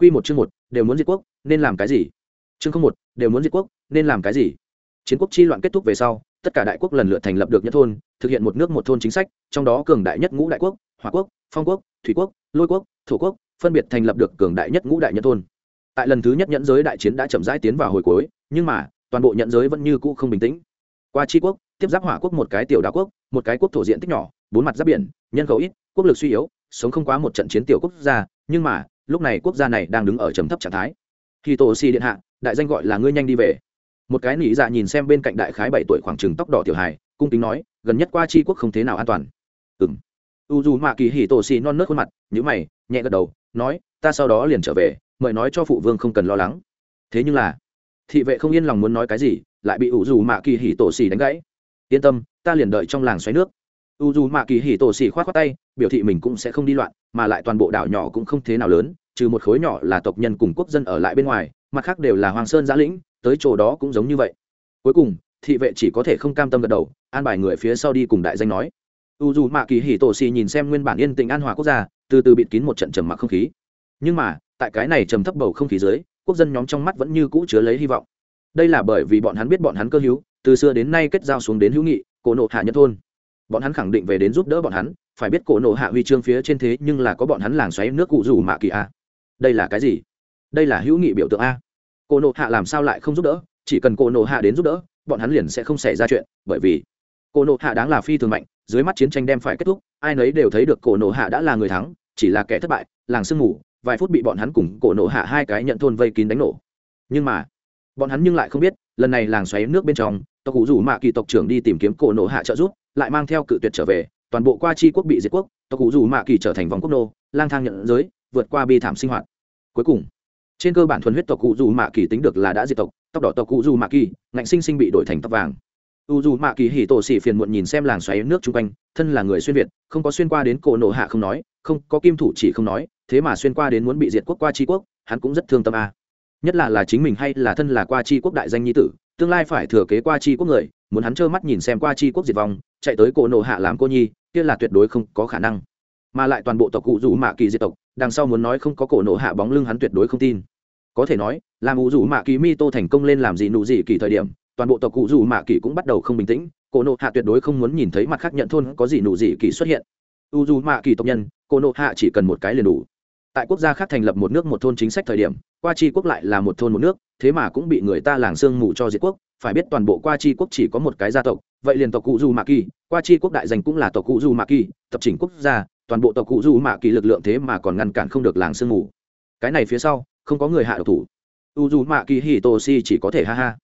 Quy một chương một, đều muốn diệt quốc, nên làm cái gì? Chương không một, đều muốn diệt quốc, nên làm cái gì? Chiến quốc chi loạn kết thúc về sau, tất cả đại quốc lần lượt thành lập được nhất thôn, thực hiện một nước một thôn chính sách, trong đó cường đại nhất ngũ đại quốc, Hỏa quốc, Phong quốc, Thủy quốc, Lôi quốc, Thổ quốc, phân biệt thành lập được cường đại nhất ngũ đại nhất thôn. Tại lần thứ nhất nhẫn giới đại chiến đã chậm rãi tiến vào hồi cuối, nhưng mà, toàn bộ nhẫn giới vẫn như cũ không bình tĩnh. Qua chi quốc, tiếp giáp Hỏa quốc một cái tiểu đảo quốc, một cái quốc thổ diện tích nhỏ, bốn mặt giáp biển, nhân khẩu ít, quốc lực suy yếu, sống không quá một trận chiến tiểu quốc gia, nhưng mà, lúc này quốc gia này đang đứng ở trầm thấp trạng thái. Khi tổ xì điện hạ, đại danh gọi là ngươi nhanh đi về. Một cái nỉ dạ nhìn xem bên cạnh đại khái bảy tuổi khoảng trừng tóc đỏ tiểu hài, cung kính nói, gần nhất qua tri quốc không thế nào an toàn. Ừng u dù mạ kỳ hì tổ xì non nớt khuôn mặt nhữ mày, nhẹ gật đầu, nói, ta sau đó liền trở về, mời nói cho phụ vương không cần lo lắng. Thế nhưng là, thị vệ không yên lòng muốn nói cái gì, lại bị u dù mạ kỳ hì tổ xì đánh gãy. Yên tâm, ta liền đợi trong làng xoáy nước u dù mạ kỳ hì tổ xì k h o á t khoác tay, biểu thị mình cũng sẽ không đi loạn, mà lại toàn bộ đảo nhỏ cũng không thế nào lớn, trừ một khối nhỏ là tộc nhân cùng quốc dân ở lại bên ngoài, mặt khác đều là hoàng sơn giã lĩnh, tới chỗ đó cũng giống như vậy. Cuối cùng, thị vệ chỉ có thể không cam tâm gật đầu, an bài người phía sau đi cùng đại danh nói. U dù mạ kỳ hì tổ xì nhìn xem nguyên bản yên tĩnh an hòa quốc gia, từ từ bịt kín một trận trầm mặc không khí. Nhưng mà, tại cái này trầm thấp bầu không khí dưới, quốc dân nhóm trong mắt vẫn như cũ chứa lấy hy vọng. Đây là bởi vì bọn hắn biết bọn hắn cơ hữu, từ xưa đến nay kết giao xuống đến hữu nghị, cổ nộ hạ nhất thôn bọn hắn khẳng định về đến giúp đỡ bọn hắn, phải biết cổ nộ hạ huy chương phía trên thế nhưng là có bọn hắn làng xoáy nước cụ rủ mạ kỳ a. Đây là cái gì? Đây là hữu nghị biểu tượng a. Cổ nộ hạ làm sao lại không giúp đỡ? Chỉ cần cổ nộ hạ đến giúp đỡ, bọn hắn liền sẽ không xảy ra chuyện, bởi vì cổ nộ hạ đáng là phi thường mạnh, dưới mắt chiến tranh đem phải kết thúc, ai nấy đều thấy được cổ nộ hạ đã là người thắng, chỉ là kẻ thất bại, làng sương ngủ vài phút bị bọn hắn cùng cổ nộ hạ hai cái nhận thôn vây kín đánh nổ. Nhưng mà, bọn hắn nhưng lại không biết, lần này làng xoáy nước bên trong, tộc cụ rủ mạ kỳ tộc trưởng đi tìm kiếm cổ nộ hạ trợ giúp lại mang theo cự tuyệt trở về, toàn bộ qua chi quốc bị diệt quốc, tộc cụ dù mạ kỳ trở thành vòng quốc nô lang thang nhận giới, vượt qua bi thảm sinh hoạt. Cuối cùng, trên cơ bản thuần huyết tộc cụ dù mạ kỳ tính được là đã diệt tộc, tóc đỏ tộc cụ dù mạ kỳ, ngạnh sinh sinh bị đổi thành tóc vàng. U dù mạ kỳ hỉ tổ xỉ phiền muộn nhìn xem làng xoáy nước chung quanh, thân là người xuyên việt, không có xuyên qua đến cổ nộ hạ không nói, không, có kim thủ chỉ không nói, thế mà xuyên qua đến muốn bị diệt quốc qua tri quốc, hắn cũng rất thương tâm a. Nhất là là chính mình hay là thân là qua tri quốc đại danh nhi tử, tương lai phải thừa kế qua tri quốc người muốn hắn trơ mắt nhìn xem qua chi quốc diệt vong, chạy tới cổ nộ hạ làm cô nhi, kia là tuyệt đối không có khả năng. Mà lại toàn bộ tộc cụ rủ mạ kỳ diệt tộc, đằng sau muốn nói không có cổ nộ hạ bóng lưng hắn tuyệt đối không tin. Có thể nói, làm ủ rủ mạ kỳ mi tô thành công lên làm gì nụ gì kỳ thời điểm, toàn bộ tộc cụ rủ mạ kỳ cũng bắt đầu không bình tĩnh, cổ nộ hạ tuyệt đối không muốn nhìn thấy mặt khác nhận thôn có gì nụ gì kỳ xuất hiện. U dù mạ kỳ tộc nhân, cổ nộ hạ chỉ cần một cái liền đủ. Tại quốc gia khác thành lập một nước một thôn chính sách thời điểm, qua chi quốc lại là một thôn một nước, thế mà cũng bị người ta làng sương mù cho diệt quốc phải biết toàn bộ qua chi quốc chỉ có một cái gia tộc, vậy liền tộc cụ du mạ kỳ, qua chi quốc đại danh cũng là tộc cụ du mạ kỳ, tập chỉnh quốc gia, toàn bộ tộc cụ du mạ kỳ lực lượng thế mà còn ngăn cản không được làng sương mù. Cái này phía sau, không có người hạ độc thủ. U du mạ kỳ hì tô si chỉ có thể ha ha.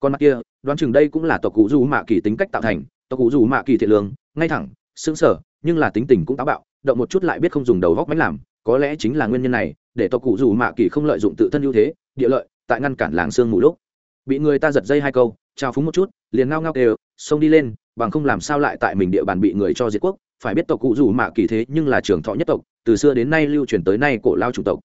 Còn mặt kia, đoán chừng đây cũng là tộc cụ du mạ kỳ tính cách tạo thành, tộc cụ du mạ kỳ thiện lương, ngay thẳng xứng sở nhưng là tính tình cũng táo bạo, động một chút lại biết không dùng đầu góc máy làm, có lẽ chính là nguyên nhân này, để tộc cụ dù mạ kỳ không lợi dụng tự thân ưu thế, địa lợi, tại ngăn cản làng sương mù lúc bị người ta giật dây hai câu trao phúng một chút, liền ngao ngao đều xông đi lên, bằng không làm sao lại tại mình địa bàn bị người cho diệt quốc, phải biết tộc cụ dù mạ kỳ thế nhưng là trường thọ nhất tộc, từ xưa đến nay lưu truyền tới nay cổ lao chủ tộc.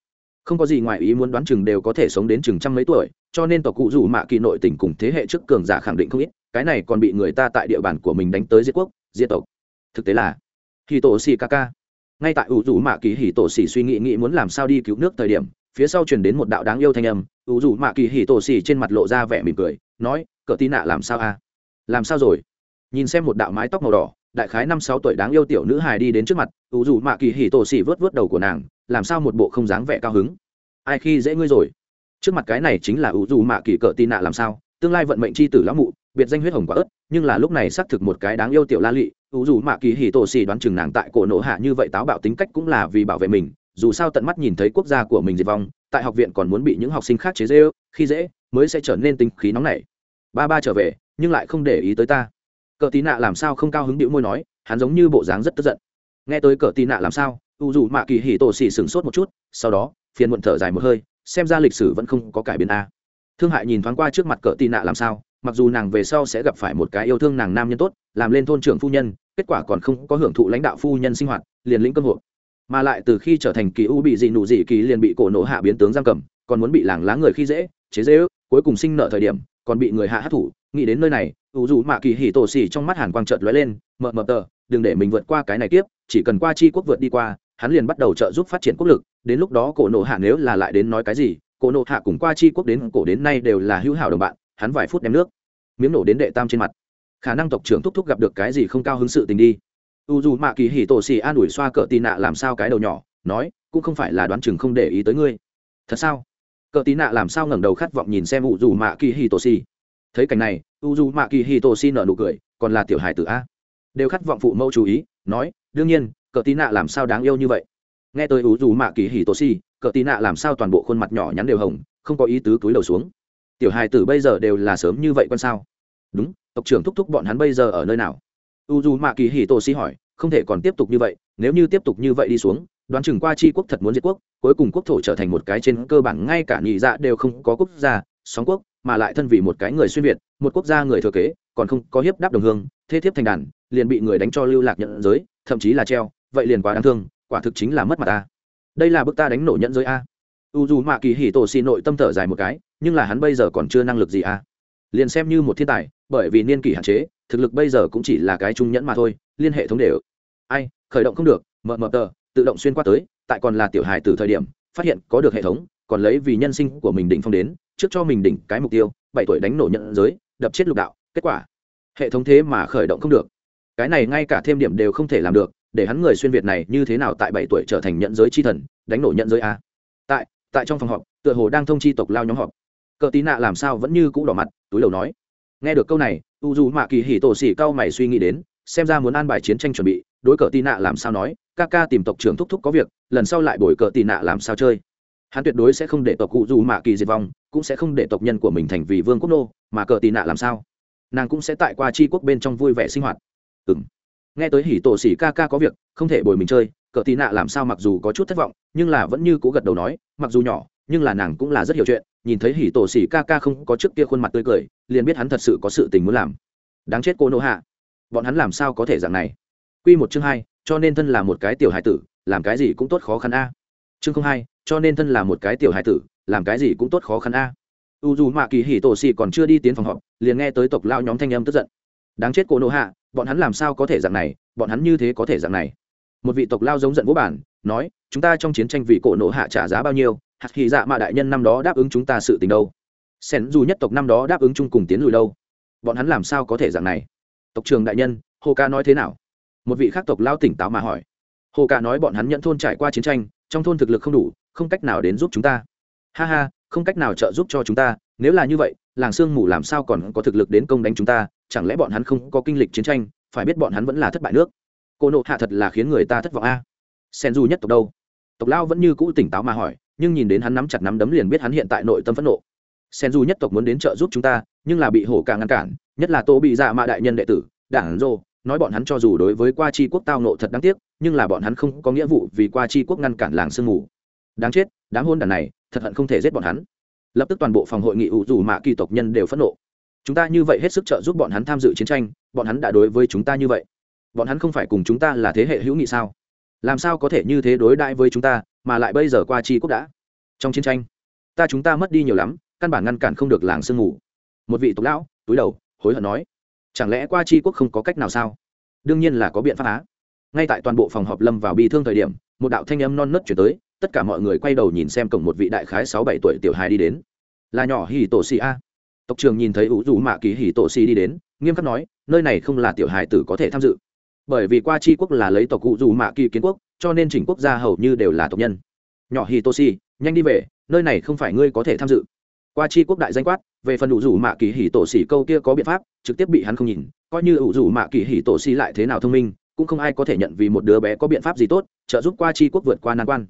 Không có gì ngoài ý muốn đoán chừng đều có thể sống đến chừng trăm mấy tuổi, cho nên tộc cụ dù mạ kỳ nội tình cùng thế hệ trước cường giả khẳng định không ít, cái này còn bị người ta tại địa bàn của mình đánh tới diệt quốc, diệt tộc. Thực tế là hì tổ xì ca ca ngay tại ủ rủ mạ kỳ hì tổ xì suy nghĩ nghĩ muốn làm sao đi cứu nước thời điểm phía sau truyền đến một đạo đáng yêu thanh âm u dù mạ kỳ hì tổ xì trên mặt lộ ra vẻ mỉm cười, nói cỡ tí nạ làm sao a? Làm sao rồi? Nhìn xem một đạo mái tóc màu đỏ, đại khái năm sáu tuổi đáng yêu tiểu nữ hài đi đến trước mặt u dù mạ kỳ hì tổ xì vớt vớt đầu của nàng, làm sao một bộ không dáng vẻ cao hứng? Ai khi dễ ngươi rồi? Trước mặt cái này chính là u dù mạ kỳ cỡ tí nạ làm sao? Tương lai vận mệnh c h i tử lão mụ, biệt danh huyết hồng quả ớt, nhưng là lúc này xác thực một cái đáng yêu tiểu la lị u dù mạ kỳ hì tổ xì đoán chừng nàng tại cổ nổ hạ như vậy táo bạo tính cách cũng là vì bảo vệ mình dù sao tận mắt nhìn thấy quốc gia của mình diệt vong, tại học viện còn muốn bị những học sinh khác chế dễ khi dễ, mới sẽ trở nên tính khí nóng nảy. Ba ba trở về, nhưng lại không để ý tới ta. Cờ tí nạ làm sao không cao hứng điệu môi nói, hắn giống như bộ dáng rất tức giận. Nghe tới cờ tí nạ làm sao, u dù mạ kỳ hì tổ xì sửng sốt một chút, sau đó, phiền muộn thở dài một hơi, xem ra lịch sử vẫn không có cải biến a. Thương hại nhìn thoáng qua trước mặt cờ tí nạ làm sao, mặc dù nàng về sau sẽ gặp phải một cái yêu thương nàng nam nhân tốt, làm lên thôn trưởng phu nhân, kết quả còn không có hưởng thụ lãnh đạo phu nhân sinh hoạt, liền lĩnh cơ hội mà lại từ khi trở thành kỳ u bị dị nụ dị kỳ liền bị cổ nổ hạ biến tướng giam cầm, còn muốn bị làng lá người khi dễ, chế dễ ước, cuối cùng sinh nợ thời điểm, còn bị người hạ hát thủ. Nghĩ đến nơi này ủ dù mạ kỳ hỉ tổ xỉ trong mắt hàn quang trợt lóe lên mờ mờ tờ, đừng để mình vượt qua cái này tiếp, chỉ cần qua chi quốc vượt đi qua, hắn liền bắt đầu trợ giúp phát triển quốc lực. Đến lúc đó cổ nộ hạ nếu là lại đến nói cái gì, cổ nộ hạ cùng qua chi quốc đến cổ đến nay đều là hữu hảo đồng bạn, hắn vài phút đem nước, miếng nổ đến đệ tam trên mặt. Khả năng tộc trưởng thúc thúc gặp được cái gì không cao hứng sự tình đi u dù mạ kỳ hỉ tổ xì an ủi xoa cỡ tì nạ làm sao cái đầu nhỏ, nói, cũng không phải là đoán chừng không để ý tới ngươi. Thật sao? Cỡ tì nạ làm sao ngẩng đầu khát vọng nhìn xem u dù mạ kỳ hỉ tổ xì. Thấy cảnh này, u dù mạ kỳ hỉ tổ xì nở nụ cười, còn là tiểu hài tử a. Đều khát vọng phụ mẫu chú ý, nói, đương nhiên cỡ tì nạ làm sao đáng yêu như vậy? Nghe tới u dù mạ kỳ hỉ tổ xì cỡ tì nạ làm sao toàn bộ khuôn mặt nhỏ nhắn đều hồng, không có ý tứ túi đầu xuống. Tiểu hài tử bây giờ đều là sớm như vậy quan sao? Đúng, tộc trưởng thúc thúc bọn hắn bây giờ ở nơi nào? U dù mạ kỳ hì tổ si hỏi, không thể còn tiếp tục như vậy, nếu như tiếp tục như vậy đi xuống, đoán chừng qua chi quốc thật muốn diệt quốc, cuối cùng quốc thổ trở thành một cái trên cơ bản ngay cả nhị dạ đều không có quốc gia, sóng quốc, mà lại thân vì một cái người xuyên việt, một quốc gia người thừa kế, còn không có hiếp đáp đồng hương, thế thiếp thành đàn, liền bị người đánh cho lưu lạc nhận giới, thậm chí là treo, vậy liền quá đáng thương, quả thực chính là mất mặt ta. Đây là bức ta đánh nổ nhận giới a. U dù mạ kỳ hì tổ xì nội tâm thở dài một cái, nhưng là hắn bây giờ còn chưa năng lực gì a. Liền xem như một thiên tài, bởi vì niên kỷ hạn chế thực lực bây giờ cũng chỉ là cái trung nhẫn mà thôi, liên hệ thống đều. Ai, khởi động không được mờ mờ tờ, tự động xuyên qua tới, tại còn là tiểu hài từ thời điểm, phát hiện có được hệ thống, còn lấy vì nhân sinh của mình đỉnh phong đến, trước cho mình đỉnh cái mục tiêu, bảy tuổi đánh nổ nhận giới, đập chết lục đạo, kết quả. Hệ thống thế mà khởi động không được. Cái này ngay cả thêm điểm đều không thể làm được, để hắn người xuyên việt này như thế nào tại bảy tuổi trở thành nhận giới chi thần, đánh nổ nhận giới a? Tại tại trong phòng họp, tựa hồ đang thông chi tộc lao nhóm họp. Cờ tí nạ làm sao vẫn như cũ đỏ mặt, túi đầu nói nghe được câu này, u dù mạ kỳ hỉ tổ xỉ cao mày suy nghĩ đến, xem ra muốn an bài chiến tranh chuẩn bị, đối cờ tì nạ làm sao nói, ca ca tìm tộc trưởng thúc thúc có việc, lần sau lại bồi cờ tì nạ làm sao chơi. Hắn tuyệt đối sẽ không để tộc cụ dù mạ kỳ diệt vong, cũng sẽ không để tộc nhân của mình thành vì vương quốc nô, mà cờ tì nạ làm sao? Nàng cũng sẽ tại qua c quốc bên trong vui vẻ sinh hoạt. Ừ m nghe tới hỉ tổ xỉ ca ca có việc, không thể bồi mình chơi, cờ tì nạ làm sao mặc dù có chút thất vọng, nhưng là vẫn như cố gật đầu nói, mặc dù nhỏ, nhưng là nàng cũng là rất hiểu chuyện nhìn thấy hỉ tổ xỉ ca ca không có trước kia khuôn mặt tươi cười, liền biết hắn thật sự có sự tình muốn làm. Đáng chết cô nô hạ. Bọn hắn làm sao có thể dạng này? Quy một chương hai, cho nên thân là một cái tiểu hải tử, làm cái gì cũng tốt khó khăn a. Chương không hai, cho nên thân là một cái tiểu hải tử, làm cái gì cũng tốt khó khăn a. U dù mạ kỳ hỉ tổ xỉ còn chưa đi tiến phòng họp, liền nghe tới tộc lao nhóm thanh âm tức giận. Đáng chết cô nô hạ, bọn hắn làm sao có thể dạng này, bọn hắn như thế có thể dạng này? Một vị tộc lao giống giận vũ bản, nói, chúng ta trong chiến tranh vì cổ nộ hạ trả giá bao nhiêu hạt hy dạ mạ đại nhân năm đó đáp ứng chúng ta sự tình đâu? Sen dù nhất tộc năm đó đáp ứng chung cùng tiến lùi đâu? Bọn hắn làm sao có thể dạng này? Tộc trường đại nhân, hồ ca nói thế nào? Một vị khác tộc lao tỉnh táo mà hỏi. Hồ ca nói bọn hắn nhận thôn trải qua chiến tranh, trong thôn thực lực không đủ, không cách nào đến giúp chúng ta. Ha ha, không cách nào trợ giúp cho chúng ta, nếu là như vậy, làng sương mù làm sao còn có thực lực đến công đánh chúng ta, chẳng lẽ bọn hắn không có kinh lịch chiến tranh, phải biết bọn hắn vẫn là thất bại nước. Cô nộ hạ thật là khiến người ta thất vọng a. Sen du nhất tộc đâu? Tộc lao vẫn như cũ tỉnh táo mà hỏi, nhưng nhìn đến hắn nắm chặt nắm đấm liền biết hắn hiện tại nội tâm phẫn nộ. Sen du nhất tộc muốn đến trợ giúp chúng ta, nhưng là bị hổ cả ngăn cản, nhất là tô bị dạ mạ đại nhân đệ tử, đảng rô, nói bọn hắn cho dù đối với qua chi quốc tao nộ thật đáng tiếc, nhưng là bọn hắn không có nghĩa vụ vì qua chi quốc ngăn cản làng sương mù. Đáng chết, đám hôn đàn này, thật hận không thể giết bọn hắn. Lập tức toàn bộ phòng hội nghị ủ dù mạ kỳ tộc nhân đều phẫn nộ. Chúng ta như vậy hết sức trợ giúp bọn hắn tham dự chiến tranh, bọn hắn đã đối với chúng ta như vậy. Bọn hắn không phải cùng chúng ta là thế hệ hữu nghị sao? Làm sao có thể như thế đối đãi với chúng ta, mà lại bây giờ qua chi quốc đã. Trong chiến tranh, ta chúng ta mất đi nhiều lắm, căn bản ngăn cản không được làng sương ngủ một vị tộc lão, túi đầu, hối hận nói, chẳng lẽ qua chi quốc không có cách nào sao? Đương nhiên là có biện pháp á. Ngay tại toàn bộ phòng họp lâm vào bi thương thời điểm, một đạo thanh âm non nớt chuyển tới, tất cả mọi người quay đầu nhìn xem cổng một vị đại khái sáu bảy tuổi tiểu hài đi đến. Là nhỏ hì tổ xì a. Tộc trường nhìn thấy ủ dù mạ kỳ hì tổ xì đi đến, nghiêm khắc nói, nơi này không là tiểu hài tử có thể tham dự bởi vì qua chi quốc là lấy tộc cụ dù mạ kỳ kiến quốc, cho nên chỉnh quốc gia hầu như đều là tộc nhân. Nhỏ hì tô si, nhanh đi về, nơi này không phải ngươi có thể tham dự. Qua chi quốc đại danh quát, về phần ủ rủ mạ kỳ hỉ tổ xỉ câu kia có biện pháp, trực tiếp bị hắn không nhìn, coi như ủ rủ mạ kỳ hỉ tổ xỉ lại thế nào thông minh, cũng không ai có thể nhận vì một đứa bé có biện pháp gì tốt, trợ giúp qua chi quốc vượt qua nan quan.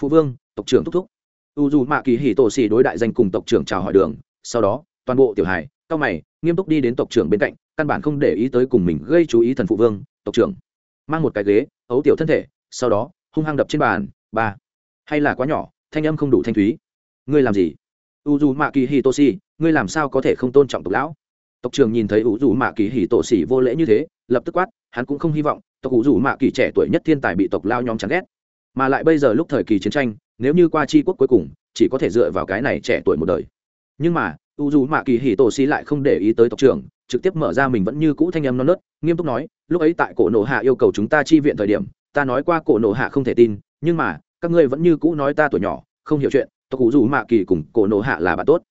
Phụ vương, tộc trưởng thúc thúc. Ủ rủ mạ kỳ hỉ tổ xỉ đối đại danh cùng tộc trưởng chào hỏi đường, sau đó, toàn bộ tiểu hải cao mày, nghiêm túc đi đến tộc trưởng bên cạnh, căn bản không để ý tới cùng mình gây chú ý thần phụ vương tộc trưởng. Mang một cái ghế, ấu tiểu thân thể, sau đó, hung hăng đập trên bàn, ba. Hay là quá nhỏ, thanh âm không đủ thanh thúy. Ngươi làm gì? U dù mạ kỳ hì tô si ngươi làm sao có thể không tôn trọng tộc lão? Tộc trưởng nhìn thấy u dù mạ kỳ hì Tô xỉ vô lễ như thế, lập tức quát, hắn cũng không hy vọng, tộc u dù mạ kỳ trẻ tuổi nhất thiên tài bị tộc lao nhóm chán ghét. Mà lại bây giờ lúc thời kỳ chiến tranh, nếu như qua c quốc cuối cùng, chỉ có thể dựa vào cái này trẻ tuổi một đời. Nhưng mà u dù mạ kỳ hì tổ xì lại không để ý tới tộc trưởng, trực tiếp mở ra mình vẫn như cũ thanh âm non nớt, nghiêm túc nói, lúc ấy tại cổ Nộ hạ yêu cầu chúng ta chi viện thời điểm, ta nói qua cổ nộ hạ không thể tin, nhưng mà, các ngươi vẫn như cũ nói ta tuổi nhỏ, không hiểu chuyện, tộc u dù mạ kỳ cùng cổ nộ hạ là bạn tốt.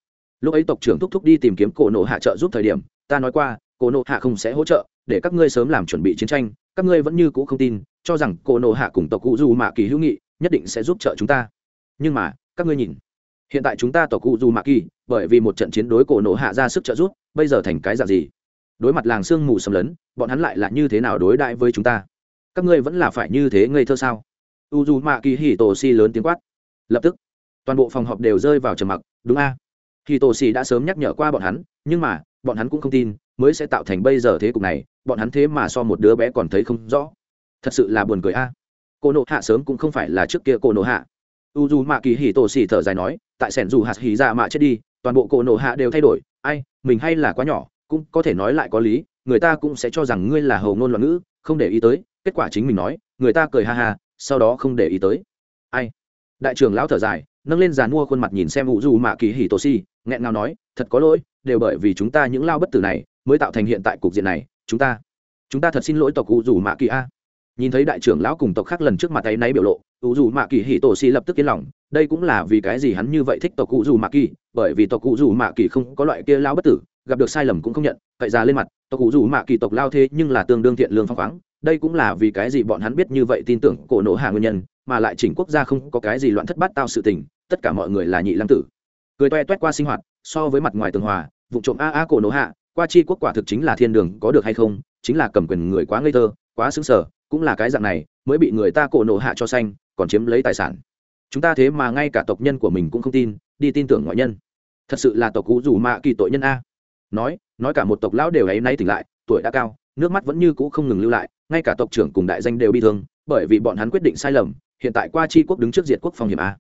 Lúc ấy tộc trưởng thúc thúc đi tìm kiếm cổ nộ hạ trợ giúp thời điểm, ta nói qua, cổ nộ hạ không sẽ hỗ trợ, để các ngươi sớm làm chuẩn bị chiến tranh, các ngươi vẫn như cũ không tin, cho rằng cổ nộ hạ cùng tộc u dù mạ kỳ hữu nghị, nhất định sẽ giúp trợ chúng ta. Nhưng mà, các ngươi nhìn hiện tại chúng ta tổ cụ dù mạ kỳ, bởi vì một trận chiến đối cổ nổ hạ ra sức trợ giúp, bây giờ thành cái dạng gì? Đối mặt làng sương mù xâm lấn, bọn hắn lại là như thế nào đối đãi với chúng ta? Các ngươi vẫn là phải như thế ngây thơ sao? U dù mạ kỳ hì tổ si lớn tiếng quát. Lập tức, toàn bộ phòng họp đều rơi vào trầm mặc, đúng a? À? hì tổ si đã sớm nhắc nhở qua bọn hắn, nhưng mà, bọn hắn cũng không tin, mới sẽ tạo thành bây giờ thế cục này, bọn hắn thế mà so một đứa bé còn thấy không rõ. Thật sự là buồn cười a. À? cô nộ hạ sớm cũng không phải là trước kia cô nộ hạ u dù mạ kỳ hì tổ xì thở dài nói, tại sẻn dù hạt hì dạ mạ chết đi, toàn bộ cổ nổ hạ đều thay đổi. Ai, mình hay là quá nhỏ, cũng có thể nói lại có lý, người ta cũng sẽ cho rằng ngươi là hầu ngôn loạn ngữ, không để ý tới. Kết quả chính mình nói, người ta cười ha ha, sau đó không để ý tới. Ai? Đại trưởng lão thở dài, nâng lên giàn mua khuôn mặt nhìn xem u dù mạ kỳ hì tổ xì nghẹn ngào nói, thật có lỗi, đều bởi vì chúng ta những lao bất tử này mới tạo thành hiện tại cục diện này. Chúng ta chúng ta thật xin lỗi tộc u dù mạ kỳ a nhìn thấy đại trưởng lão cùng tộc khác lần trước mặt ấy náy biểu lộ u dù mạ kỳ hì tổ xì lập tức yên lòng, đây cũng là vì cái gì hắn như vậy thích tộc cụ dù mạ kỳ bởi vì tộc cụ dù mạ kỳ không có loại kia lao bất tử, gặp được sai lầm cũng không nhận, cậy ra lên mặt, tộc cụ dù mạ kỳ tộc lao thế nhưng là tương đương thiện lương phong khoáng, đây cũng là vì cái gì bọn hắn biết như vậy tin tưởng cổ nổ hạ nguyên nhân, mà lại chỉnh quốc gia không có cái gì loạn thất bát tao sự tình, tất cả mọi người là nhị lăng tử. Cười toe toét qua sinh hoạt, so với mặt ngoài tường hòa, vụ trộm a a cổ nổ hạ, qua chi quốc quả thực chính là thiên đường có được hay không, chính là cầm quyền người quá ngây thơ, quá xứng sở cũng là cái dạng này, mới bị người ta cổ nộ hạ cho xanh, còn chiếm lấy tài sản. Chúng ta thế mà ngay cả tộc nhân của mình cũng không tin, đi tin tưởng ngoại nhân. Thật sự là tộc cũ dù mạ kỳ tội nhân a. Nói nói cả một tộc lão đều ấy nay tỉnh lại, tuổi đã cao, nước mắt vẫn như cũ không ngừng lưu lại, ngay cả tộc trưởng cùng đại danh đều bị thương, bởi vì bọn hắn quyết định sai lầm, hiện tại qua chi quốc đứng trước diệt quốc phòng hiểm a.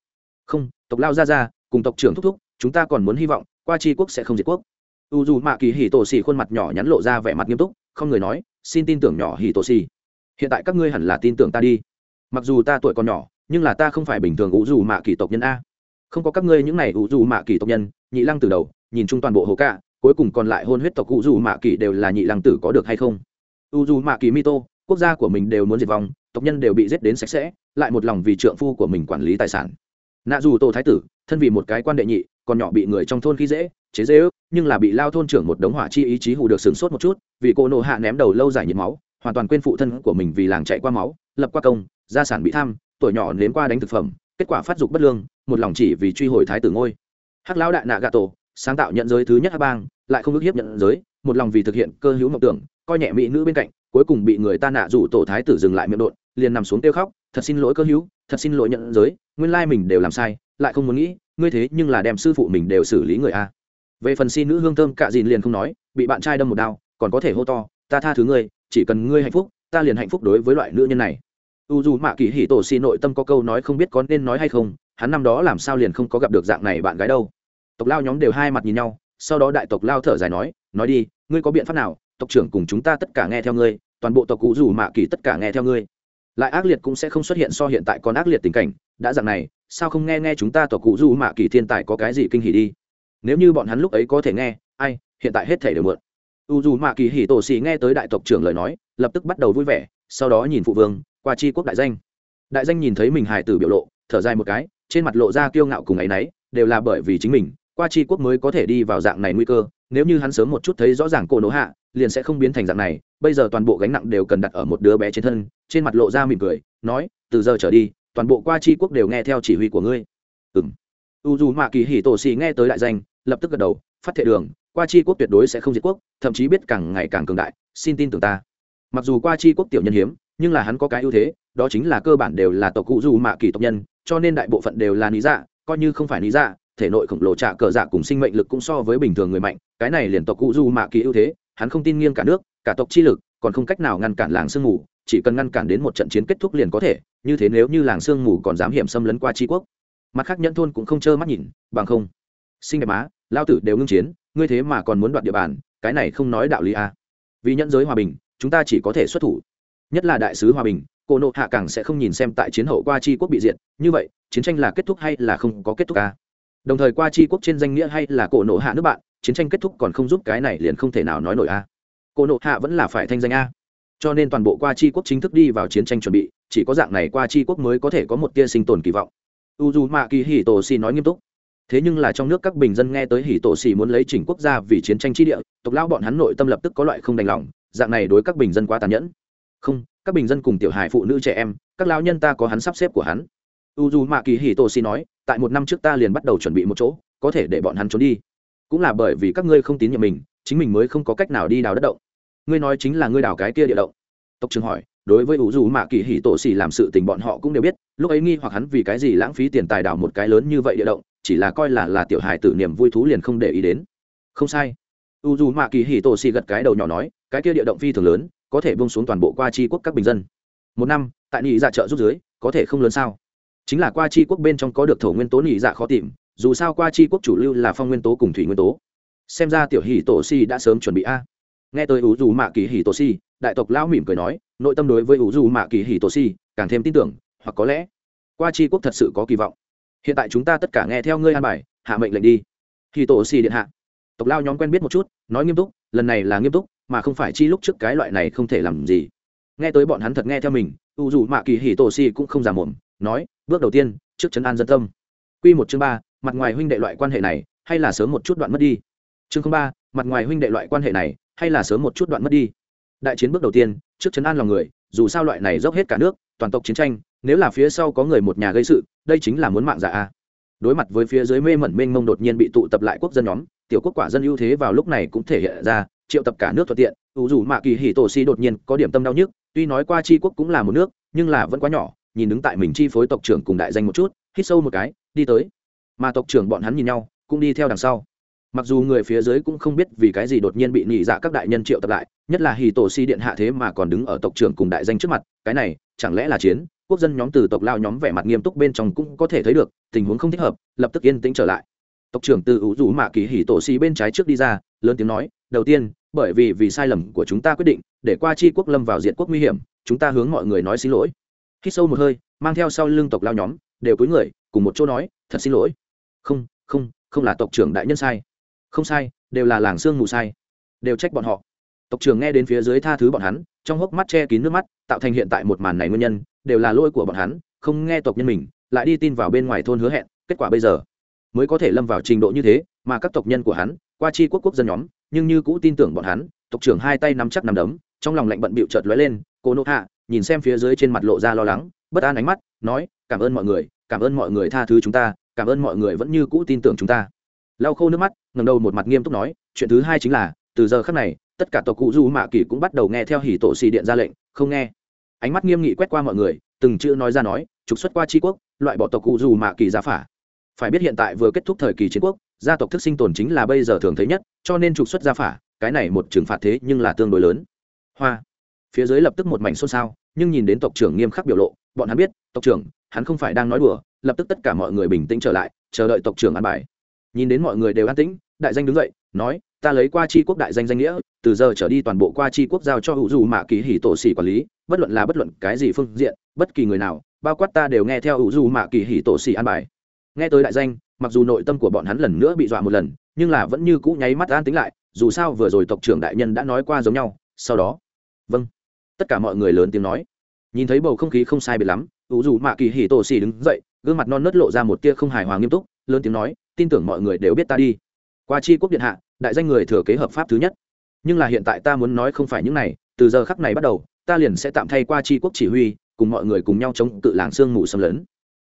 Không, tộc lao ra ra, cùng tộc trưởng thúc thúc, chúng ta còn muốn hy vọng qua chi quốc sẽ không diệt quốc. U dù mạ kỳ hì tổ xì khuôn mặt nhỏ nhắn lộ ra vẻ mặt nghiêm túc, không người nói, xin tin tưởng nhỏ hì tổ xì hiện tại các ngươi hẳn là tin tưởng ta đi. Mặc dù ta tuổi còn nhỏ, nhưng là ta không phải bình thường ủ dù mạ kỳ tộc nhân a. Không có các ngươi những này ủ dù mạ kỳ tộc nhân, nhị lăng từ đầu, nhìn chung toàn bộ hồ cạ cuối cùng còn lại hôn huyết tộc ủ dù mạ kỳ đều là nhị lăng tử có được hay không? Ủ dù mạ kỳ mito, quốc gia của mình đều muốn diệt vong, tộc nhân đều bị giết đến sạch sẽ, lại một lòng vì trượng phu của mình quản lý tài sản. Nạ dù tổ thái tử, thân vì một cái quan đệ nhị, còn nhỏ bị người trong thôn khi dễ, chế dễ ước, nhưng là bị lao thôn trưởng một đống hỏa chi ý chí hù được sửng sốt một chút, vì cô nộ hạ ném đầu lâu dài nhiệt máu hoàn toàn quên phụ thân của mình vì làng chạy qua máu, lập qua công, gia sản bị tham, tuổi nhỏ nếm qua đánh thực phẩm, kết quả phát dục bất lương, một lòng chỉ vì truy hồi thái tử ngôi. Hắc lão đại nạ gà tổ sáng tạo nhận giới thứ nhất hắc bang, lại không ước hiếp nhận giới, một lòng vì thực hiện cơ hữu mộng tưởng, coi nhẹ mỹ nữ bên cạnh, cuối cùng bị người ta nạ rủ tổ thái tử dừng lại miệng đột liền nằm xuống tiêu khóc, thật xin lỗi cơ hữu, thật xin lỗi nhận giới, nguyên lai mình đều làm sai, lại không muốn nghĩ, ngươi thế nhưng là đem sư phụ mình đều xử lý người a. Về phần si nữ hương thơm cạ dìn liền không nói, bị bạn trai đâm một đao, còn có thể hô to, ta tha thứ ngươi chỉ cần ngươi hạnh phúc, ta liền hạnh phúc đối với loại nữ nhân này. U dù mạ kỳ hỉ tổ xì nội tâm có câu nói không biết có nên nói hay không, hắn năm đó làm sao liền không có gặp được dạng này bạn gái đâu. Tộc lao nhóm đều hai mặt nhìn nhau, sau đó đại tộc lao thở dài nói nói đi, ngươi có biện pháp nào? Tộc trưởng cùng chúng ta tất cả nghe theo ngươi, toàn bộ tộc cụ dù mạ kỳ tất cả nghe theo ngươi. Lại ác liệt cũng sẽ không xuất hiện so hiện tại còn ác liệt tình cảnh, đã dạng này, sao không nghe nghe chúng ta tộc cụ dù mạ kỳ thiên tài có cái gì kinh hỉ đi? Nếu như bọn hắn lúc ấy có thể nghe, ai, hiện tại hết thể đều mượn u dù mạ kỳ hỉ tổ xì nghe tới đại tộc trưởng lời nói, lập tức bắt đầu vui vẻ, sau đó nhìn phụ vương, qua chi quốc đại danh. Đại danh nhìn thấy mình hài tử biểu lộ, thở dài một cái, trên mặt lộ ra kiêu ngạo cùng ấ y n ấ y đều là bởi vì chính mình, qua chi quốc mới có thể đi vào dạng này nguy cơ, nếu như hắn sớm một chút thấy rõ ràng cô nỗ hạ, liền sẽ không biến thành dạng này, bây giờ toàn bộ gánh nặng đều cần đặt ở một đứa bé trên thân, trên mặt lộ ra mỉm cười, nói, từ giờ trở đi, toàn bộ qua chi quốc đều nghe theo chỉ huy của ngươi. Ừng u dù mạ kỳ hỉ tổ xì nghe tới đại danh, lập tức gật đầu, phát thệ đường qua chi quốc tuyệt đối sẽ không diệt quốc, thậm chí biết càng ngày càng cường đại, xin tin tưởng ta. Mặc dù qua chi quốc tiểu nhân hiếm, nhưng là hắn có cái ưu thế, đó chính là cơ bản đều là tộc cụ dù mạ kỳ tộc nhân, cho nên đại bộ phận đều là lý dạ coi như không phải lý dạ thể nội khổng lồ trả cờ dạ cùng sinh mệnh lực cũng so với bình thường người mạnh, cái này liền tộc cụ dù mạ kỳ ưu thế, hắn không tin nghiêng cả nước, cả tộc chi lực, còn không cách nào ngăn cản làng sương mù, chỉ cần ngăn cản đến một trận chiến kết thúc liền có thể, như thế nếu như làng sương mù còn dám hiểm xâm lấn qua tri quốc. Mặt khác nhẫn thôn cũng không trơ mắt nhìn, bằng không. Sinh đẹp má lao tử đều ngưng chiến ngươi thế mà còn muốn đoạt địa bàn, cái này không nói đạo lý à. vì nhẫn giới hòa bình, chúng ta chỉ có thể xuất thủ nhất là đại sứ hòa bình, cô nộ hạ càng sẽ không nhìn xem tại chiến hậu qua tri quốc bị diệt, như vậy, chiến tranh là kết thúc hay là không có kết thúc à. đồng thời qua tri quốc trên danh nghĩa hay là cổ nộ hạ nước bạn, chiến tranh kết thúc còn không giúp cái này liền không thể nào nói nổi à. cổ nộ hạ vẫn là phải thanh danh a cho nên toàn bộ qua tri quốc chính thức đi vào chiến tranh chuẩn bị, chỉ có dạng này qua chi quốc mới có thể có một tia sinh tồn kỳ vọng u dù mạ kỳ hì tổ xì nói nghiêm túc thế nhưng là trong nước các bình dân nghe tới hỉ tổ xì muốn lấy chỉnh quốc gia vì chiến tranh chi địa, tộc lão bọn hắn nội tâm lập tức có loại không đành lòng, dạng này đối các bình dân quá tàn nhẫn. Không, các bình dân cùng tiểu hài phụ nữ trẻ em, các lão nhân ta có hắn sắp xếp của hắn. U dù mạ kỳ hỉ tổ xì nói, tại một năm trước ta liền bắt đầu chuẩn bị một chỗ, có thể để bọn hắn trốn đi. Cũng là bởi vì các ngươi không tín nhiệm mình, chính mình mới không có cách nào đi đào đất động. Ngươi nói chính là ngươi đào cái kia địa động. Tộc trưởng hỏi, đối với u dù mạ kỳ hỉ tổ xì làm sự tình bọn họ cũng đều biết lúc ấy nghi hoặc hắn vì cái gì lãng phí tiền tài đào một cái lớn như vậy địa động, chỉ là coi là là tiểu hài tử niềm vui thú liền không để ý đến. Không sai. U dù mạ kỳ hỉ tổ xì gật cái đầu nhỏ nói, cái kia địa động phi thường lớn, có thể bông xuống toàn bộ qua chi quốc các bình dân. Một năm, tại nhị dạ trợ rút dưới, có thể không lớn sao? Chính là qua chi quốc bên trong có được thổ nguyên tố nhị dạ khó tìm, dù sao qua chi quốc chủ lưu là phong nguyên tố cùng thủy nguyên tố. Xem ra tiểu hỉ tổ si đã sớm chuẩn bị a. Nghe tới u dù mạ kỳ hỉ tổ si đại tộc lão mỉm cười nói, nội tâm đối với u dù mạ kỳ hỉ tổ si càng thêm tin tưởng hoặc có lẽ qua chi quốc thật sự có kỳ vọng. Hiện tại chúng ta tất cả nghe theo ngươi an bài, hạ mệnh lệnh đi. Khi tổ xì điện hạ. Tộc lao nhóm quen biết một chút, nói nghiêm túc, lần này là nghiêm túc, mà không phải chi lúc trước cái loại này không thể làm gì. Nghe tới bọn hắn thật nghe theo mình, u dù mạ kỳ hỉ tổ xì cũng không giả mồm, nói, bước đầu tiên, trước chấn an dân tâm. Quy một chương ba, mặt ngoài huynh đệ loại quan hệ này, hay là sớm một chút đoạn mất đi. Chương ba, mặt ngoài huynh đệ loại quan hệ này, hay là sớm một chút đoạn mất đi. Đại chiến bước đầu tiên, trước chấn an lòng người, dù sao loại này dốc hết cả nước, toàn tộc chiến tranh nếu là phía sau có người một nhà gây sự, đây chính là muốn mạng giả a. Đối mặt với phía dưới mê mẩn mênh mông đột nhiên bị tụ tập lại quốc dân nhóm, tiểu quốc quả dân ưu thế vào lúc này cũng thể hiện ra, triệu tập cả nước thuận tiện. Ủ dù mạ kỳ hỉ tổ si đột nhiên có điểm tâm đau nhức, tuy nói qua chi quốc cũng là một nước, nhưng là vẫn quá nhỏ, nhìn đứng tại mình chi phối tộc trưởng cùng đại danh một chút, hít sâu một cái, đi tới. Mà tộc trưởng bọn hắn nhìn nhau, cũng đi theo đằng sau. Mặc dù người phía dưới cũng không biết vì cái gì đột nhiên bị nhị dạ các đại nhân triệu tập lại, nhất là hì tổ si điện hạ thế mà còn đứng ở tộc trưởng cùng đại danh trước mặt, cái này, chẳng lẽ là chiến? Quốc dân nhóm từ tộc lao nhóm vẻ mặt nghiêm túc bên trong cũng có thể thấy được, tình huống không thích hợp, lập tức yên tĩnh trở lại. Tộc trưởng từ ủ rủ mạ kỳ hỉ tổ xì bên trái trước đi ra, lớn tiếng nói, đầu tiên, bởi vì vì sai lầm của chúng ta quyết định, để qua chi quốc lâm vào diện quốc nguy hiểm, chúng ta hướng mọi người nói xin lỗi. Khi sâu một hơi, mang theo sau lưng tộc lao nhóm, đều cúi người, cùng một chỗ nói, thật xin lỗi. Không không không là tộc trưởng đại nhân sai. Không sai, đều là làng sương mù sai. Đều trách bọn họ. Tộc trưởng nghe đến phía dưới tha thứ bọn hắn, trong hốc mắt che kín nước mắt, tạo thành hiện tại một màn này nguyên nhân đều là lỗi của bọn hắn, không nghe tộc nhân mình, lại đi tin vào bên ngoài thôn hứa hẹn, kết quả bây giờ mới có thể lâm vào trình độ như thế, mà các tộc nhân của hắn, qua chi quốc quốc dân nhóm, nhưng như cũ tin tưởng bọn hắn, tộc trưởng hai tay nắm chắc nắm đấm, trong lòng lạnh bận bịu chợt lóe lên, cô nộ hạ, nhìn xem phía dưới trên mặt lộ ra lo lắng, bất an ánh mắt, nói, cảm ơn mọi người, cảm ơn mọi người tha thứ chúng ta, cảm ơn mọi người vẫn như cũ tin tưởng chúng ta. Lau khô nước mắt ngầm đầu một mặt nghiêm túc nói, chuyện thứ hai chính là, từ giờ khắc này, tất cả tộc cụ du mạ kỳ cũng bắt đầu nghe theo hỉ tổ xì điện ra lệnh, không nghe ánh mắt nghiêm nghị quét qua mọi người, từng chữ nói ra nói, trục xuất qua tri quốc, loại bỏ tộc cụ Dù mạ kỳ giá phả. Phải biết hiện tại vừa kết thúc thời kỳ chiến quốc, gia tộc thức sinh tồn chính là bây giờ thường thấy nhất, cho nên trục xuất gia phả, cái này một trừng phạt thế nhưng là tương đối lớn. Hoa. Phía dưới lập tức một mảnh xôn xao, nhưng nhìn đến tộc trưởng nghiêm khắc biểu lộ, bọn hắn biết, tộc trưởng, hắn không phải đang nói đùa, lập tức tất cả mọi người bình tĩnh trở lại, chờ đợi tộc trưởng an bài. Nhìn đến mọi người đều an tĩnh, đại danh đứng dậy nói, ta lấy qua chi quốc đại danh danh nghĩa, từ giờ trở đi toàn bộ qua chi quốc giao cho hữu dù mạ kỳ hỉ tổ xỉ quản lý, bất luận là bất luận cái gì phương diện, bất kỳ người nào, bao quát ta đều nghe theo hữu dù mạ kỳ hỉ tổ xỉ an bài. Nghe tới đại danh, mặc dù nội tâm của bọn hắn lần nữa bị dọa một lần, nhưng là vẫn như cũ nháy mắt an tính lại, dù sao vừa rồi tộc trưởng đại nhân đã nói qua giống nhau, sau đó vâng. Tất cả mọi người lớn tiếng nói. Nhìn thấy bầu không khí không sai biệt lắm ủ dù mạ kỳ hì tổ xì đứng dậy, gương mặt non nớt lộ ra một tia không hài hòa nghiêm túc, lớn tiếng nói, tin tưởng mọi người đều biết ta đi qua chi quốc điện hạ, đại danh người thừa kế hợp pháp thứ nhất. Nhưng là hiện tại ta muốn nói không phải những này, từ giờ khắc này bắt đầu, ta liền sẽ tạm thay qua chi quốc chỉ huy, cùng mọi người cùng nhau chống cự làng sương mù xâm lấn.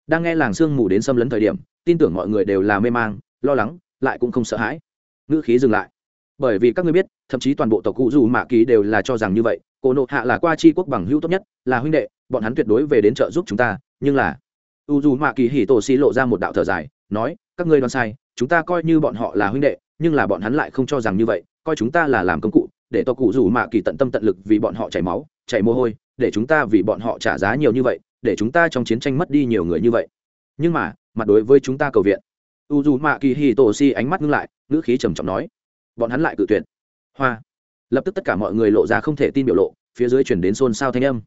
Đang nghe làng sương mù đến xâm lấn thời điểm, tin tưởng mọi người đều là mê mang, lo lắng, lại cũng không sợ hãi. Ngữ khí dừng lại. Bởi vì các ngươi biết, thậm chí toàn bộ tộc cụ dù mạ ký đều là cho rằng như vậy, cổ nộ hạ là qua chi quốc bằng hữu tốt nhất, là huynh đệ, bọn hắn tuyệt đối về đến trợ giúp chúng ta, nhưng là u dù mạ kỳ hì tổ xi lộ ra một đạo thở dài, nói các ngươi đoán sai, chúng ta coi như bọn họ là huynh đệ, nhưng là bọn hắn lại không cho rằng như vậy, coi chúng ta là làm công cụ, để tộc cụ rủ mạ kỳ tận tâm tận lực vì bọn họ chảy máu, chảy mồ hôi, để chúng ta vì bọn họ trả giá nhiều như vậy, để chúng ta trong chiến tranh mất đi nhiều người như vậy. Nhưng mà, mặt đối với chúng ta cầu viện, u dù mạ kỳ hì tổ si ánh mắt ngưng lại, ngữ khí trầm trọng nói, bọn hắn lại cự tuyệt. Hoa. Lập tức tất cả mọi người lộ ra không thể tin biểu lộ, phía dưới chuyển đến xôn xao thanh âm.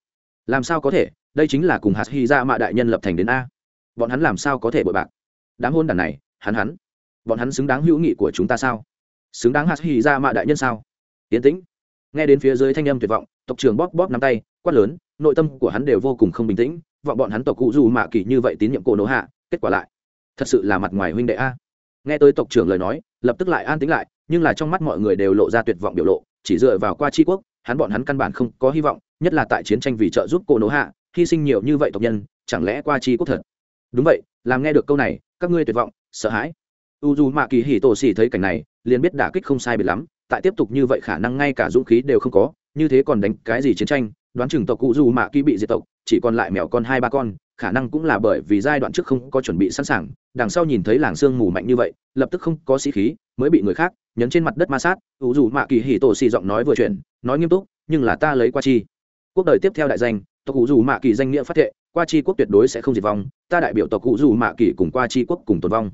Làm sao có thể? Đây chính là cùng hạt hy ra dạ mạ đại nhân lập thành đến a. Bọn hắn làm sao có thể bội bạc? Đám hôn đàn này, hắn hắn, bọn hắn xứng đáng hữu nghị của chúng ta sao? Xứng đáng hạt hì ra dạ mạ đại nhân sao? Yến tĩnh. Nghe đến phía dưới thanh âm tuyệt vọng, tộc trưởng bóp bóp nắm tay, quát lớn, nội tâm của hắn đều vô cùng không bình tĩnh, vọng bọn hắn tộc cụ dù mạ kỳ như vậy tín nhiệm cổ nổ hạ, kết quả lại, thật sự là mặt ngoài huynh đệ a. Nghe tới tộc trưởng lời nói, lập tức lại an tính lại, nhưng là trong mắt mọi người đều lộ ra tuyệt vọng biểu lộ, chỉ dựa vào qua tri quốc, hắn bọn hắn căn bản không có hy vọng, nhất là tại chiến tranh vì trợ giúp cổ nổ hạ, hy sinh nhiều như vậy tộc nhân, chẳng lẽ qua tri quốc thật? Đúng vậy, làm nghe được câu này, các ngươi tuyệt vọng, sợ hãi. U dù mạ kỳ hì tổ xỉ thấy cảnh này, liền biết đả kích không sai biệt lắm, tại tiếp tục như vậy khả năng ngay cả dũng khí đều không có, như thế còn đánh cái gì chiến tranh, đoán chừng tộc cụ dù mạ kỳ bị diệt tộc, chỉ còn lại mèo con hai ba con, khả năng cũng là bởi vì giai đoạn trước không có chuẩn bị sẵn sàng, đằng sau nhìn thấy làng sương mù mạnh như vậy, lập tức không có sĩ khí, mới bị người khác nhấn trên mặt đất ma sát, u dù mạ kỳ hì tổ xì giọng nói vừa chuyển, nói nghiêm túc, nhưng là ta lấy qua chi. Quốc đời tiếp theo đại danh, tộc cụ dù mạ kỳ danh nghĩa phát thệ qua chi quốc tuyệt đối sẽ không diệt vong, ta đại biểu tộc cụ dù mạ kỳ cùng qua chi quốc cùng tồn vong.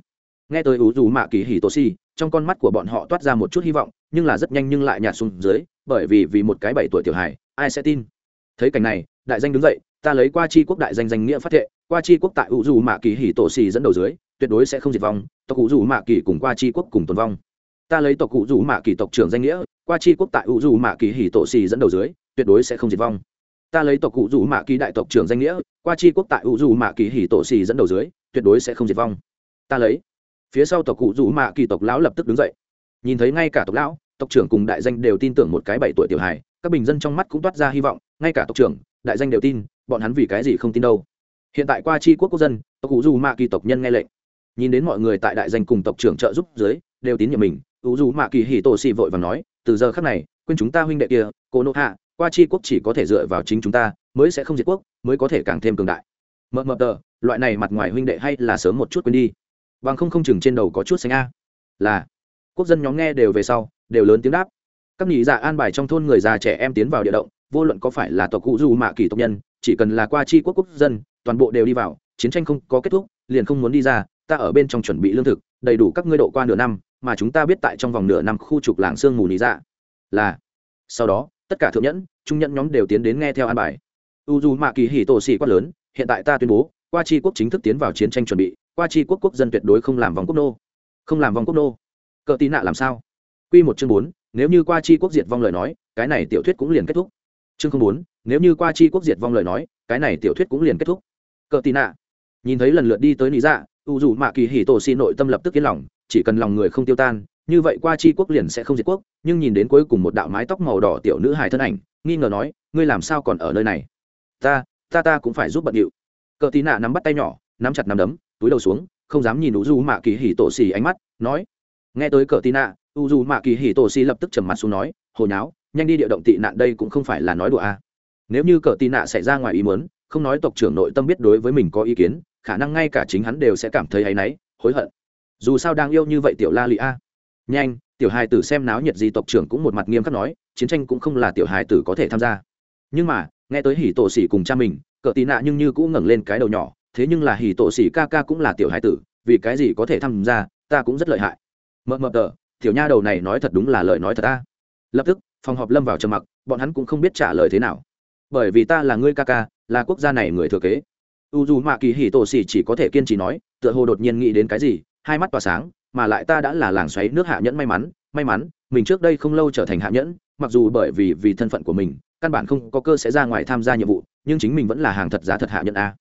Nghe tới ủ dù mạ kỳ hì Tô xì trong con mắt của bọn họ toát ra một chút hy vọng, nhưng là rất nhanh nhưng lại nhạt xuống dưới, bởi vì vì một cái bảy tuổi tiểu hài, ai sẽ tin? Thấy cảnh này, đại danh đứng dậy, ta lấy qua chi quốc đại danh danh nghĩa phát thệ, qua chi quốc tại ủ dù mạ kỳ hì Tô xì dẫn đầu dưới, tuyệt đối sẽ không diệt vong, tộc cụ dù mạ kỳ cùng qua chi quốc cùng tồn vong. Ta lấy tộc cụ dù mạ kỳ tộc trưởng danh nghĩa, qua chi quốc tại ủ dù mạ kỳ hì Tô xì dẫn đầu dưới, tuyệt đối sẽ không diệt vong ta lấy tộc cụ dù mạ kỳ đại tộc trưởng danh nghĩa, qua chi quốc tại ủ dù mạ kỳ hì tổ xì dẫn đầu dưới, tuyệt đối sẽ không diệt vong. Ta lấy. Phía sau tộc cụ dù mạ kỳ tộc lão lập tức đứng dậy. Nhìn thấy ngay cả tộc lão, tộc trưởng cùng đại danh đều tin tưởng một cái bảy tuổi tiểu hài, các bình dân trong mắt cũng toát ra hy vọng, ngay cả tộc trưởng, đại danh đều tin, bọn hắn vì cái gì không tin đâu. Hiện tại qua chi quốc quốc dân, tộc cụ dù mạ kỳ tộc nhân nghe lệnh. Nhìn đến mọi người tại đại danh cùng tộc trưởng trợ giúp dưới, đều tín nhiệm mình ủ dù mạ kỳ hì tổ xì vội và nói, từ giờ khác này, quên chúng ta huynh đệ kia, cô nộ hạ qua chi quốc chỉ có thể dựa vào chính chúng ta, mới sẽ không diệt quốc, mới có thể càng thêm cường đại. Mờ mờ tờ, loại này mặt ngoài huynh đệ hay là sớm một chút quên đi. Bằng không không chừng trên đầu có chút xanh a. Là, quốc dân nhóm nghe đều về sau, đều lớn tiếng đáp. Các nhị dạ an bài trong thôn người già trẻ em tiến vào địa động, vô luận có phải là tộc cụ du mạ kỳ tộc nhân, chỉ cần là qua chi quốc quốc dân, toàn bộ đều đi vào, chiến tranh không có kết thúc, liền không muốn đi ra, ta ở bên trong chuẩn bị lương thực, đầy đủ các ngươi độ qua nửa năm, mà chúng ta biết tại trong vòng nửa năm khu trục làng sương mù lý dạ. Là, sau đó tất cả thượng nhẫn, trung nhẫn nhóm đều tiến đến nghe theo an bài. U dù mạ kỳ hỉ tổ xì quát lớn, hiện tại ta tuyên bố, qua chi quốc chính thức tiến vào chiến tranh chuẩn bị, qua chi quốc quốc dân tuyệt đối không làm vòng quốc nô. Không làm vòng quốc nô. Cờ tị nạ làm sao? Q một chương bốn, nếu như qua chi quốc diệt vong lời nói, cái này tiểu thuyết cũng liền kết thúc. Chương không bốn, nếu như qua chi quốc diệt vong lời nói, cái này tiểu thuyết cũng liền kết thúc. Cờ tị nạ. Nhìn thấy lần lượt đi tới lý dạ u dù mạ kỳ hỉ tổ xì nội tâm lập tức yên lòng, chỉ cần lòng người không tiêu tan như vậy qua chi quốc liền sẽ không diệt quốc, nhưng nhìn đến cuối cùng một đạo mái tóc màu đỏ tiểu nữ hài thân ảnh, nghi ngờ nói, ngươi làm sao còn ở nơi này? Ta ta ta cũng phải giúp bận điệu. Cờ tí nạ nắm bắt tay nhỏ, nắm chặt nắm đấm, túi đầu xuống, không dám nhìn u du mạ kỳ hỉ tổ xì ánh mắt, nói, nghe tới cờ tí nạ u du mạ kỳ hỉ tổ xì lập tức trầm mặt xuống nói hồi nháo, nhanh đi địa động tị nạn đây cũng không phải là nói đùa a à. nếu như cờ tí nạ xảy ra ngoài ý muốn, không nói tộc trưởng nội tâm biết đối với mình có ý kiến, khả năng ngay cả chính hắn đều sẽ cảm thấy áy náy, hối hận. Dù sao đang yêu như vậy tiểu la lị a nhanh, tiểu hài tử xem náo nhiệt gì tộc trưởng cũng một mặt nghiêm khắc nói, chiến tranh cũng không là tiểu hài tử có thể tham gia. Nhưng mà, nghe tới hỉ tổ xỉ cùng cha mình cỡ tì nạ nhưng như cũng ngẩng lên cái đầu nhỏ, thế nhưng là hỉ tổ xỉ ca ca cũng là tiểu hài tử, vì cái gì có thể tham gia, ta cũng rất lợi hại. Mờ mờ tờ, tiểu nha đầu này nói thật đúng là lời nói thật ta. Lập tức, phòng họp lâm vào trầm mặc, bọn hắn cũng không biết trả lời thế nào. Bởi vì ta là ngươi ca ca, là quốc gia này người thừa kế. U dù mạ kỳ hỉ tổ xỉ chỉ có thể kiên trì nói, tựa hồ đột nhiên nghĩ đến cái gì, hai mắt tỏa sáng mà lại ta đã là làng xoáy nước hạ nhẫn may mắn may mắn, mình trước đây không lâu trở thành hạ nhẫn, mặc dù bởi vì vì thân phận của mình, căn bản không có cơ sẽ ra ngoài tham gia nhiệm vụ, nhưng chính mình vẫn là hàng thật giá thật hạ nhẫn a.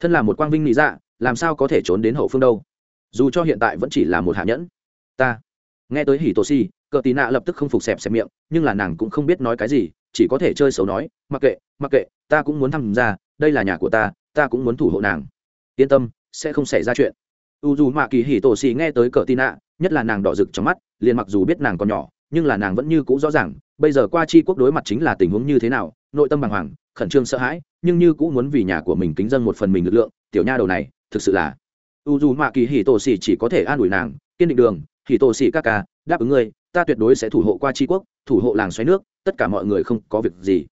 Thân là một quang vinh lý dạ làm sao có thể trốn đến hậu phương đâu? Dù cho hiện tại vẫn chỉ là một hạ nhẫn. Ta. Nghe tới hỉ tổ si, cờ tì nạ lập tức không phục xẹp xẹp miệng, nhưng là nàng cũng không biết nói cái gì, chỉ có thể chơi xấu nói, mặc kệ mặc kệ, ta cũng muốn tham gia, đây là nhà của ta ta cũng muốn thủ hộ nàng. Yên tâm, sẽ không xảy ra chuyện u dù mạ kỳ hỉ tổ xì nghe tới cờ tin ạ, nhất là nàng đỏ rực trong mắt, liền mặc dù biết nàng còn nhỏ, nhưng là nàng vẫn như cũ rõ ràng, bây giờ qua chi quốc đối mặt chính là tình huống như thế nào, nội tâm bàng hoàng, khẩn trương sợ hãi, nhưng như cũ muốn vì nhà của mình kính dân một phần mình lực lượng, tiểu nha đầu này, thực sự là u dù mạ kỳ hỉ tổ xì chỉ có thể an ủi nàng, kiên định đường hỉ tổ xì ca ca đáp ứng ngươi, ta tuyệt đối sẽ thủ hộ qua chi quốc, thủ hộ làng xoáy nước, tất cả mọi người không có việc gì.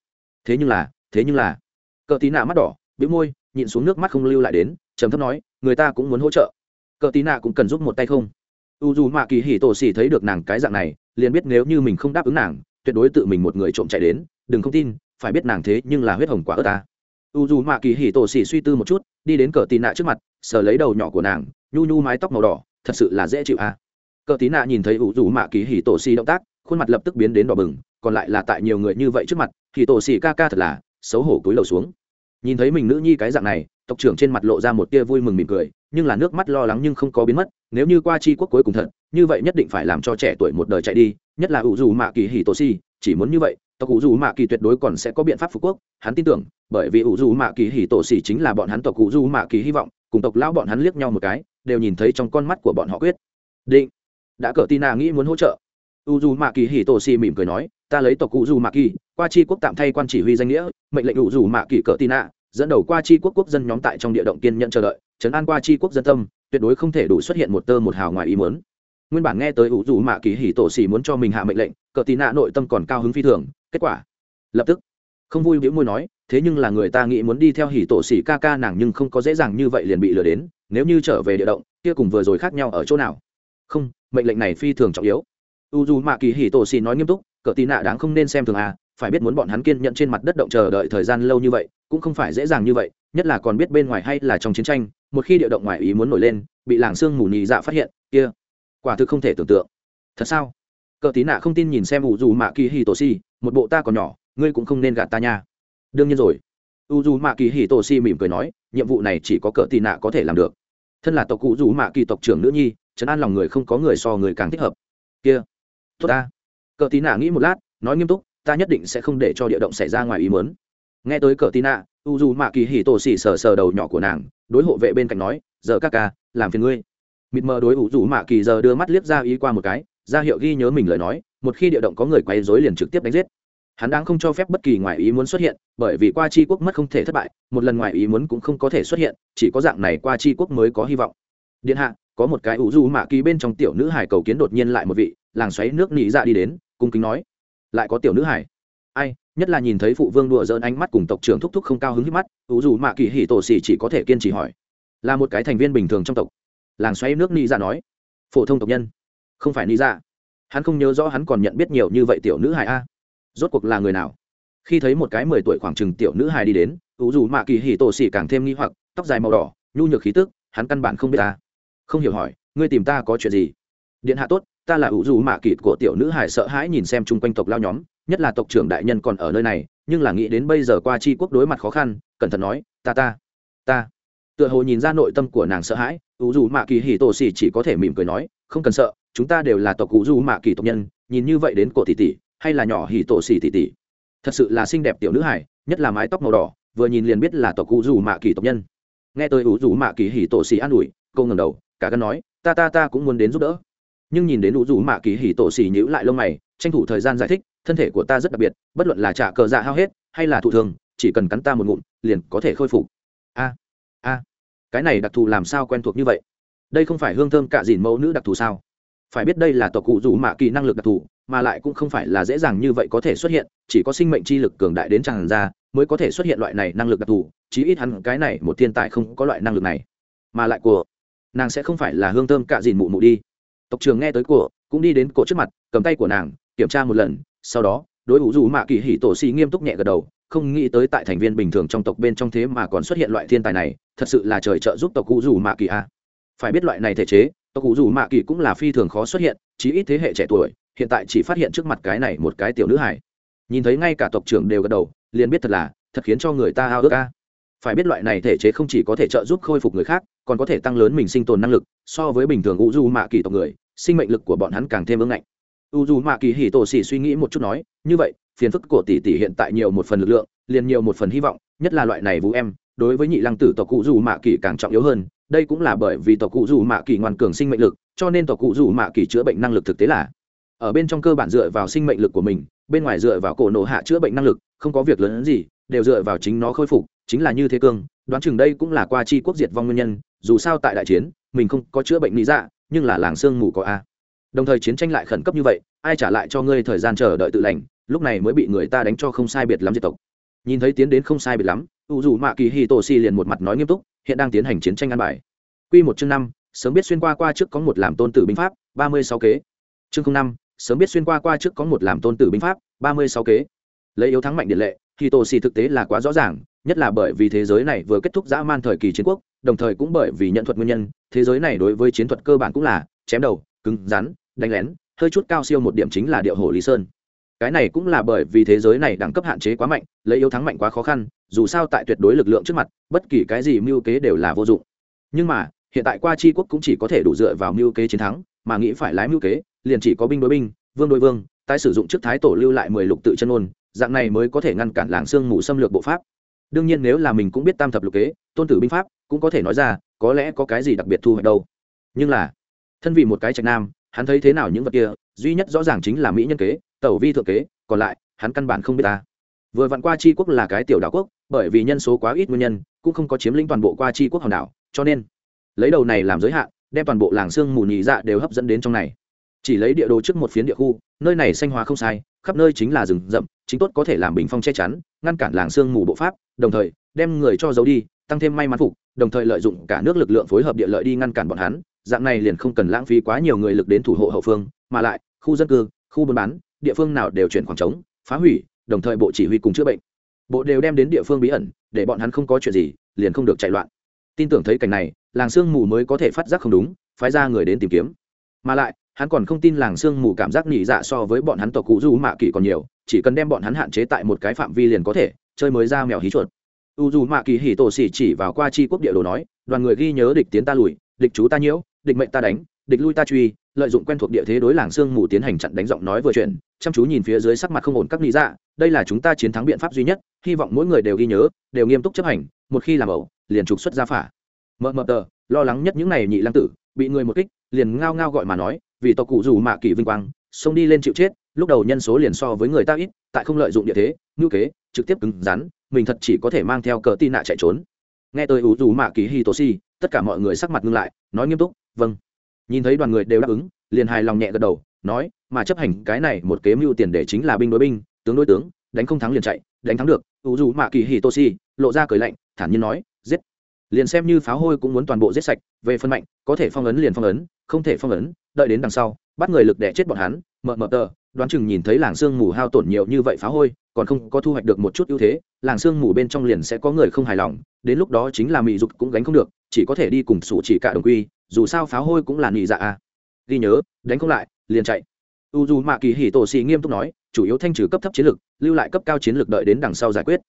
Thế nhưng là, thế nhưng là, cờ tí nạ mắt đỏ, bĩu môi, nhịn xuống nước mắt không lưu lại đến, trầm thấp nói, người ta cũng muốn hỗ trợ cờ tí nạ cũng cần giúp một tay không? U dù mạ kỳ hỉ tổ xỉ thấy được nàng cái dạng này, liền biết nếu như mình không đáp ứng nàng, tuyệt đối tự mình một người trộm chạy đến, đừng không tin, phải biết nàng thế nhưng là huyết hồng quả ớt ta. U dù mạ kỳ hỉ tổ xỉ suy tư một chút, đi đến cờ tí nạ trước mặt, sờ lấy đầu nhỏ của nàng, nhu nhu mái tóc màu đỏ, thật sự là dễ chịu à. cờ tí nạ nhìn thấy u dù mạ kỳ hỉ tổ xỉ động tác, khuôn mặt lập tức biến đến đỏ bừng, còn lại là tại nhiều người như vậy trước mặt thì tổ xỉ ca ca thật là xấu hổ cúi đầu xuống. Nhìn thấy mình nữ nhi cái dạng này, tộc trưởng trên mặt lộ ra một tia vui mừng mỉm cười nhưng là nước mắt lo lắng nhưng không có biến mất, nếu như qua chi quốc cuối cùng thật, như vậy nhất định phải làm cho trẻ tuổi một đời chạy đi, nhất là ủ dù mạ kỳ hì tổ si chỉ muốn như vậy, tộc ủ dù mạ kỳ tuyệt đối còn sẽ có biện pháp phục quốc, hắn tin tưởng, bởi vì ủ dù mạ kỳ hì tổ si chính là bọn hắn tộc ủ dù mạ kỳ hy vọng, cùng tộc lão bọn hắn liếc nhau một cái, đều nhìn thấy trong con mắt của bọn họ quyết. Định. Đã cờ tina nghĩ muốn hỗ trợ. U dù mạ kỳ hì tổ si mỉm cười nói, ta lấy tộc cụ dù mạ kỳ qua chi quốc tạm thay quan chỉ huy danh nghĩa, mệnh lệnh u dù mạ kỳ cờ tina dẫn đầu qua chi quốc quốc dân nhóm tại trong địa động kiên nhận chờ đợi, chấn an qua chi quốc dân tâm, tuyệt đối không thể đủ xuất hiện một tơ một hào ngoài ý muốn. Nguyên bản nghe tới ủ dù mạ kỳ hỉ tổ xỉ muốn cho mình hạ mệnh lệnh, cờ tì nạ nội tâm còn cao hứng phi thường, kết quả, lập tức, không vui biểu môi nói, thế nhưng là người ta nghĩ muốn đi theo hỉ tổ xỉ ca ca nàng nhưng không có dễ dàng như vậy liền bị lừa đến, nếu như trở về địa động, kia cùng vừa rồi khác nhau ở chỗ nào? Không, mệnh lệnh này phi thường trọng yếu. U dù mạ kỳ hỉ tổ xỉ nói nghiêm túc, cờ tì nạ đáng không nên xem thường à phải biết muốn bọn hắn kiên nhận trên mặt đất động chờ đợi thời gian lâu như vậy, cũng không phải dễ dàng như vậy, nhất là còn biết bên ngoài hay là trong chiến tranh, một khi địa động ngoài ý muốn nổi lên, bị làng sương mù nhì dạ phát hiện, kia, quả thực không thể tưởng tượng. Thật sao? Cờ tí nạ không tin nhìn xem u dù mạ kỳ hì tổ si một bộ ta còn nhỏ, ngươi cũng không nên gạt ta nha. Đương nhiên rồi. U dù mạ kỳ hì tổ si mỉm cười nói, nhiệm vụ này chỉ có cờ tí nạ có thể làm được. Thân là tộc cụ dù mạ kỳ tộc trưởng nữ nhi chấn an lòng người không có người so người càng thích hợp. Kia, tốt ta. Cờ tí nạ nghĩ một lát, nói nghiêm túc ta nhất định sẽ không để cho địa động xảy ra ngoài ý muốn. Nghe tới cờ tin, nạ u dù mạ kỳ hì tổ xỉ sờ sờ đầu nhỏ của nàng đối hộ vệ bên cạnh nói giờ các ca làm phiền ngươi. Mịt mờ đối u dù mạ kỳ giờ đưa mắt liếc ra ý qua một cái ra hiệu ghi nhớ mình lời nói một khi địa động có người quay dối liền trực tiếp đánh giết. Hắn đang không cho phép bất kỳ ngoại ý muốn xuất hiện bởi vì qua chi quốc mất không thể thất bại một lần ngoại ý muốn cũng không có thể xuất hiện chỉ có dạng này qua chi quốc mới có hy vọng. Điện hạ có một cái ủ du mạ kỳ bên trong tiểu nữ hải cầu kiến đột nhiên lại một vị làng xoáy nước nỉ dạ đi đến cung kính nói lại có tiểu nữ hải. Ai, nhất là nhìn thấy phụ vương đùa dỡn ánh mắt cùng tộc trưởng thúc thúc không cao hứng hít mắt ủ dù mạ kỳ hỉ tổ xỉ chỉ có thể kiên trì hỏi. Là một cái thành viên bình thường trong tộc. Làng xoáy nước ni ra nói. Phổ thông tộc nhân. Không phải ni ra hắn không nhớ rõ hắn còn nhận biết nhiều như vậy tiểu nữ hài a. Rốt cuộc là người nào? Khi thấy một cái mười tuổi khoảng chừng tiểu nữ hài đi đến ủ dù mạ kỳ hỉ tổ xỉ càng thêm nghi hoặc, tóc dài màu đỏ, nhu nhược khí tức, hắn căn bản không biết ta. Không hiểu hỏi, ngươi tìm ta có chuyện gì? Điện hạ tốt ta là ủ dù mạ kỳ của tiểu nữ hải sợ hãi nhìn xem chung quanh tộc lao nhóm, nhất là tộc trưởng đại nhân còn ở nơi này, nhưng là nghĩ đến bây giờ qua chi quốc đối mặt khó khăn, cẩn thận nói, ta ta ta. Tựa hồ nhìn ra nội tâm của nàng sợ hãi, ủ dù mạ kỳ hì tổ xì chỉ có thể mỉm cười nói, không cần sợ, chúng ta đều là tộc ủ dù mạ kỳ tộc nhân, nhìn như vậy đến cổ tỷ tỷ, hay là nhỏ hì tổ xì tỷ tỷ. Thật sự là xinh đẹp tiểu nữ hải nhất là mái tóc màu đỏ, vừa nhìn liền biết là tộc ủ dù mạ kỳ tộc nhân. Nghe tôi ủ dù mạ kỳ hì tổ xì an ủi câu ngầm đầu, cả gân nói, ta ta ta cũng muốn đến giúp đỡ nhưng nhìn đến u dù mạ kỳ hì tổ xì nhữ lại lông mày, tranh thủ thời gian giải thích, thân thể của ta rất đặc biệt, bất luận là trả cờ dạ hao hết, hay là thụ thường chỉ cần cắn ta một ngụm, liền có thể khôi phục. A a, cái này đặc thù làm sao quen thuộc như vậy? Đây không phải hương thơm cạ dìn mẫu nữ đặc thù sao? Phải biết đây là tộc cụ rủ mạ kỳ năng lực đặc thù, mà lại cũng không phải là dễ dàng như vậy có thể xuất hiện, chỉ có sinh mệnh chi lực cường đại đến tràn ra mới có thể xuất hiện loại này năng lực đặc thù, chí ít hẳn cái này một thiên tài không có loại năng lực này. Mà lại của, nàng sẽ không phải là hương thơm cạ dìn mụ mụ đi tộc trường nghe tới của cũng đi đến cổ trước mặt, cầm tay của nàng, kiểm tra một lần, sau đó, đối ủ dù mạ kỳ hỉ tổ xì nghiêm túc nhẹ gật đầu, không nghĩ tới tại thành viên bình thường trong tộc bên trong thế mà còn xuất hiện loại thiên tài này, thật sự là trời trợ giúp tộc cụ dù mạ kỳ a. Phải biết loại này thể chế, tộc cụ dù mạ kỳ cũng là phi thường khó xuất hiện chí ít thế hệ trẻ tuổi, hiện tại chỉ phát hiện trước mặt cái này một cái tiểu nữ hải nhìn thấy ngay cả tộc trưởng đều gật đầu, liền biết thật là, thật khiến cho người ta ao ước a phải biết loại này thể chế không chỉ có thể trợ giúp khôi phục người khác, còn có thể tăng lớn mình sinh tồn năng lực, so với bình thường u du mạ kỳ tộc người, sinh mệnh lực của bọn hắn càng thêm ưng ngạnh. U du mạ kỳ hì tổ xỉ suy nghĩ một chút nói, như vậy, phiền phức của tỷ tỷ hiện tại nhiều một phần lực lượng, liền nhiều một phần hy vọng, nhất là loại này vũ em, đối với nhị lăng tử tộc cụ du mạ kỳ càng trọng yếu hơn, đây cũng là bởi vì tộc cụ du mạ kỳ ngoan cường sinh mệnh lực, cho nên tộc cụ du mạ kỳ chữa bệnh năng lực thực tế là ở bên trong cơ bản dựa vào sinh mệnh lực của mình, bên ngoài dựa vào cổ nổ hạ chữa bệnh năng lực, không có việc lớn hơn gì đều dựa vào chính nó khôi phục, chính là như thế cương, đoán chừng đây cũng là qua chi quốc diệt vong nguyên nhân, dù sao tại đại chiến, mình không có chữa bệnh lý dạ nhưng là làng sương mù có a. Đồng thời chiến tranh lại khẩn cấp như vậy, ai trả lại cho ngươi thời gian chờ đợi tự lành, lúc này mới bị người ta đánh cho không sai biệt lắm diệt tộc. Nhìn thấy tiến đến không sai biệt lắm, u dù mạ kỳ hi tổ si liền một mặt nói nghiêm túc, hiện đang tiến hành chiến tranh ăn bài. Q một chương năm, sớm biết xuyên qua qua trước có một làm tôn tử binh pháp, ba mươi sáu kế. Chương năm, sớm biết xuyên qua qua trước có một làm tôn tử binh pháp, ba mươi sáu kế. Lấy yếu thắng mạnh điện lệ hi tổ xì thực tế là quá rõ ràng, nhất là bởi vì thế giới này vừa kết thúc dã man thời kỳ chiến quốc, đồng thời cũng bởi vì nhận thuật nguyên nhân, thế giới này đối với chiến thuật cơ bản cũng là chém đầu, cứng rắn, đánh lén, hơi chút cao siêu một điểm chính là điệu hồ lý sơn. Cái này cũng là bởi vì thế giới này đẳng cấp hạn chế quá mạnh, lấy yếu thắng mạnh quá khó khăn, dù sao tại tuyệt đối lực lượng trước mặt, bất kỳ cái gì mưu kế đều là vô dụng. Nhưng mà, hiện tại qua tri quốc cũng chỉ có thể đủ dựa vào mưu kế chiến thắng, mà nghĩ phải lái mưu kế, liền chỉ có binh đối binh, vương đối vương, tái sử dụng trước thái tổ lưu lại mười lục tự chân ôn dạng này mới có thể ngăn cản làng sương mù xâm lược bộ pháp. Đương nhiên nếu là mình cũng biết tam thập lục kế, tôn tử binh pháp, cũng có thể nói ra, có lẽ có cái gì đặc biệt thu hoạch đâu. Nhưng là, thân vì một cái trạch nam, hắn thấy thế nào những vật kia, duy nhất rõ ràng chính là mỹ nhân kế, tẩu vi thượng kế, còn lại, hắn căn bản không biết ta. Vừa vặn qua c quốc là cái tiểu đảo quốc, bởi vì nhân số quá ít nguyên nhân, cũng không có chiếm lĩnh toàn bộ qua c quốc hòn đảo, cho nên, lấy đầu này làm giới hạn, đem toàn bộ làng sương mù nhị dạ đều hấp dẫn đến trong này. Chỉ lấy địa đồ trước một phiến địa khu, nơi này xanh hóa không sai khắp nơi chính là rừng rậm, chính tốt có thể làm bình phong che chắn, ngăn cản làng sương mù bộ pháp, đồng thời, đem người cho giấu đi, tăng thêm may mắn phục, đồng thời lợi dụng cả nước lực lượng phối hợp địa lợi đi ngăn cản bọn hắn, dạng này liền không cần lãng phí quá nhiều người lực đến thủ hộ hậu phương, mà lại, khu dân cư, khu buôn bán, địa phương nào đều chuyển khoảng trống, phá hủy, đồng thời bộ chỉ huy cùng chữa bệnh. Bộ đều đem đến địa phương bí ẩn, để bọn hắn không có chuyện gì, liền không được chạy loạn. Tin tưởng thấy cảnh này, làng sương mù mới có thể phát giác không đúng, phái ra người đến tìm kiếm. Mà lại hắn còn không tin làng sương mù cảm giác nhị dạ so với bọn hắn tộc cụ du mạ kỳ còn nhiều, chỉ cần đem bọn hắn hạn chế tại một cái phạm vi liền có thể, chơi mới ra mèo hí chuột. U dù mạ kỳ hỉ tổ xỉ chỉ vào qua chi quốc địa đồ nói, đoàn người ghi nhớ địch tiến ta lùi, địch chú ta nhiễu, địch mệnh ta đánh, địch lui ta truy, lợi dụng quen thuộc địa thế đối làng sương mù tiến hành chặn đánh giọng nói vừa chuyển, chăm chú nhìn phía dưới sắc mặt không ổn các lý dạ đây là chúng ta chiến thắng biện pháp duy nhất, hy vọng mỗi người đều ghi nhớ, đều nghiêm túc chấp hành, một khi làm ẩu, liền trục xuất ra phả. Mờ mờ tờ, lo lắng nhất những này nhị lăng tử, bị người một kích, liền ngao ngao gọi mà nói vì tộc cụ dù mạ kỳ vinh quang, xông đi lên chịu chết, lúc đầu nhân số liền so với người ta ít, tại không lợi dụng địa thế, ngữ kế, trực tiếp cứng rắn, mình thật chỉ có thể mang theo cờ tin nạ chạy trốn. Nghe tôi ủ dù mạ kỳ hi tô si tất cả mọi người sắc mặt ngưng lại, nói nghiêm túc vâng. Nhìn thấy đoàn người đều đáp ứng, liền hài lòng nhẹ gật đầu, nói, mà chấp hành cái này một kế mưu tiền để chính là binh đối binh, tướng đối tướng, đánh không thắng liền chạy, đánh thắng được. Ủ dù mạ kỳ hi tô si lộ ra cười lạnh, thản nhiên nói, giết. Liền xem như pháo hôi cũng muốn toàn bộ giết sạch, về phân mạnh, có thể phong ấn liền phong ấn, không thể phong ấn đợi đến đằng sau, bắt người lực để chết bọn hắn, mờ mờ tờ, đoán chừng nhìn thấy làng sương mù hao tổn nhiều như vậy phá hôi, còn không có thu hoạch được một chút ưu thế, làng sương mù bên trong liền sẽ có người không hài lòng, đến lúc đó chính là mỹ dục cũng gánh không được, chỉ có thể đi cùng sủ chỉ cả đồng quy, dù sao phá hôi cũng là nị dạ a ghi nhớ, đánh không lại, liền chạy. U dù mạ kỳ hỉ tổ xì nghiêm túc nói, chủ yếu thanh trừ cấp thấp chiến lược lưu lại cấp cao chiến lược đợi đến đằng sau giải quyết.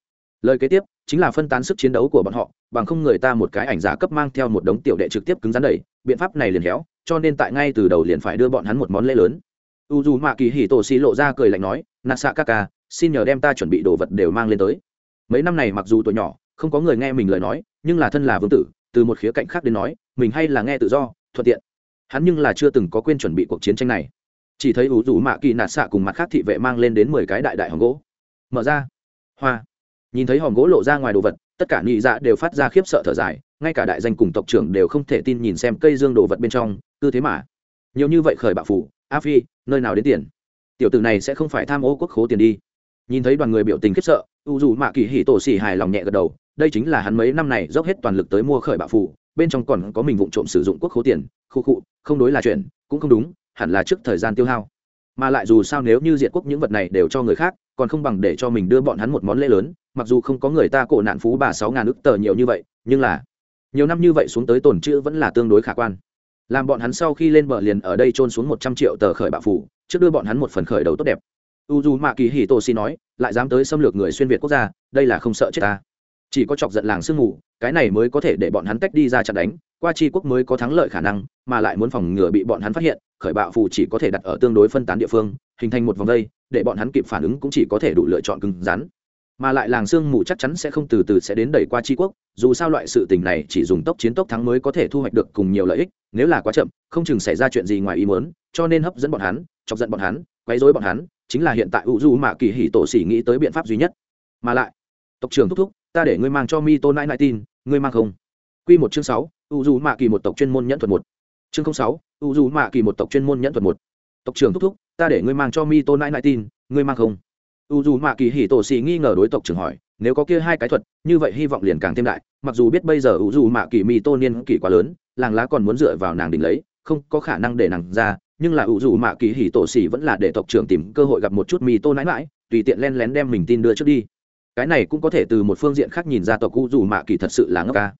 Lời kế tiếp, chính là phân tán sức chiến đấu của bọn họ, bằng không người ta một cái ảnh giả cấp mang theo một đống tiểu đệ trực tiếp cứng rắn đẩy, biện pháp này liền héo cho nên tại ngay từ đầu liền phải đưa bọn hắn một món lễ lớn. U dù mạ kỳ hì tổ xì lộ ra cười lạnh nói, nạ xạ ca ca, xin nhờ đem ta chuẩn bị đồ vật đều mang lên tới. Mấy năm này mặc dù tuổi nhỏ, không có người nghe mình lời nói, nhưng là thân là vương tử, từ một khía cạnh khác đến nói, mình hay là nghe tự do, thuận tiện. Hắn nhưng là chưa từng có quên chuẩn bị cuộc chiến tranh này. Chỉ thấy ủ rủ mạ kỳ nạt xạ cùng mặt khác thị vệ mang lên đến mười cái đại đại hòm gỗ. Mở ra. Hoa. Nhìn thấy hòm gỗ lộ ra ngoài đồ vật, tất cả nhị dạ đều phát ra khiếp sợ thở dài, ngay cả đại danh cùng tộc trưởng đều không thể tin nhìn xem cây dương đồ vật bên trong cứ thế mà. Nhiều như vậy khởi bạo phủ, a phi, nơi nào đến tiền? Tiểu tử này sẽ không phải tham ô quốc khố tiền đi. Nhìn thấy đoàn người biểu tình khiếp sợ, u dù mạ kỳ hỉ tổ xỉ hài lòng nhẹ gật đầu, đây chính là hắn mấy năm này dốc hết toàn lực tới mua khởi bạo phủ, bên trong còn có mình vụ trộm sử dụng quốc khố tiền, khu khụ không đối là chuyện, cũng không đúng, hẳn là trước thời gian tiêu hao. Mà lại dù sao nếu như diệt quốc những vật này đều cho người khác, còn không bằng để cho mình đưa bọn hắn một món lễ lớn, mặc dù không có người ta cổ nạn phú bà sáu ngàn ức tờ nhiều như vậy, nhưng là nhiều năm như vậy xuống tới tổn chữ vẫn là tương đối khả quan làm bọn hắn sau khi lên bờ liền ở đây trôn xuống một trăm triệu tờ khởi bạo phủ, trước đưa bọn hắn một phần khởi đầu tốt đẹp. U d mạ kỳ hì tô si nói, lại dám tới xâm lược người xuyên việt quốc gia, đây là không sợ chết ta. Chỉ có chọc giận làng sương mù, cái này mới có thể để bọn hắn tách đi ra chặn đánh, qua tri quốc mới có thắng lợi khả năng, mà lại muốn phòng ngừa bị bọn hắn phát hiện, khởi bạo phù chỉ có thể đặt ở tương đối phân tán địa phương, hình thành một vòng vây, để bọn hắn kịp phản ứng cũng chỉ có thể đủ lựa chọn cứng rắn mà lại làng sương mù chắc chắn sẽ không từ từ sẽ đến đẩy qua tri quốc, dù sao loại sự tình này chỉ dùng tốc chiến tốc thắng mới có thể thu hoạch được cùng nhiều lợi ích, nếu là quá chậm, không chừng xảy ra chuyện gì ngoài ý muốn, cho nên hấp dẫn bọn hắn, chọc giận bọn hắn, quấy rối bọn hắn, chính là hiện tại u du mạ kỳ hỉ tổ xỉ nghĩ tới biện pháp duy nhất. Mà lại, tộc trưởng thúc thúc, ta để ngươi mang cho mi tôn nãi nãi tin, ngươi mang không? Quy một chương sáu u du mạ kỳ một tộc chuyên môn nhẫn thuật một. Chương sáu u du mạ kỳ một tộc chuyên môn nhẫn thuật một. Tộc trưởng thúc thúc, ta để ngươi mang cho mi tôn nãi nãi tin, ngươi mang không? U dù mạ kỳ hỉ tổ xì nghi ngờ đối tộc trưởng hỏi, nếu có kia hai cái thuật, như vậy hy vọng liền càng thêm đại. Mặc dù biết bây giờ u dù mạ kỳ mi tô niên kỳ quá lớn, làng lá còn muốn dựa vào nàng đỉnh lấy, không có khả năng để nàng ra, nhưng là u dù mạ kỳ hỉ tổ xì vẫn là để tộc trưởng tìm cơ hội gặp một chút mi tô nãi mãi tùy tiện len lén đem mình tin đưa trước đi. Cái này cũng có thể từ một phương diện khác nhìn ra tộc u dù mạ kỳ thật sự là ngốc ca.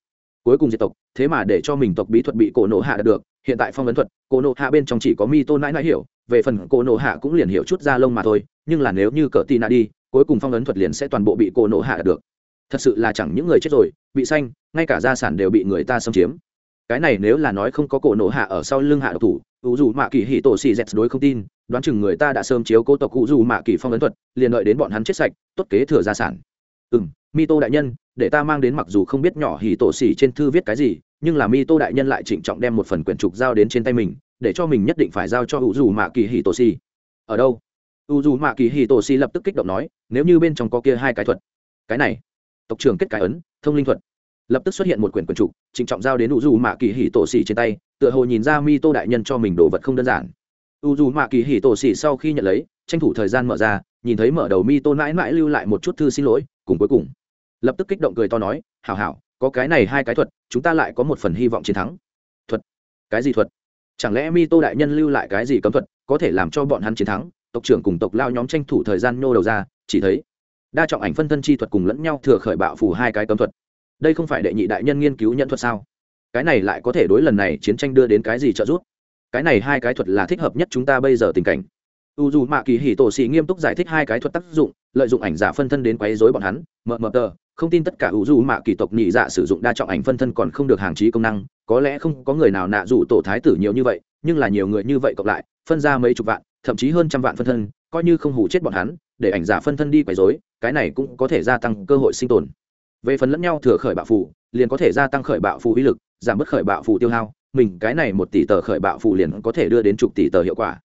Cuối cùng diệt tộc, thế mà để cho mình tộc bí thuật bị cổ nộ hạ được. Hiện tại phong vấn thuật cổ nộ hạ bên trong chỉ có mi tô nãi nãi hiểu, về phần cổ nộ hạ cũng liền hiểu chút ra lông mà thôi nhưng là nếu như cỡ tì nạ đi, cuối cùng phong ấn thuật liền sẽ toàn bộ bị cô nộ hạ được. Thật sự là chẳng những người chết rồi, bị xanh ngay cả gia sản đều bị người ta xâm chiếm. Cái này nếu là nói không có cổ nổ hạ ở sau lưng hạ độc thủ ủ dù mạ kỳ hì tổ xì dẹt đối không tin, đoán chừng người ta đã sớm chiếu cố tộc cụ dù mạ kỳ phong ấn thuật, liền đợi đến bọn hắn chết sạch, tốt kế thừa gia sản. Ừ m mi tô đại nhân, để ta mang đến mặc dù không biết nhỏ hì tổ xì trên thư viết cái gì, nhưng là mi tô đại nhân lại trịnh trọng đem một phần quyển trục giao đến trên tay mình, để cho mình nhất định phải giao cho ủ dù mạ kỳ hì tổ xì. Ở đâu? U dù mạ kỳ hì tổ xì lập tức kích động nói, nếu như bên trong có kia hai cái thuật, cái này, tộc trưởng kết cái ấn, thông linh thuật, lập tức xuất hiện một quyển quyển trục trịnh trọng giao đến u dù mạ kỳ hì tổ xì trên tay, tựa hồ nhìn ra mi tô đại nhân cho mình đồ vật không đơn giản. U dù mạ kỳ hì tổ xì sau khi nhận lấy, tranh thủ thời gian mở ra, nhìn thấy mở đầu mi tô mãi mãi lưu lại một chút thư xin lỗi, cùng cuối cùng, lập tức kích động cười to nói, hảo hảo, có cái này hai cái thuật, chúng ta lại có một phần hy vọng chiến thắng. Thuật? Cái gì thuật? Chẳng lẽ mi tô đại nhân lưu lại cái gì cấm thuật, có thể làm cho bọn hắn chiến thắng? Tộc trưởng cùng tộc lao nhóm tranh thủ thời gian nhô đầu ra, chỉ thấy đa trọng ảnh phân thân chi thuật cùng lẫn nhau thừa khởi bạo phủ hai cái cấm thuật. Đây không phải đệ nhị đại nhân nghiên cứu nhận thuật sao? Cái này lại có thể đối lần này chiến tranh đưa đến cái gì trợ giúp? Cái này hai cái thuật là thích hợp nhất chúng ta bây giờ tình cảnh. U dù mạ kỳ hì tổ sĩ nghiêm túc giải thích hai cái thuật tác dụng, lợi dụng ảnh giả phân thân đến quấy dối bọn hắn. Mờ mờ tờ, không tin tất cả u dù mạ kỳ tộc nhị dạ sử dụng đa trọng ảnh phân thân còn không được hàng trí công năng, có lẽ không có người nào nạ dụ tổ thái tử nhiều như vậy, nhưng là nhiều người như vậy cộng lại, phân ra mấy chục vạn thậm chí hơn trăm vạn phân thân, coi như không hủ chết bọn hắn, để ảnh giả phân thân đi quấy dối cái này cũng có thể gia tăng cơ hội sinh tồn. Về phần lẫn nhau thừa khởi bạo phù, liền có thể gia tăng khởi bạo phù uy lực, giảm bớt khởi bạo phù tiêu hao, mình cái này một tỷ tờ khởi bạo phù liền có thể đưa đến chục tỷ tờ hiệu quả.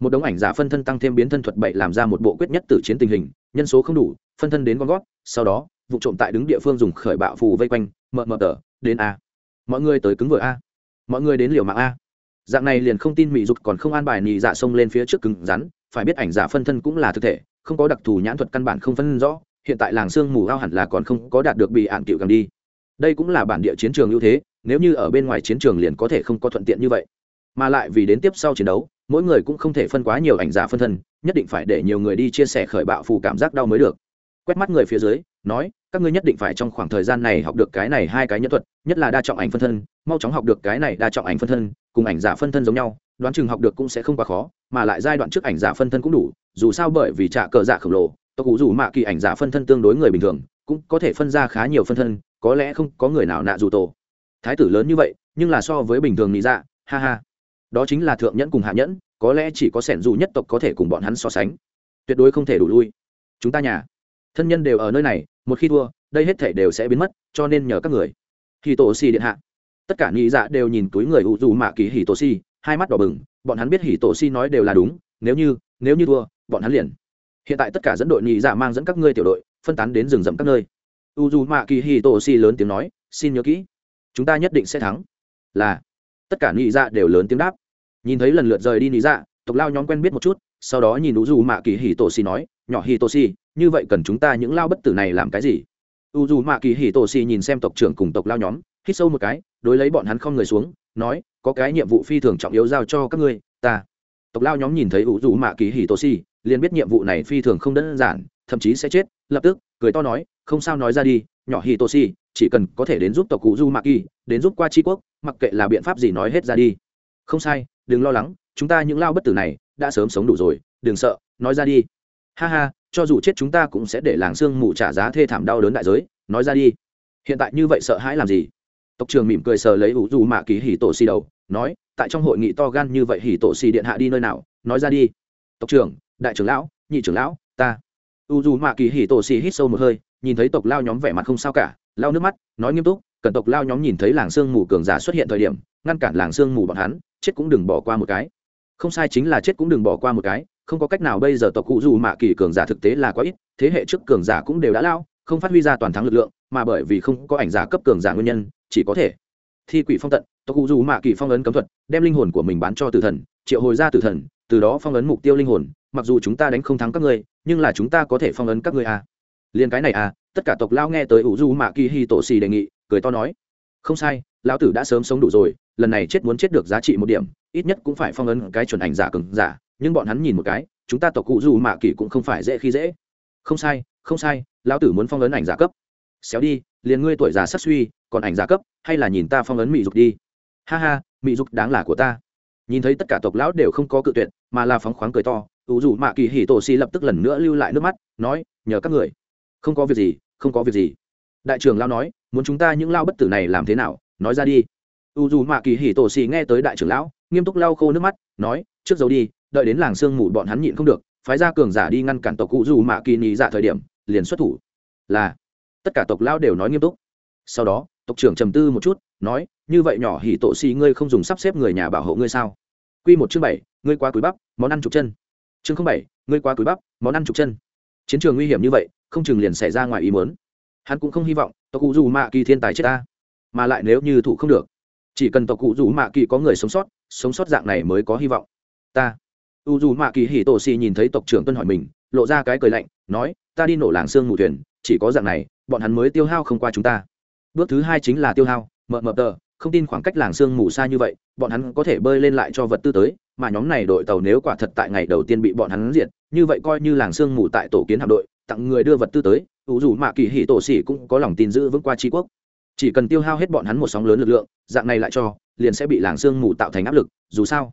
Một đống ảnh giả phân thân tăng thêm biến thân thuật bậy làm ra một bộ quyết nhất từ chiến tình hình, nhân số không đủ, phân thân đến con gót, sau đó, vụ trộm tại đứng địa phương dùng khởi bạo phù vây quanh, mờ mờ tờ, đến a. Mọi người tới cứng vừa a. Mọi người đến liều mạng a dạng này liền không tin mỹ dục còn không an bài nhị dạ xông lên phía trước cứng rắn, phải biết ảnh giả phân thân cũng là thực thể, không có đặc thù nhãn thuật căn bản không phân rõ, hiện tại làng sương mù ao hẳn là còn không có đạt được bị ạn cựu càng đi. Đây cũng là bản địa chiến trường ưu thế, nếu như ở bên ngoài chiến trường liền có thể không có thuận tiện như vậy. Mà lại vì đến tiếp sau chiến đấu, mỗi người cũng không thể phân quá nhiều ảnh giả phân thân, nhất định phải để nhiều người đi chia sẻ khởi bạo phù cảm giác đau mới được. Quét mắt người phía dưới, nói, các ngươi nhất định phải trong khoảng thời gian này học được cái này hai cái nhân thuật, nhất là đa trọng ảnh phân thân, mau chóng học được cái này đa trọng ảnh phân thân cùng ảnh giả phân thân giống nhau, đoán chừng học được cũng sẽ không quá khó, mà lại giai đoạn trước ảnh giả phân thân cũng đủ, dù sao bởi vì trả cờ giả khổng lồ, tộc cụ dù mạ kỳ ảnh giả phân thân tương đối người bình thường, cũng có thể phân ra khá nhiều phân thân, có lẽ không có người nào nạ dù tổ. Thái tử lớn như vậy, nhưng là so với bình thường nghĩ dạ ha ha. Đó chính là thượng nhẫn cùng hạ nhẫn, có lẽ chỉ có sẻn dù nhất tộc có thể cùng bọn hắn so sánh. Tuyệt đối không thể đủ lui. Chúng ta nhà, thân nhân đều ở nơi này, một khi thua, đây hết thể đều sẽ biến mất, cho nên nhờ các người. Khi tổ xì điện hạ tất cả nghĩ dạ đều nhìn túi người ủ dù mạ kỳ hì tổ si, hai mắt đỏ bừng, bọn hắn biết hì tổ si nói đều là đúng, nếu như nếu như thua, bọn hắn liền. Hiện tại tất cả dẫn đội nghĩ dạ mang dẫn các ngươi tiểu đội, phân tán đến rừng rậm các nơi. U dù mạ kỳ hì tổ si lớn tiếng nói, xin nhớ kỹ, chúng ta nhất định sẽ thắng. Là, tất cả nghĩ dạ đều lớn tiếng đáp. Nhìn thấy lần lượt rời đi nghĩ dạ tộc lao nhóm quen biết một chút, sau đó nhìn u dù mạ kỳ hì tổ si nói, nhỏ hì tổ si, như vậy cần chúng ta những lao bất tử này làm cái gì? U dù mạ kỳ hì tổ si nhìn xem tộc trưởng cùng tộc lao nhóm hít sâu một cái, đối lấy bọn hắn không người xuống, nói, có cái nhiệm vụ phi thường trọng yếu giao cho các ngươi, ta. Tộc lao nhóm nhìn thấy ủ rũ mạ kỳ hì tô si, liền biết nhiệm vụ này phi thường không đơn giản, thậm chí sẽ chết, lập tức, cười to nói, không sao nói ra đi, nhỏ hì tô si, chỉ cần có thể đến giúp tộc cụ du mạ kỳ đến giúp qua tri quốc, mặc kệ là biện pháp gì nói hết ra đi. Không sai, đừng lo lắng, chúng ta những lao bất tử này đã sớm sống đủ rồi, đừng sợ, nói ra đi. Ha ha, cho dù chết chúng ta cũng sẽ để làng xương mù trả giá thê thảm đau đớn đại giới, nói ra đi. Hiện tại như vậy sợ hãi làm gì? Tộc trường mỉm cười sờ lấy ủ dù mạ kỳ hì tổ xì đầu, nói, tại trong hội nghị to gan như vậy hì tổ xì điện hạ đi nơi nào? Nói ra đi. Tộc trưởng, đại trưởng lão, nhị trưởng lão, ta. U dù mạ kỳ hì tổ xì hít sâu một hơi, nhìn thấy tộc lao nhóm vẻ mặt không sao cả lao nước mắt, nói nghiêm túc, cần tộc lao nhóm nhìn thấy làng sương mù cường giả xuất hiện thời điểm, ngăn cản làng sương mù bọn hắn, chết cũng đừng bỏ qua một cái. Không sai chính là chết cũng đừng bỏ qua một cái, không có cách nào bây giờ tộc cụ dù mạ kỳ cường giả thực tế là quá ít, thế hệ trước cường giả cũng đều đã lao không phát huy ra toàn thắng lực lượng, mà bởi vì không có ảnh giả cấp cường giả nguyên nhân, chỉ có thể thi quỷ phong tận. Tộc cụ dù mạ kỳ phong ấn cấm thuật, đem linh hồn của mình bán cho tử thần, triệu hồi ra tử thần, từ đó phong ấn mục tiêu linh hồn. Mặc dù chúng ta đánh không thắng các ngươi, nhưng là chúng ta có thể phong ấn các ngươi à. liền cái này à tất cả tộc lao nghe tới ủ du mạ kỳ hi tổ xì đề nghị, cười to nói, không sai, lão tử đã sớm sống đủ rồi, lần này chết muốn chết được giá trị một điểm, ít nhất cũng phải phong ấn cái chuẩn ảnh giả cứng giả, nhưng bọn hắn nhìn một cái, chúng ta tộc cụ du mạ kỳ cũng không phải dễ khi dễ. Không sai không sai lão tử muốn phong ấn ảnh giả cấp. Xéo đi, liền ngươi tuổi già sắc suy, còn ảnh giả cấp, hay là nhìn ta phong ấn mỹ dục đi. Ha ha, mỹ dục đáng là của ta. Nhìn thấy tất cả tộc lão đều không có cự tuyệt, mà là phóng khoáng cười to ủ dù mạ kỳ hỉ tổ xì lập tức lần nữa lưu lại nước mắt, nói, nhờ các người. Không có việc gì, không có việc gì. Đại trưởng lão nói, muốn chúng ta những lao bất tử này làm thế nào? Nói ra đi. U dù mạ kỳ hỉ tổ xì nghe tới đại trưởng lão, nghiêm túc lau khô nước mắt, nói, trước dấu đi, đợi đến làng sương mù bọn hắn nhịn không được, phái ra cường giả đi ngăn cản tộc cụ dù mạ kỳ nhị dạ thời điểm liền xuất thủ. Là, tất cả tộc lao đều nói nghiêm túc. Sau đó, tộc trưởng trầm tư một chút, nói, như vậy nhỏ hỉ tổ xì ngươi không dùng sắp xếp người nhà bảo hộ ngươi sao? Q một chương bảy, ngươi qua túi bắp, món ăn trục chân. Chương không bảy, ngươi qua túi bắp, món ăn trục chân. Chiến trường nguy hiểm như vậy, không chừng liền xảy ra ngoài ý muốn. Hắn cũng không hy vọng tộc cụ dù mạ kỳ thiên tài chết ta, mà lại nếu như thủ không được, chỉ cần tộc cụ dù mạ kỳ có người sống sót sống sót dạng này mới có hy vọng. Ta u dù mạ kỳ hỉ tổ xì nhìn thấy tộc trưởng tuân hỏi mình lộ ra cái cười lạnh, nói, ta đi nổ làng xương mù thuyền, chỉ có dạng này, bọn hắn mới tiêu hao không qua chúng ta. Bước thứ hai chính là tiêu hao mờ mờ tờ, không tin khoảng cách làng sương mù xa như vậy, bọn hắn có thể bơi lên lại cho vật tư tới, mà nhóm này đội tàu nếu quả thật tại ngày đầu tiên bị bọn hắn diệt, như vậy coi như làng sương mù tại tổ kiến hạm đội, tặng người đưa vật tư tới, ủ dù mạ kỳ hỉ tổ xỉ cũng có lòng tin giữ vững qua tri quốc. Chỉ cần tiêu hao hết bọn hắn một sóng lớn lực lượng, dạng này lại cho, liền sẽ bị làng sương mù tạo thành áp lực, dù sao,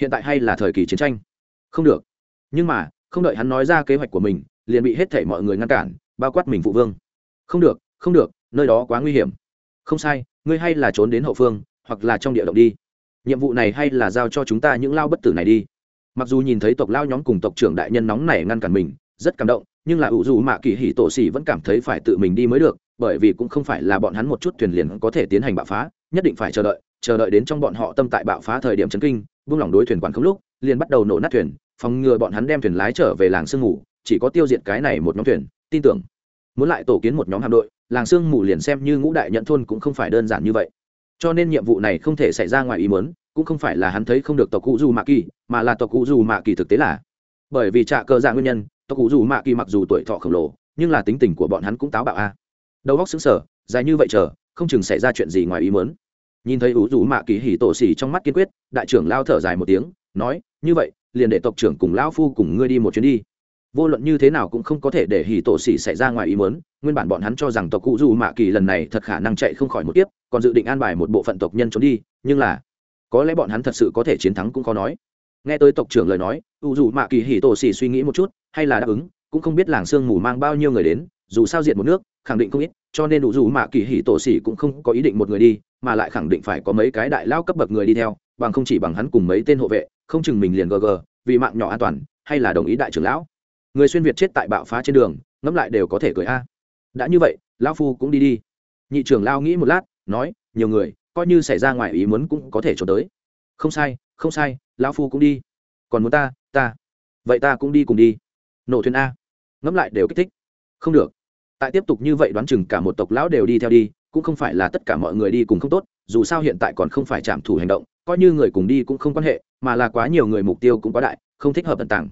hiện tại hay là thời kỳ chiến tranh. Không được. Nhưng mà không đợi hắn nói ra kế hoạch của mình, liền bị hết thảy mọi người ngăn cản, bao quát mình phụ vương. Không được không được, nơi đó quá nguy hiểm. Không sai, ngươi hay là trốn đến hậu phương, hoặc là trong địa động đi. Nhiệm vụ này hay là giao cho chúng ta những lao bất tử này đi. Mặc dù nhìn thấy tộc lao nhóm cùng tộc trưởng đại nhân nóng này ngăn cản mình, rất cảm động, nhưng là ủ dù mạ kỳ hỉ tổ xỉ vẫn cảm thấy phải tự mình đi mới được, bởi vì cũng không phải là bọn hắn một chút thuyền liền có thể tiến hành bạo phá, nhất định phải chờ đợi chờ đợi đến trong bọn họ tâm tại bạo phá thời điểm chấn kinh, buông lỏng đối thuyền quản không lúc liền bắt đầu nổ nát thuyền, phòng ngừa bọn hắn đem thuyền lái trở về làng sương ngủ chỉ có tiêu diệt cái này một nhóm thuyền, tin tưởng. Muốn lại tổ kiến một nhóm hạm đội, làng sương mù liền xem như ngũ đại nhận thôn cũng không phải đơn giản như vậy. Cho nên nhiệm vụ này không thể xảy ra ngoài ý muốn, cũng không phải là hắn thấy không được tộc cụ dù mạ kỳ, mà là tộc cụ dù mạ kỳ thực tế là. Bởi vì trạ cơ dạ nguyên nhân, tộc cụ dù mạ kỳ mặc dù tuổi thọ khổng lồ, nhưng là tính tình của bọn hắn cũng táo bạo a. Đầu góc xứng sở dài như vậy chờ, không chừng xảy ra chuyện gì ngoài ý muốn. Nhìn thấy ủ dù mạ kỳ hỉ tổ xỉ trong mắt kiên quyết, đại trưởng lao thở dài một tiếng nói, như vậy, liền để tộc trưởng cùng lão phu cùng ngươi đi một chuyến đi. Vô luận như thế nào cũng không có thể để hỉ tổ xỉ xảy ra ngoài ý muốn, nguyên bản bọn hắn cho rằng tộc cụ dù mạ kỳ lần này thật khả năng chạy không khỏi một tiếp còn dự định an bài một bộ phận tộc nhân trốn đi, nhưng là, có lẽ bọn hắn thật sự có thể chiến thắng cũng khó nói. Nghe tới tộc trưởng lời nói, u dù mạ kỳ hỉ tổ xỉ suy nghĩ một chút, hay là đáp ứng, cũng không biết làng sương mù mang bao nhiêu người đến, dù sao diệt một nước, khẳng định không ít, cho nên u dù mạ kỳ hỉ tổ xỉ cũng không có ý định một người đi, mà lại khẳng định phải có mấy cái đại lao cấp bậc người đi theo, bằng không chỉ bằng hắn cùng mấy tên hộ vệ không chừng mình liền gờ gờ, vì mạng nhỏ an toàn hay là đồng ý đại trưởng lão. Người xuyên việt chết tại bạo phá trên đường ngẫm lại đều có thể cười a. Đã như vậy lão phu cũng đi đi. Nhị trưởng lao nghĩ một lát nói nhiều người coi như xảy ra ngoài ý muốn cũng có thể trốn tới. Không sai không sai lão phu cũng đi. Còn muốn ta ta. Vậy ta cũng đi cùng đi. Nổ thuyền a. Ngẫm lại đều kích thích. Không được. Tại tiếp tục như vậy đoán chừng cả một tộc lão đều đi theo đi cũng không phải là tất cả mọi người đi cùng không tốt dù sao hiện tại còn không phải trạm thủ hành động coi như người cùng đi cũng không quan hệ, mà là quá nhiều người mục tiêu cũng quá đại, không thích hợp tận tảng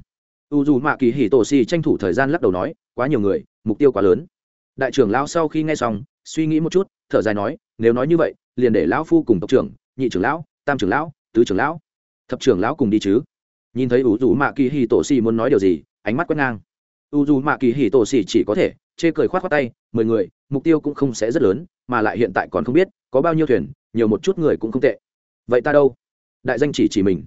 u dù mạ kỳ hỉ tổ xì tranh thủ thời gian lắc đầu nói, quá nhiều người, mục tiêu quá lớn. Đại trưởng lão sau khi nghe xong, suy nghĩ một chút, thở dài nói, nếu nói như vậy, liền để lão phu cùng tộc trưởng, nhị trưởng lão, tam trưởng lão, tứ trưởng lão, thập trưởng lão cùng đi chứ. Nhìn thấy u dù mạ kỳ hỉ tổ xì muốn nói điều gì, ánh mắt quét ngang. U dù mạ kỳ hỉ tổ xì chỉ có thể chê cười khoát khoát tay, mười người, mục tiêu cũng không sẽ rất lớn, mà lại hiện tại còn không biết, có bao nhiêu thuyền, nhiều một chút người cũng không tệ vậy ta đâu? Đại danh chỉ chỉ mình.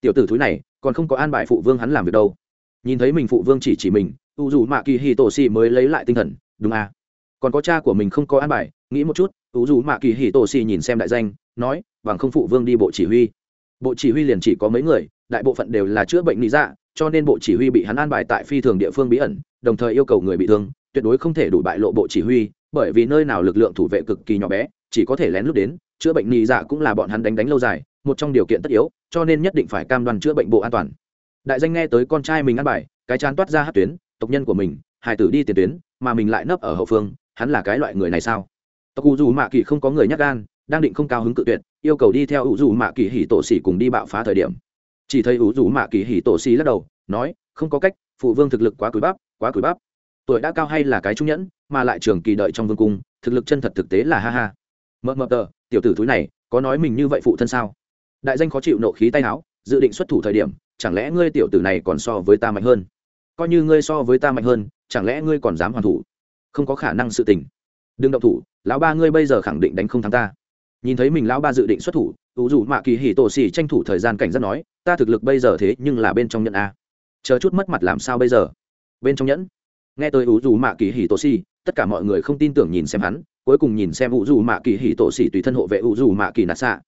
Tiểu tử thúi này, còn không có an bài phụ vương hắn làm việc đâu. Nhìn thấy mình phụ vương chỉ chỉ mình, u dù mạ kỳ hì tổ xì mới lấy lại tinh thần, đúng à? Còn có cha của mình không có an bài, nghĩ một chút, u dù mạ kỳ hì tổ xì nhìn xem đại danh, nói, bằng không phụ vương đi bộ chỉ huy. Bộ chỉ huy liền chỉ có mấy người, đại bộ phận đều là chữa bệnh lý dạ cho nên bộ chỉ huy bị hắn an bài tại phi thường địa phương bí ẩn, đồng thời yêu cầu người bị thương, tuyệt đối không thể đủ bại lộ bộ chỉ huy, bởi vì nơi nào lực lượng thủ vệ cực kỳ nhỏ bé, chỉ có thể lén lút đến chữa bệnh lý dạ cũng là bọn hắn đánh đánh lâu dài, một trong điều kiện tất yếu, cho nên nhất định phải cam đoan chữa bệnh bộ an toàn. Đại danh nghe tới con trai mình ăn bài, cái chán toát ra hát tuyến, tộc nhân của mình, hải tử đi tiền tuyến, mà mình lại nấp ở hậu phương, hắn là cái loại người này sao? Tộc u dù mạ kỳ không có người nhắc gan, đang định không cao hứng cự tuyệt, yêu cầu đi theo u dù mạ kỳ hỉ tổ xỉ cùng đi bạo phá thời điểm. Chỉ thấy u dù mạ kỳ hỉ tổ xỉ lắc đầu, nói, không có cách, phụ vương thực lực quá cúi bắp, quá cúi bắp. Tuổi đã cao hay là cái trung nhẫn, mà lại trường kỳ đợi trong vương cung, thực lực chân thật thực tế là ha ha mờ mờ tờ, tiểu tử thúi này, có nói mình như vậy phụ thân sao? Đại danh khó chịu nộ khí tay áo dự định xuất thủ thời điểm, chẳng lẽ ngươi tiểu tử này còn so với ta mạnh hơn? Coi như ngươi so với ta mạnh hơn, chẳng lẽ ngươi còn dám hoàn thủ? Không có khả năng sự tình. Đừng động thủ, lão ba ngươi bây giờ khẳng định đánh không thắng ta. Nhìn thấy mình lão ba dự định xuất thủ ủ dù mạ kỳ hỉ tổ xỉ tranh thủ thời gian cảnh giác nói, ta thực lực bây giờ thế nhưng là bên trong nhận a. Chờ chút mất mặt làm sao bây giờ? Bên trong nhẫn. Nghe tới ủ dù mạ kỳ hỉ tổ xì, tất cả mọi người không tin tưởng nhìn xem hắn cuối cùng nhìn xem u dù mạ kỳ hì tổ xỉ tùy thân hộ vệ u dù mạ kỳ nạt xạ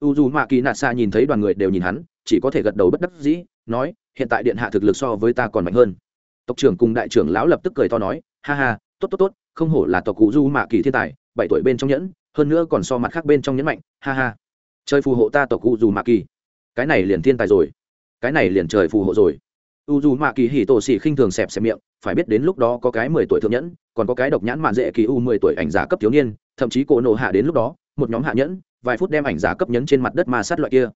u dù mạ kỳ nạt xạ nhìn thấy đoàn người đều nhìn hắn, chỉ có thể gật đầu bất đắc dĩ, nói, hiện tại điện hạ thực lực so với ta còn mạnh hơn. Tộc trưởng cùng đại trưởng lão lập tức cười to nói, ha ha, tốt tốt tốt, không hổ là tộc cụ du mạ kỳ thiên tài, bảy tuổi bên trong nhẫn, hơn nữa còn so mặt khác bên trong nhẫn mạnh, ha ha. Trời phù hộ ta tộc cụ dù mạ kỳ cái này liền thiên tài rồi, cái này liền trời phù hộ rồi u dù mạ kỳ hỉ tổ xỉ khinh thường xẹp xẹp miệng, phải biết đến lúc đó có cái mười tuổi thượng nhẫn, còn có cái độc nhãn mạn dễ kỳ u mười tuổi ảnh giả cấp thiếu niên, thậm chí cổ nộ hạ đến lúc đó, một nhóm hạ nhẫn, vài phút đem ảnh giả cấp nhẫn trên mặt đất ma sát loại kia.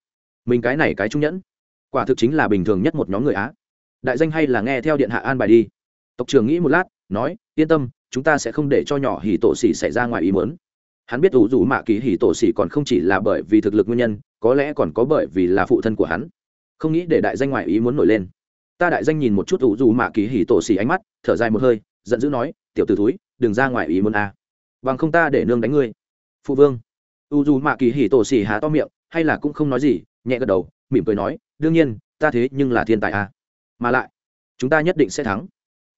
Mình cái này cái trung nhẫn, quả thực chính là bình thường nhất một nhóm người á. Đại danh hay là nghe theo điện hạ an bài đi. Tộc trưởng nghĩ một lát, nói, yên tâm, chúng ta sẽ không để cho nhỏ hỉ tổ xỉ xảy ra ngoài ý muốn. Hắn biết ủ dù mạ kỳ hỉ tổ xỉ còn không chỉ là bởi vì thực lực nguyên nhân, có lẽ còn có bởi vì là phụ thân của hắn. Không nghĩ để đại danh ngoài ý muốn nổi lên ta đại danh nhìn một chút ủ dù mạ kỳ hỉ tổ xì ánh mắt, thở dài một hơi, giận dữ nói, tiểu t ử túi đừng ra ngoài ý muốn a. À. bằng không ta để nương đánh ngươi. Phụ vương. U dù mạ kỳ hỉ tổ xì há to miệng, hay là cũng không nói gì, nhẹ gật đầu, mỉm cười nói, đương nhiên, ta thế nhưng là thiên tài a. Mà lại, chúng ta nhất định sẽ thắng.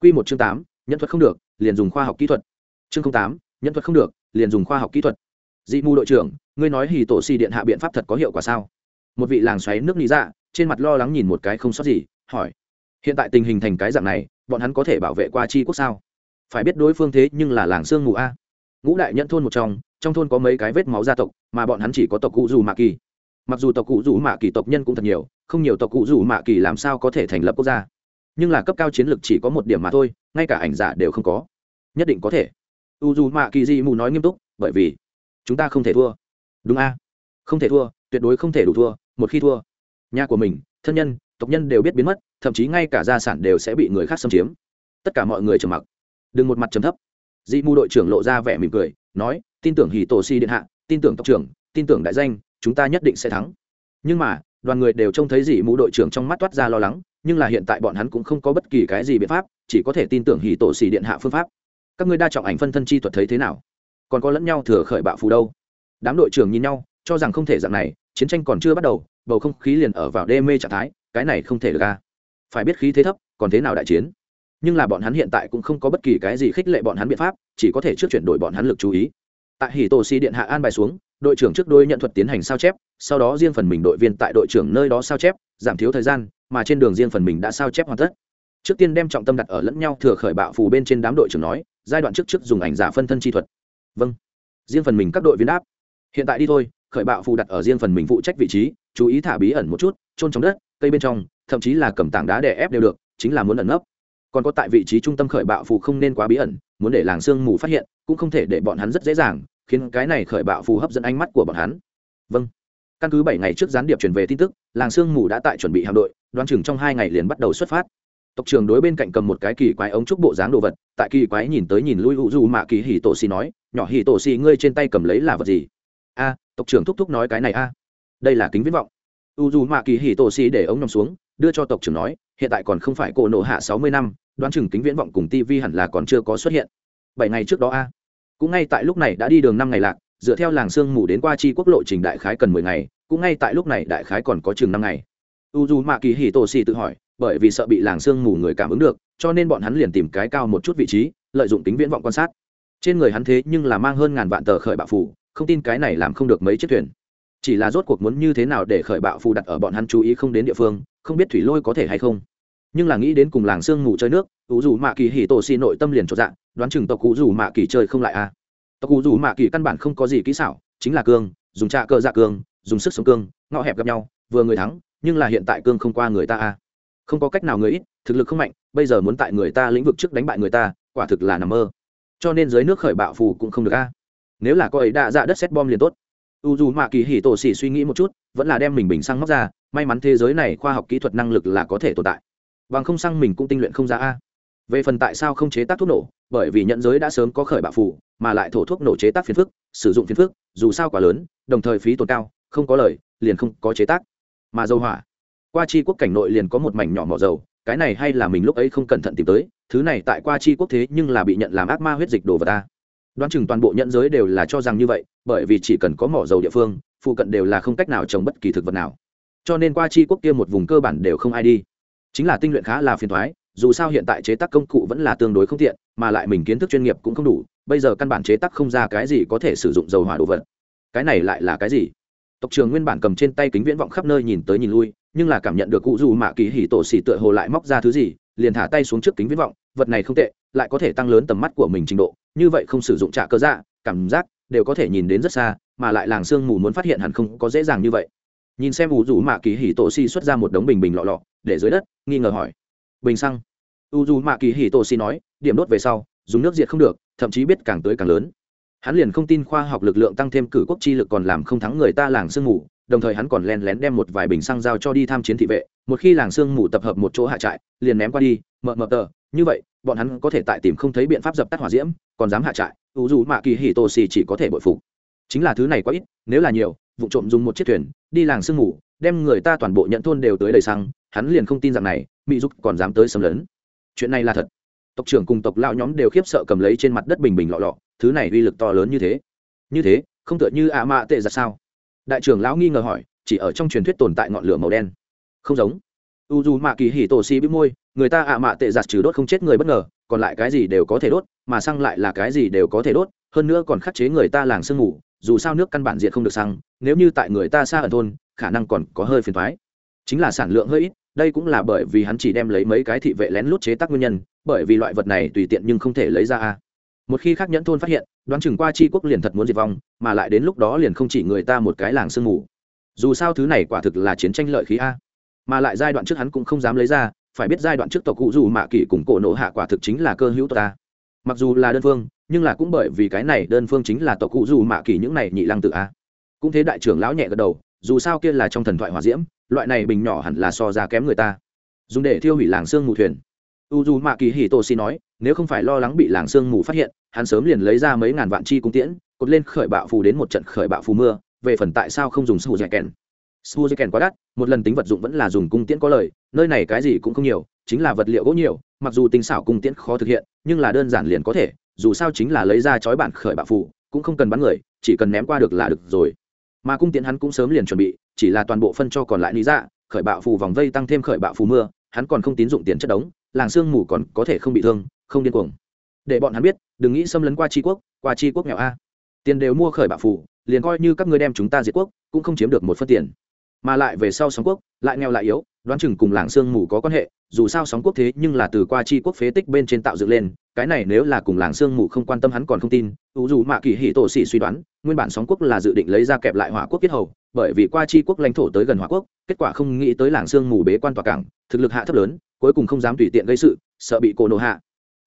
Q một chương tám, nhân thuật không được, liền dùng khoa học kỹ thuật. Chương tám, nhân thuật không được, liền dùng khoa học kỹ thuật. Dị mù đội trưởng, ngươi nói hì tổ xì điện hạ biện pháp thật có hiệu quả sao? Một vị làng xoáy nước lý ra dạ, trên mặt lo lắng nhìn một cái không sót gì, hỏi hiện tại tình hình thành cái dạng này, bọn hắn có thể bảo vệ qua chi quốc sao? Phải biết đối phương thế nhưng là làng sương mù a. Ngũ đại nhận thôn một trong trong thôn có mấy cái vết máu gia tộc, mà bọn hắn chỉ có tộc cụ dù mạ kỳ. Mặc dù tộc cụ dù mạ kỳ tộc nhân cũng thật nhiều, không nhiều tộc cụ dù mạ kỳ làm sao có thể thành lập quốc gia. Nhưng là cấp cao chiến lược chỉ có một điểm mà thôi, ngay cả ảnh giả đều không có. Nhất định có thể. U dù mạ kỳ di mù nói nghiêm túc, bởi vì chúng ta không thể thua. Đúng a. Không thể thua, tuyệt đối không thể đủ thua, một khi thua, nhà của mình, thân nhân, tộc nhân đều biết biến mất thậm chí ngay cả gia sản đều sẽ bị người khác xâm chiếm. Tất cả mọi người trầm mặc. Đừng một mặt trầm thấp. Dị mù đội trưởng lộ ra vẻ mỉm cười, nói, tin tưởng hì tổ si điện hạ, tin tưởng tộc trưởng, tin tưởng đại danh, chúng ta nhất định sẽ thắng. Nhưng mà, đoàn người đều trông thấy dị mù đội trưởng trong mắt toát ra lo lắng, nhưng là hiện tại bọn hắn cũng không có bất kỳ cái gì biện pháp, chỉ có thể tin tưởng hì tổ xì điện hạ phương pháp. Các ngươi đa trọng ảnh phân thân chi thuật thấy thế nào? Còn có lẫn nhau thừa khởi bạo phù đâu? Đám đội trưởng nhìn nhau, cho rằng không thể dạng này, chiến tranh còn chưa bắt đầu, bầu không khí liền ở vào đê mê trạng thái, cái này không thể được ra phải biết khí thế thấp, còn thế nào đại chiến? Nhưng là bọn hắn hiện tại cũng không có bất kỳ cái gì khích lệ bọn hắn biện pháp, chỉ có thể trước chuyển đổi bọn hắn lực chú ý. Tại hỉ tổ si điện hạ an bài xuống, đội trưởng trước đôi nhận thuật tiến hành sao chép, sau đó riêng phần mình đội viên tại đội trưởng nơi đó sao chép, giảm thiếu thời gian, mà trên đường riêng phần mình đã sao chép hoàn tất. Trước tiên đem trọng tâm đặt ở lẫn nhau thừa khởi bạo phù bên trên đám đội trưởng nói, giai đoạn trước trước dùng ảnh giả phân thân chi thuật. Vâng. Riêng phần mình các đội viên đáp. Hiện tại đi thôi, khởi bạo phù đặt ở riêng phần mình phụ trách vị trí, chú ý thả bí ẩn một chút trôn trong đất, cây bên trong thậm chí là cầm tảng đá đè ép đều được, chính là muốn ẩn nấp. Còn có tại vị trí trung tâm khởi bạo phù không nên quá bí ẩn, muốn để làng sương mù phát hiện, cũng không thể để bọn hắn rất dễ dàng, khiến cái này khởi bạo phù hấp dẫn ánh mắt của bọn hắn. Vâng. Căn cứ bảy ngày trước gián điệp truyền về tin tức, làng sương mù đã tại chuẩn bị hạm đội, đoán chừng trong hai ngày liền bắt đầu xuất phát. Tộc trưởng đối bên cạnh cầm một cái kỳ quái ống trúc bộ dáng đồ vật, tại kỳ quái nhìn tới nhìn lui hữu du mạ kỳ hì tổ xì nói, nhỏ hì tổ xì, ngươi trên tay cầm lấy là vật gì? A, tộc trưởng thúc thúc nói cái này a. Đây là kính viễn vọng. U du mạ kỳ hì tổ xì để ống nằm xuống đưa cho tộc trưởng nói, hiện tại còn không phải cổ nộ hạ sáu mươi năm, đoán chừng kính viễn vọng cùng tv hẳn là còn chưa có xuất hiện. Bảy ngày trước đó a. Cũng ngay tại lúc này đã đi đường năm ngày lạc, dựa theo làng sương mù đến qua chi quốc lộ trình đại khái cần mười ngày, cũng ngay tại lúc này đại khái còn có chừng năm ngày. U dù mạ kỳ hì tổ xì tự hỏi, bởi vì sợ bị làng sương mù người cảm ứng được, cho nên bọn hắn liền tìm cái cao một chút vị trí, lợi dụng tính viễn vọng quan sát. Trên người hắn thế nhưng là mang hơn ngàn vạn tờ khởi bạo phủ không tin cái này làm không được mấy chiếc thuyền chỉ là rốt cuộc muốn như thế nào để khởi bạo phù đặt ở bọn hắn chú ý không đến địa phương, không biết thủy lôi có thể hay không. Nhưng là nghĩ đến cùng làng sương ngủ chơi nước ủ dù mạ kỳ hì tổ xì nội tâm liền cho dạng đoán chừng tộc cụ dù mạ kỳ chơi không lại a à. tộc cụ dù mạ kỳ căn bản không có gì kỹ xảo, chính là cương, dùng trạ cờ dạ cương, dùng sức sống cương, ngõ hẹp gặp nhau, vừa người thắng, nhưng là hiện tại cương không qua người ta a không có cách nào người ít, thực lực không mạnh, bây giờ muốn tại người ta lĩnh vực trước đánh bại người ta, quả thực là nằm mơ. Cho nên dưới nước khởi bạo phù cũng không được a nếu là có ấy đã dạ đất xét bom liền tốt u dù mạ kỳ hỉ tổ xỉ suy nghĩ một chút, vẫn là đem mình bình xăng móc ra, may mắn thế giới này khoa học kỹ thuật năng lực là có thể tồn tại. Bằng không xăng mình cũng tinh luyện không ra a. Về phần tại sao không chế tác thuốc nổ, bởi vì nhận giới đã sớm có khởi bạo phù, mà lại thổ thuốc nổ chế tác phiền phức, sử dụng phiền phức, dù sao quá lớn, đồng thời phí tồn cao, không có lời, liền không có chế tác. Mà dầu hỏa. Qua chi quốc cảnh nội liền có một mảnh nhỏ mỏ dầu, cái này hay là mình lúc ấy không cẩn thận tìm tới, thứ này tại qua chi quốc thế nhưng là bị nhận làm ác ma huyết dịch đồ vật ta đoán chừng toàn bộ nhận giới đều là cho rằng như vậy, bởi vì chỉ cần có mỏ dầu địa phương, phụ cận đều là không cách nào trồng bất kỳ thực vật nào. Cho nên qua chi quốc kia một vùng cơ bản đều không ai đi. Chính là tinh luyện khá là phiền thoái dù sao hiện tại chế tác công cụ vẫn là tương đối không tiện, mà lại mình kiến thức chuyên nghiệp cũng không đủ, bây giờ căn bản chế tác không ra cái gì có thể sử dụng dầu hỏa đồ vật. Cái này lại là cái gì? Tộc trường nguyên bản cầm trên tay kính viễn vọng khắp nơi nhìn tới nhìn lui, nhưng là cảm nhận được cụ dù mạ kỳ hỉ tổ xỉ tựa hồ lại móc ra thứ gì, liền thả tay xuống trước kính viễn vọng, vật này không tệ, lại có thể tăng lớn tầm mắt của mình trình độ như vậy không sử dụng trả cơ dạ cảm giác đều có thể nhìn đến rất xa, mà lại làng sương mù muốn phát hiện hẳn không có dễ dàng như vậy. Nhìn xem u dù mạ kỳ hỉ tổ si xuất ra một đống bình bình lọ lọ, để dưới đất, nghi ngờ hỏi. Bình xăng. U dù mạ kỳ hỉ tổ si nói, điểm đốt về sau, dùng nước diệt không được, thậm chí biết càng tới càng lớn. Hắn liền không tin khoa học lực lượng tăng thêm cử quốc chi lực còn làm không thắng người ta làng sương mù, đồng thời hắn còn len lén đem một vài bình xăng giao cho đi tham chiến thị vệ, một khi làng sương mù tập hợp một chỗ hạ trại, liền ném qua đi mờ mờ tờ, như vậy bọn hắn có thể tại tìm không thấy biện pháp dập tắt hỏa diễm còn dám hạ trại u dù mạ kỳ hì tô xì chỉ có thể bội phục. Chính là thứ này quá ít nếu là nhiều vụ trộm dùng một chiếc thuyền đi làng sương ngủ, đem người ta toàn bộ nhận thôn đều tới đầy xăng hắn liền không tin rằng này mỹ dục còn dám tới xâm lấn. Chuyện này là thật. Tộc trưởng cùng tộc lao nhóm đều khiếp sợ cầm lấy trên mặt đất bình bình lọ lọ thứ này uy lực to lớn như thế. Như thế không tựa như ạ mạ tệ ra sao? Đại trưởng lão nghi ngờ hỏi chỉ ở trong truyền thuyết tồn tại ngọn lửa màu đen. Không giống u dù mạ kỳ hỉ tổ xì bị môi, người ta ạ mạ tệ giặt trừ đốt không chết người bất ngờ, còn lại cái gì đều có thể đốt, mà xăng lại là cái gì đều có thể đốt, hơn nữa còn khắc chế người ta làng sương ngủ dù sao nước căn bản diệt không được xăng, nếu như tại người ta xa ở thôn, khả năng còn có hơi phiền thoái chính là sản lượng hơi ít, đây cũng là bởi vì hắn chỉ đem lấy mấy cái thị vệ lén lút chế tác nguyên nhân, bởi vì loại vật này tùy tiện nhưng không thể lấy ra a. Một khi khác nhẫn thôn phát hiện, đoán chừng qua chi quốc liền thật muốn diệt vong, mà lại đến lúc đó liền không chỉ người ta một cái làng sương mù. Dù sao thứ này quả thực là chiến tranh lợi khí a mà lại giai đoạn trước hắn cũng không dám lấy ra, phải biết giai đoạn trước tộc cụ dù mạ kỷ cùng cổ nộ hạ quả thực chính là cơ hữu ta. Mặc dù là đơn phương, nhưng là cũng bởi vì cái này đơn phương chính là tộc cụ dù mạ kỷ những này nhị lăng tự a. Cũng thế đại trưởng lão nhẹ gật đầu, dù sao kia là trong thần thoại hòa diễm, loại này bình nhỏ hẳn là so ra kém người ta. Dùng để thiêu hủy làng sương mù thuyền. U dù mạ kỳ hì tô xi nói, nếu không phải lo lắng bị làng sương mù phát hiện, hắn sớm liền lấy ra mấy ngàn vạn chi cung tiễn, cột lên khởi bạo phù đến một trận khởi bạo phù mưa, về phần tại sao không dùng su dạy kèn su dạy kèn quá đắt, một lần tính vật dụng vẫn là dùng cung tiễn có lời, nơi này cái gì cũng không nhiều, chính là vật liệu gỗ nhiều, mặc dù tinh xảo cung tiễn khó thực hiện, nhưng là đơn giản liền có thể, dù sao chính là lấy ra chói bản khởi bạo phù, cũng không cần bắn người, chỉ cần ném qua được là được rồi. Mà cung tiễn hắn cũng sớm liền chuẩn bị, chỉ là toàn bộ phân cho còn lại lý dạ khởi bạo phù vòng vây tăng thêm khởi bạo phù mưa, hắn còn không tín dụng tiền chất đống, làng sương mù còn có thể không bị thương, không điên cuồng. Để bọn hắn biết, đừng nghĩ xâm lấn qua tri quốc, qua tri quốc nghèo a. Tiền đều mua khởi bạo phù, liền coi như các ngươi đem chúng ta diệt quốc, cũng không chiếm được một phân tiền mà lại về sau sóng quốc, lại nghèo lại yếu, đoán chừng cùng làng sương mù có quan hệ, dù sao sóng quốc thế nhưng là từ qua chi quốc phế tích bên trên tạo dựng lên, cái này nếu là cùng làng sương mù không quan tâm hắn còn không tin ủ dù mạ kỳ hỉ tổ xỉ suy đoán, nguyên bản sóng quốc là dự định lấy ra kẹp lại hỏa quốc kết hầu, bởi vì qua chi quốc lãnh thổ tới gần hỏa quốc, kết quả không nghĩ tới làng sương mù bế quan tòa cảng, thực lực hạ thấp lớn, cuối cùng không dám tùy tiện gây sự, sợ bị cổ nổ hạ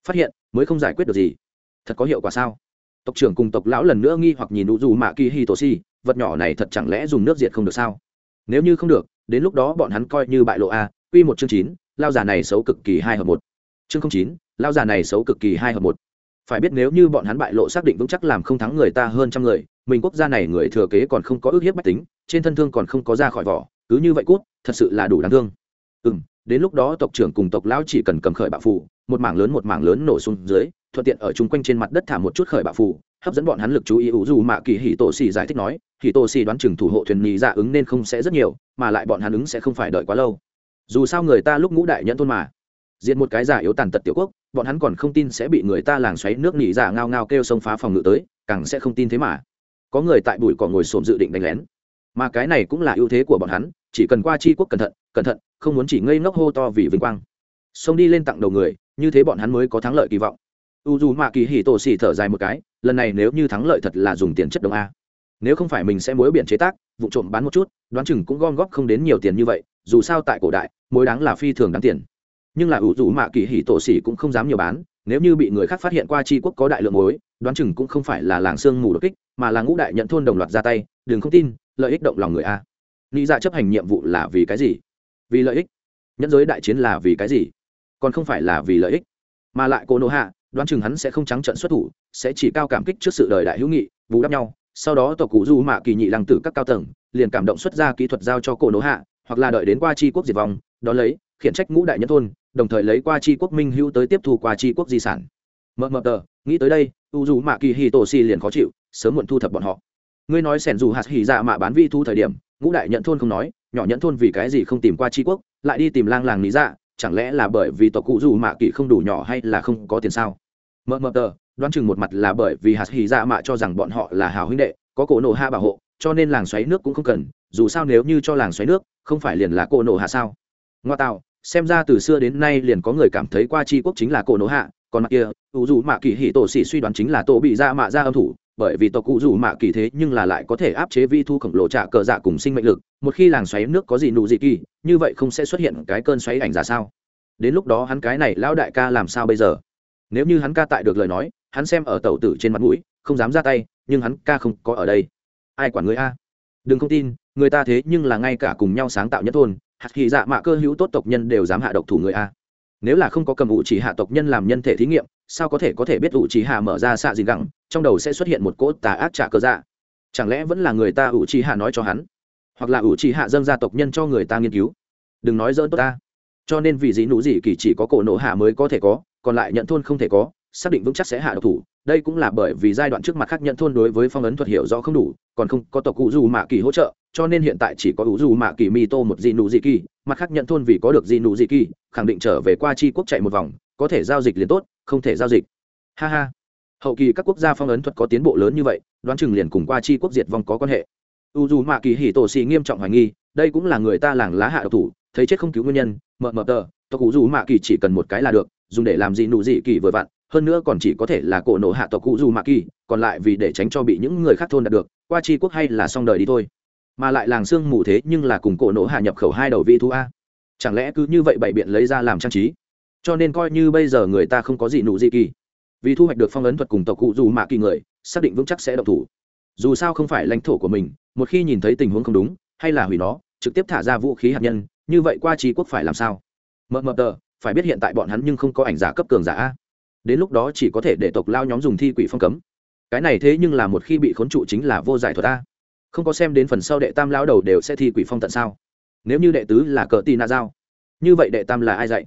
phát hiện, mới không giải quyết được gì. Thật có hiệu quả sao? Tộc trưởng cùng tộc lão lần nữa nghi hoặc nhìn ủ dù mạ kỳ hỉ tổ xỉ vật nhỏ này thật chẳng lẽ dùng nước diệt không được sao? Nếu như không được, đến lúc đó bọn hắn coi như bại lộ a, quy một chương chín, lao già này xấu cực kỳ hai hợp một. Chương không chín, lao già này xấu cực kỳ hai hợp một. Phải biết nếu như bọn hắn bại lộ xác định vững chắc làm không thắng người ta hơn trăm người, mình quốc gia này người thừa kế còn không có ước hiếp bách tính, trên thân thương còn không có ra khỏi vỏ, cứ như vậy cút, thật sự là đủ đáng thương. Ừ m đến lúc đó tộc trưởng cùng tộc lão chỉ cần cầm khởi bạo phủ một mảng lớn một mảng lớn nổ xuống dưới, thuận tiện ở chung quanh trên mặt đất thả một chút khởi bạo phủ hấp dẫn bọn hắn lực chú ý ủ dù mạ kỳ hì tổ xì giải thích nói hì tổ xì đoán chừng thủ hộ thuyền nhì dạ ứng nên không sẽ rất nhiều, mà lại bọn hắn ứng sẽ không phải đợi quá lâu. Dù sao người ta lúc ngũ đại nhẫn thôn mà. Diện một cái giả yếu tàn tật tiểu quốc, bọn hắn còn không tin sẽ bị người ta làng xoáy nước nhì dạ ngao ngao kêu sông phá phòng ngự tới, càng sẽ không tin thế mà. Có người tại bụi cỏ ngồi xổm dự định đánh lén. Mà cái này cũng là ưu thế của bọn hắn, chỉ cần qua chi quốc cẩn thận cẩn thận, không muốn chỉ ngây ngốc hô to vì vinh quang. Xông đi lên tặng đầu người, như thế bọn hắn mới có thắng lợi kỳ vọng u dù mạ kỳ hì tổ xì thở dài một cái, lần này nếu như thắng lợi thật là dùng tiền chất đồng a. Nếu không phải mình sẽ mối biển chế tác, vụ trộm bán một chút, đoán chừng cũng gom góp không đến nhiều tiền như vậy, dù sao tại cổ đại, mối đáng là phi thường đáng tiền. Nhưng là ủ dù mạ kỳ hì tổ xì cũng không dám nhiều bán, nếu như bị người khác phát hiện qua tri quốc có đại lượng mối, đoán chừng cũng không phải là làng sương mù đột kích, mà là ngũ đại nhận thôn đồng loạt ra tay, đừng không tin, lợi ích động lòng người a. Nghĩ ra chấp hành nhiệm vụ là vì cái gì? Vì lợi ích. Nhẫn giới đại chiến là vì cái gì? Còn không phải là vì lợi ích, mà lại cô nô hạ đoán chừng hắn sẽ không trắng trận xuất thủ, sẽ chỉ cao cảm kích trước sự đời đại hữu nghị, bù đắp nhau, sau đó tộc cụ du mạ kỳ nhị lăng tử các cao tầng, liền cảm động xuất ra kỹ thuật giao cho cổ nỗ hạ, hoặc là đợi đến qua tri quốc diệt vong đón lấy, khiển trách ngũ đại nhân thôn, đồng thời lấy qua tri quốc minh hữu tới tiếp thu qua tri quốc di sản. Mờ mờ tờ, nghĩ tới đây, u dù mạ kỳ hì tổ xì liền khó chịu, sớm muộn thu thập bọn họ. Ngươi nói sẻn dù hạt hì dạ mạ bán vi thu thời điểm, ngũ đại nhận thôn không nói, nhỏ nhận thôn vì cái gì không tìm qua tri quốc, lại đi tìm lang làng lý dạ chẳng lẽ là bởi vì tộc cụ dù mạ kỳ không đủ nhỏ hay là không có tiền sao? Mờ mờ tờ, đoán chừng một mặt là bởi vì hạt hì dạ mạ cho rằng bọn họ là hào huynh đệ, có cổ nổ hạ bảo hộ, cho nên làng xoáy nước cũng không cần, dù sao nếu như cho làng xoáy nước, không phải liền là cổ nổ hạ sao? Ngoa tạo, xem ra từ xưa đến nay liền có người cảm thấy qua c quốc chính là cổ nổ hạ, còn mặt kia, ủ dù mạ kỳ hỉ tổ xỉ suy đoán chính là tổ bị ra mạ ra âm thủ bởi vì tộc cụ dù mạ kỳ thế nhưng là lại có thể áp chế vi thu khổng lồ trả cờ dạ cùng sinh mệnh lực, một khi làng xoáy nước có gì nụ dị kỳ, như vậy không sẽ xuất hiện cái cơn xoáy ảnh giả sao? Đến lúc đó hắn cái này lão đại ca làm sao bây giờ? Nếu như hắn ca tại được lời nói, hắn xem ở tàu tử trên mặt mũi, không dám ra tay, nhưng hắn ca không có ở đây. Ai quản người a? Đừng không tin, người ta thế nhưng là ngay cả cùng nhau sáng tạo nhất thôn, hạt kỳ dạ mạ cơ hữu tốt tộc nhân đều dám hạ độc thủ người a nếu là không có cầm ủ chỉ hạ tộc nhân làm nhân thể thí nghiệm, sao có thể có thể biết ủ chỉ hạ mở ra xạ gì gẳng, trong đầu sẽ xuất hiện một cỗ tà ác trả cơ dạ? Chẳng lẽ vẫn là người ta ủ chỉ hạ nói cho hắn? Hoặc là ủ chỉ hạ dâng ra tộc nhân cho người ta nghiên cứu? Đừng nói dỡn tốt ta. Cho nên vì gì nụ gì kỳ chỉ có cổ nổ hạ mới có thể có, còn lại nhận thôn không thể có, xác định vững chắc sẽ hạ độc thủ. Đây cũng là bởi vì giai đoạn trước mặt khác nhận thôn đối với phong ấn thuật hiểu rõ không đủ, còn không có tộc cụ dù mạ kỳ hỗ trợ cho nên hiện tại chỉ có ủ dù mạ kỳ mi tô một dị nụ dị kỳ, mặt khác nhận thôn vì có được dị nụ dị kỳ, khẳng định trở về qua chi quốc chạy một vòng, có thể giao dịch liền tốt, không thể giao dịch. Ha ha. Hậu kỳ các quốc gia phong ấn thuật có tiến bộ lớn như vậy, đoán chừng liền cùng qua chi quốc diệt vong có quan hệ. U dù mạ kỳ hỉ tổ xì nghiêm trọng hoài nghi, đây cũng là người ta làng lá hạ độc thủ, thấy chết không cứu nguyên nhân mờ mờ tờ, tộc cụ dù mạ kỳ chỉ cần một cái là được, dùng để làm gì nụ dị kỳ vừa vặn, hơn nữa còn chỉ có thể là cổ nổ hạ tộc cụ dù mạ kỳ, còn lại vì để tránh cho bị những người khác thôn đạt được, qua chi quốc hay là xong đời đi thôi mà lại làng xương mù thế nhưng là cùng cổ nổ hạ nhập khẩu hai đầu vị thu a. Chẳng lẽ cứ như vậy bày biện lấy ra làm trang trí? Cho nên coi như bây giờ người ta không có gì nụ gì kỳ. Vì thu hoạch được phong ấn thuật cùng tộc cụ dù mạ kỳ người, xác định vững chắc sẽ động thủ. Dù sao không phải lãnh thổ của mình, một khi nhìn thấy tình huống không đúng, hay là hủy nó, trực tiếp thả ra vũ khí hạt nhân, như vậy qua trí quốc phải làm sao? Mờ mờ tờ, phải biết hiện tại bọn hắn nhưng không có ảnh giả cấp cường giả a. Đến lúc đó chỉ có thể để tộc lao nhóm dùng thi quỷ phong cấm. Cái này thế nhưng là một khi bị khốn trụ chính là vô giải thuật a không có xem đến phần sau đệ tam lão đầu đều sẽ thi quỷ phong tận sao? Nếu như đệ tứ là cờ tì na giao như vậy đệ tam là ai dạy?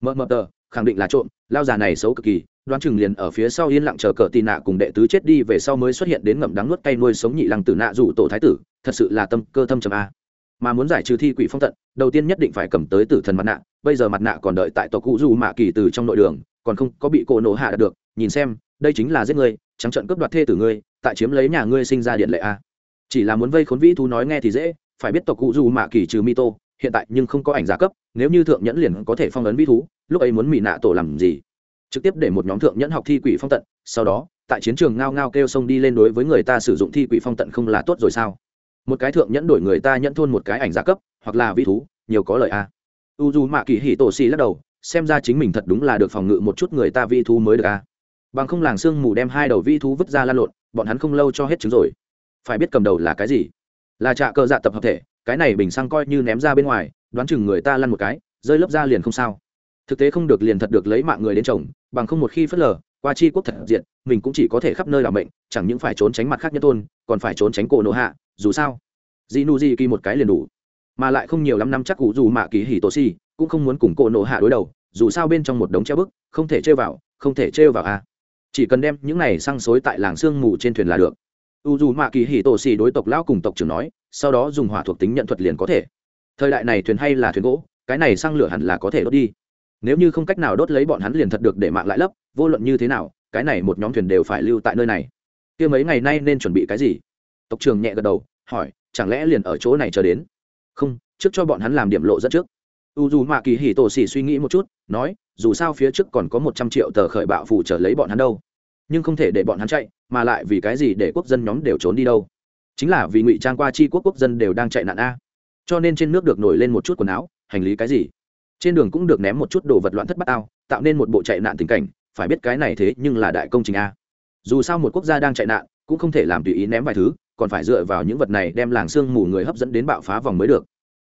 Mờ mờ tờ khẳng định là trộm lao già này xấu cực kỳ đoán chừng liền ở phía sau yên lặng chờ cờ tì nạ cùng đệ tứ chết đi về sau mới xuất hiện đến ngậm đắng nuốt cay nuôi sống nhị lăng tử nạ rủ tổ thái tử thật sự là tâm cơ thâm trầm a. Mà muốn giải trừ thi quỷ phong tận đầu tiên nhất định phải cầm tới tử thần mặt nạ bây giờ mặt nạ còn đợi tại tộc cụ du mạ kỳ từ trong nội đường còn không có bị cổ nổ hạ đạt được nhìn xem đây chính là giết người, trắng trận cướp đoạt thê tử ngươi tại chiếm lấy nhà ngươi sinh ra điện lệ a chỉ là muốn vây khốn vĩ thú nói nghe thì dễ, phải biết tộc cụ dù mạ kỳ trừ mi tô, hiện tại nhưng không có ảnh giả cấp, nếu như thượng nhẫn liền có thể phong ấn vĩ thú, lúc ấy muốn mỹ nạ tổ làm gì? Trực tiếp để một nhóm thượng nhẫn học thi quỷ phong tận, sau đó, tại chiến trường ngao ngao kêu sông đi lên đối với người ta sử dụng thi quỷ phong tận không là tốt rồi sao? Một cái thượng nhẫn đổi người ta nhẫn thôn một cái ảnh giả cấp, hoặc là vĩ thú, nhiều có lời a à? u dù mạ kỳ hỉ tổ xì lắc đầu, xem ra chính mình thật đúng là được phòng ngự một chút người ta vi thú mới được a bằng không làng sương mù đem hai đầu vi thú vứt ra lan lộn, bọn hắn không lâu cho hết trứng rồi phải biết cầm đầu là cái gì. Là trạ cơ dạ tập hợp thể, cái này bình xăng coi như ném ra bên ngoài, đoán chừng người ta lăn một cái, rơi lớp ra liền không sao. Thực tế không được liền thật được lấy mạng người đến chồng, bằng không một khi phớt lờ, qua chi quốc thật diện mình cũng chỉ có thể khắp nơi làm bệnh chẳng những phải trốn tránh mặt khác nhân tôn, còn phải trốn tránh cổ nộ hạ, dù sao. Dị nu dị kỳ một cái liền đủ. Mà lại không nhiều lắm năm chắc cụ dù mạ kỳ hỉ tổ si cũng không muốn cùng cổ nộ hạ đối đầu, dù sao bên trong một đống treo bức, không thể trêu vào, không thể trêu vào a. Chỉ cần đem những này sang xối tại làng sương mù trên thuyền là được u dù mạ kỳ hỉ tổ xì đối tộc lão cùng tộc trưởng nói, sau đó dùng hỏa thuộc tính nhận thuật liền có thể. Thời đại này thuyền hay là thuyền gỗ, cái này sang lửa hẳn là có thể đốt đi. Nếu như không cách nào đốt lấy bọn hắn liền thật được để mạng lại lấp, vô luận như thế nào, cái này một nhóm thuyền đều phải lưu tại nơi này. Kia mấy ngày nay nên chuẩn bị cái gì? Tộc trưởng nhẹ gật đầu, hỏi, chẳng lẽ liền ở chỗ này chờ đến? Không, trước cho bọn hắn làm điểm lộ dẫn trước. U dù mạ kỳ hỉ tổ xì suy nghĩ một chút, nói, dù sao phía trước còn có một trăm triệu tờ khởi bạo phủ trở lấy bọn hắn đâu nhưng không thể để bọn hắn chạy, mà lại vì cái gì để quốc dân nhóm đều trốn đi đâu? Chính là vì ngụy trang qua chi quốc quốc dân đều đang chạy nạn a. Cho nên trên nước được nổi lên một chút quần áo, hành lý cái gì? Trên đường cũng được ném một chút đồ vật loạn thất bát ao tạo nên một bộ chạy nạn tình cảnh, phải biết cái này thế nhưng là đại công trình a. Dù sao một quốc gia đang chạy nạn, cũng không thể làm tùy ý ném vài thứ, còn phải dựa vào những vật này đem làng sương mù người hấp dẫn đến bạo phá vòng mới được.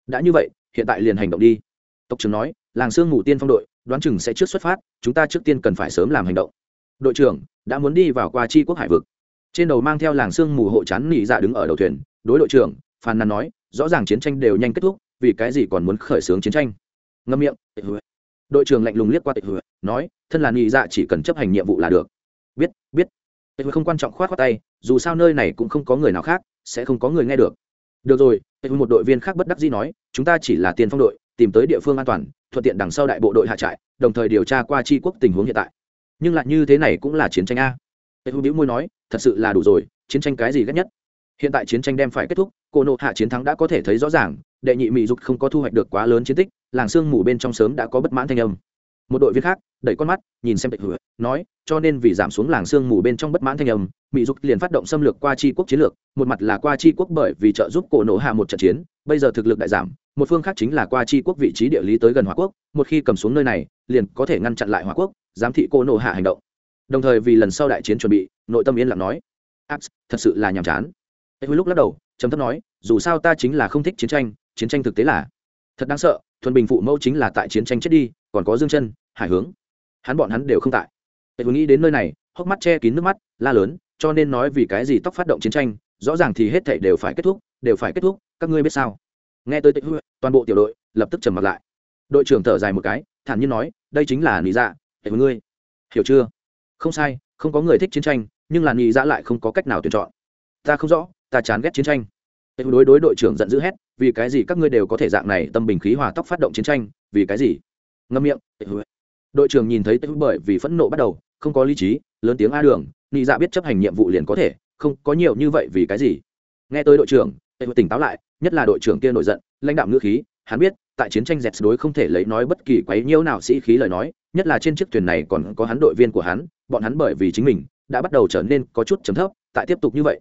Đã như vậy, hiện tại liền hành động đi. Tộc trưởng nói, làng sương mù tiên phong đội, đoán chừng sẽ trước xuất phát, chúng ta trước tiên cần phải sớm làm hành động đội trưởng, đã muốn đi vào qua chi quốc hải vực. Trên đầu mang theo làng sương mù hộ chán nị dạ đứng ở đầu thuyền, đối đội trưởng, phan nàn nói, rõ ràng chiến tranh đều nhanh kết thúc, vì cái gì còn muốn khởi xướng chiến tranh? Ngâm miệng đội trưởng lạnh lùng liếc qua tịch hứa, nói, thân là nị dạ chỉ cần chấp hành nhiệm vụ là được. Biết biết. Tịch hứa không quan trọng khoát khoát tay, dù sao nơi này cũng không có người nào khác, sẽ không có người nghe được. Được rồi, tịch hứa một đội viên khác bất đắc dĩ nói, chúng ta chỉ là tiền phong đội, tìm tới địa phương an toàn, thuận tiện đằng sau đại bộ đội hạ trại, đồng thời điều tra qua tri quốc tình huống hiện tại nhưng lại như thế này cũng là chiến tranh a. Tây hữu môi nói, thật sự là đủ rồi, chiến tranh cái gì ghét nhất? Hiện tại chiến tranh đem phải kết thúc cô nộ hạ chiến thắng đã có thể thấy rõ ràng, đệ nhị mỹ dục không có thu hoạch được quá lớn chiến tích, làng sương mù bên trong sớm đã có bất mãn thanh âm. Một đội viên khác, đẩy con mắt, nhìn xem tịch hữu nói, cho nên vì giảm xuống làng sương mù bên trong bất mãn thanh âm, mỹ dục liền phát động xâm lược qua tri quốc chiến lược, một mặt là qua tri quốc bởi vì trợ giúp cổ nổ hạ một trận chiến, bây giờ thực lực đại giảm một phương khác chính là qua tri quốc vị trí địa lý tới gần hòa quốc, một khi cầm xuống nơi này, liền có thể ngăn chặn lại hòa quốc, giám thị cô nổ hạ hành động. Đồng thời vì lần sau đại chiến chuẩn bị, nội tâm yên lặng nói ax thật sự là nhàm chán. Ấy lúc lắc đầu chấm thấp nói, dù sao ta chính là không thích chiến tranh chiến tranh thực tế là thật đáng sợ, thuần bình phụ mẫu chính là tại chiến tranh chết đi, còn có dương chân, hải hướng, hắn bọn hắn đều không tại. Ấy nghĩ đến nơi này, hốc mắt che kín nước mắt, la lớn, cho nên nói vì cái gì tóc phát động chiến tranh, rõ ràng thì hết thảy đều phải kết thúc, đều phải kết thúc, các ngươi biết sao? Nghe tới tịch hư toàn bộ tiểu đội lập tức trầm mặt lại. Đội trưởng thở dài một cái, thản nhiên nói, đây chính là nị dạ hệ ngươi. Hiểu chưa? Không sai, không có người thích chiến tranh, nhưng là nị dạ lại không có cách nào tuyển chọn. Ta không rõ, ta chán ghét chiến tranh. Hệ đối đối đội trưởng giận dữ hét, vì cái gì các ngươi đều có thể dạng này tâm bình khí hòa tóc phát động chiến tranh, vì cái gì? Ngâm miệng đội trưởng nhìn thấy tệ bởi vì phẫn nộ bắt đầu, không có lý trí, lớn tiếng a đường, nị dạ biết chấp hành nhiệm vụ liền có thể, không có nhiều như vậy vì cái gì? Nghe tới đội trưởng tệ tỉnh táo lại, nhất là đội trưởng kia nổi giận lãnh đạo ngữ khí, hắn biết, tại chiến tranh dẹt đối không thể lấy nói bất kỳ quấy nhiễu nào sĩ khí lời nói, nhất là trên chiếc thuyền này còn có hắn đội viên của hắn, bọn hắn bởi vì chính mình, đã bắt đầu trở nên có chút chấm thấp, tại tiếp tục như vậy.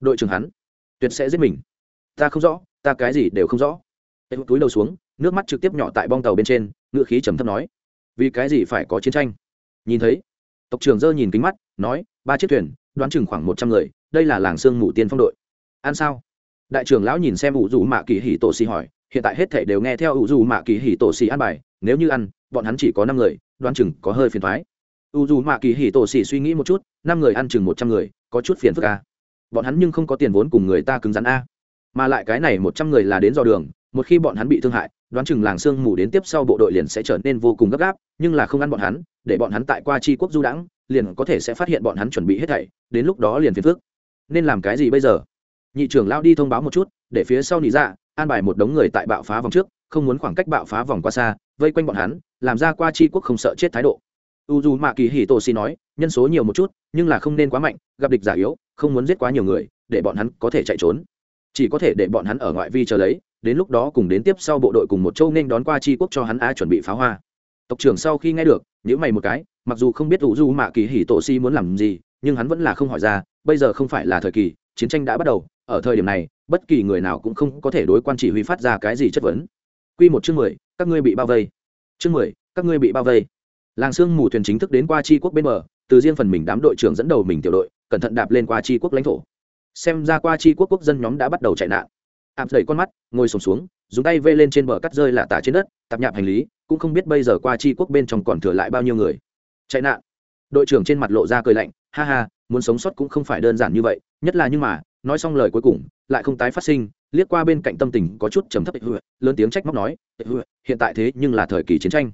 Đội trưởng hắn, tuyệt sẽ giết mình. Ta không rõ, ta cái gì đều không rõ. Em túi đầu xuống, nước mắt trực tiếp nhỏ tại bong tàu bên trên ngựa khí trầm thấp nói. Vì cái gì phải có chiến tranh? Nhìn thấy, tộc trưởng dơ nhìn kính mắt, nói, ba chiếc thuyền, đoán chừng khoảng một trăm người, đây là làng sương mù tiên phong đội. Ăn sao? Đại trưởng lão nhìn xem ủ dù mạ kỳ hỉ tổ xì hỏi, hiện tại hết thể đều nghe theo ủ dù mạ kỳ hỉ tổ xì ăn bài, nếu như ăn, bọn hắn chỉ có năm người, đoán chừng có hơi phiền thoái ủ dù mạ kỳ hỉ tổ xì suy nghĩ một chút, năm người ăn chừng một trăm người, có chút phiền phức a bọn hắn nhưng không có tiền vốn cùng người ta cứng rắn a mà lại cái này một trăm người là đến do đường, một khi bọn hắn bị thương hại, đoán chừng làng sương mù đến tiếp sau bộ đội liền sẽ trở nên vô cùng gấp gáp, nhưng là không ăn bọn hắn, để bọn hắn tại qua tri quốc du đãng, liền có thể sẽ phát hiện bọn hắn chuẩn bị hết thảy, đến lúc đó liền phiền phức. Nên làm cái gì bây giờ? Nhị trưởng lao đi thông báo một chút, để phía sau nị dạ an bài một đống người tại bạo phá vòng trước, không muốn khoảng cách bạo phá vòng qua xa, vây quanh bọn hắn, làm ra qua tri quốc không sợ chết thái độ. U dù mạ kỳ hì tô xì nói, nhân số nhiều một chút, nhưng là không nên quá mạnh, gặp địch giả yếu, không muốn giết quá nhiều người, để bọn hắn có thể chạy trốn. Chỉ có thể để bọn hắn ở ngoại vi chờ lấy, đến lúc đó cùng đến tiếp sau bộ đội cùng một châu nên đón qua tri quốc cho hắn a chuẩn bị pháo hoa. Tộc trưởng sau khi nghe được nhữ mày một cái, mặc dù không biết u du mạ kỳ hì tổ si muốn làm gì, nhưng hắn vẫn là không hỏi ra, bây giờ không phải là thời kỳ, chiến tranh đã bắt đầu ở thời điểm này bất kỳ người nào cũng không có thể đối quan chỉ huy phát ra cái gì chất vấn. Q một chương mười các ngươi bị bao vây. Chương mười các ngươi bị bao vây. Làng sương mù thuyền chính thức đến qua tri quốc bên bờ từ riêng phần mình đám đội trưởng dẫn đầu mình tiểu đội cẩn thận đạp lên qua tri quốc lãnh thổ. Xem ra qua tri quốc quốc dân nhóm đã bắt đầu chạy nạn. Áp đẩy con mắt ngồi sùng xuống, xuống dùng tay vê lên trên bờ cắt rơi lạ tả trên đất tạp nhạp hành lý cũng không biết bây giờ qua tri quốc bên trong còn thừa lại bao nhiêu người. Chạy nạn. Đội trưởng trên mặt lộ ra cười lạnh ha ha muốn sống sót cũng không phải đơn giản như vậy nhất là nhưng mà nói xong lời cuối cùng, lại không tái phát sinh, liếc qua bên cạnh tâm tình có chút trầm thấp lớn tiếng trách móc nói hiện tại thế nhưng là thời kỳ chiến tranh.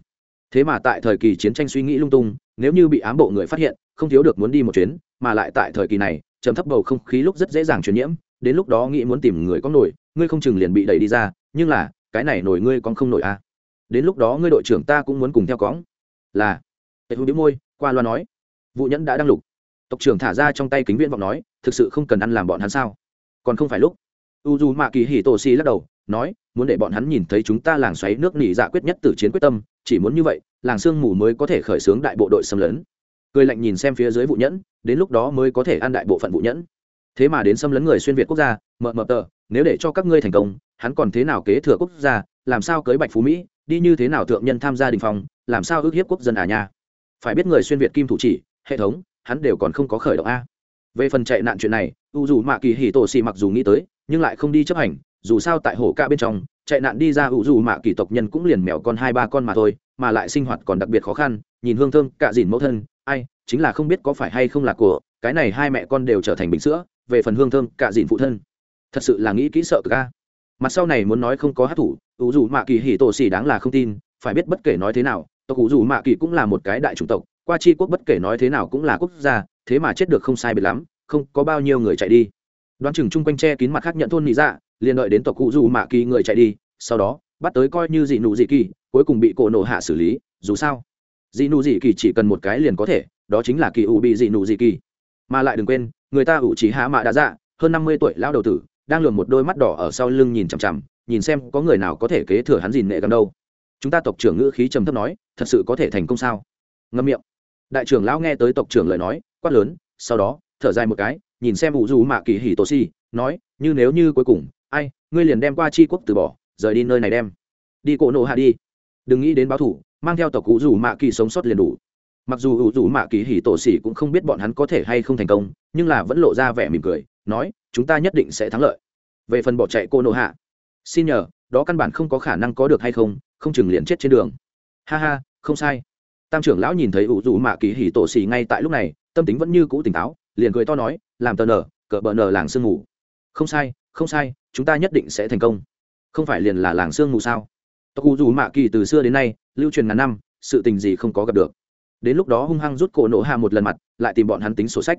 Thế mà tại thời kỳ chiến tranh suy nghĩ lung tung, nếu như bị ám bộ người phát hiện, không thiếu được muốn đi một chuyến, mà lại tại thời kỳ này, trầm thấp bầu không khí lúc rất dễ dàng truyền nhiễm, đến lúc đó nghĩ muốn tìm người có nổi, ngươi không chừng liền bị đẩy đi ra, nhưng là, cái này nổi ngươi còn không nổi à. Đến lúc đó ngươi đội trưởng ta cũng muốn cùng theo cõng. Là tệ hữu đĩu môi, qua loa nói vụ nhẫn đã đăng lục tộc trưởng thả ra trong tay kính viễn vọng nói, thực sự không cần ăn làm bọn hắn sao? Còn không phải lúc. U dù mạ kỳ hì tổ si lắc đầu, nói, muốn để bọn hắn nhìn thấy chúng ta làng xoáy nước nỉ dạ quyết nhất từ chiến quyết tâm, chỉ muốn như vậy, làng sương mù mới có thể khởi xướng đại bộ đội xâm lấn. Cười lạnh nhìn xem phía dưới vụ nhẫn, đến lúc đó mới có thể ăn đại bộ phận vụ nhẫn. Thế mà đến xâm lấn người xuyên việt quốc gia mờ mờ tờ, nếu để cho các ngươi thành công, hắn còn thế nào kế thừa quốc gia, làm sao cưới bạch phú mỹ, đi như thế nào thượng nhân tham gia đình phòng làm sao ước hiếp quốc dân à nha? Phải biết người xuyên việt kim thủ chỉ, hệ thống hắn đều còn không có khởi động a. Về phần chạy nạn chuyện này u dù mạ kỳ hì tổ xì mặc dù nghĩ tới, nhưng lại không đi chấp hành, dù sao tại hổ ca bên trong, chạy nạn đi ra u dù mạ kỳ tộc nhân cũng liền mèo con hai ba con mà thôi, mà lại sinh hoạt còn đặc biệt khó khăn, nhìn hương thơm cạ dìn mẫu thân, ai, chính là không biết có phải hay không là của, cái này hai mẹ con đều trở thành bình sữa, về phần hương thơm cạ dìn phụ thân. Thật sự là nghĩ kỹ sợ ca mặt sau này muốn nói không có hát thủ u dù mạ kỳ hì tổ xì đáng là không tin, phải biết bất kể nói thế nào, tộc u dù mạ kỳ cũng là một cái đại chủng tộc qua chi quốc bất kể nói thế nào cũng là quốc gia, thế mà chết được không sai biệt lắm, không có bao nhiêu người chạy đi. Đoán chừng chung quanh che kín mặt khác nhận thôn nị dạ liền đợi đến tộc cụ dù mạ kỳ người chạy đi, sau đó, bắt tới coi như dị nụ dị kỳ, cuối cùng bị cổ nổ hạ xử lý, dù sao, dị nụ dị kỳ chỉ cần một cái liền có thể, đó chính là kỳ ủ bị dị nụ dị kỳ. Mà lại đừng quên, người ta ủ chỉ hạ mạ đã dạ hơn năm mươi tuổi lao đầu tử, đang lường một đôi mắt đỏ ở sau lưng nhìn chằm chằm, nhìn xem có người nào có thể kế thừa hắn dìn nệ gần đâu. Chúng ta tộc trưởng ngữ khí trầm thấp nói, thật sự có thể thành công sao? Ngâm miệng đại trưởng lão nghe tới tộc trưởng lời nói, quát lớn, sau đó, thở dài một cái, nhìn xem ủ dù mạ kỳ hỉ tổ si, nói, như nếu như cuối cùng, ai, ngươi liền đem qua c quốc từ bỏ, rời đi nơi này đem. Đi cổ nộ hạ đi. Đừng nghĩ đến báo thủ, mang theo tộc cụ dù mạ kỳ sống sót liền đủ. Mặc dù ủ dù mạ kỳ hỉ tổ xỉ cũng không biết bọn hắn có thể hay không thành công, nhưng là vẫn lộ ra vẻ mỉm cười, nói, chúng ta nhất định sẽ thắng lợi. Về phần bỏ chạy cô nộ hạ, xin nhờ, đó căn bản không có khả năng có được hay không không chừng liền chết trên đường. Ha ha, không sai tam trưởng lão nhìn thấy ủ dù mạ kỳ hỉ tổ xì ngay tại lúc này, tâm tính vẫn như cũ tỉnh táo, liền cười to nói, làm tờ nở, cỡ bờ nở làng sương mù. Không sai không sai, chúng ta nhất định sẽ thành công. Không phải liền là làng sương mù sao? Tộc ủ dù mạ kỳ từ xưa đến nay, lưu truyền ngàn năm, sự tình gì không có gặp được. Đến lúc đó hung hăng rút cổ nổ hạ một lần mặt, lại tìm bọn hắn tính sổ sách.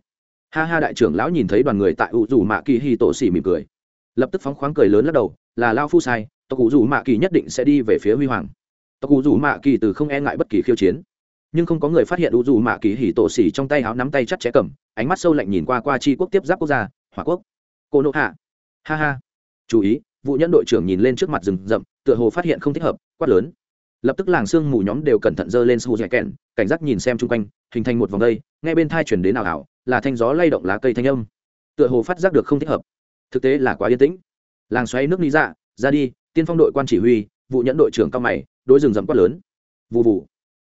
Ha ha, đại trưởng lão nhìn thấy đoàn người tại ủ dù mạ kỳ hì tổ xỉ mỉm cười. Lập tức phóng khoáng cười lớn lắc đầu, là lao phu sai, tộc ủ dù mạ kỳ nhất định sẽ đi về phía huy hoàng. Tộc ủ dù mạ kỳ từ không e ngại bất kỳ khiêu chiến nhưng không có người phát hiện u dù mạ kỳ hỉ tổ xỉ trong tay áo nắm tay chắt chẽ cầm, ánh mắt sâu lạnh nhìn qua qua chi quốc tiếp giáp quốc gia, hỏa quốc. Cô nộ hạ. Ha ha. Chú ý, vụ nhân đội trưởng nhìn lên trước mặt rừng rậm, tựa hồ phát hiện không thích hợp, quát lớn. Lập tức làng sương mù nhóm đều cẩn thận dơ lên sù dẻ kẹn, cảnh giác nhìn xem chung quanh, hình thành một vòng đây, ngay bên thai chuyển đến ảo ảo, là thanh gió lay động lá cây thanh âm. Tựa hồ phát giác được không thích hợp. Thực tế là quá yên tĩnh. Làng xoáy nước lý dạ ra đi, tiên phong đội quan chỉ huy, vụ nhẫn đội trưởng cao mày, đối rừng rậm quát lớn. Vụ vụ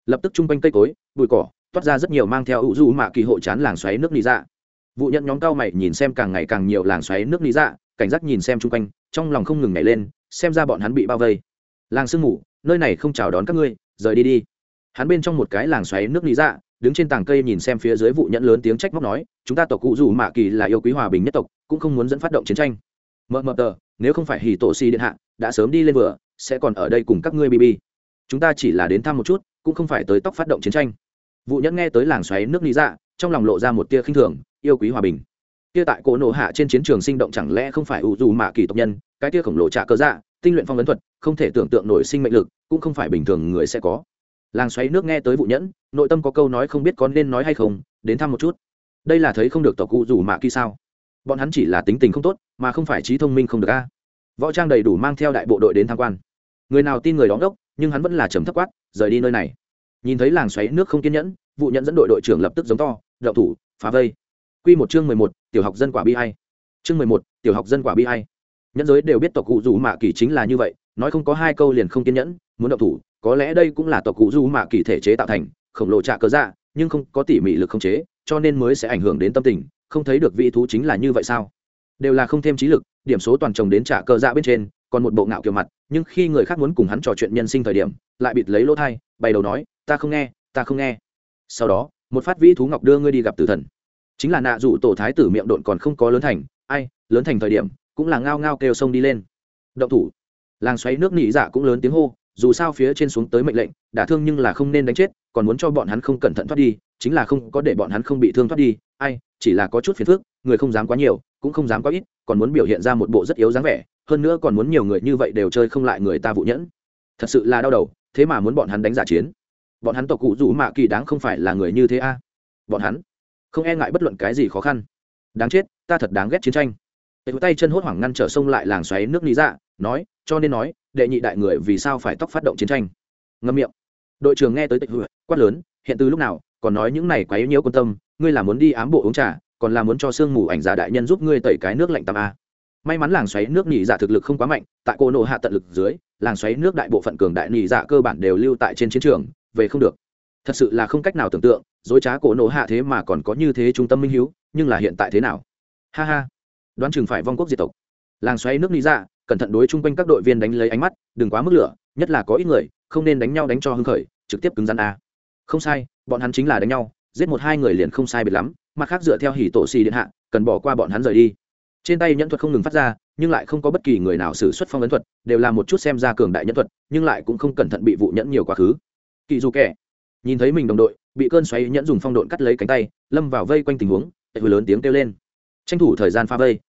lập tức chung quanh cây cối, bụi cỏ, toát ra rất nhiều mang theo ủ du mạ kỳ hộ chán làng xoáy nước lý dạ. Vụ nhận nhóm cao mày nhìn xem càng ngày càng nhiều làng xoáy nước lý dạ cảnh giác nhìn xem chung quanh, trong lòng không ngừng nhảy lên, xem ra bọn hắn bị bao vây. Làng sương mù, nơi này không chào đón các ngươi, rời đi đi. Hắn bên trong một cái làng xoáy nước lý dạ đứng trên tảng cây nhìn xem phía dưới vụ nhẫn lớn tiếng trách móc nói, chúng ta tộc cụ dù mạ kỳ là yêu quý hòa bình nhất tộc, cũng không muốn dẫn phát động chiến tranh. Mờ mờ tờ, nếu không phải hì tổ si điện hạ, đã sớm đi lên vừa, sẽ còn ở đây cùng các ngươi bb chúng ta chỉ là đến thăm một chút cũng không phải tới tóc phát động chiến tranh. Vụ nhẫn nghe tới làng xoáy nước lý dạ trong lòng lộ ra một tia khinh thường, yêu quý hòa bình. Kia tại cổ nổ hạ trên chiến trường sinh động chẳng lẽ không phải ủ dù mạ kỳ tộc nhân, cái tia khổng lồ trả cơ dạ tinh luyện phong ấn thuật, không thể tưởng tượng nổi sinh mệnh lực, cũng không phải bình thường người sẽ có. Làng xoáy nước nghe tới vụ nhẫn, nội tâm có câu nói không biết có nên nói hay không, đến thăm một chút. Đây là thấy không được tộc cụ dù mạ kỳ sao? Bọn hắn chỉ là tính tình không tốt, mà không phải trí thông minh không được a. Võ trang đầy đủ mang theo đại bộ đội đến tham quan. Người nào tin người đóng đốc nhưng hắn vẫn là trầm thấp quát, rời đi nơi này. Nhìn thấy làng xoáy nước không kiên nhẫn, vụ nhận dẫn đội đội trưởng lập tức giống to đậu thủ, phá vây. Q một chương mười một, tiểu học dân quả bi hay chương mười một, tiểu học dân quả bi hay nhẫn giới đều biết tộc cụ dù mạ kỳ chính là như vậy, nói không có hai câu liền không kiên nhẫn, muốn động thủ, có lẽ đây cũng là tộc cụ du mạ kỳ thể chế tạo thành, khổng lồ trạ cớ dạ nhưng không có tỉ mỉ lực không chế, cho nên mới sẽ ảnh hưởng đến tâm tình, không thấy được vị thú chính là như vậy sao? Đều là không thêm trí lực, điểm số toàn trồng đến trả cờ dạ bên trên còn một bộ ngạo kiểu mặt, nhưng khi người khác muốn cùng hắn trò chuyện nhân sinh thời điểm, lại bịt lấy lỗ thai, bày đầu nói, ta không nghe, ta không nghe. Sau đó, một phát vĩ thú ngọc đưa ngươi đi gặp tử thần. Chính là nạ dụ tổ thái tử miệng độn còn không có lớn thành, ai, lớn thành thời điểm, cũng là ngao ngao kêu sông đi lên. Động thủ. Làng xoáy nước nỉ dạ cũng lớn tiếng hô, dù sao phía trên xuống tới mệnh lệnh, đả thương nhưng là không nên đánh chết, còn muốn cho bọn hắn không cẩn thận thoát đi chính là không có để bọn hắn không bị thương thoát đi, ai, chỉ là có chút phiền phức, người không dám quá nhiều, cũng không dám quá ít, còn muốn biểu hiện ra một bộ rất yếu dáng vẻ, hơn nữa còn muốn nhiều người như vậy đều chơi không lại người ta vụ nhẫn. Thật sự là đau đầu, thế mà muốn bọn hắn đánh giả chiến. Bọn hắn tộc cụ rủ mạ kỳ đáng không phải là người như thế a? Bọn hắn không e ngại bất luận cái gì khó khăn. Đáng chết, ta thật đáng ghét chiến tranh. Tệ tay chân hốt hoảng ngăn trở sông lại làng xoáy nước lý dạ nói, cho nên nói, đệ nhị đại người vì sao phải tóc phát động chiến tranh? Ngâm miệng. Đội trưởng nghe tới tịch hữu, quát lớn, hiện từ lúc nào còn nói những này quá yếu nhiễu quan tâm, ngươi là muốn đi ám bộ uống trà, còn là muốn cho sương mù ảnh giả đại nhân giúp ngươi tẩy cái nước lạnh tam a. May mắn làng xoáy nước nhị dạ thực lực không quá mạnh, tại cô nộ hạ tận lực dưới, làng xoáy nước đại bộ phận cường đại nhị dạ cơ bản đều lưu tại trên chiến trường, về không được. Thật sự là không cách nào tưởng tượng, dối trá cổ nộ hạ thế mà còn có như thế trung tâm minh hiếu, nhưng là hiện tại thế nào? Ha ha. Đoán chừng phải vong quốc diệt tộc. Làng xoáy nước nhị dạ cẩn thận đối chung quanh các đội viên đánh lấy ánh mắt, đừng quá mức lửa, nhất là có ít người, không nên đánh nhau đánh cho hưng khởi, trực tiếp cứng rắn a. Không sai bọn hắn chính là đánh nhau, giết một hai người liền không sai biệt lắm, mặt khác dựa theo hỉ tổ xì điện hạ, cần bỏ qua bọn hắn rời đi. Trên tay nhẫn thuật không ngừng phát ra, nhưng lại không có bất kỳ người nào xử xuất phong ấn thuật, đều là một chút xem ra cường đại nhẫn thuật, nhưng lại cũng không cẩn thận bị vụ nhẫn nhiều quá khứ. Kỳ dù kẻ, nhìn thấy mình đồng đội, bị cơn xoáy nhẫn dùng phong độn cắt lấy cánh tay, lâm vào vây quanh tình huống, tệ hứa lớn tiếng kêu lên. Tranh thủ thời gian pha vây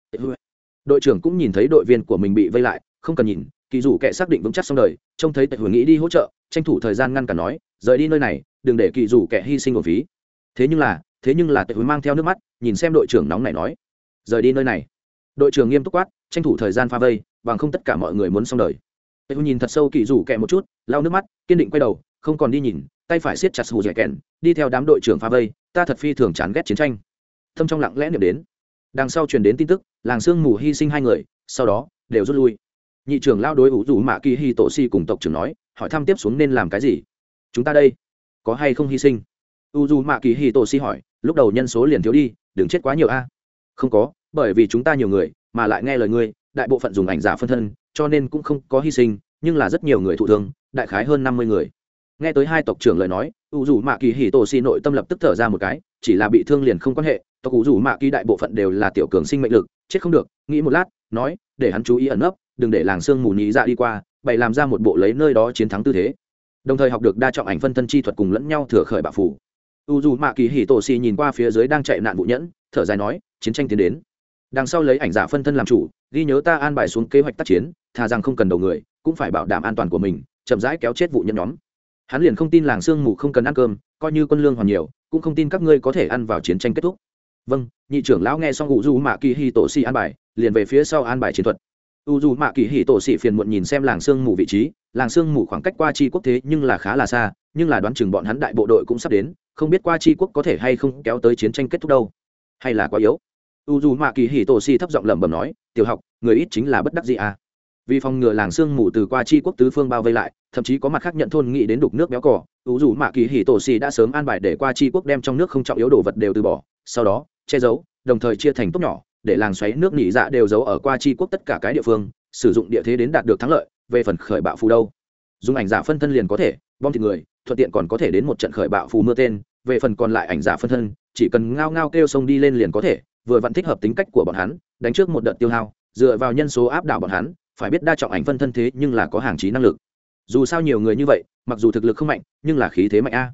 đội trưởng cũng nhìn thấy đội viên của mình bị vây lại, không cần nhìn kỳ dù kẻ xác định vững chắc xong đời, trông thấy tệ hồi nghĩ đi hỗ trợ, tranh thủ thời gian ngăn cản nói, rời đi nơi này đừng để kỳ dù kẻ hy sinh của phí thế nhưng là, thế nhưng là tệ hối mang theo nước mắt, nhìn xem đội trưởng nóng này nói, rời đi nơi này. Đội trưởng nghiêm túc quát, tranh thủ thời gian pha vây, bằng không tất cả mọi người muốn xong đời. Tệ hối nhìn thật sâu kỳ dù kẻ một chút, lau nước mắt, kiên định quay đầu, không còn đi nhìn, tay phải siết chặt hù dẻ kèn, đi theo đám đội trưởng pha vây, ta thật phi thường chán ghét chiến tranh. Thâm trong lặng lẽ niệm đến. Đằng sau truyền đến tin tức, làng sương mù hy sinh hai người, sau đó, đều rút lui. Nhị trưởng lao đối ủ rủ mạ kỳ hi tổ si cùng tộc trưởng nói, hỏi thăm tiếp xuống nên làm cái gì. Chúng ta đây có hay không hy sinh? U dù mạ kỳ hì tổ si hỏi, lúc đầu nhân số liền thiếu đi, đừng chết quá nhiều a. À? Không có, bởi vì chúng ta nhiều người, mà lại nghe lời ngươi, đại bộ phận dùng ảnh giả phân thân, cho nên cũng không có hy sinh, nhưng là rất nhiều người thụ thương, đại khái hơn năm mươi người. Nghe tới hai tộc trưởng lời nói, u dù mạ kỳ hì tổ Si nội tâm lập tức thở ra một cái, chỉ là bị thương liền không quan hệ, tộc u dù mạ kỳ đại bộ phận đều là tiểu cường sinh mệnh lực, chết không được, nghĩ một lát, nói, để hắn chú ý ẩn nấp, đừng để làng sương mù nhị ra dạ đi qua, bày làm ra một bộ lấy nơi đó chiến thắng tư thế đồng thời học được đa trọng ảnh phân thân chi thuật cùng lẫn nhau thừa khởi bạo phủ. U dù mạ kỳ hì tổ xì nhìn qua phía dưới đang chạy nạn vụ nhẫn, thở dài nói, chiến tranh tiến đến. Đằng sau lấy ảnh giả phân thân làm chủ, ghi nhớ ta an bài xuống kế hoạch tác chiến, thà rằng không cần đầu người, cũng phải bảo đảm an toàn của mình, chậm rãi kéo chết vụ nhân nhóm. Hắn liền không tin làng sương mù không cần ăn cơm, coi như quân lương hoàn nhiều, cũng không tin các ngươi có thể ăn vào chiến tranh kết thúc. Vâng nhị trưởng lão nghe xong u du mạ kỳ hì tổ xì an bài, liền về phía sau an bài chiến thuật. U du mạ kỳ hì tổ xì phiền muộn nhìn xem làng sương mù vị trí làng sương mù khoảng cách qua chi quốc thế nhưng là khá là xa, nhưng là đoán chừng bọn hắn đại bộ đội cũng sắp đến, không biết qua chi quốc có thể hay không kéo tới chiến tranh kết thúc đâu. Hay là quá yếu? U du mạ kỳ hì tổ si thấp giọng lẩm bẩm nói, tiểu học, người ít chính là bất đắc gì à. Vì phòng ngừa làng sương mù từ qua chi quốc tứ phương bao vây lại, thậm chí có mặt khác nhận thôn nghĩ đến đục nước béo cỏ U dù mạ kỳ hì tổ si đã sớm an bài để qua chi quốc đem trong nước không trọng yếu đồ vật đều từ bỏ, sau đó, che giấu, đồng thời chia thành tốt nhỏ, để làng xoáy nước nỉ dạ đều giấu ở qua chi quốc tất cả cái địa phương, sử dụng địa thế đến đạt được thắng lợi về phần khởi bạo phù đâu. Dùng ảnh giả phân thân liền có thể, bom thịt người, thuận tiện còn có thể đến một trận khởi bạo phù mưa tên, về phần còn lại ảnh giả phân thân, chỉ cần ngao ngao kêu sông đi lên liền có thể, vừa vẫn thích hợp tính cách của bọn hắn, đánh trước một đợt tiêu hao, dựa vào nhân số áp đảo bọn hắn, phải biết đa trọng ảnh phân thân thế nhưng là có hàng trí năng lực. Dù sao nhiều người như vậy, mặc dù thực lực không mạnh, nhưng là khí thế mạnh a.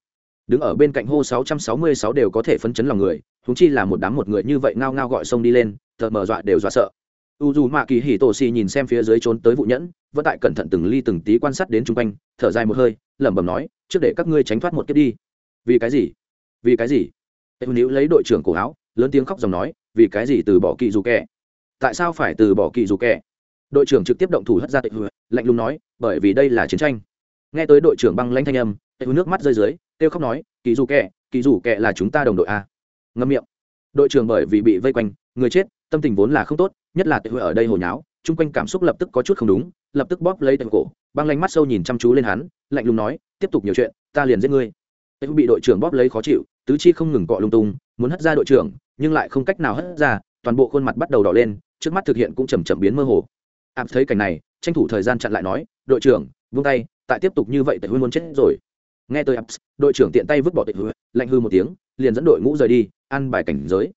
Đứng ở bên cạnh hô 666 đều có thể phấn chấn lòng người húng chi là một đám một người như vậy ngao ngao gọi sông đi lên thợ mờ dọa đều dọa sợ u dù mạ kỳ hỉ tổ xì nhìn xem phía dưới trốn tới vụ nhẫn, vẫn tại cẩn thận từng ly từng tí quan sát đến chung quanh, thở dài một hơi, lẩm bẩm nói, trước để các ngươi tránh thoát một kiếp đi. Vì cái gì? Vì cái gì? Em níu lấy đội trưởng cổ áo, lớn tiếng khóc dòng nói, vì cái gì từ bỏ kỳ dù kẻ? Tại sao phải từ bỏ kỳ dù kẻ? Đội trưởng trực tiếp động thủ hất ra tệ hứa lạnh lùng nói, bởi vì đây là chiến tranh. Nghe tới đội trưởng băng lanh thanh âm tệ hứa nước mắt rơi dưới, kêu khóc nói, kỳ dù kẻ, kỳ dù kẻ là chúng ta đồng đội a ngâm miệng. Đội trưởng bởi vì bị vây quanh, người chết tâm tình vốn là không tốt, nhất là tệ huệ ở đây hồi nháo, chung quanh cảm xúc lập tức có chút không đúng, lập tức bóp lấy tệ cổ, băng lanh mắt sâu nhìn chăm chú lên hắn, lạnh lùng nói, tiếp tục nhiều chuyện, ta liền giết ngươi. Tệ bị đội trưởng bóp lấy khó chịu, tứ chi không ngừng cọ lung tung, muốn hất ra đội trưởng, nhưng lại không cách nào hất ra, toàn bộ khuôn mặt bắt đầu đỏ lên, trước mắt thực hiện cũng chầm chậm biến mơ hồ. Ạp thấy cảnh này, tranh thủ thời gian chặn lại nói, đội trưởng, vung tay, tại tiếp tục như vậy tệ huệ muốn chết rồi. Nghe tôi ạp đội trưởng tiện tay vứt bỏ tệ huệ lạnh hư một tiếng, liền dẫn đội ngũ rời đi ăn bài cảnh giới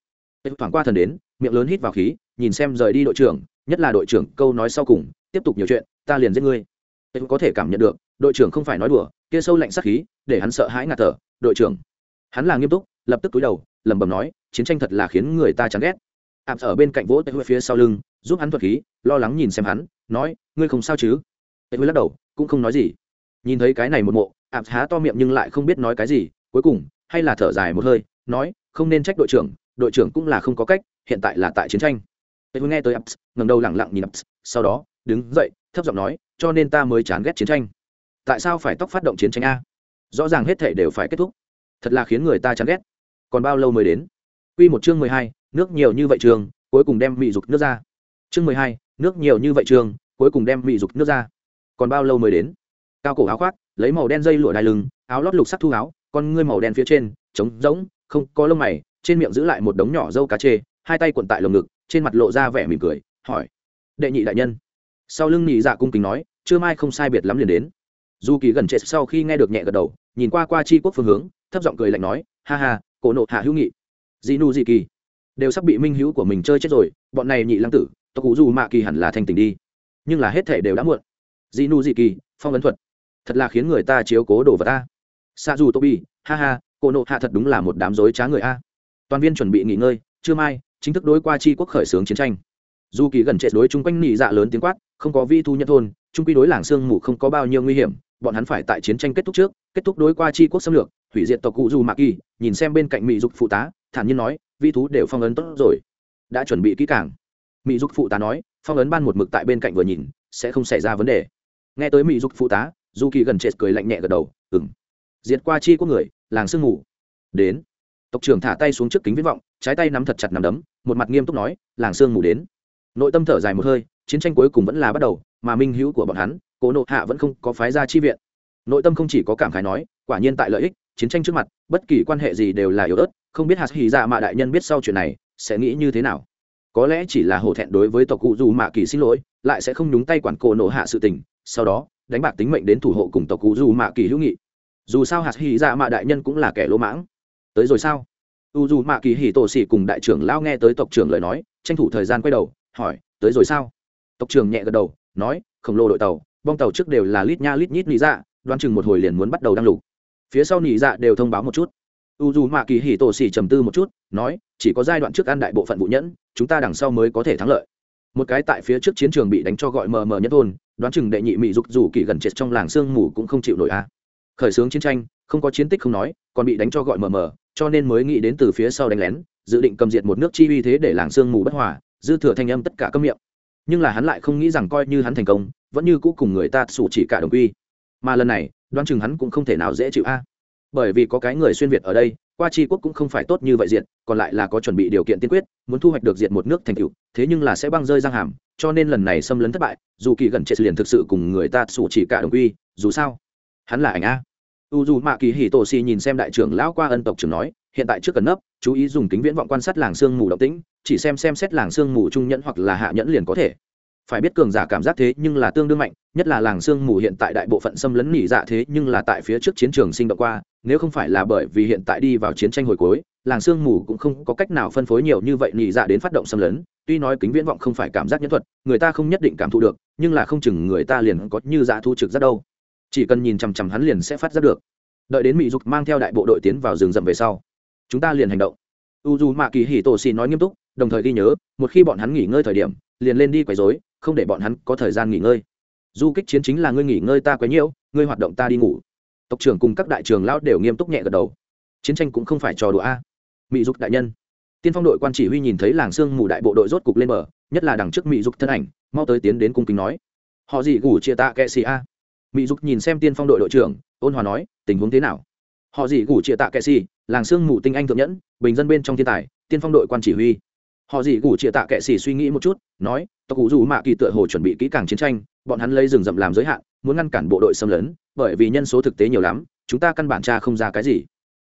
tệ thoảng qua thần đến, miệng lớn hít vào khí, nhìn xem rời đi đội trưởng, nhất là đội trưởng, câu nói sau cùng, tiếp tục nhiều chuyện, ta liền giết ngươi. Tệ có thể cảm nhận được, đội trưởng không phải nói đùa, kia sâu lạnh sắc khí, để hắn sợ hãi ngạt thở, đội trưởng. Hắn là nghiêm túc, lập tức túi đầu, lẩm bẩm nói, chiến tranh thật là khiến người ta chán ghét. Ạp ở bên cạnh vỗ tệ phía sau lưng, giúp hắn thuật khí, lo lắng nhìn xem hắn, nói, ngươi không sao chứ? Tệ lắc đầu, cũng không nói gì. Nhìn thấy cái này một mộ ạp há to miệng nhưng lại không biết nói cái gì, cuối cùng, hay là thở dài một hơi, nói, không nên trách đội trưởng đội trưởng cũng là không có cách hiện tại là tại chiến tranh tệ nghe tới ups ngầm đầu lẳng lặng nhìn ups sau đó đứng dậy thấp giọng nói cho nên ta mới chán ghét chiến tranh tại sao phải tóc phát động chiến tranh a rõ ràng hết thể đều phải kết thúc thật là khiến người ta chán ghét còn bao lâu mới đến Quy một chương mười hai, nước nhiều như vậy trường, cuối cùng đem mỹ dục nước ra. Chương mười hai, nước nhiều như vậy trường, cuối cùng đem mỹ dục nước ra. Còn bao lâu mới đến? Cao cổ áo khoác, lấy màu đen dây lụa đai lưng, áo lót lục sắc thu áo, con ngươi màu đen phía trên, trống rỗng, không có lông mày, trên miệng giữ lại một đống nhỏ dâu cá chê, hai tay cuộn tại lồng ngực, trên mặt lộ ra vẻ mỉm cười, hỏi: "Đệ nhị đại nhân?" Sau lưng nhị dạ cung kính nói: "Chưa mai không sai biệt lắm liền đến." dù Kỳ gần chết sau khi nghe được nhẹ gật đầu, nhìn qua qua chi quốc phương hướng, thấp giọng cười lạnh nói: "Ha ha, cổ nộ hạ hữu nghị." dị nu dị kỳ đều sắp bị minh hữu của mình chơi chết rồi bọn này nhị lăng tử tộc cụ dù mạ kỳ hẳn là thanh tình đi nhưng là hết thể đều đã muộn dị nu dị kỳ phong ấn thuật thật là khiến người ta chiếu cố đồ vật ta xa dù tô bi ha ha cổ nộ hạ thật đúng là một đám dối trá người a toàn viên chuẩn bị nghỉ ngơi, trưa mai, chính thức đối qua chi quốc khởi xướng chiến tranh. Dù kỳ gần trệ đối chung quanh nị dạ lớn tiếng quát, không có vi thu nhân thôn trung quy đối làng sương mù không có bao nhiêu nguy hiểm, bọn hắn phải tại chiến tranh kết thúc trước, kết thúc đối qua chi quốc xâm lược, hủy diệt tộc cụ dù Mạc kỳ, nhìn xem bên cạnh mỹ dục phụ tá, thản nhiên nói, vi thú đều phong ấn tốt rồi, đã chuẩn bị kỹ càng. Mỹ dục phụ tá nói, phong ấn ban một mực tại bên cạnh vừa nhìn, sẽ không xảy ra vấn đề. Nghe tới mỹ dục phụ tá, dù kỳ gần trệ cười lạnh nhẹ gật đầu ừng diệt qua chi quốc người, làng sương mù. Đến tộc trưởng thả tay xuống trước kính viễn vọng, trái tay nắm thật chặt nằm đấm, một mặt nghiêm túc nói, làng sương mù đến. Nội tâm thở dài một hơi, chiến tranh cuối cùng vẫn là bắt đầu, mà minh hữu của bọn hắn, cố nộ hạ vẫn không có phái ra chi viện. Nội tâm không chỉ có cảm khái nói, quả nhiên tại lợi ích, chiến tranh trước mặt, bất kỳ quan hệ gì đều là yếu ớt, không biết hạt hì dạ mạ đại nhân biết sau chuyện này sẽ nghĩ như thế nào. Có lẽ chỉ là hổ thẹn đối với tộc cụ dù mạ kỳ xin lỗi, lại sẽ không nhúng tay quản cổ nộ hạ sự tình, sau đó, đánh bạc tính mệnh đến thủ hộ cùng tộc cụ dù mạ kỳ hữu nghị. Dù sao hạt hì dạ mạ đại nhân cũng là kẻ lỗ mãng tới rồi sao? U dù mạ kỳ hì tổ xỉ cùng đại trưởng lao nghe tới tộc trưởng lời nói, tranh thủ thời gian quay đầu, hỏi, tới rồi sao? Tộc trưởng nhẹ gật đầu, nói, khổng lồ đội tàu, bong tàu trước đều là lít nha lít nhít nị dạ đoán chừng một hồi liền muốn bắt đầu đăng lục. Phía sau nị dạ đều thông báo một chút. U dù mạ kỳ hì tổ xỉ trầm tư một chút, nói, chỉ có giai đoạn trước ăn đại bộ phận vụ nhẫn, chúng ta đằng sau mới có thể thắng lợi. Một cái tại phía trước chiến trường bị đánh cho gọi mờ mờ nhất thôn, đoán chừng đệ nhị mỹ dục dù kỳ gần chết trong làng sương mù cũng không chịu nổi a. Khởi xướng chiến tranh không có chiến tích không nói, còn bị đánh cho gọi mờ mờ, cho nên mới nghĩ đến từ phía sau đánh lén, dự định cầm diệt một nước chi uy thế để làng sương mù bất hòa, dư thừa thanh âm tất cả cấm miệng. Nhưng là hắn lại không nghĩ rằng coi như hắn thành công, vẫn như cũ cùng người ta sủ chỉ cả đồng quy. Mà lần này, đoán chừng hắn cũng không thể nào dễ chịu a. Bởi vì có cái người xuyên việt ở đây, qua tri quốc cũng không phải tốt như vậy diệt, còn lại là có chuẩn bị điều kiện tiên quyết, muốn thu hoạch được diệt một nước thành cựu thế nhưng là sẽ băng rơi giang hàm, cho nên lần này xâm lấn thất bại, dù kỳ gần chết liền thực sự cùng người ta sủ chỉ cả đồng quy, dù sao, hắn là ảnh a u dù mạ kỳ hì tổ xì nhìn xem đại trưởng lão qua ân tộc trưởng nói, hiện tại trước cần nấp, chú ý dùng kính viễn vọng quan sát làng sương mù động tĩnh, chỉ xem xem xét làng sương mù trung nhẫn hoặc là hạ nhẫn liền có thể. Phải biết cường giả cảm giác thế nhưng là tương đương mạnh, nhất là làng sương mù hiện tại đại bộ phận xâm lấn nỉ dạ thế nhưng là tại phía trước chiến trường sinh động qua, nếu không phải là bởi vì hiện tại đi vào chiến tranh hồi cuối, làng sương mù cũng không có cách nào phân phối nhiều như vậy nỉ dạ đến phát động xâm lấn, tuy nói kính viễn vọng không phải cảm giác nhẫn thuật, người ta không nhất định cảm thụ được, nhưng là không chừng người ta liền có như dạ thu trực rất đâu chỉ cần nhìn chằm chằm hắn liền sẽ phát ra được. Đợi đến mỹ dục mang theo đại bộ đội tiến vào rừng rậm về sau, chúng ta liền hành động. U dù mạ kỳ hì tổ xì nói nghiêm túc, đồng thời ghi nhớ, một khi bọn hắn nghỉ ngơi thời điểm, liền lên đi quấy dối không để bọn hắn có thời gian nghỉ ngơi. Du kích chiến chính là ngươi nghỉ ngơi ta quấy nhiễu, ngươi hoạt động ta đi ngủ. Tộc trưởng cùng các đại trường lão đều nghiêm túc nhẹ gật đầu. Chiến tranh cũng không phải trò đùa a. Mỹ dục đại nhân. Tiên phong đội quan chỉ huy nhìn thấy làng sương mù đại bộ đội rốt cục lên bờ, nhất là đằng trước mỹ dục thân ảnh, mau tới tiến đến cung kính nói. Họ gì gủ chia tạ kệ xì a? Mỹ dục nhìn xem tiên phong đội đội trưởng, ôn hòa nói, tình huống thế nào? Họ dị gủ chia tạ kệ xì, làng sương mù tinh anh thượng nhẫn, bình dân bên trong thiên tài, tiên phong đội quan chỉ huy. Họ dị gủ chia tạ kệ xì suy nghĩ một chút, nói, tộc cụ dù mạ kỳ tựa hồ chuẩn bị kỹ càng chiến tranh, bọn hắn lấy rừng rậm làm giới hạn, muốn ngăn cản bộ đội xâm lấn, bởi vì nhân số thực tế nhiều lắm, chúng ta căn bản tra không ra cái gì.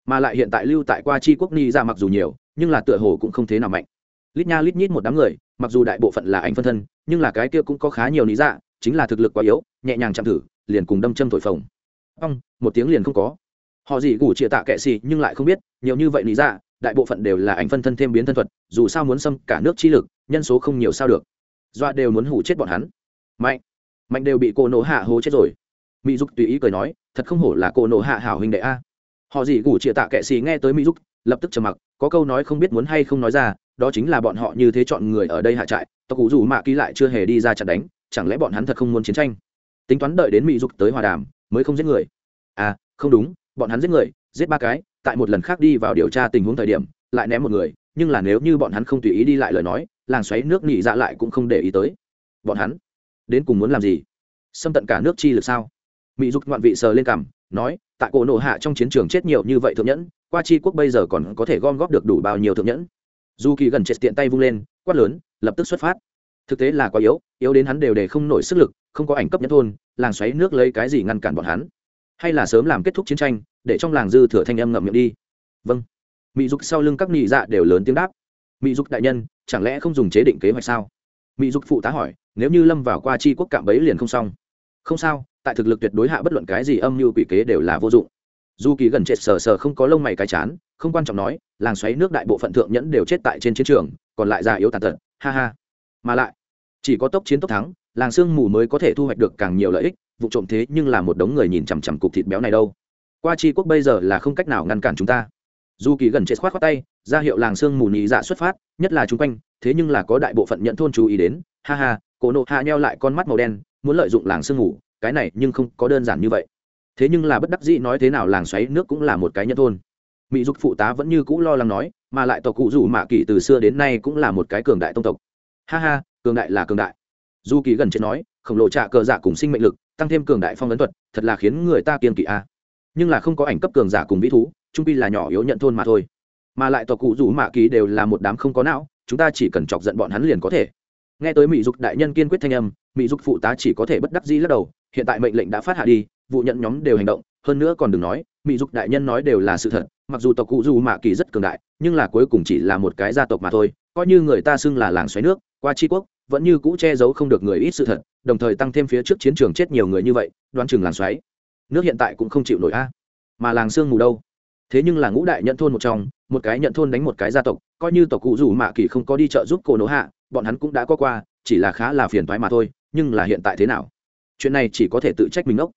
Mà lại hiện tại lưu tại qua chi quốc ni ra mặc dù nhiều, nhưng là tựa hồ cũng không thế nào mạnh. Lít nha lít nhít một đám người, mặc dù đại bộ phận là ảnh phân thân, nhưng là cái kia cũng có khá nhiều lý dạ chính là thực lực quá yếu, nhẹ nhàng chạm thử liền cùng đâm châm thổi phồng. Ông một tiếng liền không có. Họ gì gủ chia tạ kệ xì nhưng lại không biết nhiều như vậy lý ra, dạ, đại bộ phận đều là ảnh phân thân thêm biến thân thuật dù sao muốn xâm cả nước chi lực nhân số không nhiều sao được. Doa đều muốn hủ chết bọn hắn. Mạnh. Mạnh đều bị cô nổ hạ hố chết rồi. Mỹ dục tùy ý cười nói thật không hổ là cô nổ hạ hảo huynh đệ a. Họ gì gủ chia tạ kệ xì nghe tới mỹ dục lập tức trầm mặc có câu nói không biết muốn hay không nói ra đó chính là bọn họ như thế chọn người ở đây hạ trại tộc cụ dù mạ ký lại chưa hề đi ra chặn đánh chẳng lẽ bọn hắn thật không muốn chiến tranh? Tính toán đợi đến mỹ dục tới hòa đàm mới không giết người. À không đúng, bọn hắn giết người, giết ba cái, tại một lần khác đi vào điều tra tình huống thời điểm, lại ném một người, nhưng là nếu như bọn hắn không tùy ý đi lại lời nói, làng xoáy nước nị dạ lại cũng không để ý tới. Bọn hắn đến cùng muốn làm gì? Xâm tận cả nước chi lực sao? Mỹ dục ngoạn vị sờ lên cằm, nói, tại cổ nổ hạ trong chiến trường chết nhiều như vậy thượng nhẫn, qua chi quốc bây giờ còn có thể gom góp được đủ bao nhiêu thượng nhẫn? Dù kỳ gần chết tiện tay vung lên, quát lớn, lập tức xuất phát. Thực tế là quá yếu yếu đến hắn đều để không nổi sức lực không có ảnh cấp nhất thôn, làng xoáy nước lấy cái gì ngăn cản bọn hắn? Hay là sớm làm kết thúc chiến tranh, để trong làng dư thừa thanh âm ngậm miệng đi? Vâng. Mỹ dục sau lưng các nị dạ đều lớn tiếng đáp. Mỹ dục đại nhân, chẳng lẽ không dùng chế định kế hoạch sao? Mỹ dục phụ tá hỏi, nếu như lâm vào qua chi quốc cạm bẫy liền không xong. Không sao, tại thực lực tuyệt đối hạ bất luận cái gì âm mưu quỷ kế đều là vô dụng. Dù kỳ gần chết sờ sờ không có lông mày cái chán, không quan trọng nói, làng xoáy nước đại bộ phận thượng nhẫn đều chết tại trên chiến trường, còn lại già yếu tàn tật, ha ha. Mà lại, chỉ có tốc chiến tốc thắng làng sương mù mới có thể thu hoạch được càng nhiều lợi ích, vụ trộm thế nhưng là một đống người nhìn chằm chằm cục thịt béo này đâu. Qua tri quốc bây giờ là không cách nào ngăn cản chúng ta. Dù kỳ gần chết khoát khoát tay, ra hiệu làng sương mù nhị dạ xuất phát, nhất là chung quanh, thế nhưng là có đại bộ phận nhận thôn chú ý đến. Ha ha, cổ nộ hạ nheo lại con mắt màu đen, muốn lợi dụng làng sương mù, cái này nhưng không có đơn giản như vậy. Thế nhưng là bất đắc dĩ nói thế nào làng xoáy nước cũng là một cái nhân thôn. Mỹ dục phụ tá vẫn như cũ lo lắng nói, mà lại tộc cụ rủ mạ kỳ từ xưa đến nay cũng là một cái cường đại tông tộc. Ha ha, cường đại là cường đại du kỳ gần chết nói, khổng lồ trạ cờ dạ cùng sinh mệnh lực, tăng thêm cường đại phong ấn thuật, thật là khiến người ta kiên kỵ a. Nhưng là không có ảnh cấp cường giả cùng vĩ thú, trung pi là nhỏ yếu nhận thôn mà thôi. Mà lại tòa cụ rủ mạ kỳ đều là một đám không có não, chúng ta chỉ cần chọc giận bọn hắn liền có thể. Nghe tới mỹ dục đại nhân kiên quyết thanh âm mỹ dục phụ tá chỉ có thể bất đắc dĩ lắc đầu, hiện tại mệnh lệnh đã phát hạ đi, vụ nhận nhóm đều hành động hơn nữa còn đừng nói, mỹ dục đại nhân nói đều là sự thật, mặc dù tộc cụ dù mạ kỳ rất cường đại, nhưng là cuối cùng chỉ là một cái gia tộc mà thôi, coi như người ta xưng là làng xoáy nước, qua tri quốc, vẫn như cũ che giấu không được người ít sự thật, đồng thời tăng thêm phía trước chiến trường chết nhiều người như vậy, đoán chừng làng xoáy nước hiện tại cũng không chịu nổi a. Mà làng sương mù đâu? Thế nhưng là ngũ đại nhận thôn một trong, một cái nhận thôn đánh một cái gia tộc, coi như tộc cụ dù mạ kỳ không có đi chợ giúp cô nỗ hạ, bọn hắn cũng đã có qua, chỉ là khá là phiền thoái mà thôi, nhưng là hiện tại thế nào? Chuyện này chỉ có thể tự trách mình ốc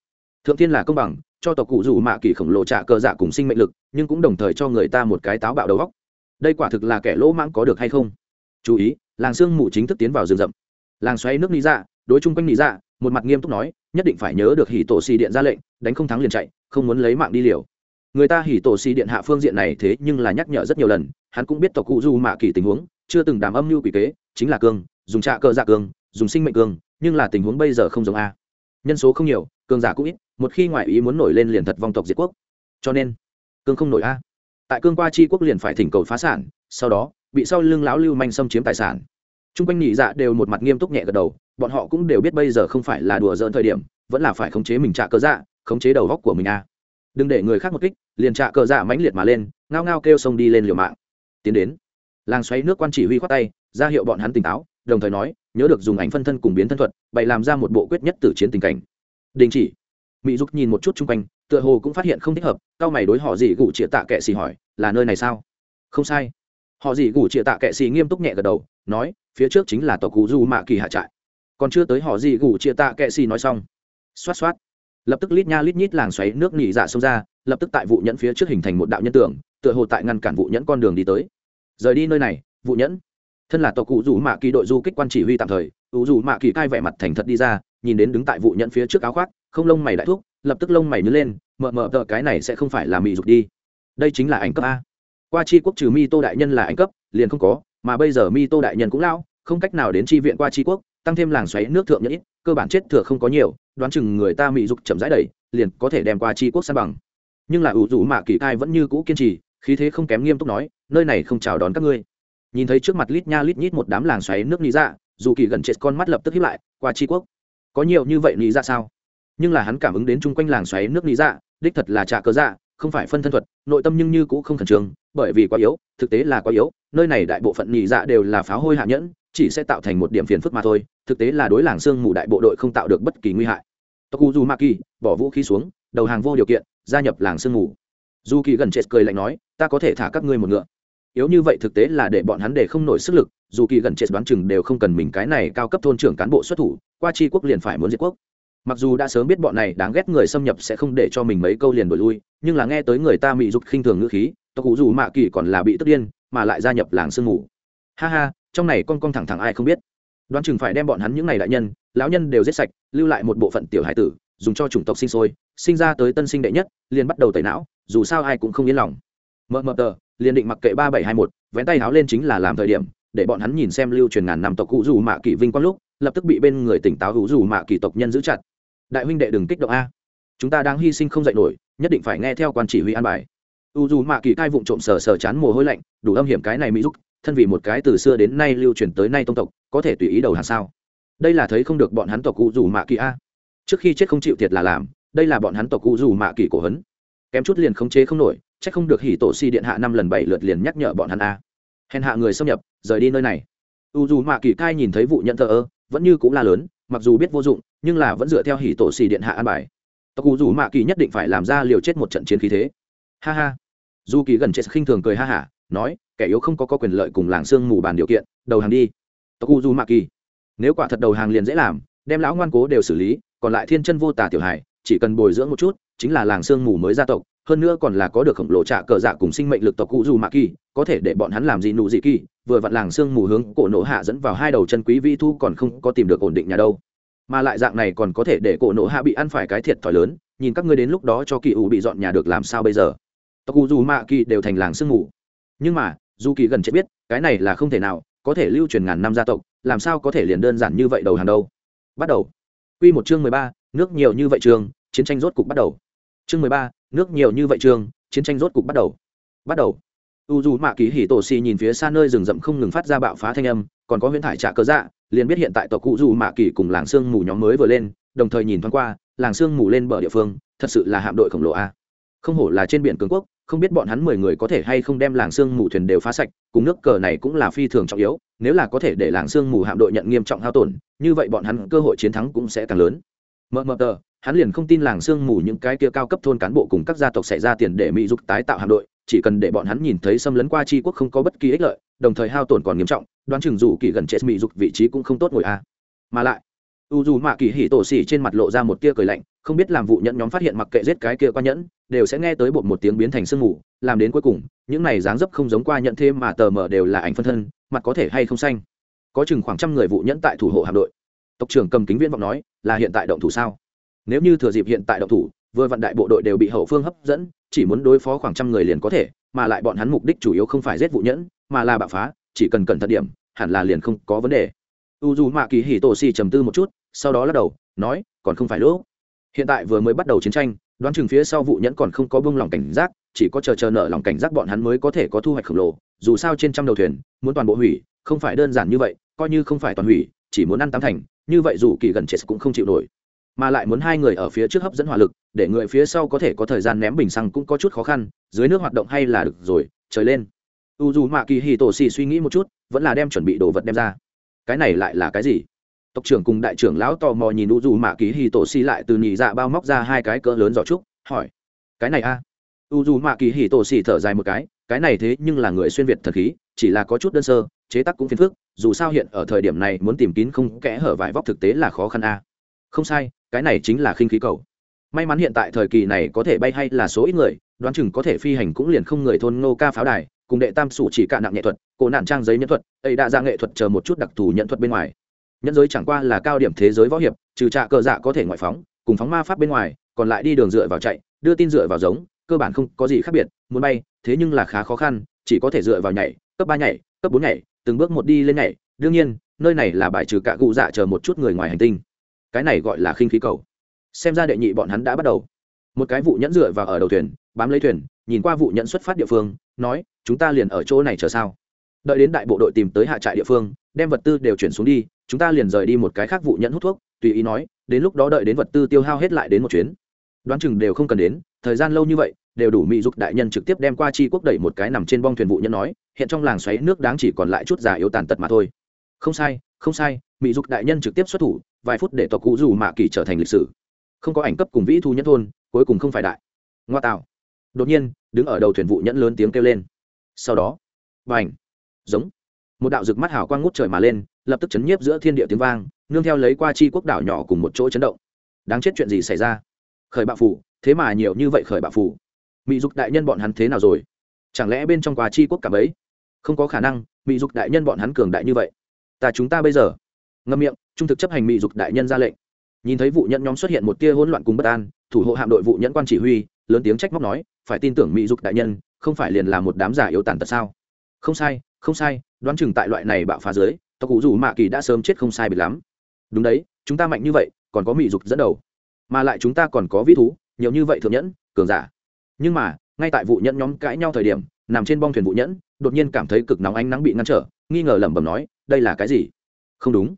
thượng Thiên là công bằng, cho tộc cụ dù mạ kỳ khổng lồ trả cờ dạ cùng sinh mệnh lực, nhưng cũng đồng thời cho người ta một cái táo bạo đầu góc đây quả thực là kẻ lỗ mãng có được hay không? Chú ý, làng sương mù chính thức tiến vào rừng rậm. Làng xoáy nước lý dạ đối chung quanh lý dạ một mặt nghiêm túc nói, nhất định phải nhớ được hỉ tổ xì điện ra lệnh, đánh không thắng liền chạy, không muốn lấy mạng đi liều. Người ta hỉ tổ xì điện hạ phương diện này thế nhưng là nhắc nhở rất nhiều lần, hắn cũng biết tộc cụ du mạ kỳ tình huống, chưa từng đàm âm mưu quỷ kế, chính là cương, dùng trạ cơ dạ cương, dùng sinh mệnh cương, nhưng là tình huống bây giờ không giống a. Nhân số không nhiều cương giả cũng ít một khi ngoại ý muốn nổi lên liền thật vong tộc diệt quốc. Cho nên, cương không nổi a. Tại cương qua chi quốc liền phải thỉnh cầu phá sản, sau đó, bị sau lưng lão lưu manh xâm chiếm tài sản. T r u n g quanh nhị dạ đều một mặt nghiêm túc nhẹ gật đầu, bọn họ cũng đều biết bây giờ không phải là đùa dỡn thời điểm, vẫn là phải khống chế mình trả cờ dạ khống chế đầu góc của mình a. Đừng để người khác một kích, liền trả cờ dạ mãnh liệt mà lên, ngao ngao kêu sông đi lên liều mạng. Tiến đến, làng xoáy nước quan chỉ huy khoát tay, ra hiệu bọn hắn tỉnh táo, đồng thời nói, nhớ được dùng ảnh phân thân cùng biến thân thuật, bày làm ra một bộ quyết nhất tử chiến tình cảnh. Đình chỉ mỹ dục nhìn một chút chung quanh, tựa hồ cũng phát hiện không thích hợp, cao mày đối họ gì gủ chĩa tạ kệ xì hỏi, là nơi này sao? Không sai. Họ gì gủ chĩa tạ kệ xì nghiêm túc nhẹ gật đầu, nói, phía trước chính là tộc cụ du mạ kỳ hạ trại. Còn chưa tới họ gì gủ chĩa tạ kệ xì nói xong, xoát xoát, lập tức lít nha lít nhít làng xoáy nước nỉ dạ xông ra, lập tức tại vụ nhẫn phía trước hình thành một đạo nhân tưởng tựa hồ tại ngăn cản vụ nhẫn con đường đi tới. Rời đi nơi này, vụ nhẫn. Thân là tộc cụ rủ mạ kỳ đội du kích quan chỉ huy tạm thời ủ rủ mạ kỳ cai vẻ mặt thành thật đi ra, nhìn đến đứng tại vụ nhẫn phía trước áo khoác không lông mày đại thuốc lập tức lông mày nhớ lên, mờ mờ tờ, cái này sẽ không phải là mỹ dục đi. Đây chính là ảnh cấp a. Qua chi quốc trừ mi tô đại nhân là ảnh cấp, liền không có, mà bây giờ mi tô đại nhân cũng lao không cách nào đến chi viện qua chi quốc, tăng thêm làng xoáy nước thượng nhẫn ít, cơ bản chết thừa không có nhiều, đoán chừng người ta mỹ dục chậm rãi đẩy, liền có thể đem qua chi quốc san bằng. Nhưng là ủ rủ mạ kỳ thai vẫn như cũ kiên trì, khí thế không kém nghiêm túc nói, nơi này không chào đón các ngươi. Nhìn thấy trước mặt lít nha lít nhít một đám làng xoáy nước lý dạ dù kỳ gần chết con mắt lập tức hiếp lại, qua chi quốc? Có nhiều như vậy lý dạ sao? Nhưng là hắn cảm ứng đến chung quanh làng xoáy nước lý dạ đích thật là trả cớ dạ không phải phân thân thuật, nội tâm nhưng như cũng không khẩn trương, bởi vì quá yếu, thực tế là quá yếu, nơi này đại bộ phận nhị dạ đều là pháo hôi hạ nhẫn, chỉ sẽ tạo thành một điểm phiền phức mà thôi, thực tế là đối làng sương mù đại bộ đội không tạo được bất kỳ nguy hại. Tokuzu maki bỏ vũ khí xuống, đầu hàng vô điều kiện, gia nhập làng sương mù. Du kỳ gần chết cười lạnh nói, ta có thể thả các ngươi một ngựa. Yếu như vậy thực tế là để bọn hắn để không nổi sức lực dù kỳ gần chết đoán chừng đều không cần mình cái này cao cấp thôn trưởng cán bộ xuất thủ, qua chi quốc liền phải muốn diệt quốc mặc dù đã sớm biết bọn này đáng ghét người xâm nhập sẽ không để cho mình mấy câu liền đổi lui, nhưng là nghe tới người ta mị dục khinh thường ngữ khí, tộc cụ dù mạ kỳ còn là bị tức điên, mà lại gia nhập làng sương ngủ ha ha, trong này con con thẳng thẳng ai không biết. Đoán chừng phải đem bọn hắn những n à y đại nhân, lão nhân đều giết sạch, lưu lại một bộ phận tiểu hải tử, dùng cho chủng tộc sinh sôi, sinh ra tới tân sinh đệ nhất, liền bắt đầu tẩy não, dù sao ai cũng không yên lòng. Mờ mờ tờ, liền định mặc kệ ba bảy hai một, vén tay háo lên chính là làm thời điểm, để bọn hắn nhìn xem lưu truyền ngàn năm tộc cụ dù mạ kỳ vinh quang lúc, lập tức bị bên người tỉnh táo hữu dù mạ kỳ tộc nhân giữ chặt đại huynh đệ đừng kích động a. Chúng ta đang hy sinh không dạy nổi, nhất định phải nghe theo quan chỉ huy an bài. U dù mạ kỳ cai vụng trộm sờ sờ chán mồ hôi lạnh, đủ âm hiểm cái này mỹ giúp thân vì một cái từ xưa đến nay lưu truyền tới nay tông tộc, có thể tùy ý đầu hàng sao? Đây là thấy không được bọn hắn tộc u dù mạ kỳ a. Trước khi chết không chịu thiệt là làm, đây là bọn hắn tộc u dù mạ kỳ cổ hấn. Kém chút liền khống chế không nổi c h ắ c không được hỉ tổ si điện hạ năm lần bảy lượt liền nhắc nhở bọn hắn a. Hèn hạ người xâm nhập, rời đi nơi này. U dù mạ kỳ cai nhìn thấy vụ nhận thờ ơ, vẫn như cũng la lớn, mặc dù biết vô dụng nhưng là vẫn dựa theo hỉ tổ xì điện hạ an bài. Tộc cụ dù mạ kỳ nhất định phải làm ra liều chết một trận chiến khí thế. Ha ha. Dù kỳ gần chết khinh thường cười ha hả nói kẻ yếu không có, có quyền lợi cùng làng sương mù bàn điều kiện đầu hàng đi. Tộc cụ dù mạ kỳ. Nếu quả thật đầu hàng liền dễ làm đem lão ngoan cố đều xử lý còn lại thiên chân vô tả tiểu hải chỉ cần bồi dưỡng một chút chính là làng sương mù mới gia tộc hơn nữa còn là có được khổng lồ trạ cờ dạ cùng sinh mệnh lực tộc cụ dù mạ kỳ có thể để bọn hắn làm gì nụ gì kỳ vừa vặn làng sương mù hướng cổ nổ hạ dẫn vào hai đầu chân quý vi thu còn không có tìm được ổn định nhà đâu mà lại dạng này còn có thể để cổ nộ hạ bị ăn phải cái thiệt thòi lớn nhìn các ngươi đến lúc đó cho kỳ ủ bị dọn nhà được làm sao bây giờ tộc cụ dù mạ kỳ đều thành làng sương ngủ, nhưng mà dù kỳ gần chết biết cái này là không thể nào có thể lưu truyền ngàn năm gia tộc làm sao có thể liền đơn giản như vậy đầu hàng đâu bắt đầu Quy một chương mười ba, nước nhiều như vậy trường, chiến tranh rốt cục bắt đầu. Chương mười ba, nước nhiều như vậy trường, chiến tranh rốt cục bắt đầu. Bắt đầu. U dù mạ kỳ hỉ tổ xì nhìn phía xa nơi rừng rậm không ngừng phát ra bạo phá thanh âm, còn có huyễn thải trả cơ dạ, liền biết hiện tại tộc cụ dù mạ kỳ cùng làng sương mù nhóm mới vừa lên, đồng thời nhìn thoáng qua, làng sương mù lên bờ địa phương, thật sự là hạm đội khổng lồ a. Không hổ là trên biển cường quốc, không biết bọn hắn mười người có thể hay không đem làng sương mù thuyền đều phá sạch, cùng nước cờ này cũng là phi thường trọng yếu, nếu là có thể để làng sương mù hạm đội nhận nghiêm trọng hao tổn, như vậy bọn hắn cơ hội chiến thắng cũng sẽ càng lớn. Mờ mờ tờ, hắn liền không tin làng sương mù những cái kia cao cấp thôn cán bộ cùng các gia tộc xảy ra tiền để mỹ dục tái tạo hạm đội, chỉ cần để bọn hắn nhìn thấy xâm lấn qua tri quốc không có bất kỳ ích lợi, đồng thời hao tổn còn nghiêm trọng, đoán chừng dù kỳ gần chết mỹ dục vị trí cũng không tốt ngồi a. Mà lại, u dù mạ kỳ hỉ tổ xỉ trên mặt lộ ra một tia cười lạnh không biết làm vụ nhẫn nhóm phát hiện mặc kệ giết cái kia qua nhẫn đều sẽ nghe tới bột một tiếng biến thành sương mù làm đến cuối cùng những này dáng dấp không giống qua nhận thêm mà tờ mờ đều là ảnh phân thân mặt có thể hay không xanh. Có chừng khoảng trăm người vụ nhẫn tại thủ hộ hạm đội. Tộc trưởng cầm kính viễn vọng nói là hiện tại động thủ sao? Nếu như thừa dịp hiện tại động thủ vừa vận đại bộ đội đều bị hậu phương hấp dẫn chỉ muốn đối phó khoảng trăm người liền có thể mà lại bọn hắn mục đích chủ yếu không phải giết vụ nhẫn mà là bạo phá chỉ cần cẩn thận điểm hẳn là liền không có vấn đề. U dù mạ kỳ hỉ tổ xì trầm tư một chút, sau đó lắc đầu, nói, còn không phải lỗ hiện tại vừa mới bắt đầu chiến tranh, đoán chừng phía sau vụ nhẫn còn không có bông lòng cảnh giác, chỉ có chờ chờ nợ lòng cảnh giác bọn hắn mới có thể có thu hoạch khổng lồ. Dù sao trên trăm đầu thuyền, muốn toàn bộ hủy, không phải đơn giản như vậy, coi như không phải toàn hủy, chỉ muốn ăn tám thành, như vậy dù kỳ gần chết cũng không chịu nổi. Mà lại muốn hai người ở phía trước hấp dẫn hỏa lực, để người phía sau có thể có thời gian ném bình xăng cũng có chút khó khăn, dưới nước hoạt động hay là được rồi, trời lên u dù mạ kỳ hì tổ xì suy nghĩ một chút, vẫn là đem chuẩn bị đồ vật đem ra. Cái này lại là cái gì? Tộc trưởng cùng đại trưởng lão tò mò nhìn u dù mạ kỳ hì tổ xì lại từ nhị dạ bao móc ra hai cái cỡ lớn giỏ trúc, hỏi, cái này a? À? u dù mạ kỳ hì tổ xì thở dài một cái cái này thế nhưng là người xuyên việt thần khí, chỉ là có chút đơn sơ, chế tác cũng phiền phức, dù sao hiện ở thời điểm này muốn tìm kín không kẽ hở vải vóc thực tế là khó khăn a. Không sai, cái này chính là khinh khí cầu. May mắn hiện tại thời kỳ này có thể bay hay là số ít người, đoán chừng có thể phi hành cũng liền không người thôn ngô ca pháo đài cùng đệ tam sủ chỉ cả nặng nghệ thuật, cổ nạn trang giấy nhân thuật, ấy đã ra nghệ thuật chờ một chút đặc thù nhận thuật bên ngoài. Nhân giới chẳng qua là cao điểm thế giới võ hiệp, trừ trạ cờ dạ có thể ngoại phóng, cùng phóng ma pháp bên ngoài, còn lại đi đường dựa vào chạy, đưa tin dựa vào giống, cơ bản không có gì khác biệt, muốn bay, thế nhưng là khá khó khăn, chỉ có thể dựa vào nhảy, cấp ba nhảy, cấp bốn nhảy, từng bước một đi lên nhảy. Đương nhiên, nơi này là bài trừ cả cụ dạ chờ một chút người ngoài hành tinh. Cái này gọi là khinh khí cầu. Xem ra đệ nhị bọn hắn đã bắt đầu. Một cái vụ nhẫn dựa vào ở đầu thuyền bám lấy thuyền, nhìn qua vụ nhận xuất phát địa phương, nói, chúng ta liền ở chỗ này chờ sao? Đợi đến đại bộ đội tìm tới hạ trại địa phương, đem vật tư đều chuyển xuống đi, chúng ta liền rời đi một cái khác vụ nhận hút thuốc, tùy ý nói, đến lúc đó đợi đến vật tư tiêu hao hết lại đến một chuyến. Đoán chừng đều không cần đến, thời gian lâu như vậy, đều đủ mỹ dục đại nhân trực tiếp đem qua chi quốc đẩy một cái nằm trên bong thuyền vụ nhân nói, hiện trong làng xoáy nước đáng chỉ còn lại chút già yếu tàn tật mà thôi. Không sai không sai, mỹ dục đại nhân trực tiếp xuất thủ, vài phút để tộc cụ dù mạ kỳ trở thành lịch sử. Không có ảnh cấp cùng vĩ thu nhân thôn, cuối cùng không phải đại. Ngoa tạo đột nhiên, đứng ở đầu thuyền vụ nhẫn lớn tiếng kêu lên. Sau đó và ảnh giống. Một đạo rực mắt hào quang ngút trời mà lên, lập tức chấn nhiếp giữa thiên địa tiếng vang, nương theo lấy qua chi quốc đảo nhỏ cùng một chỗ chấn động. Đáng chết chuyện gì xảy ra? Khởi bạo phủ, thế mà nhiều như vậy khởi bạo phủ. Mỹ dục đại nhân bọn hắn thế nào rồi? Chẳng lẽ bên trong qua chi quốc cảm ấy? Không có khả năng mỹ dục đại nhân bọn hắn cường đại như vậy. Ta chúng ta bây giờ. Ngâm miệng, trung thực chấp hành mỹ dục đại nhân ra lệnh. Nhìn thấy vụ nhẫn nhóm xuất hiện một tia hỗn loạn cùng bất an, thủ hộ hạm đội vụ nhẫn quan chỉ huy, lớn tiếng trách móc nói phải tin tưởng mỹ dục đại nhân, không phải liền là một đám giả yếu tàn tật sao? Không sai không sai, đoán chừng tại loại này bạo phá dưới, tộc cụ dù mạ kỳ đã sớm chết không sai bịt lắm. Đúng đấy, chúng ta mạnh như vậy, còn có mỹ dục dẫn đầu. Mà lại chúng ta còn có vĩ thú, nhiều như vậy thượng nhẫn, cường giả. Nhưng mà, ngay tại vụ nhẫn nhóm cãi nhau thời điểm, nằm trên bong thuyền vụ nhẫn, đột nhiên cảm thấy cực nóng ánh nắng bị ngăn trở, nghi ngờ lẩm bẩm nói, đây là cái gì? Không đúng.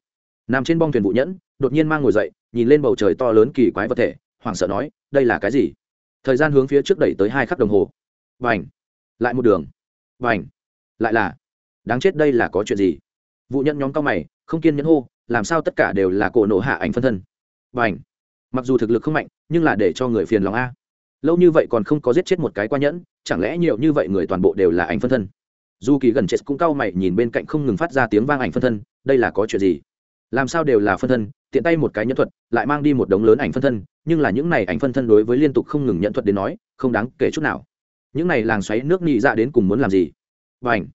Nằm trên bong thuyền vụ nhẫn, đột nhiên mang ngồi dậy, nhìn lên bầu trời to lớn kỳ quái vật thể, hoảng sợ nói, đây là cái gì? Thời gian hướng phía trước đẩy tới hai khắc đồng hồ. Vành. Lại một đường. Vành. Lại là, đáng chết đây là có chuyện gì? Vụ nhận nhóm cao mày, không kiên nhẫn hô, làm sao tất cả đều là cổ nổ hạ ảnh phân thân? Vành. Mặc dù thực lực không mạnh, nhưng là để cho người phiền lòng a. Lâu như vậy còn không có giết chết một cái qua nhẫn, chẳng lẽ nhiều như vậy người toàn bộ đều là ảnh phân thân? Dù kỳ gần chết cũng cao mày nhìn bên cạnh không ngừng phát ra tiếng vang ảnh phân thân, đây là có chuyện gì? Làm sao đều là phân thân, tiện tay một cái nhẫn thuật, lại mang đi một đống lớn ảnh phân thân, nhưng là những này ảnh phân thân đối với liên tục không ngừng nhận thuật đến nói, không đáng kể chút nào. Những này làng xoáy nước nhị ra đến cùng muốn làm gì? Và ảnh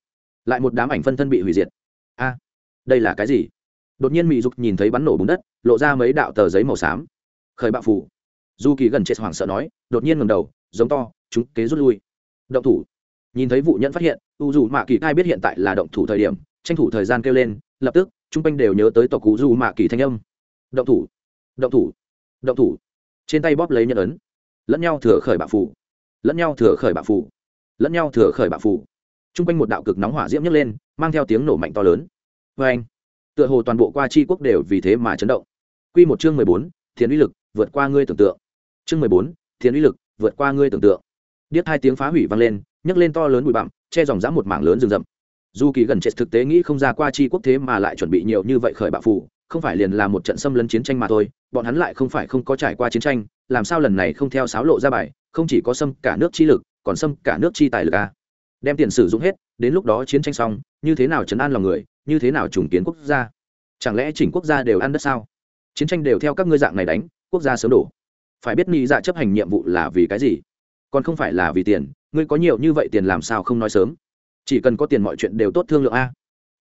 lại một đám ảnh phân thân bị hủy diệt. A, đây là cái gì? Đột nhiên mỹ dục nhìn thấy bắn nổ bùn đất, lộ ra mấy đạo tờ giấy màu xám. Khởi bạo phủ. Du kỳ gần chết hoảng sợ nói, đột nhiên ngầm đầu, giống to, chúng kế rút lui. Động thủ. Nhìn thấy vụ nhẫn phát hiện, u dù mạ kỳ cai biết hiện tại là động thủ thời điểm, tranh thủ thời gian kêu lên, lập tức chung quanh đều nhớ tới tộc cụ du mạ kỳ thanh âm. Động thủ động thủ động thủ. Trên tay bóp lấy nhân ấn. Lẫn nhau thừa khởi bạo phủ, lẫn nhau thừa khởi bạo phủ, lẫn nhau thừa khởi bạo phủ. Chung quanh một đạo cực nóng hỏa diễm nhấc lên, mang theo tiếng nổ mạnh to lớn. Vê anh, tựa hồ toàn bộ qua chi quốc đều vì thế mà chấn động. Quy một chương mười bốn, thiền uy lực vượt qua ngươi tưởng tượng. Chương mười bốn, thiền uy lực vượt qua ngươi tưởng tượng. Điếc hai tiếng phá hủy vang lên, nhấc lên to lớn bụi bặm, che dòng dã một mảng lớn rừng rậm dù kỳ gần chết thực tế nghĩ không ra qua chi quốc thế mà lại chuẩn bị nhiều như vậy khởi bạo phủ không phải liền là một trận xâm lấn chiến tranh mà thôi, bọn hắn lại không phải không có trải qua chiến tranh, làm sao lần này không theo sáo lộ ra bài, không chỉ có xâm cả nước chi lực, còn xâm cả nước chi tài lực a đem tiền sử dụng hết, đến lúc đó chiến tranh xong, như thế nào chấn an lòng người, như thế nào trùng kiến quốc gia? Chẳng lẽ chỉnh quốc gia đều ăn đất sao? Chiến tranh đều theo các ngươi dạng này đánh, quốc gia sớm đổ. Phải biết nghĩ dạ chấp hành nhiệm vụ là vì cái gì? Còn không phải là vì tiền, ngươi có nhiều như vậy tiền làm sao không nói sớm? Chỉ cần có tiền mọi chuyện đều tốt thương lượng a.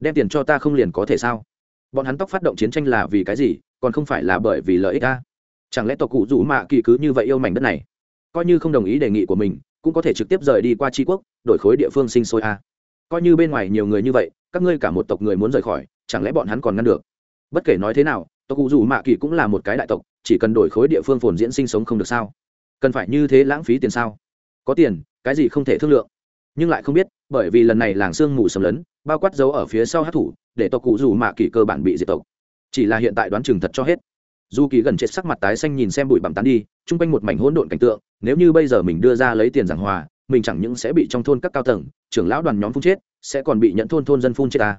Đem tiền cho ta không liền có thể sao? Bọn hắn tóc phát động chiến tranh là vì cái gì, còn không phải là bởi vì lợi ích a? Chẳng lẽ tộc cụ rủ mạ kỳ cứ như vậy yêu mảnh đất này? Coi như không đồng ý đề nghị của mình, cũng có thể trực tiếp rời đi qua tri quốc, đổi khối địa phương sinh sôi a. Coi như bên ngoài nhiều người như vậy, các ngươi cả một tộc người muốn rời khỏi, chẳng lẽ bọn hắn còn ngăn được? Bất kể nói thế nào, tộc cụ rủ mạ kỳ cũng là một cái đại tộc, chỉ cần đổi khối địa phương phồn diễn sinh sống không được sao? Cần phải như thế lãng phí tiền sao? Có tiền, cái gì không thể thương lượng? Nhưng lại không biết, bởi vì lần này làng sương mù sầm lấn, bao quát dấu ở phía sau hát thủ, để tộc cụ dù mạ kỳ cơ bản bị diệt tộc. Chỉ là hiện tại đoán chừng thật cho hết. Dù kỳ gần chết sắc mặt tái xanh nhìn xem bụi bặm tán đi, chung quanh một mảnh hỗn độn cảnh tượng, nếu như bây giờ mình đưa ra lấy tiền giảng hòa, mình chẳng những sẽ bị trong thôn các cao tầng, trưởng lão đoàn nhóm phun chết, sẽ còn bị nhận thôn thôn dân phun chết ta.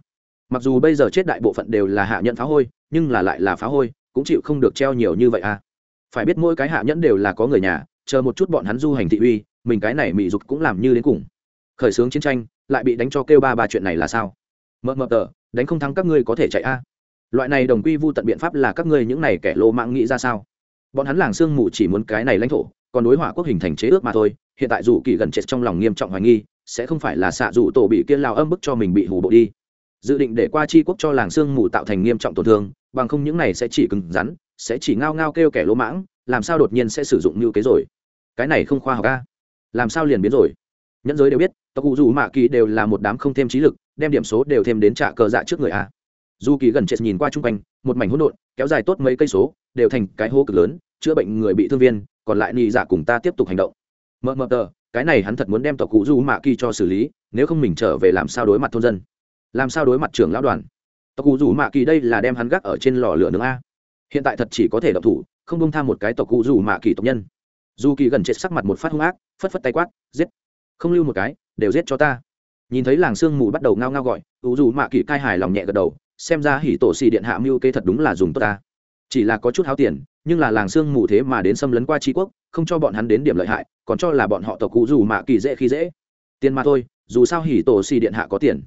Mặc dù bây giờ chết đại bộ phận đều là hạ nhận phá hôi, nhưng là lại là phá hôi, cũng chịu không được treo nhiều như vậy à. Phải biết mỗi cái hạ nhẫn đều là có người nhà, chờ một chút bọn hắn du hành thị uy, mình cái này mị dục cũng làm như đến cùng khởi xướng chiến tranh, lại bị đánh cho kêu ba ba chuyện này là sao? Mờ mờ tờ, đánh không thắng các ngươi có thể chạy a. Loại này đồng quy vu tận biện pháp là các ngươi những này kẻ lô mạng nghĩ ra sao? Bọn hắn làng sương mù chỉ muốn cái này lãnh thổ, còn đối hỏa quốc hình thành chế ước mà thôi. Hiện tại dù kỳ gần chết trong lòng nghiêm trọng hoài nghi, sẽ không phải là xạ dù tổ bị kiên lao âm bức cho mình bị hù bộ đi. Dự định để qua chi quốc cho làng sương mù tạo thành nghiêm trọng tổn thương, bằng không những này sẽ chỉ cứng rắn, sẽ chỉ ngao ngao kêu kẻ lỗ mãng, làm sao đột nhiên sẽ sử dụng như kế rồi? Cái này không khoa học ca làm sao liền biến rồi? Nhẫn giới đều biết tộc cụ dù mạ kỳ đều là một đám không thêm trí lực, đem điểm số đều thêm đến trạ cờ dạ trước người a. Dù kỳ gần chết nhìn qua chung quanh, một mảnh hỗn độn, kéo dài tốt mấy cây số, đều thành cái hô cực lớn, chữa bệnh người bị thương viên, còn lại nị dạ cùng ta tiếp tục hành động. Mờ mờ tờ, cái này hắn thật muốn đem tộc cụ du mạ kỳ cho xử lý, nếu không mình trở về làm sao đối mặt thôn dân? Làm sao đối mặt trưởng lão đoàn? Tộc cụ du mạ kỳ đây là đem hắn gác ở trên lò lửa nướng a. Hiện tại thật chỉ có thể độc thủ, không bông tham một cái tộc cụ du mạ kỳ tộc nhân. Dù kỳ gần chết sắc mặt một phát hung ác, phất phất tay quát, giết. Không lưu một cái đều giết cho ta. Nhìn thấy làng sương mù bắt đầu ngao ngao gọi ủ dù mạ kỳ cai hài lòng nhẹ gật đầu, xem ra hỉ tổ xì điện hạ mưu kê thật đúng là dùng tốt ta. Chỉ là có chút háo tiền, nhưng là làng sương mù thế mà đến xâm lấn qua tri quốc, không cho bọn hắn đến điểm lợi hại, còn cho là bọn họ tộc cụ dù mạ kỳ dễ khi dễ. Tiền mà thôi, dù sao hỉ tổ xì điện hạ có tiền.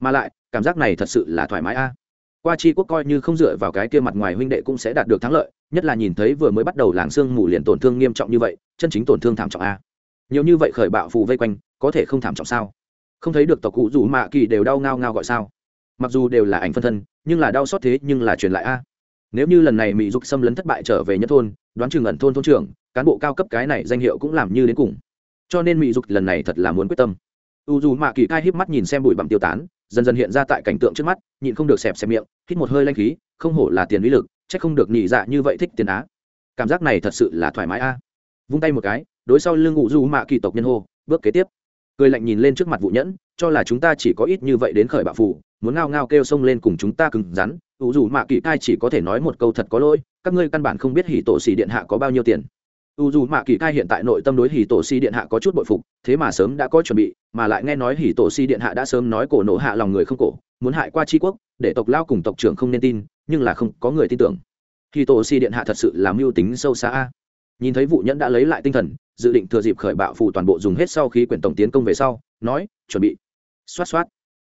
Mà lại, cảm giác này thật sự là thoải mái a. Qua chi quốc coi như không dựa vào cái kia mặt ngoài huynh đệ cũng sẽ đạt được thắng lợi, nhất là nhìn thấy vừa mới bắt đầu làng sương mù liền tổn thương nghiêm trọng như vậy, chân chính tổn thương thảm trọng a nhiều như vậy khởi bạo phù vây quanh, có thể không thảm trọng sao? Không thấy được tộc cụ rủ mạ kỳ đều đau ngao ngao gọi sao? Mặc dù đều là ảnh phân thân, nhưng là đau xót thế nhưng là truyền lại a. Nếu như lần này mỹ dục xâm lấn thất bại trở về nhất thôn, đoán chừng ẩn thôn thôn trưởng, cán bộ cao cấp cái này danh hiệu cũng làm như đến cùng. Cho nên mỹ dục lần này thật là muốn quyết tâm. U dù mạ kỳ cai híp mắt nhìn xem bụi bặm tiêu tán, dần dần hiện ra tại cảnh tượng trước mắt, nhịn không được xẹp xẹp miệng, hít một hơi lanh khí, không hổ là tiền lý lực c h ắ c không được nhị dạ như vậy thích tiền á. Cảm giác này thật sự là thoải mái a. Vung tay một cái đối sau lưng ngụ du mạ kỳ tộc nhân hô, bước kế tiếp. Cười lạnh nhìn lên trước mặt vụ nhẫn, cho là chúng ta chỉ có ít như vậy đến khởi bạo phủ, muốn ngao ngao kêu xông lên cùng chúng ta cứng rắn ủ dù mạ kỳ cai chỉ có thể nói một câu thật có lỗi, các ngươi căn bản không biết hỉ tổ xì điện hạ có bao nhiêu tiền. U dù mạ kỳ cai hiện tại nội tâm đối hỉ tổ xì điện hạ có chút bội phục, thế mà sớm đã có chuẩn bị, mà lại nghe nói hỉ tổ xì điện hạ đã sớm nói cổ nổ hạ lòng người không cổ, muốn hại qua tri quốc, để tộc lao cùng tộc trưởng không nên tin, nhưng là không có người tin tưởng. Hỉ tổ xì điện hạ thật sự làm mưu tính sâu xa a nhìn thấy vụ nhẫn đã lấy lại tinh thần, dự định thừa dịp khởi bạo phủ toàn bộ dùng hết sau khi quyển tổng tiến công về sau, nói, chuẩn bị. Xoát xoát.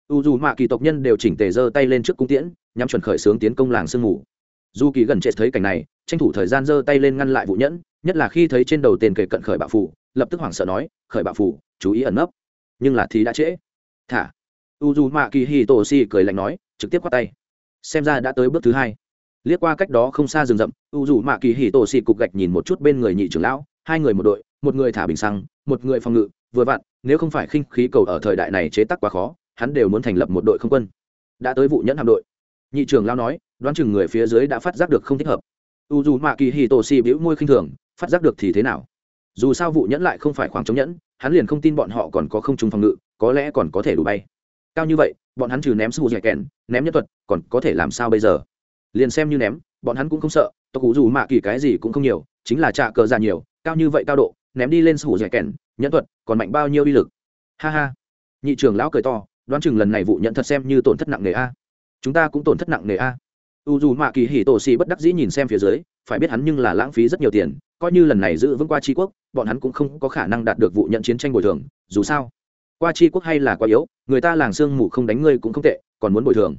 U dù mạ kỳ tộc nhân đều chỉnh tề giơ tay lên trước cung tiễn nhằm chuẩn khởi xướng tiến công làng sương mù. Dù kỳ gần chết thấy cảnh này, tranh thủ thời gian giơ tay lên ngăn lại vụ nhẫn, nhất là khi thấy trên đầu tên kề cận khởi bạo phủ lập tức hoảng sợ nói, khởi bạo phủ chú ý ẩn nấp. Nhưng là thì đã trễ. Thả. U dù mạ kỳ hi tổ si cười lạnh nói, trực tiếp khoát tay. Xem ra đã tới bước thứ hai liếc qua cách đó không xa rừng rậm, u dù mạ kỳ hì tổ xì cục gạch nhìn một chút bên người nhị trưởng lão, hai người một đội, một người thả bình xăng, một người phòng ngự, vừa vặn, nếu không phải khinh khí cầu ở thời đại này chế tác quá khó, hắn đều muốn thành lập một đội không quân. Đã tới vụ nhẫn hạm đội. Nhị trưởng lão nói, đoán chừng người phía dưới đã phát giác được không thích hợp. U dù mạ kỳ hì tổ xì bĩu môi khinh thường, phát giác được thì thế nào? Dù sao vụ nhẫn lại không phải khoảng trống nhẫn, hắn liền không tin bọn họ còn có không trung phòng ngự, có lẽ còn có thể đủ bay. Cao như vậy, bọn hắn trừ ném sù dẻ kèn, ném nhân thuật, còn có thể làm sao bây giờ? Liền xem như ném, bọn hắn cũng không sợ, tộc cụ dù mạ kỳ cái gì cũng không nhiều, chính là trạ cờ già nhiều, cao như vậy cao độ, ném đi lên sủ dẻ kèn nhẫn thuật còn mạnh bao nhiêu uy lực. Ha ha. Nhị trưởng lão cười to, đoán chừng lần này vụ nhận thật xem như tổn thất nặng nề a. Chúng ta cũng tổn thất nặng nề a. U dù mạ kỳ hỉ tổ xì bất đắc dĩ nhìn xem phía dưới, phải biết hắn nhưng là lãng phí rất nhiều tiền, coi như lần này giữ vững qua tri quốc, bọn hắn cũng không có khả năng đạt được vụ nhận chiến tranh bồi thường, dù sao. Qua tri quốc hay là quá yếu, người ta làng sương mù không đánh ngươi cũng không tệ, còn muốn bồi thường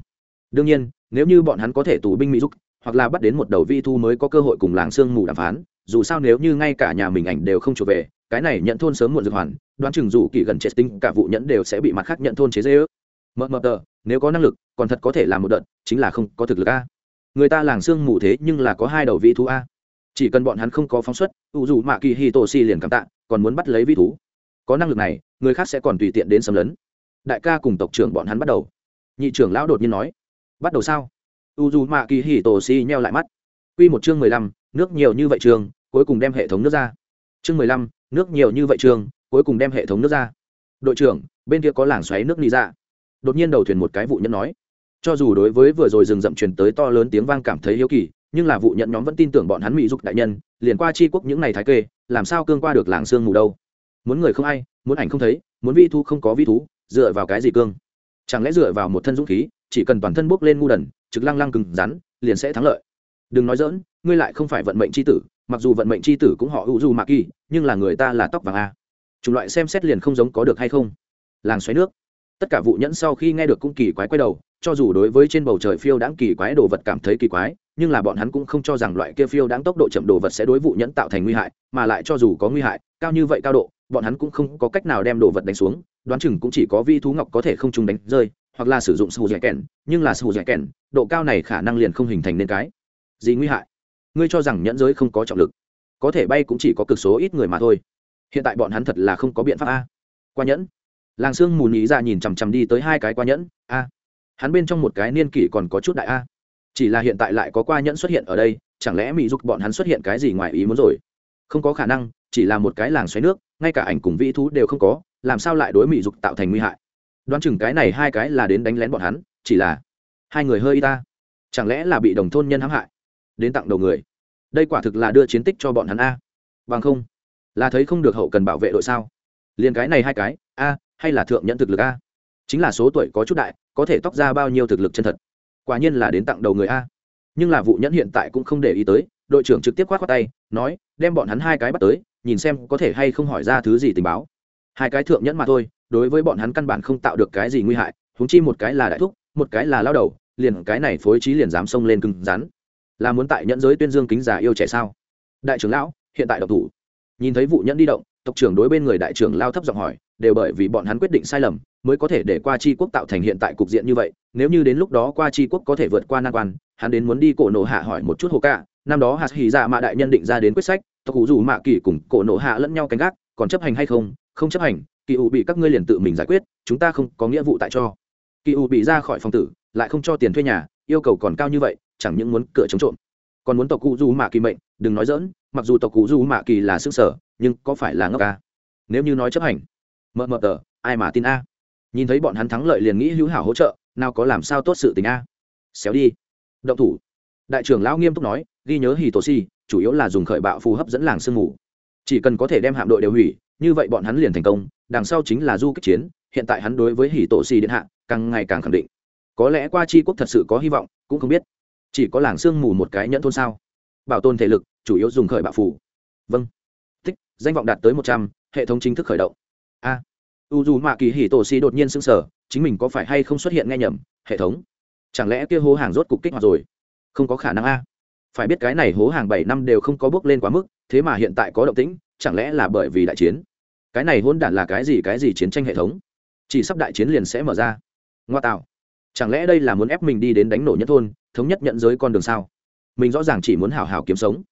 đương nhiên, nếu như bọn hắn có thể tù binh mỹ giúp hoặc là bắt đến một đầu vi thu mới có cơ hội cùng làng sương mù đàm phán, dù sao nếu như ngay cả nhà mình ảnh đều không trở về, cái này nhận thôn sớm muộn dược hoàn, đoán chừng dù kỳ gần chết tinh cả vụ nhẫn đều sẽ bị mặt khác nhận thôn chế dễ ước. Mờ mờ tờ, nếu có năng lực, còn thật có thể làm một đợt, chính là không có thực lực a. Người ta làng sương mù thế nhưng là có hai đầu Vi thú a. Chỉ cần bọn hắn không có phóng xuất, u dù mạ kỳ hi tổ si liền cảm tạ, còn muốn bắt lấy Vi thú. Có năng lực này, người khác sẽ còn tùy tiện đến xâm lấn. Đại ca cùng tộc trưởng bọn hắn bắt đầu. Nhị trưởng lão đột nhiên nói bắt đầu sao? U dù mạ kỳ hì tổ si nheo lại mắt. Q một chương mười lăm, nước nhiều như vậy trường, cuối cùng đem hệ thống nước ra. Chương mười lăm, nước nhiều như vậy trường, cuối cùng đem hệ thống nước ra. Đội trưởng, bên kia có làng xoáy nước đi ra. Đột nhiên đầu thuyền một cái vụ nhân nói. Cho dù đối với vừa rồi rừng rậm truyền tới to lớn tiếng vang cảm thấy hiếu kỳ, nhưng là vụ nhận nhóm vẫn tin tưởng bọn hắn mỹ dục đại nhân, liền qua chi quốc những ngày thái kê, làm sao cương qua được làng sương mù đâu? Muốn người không ai, muốn ảnh không thấy, muốn vi thu không có vi thú, dựa vào cái gì cương? Chẳng lẽ dựa vào một thân dũng khí chỉ cần toàn thân bốc lên ngu đần, trực lăng lăng cứng rắn, liền sẽ thắng lợi. Đừng nói dỡn ngươi lại không phải vận mệnh c h i tử, mặc dù vận mệnh c h i tử cũng họ hữu du mạc kỳ, nhưng là người ta là tóc vàng a. Chủng loại xem xét liền không giống có được hay không. Làng xoáy nước. Tất cả vụ nhẫn sau khi nghe được cũng kỳ quái quay đầu, cho dù đối với trên bầu trời phiêu đãng kỳ quái đồ vật cảm thấy kỳ quái, nhưng là bọn hắn cũng không cho rằng loại kia phiêu đãng tốc độ chậm đồ vật sẽ đối vụ nhẫn tạo thành nguy hại, mà lại cho dù có nguy hại, cao như vậy cao độ, bọn hắn cũng không có cách nào đem đồ vật đánh xuống, đoán chừng cũng chỉ có vi thú ngọc có thể không trùng đánh rơi hoặc là sử dụng sù dẻ kèn, nhưng là sù dẻ kèn, độ cao này khả năng liền không hình thành nên cái. Gì nguy hại? Ngươi cho rằng nhẫn giới không có trọng lực. Có thể bay cũng chỉ có cực số ít người mà thôi. Hiện tại bọn hắn thật là không có biện pháp a. Qua nhẫn. Làng sương mù nhí ra nhìn chằm chằm đi tới hai cái qua nhẫn. A. Hắn bên trong một cái niên kỷ còn có chút đại a. Chỉ là hiện tại lại có qua nhẫn xuất hiện ở đây, chẳng lẽ mỹ dục bọn hắn xuất hiện cái gì ngoài ý muốn rồi? Không có khả năng, chỉ là một cái làng xoáy nước, ngay cả ảnh cùng vĩ thú đều không có, làm sao lại đối mỹ dục tạo thành nguy hại? Đoán chừng cái này hai cái là đến đánh lén bọn hắn, chỉ là hai người hơi y ta. Chẳng lẽ là bị đồng thôn nhân hãm hại? Đến tặng đầu người. Đây quả thực là đưa chiến tích cho bọn hắn a. Bằng không, là thấy không được hậu cần bảo vệ đội sao? Liền cái này hai cái, a, hay là thượng nhận thực lực a? Chính là số tuổi có chút đại, có thể tóc ra bao nhiêu thực lực chân thật. Quả nhiên là đến tặng đầu người a. Nhưng là vụ nhẫn hiện tại cũng không để ý tới, đội trưởng trực tiếp k h o á t khoác tay, nói, đem bọn hắn hai cái bắt tới, nhìn xem có thể hay không hỏi ra thứ gì tình báo. Hai cái thượng nhẫn mà thôi đối với bọn hắn căn bản không tạo được cái gì nguy hại húng chi một cái là đại thúc, một cái là lao đầu, liền cái này phối trí liền dám xông lên cứng rắn. Là muốn tại nhẫn giới tuyên dương kính già yêu trẻ sao? Đại trưởng lão, hiện tại độc thủ. Nhìn thấy vụ nhẫn đi động, tộc trưởng đối bên người đại trưởng lao thấp giọng hỏi, đều bởi vì bọn hắn quyết định sai lầm, mới có thể để qua chi quốc tạo thành hiện tại cục diện như vậy, nếu như đến lúc đó qua chi quốc có thể vượt qua nan quan, hắn đến muốn đi cổ nổ hạ hỏi một chút hồ ca, năm đó hạt hì dạ mạ đại nhân định ra đến quyết sách, tộc cụ dù mạ kỳ cùng cổ nổ hạ lẫn nhau canh gác, còn chấp hành hay không? Không chấp hành kỳ ủ bị các ngươi liền tự mình giải quyết, chúng ta không có nghĩa vụ tại cho. Kỳ ủ bị ra khỏi phòng tử, lại không cho tiền thuê nhà, yêu cầu còn cao như vậy, chẳng những muốn cửa chống trộm. Còn muốn tộc cụ du mạ kỳ mệnh, đừng nói dỡn mặc dù tộc cụ du mạ kỳ là xương sở, nhưng có phải là ngốc ca? Nếu như nói chấp hành mờ mờ tờ, ai mà tin a? Nhìn thấy bọn hắn thắng lợi liền nghĩ hữu hảo hỗ trợ, nào có làm sao tốt sự tình a? Xéo đi. Động thủ. Đại trưởng lão nghiêm túc nói, ghi nhớ hì tổ si chủ yếu là dùng khởi bạo phù hấp dẫn làng sương mù. Chỉ cần có thể đem hạm đội đều hủy như vậy bọn hắn liền thành công, đằng sau chính là du kích chiến, hiện tại hắn đối với Hỉ tổ Xì điện hạ, càng ngày càng khẳng định. Có lẽ qua tri quốc thật sự có hy vọng, cũng không biết. Chỉ có làng sương mù một cái nhẫn thôn sao? Bảo tồn thể lực, chủ yếu dùng khởi bạo phù vâng. Tích danh vọng đạt tới một trăm, hệ thống chính thức khởi động. A. U dù mạ kỳ Hỉ tổ xì đột nhiên sững sờ, chính mình có phải hay không xuất hiện nghe nhầm, hệ thống? Chẳng lẽ kia hố hàng rốt cục kích hoạt rồi? Không có khả năng a. Phải biết cái này hố hàng bảy năm đều không có bước lên quá mức thế mà hiện tại có động tĩnh, chẳng lẽ là bởi vì đại chiến? Cái này hôn đản là cái gì cái gì chiến tranh hệ thống? Chỉ sắp đại chiến liền sẽ mở ra. Ngoa tạo. Chẳng lẽ đây là muốn ép mình đi đến đánh nổ nhất thôn, thống nhất nhận giới con đường sao? Mình rõ ràng chỉ muốn hào hào kiếm sống.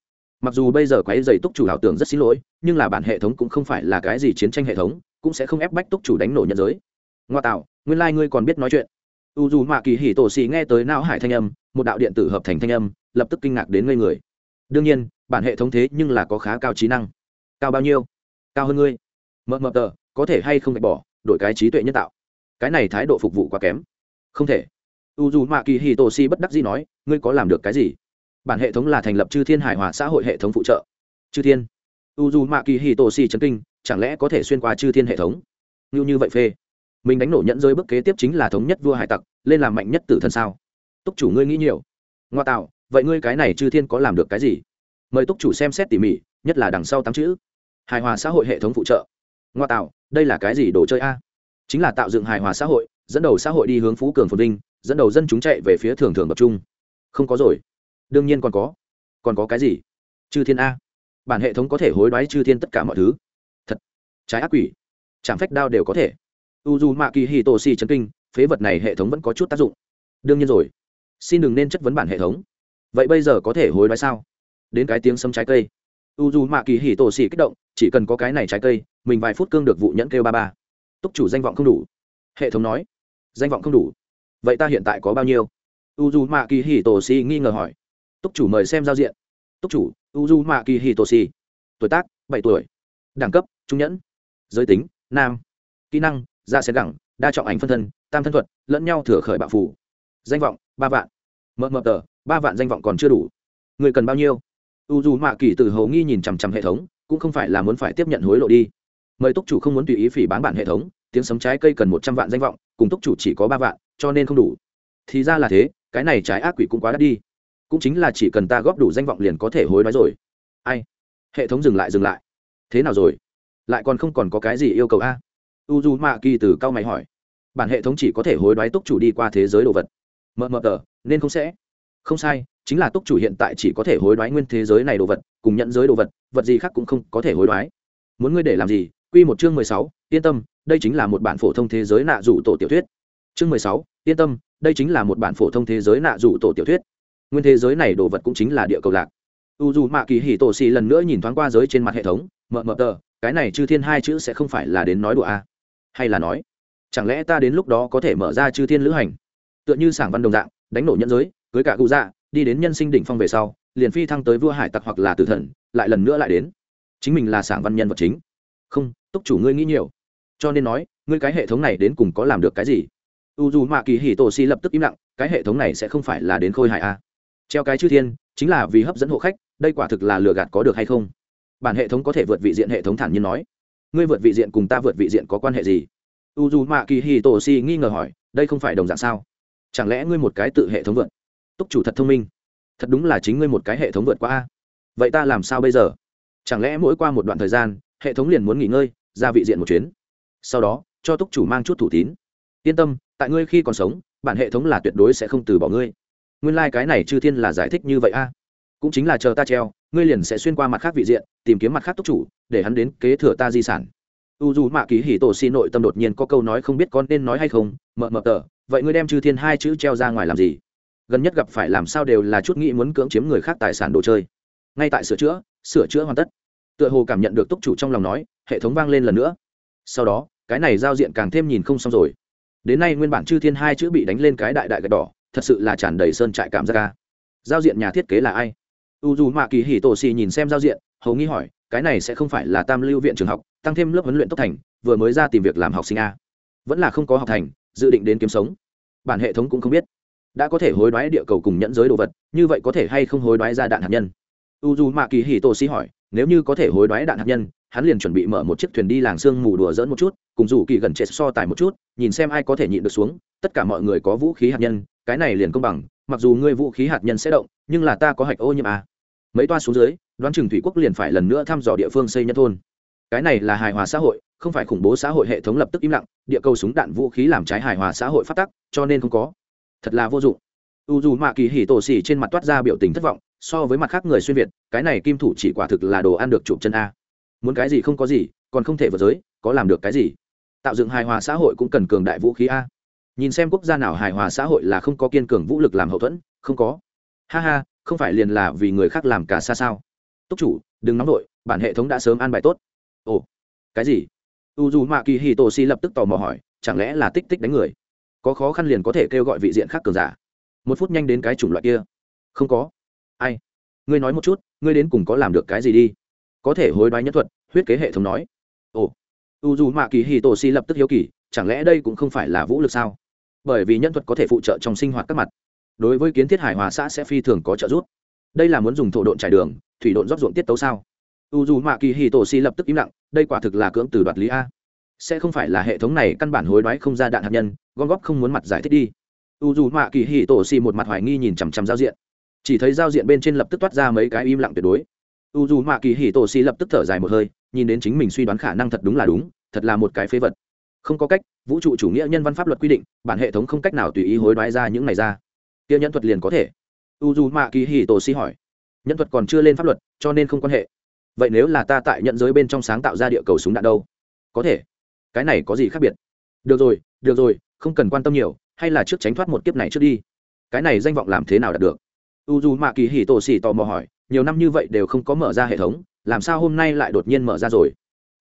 Mặc dù bây giờ quái dày túc chủ ảo tưởng rất xin lỗi, nhưng là bản hệ thống cũng không phải là cái gì chiến tranh hệ thống, cũng sẽ không ép bách túc chủ đánh nổ nhân giới. Ngoa tạo, nguyên lai、like、ngươi còn biết nói chuyện. U dù mạ kỳ hỉ tổ xì nghe tới não hải thanh âm, một đạo điện tử hợp thành thanh âm, lập tức kinh ngạc đến ngây người đương nhiên, bản hệ thống thế nhưng là có khá cao trí năng. Cao bao nhiêu? Cao hơn ngươi. Mờ mờ tờ, có thể hay không gạch bỏ, đổi cái trí tuệ nhân tạo. Cái này thái độ phục vụ quá kém. Không thể. U dù mạ kỳ hì tổ si bất đắc dĩ nói, ngươi có làm được cái gì? Bản hệ thống là thành lập chư thiên hải hòa xã hội hệ thống phụ trợ. Chư thiên. U dù mạ kỳ hì tổ si chấn kinh, chẳng lẽ có thể xuyên qua chư thiên hệ thống? Như như vậy phê. Mình đánh nổ nhẫn rơi bước kế tiếp chính là thống nhất vua hải tặc, lên làm mạnh nhất tử thần sao? Túc chủ ngươi nghĩ nhiều. Ngoa tạo vậy ngươi cái này chư thiên có làm được cái gì? Mời túc chủ xem xét tỉ mỉ, nhất là đằng sau tám chữ. Hài hòa xã hội hệ thống phụ trợ. Ngoa tạo, đây là cái gì đồ chơi a? Chính là tạo dựng hài hòa xã hội, dẫn đầu xã hội đi hướng phú cường phồn vinh, dẫn đầu dân chúng chạy về phía thường thường tập trung. Không có rồi. Đương nhiên còn có. Còn có cái gì? Chư thiên a. Bản hệ thống có thể hối đoái chư thiên tất cả mọi thứ. Thật. Trái ác quỷ. Chạm phách đao đều có thể. U d u mạ kỳ hì tổ si chấn kinh, phế vật này hệ thống vẫn có chút tác dụng. Đương nhiên rồi. Xin đừng nên chất vấn bản hệ thống vậy bây giờ có thể hối đoái sao? Đến cái tiếng sấm trái cây. U dù mạ kỳ hỉ tổ xỉ kích động, chỉ cần có cái này trái cây, mình vài phút cương được vụ nhẫn kêu ba ba. Túc chủ danh vọng không đủ. Hệ thống nói. Danh vọng không đủ. Vậy ta hiện tại có bao nhiêu? U dù mạ kỳ hỉ tổ xỉ nghi ngờ hỏi. Túc chủ mời xem giao diện. Túc chủ, u dù mạ kỳ hỉ tổ xỉ. Tuổi tác, bảy tuổi. Đẳng cấp, trung nhẫn. Giới tính, nam. Kỹ năng ra xén gẳng, đa trọng ảnh phân thân, tam thân thuật, lẫn nhau thừa khởi bạo phủ. Danh vọng, ba vạn. Mờ mờ tờ ba vạn danh vọng còn chưa đủ. Người cần bao nhiêu? U dù mạ kỳ từ hầu nghi nhìn chằm chằm hệ thống, cũng không phải là muốn phải tiếp nhận hối lộ đi. Mời túc chủ không muốn tùy ý phỉ bán bản hệ thống, tiếng sấm trái cây cần một trăm vạn danh vọng, cùng túc chủ chỉ có ba vạn, cho nên không đủ. Thì ra là thế, cái này trái ác quỷ cũng quá đắt đi. Cũng chính là chỉ cần ta góp đủ danh vọng liền có thể hối đoái rồi. Ai? Hệ thống dừng lại dừng lại. Thế nào rồi? Lại còn không còn có cái gì yêu cầu a? U d u mạ kỳ từ cao mày hỏi. Bản hệ thống chỉ có thể hối đoái túc chủ đi qua thế giới đồ vật. Mờ mờ tờ, nên không sẽ không sai, chính là túc chủ hiện tại chỉ có thể hối đoái nguyên thế giới này đồ vật, cùng nhận giới đồ vật vật gì khác cũng không có thể hối đoái. Muốn ngươi để làm gì? Q một chương mười sáu, yên tâm, đây chính là một bản phổ thông thế giới nạ rủ tổ tiểu thuyết. Chương mười sáu, yên tâm, đây chính là một bản phổ thông thế giới nạ rủ tổ tiểu thuyết. Nguyên thế giới này đồ vật cũng chính là địa cầu lạc. U dù mạ kỳ hỉ tổ xì lần nữa nhìn thoáng qua giới trên mặt hệ thống, mợ mợ tờ, cái này chư thiên hai chữ sẽ không phải là đến nói đùa a à? Hay là nói, chẳng lẽ ta đến lúc đó có thể mở ra chư thiên lữ hành? Tựa như sảng văn đồng dạng, đánh nổ nhẫn giới cưới cả cụ dạ đi đến nhân sinh đỉnh phong về sau, liền phi thăng tới vua hải tặc hoặc là tử thần, lại lần nữa lại đến. Chính mình là sảng văn nhân vật chính. Không, túc chủ ngươi nghĩ nhiều. Cho nên nói, ngươi cái hệ thống này đến cùng có làm được cái gì? U dù mạ kỳ hì tổ si lập tức im lặng, cái hệ thống này sẽ không phải là đến khôi hại a à? treo cái chư thiên, chính là vì hấp dẫn hộ khách, đây quả thực là lừa gạt có được hay không? Bản hệ thống có thể vượt vị diện hệ thống thản nhiên nói. Ngươi vượt vị diện cùng ta vượt vị diện có quan hệ gì? U dù mạ kỳ hì tổ si nghi ngờ hỏi, đây không phải đồng dạng sao? Chẳng lẽ ngươi một cái tự hệ thống vượt túc chủ thật thông minh. Thật đúng là chính ngươi một cái hệ thống vượt qua a. Vậy ta làm sao bây giờ? Chẳng lẽ mỗi qua một đoạn thời gian, hệ thống liền muốn nghỉ ngơi, ra vị diện một chuyến? Sau đó, cho túc chủ mang chút thủ tín. Yên tâm, tại ngươi khi còn sống, bản hệ thống là tuyệt đối sẽ không từ bỏ ngươi. Nguyên lai、like、cái này chư thiên là giải thích như vậy a. Cũng chính là chờ ta treo, ngươi liền sẽ xuyên qua mặt khác vị diện, tìm kiếm mặt khác túc chủ, để hắn đến kế thừa ta di sản. U dù mạ kỳ hì tổ xi nội tâm đột nhiên có câu nói không biết con nên nói hay không mợ mợ tờ, vậy ngươi đem chư thiên hai chữ treo ra ngoài làm gì? Gần nhất gặp phải làm sao đều là chút nghĩ muốn cưỡng chiếm người khác tài sản đồ chơi. Ngay tại sửa chữa sửa chữa hoàn tất. Tựa hồ cảm nhận được túc chủ trong lòng nói, hệ thống vang lên lần nữa. Sau đó, cái này giao diện càng thêm nhìn không xong rồi. Đến nay nguyên bản chư thiên hai chữ bị đánh lên cái đại đại gạch đỏ, thật sự là tràn đầy sơn trại cảm giác ca giao diện nhà thiết kế là ai? U dù mạ kỳ hì tổ xì nhìn xem giao diện, hầu nghi hỏi, cái này sẽ không phải là tam lưu viện trường học, tăng thêm lớp huấn luyện tốc thành, vừa mới ra tìm việc làm học sinh a. Vẫn là không có học thành, dự định đến kiếm sống. Bản hệ thống cũng không biết đã có thể hối đoái địa cầu cùng nhẫn giới đồ vật, như vậy có thể hay không hối đoái ra đạn hạt nhân? U dù mạ kỳ hì tô xì hỏi, nếu như có thể hối đoái đạn hạt nhân, hắn liền chuẩn bị mở một chiếc thuyền đi làng sương mù đùa dỡn một chút, cùng dù kỳ gần chết so tài một chút, nhìn xem ai có thể nhịn được xuống, tất cả mọi người có vũ khí hạt nhân, cái này liền công bằng, mặc dù ngươi vũ khí hạt nhân sẽ động, nhưng là ta có hạch ô nhiễm à. Mấy toa xuống dưới, đoán chừng thủy quốc liền phải lần nữa thăm dò địa phương xây nhân thôn. Cái này là hài hòa xã hội, không phải khủng bố xã hội hệ thống lập tức im lặng, địa cầu súng đạn vũ khí làm trái hài hòa xã hội phát tắc, cho nên không có thật là vô dụng. U dù mạ kỳ hỉ tổ xỉ trên mặt toát ra biểu tình thất vọng, so với mặt khác người xuyên việt, cái này kim thủ chỉ quả thực là đồ ăn được chụp chân a. Muốn cái gì không có gì, còn không thể vượt giới, có làm được cái gì? Tạo dựng hài hòa xã hội cũng cần cường đại vũ khí a. Nhìn xem quốc gia nào hài hòa xã hội là không có kiên cường vũ lực làm hậu thuẫn, không có. Ha ha, không phải liền là vì người khác làm cả xa sao. Túc chủ, đừng nóng vội, bản hệ thống đã sớm an bài tốt. Ồ, cái gì? U dù mạ kỳ hì tổ si lập tức tò mò hỏi, chẳng lẽ là tích tích đánh người? Có khó khăn liền có thể kêu gọi vị diện khác cường giả. Một phút nhanh đến cái chủng loại kia. Không có. Ai? Ngươi nói một chút, ngươi đến cùng có làm được cái gì đi? Có thể hối đoái nhất thuật, huyết kế hệ thống nói. Ồ. U dù mạ kỳ hì tổ si lập tức hiếu kỳ, chẳng lẽ đây cũng không phải là vũ lực sao? Bởi vì nhân thuật có thể phụ trợ trong sinh hoạt các mặt. Đối với kiến thiết hải hòa xã sẽ phi thường có trợ giúp. Đây là muốn dùng thổ độn trải đường, thủy độn rót ruộng tiết tấu sao? U dù mạ kỳ hì tổ si lập tức im lặng, đây quả thực là cưỡng từ đoạt lý a sẽ không phải là hệ thống này căn bản hối đoái không ra đạn hạt nhân, gom góp không muốn mặt giải thích đi. U dù mạ kỳ hì tổ si một mặt hoài nghi nhìn chằm chằm giao diện. Chỉ thấy giao diện bên trên lập tức toát ra mấy cái im lặng tuyệt đối. U dù mạ kỳ hì tổ si lập tức thở dài một hơi, nhìn đến chính mình suy đoán khả năng thật đúng là đúng, thật là một cái phế vật. Không có cách, vũ trụ chủ nghĩa nhân văn pháp luật quy định, bản hệ thống không cách nào tùy ý hối đoái ra những này ra. Kia nhân thuật liền có thể. U dù mạ kỳ hì tổ si hỏi. Nhân thuật còn chưa lên pháp luật, cho nên không quan hệ. Vậy nếu là ta tại nhận giới bên trong sáng tạo ra địa cầu súng đạn đâu? Có thể cái này có gì khác biệt? Được rồi được rồi, không cần quan tâm nhiều, hay là trước tránh thoát một kiếp này trước đi. Cái này danh vọng làm thế nào đạt được? U dù mạ kỳ hì tổ xì tò mò hỏi, nhiều năm như vậy đều không có mở ra hệ thống, làm sao hôm nay lại đột nhiên mở ra rồi?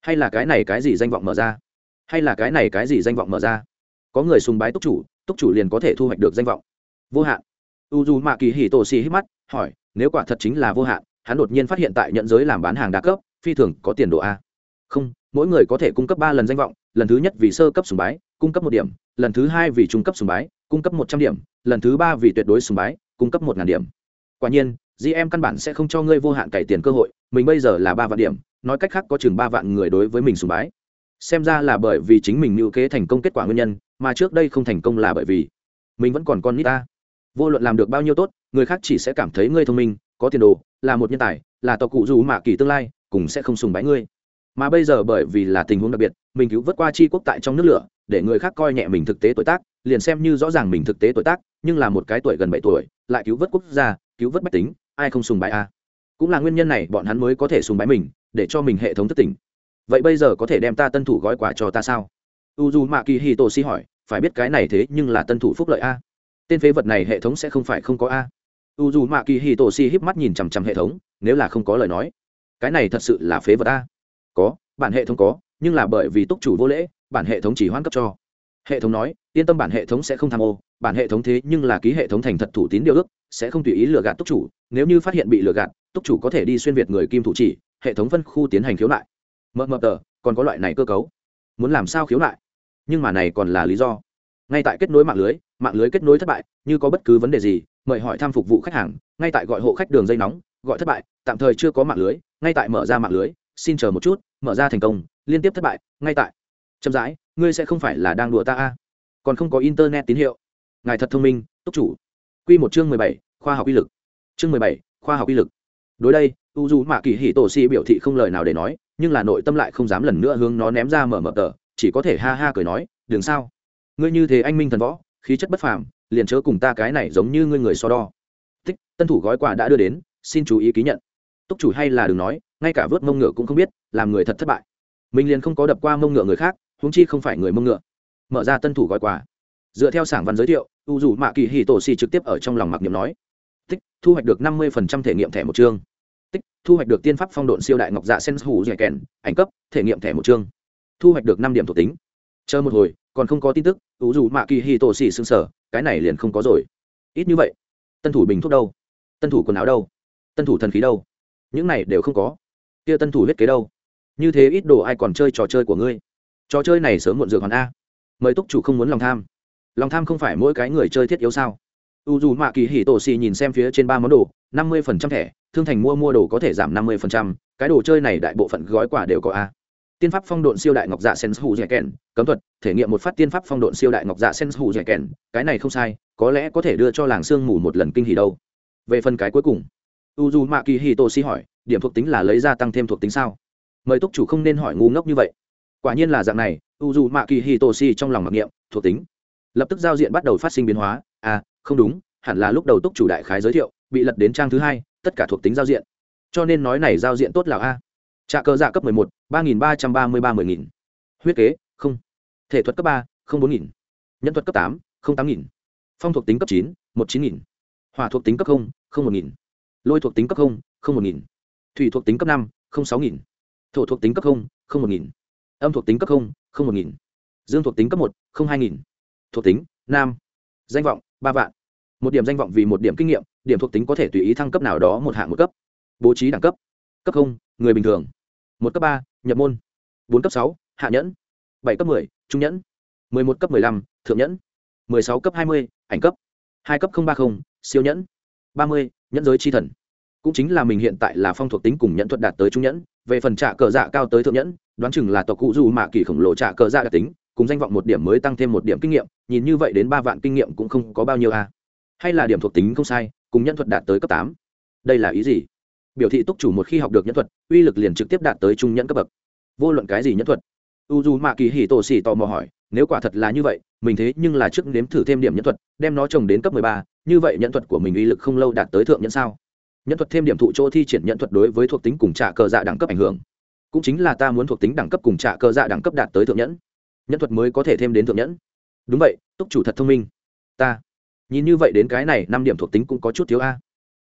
Hay là cái này cái gì danh vọng mở ra? Hay là cái này cái gì danh vọng mở ra? Có người sùng bái túc chủ túc chủ liền có thể thu hoạch được danh vọng. Vô hạn. U dù mạ kỳ hì tổ xì hít mắt, hỏi, nếu quả thật chính là vô hạn, hắn đột nhiên phát hiện tại nhận giới làm bán hàng đa cấp, phi thường có tiền độ a. Không mỗi người có thể cung cấp ba lần danh vọng, lần thứ nhất vì sơ cấp sùng bái, cung cấp một điểm, lần thứ hai vì trung cấp sùng bái, cung cấp một trăm điểm, lần thứ ba vì tuyệt đối sùng bái, cung cấp một ngàn điểm. Quả nhiên gm căn bản sẽ không cho ngươi vô hạn cải tiền cơ hội, mình bây giờ là ba vạn điểm, nói cách khác có chừng ba vạn người đối với mình sùng bái. Xem ra là bởi vì chính mình lưu kế thành công kết quả nguyên nhân, mà trước đây không thành công là bởi vì mình vẫn còn con nít ta. Vô luận làm được bao nhiêu tốt, người khác chỉ sẽ cảm thấy ngươi thông minh, có tiền đồ, là một nhân tài, là tộc cụ dù mạ kỳ tương lai, cũng sẽ không sùng bái ngươi mà bây giờ bởi vì là tình huống đặc biệt, mình cứu vớt qua c quốc tại trong nước lửa, để người khác coi nhẹ mình thực tế tuổi tác, liền xem như rõ ràng mình thực tế tuổi tác, nhưng là một cái tuổi gần bảy tuổi, lại cứu vớt quốc gia, cứu vớt bách tính, ai không sùng bái a? Cũng là nguyên nhân này bọn hắn mới có thể sùng bái mình, để cho mình hệ thống thất tỉnh. Vậy bây giờ có thể đem ta tân thủ gói quà cho ta sao? U d u mạ kỳ hi tô si hỏi, phải biết cái này thế nhưng là tân thủ phúc lợi a? Tên phế vật này hệ thống sẽ không phải không có a? U d u mạ kỳ hi tô si híp mắt nhìn chằm chằm hệ thống, nếu là không có lời nói, cái này thật sự là phế vật a? Có, bản hệ thống có, nhưng là bởi vì túc chủ vô lễ, bản hệ thống chỉ hoãn cấp cho. Hệ thống nói, yên tâm bản hệ thống sẽ không tham ô, bản hệ thống thế nhưng là ký hệ thống thành thật thủ tín điều ước, sẽ không tùy ý lừa gạt túc chủ. Nếu như phát hiện bị lừa gạt, túc chủ có thể đi xuyên việt người kim thủ chỉ, hệ thống phân khu tiến hành khiếu nại. Mờ mờ tờ, còn có loại này cơ cấu. Muốn làm sao khiếu nại? Nhưng mà này còn là lý do. Ngay tại kết nối mạng lưới mạng lưới kết nối thất bại, như có bất cứ vấn đề gì, mời hỏi thăm phục vụ khách hàng, ngay tại gọi hộ khách đường dây nóng, gọi thất bại, tạm thời chưa có mạng lưới, ngay tại mở ra mạng lưới xin chờ một chút, mở ra thành công, liên tiếp thất bại, ngay tại. Chậm rãi, ngươi sẽ không phải là đang đùa ta a còn không có internet tín hiệu. Ngài thật thông minh, túc chủ. Q một chương mười bảy, khoa học uy lực. Chương mười bảy, khoa học uy lực. Đối đây, u dù mạ kỳ hỉ tổ si biểu thị không lời nào để nói, nhưng là nội tâm lại không dám lần nữa hướng nó ném ra mở mở tờ, chỉ có thể ha ha cười nói, đường sao? Ngươi như thế anh minh thần võ, khí chất bất phàm, liền chớ cùng ta cái này giống như ngươi người so đo. Thích tân thủ gói quà đã đưa đến, xin chú ý ký nhận. Túc chủ hay là đừng nói ngay cả vớt mông ngựa cũng không biết, làm người thật thất bại. Mình liền không có đập qua mông ngựa người khác húng chi không phải người mông ngựa. Mở ra tân thủ gói quà. Dựa theo sảng văn giới thiệu, u dù mạ kỳ hì tổ xì trực tiếp ở trong lòng mặc niệm nói, tích, thu hoạch được năm mươi phần trăm thể nghiệm thẻ một chương. Tích, thu hoạch được tiên pháp phong độn siêu đại ngọc dạ sen hủ dẻ kèn, ảnh cấp, thể nghiệm thẻ một chương. Thu hoạch được năm điểm thuộc tính. Chờ một hồi, còn không có tin tức, u dù mạ kỳ hì tổ xì xương sở cái này liền không có rồi. Ít như vậy. Tân thủ bình thuốc đâu? Tân thủ quần áo đâu? Tân thủ thần khí đâu? Những này đều không có kia tân thủ huyết kế đâu? Như thế ít đồ ai còn chơi trò chơi của ngươi? Trò chơi này sớm muộn dược hoàn a. Mời túc chủ không muốn lòng tham. Lòng tham không phải mỗi cái người chơi thiết yếu sao? U dù mạ kỳ Hỉ tổ xì nhìn xem phía trên ba món đồ, năm mươi phần trăm thẻ, thương thành mua mua đồ có thể giảm năm mươi phần trăm, cái đồ chơi này đại bộ phận gói quà đều có a. Tiên pháp phong độn siêu đại ngọc dạ sen hù dẻ kèn, cấm thuật, thể nghiệm một phát tiên pháp phong độn siêu đại ngọc dạ sen hù dẻ kèn, cái này không sai, có lẽ có thể đưa cho làng sương mù một lần kinh hỉ đâu. Về phần cái cuối cùng, u dù mạ kỳ hì tổ xì hỏi điểm thuộc tính là lấy ra tăng thêm thuộc tính sao? Mời túc chủ không nên hỏi ngu ngốc như vậy. Quả nhiên là dạng này, u dù mạ kỳ hi tổ trong lòng mặc niệm, thuộc tính. Lập tức giao diện bắt đầu phát sinh biến hóa. À không đúng, hẳn là lúc đầu túc chủ đại khái giới thiệu, bị lật đến trang thứ hai, tất cả thuộc tính giao diện. Cho nên nói này giao diện tốt là a. Trạ cơ dạ cấp mười một, ba nghìn ba trăm ba mươi ba mười nghìn. Huyết kế, không. Thể thuật cấp ba, không bốn nghìn. Nhân thuật cấp tám, không tám nghìn. Phong thuộc tính cấp chín, một chín nghìn. Hỏa thuộc tính cấp không không một nghìn. Lôi thuộc tính cấp không không một nghìn thủy thuộc tính cấp năm, không sáu nghìn. Thổ thuộc tính cấp không không một nghìn. Âm thuộc tính cấp không không một nghìn. Dương thuộc tính cấp một, không hai nghìn. Thuộc tính, nam. Danh vọng, ba vạn. Một điểm danh vọng vì một điểm kinh nghiệm, điểm thuộc tính có thể tùy ý thăng cấp nào đó một hạng một cấp. Bố trí đẳng cấp. Cấp không, người bình thường. Một cấp ba, nhập môn. Bốn cấp sáu, hạ nhẫn. Bảy cấp mười, trung nhẫn. Mười một cấp mười lăm, thượng nhẫn. Mười sáu cấp hai mươi, ảnh cấp. Hai cấp ba mươi siêu nhẫn. Ba mươi, nhẫn giới c h i thần cũng chính là mình hiện tại là phong thuộc tính cùng nhận thuật đạt tới trung nhẫn, về phần trả cờ dạ cao tới thượng nhẫn, đoán chừng là tộc cụ dù mạ kỳ khổng lồ trả cờ dạ đặc tính, cùng danh vọng một điểm mới tăng thêm một điểm kinh nghiệm, nhìn như vậy đến ba vạn kinh nghiệm cũng không có bao nhiêu a. Hay là điểm thuộc tính không sai, cùng nhân thuật đạt tới cấp tám. Đây là ý gì? Biểu thị túc chủ một khi học được nhân thuật, uy lực liền trực tiếp đạt tới trung nhẫn cấp bậc. Vô luận cái gì nhân thuật? U dù mạ kỳ hỉ tổ xỉ tò mò hỏi, nếu quả thật là như vậy, mình thế nhưng là trước nếm thử thêm điểm nhân thuật, đem nó trồng đến cấp mười ba, như vậy nhân thuật của mình uy lực không lâu đạt tới thượng nhẫn sao? Nhận thuật thêm điểm thụ chỗ thi triển nhận thuật đối với thuộc tính cùng trả cờ dạ đẳng cấp ảnh hưởng. Cũng chính là ta muốn thuộc tính đẳng cấp cùng trả cờ dạ đẳng cấp đạt tới thượng nhẫn. Nhận thuật mới có thể thêm đến thượng nhẫn. Đúng vậy, túc chủ thật thông minh. Ta. Nhìn như vậy đến cái này, năm điểm thuộc tính cũng có chút thiếu a.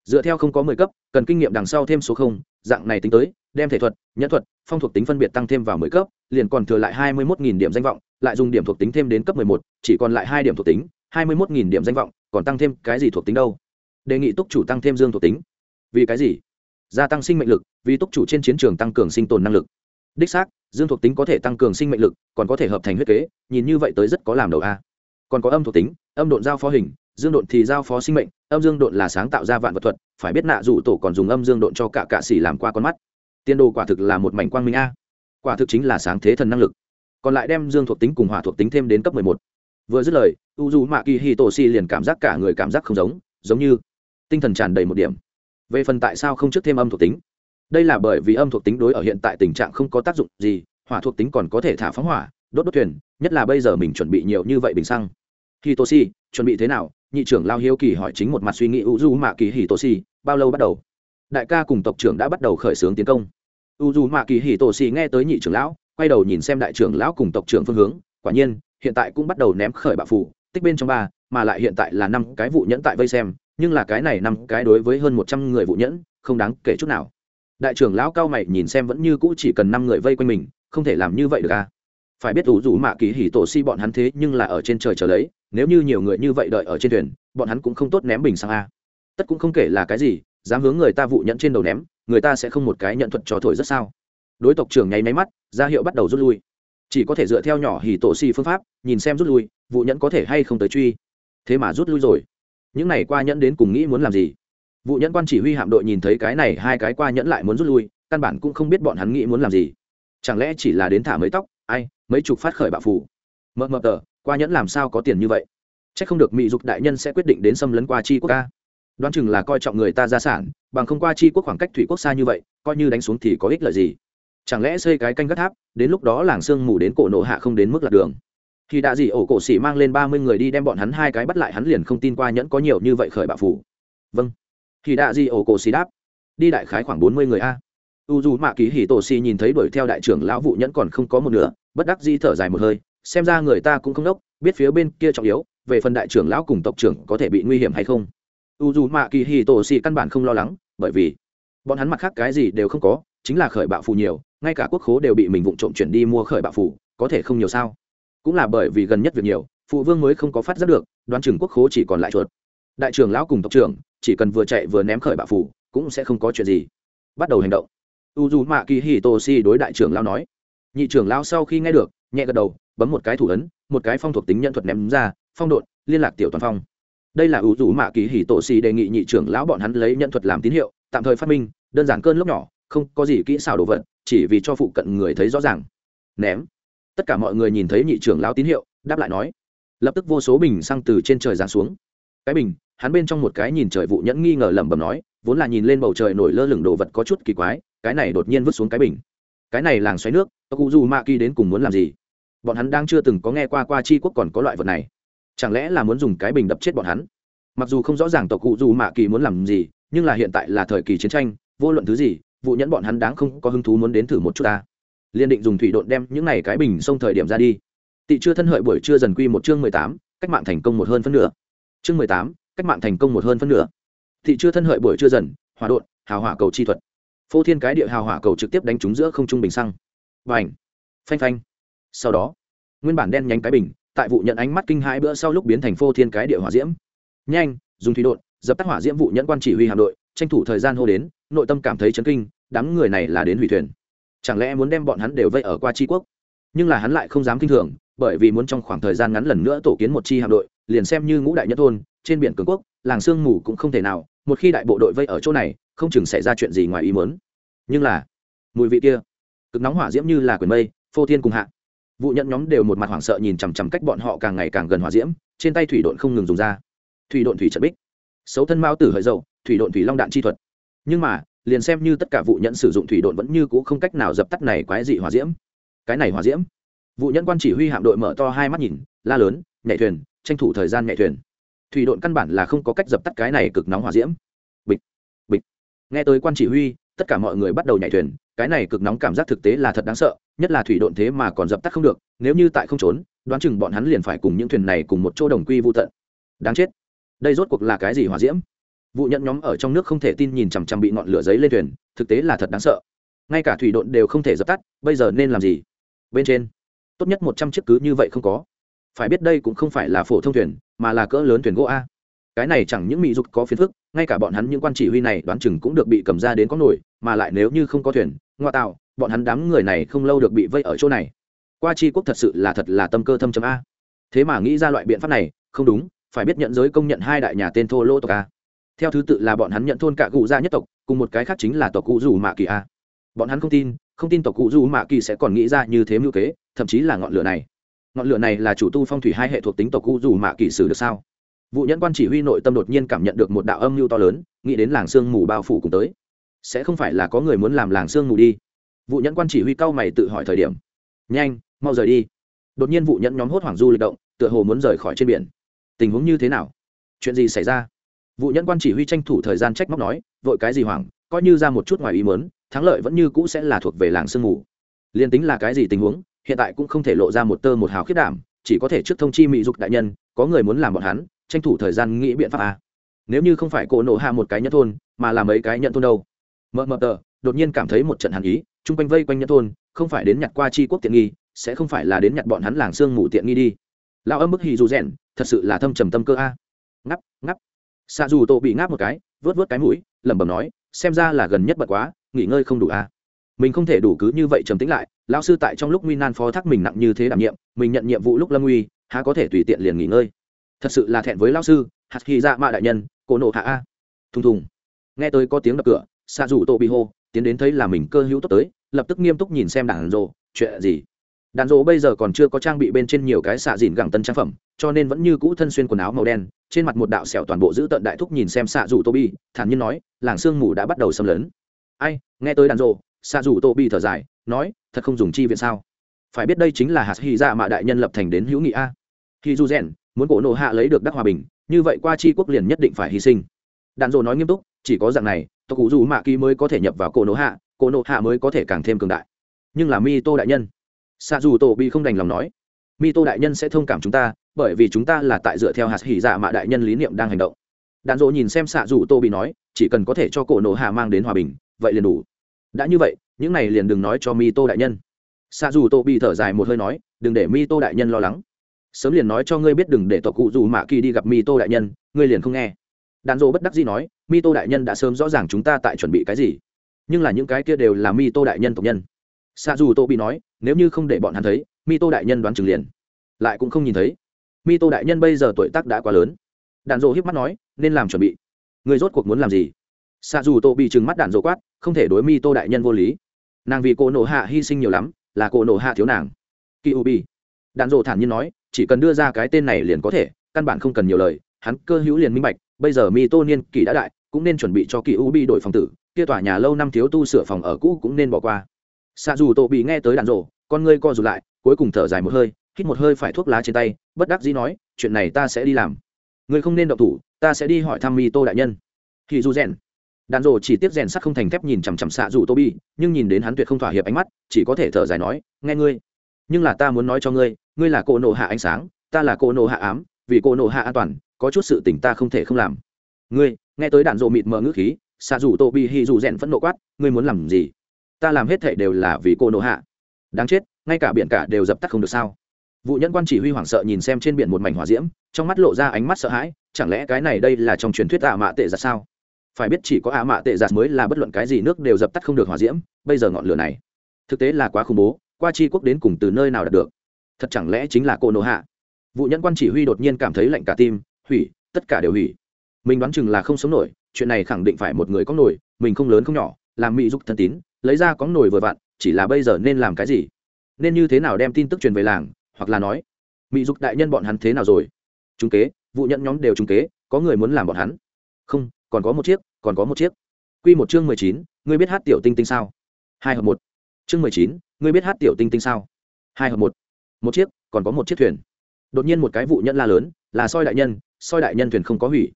Dựa theo không có mười cấp, cần kinh nghiệm đằng sau thêm số không, dạng này tính tới, đem thể thuật, nhẫn thuật, phong thuộc tính phân biệt tăng thêm vào mười cấp, liền còn thừa lại hai mươi một điểm danh vọng, lại dùng điểm thuộc tính thêm đến cấp mười một, chỉ còn lại hai điểm thuộc tính, hai mươi một điểm danh vọng, còn tăng thêm cái gì thuộc tính đâu? Đề nghị túc chủ tăng thêm dương thuộc tính vì cái gì? Gia tăng sinh mệnh lực, vì túc chủ trên chiến trường tăng cường sinh tồn năng lực. Đích xác, dương thuộc tính có thể tăng cường sinh mệnh lực, còn có thể hợp thành huyết kế, nhìn như vậy tới rất có làm đầu a. Còn có âm thuộc tính, âm độn giao phó hình, dương độn thì giao phó sinh mệnh, âm dương độn là sáng tạo ra vạn vật thuật, phải biết nạ dụ tổ còn dùng âm dương độn cho cả cạ xỉ làm qua con mắt. Tiên đồ quả thực là một mảnh quang minh a. Quả thực chính là sáng thế thần năng lực. Còn lại đem dương thuộc tính cùng hỏa thuộc tính thêm đến cấp mười một. Vừa dứt lời u dù mạ kỳ hi tổ si liền cảm giác cả người cảm giác không giống giống như tinh thần tràn đầy một điểm về phần tại sao không trước thêm âm thuộc tính? Đây là bởi vì âm thuộc tính đối ở hiện tại tình trạng không có tác dụng gì, hỏa thuộc tính còn có thể thả phóng hỏa, đốt đốt thuyền, nhất là bây giờ mình chuẩn bị nhiều như vậy bình xăng. Hitoshi, chuẩn bị thế nào? Nhị trưởng lao hiếu kỳ hỏi chính một mặt suy nghĩ u du mạ kỳ hitoshi, bao lâu bắt đầu? Đại ca cùng tộc trưởng đã bắt đầu khởi xướng tiến công. U du mạ kỳ hitoshi nghe tới nhị trưởng lão, quay đầu nhìn xem đại trưởng lão cùng tộc trưởng phương hướng, quả nhiên, hiện tại cũng bắt đầu ném khởi bạo phủ tích bên trong ba, mà lại hiện tại là năm cái vụ nhẫn tại vây xem, nhưng là cái này năm cái đối với hơn một trăm người vụ nhẫn, không đáng kể chút nào. Đại trưởng lão cao mày nhìn xem vẫn như cũ chỉ cần năm người vây quanh mình, không thể làm như vậy được à? Phải biết ủ rủ mạ kỳ hỉ tổ si bọn hắn thế nhưng là ở trên trời chờ lấy, nếu như nhiều người như vậy đợi ở trên thuyền, bọn hắn cũng không tốt ném bình sang a. Tất cũng không kể là cái gì, dám hướng người ta vụ nhẫn trên đầu ném, người ta sẽ không một cái nhận thuật cho thổi rất sao. Đối tộc trưởng nháy máy mắt, ra hiệu bắt đầu rút lui. Chỉ có thể dựa theo nhỏ hỉ tổ si phương pháp, nhìn xem rút lui vụ nhẫn có thể hay không tới truy? Thế mà rút lui rồi. Những này qua nhẫn đến cùng nghĩ muốn làm gì? Vụ nhẫn quan chỉ huy hạm đội nhìn thấy cái này, hai cái qua nhẫn lại muốn rút lui, căn bản cũng không biết bọn hắn nghĩ muốn làm gì. Chẳng lẽ chỉ là đến thả mấy tóc? Ai, mấy chục phát khởi bạo phủ mờ mờ tờ, qua nhẫn làm sao có tiền như vậy? C h ắ c không được mỹ dục đại nhân sẽ quyết định đến xâm lấn qua chi quốc ca đoán chừng là coi trọng người ta gia sản, bằng không qua chi quốc khoảng cách thủy quốc xa như vậy, coi như đánh xuống thì có ích lợi gì? Chẳng lẽ xây cái canh gác tháp, đến lúc đó làng sương mù đến cổ nộ hạ không đến mức lạc đường? Khi đã gì ổ cổ xỉ mang lên ba mươi người đi đem bọn hắn hai cái bắt lại, hắn liền không tin qua nhẫn có nhiều như vậy khởi bạo phủ. Vâng. Khi đã gì ổ cổ xỉ đáp. Đi đại khái khoảng bốn mươi người a. U dù mạ kỳ hì tổ xì nhìn thấy đuổi theo đại trưởng lão vụ nhẫn còn không có một nửa, bất đắc di thở dài một hơi, xem ra người ta cũng không đốc, biết phía bên kia trọng yếu, về phần đại trưởng lão cùng tộc trưởng có thể bị nguy hiểm hay không. U dù mạ kỳ hì tổ xì căn bản không lo lắng, bởi vì bọn hắn mặt khác cái gì đều không có, chính là khởi bạo phù nhiều, ngay cả quốc khố đều bị mình vụng trộm chuyển đi mua khởi bạo phù có thể không nhiều sao? Cũng là bởi vì gần nhất việc nhiều, phụ vương mới không có phát giác được, đoán chừng quốc khố chỉ còn lại chuột. Đại trưởng lão cùng tộc trưởng, chỉ cần vừa chạy vừa ném khởi bạo phù cũng sẽ không có chuyện gì. Bắt đầu hành động. U dù mạ kỳ hì tô si đối đại trưởng lão nói. Nhị trưởng lão sau khi nghe được, nhẹ gật đầu, bấm một cái thủ ấn, một cái phong thuộc tính nhân thuật ném ra, phong độn, liên lạc tiểu toàn phong. Đây là u dù mạ kỳ hì tổ si đề nghị nhị trưởng lão bọn hắn lấy nhân thuật làm tín hiệu, tạm thời phát minh, đơn giản cơn lốc nhỏ, không có gì kỹ xảo đồ vật, chỉ vì cho phụ cận người thấy rõ ràng. Ném tất cả mọi người nhìn thấy nhị trưởng lão tín hiệu, đáp lại nói. Lập tức vô số bình xăng từ trên trời giáng xuống. Cái bình, hắn bên trong một cái nhìn trời vụ nhẫn nghi ngờ lẩm bẩm nói, vốn là nhìn lên bầu trời nổi lơ lửng đồ vật có chút kỳ quái, cái này đột nhiên vứt xuống cái bình. Cái này làng xoáy nước cụ dù ma kỳ đến cùng muốn làm gì? Bọn hắn đang chưa từng có nghe qua qua chi quốc còn có loại vật này. Chẳng lẽ là muốn dùng cái bình đập chết bọn hắn? Mặc dù không rõ ràng tộc cụ dù mạ kỳ muốn làm gì, nhưng là hiện tại là thời kỳ chiến tranh, vô luận thứ gì, vụ nhẫn bọn hắn đáng không có hứng thú muốn đến thử một chút ta liên định dùng thủy độn đem những này cái bình xông thời điểm ra đi. Tị chưa thân hợi buổi trưa dần quy một chương mười tám, cách mạng thành công một hơn phân nửa. Chương mười tám, cách mạng thành công một hơn phân nửa. Thị chưa thân hợi buổi chưa dần, hòa đột hào hỏa cầu chi thuật. Phô thiên cái địa hào hỏa cầu trực tiếp đánh trúng giữa không trung bình xăng. Và ảnh phanh phanh! Sau đó, nguyên bản đen nhánh cái bình, tại vụ nhận ánh mắt kinh hãi bữa sau lúc biến thành phô thiên cái địa hỏa diễm. Nhanh, dùng thủy đột dập tắt hỏa diễm vụ nhẫn quan chỉ huy hạm đội, tranh thủ thời gian hô đến, nội tâm cảm thấy chấn kinh, đám người này là đến hủy thuyền chẳng lẽ muốn đem bọn hắn đều vây ở qua tri quốc? Nhưng là hắn lại không dám kinh thường, bởi vì muốn trong khoảng thời gian ngắn lần nữa tổ kiến một chi hạm đội, liền xem như ngũ đại nhất thôn, trên biển cường quốc, làng sương mù cũng không thể nào, một khi đại bộ đội vây ở chỗ này, không chừng xảy ra chuyện gì ngoài ý muốn. Nhưng là, mùi vị kia, cực nóng hỏa diễm như là quyền mây, phô thiên cùng hạ. Vụ nhận nhóm đều một mặt hoảng sợ nhìn chằm chằm cách bọn họ càng ngày càng gần hỏa diễm, trên tay thủy độn không ngừng dùng ra. Thủy độn thủy trận bích. Xấu thân mao tử hợi dậu, thủy độn thủy long đạn chi thuật. Nhưng mà liền xem như tất cả vụ nhận sử dụng thủy độn vẫn như c ũ không cách nào dập tắt này quái dị hỏa diễm. Cái này hỏa diễm. Vụ nhận quan chỉ huy hạm đội mở to hai mắt nhìn, la lớn, nhảy thuyền, tranh thủ thời gian nhảy thuyền. Thủy độn căn bản là không có cách dập tắt cái này cực nóng hỏa diễm. Bịch bịch. Nghe tới quan chỉ huy, tất cả mọi người bắt đầu nhảy thuyền, cái này cực nóng cảm giác thực tế là thật đáng sợ, nhất là thủy độn thế mà còn dập tắt không được, nếu như tại không trốn, đoán chừng bọn hắn liền phải cùng những thuyền này cùng một chỗ đồng quy vô tận. Đáng chết. Đây rốt cuộc là cái gì hỏa diễm? Vụ nhận nhóm ở trong nước không thể tin nhìn chằm chằm bị ngọn lửa giấy lên thuyền, thực tế là thật đáng sợ. Ngay cả thủy độn đều không thể dập tắt, bây giờ nên làm gì? Bên trên, tốt nhất một trăm chiếc cứ như vậy không có. Phải biết đây cũng không phải là phổ thông thuyền, mà là cỡ lớn thuyền gỗ a. Cái này chẳng những mỹ dục có phiền phức, ngay cả bọn hắn những quan chỉ huy này đoán chừng cũng được bị cầm ra đến có nổi, mà lại nếu như không có thuyền ngoa tạo, bọn hắn đám người này không lâu được bị vây ở chỗ này. Qua chi quốc thật sự là thật là tâm cơ thâm chấm a. Thế mà nghĩ ra loại biện pháp này, không đúng, phải biết nhận giới công nhận hai đại nhà tên thô lô tộc a theo thứ tự là bọn hắn nhận thôn cả cụ gia nhất tộc, cùng một cái khác chính là tộc cụ dù mạ kỳ a. Bọn hắn không tin không tin tộc cụ dù mạ kỳ sẽ còn nghĩ ra như thế mưu kế, thậm chí là ngọn lửa này. Ngọn lửa này là chủ tu phong thủy hai hệ thuộc tính tộc cụ dù mạ kỳ xử được sao? Vụ nhẫn quan chỉ huy nội tâm đột nhiên cảm nhận được một đạo âm mưu to lớn, nghĩ đến làng sương mù bao phủ cùng tới. Sẽ không phải là có người muốn làm làng sương mù đi. Vụ nhẫn quan chỉ huy cao mày tự hỏi thời điểm. Nhanh, mau rời đi. Đột nhiên vụ nhẫn nhóm hốt hoảng du lịch động, tựa hồ muốn rời khỏi trên biển. Tình huống như thế nào? Chuyện gì xảy ra? Vụ nhẫn quan chỉ huy tranh thủ thời gian trách móc nói, vội cái gì hoảng, coi như ra một chút ngoài ý mớn thắng lợi vẫn như cũ sẽ là thuộc về làng sương mù. Liền tính là cái gì tình huống, hiện tại cũng không thể lộ ra một tơ một hào khiết đảm, chỉ có thể trước thông chi mỹ dục đại nhân, có người muốn làm bọn hắn, tranh thủ thời gian nghĩ biện pháp à. nếu như không phải cổ nộ hạ một cái nhận thôn, mà là mấy cái nhận thôn đâu. Mờ mờ tờ, đột nhiên cảm thấy một trận hàn ý, chung quanh vây quanh nhận thôn, không phải đến nhặt qua chi quốc tiện nghi, sẽ không phải là đến nhặt bọn hắn làng sương mù tiện nghi đi. Lao âm bức hì dù rèn, thật sự là thâm trầm tâm cơ a xạ dù tổ bị ngáp một cái, vớt vớt cái mũi, lẩm bẩm nói, xem ra là gần nhất bật quá, nghỉ ngơi không đủ à. mình không thể đủ cứ như vậy trầm tĩnh lại, lão sư tại trong lúc nguy nan phó thác mình nặng như thế đảm nhiệm, mình nhận nhiệm vụ lúc lâm nguy, há có thể tùy tiện liền nghỉ ngơi. Thật sự là thẹn với lão sư, hạt khi dạ mạ đại nhân, cổ nộ hạ a. Thùng thùng. Nghe tới có tiếng đập cửa, xạ dù tổ bị hô, tiến đến thấy là mình cơ hữu tốt tới, lập tức nghiêm túc nhìn xem đàn rộ chuyện gì? Đàn rộ bây giờ còn chưa có trang bị bên trên nhiều cái xạ dìn gẳng tân trang phẩm cho nên vẫn như cũ thân xuyên quần áo màu đen, trên mặt một đạo sẹo toàn bộ giữ tận đại thúc nhìn xem xạ dù tô bi thản nhiên nói, làng sương mù đã bắt đầu xâm lấn. Ai, nghe tới đàn rộ xạ dù tô bi thở dài, nói, thật không dùng chi viện sao? Phải biết đây chính là hạt hy dạ mà đại nhân lập thành đến hữu nghị a. Khi du rèn muốn cổ nộ hạ lấy được đắc hòa bình, như vậy qua chi quốc liền nhất định phải hy sinh. Đàn rộ nói nghiêm túc, chỉ có dạng này, tộc cụ dù mạ kỳ mới có thể nhập vào cổ nộ hạ, cổ nộ hạ mới có thể càng thêm cường đại. Nhưng là mi tô đại nhân. Xạ dù tổ bị không đành lòng nói, mi tô đại nhân sẽ thông cảm chúng ta bởi vì chúng ta là tại dựa theo hạt hỉ dạ mạ đại nhân lý niệm đang hành động. Đạn dỗ nhìn xem xạ dù tô bị nói, chỉ cần có thể cho cổ nổ hạ mang đến hòa bình, vậy liền đủ. Đã như vậy, những này liền đừng nói cho mi tô đại nhân. Xạ dù tô bị thở dài một hơi nói, đừng để mi tô đại nhân lo lắng. Sớm liền nói cho ngươi biết đừng để tộc cụ dù mạ kỳ đi gặp mi tô đại nhân, ngươi liền không nghe. Đạn dỗ bất đắc dĩ nói, mi tô đại nhân đã sớm rõ ràng chúng ta tại chuẩn bị cái gì. Nhưng là những cái kia đều là mi tô đại nhân tộc nhân. Xạ dù tô bị nói, nếu như không để bọn hắn thấy, mi tô đại nhân đoán chừng liền. Lại cũng không nhìn thấy mi tô đại nhân bây giờ tuổi tác đã quá lớn. Đạn dỗ hiếp mắt nói nên làm chuẩn bị. Người rốt cuộc muốn làm gì? Xạ dù tô bị trừng mắt đạn dỗ quát không thể đối mi tô đại nhân vô lý. Nàng vì cô nộ hạ hy sinh nhiều lắm là cô nộ hạ thiếu nàng. Kỳ u bi. Đạn dỗ thản nhiên nói chỉ cần đưa ra cái tên này liền có thể căn bản không cần nhiều lời. Hắn cơ hữu liền minh bạch bây giờ mi tô niên kỳ đã đại cũng nên chuẩn bị cho kỳ u bi đổi phòng tử. Kia tòa nhà lâu năm thiếu tu sửa phòng ở cũ cũng nên bỏ qua. Xạ dù tô bị nghe tới đạn Dỗ, con ngươi co rụt lại cuối cùng thở dài một hơi hít một hơi phải thuốc lá trên tay, bất đắc dĩ nói, chuyện này ta sẽ đi làm. Người không nên động thủ, ta sẽ đi hỏi thăm mi tô đại nhân. Khi du rèn. Đạn rồ chỉ tiếp rèn sắt không thành thép nhìn chằm chằm xạ dù tô bi nhưng nhìn đến hắn tuyệt không thỏa hiệp ánh mắt, chỉ có thể thở dài nói, nghe ngươi. Nhưng là ta muốn nói cho ngươi ngươi là cô nộ hạ ánh sáng, ta là cô nộ hạ ám, vì cô nộ hạ an toàn, có chút sự tình ta không thể không làm. Ngươi, nghe tới đạn rồ mịt mờ ngữ khí, xạ dù tô bi hì dù rèn phẫn nộ quát, ngươi muốn làm gì? Ta làm hết thệ đều là vì cô nộ hạ. Đáng chết, ngay cả biển cả đều dập tắt không được sao? Vụ Nhẫn quan chỉ huy hoảng sợ nhìn xem trên biển một mảnh hỏa diễm, trong mắt lộ ra ánh mắt sợ hãi, chẳng lẽ cái này đây là trong truyền thuyết ạ mạ tệ giặt sao? Phải biết chỉ có ạ mạ tệ giặt mới là bất luận cái gì nước đều dập tắt không được hỏa diễm, bây giờ ngọn lửa này, thực tế là quá khủng bố, qua chi quốc đến cùng từ nơi nào đạt được? Thật chẳng lẽ chính là cô nô hạ? Vụ Nhẫn quan chỉ huy đột nhiên cảm thấy lạnh cả tim, hủy, tất cả đều hủy. Mình đoán chừng là không sống nổi, chuyện này khẳng định phải một người có nổi, mình không lớn không nhỏ, làm mỹ giúp thân tín, lấy ra có nổi vừa vặn, chỉ là bây giờ nên làm cái gì? Nên như thế nào đem tin tức truyền về làng hoặc là nói, mỹ dục đại nhân bọn hắn thế nào rồi? Trung kế, vụ nhận nhóm đều trung kế, có người muốn làm bọn hắn? Không, còn có một chiếc, còn có một chiếc. Q một chương mười chín, ngươi biết hát tiểu tinh tinh sao? Hai hợp một. Chương mười chín, ngươi biết hát tiểu tinh tinh sao? Hai hợp một. Một chiếc, còn có một chiếc thuyền. Đột nhiên một cái vụ nhận la lớn, là soi đại nhân, soi đại nhân thuyền không có hủy.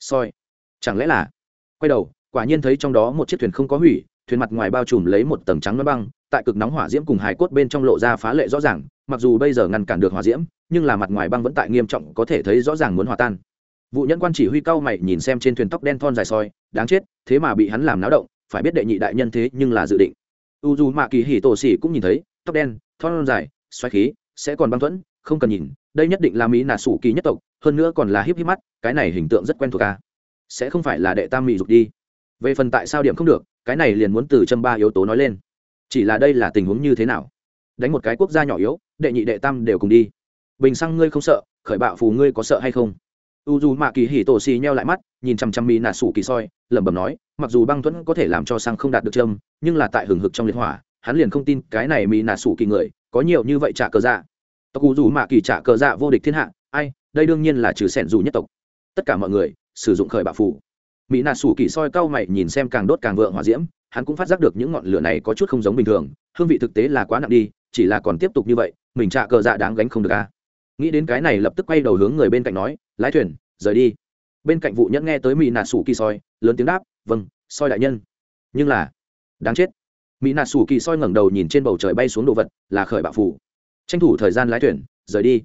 Soi. Chẳng lẽ là? Quay đầu, quả nhiên thấy trong đó một chiếc thuyền không có hủy, thuyền mặt ngoài bao trùm lấy một tầng trắng nó băng, tại cực nóng hỏa diễm cùng hài cốt bên trong lộ ra phá lệ rõ ràng mặc dù bây giờ ngăn cản được hỏa diễm, nhưng là mặt ngoài băng vẫn tại nghiêm trọng, có thể thấy rõ ràng muốn hòa tan. Vụ nhân quan chỉ huy cao mày nhìn xem trên thuyền tóc đen thon dài soi, đáng chết, thế mà bị hắn làm náo động, phải biết đệ nhị đại nhân thế nhưng là dự định. U dù mạ kỳ hỉ tổ xỉ cũng nhìn thấy, tóc đen, thon dài, xoáy khí, sẽ còn băng thuẫn, không cần nhìn, đây nhất định là mỹ nà sủ kỳ nhất tộc, hơn nữa còn là híp híp mắt, cái này hình tượng rất quen thuộc ca sẽ không phải là đệ tam mỹ dục đi. Về phần tại sao điểm không được, cái này liền muốn từ châm ba yếu tố nói lên. Chỉ là đây là tình huống như thế nào? Đánh một cái quốc gia nhỏ yếu đệ nhị đệ tam đều cùng đi. Bình xăng ngươi không sợ, khởi bạo phù ngươi có sợ hay không? U dù mạ kỳ hỉ tổ xì nheo lại mắt, nhìn chằm chằm mỹ nà sủ kỳ soi, lẩm bẩm nói, mặc dù băng thuẫn có thể làm cho xăng không đạt được châm, nhưng là tại hừng hực trong liệt hỏa, hắn liền không tin cái này mỹ nà sủ kỳ người, có nhiều như vậy trả cờ dạ. Tộc u dù mạ kỳ trả cờ dạ vô địch thiên hạ, ai, đây đương nhiên là trừ sẻn dù nhất tộc. Tất cả mọi người, sử dụng khởi bạo phù. Mỹ nà sủ kỳ soi cau mày nhìn xem càng đốt càng vượng hỏa diễm, hắn cũng phát giác được những ngọn lửa này có chút không giống bình thường, hương vị thực tế là quá nặng đi chỉ là còn tiếp tục như vậy, mình trạ cờ dạ đáng gánh không được a à. nghĩ đến cái này lập tức quay đầu hướng người bên cạnh nói, lái thuyền, rời đi. Bên cạnh vụ nhẫn nghe tới mỹ nà sủ kỳ soi, lớn tiếng đáp vâng soi đại nhân. Nhưng là, đáng chết. Mỹ nà sủ kỳ soi ngẩng đầu nhìn trên bầu trời bay xuống đồ vật, là khởi bạo phủ. Tranh thủ thời gian lái thuyền, rời đi.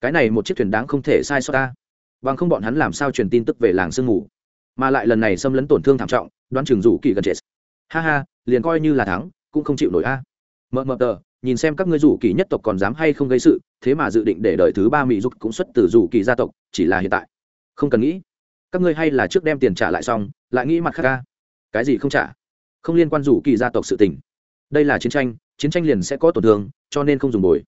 Cái này một chiếc thuyền đáng không thể sai sót ta. Bằng không bọn hắn làm sao truyền tin tức về làng sương mù. Mà lại lần này xâm lấn tổn thương thảm trọng, đoán chừng rủ kỳ gần chết. Ha ha, liền coi như là thắng, cũng không chịu nổi a. Mờ mờ tờ nhìn xem các ngươi rủ kỳ nhất tộc còn dám hay không gây sự, thế mà dự định để đời thứ ba mỹ dục cũng xuất từ rủ kỳ gia tộc, chỉ là hiện tại. Không cần nghĩ. Các ngươi hay là trước đem tiền trả lại xong, lại nghĩ mặt khác ca cái gì không trả? Không liên quan rủ kỳ gia tộc sự tình. Đây là chiến tranh chiến tranh liền sẽ có tổn thương, cho nên không dùng bồi.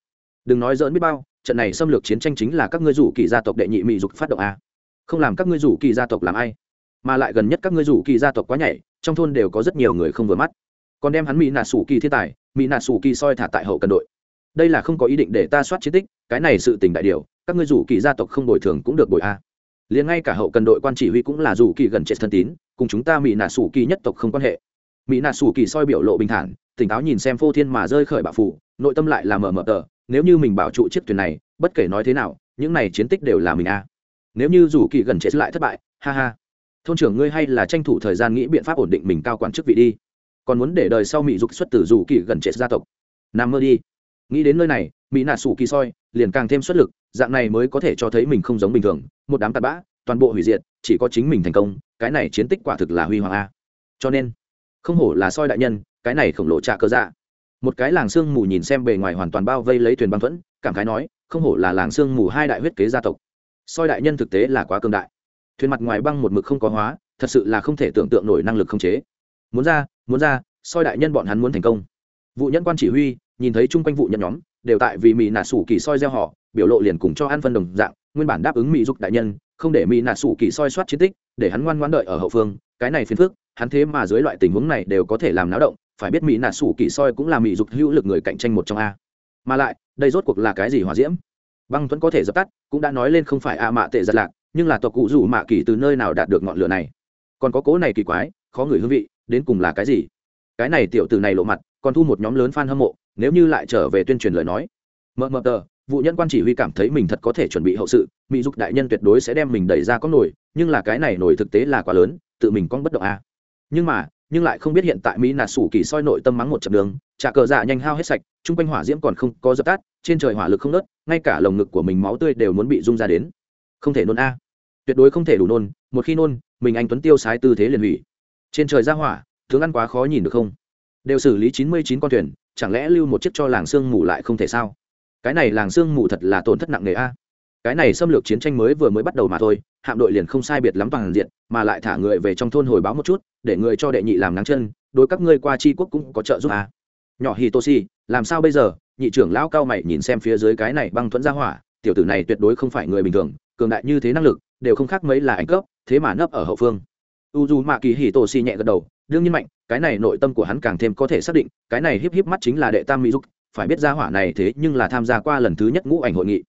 Đừng nói dỡn biết bao, trận này xâm lược chiến tranh chính là các ngươi rủ kỳ gia tộc đệ nhị mỹ dục phát động a. Không làm các ngươi rủ kỳ gia tộc làm ai? Mà lại gần nhất các ngươi rủ kỳ gia tộc quá nhảy, trong thôn đều có rất nhiều người không vừa mắt còn đem hắn mỹ nạ sủ kỳ thiên tài mỹ nạ sủ kỳ soi thả tại hậu cần đội. Đây là không có ý định để ta soát chiến tích, cái này sự tình đại điều, các ngươi rủ kỳ gia tộc không bồi thường cũng được bồi a. Liền ngay cả hậu cần đội quan chỉ huy cũng là rủ kỳ gần chết thân tín, cùng chúng ta mỹ nạ sủ kỳ nhất tộc không quan hệ. Mỹ nạ sủ kỳ soi biểu lộ bình thản, tỉnh táo nhìn xem phô thiên mà rơi khởi bạo phủ, nội tâm lại là mở mở tờ, nếu như mình bảo trụ chiếc thuyền này, bất kể nói thế nào, những này chiến tích đều là mình a. Nếu như rủ kỳ gần chết lại thất bại, ha ha. Thôn trưởng ngươi hay là tranh thủ thời gian nghĩ biện pháp ổn định mình cao quản chức vị đi còn muốn để đời sau mỹ dục xuất tử dù kỳ gần chết gia tộc. Nằm mơ đi. Nghĩ đến nơi này mỹ nạ sủ kỳ soi, liền càng thêm xuất lực, dạng này mới có thể cho thấy mình không giống bình thường, một đám tạt bã, toàn bộ hủy diệt, chỉ có chính mình thành công, cái này chiến tích quả thực là huy hoàng a. Cho nên, không hổ là soi đại nhân, cái này khổng lồ trạ cơ dạ. Một cái làng sương mù nhìn xem bề ngoài hoàn toàn bao vây lấy thuyền băng thuẫn, cảm khái nói, không hổ là làng sương mù hai đại huyết kế gia tộc. Soi đại nhân thực tế là quá cương đại. Thuyền mặt ngoài băng một mực không có hóa, thật sự là không thể tưởng tượng nổi năng lực không chế. Muốn ra muốn ra, soi đại nhân bọn hắn muốn thành công. Vụ nhân quan chỉ huy, nhìn thấy chung quanh vụ nhân nhóm, đều tại vì mỹ nạ sủ kỳ soi gieo họ, biểu lộ liền cùng cho ăn phân đồng dạng, nguyên bản đáp ứng mỹ dục đại nhân, không để mỹ nạ sủ kỳ soi soát chiến tích, để hắn ngoan ngoan đợi ở hậu phương, cái này phiền phức, hắn thế mà dưới loại tình huống này đều có thể làm náo động, phải biết mỹ nạ sủ kỳ soi cũng là mỹ dục hữu lực người cạnh tranh một trong a. Mà lại, đây rốt cuộc là cái gì hòa diễm? Băng thuẫn có thể dập tắt, cũng đã nói lên không phải a mạ tệ giật lạc, nhưng là tộc cụ rủ mạ kỳ từ nơi nào đạt được ngọn lửa này? Còn có cố này kỳ quái, khó người hương vị đến cùng là cái gì? Cái này tiểu từ này lộ mặt, còn thu một nhóm lớn fan hâm mộ, nếu như lại trở về tuyên truyền lời nói. Mờ mờ tờ, vụ nhân quan chỉ huy cảm thấy mình thật có thể chuẩn bị hậu sự, mỹ dục đại nhân tuyệt đối sẽ đem mình đẩy ra có nổi, nhưng là cái này nổi thực tế là quá lớn, tự mình con bất động a. À. nhưng mà, nhưng lại không biết hiện tại mỹ nà sủ kỳ soi nội tâm mắng một chặng đường, trả cờ dạ nhanh hao hết sạch, chung quanh hỏa diễm còn không có dập tắt, trên trời hỏa lực không nớt, ngay cả lồng ngực của mình máu tươi đều muốn bị rung ra đến. Không thể nôn a. Tuyệt đối không thể đủ nôn, một khi nôn, mình anh tuấn tiêu sái tư thế liền hủy trên trời ra hỏa, tướng ăn quá khó nhìn được không? Đều xử lý chín mươi chín con thuyền, chẳng lẽ lưu một chiếc cho làng sương mù lại không thể sao? Cái này làng sương mù thật là tổn thất nặng nề a. Cái này xâm lược chiến tranh mới vừa mới bắt đầu mà thôi, hạm đội liền không sai biệt lắm toàn diện, mà lại thả người về trong thôn hồi báo một chút, để người cho đệ nhị làm nắng chân, đối các ngươi qua tri quốc cũng có trợ giúp a. Nhỏ hì tô si, làm sao bây giờ? Nhị trưởng lão cao mày nhìn xem phía dưới cái này băng thuẫn ra hỏa, tiểu tử này tuyệt đối không phải người bình thường, cường đại như thế năng lực, đều không khác mấy là ảnh cấp, thế mà nấp ở hậu phương u dù mạ kỳ hì tô si nhẹ gật đầu, đương nhiên mạnh, cái này nội tâm của hắn càng thêm có thể xác định, cái này híp híp mắt chính là đệ tam mỹ dục, phải biết ra hỏa này thế nhưng là tham gia qua lần thứ nhất ngũ ảnh hội nghị.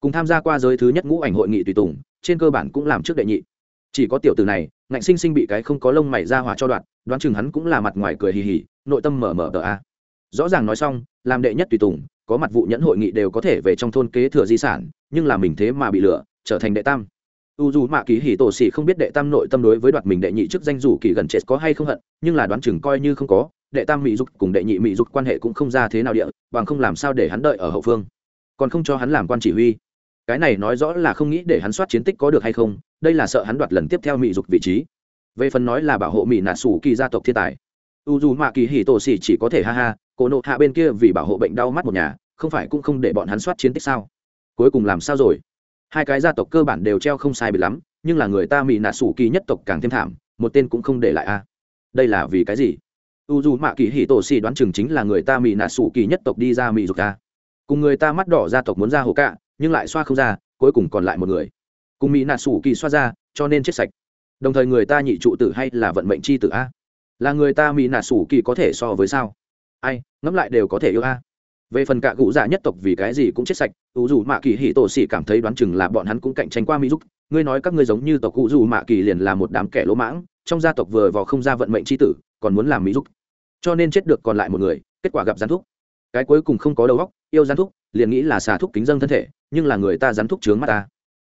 Cùng tham gia qua giới thứ nhất ngũ ảnh hội nghị tùy tùng, trên cơ bản cũng làm trước đệ nhị. Chỉ có tiểu từ này, ngạnh sinh sinh bị cái không có lông mày ra hỏa cho đoạn, đoán chừng hắn cũng là mặt ngoài cười hì hì, nội tâm mở mở tờ a. Rõ ràng nói xong, làm đệ nhất tùy tùng, có mặt vụ nhẫn hội nghị đều có thể về trong thôn kế thừa di sản, nhưng là mình thế mà bị lừa, trở thành đệ tam u dù mạ kỳ hỉ tổ xỉ không biết đệ tam nội tâm đối với đoạt mình đệ nhị trước danh rủ kỳ gần chết có hay không hận, nhưng là đoán chừng coi như không có, đệ tam mỹ dục cùng đệ nhị mỹ dục quan hệ cũng không ra thế nào địa, bằng không làm sao để hắn đợi ở hậu phương. Còn không cho hắn làm quan chỉ huy. Cái này nói rõ là không nghĩ để hắn soát chiến tích có được hay không, đây là sợ hắn đoạt lần tiếp theo mỹ dục vị trí. Về phần nói là bảo hộ mỹ nạ sủ kỳ gia tộc thiên tài. U dù mạ kỳ hỉ tổ xỉ chỉ có thể ha ha cổ nộ hạ bên kia vì bảo hộ bệnh đau mắt một nhà, không phải cũng không để bọn hắn soát chiến tích sao? Cuối cùng làm sao rồi? Hai cái gia tộc cơ bản đều treo không sai bị lắm, nhưng là người ta mỹ nạ sủ kỳ nhất tộc càng thêm thảm, một tên cũng không để lại a. Đây là vì cái gì? U dù mạ kỳ hỉ tổ xì đoán chừng chính là người ta mỹ nạ sủ kỳ nhất tộc đi ra mỹ dục ta. Cùng người ta mắt đỏ gia tộc muốn ra hồ cạ, nhưng lại xoa không ra, cuối cùng còn lại một người. Cùng mỹ nạ sủ kỳ xoa ra, cho nên chết sạch. Đồng thời người ta nhị trụ tử hay là vận mệnh c h i tử a? Là người ta mỹ nạ sủ kỳ có thể so với sao? Ai, ngẫm lại đều có thể yêu a về phần cả cụ dạ nhất tộc vì cái gì cũng chết sạch u dù mạ kỳ hì tổ xỉ cảm thấy đoán chừng là bọn hắn cũng cạnh tranh qua mỹ giúp ngươi nói các ngươi giống như tộc cụ dù mạ kỳ liền là một đám kẻ lỗ mãng, trong gia tộc vừa vào không ra vận mệnh tri tử, còn muốn làm mỹ giúp cho nên chết được còn lại một người, kết quả gặp gián thúc. Cái cuối cùng không có đầu óc, yêu gián thúc, liền nghĩ là xà thúc kính dân thân thể, nhưng là người ta gián thúc trướng mắt ta.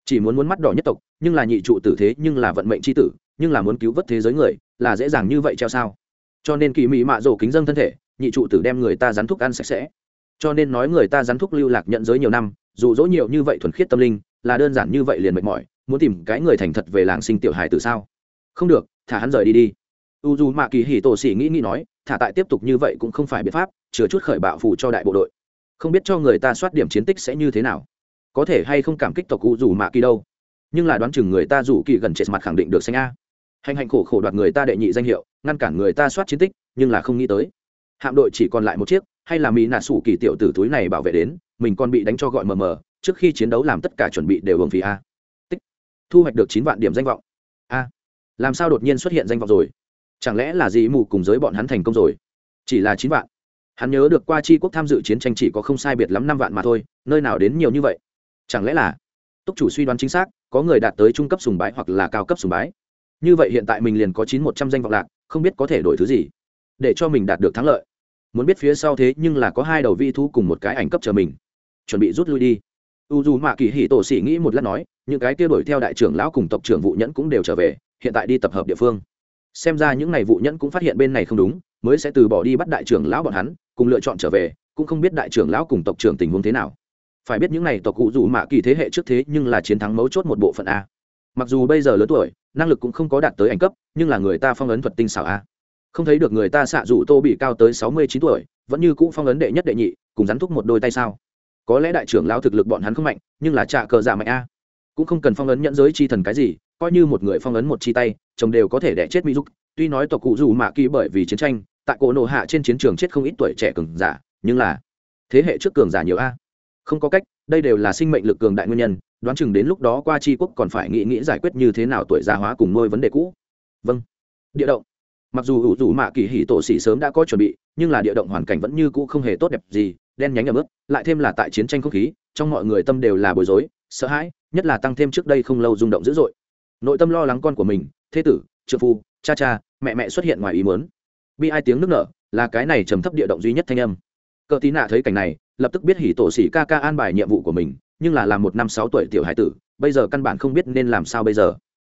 Chỉ muốn muốn mắt đỏ nhất tộc, nhưng là nhị trụ tử thế, nhưng là vận mệnh tri tử, nhưng là muốn cứu vớt thế giới người, là dễ dàng như vậy treo sao? Cho nên kỳ mỹ mạ rổ kính dân thân thể, nhị trụ tử đem người ta rắn thúc ăn sạch sẽ cho nên nói người ta rắn thúc lưu lạc nhận giới nhiều năm, dù dỗ nhiều như vậy thuần khiết tâm linh, là đơn giản như vậy liền mệt mỏi, muốn tìm cái người thành thật về làng sinh tiểu hài từ sao? Không được, thả hắn rời đi đi. U dù mạ kỳ hì tổ xỉ nghĩ nghĩ nói, thả tại tiếp tục như vậy cũng không phải biện pháp, chừa chút khởi bạo phù cho đại bộ đội. Không biết cho người ta soát điểm chiến tích sẽ như thế nào. Có thể hay không cảm kích tộc u dù mạ kỳ đâu. Nhưng là đoán chừng người ta dù kỳ gần chết mặt khẳng định được xanh a. Hành hành khổ khổ đoạt người ta đệ nhị danh hiệu, ngăn cản người ta soát chiến tích, nhưng là không nghĩ tới. Hạm đội chỉ còn lại một chiếc hay là mỹ nạ sủ kỳ tiểu tử túi này bảo vệ đến, mình còn bị đánh cho gọi mờ mờ, trước khi chiến đấu làm tất cả chuẩn bị đều hưởng phí a. Tích. Thu hoạch được chín vạn điểm danh vọng. A. Làm sao đột nhiên xuất hiện danh vọng rồi? Chẳng lẽ là gì mù cùng giới bọn hắn thành công rồi? Chỉ là chín vạn. Hắn nhớ được qua chi quốc tham dự chiến tranh chỉ có không sai biệt lắm năm vạn mà thôi, nơi nào đến nhiều như vậy? Chẳng lẽ là túc chủ suy đoán chính xác, có người đạt tới trung cấp sùng bái hoặc là cao cấp sùng bái? Như vậy hiện tại mình liền có chín một trăm danh vọng lạc, không biết có thể đổi thứ gì để cho mình đạt được thắng lợi muốn biết phía sau thế nhưng là có hai đầu vi thú cùng một cái ảnh cấp chờ mình. Chuẩn bị rút lui đi. U dù mạ kỳ hỉ tổ sĩ nghĩ một lát nói, những cái kia đổi theo đại trưởng lão cùng tộc trưởng vụ nhẫn cũng đều trở về, hiện tại đi tập hợp địa phương. Xem ra những ngày vụ nhẫn cũng phát hiện bên này không đúng, mới sẽ từ bỏ đi bắt đại trưởng lão bọn hắn, cùng lựa chọn trở về, cũng không biết đại trưởng lão cùng tộc trưởng tình huống thế nào. Phải biết những ngày tộc cụ dù mạ kỳ thế hệ trước thế nhưng là chiến thắng mấu chốt một bộ phận a. Mặc dù bây giờ lớn tuổi, năng lực cũng không có đạt tới ảnh cấp, nhưng là người ta phong ấn thuật tinh xảo a không thấy được người ta xạ dù tô bị cao tới sáu mươi chín tuổi, vẫn như cũ phong ấn đệ nhất đệ nhị, cùng rắn thúc một đôi tay sao? Có lẽ đại trưởng lão thực lực bọn hắn không mạnh, nhưng là trạ cờ giả mạnh a. Cũng không cần phong ấn nhẫn giới chi thần cái gì, coi như một người phong ấn một chi tay, chồng đều có thể đẻ chết mỹ dục. Tuy nói tộc cụ dù mạ kỳ bởi vì chiến tranh, tại cổ nộ hạ trên chiến trường chết không ít tuổi trẻ cường giả, nhưng là thế hệ trước cường giả nhiều a. Không có cách, đây đều là sinh mệnh lực cường đại nguyên nhân, đoán chừng đến lúc đó qua tri quốc còn phải nghĩ nghĩ giải quyết như thế nào tuổi già hóa cùng nuôi vấn đề cũ. Vâng. Địa động mặc dù ủ rủ mạ kỳ hỉ tổ xỉ sớm đã có chuẩn bị, nhưng là địa động hoàn cảnh vẫn như cũ không hề tốt đẹp gì, đen nhánh ở bước lại thêm là tại chiến tranh không khí, trong mọi người tâm đều là bối rối, sợ hãi, nhất là tăng thêm trước đây không lâu rung động dữ dội. Nội tâm lo lắng con của mình, thế tử trợ phu, cha cha, mẹ mẹ xuất hiện ngoài ý muốn. Bi ai tiếng nước nở, là cái này trầm thấp địa động duy nhất thanh âm. Cờ tí nạ thấy cảnh này, lập tức biết hỉ tổ xỉ ca ca an bài nhiệm vụ của mình, nhưng là làm một năm sáu tuổi tiểu hải tử, bây giờ căn bản không biết nên làm sao bây giờ.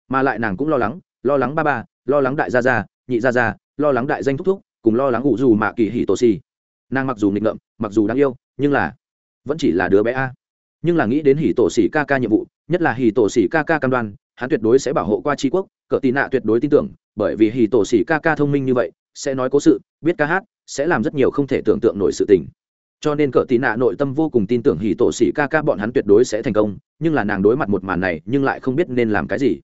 Mà lại nàng cũng lo lắng lo lắng ba ba, lo lắng đại gia gia nhị gia gia lo lắng đại danh thúc thúc, cùng lo lắng ủ dù mạ kỳ hỉ tổ xì. Nàng mặc dù nghịch ngợm, mặc dù đáng yêu, nhưng là vẫn chỉ là đứa bé a. Nhưng là nghĩ đến hì tổ xỉ ca ca nhiệm vụ, nhất là hì tổ xỉ ca ca cam đoan, hắn tuyệt đối sẽ bảo hộ qua tri quốc cỡ tị nạ tuyệt đối tin tưởng, bởi vì hì tổ xỉ ca ca thông minh như vậy, sẽ nói cố sự, biết ca hát, sẽ làm rất nhiều không thể tưởng tượng nổi sự tình. Cho nên cỡ tị nạ nội tâm vô cùng tin tưởng hì tổ xỉ ca ca bọn hắn tuyệt đối sẽ thành công, nhưng là nàng đối mặt một màn này, nhưng lại không biết nên làm cái gì.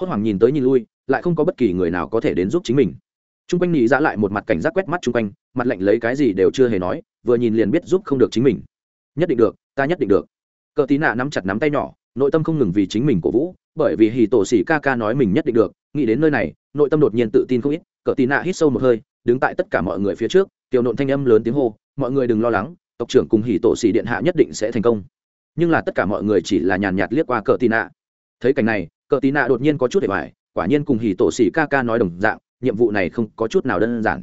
Hốt hoảng nhìn tới nhìn lui lại không có bất kỳ người nào có thể đến giúp chính mình. T r u n g quanh nhị dạ lại một mặt cảnh giác quét mắt t r u n g quanh, mặt lạnh lấy cái gì đều chưa hề nói, vừa nhìn liền biết giúp không được chính mình. Nhất định được, ta nhất định được. Cờ tí nạ nắm chặt nắm tay nhỏ, nội tâm không ngừng vì chính mình cổ vũ, bởi vì hì tổ xỉ ca ca nói mình nhất định được, nghĩ đến nơi này, nội tâm đột nhiên tự tin không ít, cờ tí nạ hít sâu một hơi, đứng tại tất cả mọi người phía trước, tiểu nộn thanh âm lớn tiếng hô, mọi người đừng lo lắng, tộc trưởng cùng hì tổ xỉ điện hạ nhất định sẽ thành công. Nhưng là tất cả mọi người chỉ là nhàn nhạt liếc qua cờ tí nạ. Thấy cảnh này, cờ tí nạ đột nhiên có chút để bài quả nhiên cùng hì tổ xỉ ca ca nói đồng dạng, nhiệm vụ này không có chút nào đơn giản.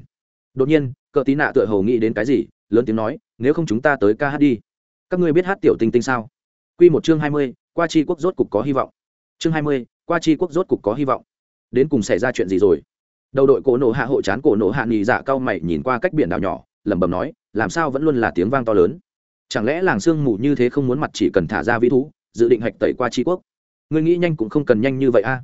Đột nhiên, cờ tí nạ tựa hầu nghĩ đến cái gì, lớn tiếng nói, nếu không chúng ta tới ca hát đi. Các ngươi biết hát tiểu tinh tinh sao? Q một chương hai mươi, qua chi quốc rốt cục có hy vọng. Chương hai mươi, qua chi quốc rốt cục có hy vọng. Đến cùng xảy ra chuyện gì rồi? Đầu đội cổ nổ hạ hộ chán cổ nổ hạ nghỉ dạ cao mày nhìn qua cách biển đảo nhỏ, lẩm bẩm nói, làm sao vẫn luôn là tiếng vang to lớn? Chẳng lẽ làng sương mù như thế không muốn mặt chỉ cần thả ra vĩ thú, dự định hạch tẩy qua tri quốc? Ngươi nghĩ nhanh cũng không cần nhanh như vậy a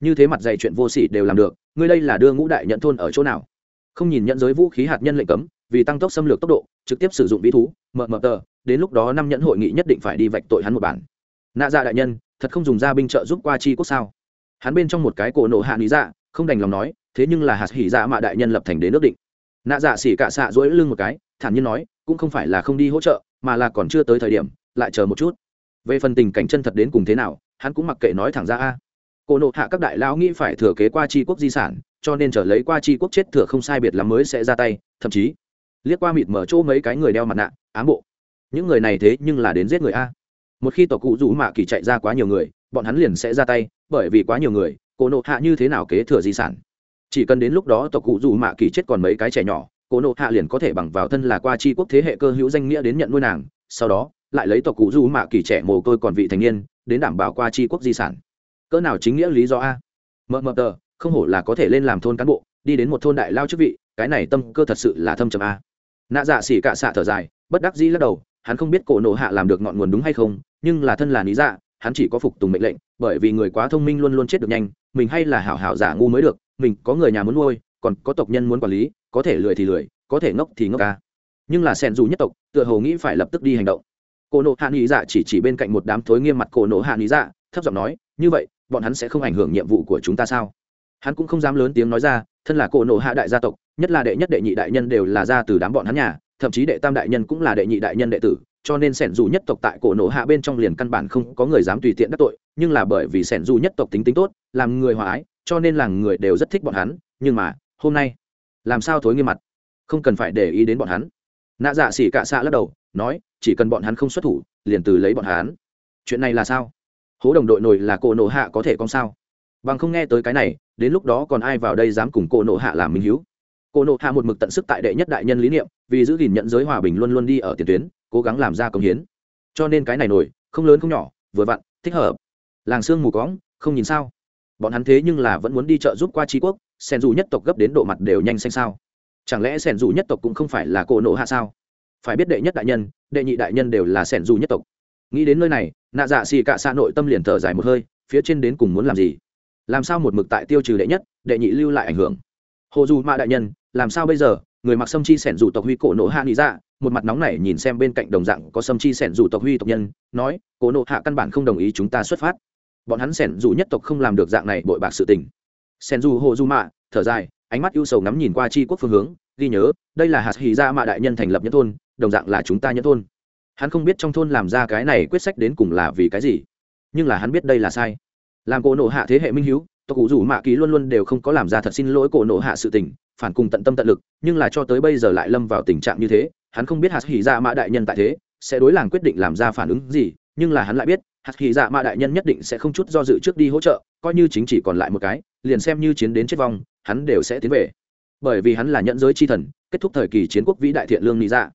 như thế mặt dày chuyện vô sỉ đều làm được, ngươi đây là đưa ngũ đại nhận thôn ở chỗ nào? Không nhìn nhận giới vũ khí hạt nhân lệnh cấm, vì tăng tốc xâm lược tốc độ, trực tiếp sử dụng vĩ thú, mờ mờ tờ, đến lúc đó năm nhẫn hội nghị nhất định phải đi vạch tội hắn một bản. Nạ dạ đại nhân, thật không dùng ra binh trợ giúp qua chi quốc sao? Hắn bên trong một cái cổ nộ hạ lý dạ không đành lòng nói, thế nhưng là hạt hỉ dạ mạ đại nhân lập thành đến nước định. Nạ dạ xỉ cả xạ dỗi lưng một cái, thản nhiên nói, cũng không phải là không đi hỗ trợ, mà là còn chưa tới thời điểm, lại chờ một chút. Về phần tình cảnh chân thật đến cùng thế nào, hắn cũng mặc kệ nói thẳng ra a cổ nộ hạ các đại lão nghĩ phải thừa kế qua tri quốc di sản, cho nên trở lấy qua tri quốc chết thừa không sai biệt lắm mới sẽ ra tay, thậm chí, liếc qua mịt mở chỗ mấy cái người đeo mặt nạ, ám bộ. Những người này thế nhưng là đến giết người a. Một khi tổ cụ rủ mạ kỳ chạy ra quá nhiều người, bọn hắn liền sẽ ra tay, bởi vì quá nhiều người cổ nộ hạ như thế nào kế thừa di sản? Chỉ cần đến lúc đó tổ cụ rủ mạ kỳ chết còn mấy cái trẻ nhỏ cổ nộ hạ liền có thể bằng vào thân là qua tri quốc thế hệ cơ hữu danh nghĩa đến nhận nuôi nàng, sau đó, lại lấy tổ cụ rủ mạ kỳ trẻ mồ côi còn vị thành niên, đến đảm bảo qua tri quốc di sản cỡ nào chính nghĩa lý do a? Mờ mờ tờ, không hổ là có thể lên làm thôn cán bộ, đi đến một thôn đại lao chức vị, cái này tâm cơ thật sự là thâm trầm a. Nạ dạ xỉ cạ xạ thở dài, bất đắc dĩ lắc đầu, hắn không biết cổ nộ hạ làm được ngọn nguồn đúng hay không, nhưng là thân là lý dạ hắn chỉ có phục tùng mệnh lệnh, bởi vì người quá thông minh luôn luôn chết được nhanh, mình hay là hảo hảo giả ngu mới được, mình có người nhà muốn nuôi, còn có tộc nhân muốn quản lý, có thể lười thì lười, có thể ngốc thì ngốc ca nhưng là sen dù nhất tộc, tựa hồ nghĩ phải lập tức đi hành động. Cổ nộ hạ lý dạ chỉ chỉ bên cạnh một đám thối nghiêm mặt cổ nộ hạ lý dạ thấp giọng nói, như vậy bọn hắn sẽ không ảnh hưởng nhiệm vụ của chúng ta sao? Hắn cũng không dám lớn tiếng nói ra, thân là cổ nộ hạ đại gia tộc, nhất là đệ nhất đệ nhị đại nhân đều là ra từ đám bọn hắn nhà, thậm chí đệ tam đại nhân cũng là đệ nhị đại nhân đệ tử, cho nên sẻn dù nhất tộc tại cổ nộ hạ bên trong liền căn bản không có người dám tùy tiện đắc tội, nhưng là bởi vì sẻn dù nhất tộc tính tính tốt, làm người hòa ái, cho nên là người đều rất thích bọn hắn, nhưng mà, hôm nay, làm sao thối nghiêm mặt? Không cần phải để ý đến bọn hắn. Nạ dạ xỉ cạ xạ lắc đầu, nói, chỉ cần bọn hắn không xuất thủ, liền từ lấy bọn hắn. Chuyện này là sao? Hố đồng đội nổi là cổ nộ hạ có thể con sao? Bằng không nghe tới cái này, đến lúc đó còn ai vào đây dám cùng cổ nộ hạ làm minh hiếu? Cổ nộ hạ một mực tận sức tại đệ nhất đại nhân lý niệm, vì giữ gìn nhận giới hòa bình luôn luôn đi ở tiền tuyến, cố gắng làm ra công hiến. Cho nên cái này nổi, không lớn không nhỏ, vừa vặn, thích hợp. Làng sương mù cóng không nhìn sao? Bọn hắn thế nhưng là vẫn muốn đi chợ giúp qua trí quốc sen dù nhất tộc gấp đến độ mặt đều nhanh xanh sao? Chẳng lẽ sen dù nhất tộc cũng không phải là cổ nộ hạ sao? Phải biết đệ nhất đại nhân, đệ nhị đại nhân đều là sen dù nhất tộc nghĩ đến nơi này, nạ dạ xì cạ xạ nội tâm liền thở dài một hơi, phía trên đến cùng muốn làm gì? Làm sao một mực tại tiêu trừ đệ nhất, đệ nhị lưu lại ảnh hưởng? Hồ dù mạ đại nhân, làm sao bây giờ? Người mặc sâm chi sẻn dù tộc huy cổ nộ hạ nghĩ ra dạ, một mặt nóng này nhìn xem bên cạnh đồng dạng có sâm chi sẻn dù tộc huy tộc nhân, nói, cổ nộ hạ căn bản không đồng ý chúng ta xuất phát. Bọn hắn sẻn dù nhất tộc không làm được dạng này bội bạc sự tình. Sẻn dù hồ dù mạ thở dài, ánh mắt ưu sầu ngắm nhìn qua chi quốc phương hướng, ghi nhớ, đây là hạt hì ra dạ mạ đại nhân thành lập nhân thôn, đồng dạng là chúng ta nhân thôn hắn không biết trong thôn làm ra cái này quyết sách đến cùng là vì cái gì, nhưng là hắn biết đây là sai. Làm cổ nộ hạ thế hệ minh h tộc cụ rủ mạ ký luôn luôn đều không có làm ra thật xin lỗi cổ nộ hạ sự tình, phản cùng tận tâm tận lực, nhưng là cho tới bây giờ lại lâm vào tình trạng như thế, hắn không biết hạt hỉ dạ mạ đại nhân tại thế, sẽ đối làng quyết định làm ra phản ứng gì, nhưng là hắn lại biết, hạt hỉ dạ mạ đại nhân nhất định sẽ không chút do dự trước đi hỗ trợ, coi như chính chỉ còn lại một cái, liền xem như chiến đến chết vong, hắn đều sẽ tiến về. Bởi vì hắn là nhận giới chi thần, kết thúc thời kỳ chiến quốc vĩ đại thiện lương lý dạ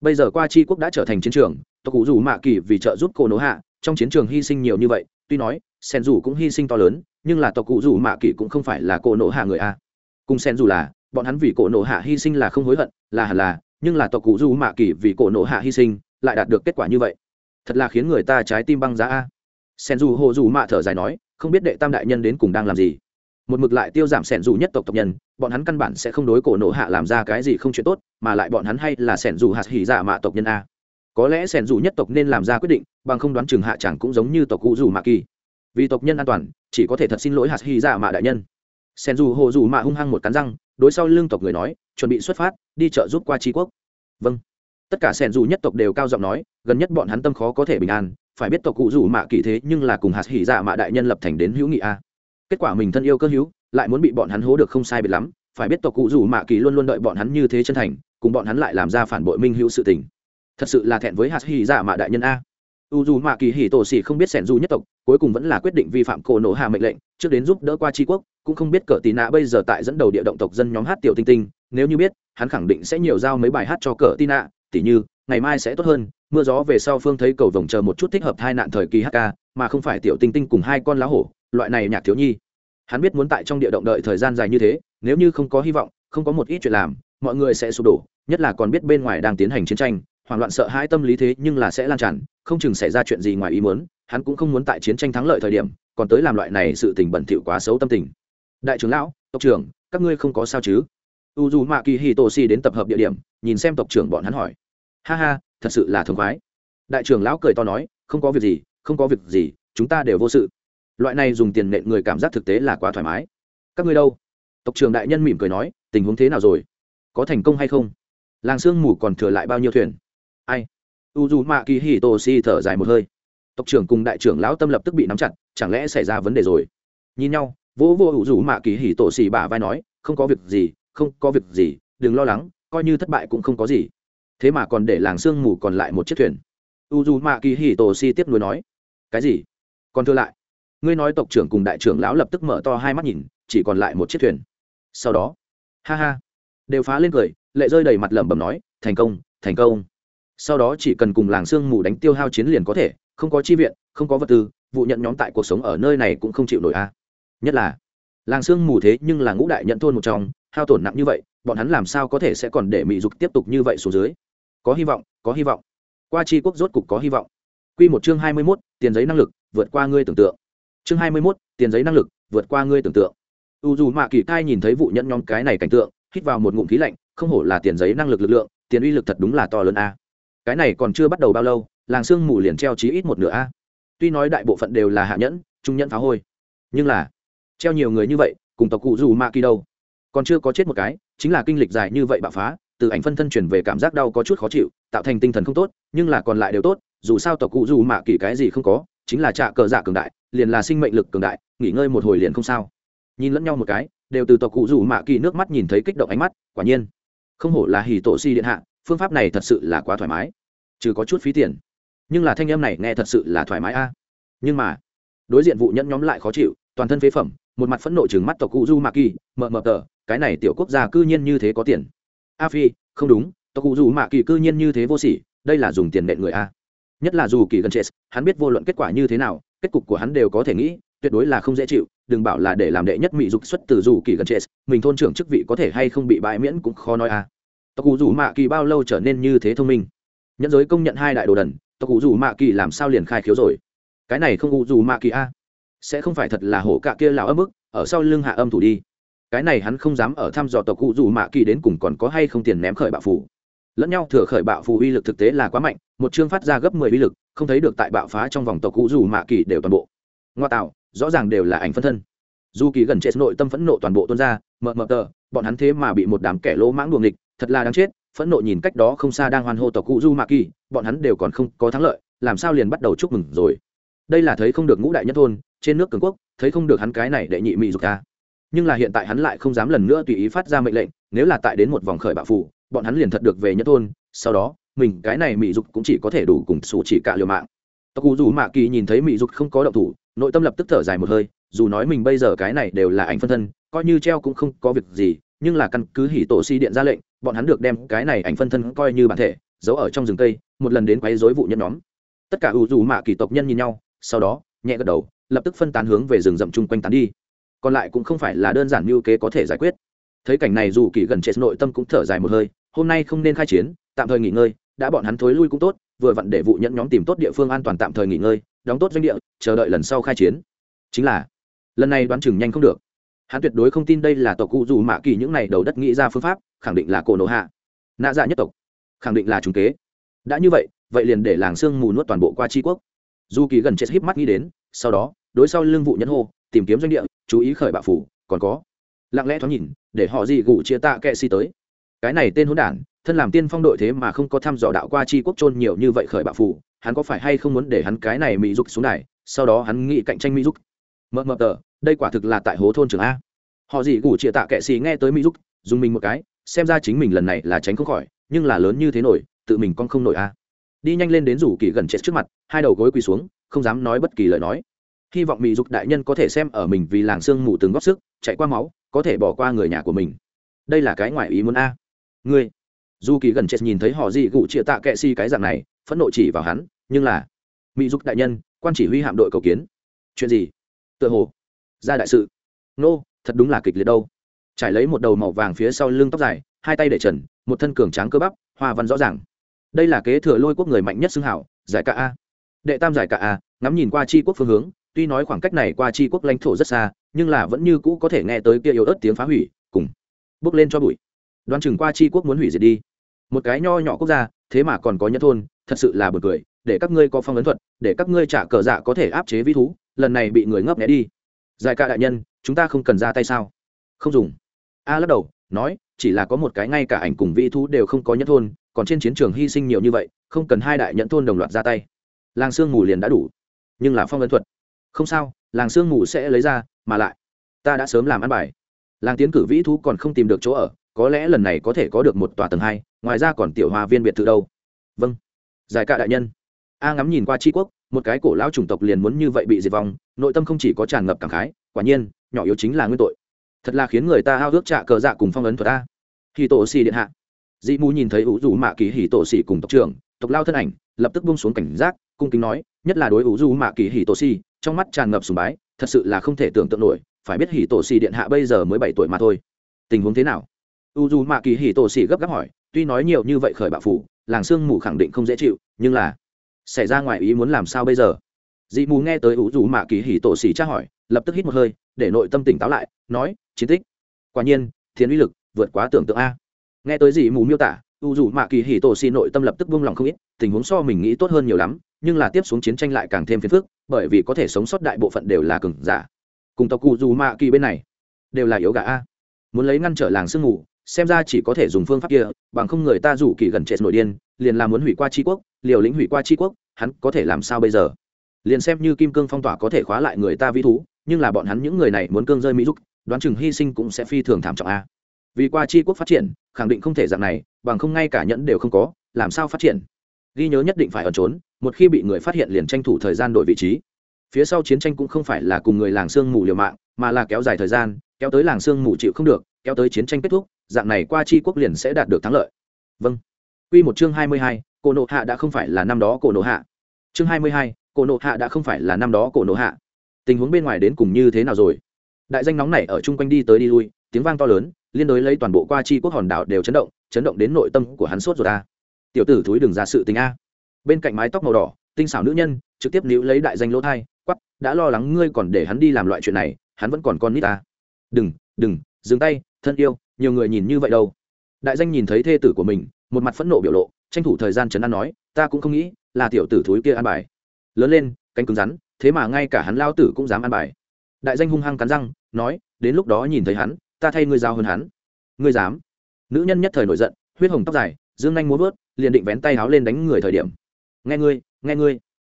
bây giờ qua chi quốc đã trở thành chiến trường, tộc cụ dù mạ kỳ vì trợ giúp cô nỗ hạ, trong chiến trường hy sinh nhiều như vậy, tuy nói sen dù cũng hy sinh to lớn, nhưng là tộc cụ dù mạ kỳ cũng không phải là cô nỗ hạ người a. Cùng sen dù là, bọn hắn vì cổ nộ hạ hy sinh là không hối hận, là hẳn là, nhưng là tộc cụ dù mạ kỳ vì cổ nộ hạ hy sinh, lại đạt được kết quả như vậy. Thật là khiến người ta trái tim băng giá a. Sen dù hồ dù mạ thở dài nói, không biết đệ tam đại nhân đến cùng đang làm gì. Một mực lại tiêu giảm sẻn dù nhất tộc tộc nhân bọn hắn căn bản sẽ không đối cổ nổ hạ làm ra cái gì không chuyện tốt, mà lại bọn hắn hay là sẻn dù hạt hỉ dạ mạ tộc nhân a. Có lẽ sẻn dù nhất tộc nên làm ra quyết định, bằng không đoán chừng hạ chẳng cũng giống như tộc cụ dù mạ kỳ. Vì tộc nhân an toàn, chỉ có thể thật xin lỗi hạt hỉ dạ mạ đại nhân. Sẻn dù hồ dù mạ hung hăng một cắn răng, đối sau lưng tộc người nói, chuẩn bị xuất phát, đi chợ giúp qua tri quốc. Vâng. Tất cả sẻn dù nhất tộc đều cao giọng nói, gần nhất bọn hắn tâm khó có thể bình an, phải biết tộc cụ dù mạ kỳ thế nhưng là cùng hạt hỉ dạ mạ đại nhân lập thành đến hữu nghị a. Kết quả mình thân yêu cơ hữu lại muốn bị bọn hắn hố được không sai biệt lắm, phải biết tộc cụ dù mạ kỳ luôn luôn đợi bọn hắn như thế chân thành, cùng bọn hắn lại làm ra phản bội minh hữu sự tình. Thật sự là thẹn với hạt hỉ dạ mạ đại nhân a. U dù mạ kỳ hỉ tổ xỉ không biết sẻn du nhất tộc, cuối cùng vẫn là quyết định vi phạm cổ nổ hạ mệnh lệnh, trước đến giúp đỡ qua tri quốc, cũng không biết cờ tì nạ bây giờ tại dẫn đầu địa động tộc dân nhóm hát tiểu tinh tinh, nếu như biết, hắn khẳng định sẽ nhiều giao mấy bài hát cho cờ tì nạ, tỉ như, ngày mai sẽ tốt hơn, mưa gió về sau phương thấy cầu vồng chờ một chút thích hợp hai nạn thời kỳ hk mà không phải tiểu tinh tinh cùng hai con lá hổ, loại này nhạc thiếu nhi hắn biết muốn tại trong địa động đợi thời gian dài như thế, nếu như không có hy vọng, không có một ít chuyện làm, mọi người sẽ sụp đổ, nhất là còn biết bên ngoài đang tiến hành chiến tranh, hoảng loạn sợ hãi tâm lý thế nhưng là sẽ lan tràn, không chừng xảy ra chuyện gì ngoài ý muốn, hắn cũng không muốn tại chiến tranh thắng lợi thời điểm, còn tới làm loại này sự tình bẩn thỉu quá xấu tâm tình. Đại trưởng lão, tộc trưởng, các ngươi không có sao chứ? U dù mạ kỳ hì tổ si đến tập hợp địa điểm, nhìn xem tộc trưởng bọn hắn hỏi. Ha ha, thật sự là thương khoái. Đại trưởng lão cười to nói, không có việc gì, không có việc gì, chúng ta đều vô sự loại này dùng tiền nện người cảm giác thực tế là quá thoải mái. Các ngươi đâu? Tộc trưởng đại nhân mỉm cười nói, tình huống thế nào rồi? Có thành công hay không? Làng sương mù còn thừa lại bao nhiêu thuyền? Ai? U dù mạ kỳ hì tô si thở dài một hơi. Tộc trưởng cùng đại trưởng lão tâm lập tức bị nắm chặt, chẳng lẽ xảy ra vấn đề rồi? Nhìn nhau, vỗ vô u dù mạ kỳ hì tổ xì bả vai nói, không có việc gì, không có việc gì, đừng lo lắng, coi như thất bại cũng không có gì. Thế mà còn để làng sương mù còn lại một chiếc thuyền. U dù mạ kỳ hì tổ si tiếp nối nói, cái gì? Còn thừa lại? Ngươi nói tộc trưởng cùng đại trưởng lão lập tức mở to hai mắt nhìn, chỉ còn lại một chiếc thuyền. Sau đó, ha ha, đều phá lên cười, lệ rơi đầy mặt lẩm bẩm nói, thành công thành công. Sau đó chỉ cần cùng làng sương mù đánh tiêu hao chiến liền có thể, không có chi viện, không có vật tư, vụ nhận nhóm tại cuộc sống ở nơi này cũng không chịu nổi a. Nhất là, làng sương mù thế nhưng là ngũ đại nhận thôn một trong, hao tổn nặng như vậy, bọn hắn làm sao có thể sẽ còn để mỹ dục tiếp tục như vậy xuống dưới? Có hy vọng, có hy vọng. Qua tri quốc rốt cục có hy vọng. Q một chương hai mươi mốt, tiền giấy năng lực, vượt qua ngươi tưởng tượng chương hai mươi mốt, tiền giấy năng lực, vượt qua ngươi tưởng tượng. U dù mạ kỳ cai nhìn thấy vụ nhẫn nhóm cái này cảnh tượng, hít vào một ngụm khí lạnh, không hổ là tiền giấy năng lực lực lượng, tiền uy lực thật đúng là to lớn a. Cái này còn chưa bắt đầu bao lâu, làng sương mù liền treo chí ít một nửa a. Tuy nói đại bộ phận đều là hạ nhẫn, trung nhẫn phá hôi, nhưng là treo nhiều người như vậy, cùng tộc cụ dù mạ kỳ đâu? Còn chưa có chết một cái, chính là kinh lịch dài như vậy bạo phá, từ ảnh phân thân chuyển về cảm giác đau có chút khó chịu, tạo thành tinh thần không tốt, nhưng là còn lại đều tốt, dù sao tộc cụ dù mạ kỳ cái gì không có chính là trạ cờ dạ cường đại, liền là sinh mệnh lực cường đại, nghỉ ngơi một hồi liền không sao. Nhìn lẫn nhau một cái, đều từ tộc cụ dù mạ kỳ nước mắt nhìn thấy kích động ánh mắt, quả nhiên. Không hổ là hì tổ si điện hạ, phương pháp này thật sự là quá thoải mái. Trừ có chút phí tiền. Nhưng là thanh em này nghe thật sự là thoải mái a. Nhưng mà, đối diện vụ nhẫn nhóm lại khó chịu, toàn thân phế phẩm, một mặt phẫn nộ chừng mắt tộc cụ du mạ kỳ, mờ mờ tờ, cái này tiểu quốc gia cư nhiên như thế có tiền. A phi, không đúng, tộc cụ du mạ kỳ cư nhiên như thế vô sỉ, đây là dùng tiền nện người a nhất là dù kỳ gần chết, hắn biết vô luận kết quả như thế nào, kết cục của hắn đều có thể nghĩ, tuyệt đối là không dễ chịu, đừng bảo là để làm đệ nhất mỹ dục xuất từ dù kỳ gần chết, mình thôn trưởng chức vị có thể hay không bị bãi miễn cũng khó nói à. Tộc cụ dù mạ kỳ bao lâu trở nên như thế thông minh? Nhẫn giới công nhận hai đại đồ đần, tộc cụ dù mạ kỳ làm sao liền khai khiếu rồi? Cái này không cụ dù mạ kỳ a sẽ không phải thật là hổ cạ kia lào âm ức, ở sau lưng hạ âm thủ đi. Cái này hắn không dám ở thăm dò tộc cụ dù mạ kỳ đến cùng còn có hay không tiền ném khởi bạo phủ lẫn nhau thừa khởi bạo phù uy lực thực tế là quá mạnh một chương phát ra gấp mười uy lực không thấy được tại bạo phá trong vòng tộc cũ dù mạ kỳ đều toàn bộ. Ngoa tạo rõ ràng đều là ảnh phân thân. Dù kỳ gần chết nội tâm phẫn nộ toàn bộ tuôn ra mờ mờ tờ bọn hắn thế mà bị một đám kẻ lỗ mãng đuồng địch thật là đáng chết phẫn nộ nhìn cách đó không xa đang hoan hô tộc cụ du mạ kỳ bọn hắn đều còn không có thắng lợi làm sao liền bắt đầu chúc mừng rồi. Đây là thấy không được ngũ đại nhất thôn trên nước cường quốc thấy không được hắn cái này đệ nhị mỹ dục ta, nhưng là hiện tại hắn lại không dám lần nữa tùy ý phát ra mệnh lệnh nếu là tại đến một vòng khởi bạo phủ bọn hắn liền thật được về nhất thôn, sau đó, mình cái này mỹ dục cũng chỉ có thể đủ cùng xù chỉ cả liều mạng. Tộc cụ dù mạ kỳ nhìn thấy mỹ dục không có động thủ, nội tâm lập tức thở dài một hơi, dù nói mình bây giờ cái này đều là ảnh phân thân, coi như treo cũng không có việc gì, nhưng là căn cứ hỉ tổ si điện ra lệnh, bọn hắn được đem cái này ảnh phân thân coi như bản thể, giấu ở trong rừng cây, một lần đến quấy rối vụ nhân nhóm. Tất cả ủ dù mạ kỳ tộc nhân nhìn nhau, sau đó, nhẹ gật đầu, lập tức phân tán hướng về rừng rậm chung quanh tán đi. Còn lại cũng không phải là đơn giản như kế có thể giải quyết thấy cảnh này dù kỳ gần chết nội tâm cũng thở dài một hơi, hôm nay không nên khai chiến, tạm thời nghỉ ngơi, đã bọn hắn thối lui cũng tốt, vừa vặn để vụ nhẫn nhóm tìm tốt địa phương an toàn tạm thời nghỉ ngơi, đóng tốt doanh địa, chờ đợi lần sau khai chiến. Chính là, lần này đoán chừng nhanh không được. Hắn tuyệt đối không tin đây là tộc cụ dù mạ kỳ những này đầu đất nghĩ ra phương pháp, khẳng định là cổ nổ hạ. Nạ dạ nhất tộc, khẳng định là trung kế. Đã như vậy vậy liền để làng sương mù nuốt toàn bộ qua tri quốc. Dù kỳ gần chết híp mắt nghĩ đến, sau đó, đối sau lưng vụ nhẫn hô, tìm kiếm doanh địa, chú ý khởi bạo phủ, còn có lặng lẽ thoáng nhìn, để họ gì gủ chia tạ kệ si tới. Cái này tên hỗn đản, thân làm tiên phong đội thế mà không có thăm dò đạo qua chi quốc trôn nhiều như vậy khởi bạo phủ hắn có phải hay không muốn để hắn cái này mỹ dục xuống này sau đó hắn nghĩ cạnh tranh mỹ dục? Mờ mờ tờ, đây quả thực là tại hố thôn trường a. Họ gì gủ chia tạ kệ xì nghe tới mỹ dục, dùng mình một cái, xem ra chính mình lần này là tránh không khỏi, nhưng là lớn như thế nổi, tự mình con không nổi a. Đi nhanh lên đến rủ kỳ gần chết trước mặt, hai đầu gối quỳ xuống, không dám nói bất kỳ lời nói hy vọng mỹ dục đại nhân có thể xem ở mình vì làng xương mù từng góp sức chạy qua máu có thể bỏ qua người nhà của mình. Đây là cái ngoại ý muốn a. Ngươi dù kỳ gần chết nhìn thấy họ gì gụ chia tạ kệ si cái dạng này phẫn nộ chỉ vào hắn nhưng là mỹ dục đại nhân quan chỉ huy hạm đội cầu kiến. Chuyện gì? Tựa hồ ra đại sự. Nô、no, thật đúng là kịch liệt đâu. Trải lấy một đầu màu vàng phía sau lưng tóc dài hai tay để trần một thân cường tráng cơ bắp hoa văn rõ ràng. Đây là kế thừa lôi quốc người mạnh nhất xưng hảo giải ca a. Đệ tam giải ca a ngắm nhìn qua tri quốc phương hướng tuy nói khoảng cách này qua tri quốc lãnh thổ rất xa, nhưng là vẫn như cũ có thể nghe tới kia yếu ớt tiếng phá hủy, cùng bước lên cho bụi. Đoán chừng qua tri quốc muốn hủy diệt đi. Một cái nho nhỏ quốc gia, thế mà còn có nhân thôn, thật sự là b u ồ n cười, để các ngươi có phong ấn thuật, để các ngươi trả cờ dạ có thể áp chế vi thú, lần này bị người ngấp nghé đi. Giải ca đại nhân, chúng ta không cần ra tay sao? Không dùng. A lắc đầu, nói, chỉ là có một cái ngay cả ảnh cùng vi thú đều không có nhân thôn, còn trên chiến trường hy sinh nhiều như vậy, không cần hai đại nhẫn thôn đồng loạt ra tay. Làng sương mù liền đã đủ. Nhưng là phong ấn thuật không sao, làng sương mù sẽ lấy ra, mà lại, ta đã sớm làm ăn bài. Làng tiến cử vĩ thú còn không tìm được chỗ ở, có lẽ lần này có thể có được một tòa tầng hai, ngoài ra còn tiểu hòa viên biệt thự đâu. Vâng. Giải cạ đại nhân. A ngắm nhìn qua tri quốc, một cái cổ lão chủng tộc liền muốn như vậy bị diệt vong, nội tâm không chỉ có tràn ngập cảm khái, quả nhiên, nhỏ yếu chính là nguyên tội. Thật là khiến người ta hao ước trạ cờ dạ cùng phong ấn thuật ta. hì tổ xì điện hạ. Dị mù nhìn thấy ủ dù mạ kỳ hì tổ xì cùng tộc trưởng, tộc lao thân ảnh, lập tức buông xuống cảnh giác, cung kính nói nhất là đối ủ du mạ kỳ hì tổ xì, trong mắt tràn ngập sùng bái, thật sự là không thể tưởng tượng nổi, phải biết hì tổ xì điện hạ bây giờ mới bảy tuổi mà thôi. Tình huống thế nào? U du mạ kỳ hì tổ xì gấp gáp hỏi, tuy nói nhiều như vậy khởi bạo phủ, làng sương mù khẳng định không dễ chịu, nhưng là xảy ra ngoài ý muốn làm sao bây giờ? Dị mù nghe tới u dù mạ kỳ hì tổ xì tra hỏi, lập tức hít một hơi, để nội tâm tỉnh táo lại, nói, chiến tích. Quả nhiên, thiên uy lực vượt quá tưởng tượng a. Nghe tới dị mù miêu tả u dù mạ kỳ hì tổ xì nội tâm lập tức buông lòng không ít tình huống so mình nghĩ tốt hơn nhiều lắm nhưng là tiếp xuống chiến tranh lại càng thêm phiền phức bởi vì có thể sống sót đại bộ phận đều là cừng giả. Cùng tộc cụ dù mạ kỳ bên này đều là yếu gà a. Muốn lấy ngăn trở làng sương ngủ, xem ra chỉ có thể dùng phương pháp kia bằng không người ta rủ kỳ gần trệ nội điên liền làm muốn hủy qua tri quốc liều lĩnh hủy qua tri quốc hắn có thể làm sao bây giờ? Liền xem như kim cương phong tỏa có thể khóa lại người ta vi thú nhưng là bọn hắn những người này muốn cương rơi mỹ giúp đoán chừng hy sinh cũng sẽ phi thường thảm trọng a vì qua tri quốc phát triển khẳng định không thể dạng này bằng không ngay cả nhẫn đều không có làm sao phát triển? Ghi nhớ nhất định phải ẩn trốn một khi bị người phát hiện liền tranh thủ thời gian đổi vị trí. Phía sau chiến tranh cũng không phải là cùng người làng sương mù liều mạng mà là kéo dài thời gian kéo tới làng sương mù chịu không được kéo tới chiến tranh kết thúc dạng này qua tri quốc liền sẽ đạt được thắng lợi. Vâng. Quy một chương hai mươi hai, cổ nộ hạ đã không phải là năm đó cổ nộ hạ. Chương hai mươi hai, cổ nộ hạ đã không phải là năm đó cổ nộ hạ. Tình huống bên ngoài đến cùng như thế nào rồi? Đại danh nóng này ở chung quanh đi tới đi lui tiếng vang to lớn liên đối lấy toàn bộ qua chi quốc hòn đảo đều chấn động chấn động đến nội tâm của hắn sốt rồi ta tiểu tử thúi đừng ra sự tình a. Bên cạnh mái tóc màu đỏ, tinh xảo nữ nhân, trực tiếp níu lấy đại danh lỗ thai quắp đã lo lắng ngươi còn để hắn đi làm loại chuyện này, hắn vẫn còn con nít ta đừng đừng, dừng tay, thân yêu, nhiều người nhìn như vậy đâu. Đại danh nhìn thấy thê tử của mình, một mặt phẫn nộ biểu lộ, tranh thủ thời gian chấn an nói, ta cũng không nghĩ là tiểu tử thúi kia ăn bài. Lớn lên, cánh cứng rắn, thế mà ngay cả hắn lao tử cũng dám ăn bài. Đại danh hung hăng cắn răng, nói, đến lúc đó nhìn thấy hắn ta thay ngươi giao hơn hắn. Ngươi dám. Nữ nhân nhất thời nổi giận, huyết hồng tóc dài, dương nhanh muốn vớt, liền định vén tay háo lên đánh người thời điểm. Nghe ngươi nghe ngươi.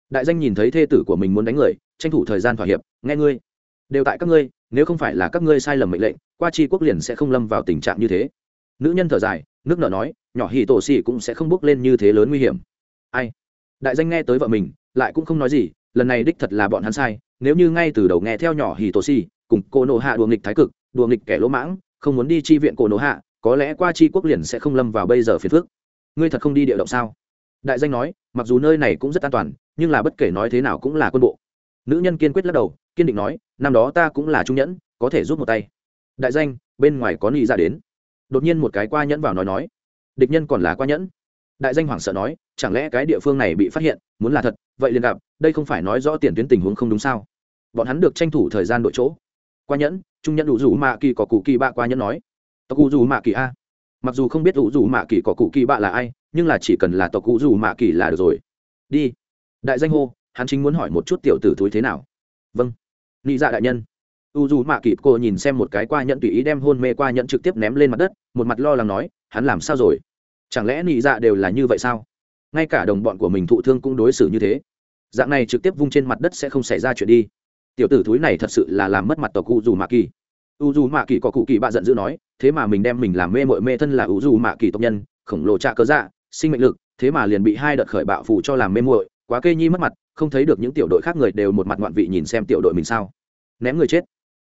Đại danh nhìn thấy thê tử của mình muốn đánh người, tranh thủ thời gian thỏa hiệp, nghe ngươi. Đều tại các ngươi, nếu không phải là các ngươi sai lầm mệnh lệnh, qua chi quốc liền sẽ không lâm vào tình trạng như thế. Nữ nhân thở dài, nước nợ nói, nhỏ hì tổ xì cũng sẽ không bước lên như thế lớn nguy hiểm. Ai? Đại danh nghe tới vợ mình, lại cũng không nói gì, lần này đích thật là bọn hắn sai, nếu như ngay từ đầu nghe theo nhỏ hì tổ xì cùng cô nộ hạ đùa nghịch thái cực đùa nghịch kẻ lỗ mãng, không muốn đi chi viện cổ nổ hạ, có lẽ qua chi quốc liền sẽ không lâm vào bây giờ phiền phước ngươi thật không đi địa động sao? Đại danh nói, mặc dù nơi này cũng rất an toàn, nhưng là bất kể nói thế nào cũng là quân bộ. Nữ nhân kiên quyết lắc đầu, kiên định nói, năm đó ta cũng là trung nhẫn, có thể rút một tay. Đại danh, bên ngoài có nghĩ ra dạ đến. Đột nhiên một cái qua nhẫn vào nói nói. Địch nhân còn là qua nhẫn. Đại danh hoảng sợ nói, chẳng lẽ cái địa phương này bị phát hiện, muốn là thật, vậy liền gặp, đây không phải nói rõ tiền tuyến tình huống không đúng sao? Bọn hắn được tranh thủ thời gian đội chỗ qua nhẫn, trung nhẫn đủ rủ mạ kỳ có cụ kỳ bạ qua nhẫn nói. Tộc cụ rủ mạ kỳ a. Mặc dù không biết đủ rủ mạ kỳ có cụ kỳ bạ là ai, nhưng là chỉ cần là tộc cụ rủ mạ kỳ là được rồi. Đi. Đại danh hô, hắn chính muốn hỏi một chút tiểu tử thúi thế nào. Vâng. Nị dạ đại nhân. U dù mạ kỳ cô nhìn xem một cái qua nhẫn tùy ý đem hôn mê qua nhẫn trực tiếp ném lên mặt đất, một mặt lo lắng nói, hắn làm sao rồi? Chẳng lẽ nị dạ đều là như vậy sao? Ngay cả đồng bọn của mình thụ thương cũng đối xử như thế. Dạng này trực tiếp vung trên mặt đất sẽ không xảy ra chuyện đi tiểu tử thúi này thật sự là làm mất mặt tộc u dù mạ kỳ u dù mạ kỳ có cụ kỳ bạ giận dữ nói, thế mà mình đem mình làm mê mội mê thân là u dù mạ kỳ tộc nhân, khổng lồ trạ cớ dạ sinh mệnh lực, thế mà liền bị hai đợt khởi bạo phù cho làm mê muội, quá kê nhi mất mặt, không thấy được những tiểu đội khác người đều một mặt ngoạn vị nhìn xem tiểu đội mình sao. Ném người chết.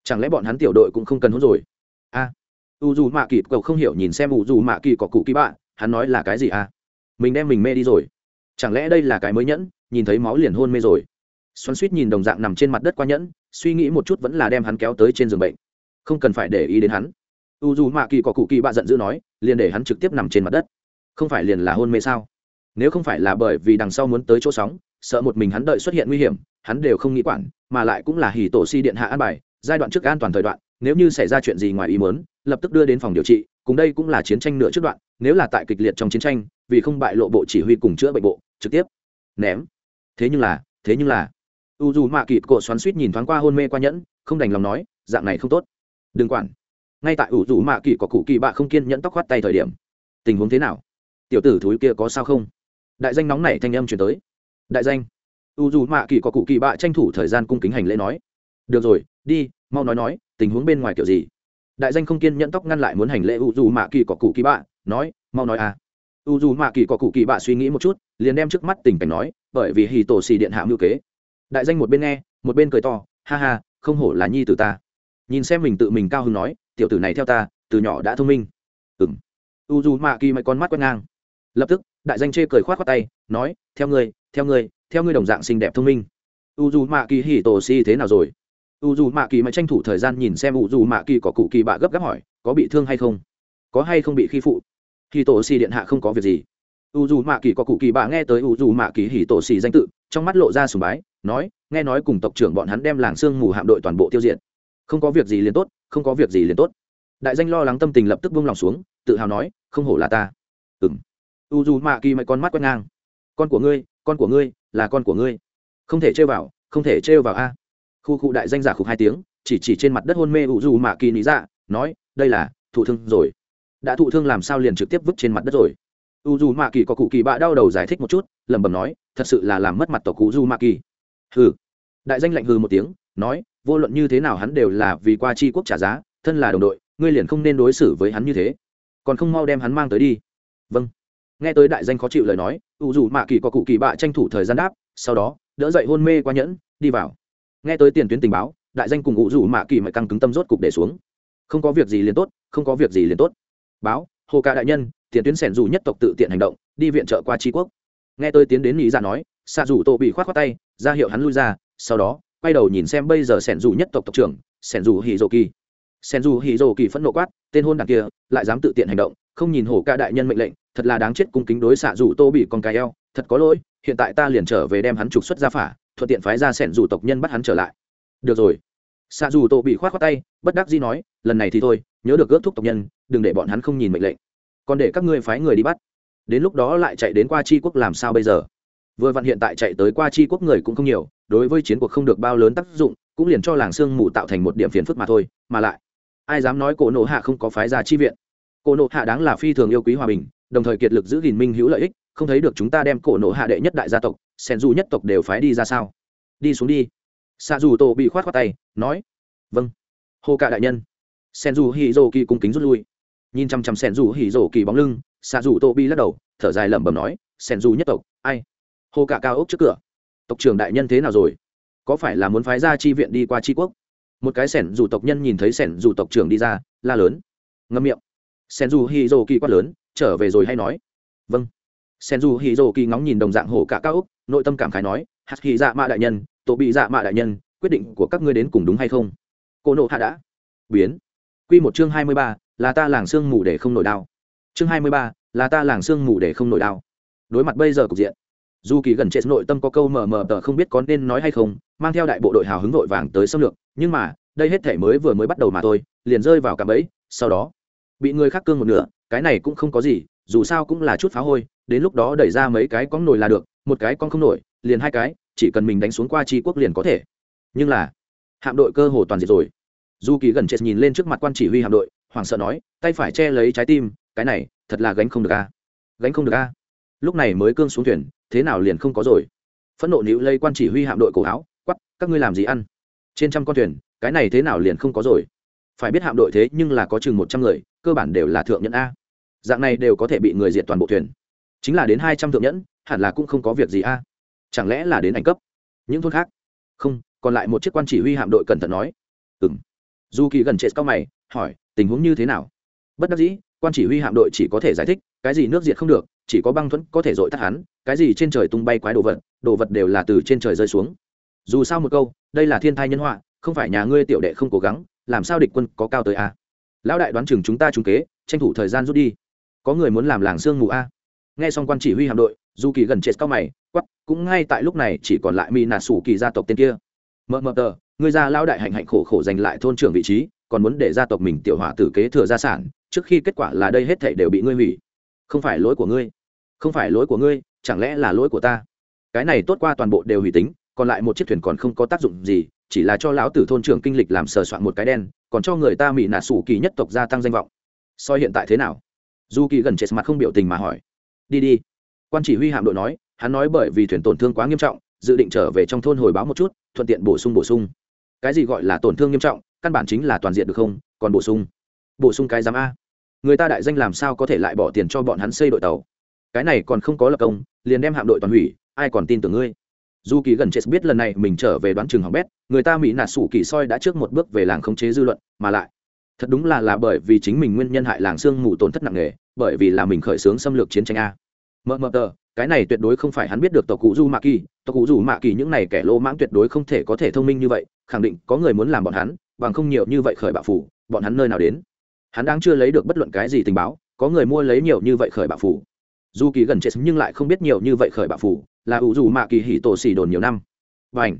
Chẳng lẽ bọn hắn tiểu đội cũng không cần hốt rồi? A. U dù mạ kỳ cậu không hiểu nhìn xem u dù mạ kỳ có cụ kỳ bạ, hắn nói là cái gì a mình đem mình mê đi rồi. Chẳng lẽ đây là cái mới nhẫn, nhìn thấy máu liền hôn mê rồi? Xoắn suýt nhìn đồng dạng nằm trên mặt đất qua nhẫn, suy nghĩ một chút vẫn là đem hắn kéo tới trên giường bệnh. Không cần phải để ý đến hắn. U dù mạ kỳ có cụ kỳ bạ giận dữ nói, liền để hắn trực tiếp nằm trên mặt đất. Không phải liền là hôn mê sao? Nếu không phải là bởi vì đằng sau muốn tới chỗ sóng, sợ một mình hắn đợi xuất hiện nguy hiểm, hắn đều không nghĩ quản, mà lại cũng là hỉ tổ si điện hạ an bài, giai đoạn trước an toàn thời đoạn, nếu như xảy ra chuyện gì ngoài ý muốn, lập tức đưa đến phòng điều trị, cùng đây cũng là chiến tranh nửa trước đoạn, nếu là tại kịch liệt trong chiến tranh, vì không bại lộ bộ chỉ huy cùng chữa bệnh bộ, trực tiếp ném. Thế nhưng là, thế nhưng là u dù mạ kịt cổ xoắn suýt nhìn thoáng qua hôn mê qua nhẫn, không đành lòng nói, dạng này không tốt. Đừng quản. Ngay tại u dù mạ kịt có cụ kỳ bạ không kiên nhẫn tóc khoát tay thời điểm, tình huống thế nào? Tiểu tử thúi kia có sao không? Đại danh nóng nảy thanh âm chuyển tới. Đại danh. U dù mạ kỳ có cụ kỳ bạ tranh thủ thời gian cung kính hành lễ nói, được rồi, đi, mau nói nói, tình huống bên ngoài kiểu gì? Đại danh không kiên nhẫn tóc ngăn lại muốn hành lễ u dù mạ kỳ có cụ kỳ bạ, nói, mau nói à. U dù mạ kỳ có cụ kỳ bạ suy nghĩ một chút, liền đem trước mắt tình cảnh nói, bởi vì hì tổ xì điện hạ mưu kế đại danh một bên nghe, một bên cười to, ha ha, không hổ là nhi tử ta. Nhìn xem mình tự mình cao hứng nói, tiểu tử này theo ta, từ nhỏ đã thông minh. Ừng u dù mạ kỳ mày con mắt quét ngang. Lập tức, đại danh chê cười khoát khoát tay, nói, theo ngươi theo ngươi theo ngươi đồng dạng xinh đẹp thông minh. U dù mạ kỳ hỉ tổ si thế nào rồi? U dù mạ kỳ mày tranh thủ thời gian nhìn xem u dù mạ kỳ có cụ kỳ bạ gấp gáp hỏi, có bị thương hay không? Có hay không bị khi phụ? Hỉ tổ si điện hạ không có việc gì u dù mạ kỳ có cụ kỳ bạ nghe tới u dù mạ kỳ hỉ tổ xì danh tự, trong mắt lộ ra sùng bái, nói, nghe nói cùng tộc trưởng bọn hắn đem làng sương mù hạm đội toàn bộ tiêu diệt. Không có việc gì liền tốt, không có việc gì liền tốt. Đại danh lo lắng tâm tình lập tức buông lòng xuống, tự hào nói, không hổ là ta. Ừng u dù mạ kỳ mày con mắt quét ngang. Con của ngươi, con của ngươi, là con của ngươi. Không thể trêu vào, không thể trêu vào a. Khu cụ đại danh giả khục hai tiếng, chỉ chỉ trên mặt đất hôn mê u dù mạ kỳ lý dạ nói, đây là, thụ thương rồi. Đã thụ thương làm sao liền trực tiếp vứt trên mặt đất rồi? U dù mạ kỳ có cụ kỳ bạ đau đầu giải thích một chút, lẩm bẩm nói, thật sự là làm mất mặt tổ cụ du mạ kỳ. Hừ. Đại danh lạnh hừ một tiếng, nói, vô luận như thế nào hắn đều là vì qua chi quốc trả giá, thân là đồng đội, ngươi liền không nên đối xử với hắn như thế. Còn không mau đem hắn mang tới đi. Vâng. Nghe tới đại danh khó chịu lời nói, u dù mạ kỳ có cụ kỳ bạ tranh thủ thời gian đáp, sau đó, đỡ dậy hôn mê qua nhẫn, đi vào. Nghe tới tiền tuyến tình báo, đại danh cùng u dù mạ kỳ mại căng cứng tâm rốt cục để xuống. Không có việc gì liền tốt, không có việc gì liền tốt. Báo, hồ ca đại nhân tiền tuyến sẻn dù nhất tộc tự tiện hành động, đi viện trợ qua tri quốc. Nghe tôi tiến đến nghĩ ra dạ nói xạ dù tô bị k h o á t khoác tay, ra hiệu hắn lui ra, sau đó, quay đầu nhìn xem bây giờ sẻn dù nhất tộc tộc trưởng, sẻn dù hì dô kỳ. Sẻn dù hì dô kỳ phẫn nộ quát, tên hôn đảng kia, lại dám tự tiện hành động, không nhìn hổ ca đại nhân mệnh lệnh, thật là đáng chết cung kính đối xạ dù tô bị con cái eo, thật có lỗi, hiện tại ta liền trở về đem hắn trục xuất ra phả, thuận tiện phái ra sẻn dù tộc nhân bắt hắn trở lại. Được rồi. Xạ dù tô bị k h o á t tay, bất đắc dĩ nói, lần này thì thôi, nhớ được ước thúc tộc nhân, đừng để bọn hắn không nhìn mệnh lệnh còn để các ngươi phái người đi bắt. Đến lúc đó lại chạy đến qua c quốc làm sao bây giờ? Vừa vặn hiện tại chạy tới qua c quốc người cũng không nhiều, đối với chiến cuộc không được bao lớn tác dụng, cũng liền cho làng sương mù tạo thành một điểm phiền phức mà thôi, mà lại, ai dám nói cổ nộ hạ không có phái ra chi viện? Cổ nộ hạ đáng là phi thường yêu quý hòa bình, đồng thời kiệt lực giữ gìn minh hữu lợi ích, không thấy được chúng ta đem cổ nộ hạ đệ nhất đại gia tộc, sen du nhất tộc đều phái đi ra sao? Đi xuống đi. Xa dù tổ bị khoát khoát tay, nói vâng. Hô cạ đại nhân. Sen du hi dô kỳ cung kính rút lui nhìn chăm chăm sen dù hỉ rổ kỳ bóng lưng xạ dù tô bi lắc đầu, thở dài lẩm bẩm nói, sen dù nhất tộc, ai? Hô cả cao ốc trước cửa. Tộc trưởng đại nhân thế nào rồi? Có phải là muốn phái ra chi viện đi qua chi quốc? Một cái sẻn dù tộc nhân nhìn thấy sẻn dù tộc trưởng đi ra, la lớn. Ngâm miệng. Sẻn dù hì dô kỳ quát lớn, trở về rồi hay nói? Vâng. Sẻn dù hì dô kỳ ngóng nhìn đồng dạng hổ cả cao úc nội tâm cảm khái nói hạt hì dạ mạ đại nhân tổ bị dạ mạ đại nhân, quyết định của các ngươi đến cùng đúng hay không? Cô nộ hạ đã. Biến. Q một chương hai mươi ba là ta làng sương mù để không nổi đau. chương hai mươi ba, là ta làng sương mù để không nổi đau. đối mặt bây giờ cục diện, dù kỳ gần chết nội tâm có câu mờ mờ tờ không biết có nên nói hay không, mang theo đại bộ đội hào hứng vội vàng tới xâm lược, nhưng mà, đây hết thể mới vừa mới bắt đầu mà thôi, liền rơi vào cạm ấy sau đó, bị người khác cương một nửa, cái này cũng không có gì, dù sao cũng là chút phá hôi, đến lúc đó đẩy ra mấy cái con nổi là được, một cái con không nổi, liền hai cái, chỉ cần mình đánh xuống qua tri quốc liền có thể nhưng là, hạm đội cơ hồ toàn diệt rồi dù kỳ gần chết nhìn lên trước mặt quan chỉ huy hạm đội hoảng sợ nói, tay phải che lấy trái tim, cái này, thật là gánh không được a. Gánh không được a? Lúc này mới cương xuống thuyền, thế nào liền không có rồi. Phẫn nộ nữ lây quan chỉ huy hạm đội cổ áo quắp các ngươi làm gì ăn? Trên trăm con thuyền, cái này thế nào liền không có rồi? Phải biết hạm đội thế nhưng là có chừng một trăm người, cơ bản đều là thượng nhẫn a. Dạng này đều có thể bị người diệt toàn bộ thuyền. Chính là đến hai trăm thượng nhẫn, hẳn là cũng không có việc gì a. Chẳng lẽ là đến ảnh cấp? Những thôn khác. Không, còn lại một chiếc quan chỉ huy hạm đội cẩn thận nói. Ừ m dù kỳ gần chết cao mày, hỏi tình huống như thế nào? Bất đắc dĩ, quan chỉ huy hạm đội chỉ có thể giải thích, cái gì nước diệt không được, chỉ có băng thuẫn có thể dội tắt hắn, cái gì trên trời tung bay quái đồ vật đồ vật đều là từ trên trời rơi xuống. Dù sao một câu, đây là thiên thai nhân họa, không phải nhà ngươi tiểu đệ không cố gắng, làm sao địch quân có cao tới a? Lão đại đoán chừng chúng ta trúng kế, tranh thủ thời gian rút đi. Có người muốn làm làng sương mù a? Nghe xong quan chỉ huy hạm đội dù kỳ gần chết cao mày quắp cũng ngay tại lúc này chỉ còn lại mỹ nà sủ kỳ gia tộc tên kia. Mờ mờ tờ người gia lão đại hạnh hạnh khổ khổ giành lại thôn trưởng vị trí còn muốn để gia tộc mình tiểu hỏa tử kế thừa gia sản, trước khi kết quả là đây hết thảy đều bị ngươi hủy. Không phải lỗi của ngươi. Không phải lỗi của ngươi, chẳng lẽ là lỗi của ta? Cái này tốt qua toàn bộ đều hủy tính, còn lại một chiếc thuyền còn không có tác dụng gì, chỉ là cho lão tử thôn trưởng kinh lịch làm sờ soạn một cái đen, còn cho người ta mỹ nạ sủ kỳ nhất tộc gia tăng danh vọng. Soi hiện tại thế nào? Du kỳ gần chết mặt không biểu tình mà hỏi. Đi đi. Quan chỉ huy hạm đội nói, hắn nói bởi vì thuyền tổn thương quá nghiêm trọng, dự định trở về trong thôn hồi báo một chút, thuận tiện bổ sung bổ sung. Cái gì gọi là tổn thương nghiêm trọng? Căn bản chính là toàn diện được không? Còn bổ sung. Bổ sung cái giám a. Người ta đại danh làm sao có thể lại bỏ tiền cho bọn hắn xây đội tàu? Cái này còn không có lập công, liền đem hạm đội toàn hủy, ai còn tin tưởng ngươi? Dù kỳ gần chết biết lần này mình trở về đoán trường hỏng bét, người ta mỹ nạt sủ kỳ soi đã trước một bước về làng khống chế dư luận, mà lại, thật đúng là là bởi vì chính mình nguyên nhân hại làng sương mù tổn thất nặng nề, bởi vì là mình khởi xướng xâm lược chiến tranh a. Mờ mờ tờ, cái này tuyệt đối không phải hắn biết được tộc cụ du mạ kỳ, tộc cụ du mạ kỳ những này kẻ lô mãng tuyệt đối không thể có thể thông minh như vậy, khẳng định có người muốn làm bọn hắn bằng không nhiều như vậy khởi bạo phủ, bọn hắn nơi nào đến? Hắn đang chưa lấy được bất luận cái gì tình báo, có người mua lấy nhiều như vậy khởi bạo phủ. Dù kỳ gần chết nhưng lại không biết nhiều như vậy khởi bạo phủ, là ủ dù mạ kỳ hỉ tổ xỉ đồn nhiều năm. Và ảnh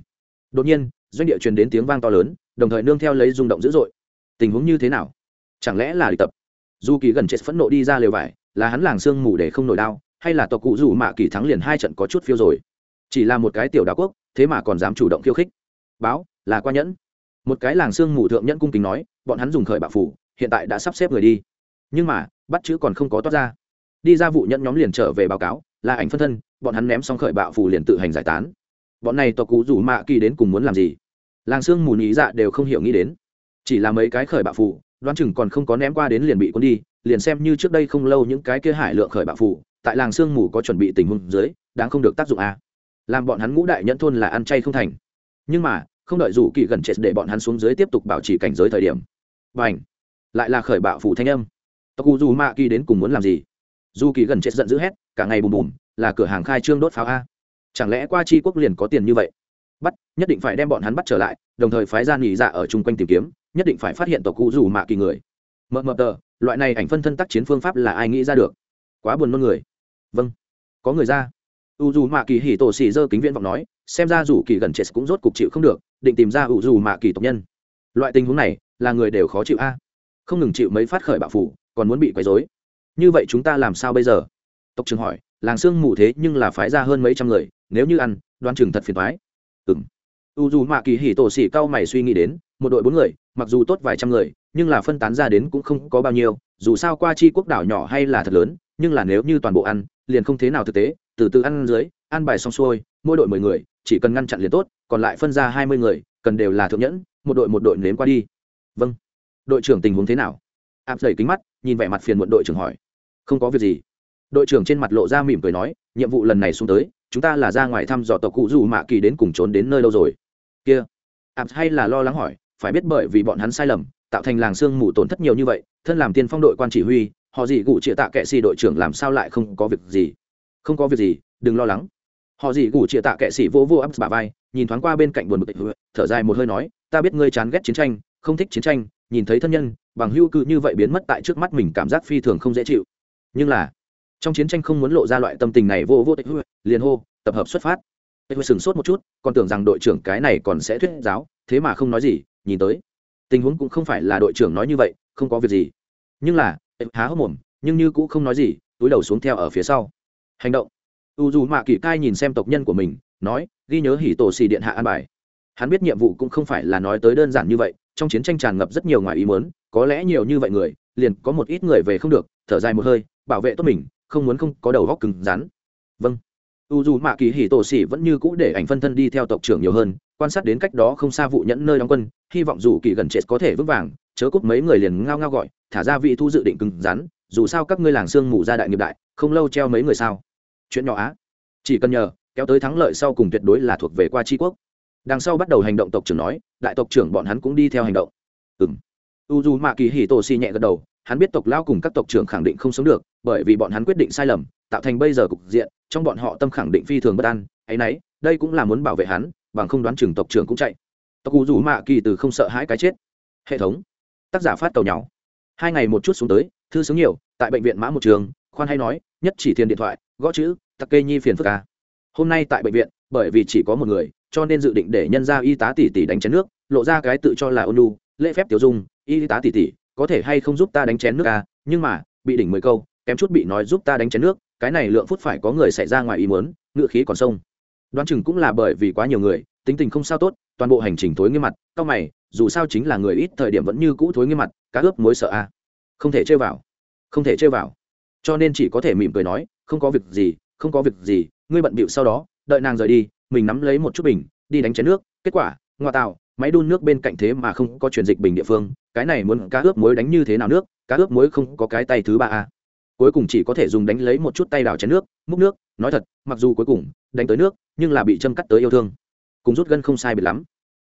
đột nhiên, doanh địa truyền đến tiếng vang to lớn, đồng thời nương theo lấy rung động dữ dội. Tình huống như thế nào? Chẳng lẽ là địch tập? Dù kỳ gần chết phẫn nộ đi ra lều vải, là hắn làng sương mù để không nổi đau, hay là tộc cụ dù mạ kỳ thắng liền hai trận có chút phiêu rồi? Chỉ là một cái tiểu đảo quốc, thế mà còn dám chủ động khiêu khích. Báo, là qua nhẫn một cái làng xương mù thượng nhẫn cung kính nói, bọn hắn dùng khởi bạo phủ, hiện tại đã sắp xếp người đi. Nhưng mà, bắt chữ còn không có toát ra. Đi ra vụ nhẫn nhóm liền trở về báo cáo, là ảnh phân thân, bọn hắn ném xong khởi bạo phủ liền tự hành giải tán. Bọn này tộc cụ rủ mạ kỳ đến cùng muốn làm gì? Làng xương mù ý dạ đều không hiểu nghĩ đến. Chỉ là mấy cái khởi bạo phủ, đoán chừng còn không có ném qua đến liền bị cuốn đi, liền xem như trước đây không lâu những cái kia hải lượng khởi bạo phủ, tại làng sương mù có chuẩn bị tình huống dưới, đáng không được tác dụng à. làm bọn hắn ngũ đại nhẫn thôn là ăn chay không thành. Nhưng mà không đợi rủ kỳ gần chết để bọn hắn xuống dưới tiếp tục bảo trì cảnh giới thời điểm. Và ảnh lại là khởi bạo phủ thanh âm. Tộc cụ dù mạ kỳ đến cùng muốn làm gì? Dù kỳ gần chết giận dữ hét, cả ngày bùm bùm, là cửa hàng khai trương đốt pháo a. Chẳng lẽ qua chi quốc liền có tiền như vậy? Bắt, nhất định phải đem bọn hắn bắt trở lại, đồng thời phái ra nghỉ dạ ở chung quanh tìm kiếm, nhất định phải phát hiện tộc cụ dù mạ kỳ người. Mờ mờ tờ, loại này ảnh phân thân tác chiến phương pháp là ai nghĩ ra được? Quá buồn nôn người. Vâng. Có người ra. U dù mạ kỳ hỉ tổ xì dơ kính viễn vọng nói xem ra dù kỳ gần chết cũng rốt cục chịu không được, định tìm ra ủ dù mạ kỳ tộc nhân. Loại tình huống này, là người đều khó chịu a. Không ngừng chịu mấy phát khởi bạo phủ, còn muốn bị quấy dối như vậy chúng ta làm sao bây giờ? Tộc trưởng hỏi, làng sương mù thế nhưng là phái ra hơn mấy trăm người, nếu như ăn, đoan chừng thật phiền thoái ừng u dù mạ kỳ hỉ tổ xỉ cao mày suy nghĩ đến, một đội bốn người, mặc dù tốt vài trăm người, nhưng là phân tán ra đến cũng không có bao nhiêu, dù sao qua chi quốc đảo nhỏ hay là thật lớn, nhưng là nếu như toàn bộ ăn, liền không thế nào thực tế, từ từ ăn dưới, ăn bài xong xuôi, mỗi đội mười người chỉ cần ngăn chặn liền tốt, còn lại phân ra hai mươi người, cần đều là thượng nhẫn, một đội một đội nếm qua đi. Vâng. Đội trưởng tình huống thế nào? Áp dày kính mắt, nhìn vẻ mặt phiền muộn đội trưởng hỏi. Không có việc gì. Đội trưởng trên mặt lộ ra mỉm cười nói, nhiệm vụ lần này xuống tới, chúng ta là ra ngoài thăm dò tộc cụ dù mạ kỳ đến cùng trốn đến nơi đâu rồi? Kia. Áp hay là lo lắng hỏi, phải biết bởi vì bọn hắn sai lầm, tạo thành làng sương mù tổn thất nhiều như vậy, thân làm tiên phong đội quan chỉ huy, họ gì gụ chịa tạ kệ xì đội trưởng làm sao lại không có việc gì? Không có việc gì, đừng lo lắng họ gì gù chia tạ kệ sĩ vô vô áp bà vai, nhìn thoáng qua bên cạnh buồn bực thở dài một hơi nói, ta biết ngươi chán ghét chiến tranh, không thích chiến tranh, nhìn thấy thân nhân, bằng hưu cự như vậy biến mất tại trước mắt mình cảm giác phi thường không dễ chịu. Nhưng là, trong chiến tranh không muốn lộ ra loại tâm tình này vô vô tịch liền hô, tập hợp xuất phát. Tịch sửng sốt một chút, còn tưởng rằng đội trưởng cái này còn sẽ thuyết giáo, thế mà không nói gì, nhìn tới. Tình huống cũng không phải là đội trưởng nói như vậy, không có việc gì. Nhưng là há hốc mồm, nhưng như cũng không nói gì, túi đầu xuống theo ở phía sau. Hành động u dù mạ kỳ cai nhìn xem tộc nhân của mình, nói, ghi nhớ hỉ tổ xì điện hạ an bài. Hắn biết nhiệm vụ cũng không phải là nói tới đơn giản như vậy, trong chiến tranh tràn ngập rất nhiều ngoài ý mớn có lẽ nhiều như vậy người, liền có một ít người về không được, thở dài một hơi, bảo vệ tốt mình, không muốn không có đầu góc cứng rắn. Vâng. U dù mạ kỳ hỉ tổ xỉ vẫn như cũ để ảnh phân thân đi theo tộc trưởng nhiều hơn, quan sát đến cách đó không xa vụ nhẫn nơi đóng quân, hy vọng dù kỳ gần chết có thể vững vàng, chớ cúp mấy người liền ngao ngao gọi, thả ra vị thu dự định cứng rắn, dù sao các ngươi làng sương mù ra đại nghiệp đại, không lâu treo mấy người sao chuyện nhỏ á. Chỉ cần nhờ, kéo tới thắng lợi sau cùng tuyệt đối là thuộc về qua tri quốc. Đằng sau bắt đầu hành động tộc trưởng nói, đại tộc trưởng bọn hắn cũng đi theo hành động. Ừng u dù mạ kỳ hì tổ xì nhẹ gật đầu, hắn biết tộc lao cùng các tộc trưởng khẳng định không sống được, bởi vì bọn hắn quyết định sai lầm, tạo thành bây giờ cục diện, trong bọn họ tâm khẳng định phi thường bất an, ấy nấy, đây cũng là muốn bảo vệ hắn, bằng không đoán chừng tộc trưởng cũng chạy. Tộc u dù mạ kỳ từ không sợ hãi cái chết. Hệ thống. Tác giả phát tàu nhau hai ngày một chút xuống tới, thư sướng nhiều, tại bệnh viện mã một trường, khoan hay nói nhất chỉ thiền điện thoại, gõ chữ, tặc kê nhi phiền phức ca hôm nay tại bệnh viện, bởi vì chỉ có một người, cho nên dự định để nhân ra y tá tỷ tỷ đánh chén nước, lộ ra cái tự cho là ônu lễ phép tiểu dung, y tá tỷ tỷ, có thể hay không giúp ta đánh chén nước à? Nhưng mà, bị đỉnh mười câu, kém chút bị nói giúp ta đánh chén nước, cái này lượng phút phải có người xảy ra ngoài ý muốn ngựa khí còn sông. Đoán chừng cũng là bởi vì quá nhiều người, tính tình không sao tốt, toàn bộ hành trình thối nghiêm mặt, cao mày, dù sao chính là người ít thời điểm vẫn như cũ thối nghiêm mặt, cá ướp mối sợ a à. không thể chơi vào. Không thể chơi vào cho nên chỉ có thể mỉm cười nói, không có việc gì, không có việc gì, ngươi bận bịu sau đó, đợi nàng rời đi, mình nắm lấy một chút bình, đi đánh chén nước. Kết quả, ngoại tạo máy đun nước bên cạnh thế mà không có truyền dịch bình địa phương, cái này muốn cá ướp muối đánh như thế nào nước, cá ướp muối không có cái tay thứ ba a. Cuối cùng chỉ có thể dùng đánh lấy một chút tay đào chén nước, múc nước, nói thật, mặc dù cuối cùng đánh tới nước, nhưng là bị châm cắt tới yêu thương. Cùng rút gân không sai biệt lắm.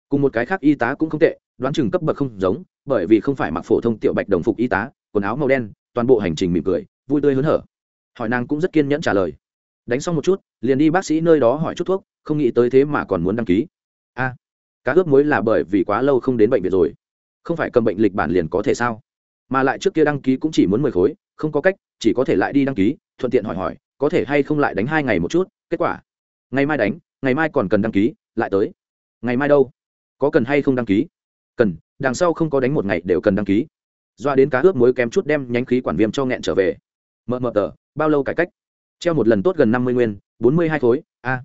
Cùng một cái khác y tá cũng không tệ, đoán chừng cấp bậc không giống, bởi vì không phải mặc phổ thông tiểu bạch đồng phục y tá, quần áo màu đen, toàn bộ hành trình mỉm cười vui tươi hớn hở. Hỏi nàng cũng rất kiên nhẫn trả lời. Đánh xong một chút, liền đi bác sĩ nơi đó hỏi chút thuốc, không nghĩ tới thế mà còn muốn đăng ký. A, cá ướp muối là bởi vì quá lâu không đến bệnh viện rồi. Không phải cầm bệnh lịch bản liền có thể sao? Mà lại trước kia đăng ký cũng chỉ muốn mười khối, không có cách, chỉ có thể lại đi đăng ký, thuận tiện hỏi hỏi, có thể hay không lại đánh hai ngày một chút, kết quả. Ngày mai đánh, ngày mai còn cần đăng ký, lại tới. Ngày mai đâu? Có cần hay không đăng ký? Cần, đằng sau không có đánh một ngày đều cần đăng ký. Doa đến cá ướp muối kém chút đem nhánh khí quản viêm cho nghẹn trở về mờ mờ tờ bao lâu cải cách? Treo một lần tốt gần năm mươi nguyên bốn mươi hai khối a.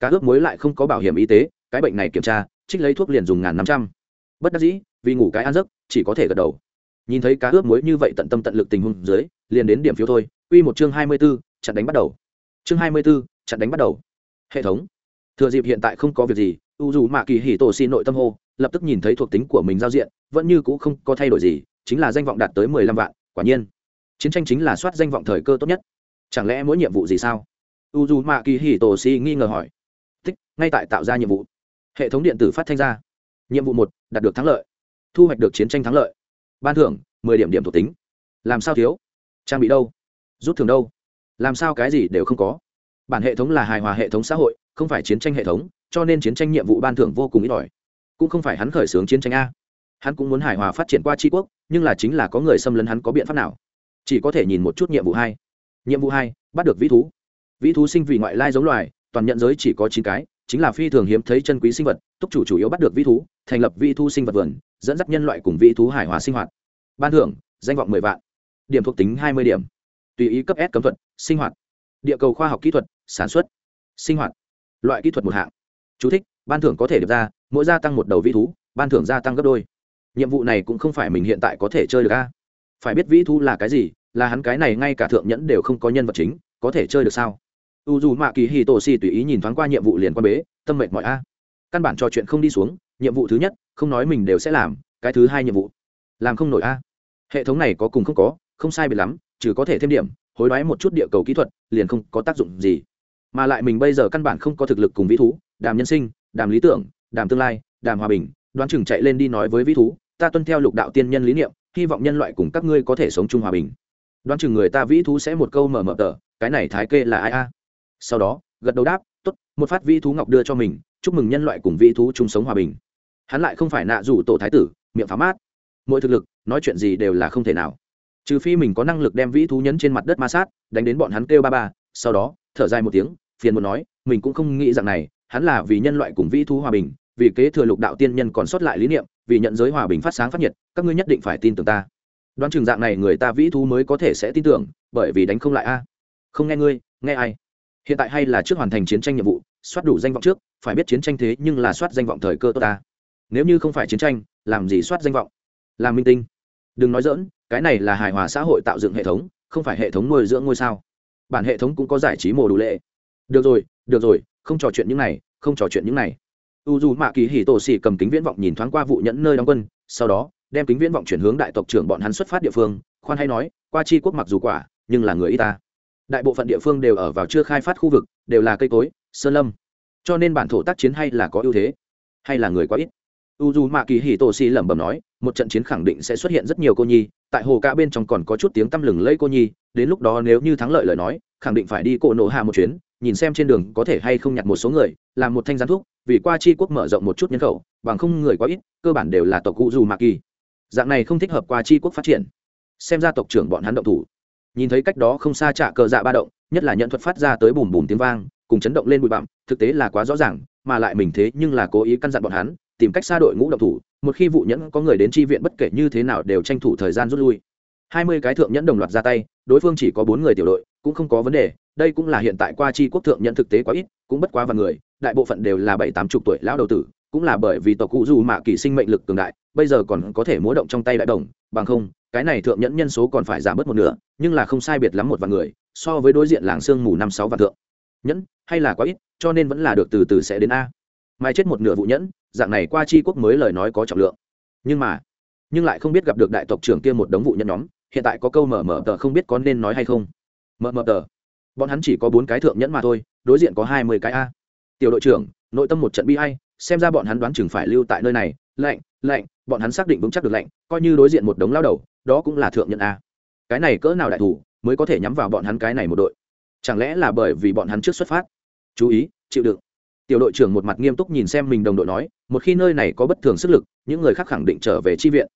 Cá ướp muối lại không có bảo hiểm y tế cái bệnh này kiểm tra trích lấy thuốc liền dùng ngàn năm trăm. Bất đắc dĩ vì ngủ cái ăn giấc chỉ có thể gật đầu. Nhìn thấy cá ướp muối như vậy tận tâm tận lực tình huống dưới liền đến điểm phiếu thôi quy một chương hai mươi 24, chặn đánh bắt đầu. Chương hai mươi 24, chặn đánh bắt đầu. Hệ thống. Thừa dịp hiện tại không có việc gì u dù mạ kỳ hỉ tổ xin nội tâm hô lập tức nhìn thấy thuộc tính của mình giao diện vẫn như cũ không có thay đổi gì chính là danh vọng đạt tới mười lăm vạn quả nhiên chiến tranh chính là soát danh vọng thời cơ tốt nhất. Chẳng lẽ mỗi nhiệm vụ gì sao? U dù mạ kỳ hì tổ si nghi ngờ hỏi. Tích, ngay tại tạo ra nhiệm vụ. Hệ thống điện tử phát thanh ra. Nhiệm vụ một, đạt được thắng lợi. Thu hoạch được chiến tranh thắng lợi. Ban thưởng, mười điểm điểm thuộc tính. Làm sao thiếu? Trang bị đâu? Rút thưởng đâu? Làm sao cái gì đều không có? Bản hệ thống là hài hòa hệ thống xã hội, không phải chiến tranh hệ thống, cho nên chiến tranh nhiệm vụ ban thưởng vô cùng ít ỏi. Cũng không phải hắn khởi xướng chiến tranh a. Hắn cũng muốn hài hòa phát triển qua tri quốc, nhưng là chính là có người xâm lấn hắn có biện pháp nào? Chỉ có thể nhìn một chút nhiệm vụ hai. Nhiệm vụ hai bắt được vĩ thú. Vĩ thú sinh vì ngoại lai giống loài toàn nhận giới chỉ có chín cái chính là phi thường hiếm thấy chân quý sinh vật. Túc chủ chủ yếu bắt được vĩ thú thành lập vĩ thú sinh vật vườn dẫn dắt nhân loại cùng vĩ thú hải hòa sinh hoạt. Ban thưởng danh vọng mười vạn. Điểm thuộc tính hai mươi điểm. Tùy ý cấp s cấm thuật sinh hoạt. Địa cầu khoa học kỹ thuật sản xuất. Sinh hoạt. Loại kỹ thuật một hạng. Chú thích, ban thưởng có thể được ra mỗi gia tăng một đầu vĩ thú ban thưởng gia tăng gấp đôi. Nhiệm vụ này cũng không phải mình hiện tại có thể chơi được a. Phải biết vĩ thú là cái gì là hắn cái này ngay cả thượng nhẫn đều không có nhân vật chính, có thể chơi được sao? U dù mạ kỳ hì tổ xì tùy ý nhìn thoáng qua nhiệm vụ liền quan bế, tâm mệt mọi a. Căn bản trò chuyện không đi xuống, nhiệm vụ thứ nhất, không nói mình đều sẽ làm, cái thứ hai nhiệm vụ, làm không nổi a. Hệ thống này có cùng không có, không sai biệt lắm, trừ có thể thêm điểm, hối đoái một chút địa cầu kỹ thuật, liền không có tác dụng gì. Mà lại mình bây giờ căn bản không có thực lực cùng vĩ thú, đàm nhân sinh, đàm lý tưởng, đàm tương lai, đàm hòa bình, đoán chừng chạy lên đi nói với vĩ thú, ta tuân theo lục đạo tiên nhân lý niệm, hy vọng nhân loại cùng các ngươi có thể sống chung hòa bình đoán chừng người ta vĩ thú sẽ một câu mở mở tờ, cái này thái kê là ai a? Sau đó, gật đầu đáp t ố t một phát vĩ thú ngọc đưa cho mình, chúc mừng nhân loại cùng vĩ thú chung sống hòa bình. Hắn lại không phải nạ rủ tổ thái tử, miệng phá mát. Mỗi thực lực, nói chuyện gì đều là không thể nào. Trừ phi mình có năng lực đem vĩ thú nhấn trên mặt đất ma sát, đánh đến bọn hắn kêu ba ba, sau đó, thở dài một tiếng, phiền muốn nói, mình cũng không nghĩ rằng này, hắn là vì nhân loại cùng vĩ thú hòa bình, vì kế thừa lục đạo tiên nhân còn sót lại lý niệm, vì nhận giới hòa bình phát sáng phát nhiệt, các ngươi nhất định phải tin tưởng ta đoán chừng dạng này người ta vĩ thú mới có thể sẽ tin tưởng, bởi vì đánh không lại a. Không nghe ngươi, nghe ai? Hiện tại hay là trước hoàn thành chiến tranh nhiệm vụ, soát đủ danh vọng trước, phải biết chiến tranh thế nhưng là soát danh vọng thời cơ tốt ta. Nếu như không phải chiến tranh, làm gì soát danh vọng? Làm minh tinh. Đừng nói dỡn cái này là hài hòa xã hội tạo dựng hệ thống, không phải hệ thống nuôi dưỡng ngôi sao. Bản hệ thống cũng có giải trí mồ đủ lệ. Được rồi được rồi, không trò chuyện những này, không trò chuyện những này. U dù mạ kỳ hì tổ xì cầm kính viễn vọng nhìn thoáng qua vụ nhẫn nơi đóng quân, sau đó đem kính viễn vọng chuyển hướng đại tộc trưởng bọn hắn xuất phát địa phương, khoan hay nói, qua chi quốc mặc dù quả, nhưng là người y ta đại bộ phận địa phương đều ở vào chưa khai phát khu vực, đều là cây cối, sơn lâm. Cho nên bản thổ tác chiến hay là có ưu thế, hay là người quá ít. U dù mạ kỳ hì tổ xì lẩm bẩm nói, một trận chiến khẳng định sẽ xuất hiện rất nhiều cô nhi, tại hồ cả bên trong còn có chút tiếng tăm lừng lây cô nhi, đến lúc đó nếu như thắng lợi lời nói, khẳng định phải đi cổ nổ hạ một chuyến, nhìn xem trên đường có thể hay không nhặt một số người, làm một thanh gián thuốc, vì qua chi quốc mở rộng một chút nhân khẩu, bằng không người quá ít, cơ bản đều là tộc cụ dù mạ kỳ dạng này không thích hợp qua chi quốc phát triển. Xem ra tộc trưởng bọn hắn động thủ. Nhìn thấy cách đó không xa trả cờ dạ ba động, nhất là nhận thuật phát ra tới bùm bùm tiếng vang, cùng chấn động lên bụi bặm, thực tế là quá rõ ràng, mà lại mình thế nhưng là cố ý căn dặn bọn hắn, tìm cách xa đội ngũ động thủ, một khi vụ nhẫn có người đến tri viện bất kể như thế nào đều tranh thủ thời gian rút lui. Hai mươi cái thượng nhẫn đồng loạt ra tay, đối phương chỉ có bốn người tiểu đội, cũng không có vấn đề, đây cũng là hiện tại qua chi quốc thượng nhẫn thực tế quá ít, cũng bất quá vài người, đại bộ phận đều là bảy tám chục tuổi lão đầu tử, cũng là bởi vì tộc cụ dù mạ kỳ sinh mệnh lực cường đại bây giờ còn có thể múa động trong tay đại đồng, bằng không, cái này thượng nhẫn nhân số còn phải giảm bớt một nửa, nhưng là không sai biệt lắm một vạn người, so với đối diện làng sương mù năm sáu vạn thượng. Nhẫn, hay là quá ít, cho nên vẫn là được từ từ sẽ đến a. Mai chết một nửa vụ nhẫn, dạng này qua chi quốc mới lời nói có trọng lượng. Nhưng mà, nhưng lại không biết gặp được đại tộc trưởng kia một đống vụ nhẫn nhóm, hiện tại có câu mở mở tờ không biết có nên nói hay không. Mở mở tờ. Bọn hắn chỉ có bốn cái thượng nhẫn mà thôi, đối diện có hai mươi cái a. Tiểu đội trưởng, nội tâm một trận bi hay xem ra bọn hắn đoán chừng phải lưu tại nơi này, lạnh lạnh bọn hắn xác định vững chắc được lạnh, coi như đối diện một đống lao đầu, đó cũng là thượng nhân a. Cái này cỡ nào đại thủ, mới có thể nhắm vào bọn hắn cái này một đội? Chẳng lẽ là bởi vì bọn hắn trước xuất phát? Chú ý, chịu đựng. Tiểu đội trưởng một mặt nghiêm túc nhìn xem mình đồng đội nói, một khi nơi này có bất thường sức lực, những người khác khẳng định trở về chi viện.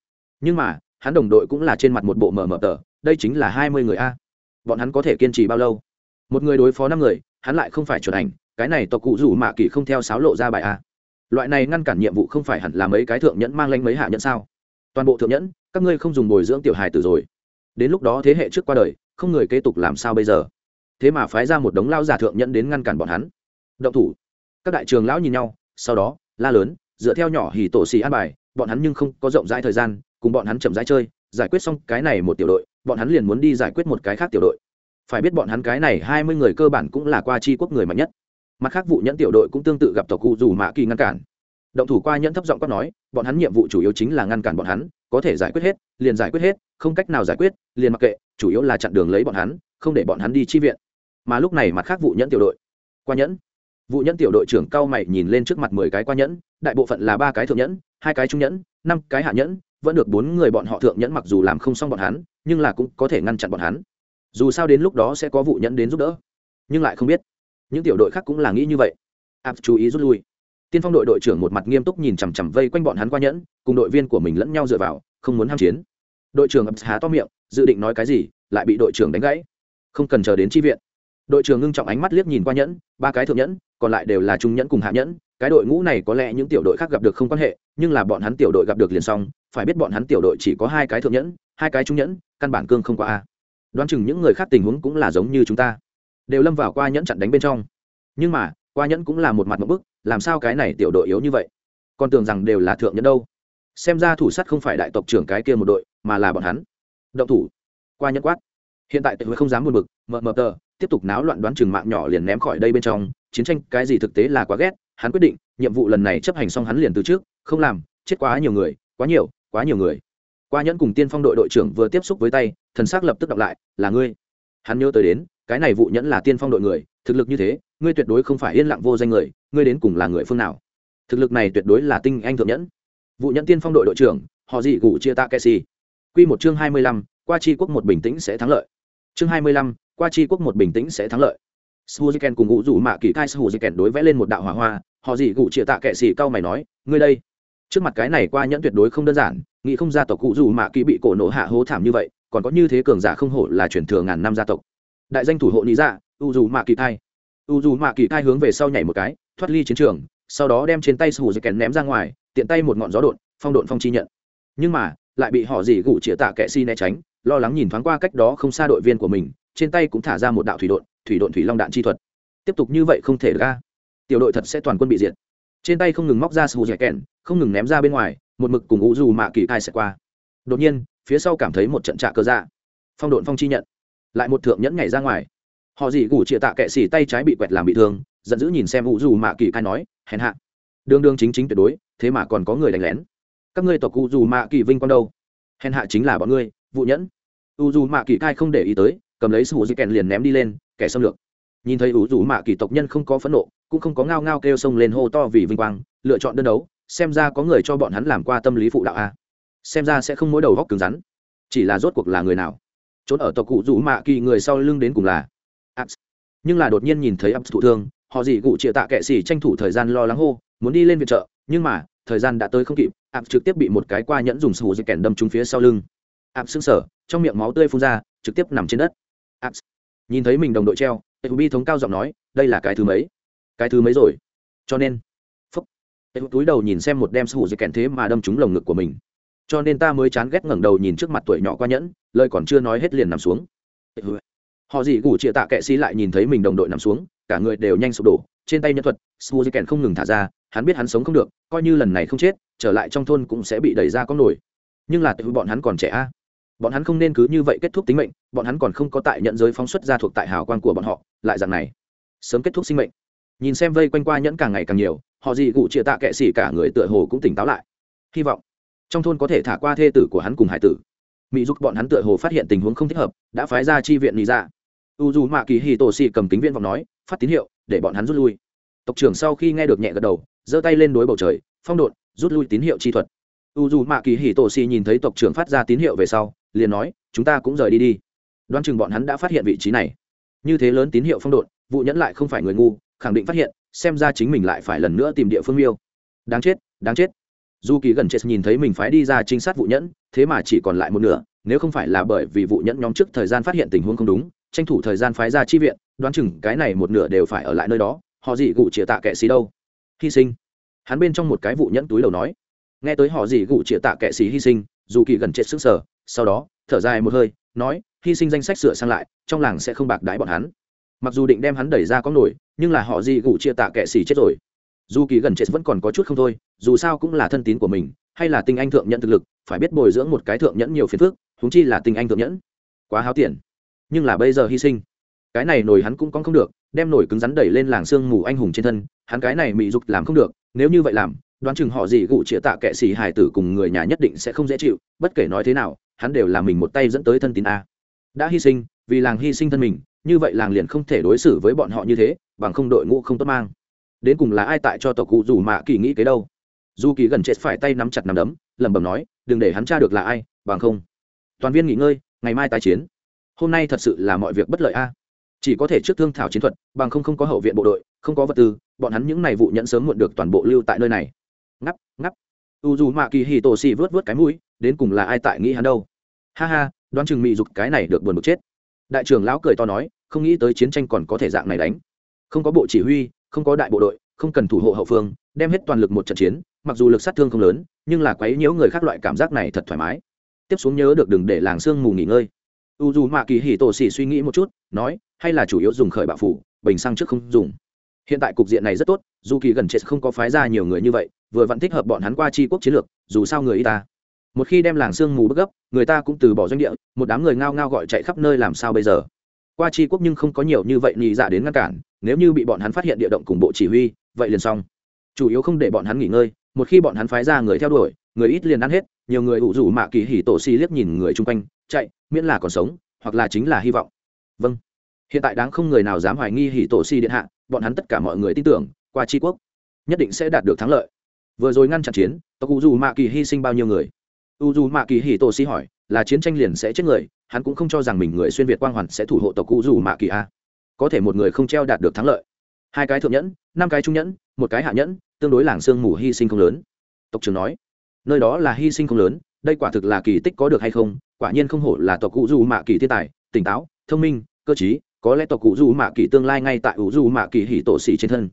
Nhưng mà, hắn đồng đội cũng là trên mặt một bộ mờ mờ tờ, đây chính là hai mươi người a. Bọn hắn có thể kiên trì bao lâu? Một người đối phó năm người, hắn lại không phải chuẩn ảnh, cái này tộc cụ rủ mạ kỳ không theo sáo lộ ra bài a loại này ngăn cản nhiệm vụ không phải hẳn là mấy cái thượng nhẫn mang lanh mấy hạ nhẫn sao? Toàn bộ thượng nhẫn, các ngươi không dùng bồi dưỡng tiểu hài tử rồi. Đến lúc đó thế hệ trước qua đời, không người kế tục làm sao bây giờ? Thế mà phái ra một đống lao giả thượng nhẫn đến ngăn cản bọn hắn. Động thủ. Các đại trường lão nhìn nhau, sau đó, la lớn, dựa theo nhỏ hỉ tổ xì an bài, bọn hắn nhưng không có rộng rãi thời gian, cùng bọn hắn chậm rãi chơi, giải quyết xong cái này một tiểu đội, bọn hắn liền muốn đi giải quyết một cái khác tiểu đội. Phải biết bọn hắn cái này hai mươi người cơ bản cũng là qua chi quốc người mạnh nhất mặt khác vụ nhẫn tiểu đội cũng tương tự gặp tộc cụ dù mạ kỳ ngăn cản. Động thủ qua nhẫn thấp giọng quát nói, bọn hắn nhiệm vụ chủ yếu chính là ngăn cản bọn hắn, có thể giải quyết hết, liền giải quyết hết, không cách nào giải quyết, liền mặc kệ, chủ yếu là chặn đường lấy bọn hắn, không để bọn hắn đi chi viện. Mà lúc này mặt khác vụ nhẫn tiểu đội, qua nhẫn. Vụ nhẫn tiểu đội trưởng cao mày nhìn lên trước mặt mười cái qua nhẫn, đại bộ phận là ba cái thượng nhẫn, hai cái trung nhẫn, năm cái hạ nhẫn, vẫn được bốn người bọn họ thượng nhẫn mặc dù làm không xong bọn hắn, nhưng là cũng có thể ngăn chặn bọn hắn. Dù sao đến lúc đó sẽ có vụ nhẫn đến giúp đỡ, nhưng lại không biết những tiểu đội khác cũng là nghĩ như vậy. Áp chú ý rút lui. Tiên phong đội đội trưởng một mặt nghiêm túc nhìn chằm chằm vây quanh bọn hắn qua nhẫn, cùng đội viên của mình lẫn nhau dựa vào, không muốn ham chiến. Đội trưởng ập há to miệng, dự định nói cái gì, lại bị đội trưởng đánh gãy. Không cần chờ đến tri viện. Đội trưởng ngưng trọng ánh mắt liếc nhìn qua nhẫn, ba cái thượng nhẫn, còn lại đều là trung nhẫn cùng hạ nhẫn. Cái đội ngũ này có lẽ những tiểu đội khác gặp được không quan hệ, nhưng là bọn hắn tiểu đội gặp được liền xong. Phải biết bọn hắn tiểu đội chỉ có hai cái thượng nhẫn, hai cái trung nhẫn, căn bản cương không qua a. Đoán chừng những người khác tình huống cũng là giống như chúng ta đều lâm vào qua nhẫn chặn đánh bên trong. Nhưng mà, qua nhẫn cũng là một mặt một bức, làm sao cái này tiểu đội yếu như vậy? Còn tưởng rằng đều là thượng nhẫn đâu. Xem ra thủ sắt không phải đại tộc trưởng cái kia một đội, mà là bọn hắn. Động thủ. Qua nhẫn quát. Hiện tại tệ huệ không dám buồn bực, mờ mờ tờ, tiếp tục náo loạn đoán chừng mạng nhỏ liền ném khỏi đây bên trong, chiến tranh cái gì thực tế là quá ghét, hắn quyết định, nhiệm vụ lần này chấp hành xong hắn liền từ trước, không làm, chết quá nhiều người, quá nhiều quá nhiều người. Qua nhẫn cùng tiên phong đội đội trưởng vừa tiếp xúc với tay, thần xác lập tức đọc lại, là ngươi hắn nhớ tới đến cái này vụ nhẫn là tiên phong đội người thực lực như thế ngươi tuyệt đối không phải yên lặng vô danh người ngươi đến cùng là người phương nào? Thực lực này tuyệt đối là tinh anh thượng nhẫn. Vụ nhẫn tiên phong đội đội trưởng họ dị gủ chia tạ kệ xì. Q một chương hai mươi lăm qua tri quốc một bình tĩnh sẽ thắng lợi. Chương hai mươi lăm qua tri quốc một bình tĩnh sẽ thắng lợi. Suzuken cùng ngụ rủ mạ kỳ thai Suzuken đối vẽ lên một đạo hỏa hoa, họ gì gủ chia tạ kệ xì cao mày nói, ngươi đây. Trước mặt cái này qua nhẫn tuyệt đối không đơn giản, nghĩ không ra tộc cụ rủ mạ kỳ bị cổ nổ hạ hố thảm như vậy, còn có như thế cường giả không hổ là truyền thừa ngàn năm gia tộc. Đại danh thủ hộ lý dạ u dù mạ kỳ thai. U dù mạ kỳ thai hướng về sau nhảy một cái, thoát ly chiến trường, sau đó đem trên tay sù dây kèn ném ra ngoài, tiện tay một ngọn gió đột, phong độn phong chi nhận. Nhưng mà, lại bị họ dì gụ chĩa tạ kệ si né tránh, lo lắng nhìn thoáng qua cách đó không xa đội viên của mình, trên tay cũng thả ra một đạo thủy độn thủy độn thủy long đạn chi thuật. Tiếp tục như vậy không thể ra tiểu đội thật sẽ toàn quân bị diệt. Trên tay không ngừng móc ra sù dẻ kèn, không ngừng ném ra bên ngoài, một mực cùng u dù mạ kỳ thai sẽ qua. Đột nhiên phía sau cảm thấy một trận trạ cơ dạ. Phong độn phong chi nhận. Lại một thượng nhẫn nhảy ra ngoài. Họ dì gủ chịa tạ kệ xỉ tay trái bị quẹt làm bị thương, giận dữ nhìn xem u dù mạ kỳ cai nói, hèn hạ. Đương đương chính chính tuyệt đối, thế mà còn có người đánh lén. Các ngươi tộc u dù mạ kỳ vinh quang đâu? Hèn hạ chính là bọn ngươi, vụ nhẫn. U dù mạ kỳ cai không để ý tới, cầm lấy sù dì kèn liền ném đi lên, kẻ xâm lược. Nhìn thấy u dù mạ kỳ tộc nhân không có phẫn nộ, cũng không có ngao ngao kêu sông lên hô to vì vinh quang, lựa chọn đơn đấu, xem ra có người cho bọn hắn làm qua tâm lý phụ đạo a xem ra sẽ không mỗi đầu góc cứng rắn. Chỉ là rốt cuộc là người nào. Trốn ở tộc cụ rủ mạ kỳ người sau lưng đến cùng là Abs. nhưng là đột nhiên nhìn thấy Abs thụ thương họ gì cụ chịa tạ kệ xỉ tranh thủ thời gian lo lắng hô muốn đi lên viện trợ nhưng mà thời gian đã tới không kịp Abs trực tiếp bị một cái qua nhẫn dùng sù dây kèn đâm trúng phía sau lưng. Abs sưng sờ, trong miệng máu tươi phun ra trực tiếp nằm trên đất. Abs. nhìn thấy mình đồng đội treo bi thống cao giọng nói đây là cái thứ mấy? Cái thứ mấy rồi? Cho nên phúc túi đầu nhìn xem một đem sù dây kèn thế mà đâm trúng lồng ngực của mình cho nên ta mới chán ghét ngẩng đầu nhìn trước mặt tuổi nhỏ qua nhẫn, lời còn chưa nói hết liền nằm xuống. Họ gì gủ chịa tạ kệ xí lại nhìn thấy mình đồng đội nằm xuống, cả người đều nhanh sụp đổ, trên tay nhân thuật sù kèn không ngừng thả ra, hắn biết hắn sống không được, coi như lần này không chết, trở lại trong thôn cũng sẽ bị đẩy ra con nổi. Nhưng là tự bọn hắn còn trẻ a. Bọn hắn không nên cứ như vậy kết thúc tính mệnh, bọn hắn còn không có tại nhận giới phóng xuất ra thuộc tại hào quang của bọn họ, lại dạng này. Sớm kết thúc sinh mệnh. Nhìn xem vây quanh qua nhẫn càng ngày càng nhiều, họ gì gụ chịa tạ kệ xỉ cả người tựa hồ cũng tỉnh táo lại. Hy vọng trong thôn có thể thả qua thê tử của hắn cùng hải tử. Mỹ giúp bọn hắn tựa hồ phát hiện tình huống không thích hợp, đã phái ra chi viện lý ra dạ. u dù mạ kỳ hì tổ xì cầm kính viên vọng nói, phát tín hiệu, để bọn hắn rút lui. Tộc trưởng sau khi nghe được nhẹ gật đầu, giơ tay lên đối bầu trời, phong độn, rút lui tín hiệu chi thuật. U dù mạ kỳ hì tổ xì nhìn thấy tộc trưởng phát ra tín hiệu về sau, liền nói, chúng ta cũng rời đi đi. Đoán chừng bọn hắn đã phát hiện vị trí này. Như thế lớn tín hiệu phong độn, vụ nhẫn lại không phải người ngu, khẳng định phát hiện, xem ra chính mình lại phải lần nữa tìm địa phương miêu. Đáng chết đáng chết dù kỳ gần chết nhìn thấy mình phái đi ra trinh sát vụ nhẫn, thế mà chỉ còn lại một nửa, nếu không phải là bởi vì vụ nhẫn nhóm trước thời gian phát hiện tình huống không đúng, tranh thủ thời gian phái ra chi viện, đoán chừng cái này một nửa đều phải ở lại nơi đó, họ gì gụ chĩa tạ kệ xí đâu? Hy sinh. Hắn bên trong một cái vụ nhẫn túi đầu nói. Nghe tới họ gì gụ chĩa tạ kệ xí hy sinh, dù kỳ gần chết sức sở sau đó, thở dài một hơi, nói, hy sinh danh sách sửa sang lại, trong làng sẽ không bạc đái bọn hắn. Mặc dù định đem hắn đẩy ra có nổi, nhưng là họ gì gụ chia tạ kệ xỉ chết rồi dù kỳ gần chết vẫn còn có chút không thôi, dù sao cũng là thân tín của mình, hay là tinh anh thượng nhẫn thực lực, phải biết bồi dưỡng một cái thượng nhẫn nhiều phiền phức húng chi là tinh anh thượng nhẫn. Quá háo tiền nhưng là bây giờ hy sinh. Cái này nổi hắn cũng có không được, đem nổi cứng rắn đẩy lên làng sương mù anh hùng trên thân, hắn cái này mị dục làm không được, nếu như vậy làm, đoán chừng họ gì gụ chĩa tạ kệ xỉ hài tử cùng người nhà nhất định sẽ không dễ chịu, bất kể nói thế nào, hắn đều là mình một tay dẫn tới thân tín a. Đã hy sinh, vì làng hy sinh thân mình, như vậy làng liền không thể đối xử với bọn họ như thế, bằng không đội ngũ không tốt mang đến cùng là ai tại cho tộc cụ dù mạ kỳ nghĩ cái đâu? Dù kỳ gần chết phải tay nắm chặt nắm đấm, lẩm bẩm nói, đừng để hắn tra được là ai, bằng không, toàn viên nghỉ ngơi, ngày mai tái chiến. Hôm nay thật sự là mọi việc bất lợi a. Chỉ có thể trước thương thảo chiến thuật, bằng không không có hậu viện bộ đội, không có vật tư, bọn hắn những này vụ nhận sớm muộn được toàn bộ lưu tại nơi này. Ngắp ngắp. U dù mạ kỳ hì tổ xì vớt vớt cái mũi, đến cùng là ai tại nghĩ hắn đâu? Ha ha, đoán chừng mị dục cái này được buồn một chết. Đại trưởng lão cười to nói, không nghĩ tới chiến tranh còn có thể dạng này đánh. Không có bộ chỉ huy không có đại bộ đội, không cần thủ hộ hậu phương, đem hết toàn lực một trận chiến, mặc dù lực sát thương không lớn, nhưng là quấy nhiễu người khác loại cảm giác này thật thoải mái. Tiếp xuống nhớ được đừng để làng sương mù nghỉ ngơi. U dù mạ kỳ hì tổ xỉ suy nghĩ một chút, nói, hay là chủ yếu dùng khởi bạo phủ, bình xăng trước không dùng. Hiện tại cục diện này rất tốt, dù kỳ gần chết không có phái ra nhiều người như vậy, vừa vẫn thích hợp bọn hắn qua tri quốc chiến lược, dù sao người y ta. Một khi đem làng sương mù bức gấp, người ta cũng từ bỏ doanh địa, một đám người ngao ngao gọi chạy khắp nơi làm sao bây giờ? Qua tri quốc nhưng không có nhiều như vậy nhị dạ đến ngăn cản nếu như bị bọn hắn phát hiện địa động cùng bộ chỉ huy, vậy liền xong. Chủ yếu không để bọn hắn nghỉ ngơi, một khi bọn hắn phái ra người theo đuổi, người ít liền ăn hết, nhiều người ủ rủ mạ kỳ hỉ tổ si liếc nhìn người chung quanh, chạy, miễn là còn sống, hoặc là chính là hy vọng. Vâng. Hiện tại đáng không người nào dám hoài nghi hỉ tổ si điện hạ, bọn hắn tất cả mọi người tin tưởng, qua tri quốc, nhất định sẽ đạt được thắng lợi. Vừa rồi ngăn chặn chiến, tộc ủ mạ kỳ hy sinh bao nhiêu người? U dù mạ kỳ hỉ tổ si hỏi, là chiến tranh liền sẽ chết người, hắn cũng không cho rằng mình người xuyên việt quang hoàn sẽ thủ hộ tộc u dù mạ kỳ a có thể một người không treo đạt được thắng lợi. Hai cái thượng nhẫn, năm cái trung nhẫn, một cái hạ nhẫn, tương đối làng sương mù hy sinh không lớn. Tộc trưởng nói. Nơi đó là hy sinh không lớn, đây quả thực là kỳ tích có được hay không, quả nhiên không hổ là tộc cụ du mạ kỳ thiên tài, tỉnh táo, thông minh, cơ t có lẽ tộc cụ du mạ kỳ tương lai ngay tại u du mạ kỳ hỉ tổ xỉ trên thân.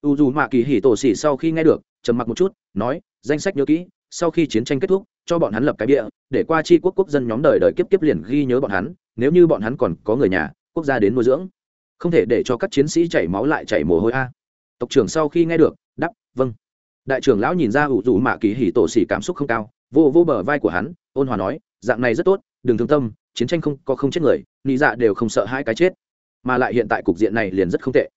U du mạ kỳ hỉ tổ xỉ sau khi nghe được, trầm mặc một chút, nói, danh sách nhớ kỹ, sau khi chiến tranh kết thúc, cho bọn hắn lập cái địa để qua chi quốc quốc dân nhóm đời đời kiếp kiếp liền ghi nhớ bọn hắn, nếu như bọn hắn còn có người nhà, quốc gia đến nuôi dưỡng không thể để cho các chiến sĩ chảy máu lại chảy mồ hôi a. Tộc trưởng sau khi nghe được đắp vâng. Đại trưởng lão nhìn ra ủ rủ mạ kỳ hỉ tổ xỉ cảm xúc không cao, vô vô bờ vai của hắn, ôn hòa nói, dạng này rất tốt, đừng thương tâm, chiến tranh không, có không chết người nghĩ dạ đều không sợ hai cái chết. Mà lại hiện tại cục diện này liền rất không tệ.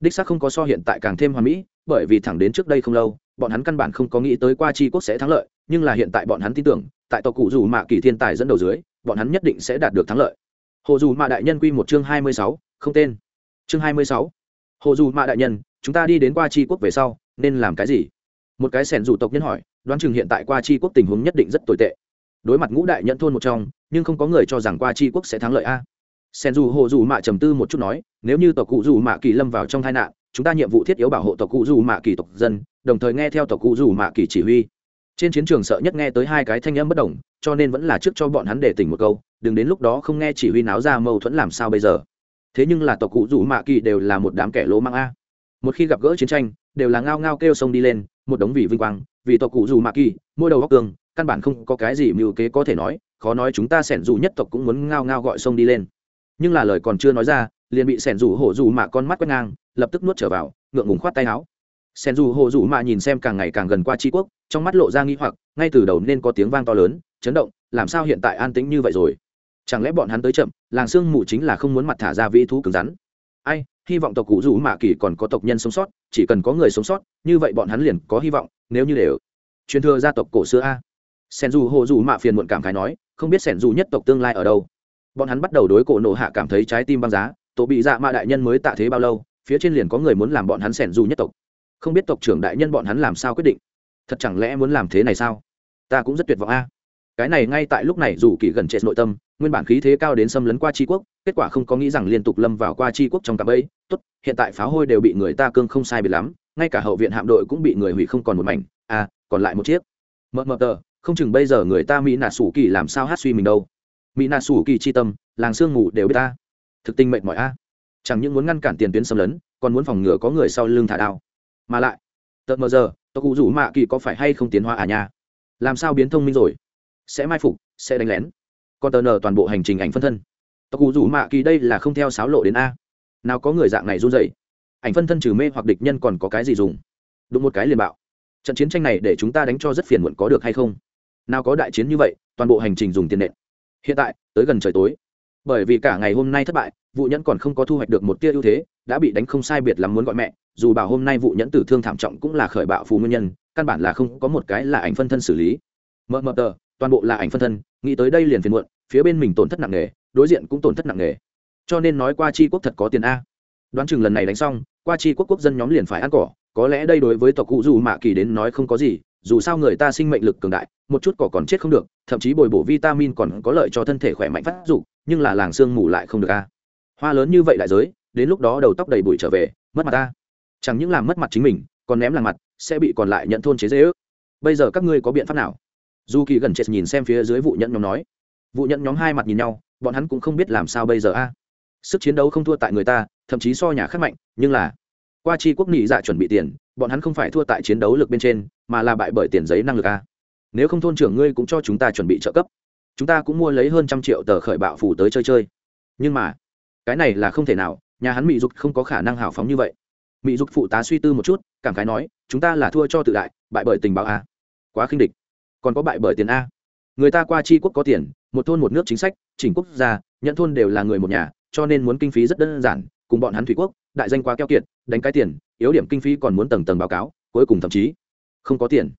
Đích xác không có so hiện tại càng thêm hoàn mỹ, bởi vì thẳng đến trước đây không lâu, bọn hắn căn bản không có nghĩ tới qua chi quốc sẽ thắng lợi, nhưng là hiện tại bọn hắn tin tưởng, tại tộc cụ dù mạ kỳ thiên tài dẫn đầu dưới, bọn hắn nhất định sẽ đạt được thắng lợi. Hồ dù mạ đại nhân quy một chương hai mươi sáu, không tên chương hai mươi sáu. Hồ dù mạ đại nhân, chúng ta đi đến qua chi quốc về sau, nên làm cái gì? Một cái sẻn dù tộc nhân hỏi, đoán chừng hiện tại qua chi quốc tình huống nhất định rất tồi tệ. Đối mặt ngũ đại nhận thôn một trong, nhưng không có người cho rằng qua chi quốc sẽ thắng lợi a. Sen dù hồ dù mạ trầm tư một chút nói, nếu như tộc cụ dù mạ kỳ lâm vào trong tai nạn, chúng ta nhiệm vụ thiết yếu bảo hộ tộc cụ dù mạ kỳ tộc dân, đồng thời nghe theo tộc cụ dù mạ kỳ chỉ huy. Trên chiến trường sợ nhất nghe tới hai cái thanh âm bất đồng, cho nên vẫn là trước cho bọn hắn để tỉnh một câu, đừng đến lúc đó không nghe chỉ huy náo ra mâu thuẫn làm sao bây giờ thế nhưng là tộc cụ rủ mạ kỳ đều là một đám kẻ lỗ mang a. Một khi gặp gỡ chiến tranh, đều là ngao ngao kêu sông đi lên, một đống vị vinh quang, vì tộc cụ rủ mạ kỳ, mỗi đầu góc tường, căn bản không có cái gì mưu kế có thể nói, khó nói chúng ta sẻn dù nhất tộc cũng muốn ngao ngao gọi sông đi lên. Nhưng là lời còn chưa nói ra, liền bị sẻn dù hổ dù mạ con mắt quét ngang, lập tức nuốt trở vào, ngượng ngùng khoát tay áo. Sẻn dù hổ dù mạ nhìn xem càng ngày càng gần qua tri quốc, trong mắt lộ ra nghi hoặc, ngay từ đầu nên có tiếng vang to lớn, chấn động, làm sao hiện tại an tĩnh như vậy rồi? Chẳng lẽ bọn hắn tới chậm, làng sương mù chính là không muốn mặt thả ra vĩ thú cứng rắn? Ai, hy vọng tộc cụ rủ mạ kỳ còn có tộc nhân sống sót, chỉ cần có người sống sót, như vậy bọn hắn liền có hy vọng, nếu như đều. Truyền thừa gia tộc cổ xưa a. Sen dù hồ dù mạ phiền muộn cảm khái nói, không biết sẻn dù nhất tộc tương lai ở đâu. Bọn hắn bắt đầu đối cổ nộ hạ cảm thấy trái tim băng giá, tổ bị dạ mạ đại nhân mới tạ thế bao lâu, phía trên liền có người muốn làm bọn hắn sẻn dù nhất tộc. Không biết tộc trưởng đại nhân bọn hắn làm sao quyết định. Thật chẳng lẽ muốn làm thế này sao? Ta cũng rất tuyệt vọng a. Cái này ngay tại lúc này dù kỳ gần chết nội tâm nguyên bản khí thế cao đến xâm lấn qua tri quốc, kết quả không có nghĩ rằng liên tục lâm vào qua tri quốc trong cặp ấy tốt, hiện tại pháo hôi đều bị người ta cương không sai biệt lắm, ngay cả hậu viện hạm đội cũng bị người hủy không còn một mảnh. À còn lại một chiếc. Mờ mờ tờ, không chừng bây giờ người ta mỹ nạ sủ kỳ làm sao hát suy mình đâu. Mỹ nạ sủ kỳ chi tâm, làng sương ngủ đều biết ta. Thực tình mệt mỏi a. Chẳng những muốn ngăn cản tiền tuyến xâm lấn, còn muốn phòng ngừa có người sau lưng thả đao. Mà lại tợt mờ giờ tộc cụ rủ mạ kỳ có phải hay không tiến hóa à nha? Làm sao biến thông minh rồi? Sẽ mai phục, sẽ đánh lén còn tờ nờ toàn bộ hành trình ảnh phân thân. Tộc cụ rủ mạ kỳ đây là không theo sáo lộ đến a. Nào có người dạng này run dậy ảnh phân thân trừ mê hoặc địch nhân còn có cái gì dùng? Đụng một cái liền bạo. Trận chiến tranh này để chúng ta đánh cho rất phiền muộn có được hay không? Nào có đại chiến như vậy, toàn bộ hành trình dùng tiền nện. Hiện tại, tới gần trời tối. Bởi vì cả ngày hôm nay thất bại vụ nhẫn còn không có thu hoạch được một tia ưu thế, đã bị đánh không sai biệt lắm muốn gọi mẹ, dù bảo hôm nay vụ nhẫn tử thương thảm trọng cũng là khởi bạo phù nguyên nhân, căn bản là không có một cái là ảnh phân thân xử lý. Mờ mờ tờ, toàn bộ là ảnh phân thân nghĩ tới đây liền phiền muộn, phía bên mình tổn thất nặng nề, đối diện cũng tổn thất nặng nề. Cho nên nói qua chi quốc thật có tiền a. Đoán chừng lần này đánh xong, qua chi quốc quốc dân nhóm liền phải ăn cỏ. Có lẽ đây đối với tộc cụ dù mạ kỳ đến nói không có gì, dù sao người ta sinh mệnh lực cường đại, một chút cỏ còn chết không được, thậm chí bồi bổ vitamin còn có lợi cho thân thể khỏe mạnh phát dục, nhưng là làng sương mù lại không được a. Hoa lớn như vậy đại giới, đến lúc đó đầu tóc đầy bụi trở về, mất mặt ta chẳng những làm mất mặt chính mình, còn ném làng mặt, sẽ bị còn lại nhận thôn chế dễ ước. Bây giờ các ngươi có biện pháp nào? Dù kỳ gần chết nhìn xem phía dưới vụ nhận nhóm nói. Vụ nhận nhóm hai mặt nhìn nhau, bọn hắn cũng không biết làm sao bây giờ a. Sức chiến đấu không thua tại người ta, thậm chí so nhà khác mạnh, nhưng là, qua chi quốc nghị dạ chuẩn bị tiền, bọn hắn không phải thua tại chiến đấu lực bên trên, mà là bại bởi tiền giấy năng lực a. Nếu không thôn trưởng ngươi cũng cho chúng ta chuẩn bị trợ cấp. Chúng ta cũng mua lấy hơn trăm triệu tờ khởi bạo phủ tới chơi chơi. Nhưng mà, cái này là không thể nào, nhà hắn mỹ dục không có khả năng hào phóng như vậy. Mỹ dục phụ tá suy tư một chút, cảm khái nói, chúng ta là thua cho tự đại, bại bởi tình báo a. Quá khinh địch còn có bại bởi tiền a. Người ta qua tri quốc có tiền, một thôn một nước chính sách, chỉnh quốc gia, nhận thôn đều là người một nhà, cho nên muốn kinh phí rất đơn giản, cùng bọn hắn thủy quốc, đại danh quá keo kiệt, đánh cái tiền, yếu điểm kinh phí còn muốn tầng tầng báo cáo, cuối cùng thậm chí, không có tiền.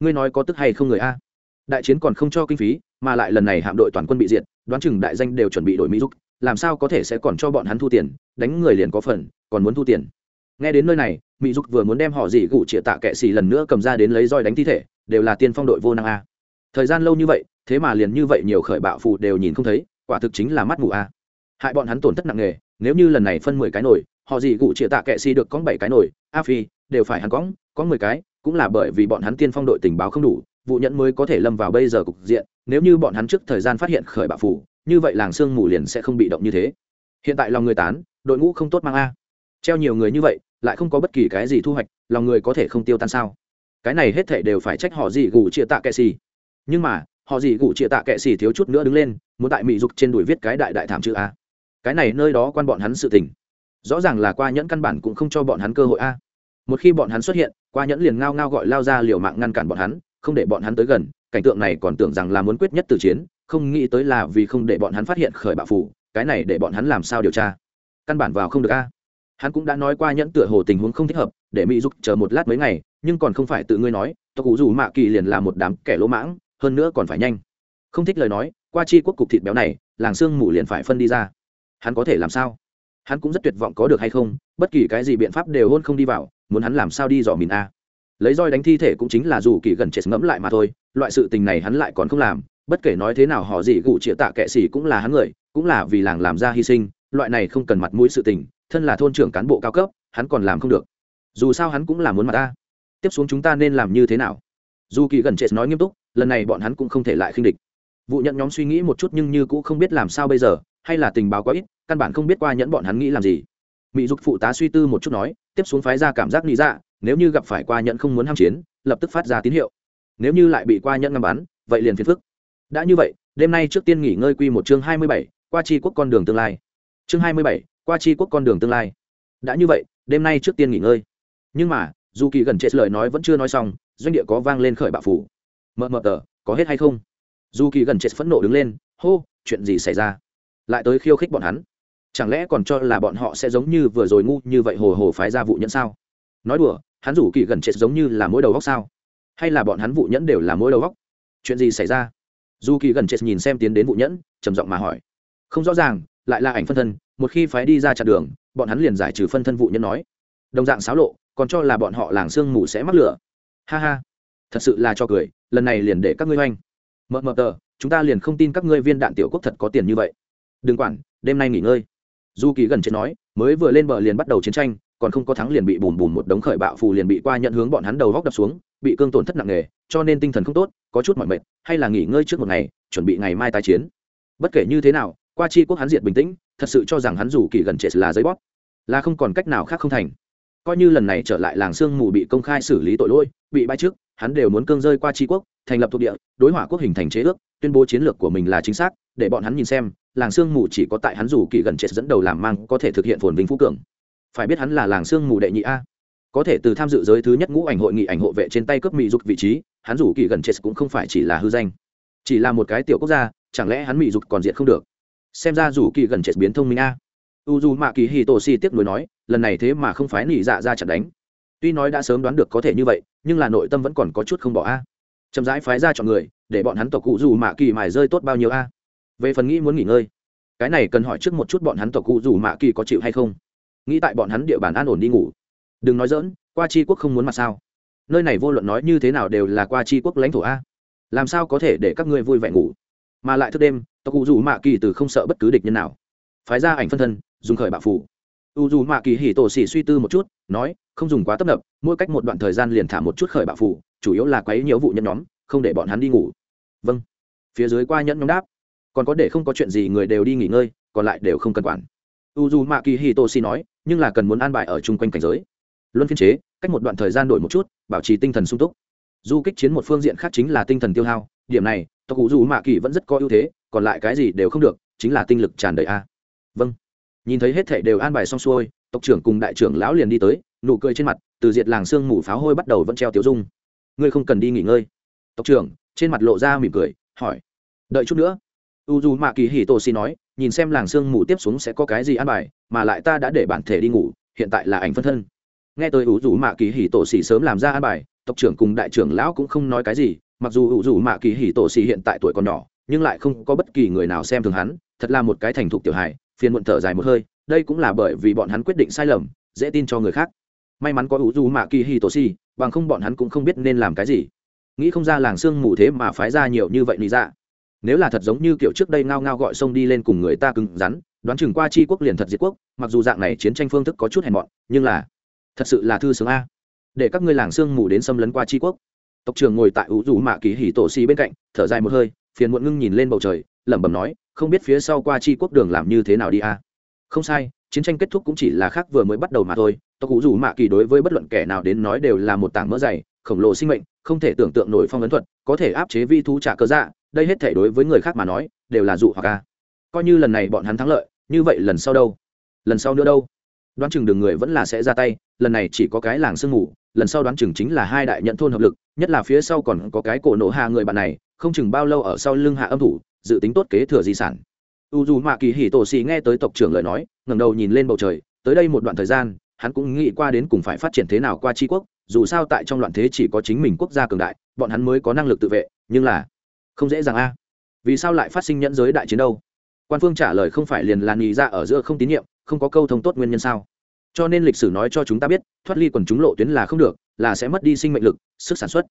Ngươi nói có tức hay không người a? Đại chiến còn không cho kinh phí, mà lại lần này hạm đội toàn quân bị diệt, đoán chừng đại danh đều chuẩn bị đổi mỹ giúp làm sao có thể sẽ còn cho bọn hắn thu tiền, đánh người liền có phần, còn muốn thu tiền. Nghe đến nơi này, mỹ dục vừa muốn đem họ gì gụ chĩa tạ kệ xì lần nữa cầm ra đến lấy roi đánh thi thể đều là tiên phong đội vô năng a. Thời gian lâu như vậy, thế mà liền như vậy nhiều khởi bạo phụ đều nhìn không thấy, quả thực chính là mắt mù a. Hại bọn hắn tổn thất nặng nề, nếu như lần này phân mười cái nổi, họ gì gụ chĩa tạ kệ xì được có bảy cái nổi, a phi, đều phải hắn cóng có mười cái, cũng là bởi vì bọn hắn tiên phong đội tình báo không đủ, vụ nhẫn mới có thể lâm vào bây giờ cục diện, nếu như bọn hắn trước thời gian phát hiện khởi bạo phủ như vậy làng sương mù liền sẽ không bị động như thế. Hiện tại lòng người tán, đội ngũ không tốt mang a. Treo nhiều người như vậy, lại không có bất kỳ cái gì thu hoạch, lòng người có thể không tiêu tan sao? Cái này hết thể đều phải trách họ gì gù chia tạ kệ xì. Nhưng mà, họ gì gù chia tạ kệ xì thiếu chút nữa đứng lên, muốn tại mỹ dục trên đùi viết cái đại đại thảm chữ a. Cái này nơi đó quan bọn hắn sự tình. Rõ ràng là qua nhẫn căn bản cũng không cho bọn hắn cơ hội a. Một khi bọn hắn xuất hiện, qua nhẫn liền ngao ngao gọi lao ra liều mạng ngăn cản bọn hắn, không để bọn hắn tới gần, cảnh tượng này còn tưởng rằng là muốn quyết nhất từ chiến, không nghĩ tới là vì không để bọn hắn phát hiện khởi bạo phủ, cái này để bọn hắn làm sao điều tra? Căn bản vào không được a. Hắn cũng đã nói qua nhẫn tựa hồ tình huống không thích hợp, để mỹ dục chờ một lát mấy ngày nhưng còn không phải tự ngươi nói, tộc cụ dù mạ kỳ liền là một đám kẻ lỗ mãng, hơn nữa còn phải nhanh. Không thích lời nói, qua chi quốc cục thịt béo này, làng xương mù liền phải phân đi ra. Hắn có thể làm sao? Hắn cũng rất tuyệt vọng có được hay không, bất kỳ cái gì biện pháp đều hôn không đi vào, muốn hắn làm sao đi dò mìn a? Lấy roi đánh thi thể cũng chính là dù kỳ gần chết ngẫm lại mà thôi, loại sự tình này hắn lại còn không làm, bất kể nói thế nào họ gì gụ chĩa tạ kệ xỉ cũng là hắn người, cũng là vì làng làm ra hy sinh, loại này không cần mặt mũi sự tình, thân là thôn trưởng cán bộ cao cấp, hắn còn làm không được. Dù sao hắn cũng là muốn mặt ta tiếp xuống chúng ta nên làm như thế nào? Dù kỳ gần chết nói nghiêm túc, lần này bọn hắn cũng không thể lại khinh địch. Vụ nhận nhóm suy nghĩ một chút nhưng như cũng không biết làm sao bây giờ, hay là tình báo quá ít, căn bản không biết qua nhẫn bọn hắn nghĩ làm gì. Mỹ dục phụ tá suy tư một chút nói, tiếp xuống phái ra cảm giác nghĩ ra dạ, nếu như gặp phải qua nhẫn không muốn ham chiến, lập tức phát ra tín hiệu. Nếu như lại bị qua nhẫn ngăn bắn, vậy liền phiền phức. Đã như vậy, đêm nay trước tiên nghỉ ngơi quy một chương hai mươi bảy, qua chi quốc con đường tương lai. Chương hai mươi bảy, qua chi quốc con đường tương lai. Đã như vậy, đêm nay trước tiên nghỉ ngơi. Nhưng mà dù kỳ gần chết lời nói vẫn chưa nói xong, doanh địa có vang lên khởi bạo phủ. Mờ mờ tờ, có hết hay không? Dù kỳ gần chết phẫn nộ đứng lên, hô, chuyện gì xảy ra? Lại tới khiêu khích bọn hắn. Chẳng lẽ còn cho là bọn họ sẽ giống như vừa rồi ngu như vậy hồ hồ phái ra vụ nhẫn sao? Nói đùa, hắn rủ kỳ gần chết giống như là mỗi đầu góc sao? Hay là bọn hắn vụ nhẫn đều là mỗi đầu góc? Chuyện gì xảy ra? Dù kỳ gần chết nhìn xem tiến đến vụ nhẫn, trầm giọng mà hỏi. Không rõ ràng, lại là ảnh phân thân, một khi phái đi ra chặn đường, bọn hắn liền giải trừ phân thân vụ nhẫn nói. Đồng dạng xáo lộ còn cho là bọn họ làng sương mù sẽ mắc lửa. Ha ha. Thật sự là cho cười, lần này liền để các ngươi oanh. Mờ mờ tờ, chúng ta liền không tin các ngươi viên đạn tiểu quốc thật có tiền như vậy. Đừng quản, đêm nay nghỉ ngơi. Du kỳ gần chết nói, mới vừa lên bờ liền bắt đầu chiến tranh, còn không có thắng liền bị bùn bùn một đống khởi bạo phù liền bị qua nhận hướng bọn hắn đầu góc đập xuống, bị cương tổn thất nặng nề, cho nên tinh thần không tốt, có chút mỏi mệt, hay là nghỉ ngơi trước một ngày, chuẩn bị ngày mai tái chiến. Bất kể như thế nào, qua chi quốc hắn diệt bình tĩnh, thật sự cho rằng hắn dù kỳ gần chết là giấy bóp, là không còn cách nào khác không thành coi như lần này trở lại làng sương mù bị công khai xử lý tội lỗi, bị bãi trước, hắn đều muốn cương rơi qua tri quốc, thành lập thuộc địa, đối hỏa quốc hình thành chế ước, tuyên bố chiến lược của mình là chính xác, để bọn hắn nhìn xem, làng sương mù chỉ có tại hắn dù kỳ gần chết dẫn đầu làm mang có thể thực hiện phồn vinh phú cường. Phải biết hắn là làng sương mù đệ nhị a. Có thể từ tham dự giới thứ nhất ngũ ảnh hội nghị ảnh hộ vệ trên tay cướp mỹ dục vị trí, hắn dù kỳ gần chết cũng không phải chỉ là hư danh. Chỉ là một cái tiểu quốc gia, chẳng lẽ hắn mỹ dục còn diện không được? Xem ra dù kỳ gần chết biến thông minh a u dù mạ kỳ hì tổ si tiếp nối nói, lần này thế mà không phải nỉ dạ ra chặt đánh. Tuy nói đã sớm đoán được có thể như vậy, nhưng là nội tâm vẫn còn có chút không bỏ a. Chậm rãi phái ra chọn người, để bọn hắn tộc cụ dù mạ kỳ mài rơi tốt bao nhiêu a. Về phần nghĩ muốn nghỉ ngơi, cái này cần hỏi trước một chút bọn hắn tộc cụ dù mạ kỳ có chịu hay không. Nghĩ tại bọn hắn địa bàn an ổn đi ngủ. Đừng nói dỡn qua chi quốc không muốn mặt sao? Nơi này vô luận nói như thế nào đều là qua chi quốc lãnh thổ a. Làm sao có thể để các ngươi vui vẻ ngủ? Mà lại thức đêm, tộc cụ dù mạ kỳ từ không sợ bất cứ địch nhân nào. Phái ra ảnh phân thân dùng khởi bạo phủ. U dù mạ kỳ hì tổ xỉ suy tư một chút, nói, không dùng quá tấp nập, mỗi cách một đoạn thời gian liền thả một chút khởi bạo phủ, chủ yếu là quấy nhiễu vụ nhân nhóm, không để bọn hắn đi ngủ. Vâng. Phía dưới qua nhẫn nhóm đáp, còn có để không có chuyện gì người đều đi nghỉ ngơi, còn lại đều không cần quản. U dù mạ kỳ hì tổ xỉ nói, nhưng là cần muốn an bài ở chung quanh cảnh giới. Luân phiên chế, cách một đoạn thời gian đổi một chút, bảo trì tinh thần sung túc. Du kích chiến một phương diện khác chính là tinh thần tiêu hao, điểm này, tộc cụ dù mạ kỳ vẫn rất có ưu thế, còn lại cái gì đều không được, chính là tinh lực tràn đầy a. Vâng nhìn thấy hết thảy đều an bài xong xuôi, tộc trưởng cùng đại trưởng lão liền đi tới, nụ cười trên mặt, từ diệt làng xương mù pháo hôi bắt đầu vẫn treo tiểu dung. Ngươi không cần đi nghỉ ngơi. Tộc trưởng, trên mặt lộ ra mỉm cười, hỏi. Đợi chút nữa. U dù mạ kỳ hì tô xì nói, nhìn xem làng xương mù tiếp xuống sẽ có cái gì an bài, mà lại ta đã để bản thể đi ngủ, hiện tại là ảnh phân thân. Nghe tôi u dù mạ kỳ hì tổ xì sớm làm ra an bài, tộc trưởng cùng đại trưởng lão cũng không nói cái gì, mặc dù u dù mạ kỳ hì tổ xì hiện tại tuổi còn nhỏ, nhưng lại không có bất kỳ người nào xem thường hắn, thật là một cái thành thục tiểu hài phiền muộn thở dài một hơi, đây cũng là bởi vì bọn hắn quyết định sai lầm, dễ tin cho người khác. May mắn có ủ dù mạ kỳ hi tổ si bằng không bọn hắn cũng không biết nên làm cái gì. Nghĩ không ra làng sương mù thế mà phái ra nhiều như vậy lý ra dạ. nếu là thật giống như kiểu trước đây ngao ngao gọi sông đi lên cùng người ta cứng rắn, đoán chừng qua chi quốc liền thật diệt quốc, mặc dù dạng này chiến tranh phương thức có chút hèn mọn, nhưng là thật sự là thư sướng a. Để các ngươi làng sương mù đến xâm lấn qua chi quốc. Tộc trưởng ngồi tại ủ rủ mạ kỳ hỉ tổ xì bên cạnh, thở dài một hơi, phiền muộn ngưng nhìn lên bầu trời, lẩm bẩm nói không biết phía sau qua chi quốc đường làm như thế nào đi a. Không sai chiến tranh kết thúc cũng chỉ là khác vừa mới bắt đầu mà thôi. Tộc cụ dù mạ kỳ đối với bất luận kẻ nào đến nói đều là một tảng mỡ dày khổng lồ sinh mệnh không thể tưởng tượng nổi phong ấn thuật có thể áp chế vi thú trả cơ dạ đây hết thể đối với người khác mà nói đều là dụ hoặc a. coi như lần này bọn hắn thắng lợi như vậy lần sau đâu? Lần sau nữa đâu? Đoán chừng đường người vẫn là sẽ ra tay lần này chỉ có cái làng sương ngủ, lần sau đoán chừng chính là hai đại nhận thôn hợp lực nhất là phía sau còn có cái cổ nổ hạ người bạn này không chừng bao lâu ở sau lưng hạ âm thủ dự tính tốt kế thừa di sản. U dù mạ kỳ hì tổ xì nghe tới tộc trưởng lời nói, ngẩng đầu nhìn lên bầu trời, tới đây một đoạn thời gian, hắn cũng nghĩ qua đến cùng phải phát triển thế nào qua tri quốc, dù sao tại trong loạn thế chỉ có chính mình quốc gia cường đại, bọn hắn mới có năng lực tự vệ, nhưng là không dễ dàng a. Vì sao lại phát sinh nhẫn giới đại chiến đâu? Quan phương trả lời không phải liền là nghĩ ra ở giữa không tín nhiệm, không có câu thông tốt nguyên nhân sao? Cho nên lịch sử nói cho chúng ta biết, thoát ly quần chúng lộ tuyến là không được, là sẽ mất đi sinh mệnh lực, sức sản xuất.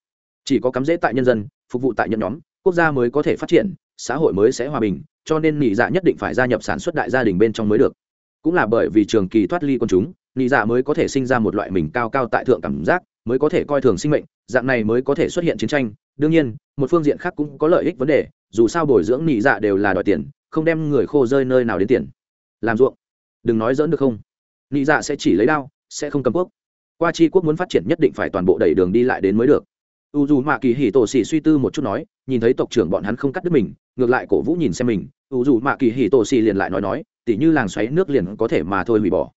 Chỉ có cắm rễ tại nhân dân, phục vụ tại nhân nhóm, quốc gia mới có thể phát triển xã hội mới sẽ hòa bình, cho nên nị dạ nhất định phải gia nhập sản xuất đại gia đình bên trong mới được. Cũng là bởi vì trường kỳ thoát ly con chúng, nị dạ mới có thể sinh ra một loại mình cao cao tại thượng cảm giác, mới có thể coi thường sinh mệnh, dạng này mới có thể xuất hiện chiến tranh. Đương nhiên, một phương diện khác cũng có lợi ích vấn đề, dù sao bồi dưỡng nị dạ đều là đòi tiền, không đem người khô rơi nơi nào đến tiền. Làm ruộng. Đừng nói dỡn được không? Nị dạ sẽ chỉ lấy đao, sẽ không cầm quốc. Qua chi quốc muốn phát triển nhất định phải toàn bộ đẩy đường đi lại đến mới được. U dù mạ kỳ hì tổ xỉ suy tư một chút nói, nhìn thấy tộc trưởng bọn hắn không cắt đứt mình ngược lại cổ vũ nhìn xem mình u dù mạ kỳ hì tổ xỉ liền lại nói nói, tỉ như làng xoáy nước liền có thể mà thôi hủy bỏ.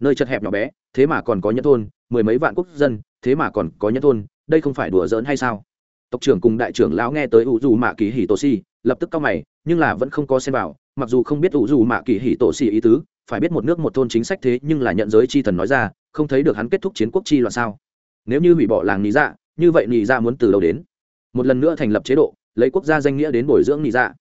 Nơi chật hẹp nhỏ bé, thế mà còn có nhân thôn, mười mấy vạn quốc dân, thế mà còn có nhân thôn, đây không phải đùa giỡn hay sao? Tộc trưởng cùng đại trưởng lão nghe tới u dù mạ kỳ hì tổ xỉ lập tức cau mày, nhưng là vẫn không có xem vào, mặc dù không biết u dù mạ kỳ hì tổ xỉ ý tứ, phải biết một nước một thôn chính sách thế nhưng là nhận giới chi thần nói ra, không thấy được hắn kết thúc chiến quốc chi loạn sao? Nếu như hủy bỏ làng lý dạ như vậy nhị dạ muốn từ đâu đến? Một lần nữa thành lập chế độ lấy quốc gia danh nghĩa đến bồi dưỡng nhị dạ.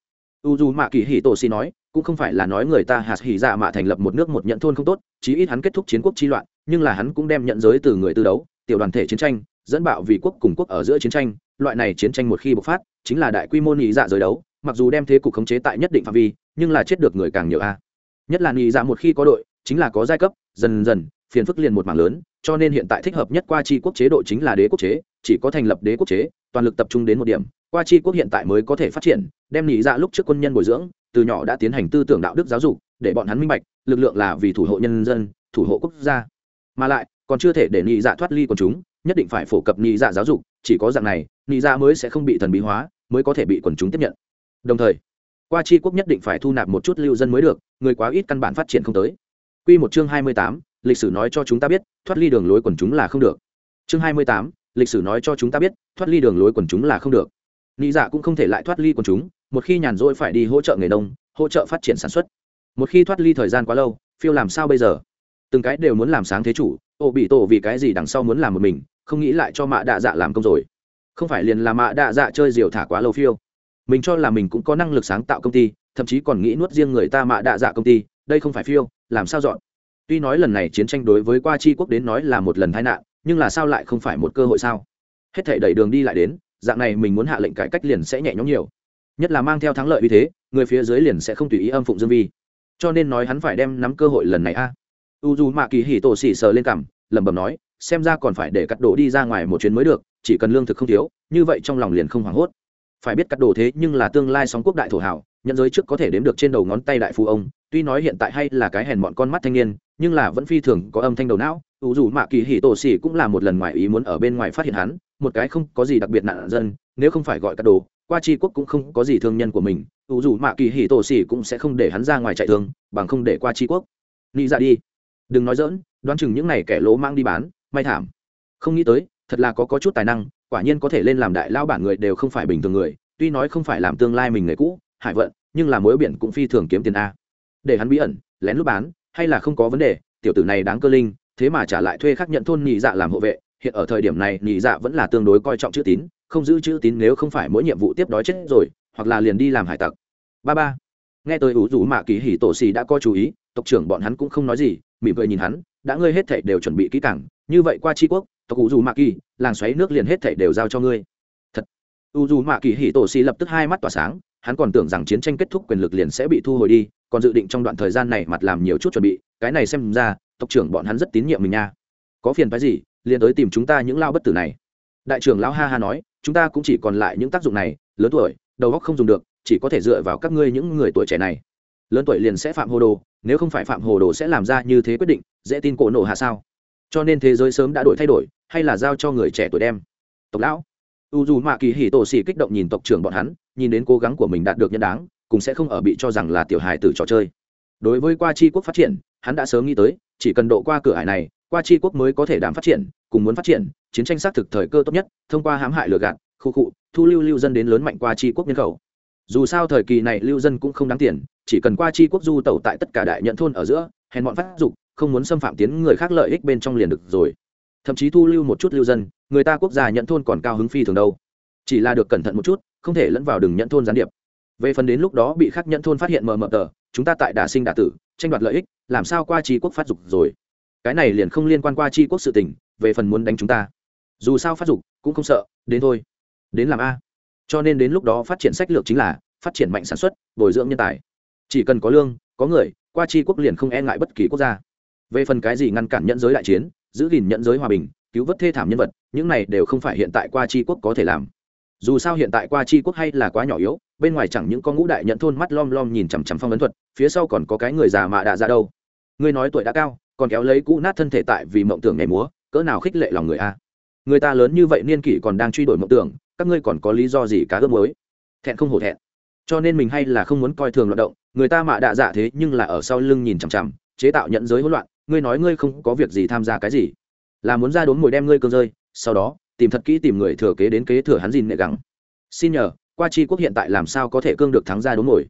U dù mạ kỳ hì tổ xì nói, cũng không phải là nói người ta hạt hỉ dạ mạ thành lập một nước một nhận thôn không tốt, chí ít hắn kết thúc chiến quốc chi loạn, nhưng là hắn cũng đem nhận giới từ người tư đấu, tiểu đoàn thể chiến tranh, dẫn bạo vì quốc cùng quốc ở giữa chiến tranh, loại này chiến tranh một khi bộc phát, chính là đại quy mô nhị dạ giới đấu, mặc dù đem thế cục khống chế tại nhất định phạm vi, nhưng là chết được người càng nhiều a. Nhất là nhị dạ một khi có đội, chính là có giai cấp, dần dần, phiền phức liền một mảng lớn, cho nên hiện tại thích hợp nhất qua chi quốc chế độ chính là đế quốc chế, chỉ có thành lập đế quốc chế, toàn lực tập trung đến một điểm qua chi quốc hiện tại mới có thể phát triển, đem Nhị ra lúc trước quân nhân bồi dưỡng, từ nhỏ đã tiến hành tư tưởng đạo đức giáo dục, để bọn hắn minh bạch, lực lượng là vì thủ hộ nhân dân, thủ hộ quốc gia. Mà lại, còn chưa thể để nhị dạ thoát ly quần chúng, nhất định phải phổ cập nhị dạ giáo dục, chỉ có dạng này, nhị dạ mới sẽ không bị thần bí hóa, mới có thể bị quần chúng tiếp nhận. Đồng thời, qua chi quốc nhất định phải thu nạp một chút lưu dân mới được, người quá ít căn bản phát triển không tới. Quy một chương hai mươi tám, lịch sử nói cho chúng ta biết, thoát ly đường lối quần chúng là không được. Chương hai mươi tám, lịch sử nói cho chúng ta biết, thoát ly đường lối quần chúng là không được nị dạ cũng không thể lại thoát ly quần chúng, một khi nhàn rỗi phải đi hỗ trợ nghề nông, hỗ trợ phát triển sản xuất. Một khi thoát ly thời gian quá lâu, phiêu làm sao bây giờ? Từng cái đều muốn làm sáng thế chủ, ô bị tổ vì cái gì đằng sau muốn làm một mình, không nghĩ lại cho mạ đạ dạ làm công rồi. Không phải liền là mạ đạ dạ chơi diều thả quá lâu phiêu. Mình cho là mình cũng có năng lực sáng tạo công ty, thậm chí còn nghĩ nuốt riêng người ta mạ đạ dạ công ty, đây không phải phiêu, làm sao dọn? Tuy nói lần này chiến tranh đối với qua chi quốc đến nói là một lần tai nạn, nhưng là sao lại không phải một cơ hội sao? Hết thể đẩy đường đi lại đến dạng này mình muốn hạ lệnh cải cách liền sẽ nhẹ nhõm nhiều. Nhất là mang theo thắng lợi như thế, người phía dưới liền sẽ không tùy ý âm phụng dương vi. Cho nên nói hắn phải đem nắm cơ hội lần này a. À. u dù mạ kỳ hỉ tổ xỉ sờ lên cằm, lẩm bẩm nói, xem ra còn phải để cắt đồ đi ra ngoài một chuyến mới được, chỉ cần lương thực không thiếu, như vậy trong lòng liền không hoảng hốt. Phải biết cắt đồ thế nhưng là tương lai sóng quốc đại thổ hảo, nhận giới trước có thể đếm được trên đầu ngón tay đại phú ông, tuy nói hiện tại hay là cái hèn mọn con mắt thanh niên, nhưng là vẫn phi thường có âm thanh đầu não. U dù mạ kỳ hì tổ xỉ cũng là một lần ngoài ý muốn ở bên ngoài phát hiện hắn một cái không có gì đặc biệt nạn dân, nếu không phải gọi cắt đồ, qua tri quốc cũng không có gì thương nhân của mình, ủ dù mạ kỳ hì tổ xỉ cũng sẽ không để hắn ra ngoài chạy thương, bằng không để qua tri quốc. Nghĩ ra dạ đi. Đừng nói dỡn đoán chừng những này kẻ lỗ mang đi bán, may thảm. Không nghĩ tới, thật là có có chút tài năng, quả nhiên có thể lên làm đại lao bản người đều không phải bình thường người, tuy nói không phải làm tương lai mình người cũ, hải vận, nhưng là mối biển cũng phi thường kiếm tiền a. Để hắn bí ẩn, lén lút bán, hay là không có vấn đề, tiểu tử này đáng cơ linh, thế mà trả lại thuê khác nhận thôn nhị dạ làm hộ vệ hiện ở thời điểm này, nhị dạ vẫn là tương đối coi trọng chữ tín, không giữ chữ tín nếu không phải mỗi nhiệm vụ tiếp đói chết rồi, hoặc là liền đi làm hải tặc. Ba ba. Nghe tôi ủ rủ mạ kỳ hỉ tổ xì đã có chú ý, tộc trưởng bọn hắn cũng không nói gì, mỉm cười nhìn hắn, đã ngươi hết thảy đều chuẩn bị kỹ càng, như vậy qua tri quốc, tộc ủ rủ mạ kỳ, làng xoáy nước liền hết thảy đều giao cho ngươi. Thật. U rủ mạ kỳ hỉ tổ xì lập tức hai mắt tỏa sáng, hắn còn tưởng rằng chiến tranh kết thúc quyền lực liền sẽ bị thu hồi đi, còn dự định trong đoạn thời gian này mặt làm nhiều chút chuẩn bị, cái này xem ra, tộc trưởng bọn hắn rất tín nhiệm mình nha. Có phiền phái gì liền tới tìm chúng ta những lao bất tử này. Đại trưởng lão ha ha nói, chúng ta cũng chỉ còn lại những tác dụng này, lớn tuổi, đầu óc không dùng được, chỉ có thể dựa vào các ngươi những người tuổi trẻ này. Lớn tuổi liền sẽ phạm hồ đồ, nếu không phải phạm hồ đồ sẽ làm ra như thế quyết định, dễ tin cổ nổ hạ sao? Cho nên thế giới sớm đã đổi thay đổi, hay là giao cho người trẻ tuổi đem? Tộc lão. U dù mạ kỳ hì tổ xì kích động nhìn tộc trưởng bọn hắn, nhìn đến cố gắng của mình đạt được nhân đáng, cũng sẽ không ở bị cho rằng là tiểu hài tử trò chơi. Đối với qua chi quốc phát triển, hắn đã sớm nghĩ tới, chỉ cần độ qua cửa hải này qua chi quốc mới có thể đảm phát triển, cùng muốn phát triển, chiến tranh xác thực thời cơ tốt nhất, thông qua hãm hại lừa gạt, khu cụ thu lưu lưu dân đến lớn mạnh qua chi quốc nhân khẩu. Dù sao thời kỳ này lưu dân cũng không đáng tiền, chỉ cần qua chi quốc du tẩu tại tất cả đại nhận thôn ở giữa, hèn bọn phát dục, không muốn xâm phạm tiến người khác lợi ích bên trong liền được rồi. Thậm chí thu lưu một chút lưu dân, người ta quốc gia nhận thôn còn cao hứng phi thường đâu. Chỉ là được cẩn thận một chút, không thể lẫn vào đường nhận thôn gián điệp. Về phần đến lúc đó bị khắc nhận thôn phát hiện mờ mờ tờ, chúng ta tại đà sinh đà tử, tranh đoạt lợi ích, làm sao qua chi quốc phát dục rồi? Cái này liền không liên quan qua chi quốc sự tình, về phần muốn đánh chúng ta. Dù sao phát dục, cũng không sợ, đến thôi. Đến làm a. Cho nên đến lúc đó phát triển sách lược chính là, phát triển mạnh sản xuất, bồi dưỡng nhân tài. Chỉ cần có lương, có người, qua chi quốc liền không e ngại bất kỳ quốc gia. Về phần cái gì ngăn cản nhận giới đại chiến, giữ gìn nhận giới hòa bình, cứu vớt thê thảm nhân vật, những này đều không phải hiện tại qua chi quốc có thể làm. Dù sao hiện tại qua chi quốc hay là quá nhỏ yếu, bên ngoài chẳng những có ngũ đại nhận thôn mắt lom lom nhìn chằm chằm phong ấn thuật, phía sau còn có cái người già mạ đạ ra đâu. Ngươi nói tuổi đã cao còn kéo lấy cũ nát thân thể tại vì mộng tưởng nhảy múa, cỡ nào khích lệ lòng người a. Người ta lớn như vậy niên kỷ còn đang truy đuổi mộng tưởng, các ngươi còn có lý do gì cá ước mới thẹn không hổ thẹn. Cho nên mình hay là không muốn coi thường loạt động, người ta mạ đạ dạ thế nhưng là ở sau lưng nhìn chằm chằm, chế tạo nhận giới hỗn loạn, ngươi nói ngươi không có việc gì tham gia cái gì? Là muốn ra đốn mồi đem ngươi cơn rơi, sau đó, tìm thật kỹ tìm người thừa kế đến kế thừa hắn gìn nệ gắng xin nhờ, qua chi quốc hiện tại làm sao có thể cương được thắng ra đốn mồi?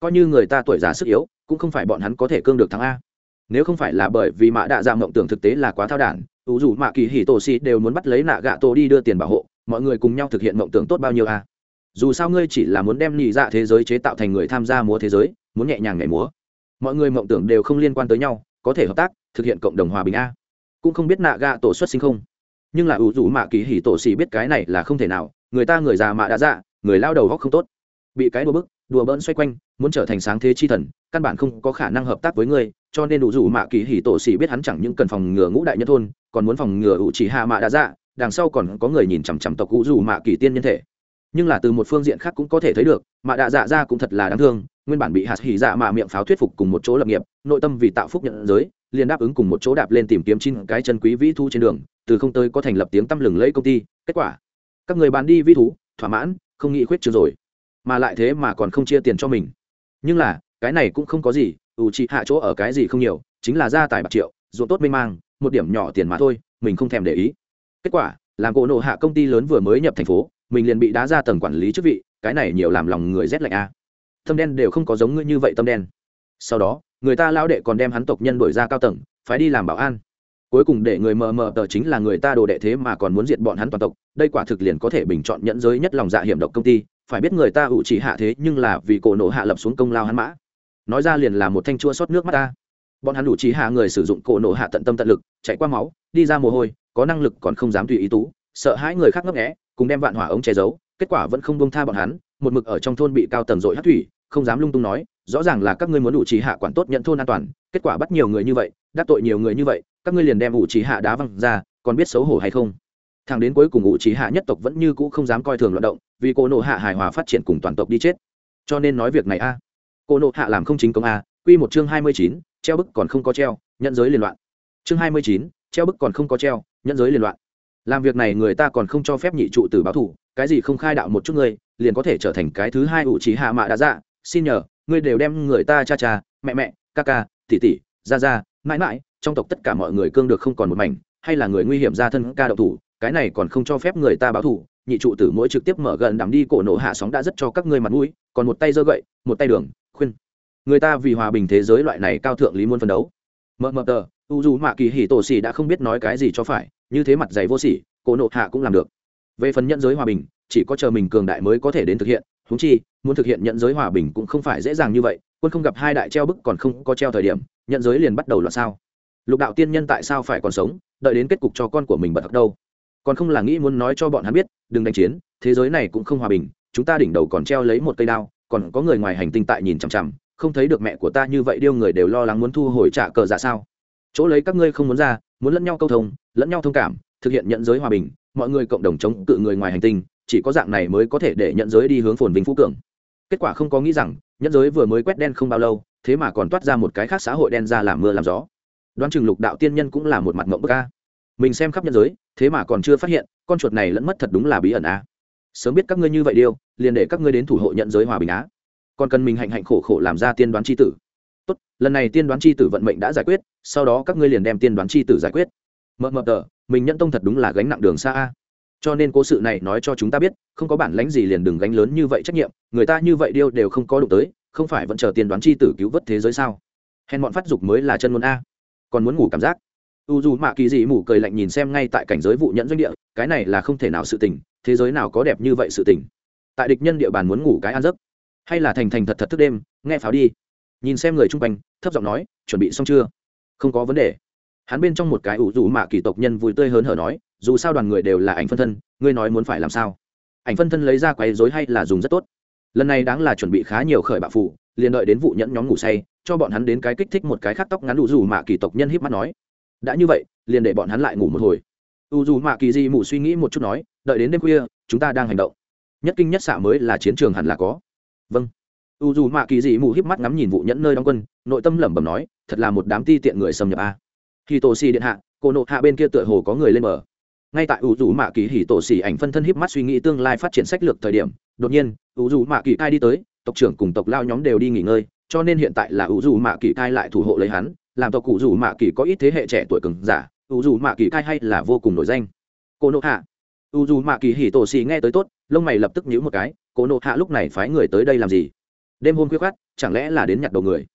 Coi như người ta tuổi già sức yếu, cũng không phải bọn hắn có thể cương được thắng a nếu không phải là bởi vì mạ đạ dạ mộng tưởng thực tế là quá thao đản, ủ dù mạ kỳ hỉ tổ xì đều muốn bắt lấy nạ gạ tổ đi đưa tiền bảo hộ, mọi người cùng nhau thực hiện mộng tưởng tốt bao nhiêu a dù sao ngươi chỉ là muốn đem nhị dạ thế giới chế tạo thành người tham gia múa thế giới, muốn nhẹ nhàng nhảy múa. Mọi người mộng tưởng đều không liên quan tới nhau, có thể hợp tác, thực hiện cộng đồng hòa bình a. Cũng không biết nạ gạ tổ xuất sinh không. Nhưng là ủ rủ mạ kỳ hỉ tổ xì biết cái này là không thể nào, người ta người già mạ đã dạ người lao đầu góc không tốt. Bị cái đùa bức đùa bỡn xoay quanh, muốn trở thành sáng thế chi thần, căn bản không có khả năng hợp tác với ngươi, cho nên đủ rủ mạ kỳ hỉ tổ xỉ biết hắn chẳng những cần phòng ngừa ngũ đại nhân thôn, còn muốn phòng ngừa ủ chỉ hạ mạ đã dạ đằng sau còn có người nhìn chằm chằm tộc ủ rủ mạ kỳ tiên nhân thể. Nhưng là từ một phương diện khác cũng có thể thấy được, mạ đạ dạ ra cũng thật là đáng thương, nguyên bản bị hạt hỉ dạ mạ miệng pháo thuyết phục cùng một chỗ lập nghiệp, nội tâm vì tạo phúc nhận giới, liền đáp ứng cùng một chỗ đạp lên tìm kiếm chín cái chân quý vĩ thu trên đường, từ không tới có thành lập tiếng tăm lừng lẫy công ty. Kết quả, các người bán đi vĩ thú, thỏa mãn, không nghĩ khuyết chưa rồi mà lại thế mà còn không chia tiền cho mình. Nhưng là, cái này cũng không có gì, ủ trị hạ chỗ ở cái gì không nhiều, chính là gia tài bạc triệu, ruộng tốt mênh mang, một điểm nhỏ tiền mà thôi, mình không thèm để ý. Kết quả, làm cổ nộ hạ công ty lớn vừa mới nhập thành phố, mình liền bị đá ra tầng quản lý chức vị, cái này nhiều làm lòng người rét lạnh a. Tâm đen đều không có giống ngươi như vậy tâm đen. Sau đó, người ta lao đệ còn đem hắn tộc nhân đổi ra cao tầng phải đi làm bảo an. Cuối cùng để người mờ mờ tờ chính là người ta đồ đệ thế mà còn muốn diệt bọn hắn toàn tộc, đây quả thực liền có thể bình chọn nhẫn giới nhất lòng dạ hiểm độc công ty phải biết người ta ủ chỉ hạ thế nhưng là vì cổ nổ hạ lập xuống công lao hắn mã. Nói ra liền là một thanh chua xót nước mắt ta. Bọn hắn ủ chỉ hạ người sử dụng cổ nổ hạ tận tâm tận lực, chạy qua máu, đi ra mồ hôi, có năng lực còn không dám tùy ý tú, sợ hãi người khác ngấp nghẽ cùng đem vạn hỏa ống che giấu, kết quả vẫn không bông tha bọn hắn, một mực ở trong thôn bị cao tầng dội hát thủy, không dám lung tung nói, rõ ràng là các ngươi muốn ủ chỉ hạ quản tốt nhận thôn an toàn, kết quả bắt nhiều người như vậy, đắc tội nhiều người như vậy, các ngươi liền đem ủ chỉ hạ đá văng ra, còn biết xấu hổ hay không? Thằng đến cuối cùng ngụ trí hạ nhất tộc vẫn như cũ không dám coi thường loạt động, vì cô nộ hạ hài hòa phát triển cùng toàn tộc đi chết. Cho nên nói việc này a. Cô nộ hạ làm không chính công a, quy một chương hai mươi chín, treo bức còn không có treo, nhận giới liên loạn. Chương hai mươi chín, treo bức còn không có treo, nhận giới liên loạn. Làm việc này người ta còn không cho phép nhị trụ từ báo thủ, cái gì không khai đạo một chút ngươi, liền có thể trở thành cái thứ hai ủ trí hạ mạ đã dạ. Xin nhờ, ngươi đều đem người ta cha cha, mẹ mẹ, ca ca, tỷ tỷ ra ra mãi mãi, trong tộc tất cả mọi người cương được không còn một mảnh, hay là người nguy hiểm ra thân ca đậu thủ cái này còn không cho phép người ta báo thủ nhị trụ tử mỗi trực tiếp mở gần đắm đi cổ nổ hạ sóng đã rất cho các ngươi mặt mũi, còn một tay giơ gậy, một tay đường, khuyên. Người ta vì hòa bình thế giới loại này cao thượng lý muốn phân đấu. Mờ mờ tờ, u dù mạ kỳ hỉ tổ xỉ đã không biết nói cái gì cho phải, như thế mặt dày vô sỉ, cổ nộ hạ cũng làm được. Về phần nhận giới hòa bình, chỉ có chờ mình cường đại mới có thể đến thực hiện húng chi, muốn thực hiện nhận giới hòa bình cũng không phải dễ dàng như vậy, quân không gặp hai đại treo bức còn không có treo thời điểm, nhận giới liền bắt đầu loạn sao. Lục đạo tiên nhân tại sao phải còn sống, đợi đến kết cục cho con của mình bật thật đâu? Còn không là nghĩ muốn nói cho bọn hắn biết, đừng đánh chiến, thế giới này cũng không hòa bình, chúng ta đỉnh đầu còn treo lấy một cây đao, còn có người ngoài hành tinh tại nhìn chằm chằm, không thấy được mẹ của ta như vậy điêu người đều lo lắng muốn thu hồi trả cờ giả sao? Chỗ lấy các ngươi không muốn ra, muốn lẫn nhau câu thông, lẫn nhau thông cảm, thực hiện nhận giới hòa bình, mọi người cộng đồng chống cự người ngoài hành tinh, chỉ có dạng này mới có thể để nhận giới đi hướng phồn vinh phú cường. Kết quả không có nghĩ rằng, nhận giới vừa mới quét đen không bao lâu, thế mà còn toát ra một cái khác xã hội đen ra làm mưa làm gió. Đoán chừng lục đạo tiên nhân cũng là một mặt mộng bức a mình xem khắp nhân giới, thế mà còn chưa phát hiện, con chuột này lẫn mất thật đúng là bí ẩn á. sớm biết các ngươi như vậy điêu, liền để các ngươi đến thủ hộ nhận giới hòa bình á. Còn cần mình hạnh hạnh khổ khổ làm ra tiên đoán c h i tử. Tốt, lần này tiên đoán c h i tử vận mệnh đã giải quyết, sau đó các ngươi liền đem tiên đoán c h i tử giải quyết. Mờ mờ tờ, mình nhận tông thật đúng là gánh nặng đường xa a. Cho nên cố sự này nói cho chúng ta biết, không có bản lánh gì liền đừng gánh lớn như vậy trách nhiệm, người ta như vậy điêu đều không có đụng tới, không phải vẫn chờ tiên đoán c h i tử cứu vớt thế giới sao? Hèn bọn phát dục mới là chân môn a. Còn muốn ngủ cảm giác u dù mạ kỳ dị mù cười lạnh nhìn xem ngay tại cảnh giới vụ nhẫn doanh địa, cái này là không thể nào sự tình, thế giới nào có đẹp như vậy sự tình. Tại địch nhân địa bàn muốn ngủ cái ăn giấc, hay là thành thành thật thật thức đêm, nghe pháo đi. Nhìn xem người chung quanh, thấp giọng nói, chuẩn bị xong chưa? Không có vấn đề. Hắn bên trong một cái ủ rủ mạ kỳ tộc nhân vui tươi hớn hở nói, dù sao đoàn người đều là ảnh phân thân, ngươi nói muốn phải làm sao? Ảnh phân thân lấy ra quấy dối hay là dùng rất tốt? Lần này đáng là chuẩn bị khá nhiều khởi bạo phụ liền đợi đến vụ nhẫn nhóm ngủ say, cho bọn hắn đến cái kích thích một cái khát tóc ngắn ủ rủ mạ kỳ tộc nhân híp mắt nói đã như vậy, liền để bọn hắn lại ngủ một hồi. U dù mạ kỳ di mù suy nghĩ một chút nói, đợi đến đêm khuya, chúng ta đang hành động. Nhất kinh nhất xạ mới là chiến trường hẳn là có. Vâng. U dù mạ kỳ Di mù híp mắt ngắm nhìn vụ nhẫn nơi đóng quân, nội tâm lẩm bẩm nói, thật là một đám ti tiện người xâm nhập a. Khi tổ xì điện hạ, cô nộ hạ bên kia tựa hồ có người lên mở. Ngay tại u dù mạ kỳ hỉ tổ xì ảnh phân thân híp mắt suy nghĩ tương lai phát triển sách lược thời điểm, đột nhiên, u dù mạ kỳ cai đi tới, tộc trưởng cùng tộc lao nhóm đều đi nghỉ ngơi, cho nên hiện tại là u dù mạ kỳ cai lại thủ hộ lấy hắn làm tộc cụ rủ mạ kỳ có ít thế hệ trẻ tuổi cường giả u dù mạ kỳ cai hay là vô cùng nổi danh. Cô nộ hạ. U dù mạ kỳ hỉ tổ xì nghe tới tốt, lông mày lập tức nhíu một cái, cô nộ hạ lúc này phái người tới đây làm gì? Đêm hôm khuya khoát chẳng lẽ là đến nhặt đầu người?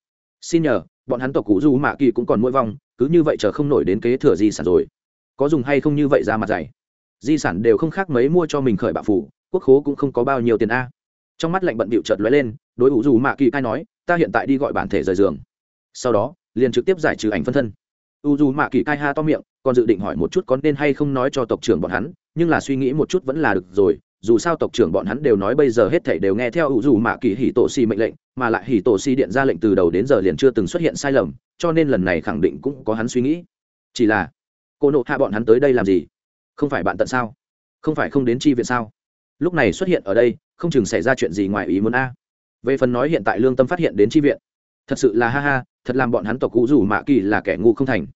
Xin nhờ, bọn hắn tộc cụ du mạ kỳ cũng còn mỗi vong, cứ như vậy chờ không nổi đến kế thừa di sản rồi. Có dùng hay không như vậy ra mặt dày di sản đều không khác mấy mua cho mình khởi bạo phủ, quốc khố cũng không có bao nhiêu tiền a. Trong mắt lạnh bận bịu chợt lóe lên, đối ủ dù mạ kỳ cai nói, ta hiện tại đi gọi bản thể rời giường. Sau đó liền trực tiếp giải trừ ảnh phân thân. U dù mạ kỳ cai ha to miệng, còn dự định hỏi một chút có nên hay không nói cho tộc trưởng bọn hắn, nhưng là suy nghĩ một chút vẫn là được rồi, dù sao tộc trưởng bọn hắn đều nói bây giờ hết thảy đều nghe theo u dù mạ kỳ hỉ tổ si mệnh lệnh, mà lại hỉ tổ si điện ra lệnh từ đầu đến giờ liền chưa từng xuất hiện sai lầm, cho nên lần này khẳng định cũng có hắn suy nghĩ. Chỉ là, cô nộ hạ bọn hắn tới đây làm gì? Không phải bạn tận sao? Không phải không đến chi viện sao? Lúc này xuất hiện ở đây, không chừng xảy ra chuyện gì ngoài ý muốn a. Về phần nói hiện tại lương tâm phát hiện đến chi viện, thật sự là ha ha thật làm bọn hắn tộc cụ dù mạ kỳ là kẻ ngu không thành.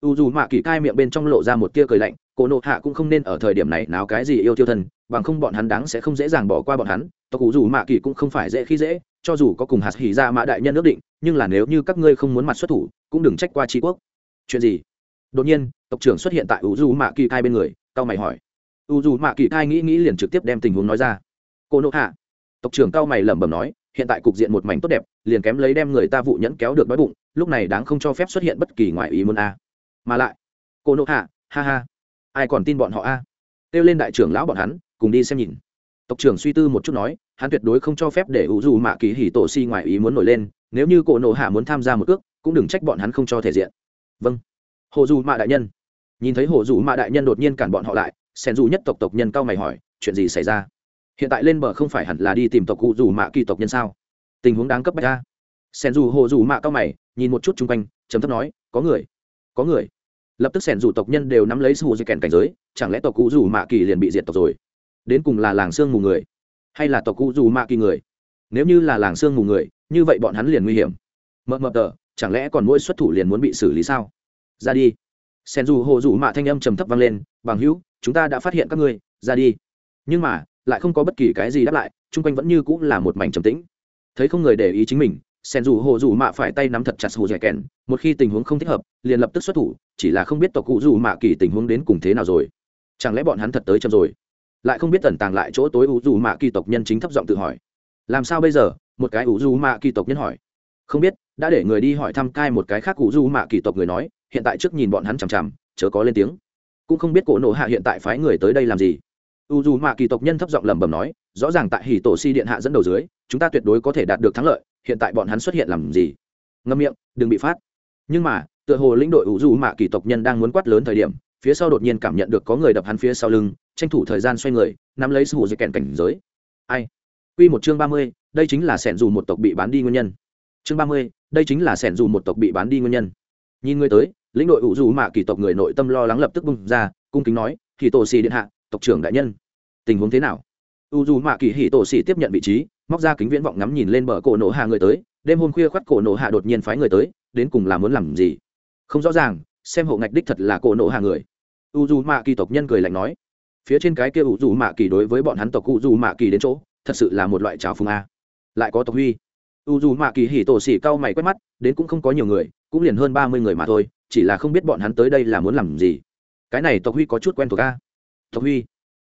U dù mạ kỳ cai miệng bên trong lộ ra một tia cười lạnh, cổ nộ hạ cũng không nên ở thời điểm này náo cái gì yêu tiêu thân, bằng không bọn hắn đáng sẽ không dễ dàng bỏ qua bọn hắn, tộc cụ dù mạ kỳ cũng không phải dễ khi dễ, cho dù có cùng hạt hỉ ra mã đại nhân ước định, nhưng là nếu như các ngươi không muốn mặt xuất thủ, cũng đừng trách qua tri quốc. Chuyện gì? Đột nhiên, tộc trưởng xuất hiện tại u dù mạ kỳ cai bên người cao mày hỏi. U dù mạ kỳ cai nghĩ nghĩ liền trực tiếp đem tình huống nói ra. Cô nộ hạ. Tộc trưởng cao mày lẩm bẩm nói hiện tại cục diện một mảnh tốt đẹp, liền kém lấy đem người ta vụ nhẫn kéo được đói bụng, lúc này đáng không cho phép xuất hiện bất kỳ ngoại ý muốn a. Mà lại, cô nộ hạ, ha ha, ai còn tin bọn họ a? À? kêu lên đại trưởng lão bọn hắn, cùng đi xem nhìn. Tộc trưởng suy tư một chút nói, hắn tuyệt đối không cho phép để ủ dù mạ kỳ hỉ tổ si ngoại ý muốn nổi lên, nếu như cổ nộ hạ muốn tham gia một cước cũng đừng trách bọn hắn không cho thể diện. Vâng. Hồ dù mạ đại nhân. Nhìn thấy hồ dù mạ đại nhân đột nhiên cản bọn họ lại sen dù nhất tộc tộc nhân cao mày hỏi, chuyện gì xảy ra? Hiện tại lên bờ không phải hẳn là đi tìm tộc cụ dù mạ kỳ tộc nhân sao? Tình huống đáng cấp bách ra sẻn dù hồ dù mạ cao mày, nhìn một chút chung quanh chấm thấp nói, có người có người. Lập tức sẻn dù tộc nhân đều nắm lấy sù dây kèn cảnh giới, chẳng lẽ tộc cụ dù mạ kỳ liền bị diệt tộc rồi? Đến cùng là làng sương mù người, hay là tộc cụ dù mạ kỳ người? Nếu như là làng sương mù người, như vậy bọn hắn liền nguy hiểm. Mờ mờ tờ, chẳng lẽ còn mỗi xuất thủ liền muốn bị xử lý sao? Ra đi. Sen dù hồ dù mạ thanh âm trầm thấp vang lên, bằng hữu, chúng ta đã phát hiện các ngươi, ra đi. Nhưng mà lại không có bất kỳ cái gì đáp lại, chung quanh vẫn như cũng là một mảnh trầm tĩnh. Thấy không người để ý chính mình, sen dù hồ dù mạ phải tay nắm thật chặt hồ dẻ kèn, một khi tình huống không thích hợp, liền lập tức xuất thủ, chỉ là không biết tộc cụ dù mạ kỳ tình huống đến cùng thế nào rồi. Chẳng lẽ bọn hắn thật tới chậm rồi? Lại không biết tẩn tàng lại chỗ tối u dù mạ kỳ tộc nhân chính thấp giọng tự hỏi. Làm sao bây giờ? Một cái u dù mạ kỳ tộc nhân hỏi. Không biết, đã để người đi hỏi thăm cai một cái khác ủ dù mạ kỳ tộc người nói, hiện tại trước nhìn bọn hắn chằm chằm, chớ có lên tiếng. Cũng không biết cổ nộ hạ hiện tại phái người tới đây làm gì u dù mạ kỳ tộc nhân thấp giọng lẩm bẩm nói rõ ràng tại hỉ tổ si điện hạ dẫn đầu dưới chúng ta tuyệt đối có thể đạt được thắng lợi hiện tại bọn hắn xuất hiện làm gì ngâm miệng đừng bị phát nhưng mà tựa hồ lĩnh đội u dù mạ kỳ tộc nhân đang muốn quát lớn thời điểm phía sau đột nhiên cảm nhận được có người đập hắn phía sau lưng tranh thủ thời gian xoay người nắm lấy sự dây kèn cảnh giới ai Quy một chương ba mươi, đây chính là sẻn dù một tộc bị bán đi nguyên nhân. Chương ba mươi, đây chính là sẻn dù một tộc bị bán đi nguyên nhân. Nhìn người tới, lĩnh đội u dù mạ kỳ tộc người nội tâm lo lắng lập tức bung ra, cung kính nói, "Thì tổ xì điện hạ, tộc trưởng đại nhân, tình huống thế nào?" u dù mạ kỳ hì tổ xỉ tiếp nhận vị trí móc ra kính viễn vọng ngắm nhìn lên bờ cổ nổ hạ người tới đêm hôm khuya khoắt cổ nổ hạ đột nhiên phái người tới đến cùng là muốn làm gì? Không rõ ràng xem hộ ngạch đích thật là cổ nổ hạ người. U dù mạ kỳ tộc nhân cười lạnh nói. Phía trên cái kia u dù mạ kỳ đối với bọn hắn tộc u dù mạ kỳ đến chỗ thật sự là một loại trào phùng a. Lại có tộc huy. U dù mạ kỳ hỉ tổ xỉ cau mày quét mắt đến cũng không có nhiều người cũng liền hơn ba mươi người mà thôi chỉ là không biết bọn hắn tới đây là muốn làm gì. Cái này tộc huy có chút quen thuộc a tộc huy.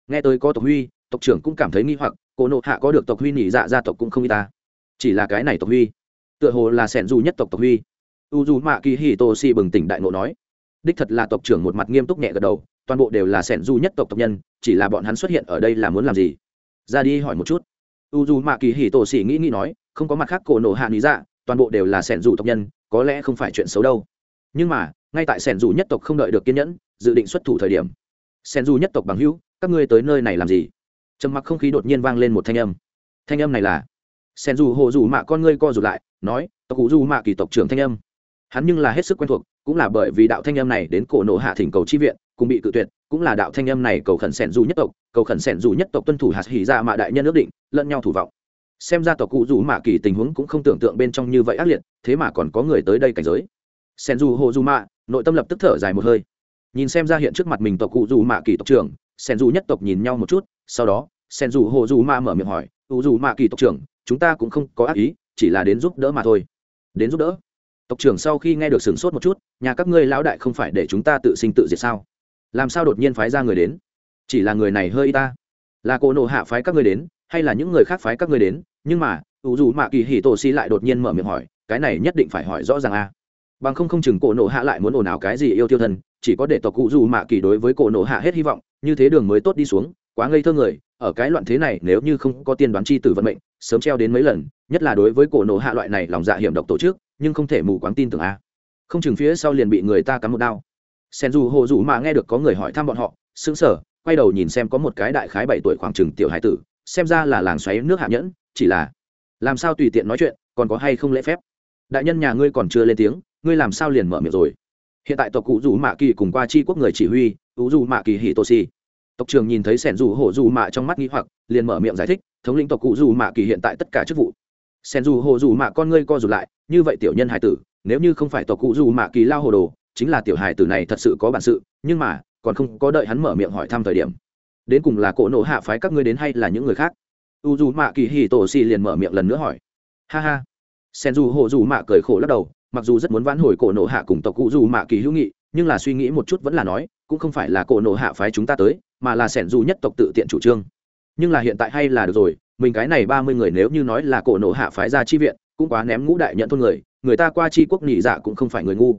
Nghe tới có tộc huy, tộc trưởng cũng cảm thấy nghi hoặc, cổ nộ hạ có được tộc huy nhị dạ gia tộc cũng không y ta. Chỉ là cái này tộc huy, tựa hồ là sẻn dù nhất tộc tộc huy. U dù mạ kỳ hì tô si bừng tỉnh đại nộ nói, đích thật là tộc trưởng một mặt nghiêm túc nhẹ gật đầu, toàn bộ đều là sẻn dù nhất tộc tộc nhân, chỉ là bọn hắn xuất hiện ở đây là muốn làm gì? Ra đi hỏi một chút. U dù mạ kỳ hì tô si nghĩ nghĩ nói, không có mặt khác cổ nộ hạ nhị dạ toàn bộ đều là sẻn dù tộc nhân, có lẽ không phải chuyện xấu đâu. Nhưng mà, ngay tại sẻn dù nhất tộc không đợi được kiên nhẫn, dự định xuất thủ thời điểm sen du nhất tộc bằng hữu, các ngươi tới nơi này làm gì? Trầm mặc không khí đột nhiên vang lên một thanh âm. Thanh âm này là, sen du hồ dù mạ con ngươi co rụt lại, nói, tộc cụ dù mạ kỳ tộc trưởng thanh âm. Hắn nhưng là hết sức quen thuộc, cũng là bởi vì đạo thanh âm này đến cổ nộ hạ thỉnh cầu chi viện cũng bị cự tuyệt, cũng là đạo thanh âm này cầu khẩn sẻn dù nhất tộc, cầu khẩn sẻn dù nhất tộc tuân thủ hạt hỉ ra mạ đại nhân ước định, lẫn nhau thủ vọng. Xem ra tộc cụ dù mạ kỳ tình huống cũng không tưởng tượng bên trong như vậy ác liệt, thế mà còn có người tới đây cảnh giới. Sẻn dù hồ dù mạ, nội tâm lập tức thở dài một hơi nhìn xem ra hiện trước mặt mình tộc cụ dù mạ kỳ tộc trưởng, sen dù nhất tộc nhìn nhau một chút, sau đó, sen dù hồ dù ma mở miệng hỏi u dù mạ kỳ tộc trưởng, chúng ta cũng không có ác ý, chỉ là đến giúp đỡ mà thôi. Đến giúp đỡ? Tộc trưởng sau khi nghe được sửng sốt một chút, nhà các ngươi lão đại không phải để chúng ta tự sinh tự diệt sao? Làm sao đột nhiên phái ra người đến? Chỉ là người này hơi y ta. Là cô nộ hạ phái các ngươi đến, hay là những người khác phái các ngươi đến? Nhưng mà u dù mạ kỳ hì tổ xi lại đột nhiên mở miệng hỏi, cái này nhất định phải hỏi rõ ràng a. Bằng không không chừng cổ nộ hạ lại muốn ồn ào cái gì yêu tiêu thân chỉ có để tộc cụ dù mạ kỳ đối với cổ nổ hạ hết hy vọng, như thế đường mới tốt đi xuống, quá ngây thơ người, ở cái loạn thế này nếu như không có tiên đoán chi tử vận mệnh, sớm treo đến mấy lần, nhất là đối với cổ nổ hạ loại này lòng dạ hiểm độc tổ chức, nhưng không thể mù quáng tin tưởng a. Không chừng phía sau liền bị người ta cắm một đao. Sen dù hồ dù mà nghe được có người hỏi thăm bọn họ, sững sờ, quay đầu nhìn xem có một cái đại khái bảy tuổi khoảng chừng tiểu hải tử, xem ra là làng xoáy nước hạ nhẫn, chỉ là làm sao tùy tiện nói chuyện, còn có hay không lễ phép. Đại nhân nhà ngươi còn chưa lên tiếng, ngươi làm sao liền mở miệng rồi? Hiện tại tộc cụ dù mạ kỳ cùng qua chi quốc người chỉ huy ủ dù mạ kỳ hì tô si tộc trưởng nhìn thấy sẻn dù hổ dù mạ trong mắt nghĩ hoặc, liền mở miệng giải thích, thống lĩnh tộc cụ dù mạ kỳ hiện tại tất cả chức vụ. Sẻn dù hổ dù mạ con ngươi co dù lại, như vậy tiểu nhân hải tử, nếu như không phải tộc cụ dù mạ kỳ lao hồ đồ, chính là tiểu hải tử này thật sự có bản sự, nhưng mà, còn không có đợi hắn mở miệng hỏi thăm thời điểm. Đến cùng là cỗ nộ hạ phái các ngươi đến hay là những người khác? U dù mạ kỳ hì tổ xì liền mở miệng lần nữa hỏi. Ha ha. Sen dù hộ dù mạ cười khổ lắc đầu mặc dù rất muốn vãn hồi cổ nộ hạ cùng tộc cụ dù mạ kỳ hữu nghị, nhưng là suy nghĩ một chút vẫn là nói, cũng không phải là cổ nộ hạ phái chúng ta tới, mà là sẻn dù nhất tộc tự tiện chủ trương. Nhưng là hiện tại hay là được rồi, mình cái này ba mươi người nếu như nói là cổ nộ hạ phái ra chi viện, cũng quá ném ngũ đại nhận thôn người người ta qua chi quốc nhị dạ cũng không phải người ngu.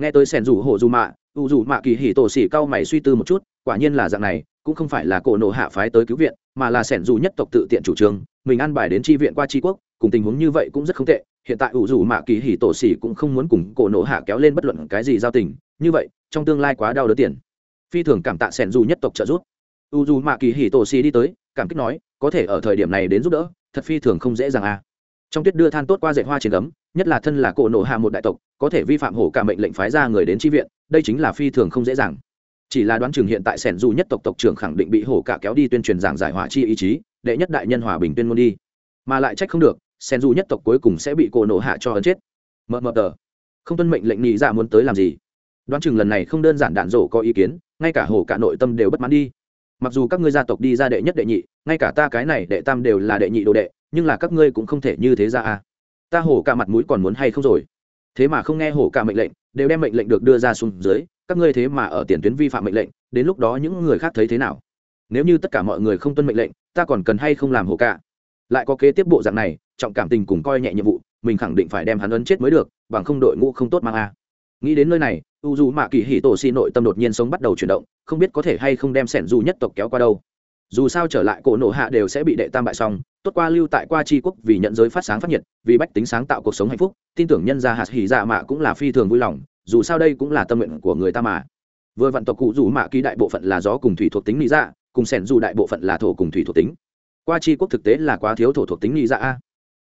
Nghe tới sẻn dù hộ dù mạ, u dù mạ kỳ hỉ tổ xỉ cao mày suy tư một chút, quả nhiên là dạng này, cũng không phải là cổ nộ hạ phái tới cứu viện, mà là sẻn dù nhất tộc tự tiện chủ trương, mình ăn bài đến chi viện qua chi quốc, cùng tình huống như vậy cũng rất không tệ hiện tại ủ dù mạ kỳ hỉ tổ xỉ cũng không muốn cùng cổ nổ hạ kéo lên bất luận cái gì giao tình. Như vậy, trong tương lai quá đau đớn tiền. Phi thường cảm tạ sẻn dù nhất tộc trợ giúp. U dù mạ kỳ hỉ tổ xỉ đi tới, cảm kích nói, có thể ở thời điểm này đến giúp đỡ, thật phi thường không dễ dàng à. Trong tuyết đưa than tốt qua dạy hoa trên ấm nhất là thân là cổ nổ hạ một đại tộc, có thể vi phạm hổ cả mệnh lệnh phái ra người đến tri viện, đây chính là phi thường không dễ dàng. Chỉ là đoán chừng hiện tại sẻn dù nhất tộc tộc trưởng khẳng định bị hổ cả kéo đi tuyên truyền giảng giải hỏa chi ý chí, đệ nhất đại nhân hòa bình tuyên ngôn đi. Mà lại trách không được sen dù nhất tộc cuối cùng sẽ bị cổ nổ hạ cho ấn chết. Mờ mờ tờ. Không tuân mệnh lệnh nghĩ ra dạ muốn tới làm gì? Đoán chừng lần này không đơn giản đạn rổ có ý kiến, ngay cả hổ cả nội tâm đều bất mãn đi. Mặc dù các ngươi gia tộc đi ra đệ nhất đệ nhị, ngay cả ta cái này đệ tam đều là đệ nhị đồ đệ, nhưng là các ngươi cũng không thể như thế ra à. Ta hổ cả mặt mũi còn muốn hay không rồi? Thế mà không nghe hổ cả mệnh lệnh, đều đem mệnh lệnh được đưa ra xuống dưới, các ngươi thế mà ở tiền tuyến vi phạm mệnh lệnh, đến lúc đó những người khác thấy thế nào? Nếu như tất cả mọi người không tuân mệnh lệnh, ta còn cần hay không làm hổ cả? Lại có kế tiếp bộ dạng này trọng cảm tình cùng coi nhẹ nhiệm vụ, mình khẳng định phải đem hắn ấn chết mới được, bằng không đội ngũ không tốt mang a. Nghĩ đến nơi này u dù mạ kỳ hỉ tổ xi nội tâm đột nhiên sống bắt đầu chuyển động, không biết có thể hay không đem sẻn dù nhất tộc kéo qua đâu. Dù sao trở lại cổ nộ hạ đều sẽ bị đệ tam bại xong, tốt qua lưu tại qua tri quốc vì nhận giới phát sáng phát nhiệt, vì bách tính sáng tạo cuộc sống hạnh phúc, tin tưởng nhân gia hạt hỉ dạ mạ cũng là phi thường vui lòng, dù sao đây cũng là tâm nguyện của người ta mà. Vừa vạn tộc cụ dù mạ ký đại bộ phận là gió cùng thủy thuộc tính lý dạ cùng sẻn dù đại bộ phận là thổ cùng thủy thuộc tính. Qua tri quốc thực tế là quá thiếu thổ thuộc tính lý dạ a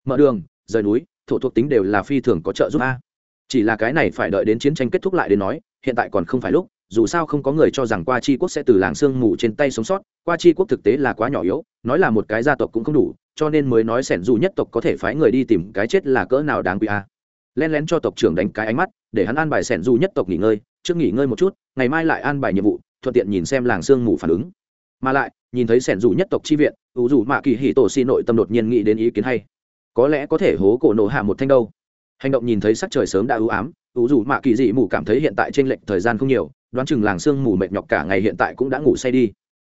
mở đường, rời núi, thổ thuộc tính đều là phi thường có trợ giúp a. Chỉ là cái này phải đợi đến chiến tranh kết thúc lại đến nói, hiện tại còn không phải lúc, dù sao không có người cho rằng qua chi quốc sẽ từ làng sương mù trên tay sống sót, qua chi quốc thực tế là quá nhỏ yếu, nói là một cái gia tộc cũng không đủ, cho nên mới nói sẻn dù nhất tộc có thể phái người đi tìm cái chết là cỡ nào đáng quý a. Len lén cho tộc trưởng đánh cái ánh mắt, để hắn an bài sẻn dù nhất tộc nghỉ ngơi, trước nghỉ ngơi một chút, ngày mai lại an bài nhiệm vụ, thuận tiện nhìn xem làng sương mù phản ứng. Mà lại, nhìn thấy sẻn dù nhất tộc chi viện, ủ dù mạ kỳ hì tổ xi nội tâm đột nhiên nghĩ đến ý kiến hay có lẽ có thể hố cổ nổ hạ một thanh đâu. Hành động nhìn thấy sắc trời sớm đã ưu ám, ưu dù mạ kỳ dị mù cảm thấy hiện tại trên lệnh thời gian không nhiều, đoán chừng làng sương mù mệt nhọc cả ngày hiện tại cũng đã ngủ say đi.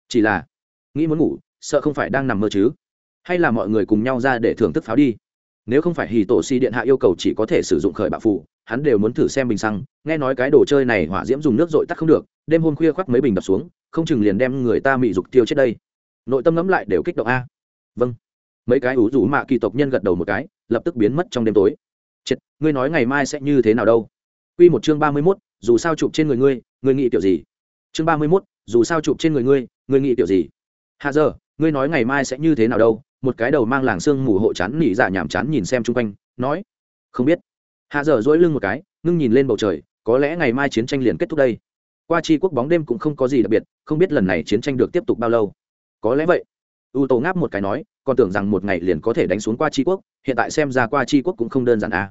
Chỉ là, nghĩ muốn ngủ, sợ không phải đang nằm mơ chứ. Hay là mọi người cùng nhau ra để thưởng thức pháo đi. Nếu không phải hì tổ si điện hạ yêu cầu chỉ có thể sử dụng khởi bạo phụ hắn đều muốn thử xem bình xăng, nghe nói cái đồ chơi này hỏa diễm dùng nước dội tắt không được, đêm hôm khuya khoác mấy bình đập xuống, không chừng liền đem người ta mị dục tiêu chết đây. Nội tâm ngẫm lại đều kích động a. Vâng mấy cái ủ rủ mạ kỳ tộc nhân gật đầu một cái lập tức biến mất trong đêm tối chết ngươi nói ngày mai sẽ như thế nào đâu Quy một chương ba mươi mốt dù sao chụp trên người ngươi, ngươi nghĩ tiểu gì? Chương ba mươi mốt dù sao chụp trên người ngươi, ngươi nghĩ tiểu gì? Hạ giờ, ngươi nói ngày mai sẽ như thế nào đâu? Một cái đầu mang làng xương mù hộ chán nỉ dạ nhảm chán nhìn xem chung quanh, nói: "Không biết." Hạ giờ dỗi lưng một cái, ngưng nhìn lên bầu trời, có lẽ ngày mai chiến tranh liền kết thúc đây. Qua chi quốc bóng đêm cũng không có gì đặc biệt, không biết lần này chiến tranh được tiếp tục bao lâu. Có lẽ vậy. U Tô ngáp một cái nói, còn tưởng rằng một ngày liền có thể đánh xuống qua chi quốc, hiện tại xem ra qua chi quốc cũng không đơn giản à.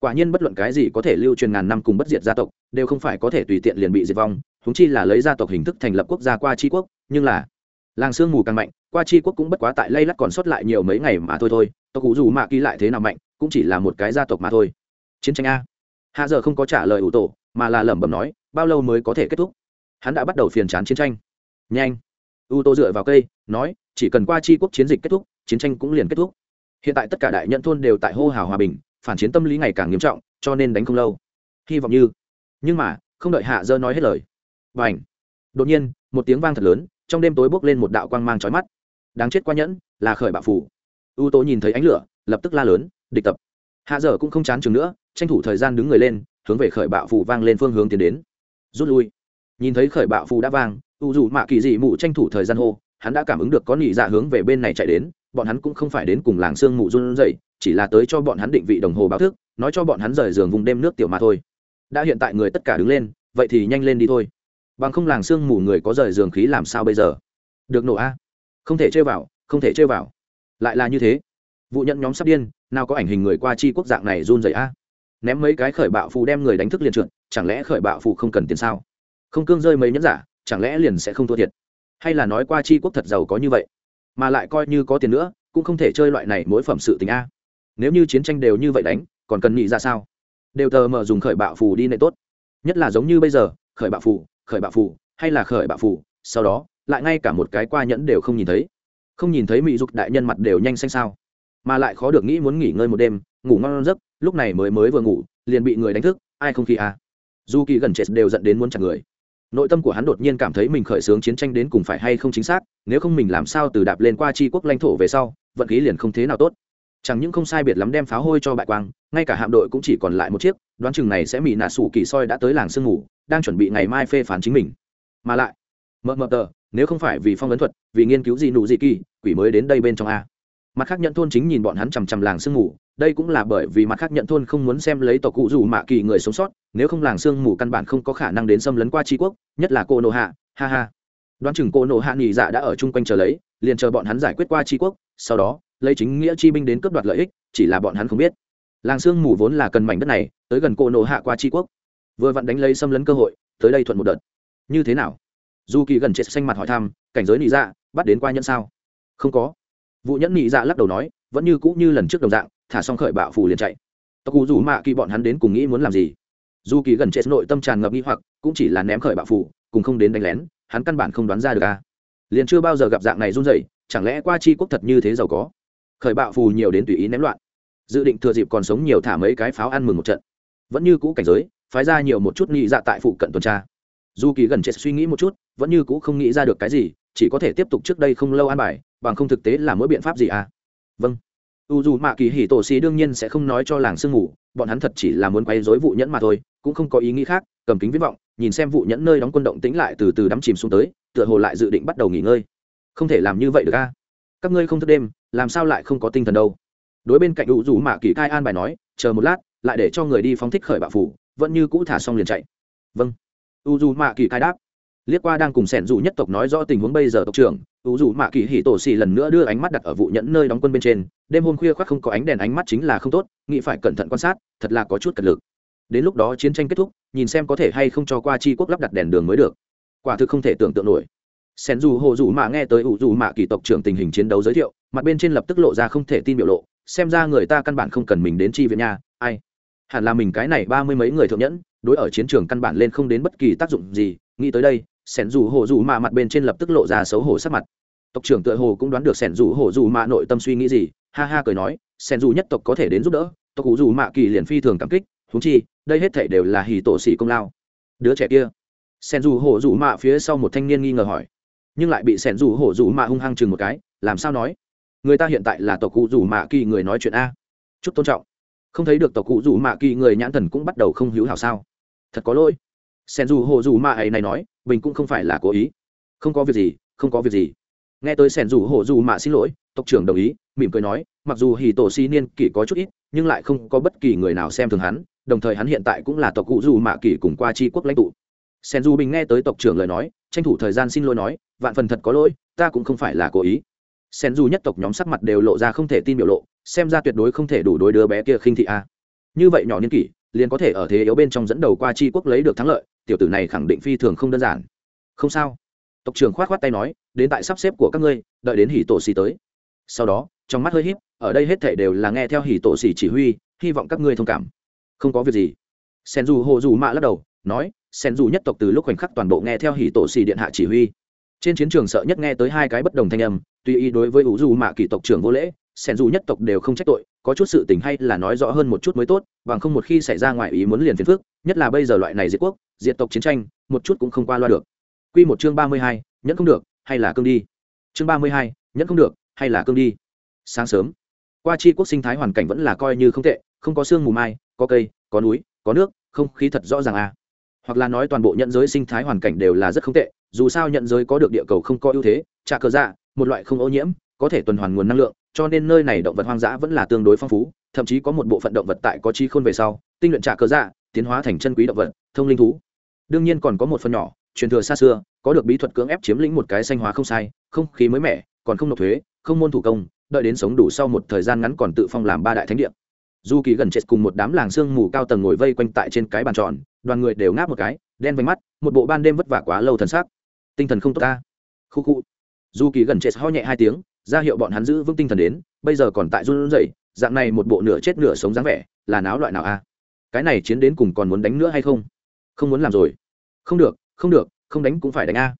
Quả nhiên bất luận cái gì có thể lưu truyền ngàn năm cùng bất diệt gia tộc đều không phải có thể tùy tiện liền bị diệt vong húng chi là lấy gia tộc hình thức thành lập quốc gia qua tri quốc nhưng là làng sương mù càng mạnh qua tri quốc cũng bất quá tại lây lắc còn sót lại nhiều mấy ngày mà thôi thôi tộc cụ dù mạ kỳ lại thế nào mạnh cũng chỉ là một cái gia tộc mà thôi. Chiến tranh a. Hạ giờ không có trả lời ủ tổ mà là lẩm bẩm nói bao lâu mới có thể kết thúc? Hắn đã bắt đầu phiền chán chiến tranh. Nhanh. U tô dựa vào cây nói chỉ cần qua tri quốc chiến dịch kết thúc chiến tranh cũng liền kết thúc. Hiện tại tất cả đại nhận thôn đều tại hô hào hòa bình, phản chiến tâm lý ngày càng nghiêm trọng, cho nên đánh không lâu. Hy vọng như, nhưng mà, không đợi hạ dơ nói hết lời. Và ảnh đột nhiên, một tiếng vang thật lớn, trong đêm tối bốc lên một đạo quang mang trói mắt. Đáng chết qua nhẫn, là khởi bạo phủ. U tố nhìn thấy ánh lửa, lập tức la lớn, địch tập! Hạ dở cũng không chán chừng nữa, tranh thủ thời gian đứng người lên, hướng về khởi bạo phủ vang lên phương hướng tiến đến. Rút lui. Nhìn thấy khởi bạo phủ đã vang, u dù mạ kỳ dị mụ tranh thủ thời gian hô, hắn đã cảm ứng được có nhị dạ hướng về bên này chạy đến bọn hắn cũng không phải đến cùng làng sương mù run rẩy, chỉ là tới cho bọn hắn định vị đồng hồ báo thức, nói cho bọn hắn rời giường vùng đêm nước tiểu mà thôi. Đã hiện tại người tất cả đứng lên, vậy thì nhanh lên đi thôi. Bằng không làng sương mù người có rời giường khí làm sao bây giờ? Được nổ a. Không thể chơi vào, không thể chơi vào. Lại là như thế. Vụ nhận nhóm sắp điên, nào có ảnh hình người qua chi quốc dạng này run rẩy a. Ném mấy cái khởi bạo phù đem người đánh thức liền trượt, chẳng lẽ khởi bạo phù không cần tiền sao? Không cương rơi mấy nhẫn giả, chẳng lẽ liền sẽ không thua thiệt? Hay là nói qua chi quốc thật giàu có như vậy? Mà lại coi như có tiền nữa, cũng không thể chơi loại này mỗi phẩm sự tình a. Nếu như chiến tranh đều như vậy đánh, còn cần nghĩ ra sao? Đều tờ mờ dùng khởi bạo phù đi nệ tốt. Nhất là giống như bây giờ, khởi bạo phù, khởi bạo phù, hay là khởi bạo phù, sau đó, lại ngay cả một cái qua nhẫn đều không nhìn thấy. Không nhìn thấy mỹ dục đại nhân mặt đều nhanh xanh sao. Mà lại khó được nghĩ muốn nghỉ ngơi một đêm, ngủ ngon giấc, lúc này mới mới vừa ngủ, liền bị người đánh thức, ai không khi à. Dù kỳ gần chết đều dẫn đến muốn chặt người nội tâm của hắn đột nhiên cảm thấy mình khởi xướng chiến tranh đến cùng phải hay không chính xác, nếu không mình làm sao từ đạp lên qua tri quốc lãnh thổ về sau, vận khí liền không thế nào tốt. Chẳng những không sai biệt lắm đem pháo hôi cho bại quang, ngay cả hạm đội cũng chỉ còn lại một chiếc, đoán chừng này sẽ mỹ nạ sủ kỳ soi đã tới làng sương ngủ, đang chuẩn bị ngày mai phê phán chính mình. Mà lại mờ mờ tờ, nếu không phải vì phong ấn thuật, vì nghiên cứu gì nụ gì kỳ, quỷ mới đến đây bên trong a mặt khác nhận thôn chính nhìn bọn hắn chằm chằm làng sương ngủ đây cũng là bởi vì mặt khác nhận thôn không muốn xem lấy tộc cụ dù mạ kỳ người sống sót, nếu không làng sương mù căn bản không có khả năng đến xâm lấn qua tri quốc, nhất là cô nộ hạ, ha ha. Đoán chừng cô nộ hạ nghỉ dạ đã ở chung quanh chờ lấy, liền chờ bọn hắn giải quyết qua tri quốc, sau đó, lấy chính nghĩa chi binh đến cướp đoạt lợi ích, chỉ là bọn hắn không biết. Làng sương mù vốn là cần mảnh đất này, tới gần cô nộ hạ qua tri quốc. Vừa vặn đánh lấy xâm lấn cơ hội, tới đây thuận một đợt. Như thế nào? Dù kỳ gần chết xanh mặt hỏi thăm, cảnh giới nị dạ bắt đến qua nhận sao? Không có vụ nhẫn nhị dạ lắc đầu nói, vẫn như cũ như lần trước đồng dạng, thả xong khởi bạo phù liền chạy. Tộc cụ rủ mạ kỳ bọn hắn đến cùng nghĩ muốn làm gì? Dù kỳ gần chết nội tâm tràn ngập nghi hoặc, cũng chỉ là ném khởi bạo phù, cùng không đến đánh lén, hắn căn bản không đoán ra được a à. liền chưa bao giờ gặp dạng này run rẩy, chẳng lẽ qua chi quốc thật như thế giàu có? Khởi bạo phù nhiều đến tùy ý ném loạn. Dự định thừa dịp còn sống nhiều thả mấy cái pháo ăn mừng một trận. Vẫn như cũ cảnh giới, phái ra nhiều một chút nghĩ dạ tại phụ cận tuần tra. Dù kỳ gần chết suy nghĩ một chút, vẫn như cũ không nghĩ ra được cái gì, chỉ có thể tiếp tục trước đây không lâu an bài bằng không thực tế là mỗi biện pháp gì à? Vâng. U dù mạ kỳ hỉ tổ xì đương nhiên sẽ không nói cho làng sương ngủ bọn hắn thật chỉ là muốn quay dối vụ nhẫn mà thôi, cũng không có ý nghĩ khác, cầm kính viết vọng, nhìn xem vụ nhẫn nơi đóng quân động tĩnh lại từ từ đắm chìm xuống tới, tựa hồ lại dự định bắt đầu nghỉ ngơi. Không thể làm như vậy được a các ngươi không thức đêm, làm sao lại không có tinh thần đâu? Đối bên cạnh u dù mạ kỳ cai an bài nói, chờ một lát, lại để cho người đi phóng thích khởi bạo phủ, vẫn như cũ thả xong liền chạy. Vâng. U dù mạ kỳ khai đáp liếc qua đang cùng sẻn dù nhất tộc nói rõ tình huống bây giờ tộc trưởng ủ dù mạ kỳ hỉ tổ xì lần nữa đưa ánh mắt đặt ở vụ nhẫn nơi đóng quân bên trên. Đêm hôm khuya khoác không có ánh đèn, ánh mắt chính là không tốt, nghĩ phải cẩn thận quan sát, thật là có chút cật lực. Đến lúc đó chiến tranh kết thúc, nhìn xem có thể hay không cho qua chi quốc lắp đặt đèn đường mới được. Quả thực không thể tưởng tượng nổi. Sen dù hồ dù mạ nghe tới ủ dù mạ kỳ tộc trưởng tình hình chiến đấu giới thiệu, mặt bên trên lập tức lộ ra không thể tin biểu lộ, xem ra người ta căn bản không cần mình đến chi viện nha, ai? Hẳn là mình cái này ba mươi mấy người thượng nhẫn, đối ở chiến trường căn bản lên không đến bất kỳ tác dụng gì, nghĩ tới đây sẻn dù hồ dù mạ mặt bên trên lập tức lộ ra xấu hổ sắc mặt. Tộc trưởng tựa hồ cũng đoán được sẻn dù hồ dù mạ nội tâm suy nghĩ gì, ha ha cười nói, sẻn dù nhất tộc có thể đến giúp đỡ, tộc cụ dù mạ kỳ liền phi thường cảm kích thú chi, đây hết thể đều là hì tổ sĩ công lao. Đứa trẻ kia. Sẻn dù hồ dù mạ phía sau một thanh niên nghi ngờ hỏi, nhưng lại bị sẻn dù hồ dù mạ hung hăng chừng một cái, làm sao nói? Người ta hiện tại là tộc cụ dù mạ kỳ người nói chuyện a. Chút tôn trọng. Không thấy được tộc cụ dù mạ kỳ người nhãn thần cũng bắt đầu không hữu hảo sao. Thật có lỗi. Sen dù hồ dù mạ ấy này nói bình cũng không phải là cố ý. Không có việc gì, không có việc gì. Nghe tới sẻn dù Hổ dù mạ xin lỗi, tộc trưởng đồng ý, mỉm cười nói, mặc dù hì tổ si niên kỷ có chút ít, nhưng lại không có bất kỳ người nào xem thường hắn, đồng thời hắn hiện tại cũng là tộc cụ dù mạ kỷ cùng qua tri quốc lãnh tụ. Sen dù bình nghe tới tộc trưởng lời nói, tranh thủ thời gian xin lỗi nói, vạn phần thật có lỗi, ta cũng không phải là cố ý. Sen dù nhất tộc nhóm sắc mặt đều lộ ra không thể tin biểu lộ, xem ra tuyệt đối không thể đủ đối đứa bé kia khinh thị a. Như vậy nhỏ niên kỷ, liền có thể ở thế yếu bên trong dẫn đầu qua tri quốc lấy được thắng lợi tiểu tử này khẳng định phi thường không đơn giản. Không sao. Tộc trưởng khoát khoát tay nói, đến tại sắp xếp của các ngươi, đợi đến hỉ tổ xì tới. Sau đó, trong mắt hơi híp, ở đây hết thể đều là nghe theo hỉ tổ xì chỉ huy, hy vọng các ngươi thông cảm. Không có việc gì. Sen dù hồ dù mạ lắc đầu, nói sen dù nhất tộc từ lúc khoảnh khắc toàn bộ nghe theo hỉ tổ xì điện hạ chỉ huy. Trên chiến trường sợ nhất nghe tới hai cái bất đồng thanh âm, tuy ý đối với ủ dù mạ kỳ tộc trưởng vô lễ sen dù nhất tộc đều không trách tội, có chút sự tình hay là nói rõ hơn một chút mới tốt, bằng không một khi xảy ra ngoài ý muốn liền phiền phước nhất là bây giờ loại này diệt quốc diệt tộc chiến tranh một chút cũng không qua loa được Quy một chương ba mươi hai, nhẫn không được, hay là cương đi. Chương ba mươi hai, nhẫn không được, hay là cương đi. Sáng sớm, qua chi quốc sinh thái hoàn cảnh vẫn là coi như không tệ, không có sương mù mai, có cây, có núi, có nước, không khí thật rõ ràng à. Hoặc là nói toàn bộ nhận giới sinh thái hoàn cảnh đều là rất không tệ, dù sao nhận giới có được địa cầu không có ưu thế, trà cờ dạ, một loại không ô nhiễm, có thể tuần hoàn nguồn năng lượng, cho nên nơi này động vật hoang dã vẫn là tương đối phong phú thậm chí có một bộ phận động vật tại có chi khôn về sau tinh luyện trà cờ dạ tiến hóa thành chân quý động vật thông linh thú đương nhiên còn có một phần nhỏ, truyền thừa xa xưa, có được bí thuật cưỡng ép chiếm lĩnh một cái xanh hóa không sai, không khí mới mẻ, còn không nộp thuế, không môn thủ công, đợi đến sống đủ sau một thời gian ngắn còn tự phong làm ba đại thánh địa. Du kỳ gần chết cùng một đám làng sương mù cao tầng ngồi vây quanh tại trên cái bàn tròn, đoàn người đều ngáp một cái, đen vánh mắt, một bộ ban đêm vất vả quá lâu thần sắc. Tinh thần không tốt ta. Khu khu. Du kỳ gần chết ho nhẹ hai tiếng, ra hiệu bọn hắn giữ vững tinh thần đến, bây giờ còn tại run rẩy, dạng này một bộ nửa chết nửa sống dáng vẻ, là náo loại nào a? Cái này chiến đến cùng còn muốn đánh nữa hay không? Không muốn làm rồi. Không được không được, không đánh cũng phải đánh a.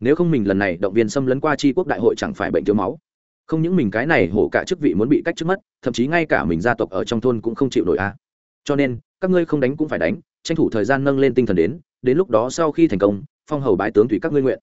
Nếu không mình lần này động viên xâm lấn qua tri quốc đại hội chẳng phải bệnh thiếu máu. Không những mình cái này hổ cả chức vị muốn bị cách trước mất, thậm chí ngay cả mình gia tộc ở trong thôn cũng không chịu nổi a. Cho nên, các ngươi không đánh cũng phải đánh, tranh thủ thời gian nâng lên tinh thần đến đến lúc đó sau khi thành công, phong hầu bái tướng thủy các ngươi nguyện.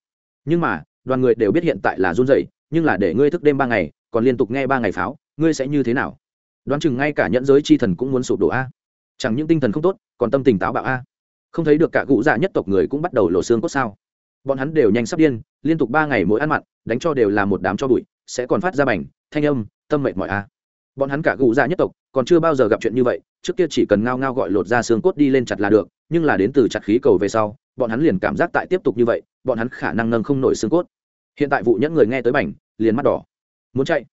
Nhưng mà, đoàn người đều biết hiện tại là run rẩy, nhưng là để ngươi thức đêm ba ngày, còn liên tục nghe ba ngày pháo, ngươi sẽ như thế nào? Đoán chừng ngay cả nhẫn giới chi thần cũng muốn sụp đổ a. Chẳng những tinh thần không tốt, còn tâm tình táo bạo a không thấy được cả cụ dạ nhất tộc người cũng bắt đầu lộ xương cốt sao. Bọn hắn đều nhanh sắp điên, liên tục ba ngày mỗi ăn mặn, đánh cho đều là một đám cho bụi, sẽ còn phát ra bành, thanh âm, tâm mệt mỏi a. Bọn hắn cả cụ dạ nhất tộc còn chưa bao giờ gặp chuyện như vậy, trước kia chỉ cần ngao ngao gọi lột ra xương cốt đi lên chặt là được, nhưng là đến từ chặt khí cầu về sau, bọn hắn liền cảm giác tại tiếp tục như vậy, bọn hắn khả năng nâng không nổi xương cốt. Hiện tại vụ nhẫn người nghe tới bảnh liền mắt đỏ. Muốn chạy.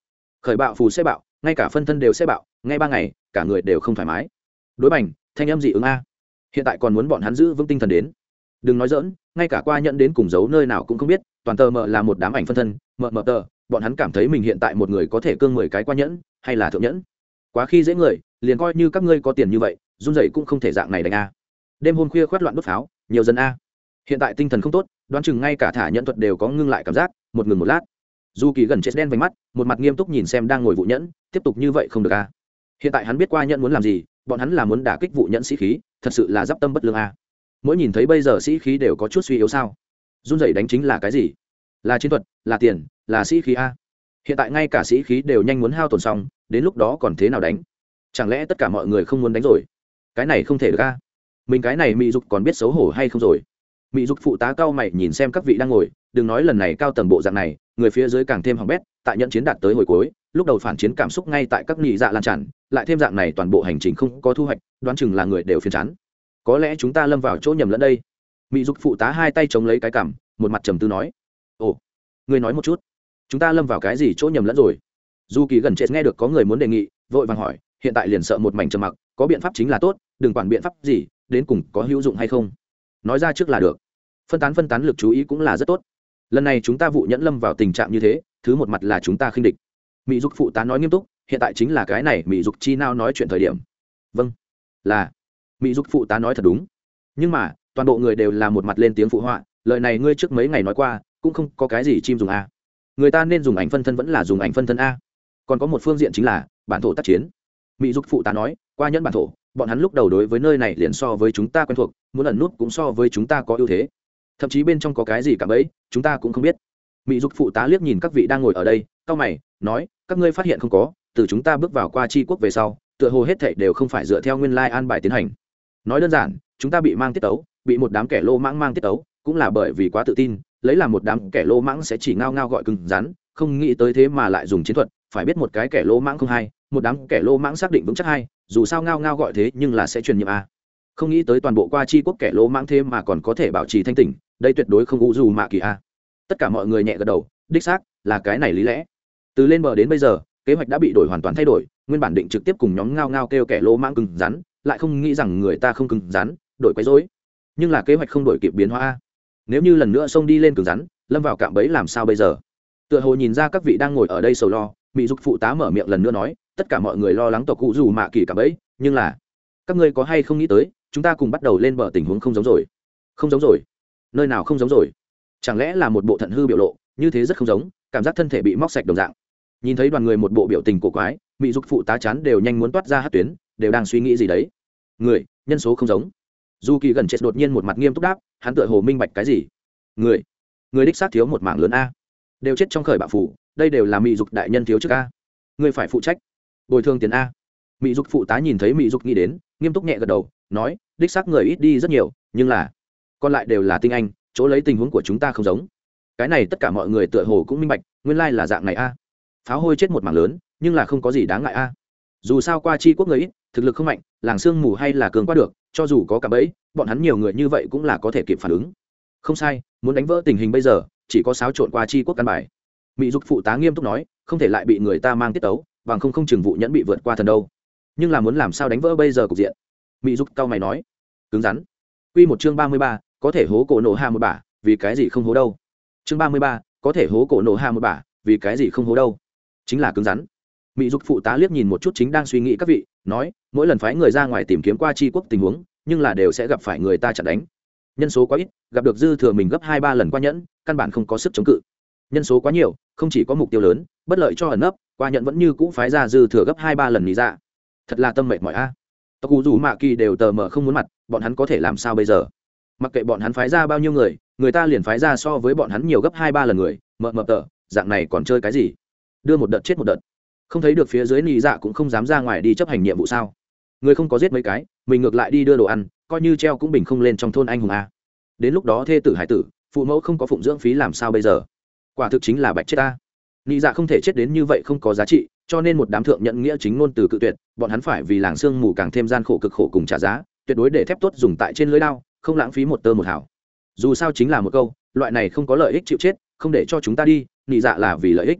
Khởi bạo phù xe bạo, ngay cả phân thân đều xe bạo ngay ba ngày, cả người đều không thoải mái. Đối bảnh thanh âm dị ứng a hiện tại còn muốn bọn hắn giữ vững tinh thần đến. Đừng nói dỡn ngay cả qua nhận đến cùng giấu nơi nào cũng không biết, toàn tờ mờ là một đám ảnh phân thân, mờ mờ tờ, bọn hắn cảm thấy mình hiện tại một người có thể cương mười cái qua nhẫn, hay là thượng nhẫn. Quá khi dễ người, liền coi như các ngươi có tiền như vậy, run rẩy cũng không thể dạng này đánh a. Đêm hôm khuya khoát loạn đốt pháo, nhiều dân a. Hiện tại tinh thần không tốt, đoán chừng ngay cả thả nhận thuật đều có ngưng lại cảm giác, một ngừng một lát. Dù kỳ gần chết đen vánh mắt, một mặt nghiêm túc nhìn xem đang ngồi vụ nhẫn, tiếp tục như vậy không được a. À. hiện tại hắn biết qua nhẫn muốn làm gì bọn hắn là muốn đả kích vụ nhẫn sĩ khí, thật sự là d i p tâm bất lương a. À. mỗi nhìn thấy bây giờ sĩ khí đều có chút suy yếu sao? Run dậy đánh chính là cái gì? Là chiến thuật, là tiền, là sĩ khí a. Hiện tại ngay cả sĩ khí đều nhanh muốn hao tồn xong, đến lúc đó còn thế nào đánh? Chẳng lẽ tất cả mọi người không muốn đánh rồi? Cái này không thể được a. Mình cái này mỹ dục còn biết xấu hổ hay không rồi? Mỹ dục phụ tá cao mày nhìn xem các vị đang ngồi đừng nói lần này cao tầng bộ dạng này, người phía dưới càng thêm hỏng bét, tại nhận chiến đạt tới hồi cuối, lúc đầu phản chiến cảm xúc ngay tại các nghị dạ lan tràn, lại thêm dạng này toàn bộ hành trình không có thu hoạch, đoán chừng là người đều phiền chán. Có lẽ chúng ta lâm vào chỗ nhầm lẫn đây. Mỹ dục phụ tá hai tay chống lấy cái cằm, một mặt trầm tư nói, ồ, ngươi nói một chút, chúng ta lâm vào cái gì chỗ nhầm lẫn rồi? Dù kỳ gần chết nghe được có người muốn đề nghị, vội vàng hỏi, hiện tại liền sợ một mảnh trầm mặc, có biện pháp chính là tốt, đừng quản biện pháp gì, đến cùng có hữu dụng hay không? Nói ra trước là được. Phân tán phân tán lực chú ý cũng là rất tốt lần này chúng ta vụ nhẫn lâm vào tình trạng như thế, thứ một mặt là chúng ta khinh địch. Mỹ dục phụ tá nói nghiêm túc, hiện tại chính là cái này mỹ dục chi nào nói chuyện thời điểm. Vâng. Là. Mỹ dục phụ tá nói thật đúng. Nhưng mà, toàn bộ người đều là một mặt lên tiếng phụ họa, lời này ngươi trước mấy ngày nói qua, cũng không có cái gì chim dùng a. Người ta nên dùng ảnh phân thân vẫn là dùng ảnh phân thân a. Còn có một phương diện chính là, bản thổ tác chiến. Mỹ dục phụ tá nói, qua nhẫn bản thổ, bọn hắn lúc đầu đối với nơi này liền so với chúng ta quen thuộc, muốn ẩn nút cũng so với chúng ta có ưu thế thậm chí bên trong có cái gì cả bấy chúng ta cũng không biết. Mỹ dục phụ tá liếc nhìn các vị đang ngồi ở đây cao mày, nói, các ngươi phát hiện không có, từ chúng ta bước vào qua tri quốc về sau, tựa hồ hết thảy đều không phải dựa theo nguyên lai an bài tiến hành. Nói đơn giản, chúng ta bị mang tiết tấu, bị một đám kẻ lô mãng mang tiết tấu, cũng là bởi vì quá tự tin, lấy làm một đám kẻ lô mãng sẽ chỉ ngao ngao gọi cứng rắn, không nghĩ tới thế mà lại dùng chiến thuật, phải biết một cái kẻ lô mãng không hay, một đám kẻ lô mãng xác định vững chắc hay, dù sao ngao ngao gọi thế nhưng là sẽ truyền nhiệm a. Không nghĩ tới toàn bộ qua chi quốc kẻ lô mãng thế mà còn có thể bảo trì thanh tỉnh đây tuyệt đối không u dù mạ kỳ a. Tất cả mọi người nhẹ gật đầu, đích xác, là cái này lý lẽ. Từ lên bờ đến bây giờ, kế hoạch đã bị đổi hoàn toàn thay đổi, nguyên bản định trực tiếp cùng nhóm ngao ngao kêu kẻ lỗ mãng cứng rắn, lại không nghĩ rằng người ta không cứng rắn, đổi quấy rối. Nhưng là kế hoạch không đổi kịp biến hóa nếu như lần nữa xông đi lên cứng rắn, lâm vào cạm bẫy làm sao bây giờ? Tựa hồ nhìn ra các vị đang ngồi ở đây sầu lo mỹ dục phụ tá mở miệng lần nữa nói, tất cả mọi người lo lắng tộc cụ dù mạ kỳ cạm bẫy, nhưng là, các ngươi có hay không nghĩ tới, chúng ta cùng bắt đầu lên bờ tình huống không giống rồi. Không giống rồi nơi nào không giống rồi? Chẳng lẽ là một bộ thận hư biểu lộ, như thế rất không giống, cảm giác thân thể bị móc sạch đồng dạng. Nhìn thấy đoàn người một bộ biểu tình cổ quái, mỹ dục phụ tá chán đều nhanh muốn toát ra hát tuyến, đều đang suy nghĩ gì đấy. Người, nhân số không giống. Dù kỳ gần chết đột nhiên một mặt nghiêm túc đáp, hắn tựa hồ minh bạch cái gì? Người người đích xác thiếu một mảng lớn a. Đều chết trong khởi bạo phủ, đây đều là mỹ dục đại nhân thiếu trước a. Người phải phụ trách. Bồi thường tiền a. Mỹ dục phụ tá nhìn thấy mỹ dục nghĩ đến, nghiêm túc nhẹ gật đầu, nói, đích xác người ít đi rất nhiều, nhưng là còn lại đều là tinh anh chỗ lấy tình huống của chúng ta không giống. Cái này tất cả mọi người tựa hồ cũng minh bạch nguyên lai là dạng này a. Pháo hôi chết một mảng lớn nhưng là không có gì đáng ngại a. Dù sao qua chi quốc người ít thực lực không mạnh làng sương mù hay là cường qua được cho dù có cả bẫy bọn hắn nhiều người như vậy cũng là có thể kịp phản ứng. Không sai muốn đánh vỡ tình hình bây giờ chỉ có xáo trộn qua chi quốc căn bài. Mỹ dục phụ tá nghiêm túc nói không thể lại bị người ta mang tiết tấu bằng không không chừng vụ nhẫn bị vượt qua thần đâu. Nhưng là muốn làm sao đánh vỡ bây giờ cục diện? Mỹ dục cao mày nói cứng rắn. Quy một chương ba mươi ba, có thể hố cổ nổ hạ một bả, vì cái gì không hố đâu. Chương ba mươi ba, có thể hố cổ nổ hạ một bả, vì cái gì không hố đâu. Chính là cứng rắn. Mỹ dục phụ tá liếc nhìn một chút chính đang suy nghĩ các vị, nói, mỗi lần phái người ra ngoài tìm kiếm qua tri quốc tình huống, nhưng là đều sẽ gặp phải người ta chặn đánh. Nhân số quá ít, gặp được dư thừa mình gấp hai ba lần qua nhẫn, căn bản không có sức chống cự. Nhân số quá nhiều, không chỉ có mục tiêu lớn, bất lợi cho ẩn nấp, qua nhẫn vẫn như cũ phái ra dư thừa gấp hai ba lần lý ra. Dạ. Thật là tâm mệt mỏi a tộc cụ dù mạ kỳ đều tờ mờ không muốn mặt bọn hắn có thể làm sao bây giờ mặc kệ bọn hắn phái ra bao nhiêu người người ta liền phái ra so với bọn hắn nhiều gấp hai ba lần người, mợ mờ tờ, dạng này còn chơi cái gì? Đưa một đợt chết một đợt. Không thấy được phía dưới nị dạ cũng không dám ra ngoài đi chấp hành nhiệm vụ sao? Người không có giết mấy cái, mình ngược lại đi đưa đồ ăn, coi như treo cũng bình không lên trong thôn anh hùng a. Đến lúc đó thê tử hải tử, phụ mẫu không có phụng dưỡng phí làm sao bây giờ? Quả thực chính là bạch chết ta. Nị dạ không thể chết đến như vậy không có giá trị, cho nên một đám thượng nhận nghĩa chính ngôn từ cự tuyệt, bọn hắn phải vì làng sương mù càng thêm gian khổ cực khổ cùng trả giá, tuyệt đối để thép tốt dùng tại trên lưới đao không lãng phí một tơ một hảo dù sao chính là một câu, loại này không có lợi ích chịu chết, không để cho chúng ta đi, nị dạ là vì lợi ích.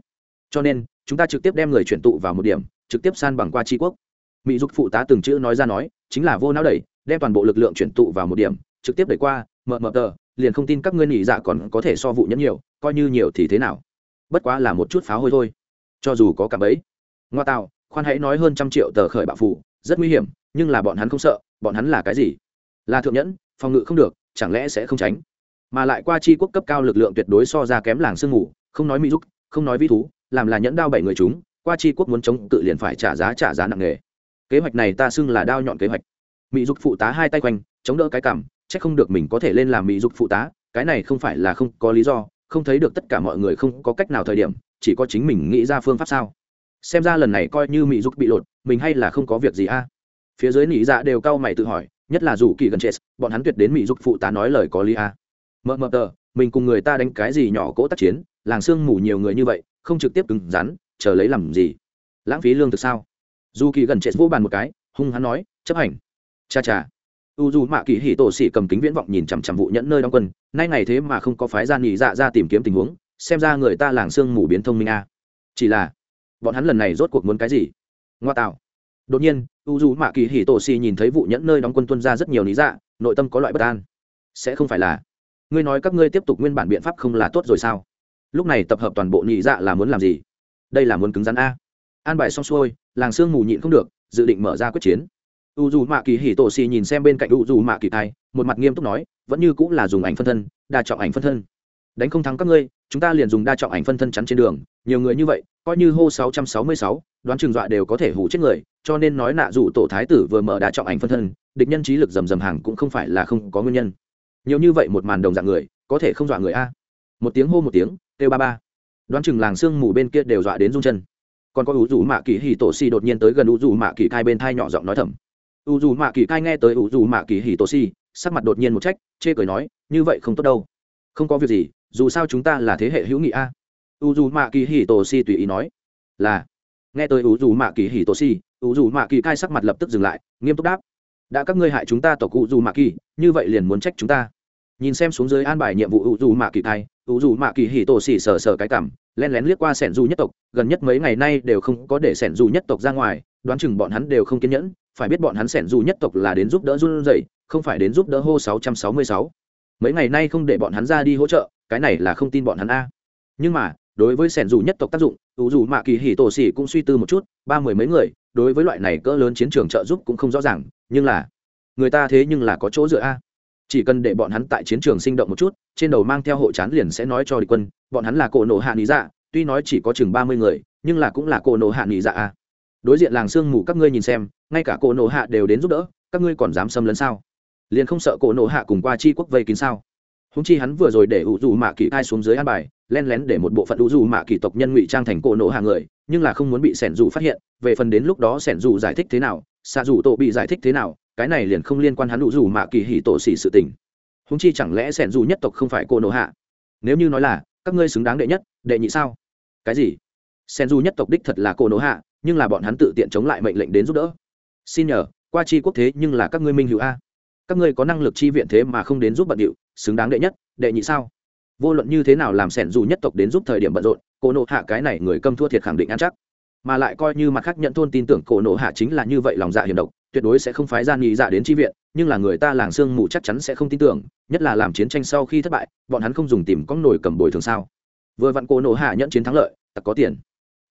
Cho nên, chúng ta trực tiếp đem người chuyển tụ vào một điểm, trực tiếp san bằng qua tri quốc. Mỹ dục phụ tá từng chữ nói ra nói, chính là vô não đẩy, đem toàn bộ lực lượng chuyển tụ vào một điểm, trực tiếp đẩy qua mờ mờ tờ, liền không tin các ngươi nị dạ còn có thể so vụ nhẫn nhiều, coi như nhiều thì thế nào. Bất quá là một chút pháo hôi thôi. Cho dù có cả bấy. Ngoa tạo, khoan hãy nói hơn trăm triệu tờ khởi bạo phủ rất nguy hiểm, nhưng là bọn hắn không sợ, bọn hắn là cái gì? Là thượng nhẫn, phòng ngự không được, chẳng lẽ sẽ không tránh? Mà lại qua chi quốc cấp cao lực lượng tuyệt đối so ra kém làng sương ngủ không nói mỹ giúp không nói vi thú, làm là nhẫn đao bảy người chúng, qua chi quốc muốn chống cự liền phải trả giá trả giá nặng nề. Kế hoạch này ta xưng là đao nhọn kế hoạch. Mỹ dục phụ tá hai tay quanh, chống đỡ cái cảm chắc không được mình có thể lên làm mỹ dục phụ tá, cái này không phải là không có lý do, không thấy được tất cả mọi người không có cách nào thời điểm, chỉ có chính mình nghĩ ra phương pháp sao? Xem ra lần này coi như mỹ dục bị lột, mình hay là không có việc gì a? Phía dưới nỉ dạ đều cau mày tự hỏi nhất là dù kỳ gần chết, bọn hắn tuyệt đến mỹ dục phụ tá nói lời có lý a. Mờ mờ tờ, mình cùng người ta đánh cái gì nhỏ cỗ tác chiến, làng sương mù nhiều người như vậy, không trực tiếp cứng rắn, chờ lấy làm gì? Lãng phí lương thực sao? Dù kỳ gần chết vô bàn một cái, hung hắn nói, chấp hành. Cha cha. U dù mạ kỳ hì tổ xỉ cầm kính viễn vọng nhìn chằm chằm vụ nhẫn nơi đóng quân, nay ngày thế mà không có phái gian nhị dạ ra tìm kiếm tình huống, xem ra người ta làng sương mù biến thông minh a. Chỉ là, bọn hắn lần này rốt cuộc muốn cái gì? Ngoa tạo. Đột nhiên u dù mạ kỳ hì tổ xì nhìn thấy vụ nhẫn nơi đóng quân tuân ra rất nhiều lý dạ nội tâm có loại bất an. Sẽ không phải là ngươi nói các ngươi tiếp tục nguyên bản biện pháp không là tốt rồi sao? Lúc này tập hợp toàn bộ nhị dạ là muốn làm gì? Đây là muốn cứng rắn a. An bài xong xuôi làng sương mù nhịn không được dự định mở ra quyết chiến. U dù mạ kỳ hì tổ xì nhìn xem bên cạnh u dù mạ kỳ thai một mặt nghiêm túc nói vẫn như cũng là dùng ảnh phân thân đa trọng ảnh phân thân. Đánh không thắng các ngươi chúng ta liền dùng đa trọng ảnh phân thân chắn trên đường nhiều người như vậy coi như hô 666, đoán chừng dọa đều có thể hủ chết người cho nên nói nạ dù tổ thái tử vừa mở đa trọng ảnh phân thân, địch nhân trí lực rầm rầm hàng cũng không phải là không có nguyên nhân. Nhiều như vậy một màn đồng dạng người, có thể không dọa người a. Một tiếng hô một tiếng, kêu ba ba. Đoán chừng làng sương mù bên kia đều dọa đến rung chân. Còn có u dù mạ kỳ hì tổ si đột nhiên tới gần u dù mạ kỳ cai bên thai nhỏ giọng nói thầm. U dù mạ kỳ cai nghe tới u dù mạ kỳ hì tổ si, sắc mặt đột nhiên một trách, chê cười nói, như vậy không tốt đâu. Không có việc gì, dù sao chúng ta là thế hệ hữu nghị a. U dù mạ kỳ hì tổ si tùy ý nói, là. Nghe tới u dù mạ kỳ hì tổ si ủ dù mạ kỳ cai sắc mặt lập tức dừng lại, nghiêm túc đáp. Đã các ngươi hại chúng ta tộc ủ dù mạ kỳ, như vậy liền muốn trách chúng ta. Nhìn xem xuống dưới an bài nhiệm vụ ủ dù mạ kỳ cai, ủ dù mạ kỳ hì tổ xỉ sờ sờ cái cảm, len lén liếc qua sẻn dù nhất tộc, gần nhất mấy ngày nay đều không có để sẻn dù nhất tộc ra ngoài, đoán chừng bọn hắn đều không kiên nhẫn, phải biết bọn hắn sẻn dù nhất tộc là đến giúp đỡ run dậy không phải đến giúp đỡ hô sáu trăm sáu mươi sáu. Mấy ngày nay không để bọn hắn ra đi hỗ trợ, cái này là không tin bọn hắn a. Nhưng mà, đối với sẻn dù nhất tộc tác dụng, ủ dù mạ kỳ hì tổ xỉ cũng suy tư một chút, ba mười mấy người đối với loại này cỡ lớn chiến trường trợ giúp cũng không rõ ràng, nhưng là, người ta thế nhưng là có chỗ dựa a. Chỉ cần để bọn hắn tại chiến trường sinh động một chút, trên đầu mang theo hộ chán liền sẽ nói cho địch quân, bọn hắn là cổ nổ hạ lý dạ tuy nói chỉ có chừng ba mươi người, nhưng là cũng là cổ nổ hạ lý dạ a. Đối diện làng sương mù các ngươi nhìn xem, ngay cả cổ nổ hạ đều đến giúp đỡ, các ngươi còn dám xâm lấn sao? Liền không sợ cổ nổ hạ cùng qua chi quốc vây kín sao? Húng chi hắn vừa rồi để ủ dù mạ kỳ ai xuống dưới an bài len lén để một bộ phận ủ dù mạ kỳ tộc nhân ngụy trang thành cổ nổ hạ người nhưng là không muốn bị sẻn dù phát hiện, về phần đến lúc đó sẻn dù giải thích thế nào xạ dù tổ bị giải thích thế nào, cái này liền không liên quan hắn đủ dù mạ kỳ hỉ tổ xỉ sự tình. Húng chi chẳng lẽ sẻn dù nhất tộc không phải cô nổ hạ? Nếu như nói là, các ngươi xứng đáng đệ nhất, đệ nhị sao? Cái gì? Sẻn dù nhất tộc đích thật là cô nổ hạ, nhưng là bọn hắn tự tiện chống lại mệnh lệnh đến giúp đỡ. Xin nhờ, qua chi quốc thế nhưng là các ngươi minh hữu a. Các ngươi có năng lực chi viện thế mà không đến giúp bận điệu, xứng đáng đệ nhất, đệ nhị sao? Vô luận như thế nào làm sẻn dù nhất tộc đến giúp thời điểm bận rộn cổ nộ hạ cái này người câm thua thiệt khẳng định ăn chắc. Mà lại coi như mặt khác nhận thôn tin tưởng cổ nộ hạ chính là như vậy lòng dạ hiểm độc, tuyệt đối sẽ không phái gian nghị dạ đến tri viện, nhưng là người ta làng sương mù chắc chắn sẽ không tin tưởng, nhất là làm chiến tranh sau khi thất bại, bọn hắn không dùng tìm con nổi cầm bồi thường sao. Vừa vặn cổ nộ hạ nhận chiến thắng lợi tặc có tiền.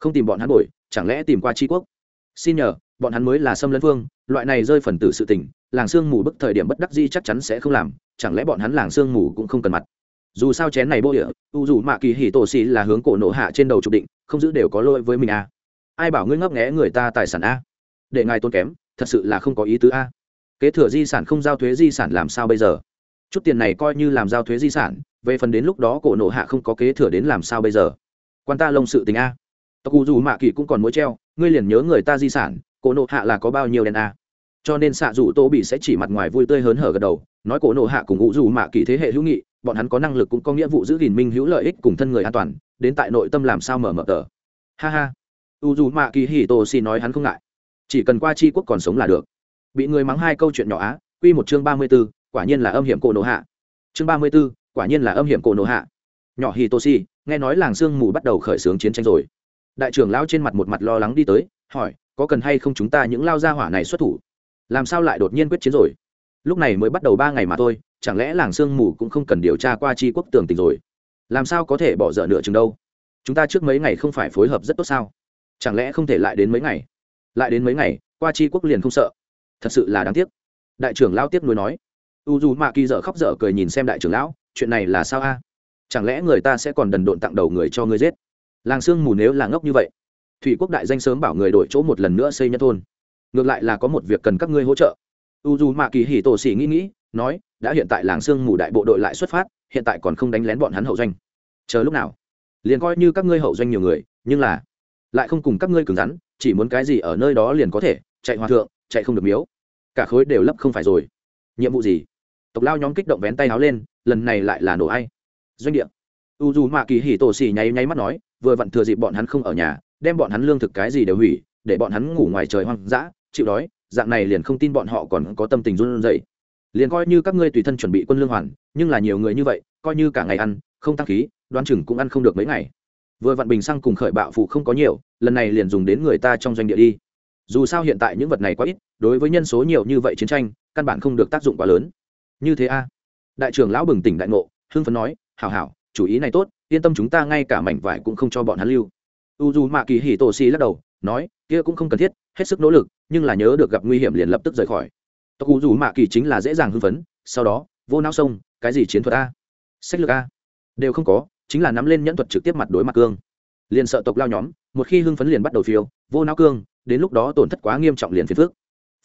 Không tìm bọn hắn bồi, chẳng lẽ tìm qua tri quốc? Xin nhờ, bọn hắn mới là xâm lấn phương loại này rơi phần tử sự tình, làng sương mù bức thời điểm bất đắc di chắc chắn sẽ không làm, chẳng lẽ bọn hắn làng sương mù cũng không cần mặt? Dù sao chén này bô địa, u dù mạ kỳ hỉ tổ xì là hướng cổ nộ hạ trên đầu trục định, không giữ đều có lỗi với mình à. ai bảo ngươi ngấp nghẽ người ta tài sản a để ngài tốn kém, thật sự là không có ý tứ a kế thừa di sản không giao thuế di sản làm sao bây giờ? Chút tiền này coi như làm giao thuế di sản, về phần đến lúc đó cổ nộ hạ không có kế thừa đến làm sao bây giờ? Quan ta lông sự tình a tộc u dù mạ kỳ cũng còn mối treo, ngươi liền nhớ người ta di sản, cổ nộ hạ là có bao nhiêu đèn a cho nên xạ dù tô bị sẽ chỉ mặt ngoài vui tươi hớn hở gật đầu, nói cổ nộ hạ cùng ngụ dù mạ kỳ thế hệ hữu nghị bọn hắn có năng lực cũng có nghĩa vụ giữ gìn minh hữu lợi ích cùng thân người an toàn đến tại nội tâm làm sao mở mở tờ. Ha ha. U dù mạ kỳ hì tô xì nói hắn không ngại. Chỉ cần qua chi quốc còn sống là được. Bị người mắng hai câu chuyện nhỏ á quy một chương ba mươi 34, quả nhiên là âm hiểm cổ nổ hạ. Chương ba mươi 34, quả nhiên là âm hiểm cổ nổ hạ. Nhỏ hì tô xì nghe nói làng sương mù bắt đầu khởi xướng chiến tranh rồi. Đại trưởng lão trên mặt một mặt lo lắng đi tới hỏi có cần hay không chúng ta những lao gia hỏa này xuất thủ? Làm sao lại đột nhiên quyết chiến rồi? Lúc này mới bắt đầu ba ngày mà thôi chẳng lẽ làng sương mù cũng không cần điều tra qua chi quốc tường tình rồi? Làm sao có thể bỏ dở nửa chừng đâu? Chúng ta trước mấy ngày không phải phối hợp rất tốt sao? Chẳng lẽ không thể lại đến mấy ngày? Lại đến mấy ngày, qua chi quốc liền không sợ. Thật sự là đáng tiếc. Đại trưởng lão tiếp nối nói. U dù mạ kỳ dở khóc dở cười nhìn xem đại trưởng lão, chuyện này là sao a? Chẳng lẽ người ta sẽ còn đần độn tặng đầu người cho ngươi giết? Làng sương mù nếu là ngốc như vậy, thủy quốc đại danh sớm bảo người đổi chỗ một lần nữa xây nhất thôn. Ngược lại là có một việc cần các ngươi hỗ trợ. U dù mạ kỳ hỉ tổ xỉ nghĩ nghĩ, nói đã hiện tại làng sương mù đại bộ đội lại xuất phát, hiện tại còn không đánh lén bọn hắn hậu doanh. Chờ lúc nào? Liền coi như các ngươi hậu doanh nhiều người, nhưng là lại không cùng các ngươi cứng rắn, chỉ muốn cái gì ở nơi đó liền có thể, chạy hòa thượng, chạy không được miếu. Cả khối đều lấp không phải rồi. Nhiệm vụ gì? Tộc lao nhóm kích động vén tay áo lên, lần này lại là nổ ai? Doanh địa. U dù mạ kỳ hỉ tổ xỉ nháy nháy mắt nói, vừa vặn thừa dịp bọn hắn không ở nhà, đem bọn hắn lương thực cái gì đều hủy, để bọn hắn ngủ ngoài trời hoang dã, chịu đói, dạng này liền không tin bọn họ còn có tâm tình run rẩy liền coi như các ngươi tùy thân chuẩn bị quân lương hoàn, nhưng là nhiều người như vậy, coi như cả ngày ăn, không tăng khí, đoán chừng cũng ăn không được mấy ngày. Vừa vặn bình xăng cùng khởi bạo phụ không có nhiều, lần này liền dùng đến người ta trong doanh địa đi. Dù sao hiện tại những vật này quá ít, đối với nhân số nhiều như vậy chiến tranh, căn bản không được tác dụng quá lớn. Như thế a. Đại trưởng lão bừng tỉnh đại ngộ, hưng phấn nói, hảo hảo, chủ ý này tốt, yên tâm chúng ta ngay cả mảnh vải cũng không cho bọn hắn lưu. U dù mạ kỳ hỉ tổ xì lắc đầu, nói, kia cũng không cần thiết, hết sức nỗ lực, nhưng là nhớ được gặp nguy hiểm liền lập tức rời khỏi tộc u dù mạ kỳ chính là dễ dàng hưng phấn, sau đó, vô não sông, cái gì chiến thuật a? Sách lược a? Đều không có, chính là nắm lên nhẫn thuật trực tiếp mặt đối mặt cương. Liền sợ tộc lao nhóm, một khi hưng phấn liền bắt đầu phiêu, vô não cương, đến lúc đó tổn thất quá nghiêm trọng liền phiền phước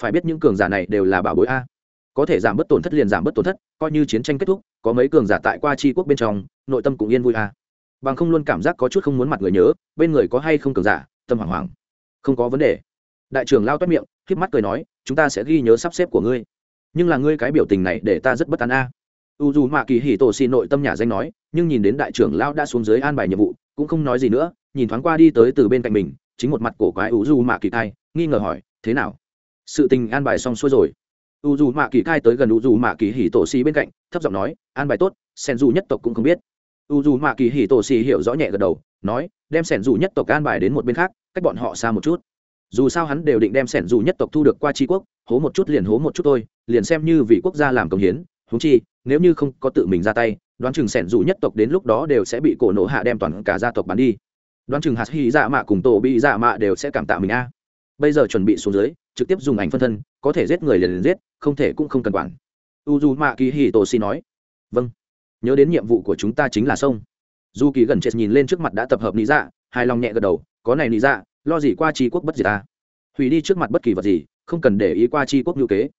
phải biết những cường giả này đều là bảo bối a. Có thể giảm bớt tổn thất liền giảm bớt tổn thất, coi như chiến tranh kết thúc, có mấy cường giả tại qua tri quốc bên trong, nội tâm cũng yên vui a. Bằng không luôn cảm giác có chút không muốn mặt người nhớ, bên người có hay không cường giả, tâm hoảng hoảng. Không có vấn đề. Đại trưởng lao toát miệng k mắt cười nói chúng ta sẽ ghi nhớ sắp xếp của ngươi. Nhưng là ngươi cái biểu tình này để ta rất bất an a. U dù mạ kỳ hì tổ xì nội tâm nhà danh nói, nhưng nhìn đến đại trưởng Lão đã xuống dưới an bài nhiệm vụ, cũng không nói gì nữa, nhìn thoáng qua đi tới từ bên cạnh mình, chính một mặt cổ quái u dù mạ kỳ thai nghi ngờ hỏi, thế nào? Sự tình an bài xong xuôi rồi? U dù mạ kỳ thai tới gần u dù mạ kỳ hỉ tổ xì bên cạnh, thấp giọng nói, an bài tốt sen dù nhất tộc cũng không biết. U dù mạ kỳ hỉ tổ xì hiểu rõ nhẹ gật đầu, nói, đem sẻn dù nhất tộc an bài đến một bên khác, cách bọn họ xa một chút dù sao hắn đều định đem sẻn dù nhất tộc thu được qua tri quốc, hố một chút liền hố một chút thôi, liền xem như vị quốc gia làm công hiến húng chi, nếu như không có tự mình ra tay, đoán chừng sẻn dù nhất tộc đến lúc đó đều sẽ bị cổ nổ hạ đem toàn cả gia tộc bắn đi. Đoán chừng hạt hy dạ mạ cùng tổ bị dạ mạ đều sẽ cảm tạ mình a. Bây giờ chuẩn bị xuống dưới, trực tiếp dùng ảnh phân thân, có thể giết người liền liền giết, không thể cũng không cần quản. U dù mạ kỳ hì tổ xi nói. Vâng. Nhớ đến nhiệm vụ của chúng ta chính là sông. Dù kỳ gần chết nhìn lên trước mặt đã tập hợp lý dạ hài lòng nhẹ gật đầu, có này lý dạ lo gì qua tri quốc bất diệt ta? Hủy đi trước mặt bất kỳ vật gì, không cần để ý qua tri quốc ngữ kế.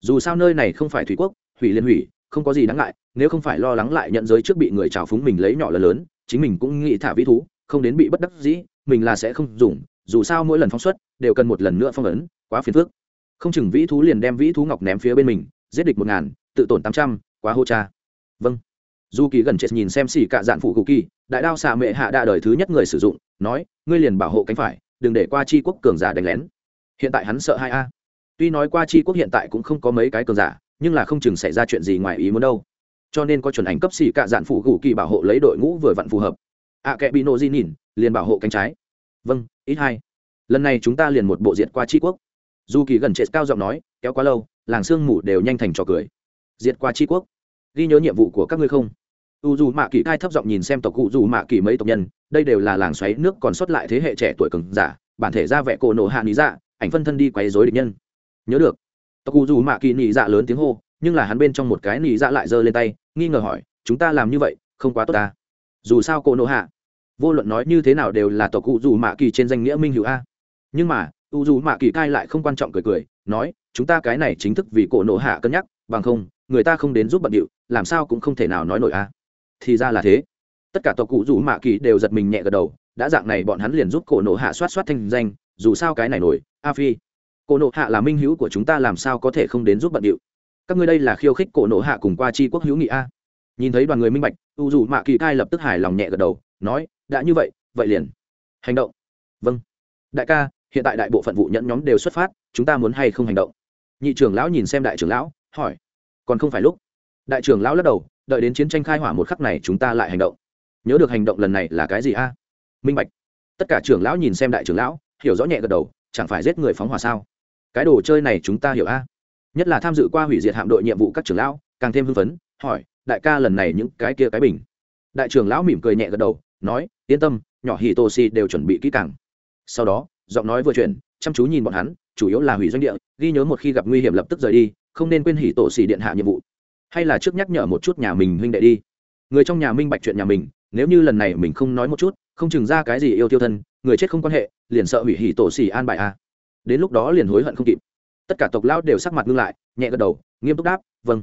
Dù sao nơi này không phải thủy quốc, hủy liên hủy, không có gì đáng ngại, nếu không phải lo lắng lại nhận giới trước bị người trào phúng mình lấy nhỏ lớn lớn, chính mình cũng nghĩ thả vĩ thú, không đến bị bất đắc dĩ, mình là sẽ không dùng, dù sao mỗi lần phóng xuất, đều cần một lần nữa phong ấn, quá phiền phức. Không chừng vĩ thú liền đem vĩ thú ngọc ném phía bên mình, giết địch một ngàn, tự tổn tám trăm, quá hô cha. Vâng. Du kỳ gần chết nhìn xem xỉ cả dạn phụ cụ kỳ, đại đao xạ mệ hạ đa đời thứ nhất người sử dụng, nói, ngươi liền bảo hộ cánh phải đừng để qua chi quốc cường giả đánh lén. Hiện tại hắn sợ hai a. Tuy nói qua chi quốc hiện tại cũng không có mấy cái cường giả, nhưng là không chừng xảy ra chuyện gì ngoài ý muốn đâu. Cho nên có chuẩn ảnh cấp xỉ cả dạn phụ gù kỳ bảo hộ lấy đội ngũ vừa vặn phù hợp. A kệ bị nộ di nhìn, liền bảo hộ cánh trái. Vâng ít hai. Lần này chúng ta liền một bộ diện qua chi quốc. Dù kỳ gần chết cao giọng nói, kéo quá lâu, làng sương mù đều nhanh thành trò cười. Diệt qua chi quốc. Ghi nhớ nhiệm vụ của các ngươi không? U dù mạ kỳ cai thấp giọng nhìn xem tộc cụ dù mạ kỳ mấy tộc nhân, đây đều là làng xoáy nước còn sót lại thế hệ trẻ tuổi cường giả, bản thể ra vẻ cổ nổ hạ lý dạ ảnh phân thân đi quấy dối địch nhân. Nhớ được. Tộc cụ dù mạ kỳ nị dạ lớn tiếng hô, nhưng là hắn bên trong một cái nị dạ lại giơ lên tay, nghi ngờ hỏi, chúng ta làm như vậy, không quá tốt ta? Dù sao cổ nổ hạ, vô luận nói như thế nào đều là tộc cụ dù mạ kỳ trên danh nghĩa minh hữu a. Nhưng mà, u dù mạ kỳ cai lại không quan trọng cười cười, nói, chúng ta cái này chính thức vì cổ nổ hạ cân nhắc, bằng không, người ta không đến giúp bận điệu, làm sao cũng không thể nào nói nổi a thì ra là thế. Tất cả tộc cụ rủ mạ kỳ đều giật mình nhẹ gật đầu, đã dạng này bọn hắn liền giúp cổ nộ hạ soát soát thanh danh, dù sao cái này nổi, a phi. Cổ nộ hạ là minh hữu của chúng ta làm sao có thể không đến giúp bận điệu? Các ngươi đây là khiêu khích cổ nộ hạ cùng qua chi quốc hữu nghị a. Nhìn thấy đoàn người minh bạch, u dù mạ kỳ cai lập tức hài lòng nhẹ gật đầu, nói, đã như vậy vậy liền. Hành động. Vâng. Đại ca, hiện tại đại bộ phận vụ nhẫn nhóm đều xuất phát, chúng ta muốn hay không hành động? Nhị trưởng lão nhìn xem đại trưởng lão, hỏi. Còn không phải lúc. Đại trưởng lão lắc đầu đợi đến chiến tranh khai hỏa một khắc này chúng ta lại hành động. Nhớ được hành động lần này là cái gì a? Minh bạch. Tất cả trưởng lão nhìn xem đại trưởng lão, hiểu rõ nhẹ gật đầu, chẳng phải giết người phóng hỏa sao? Cái đồ chơi này chúng ta hiểu a? Nhất là tham dự qua hủy diệt hạm đội nhiệm vụ các trưởng lão, càng thêm hưng phấn, hỏi, đại ca lần này những cái kia cái bình? Đại trưởng lão mỉm cười nhẹ gật đầu, nói, yên tâm, nhỏ hì tô si đều chuẩn bị kỹ càng. Sau đó, giọng nói vừa chuyển, chăm chú nhìn bọn hắn, chủ yếu là hủy doanh địa, ghi nhớ một khi gặp nguy hiểm lập tức rời đi, không nên quên hỉ tổ xì điện hạ nhiệm vụ hay là trước nhắc nhở một chút nhà mình huynh đệ đi. Người trong nhà minh bạch chuyện nhà mình nếu như lần này mình không nói một chút không chừng ra cái gì yêu tiêu thân người chết không quan hệ liền sợ hủy hỉ tổ xỉ an bài a. Đến lúc đó liền hối hận không kịp. Tất cả tộc lão đều sắc mặt ngưng lại nhẹ gật đầu nghiêm túc đáp vâng.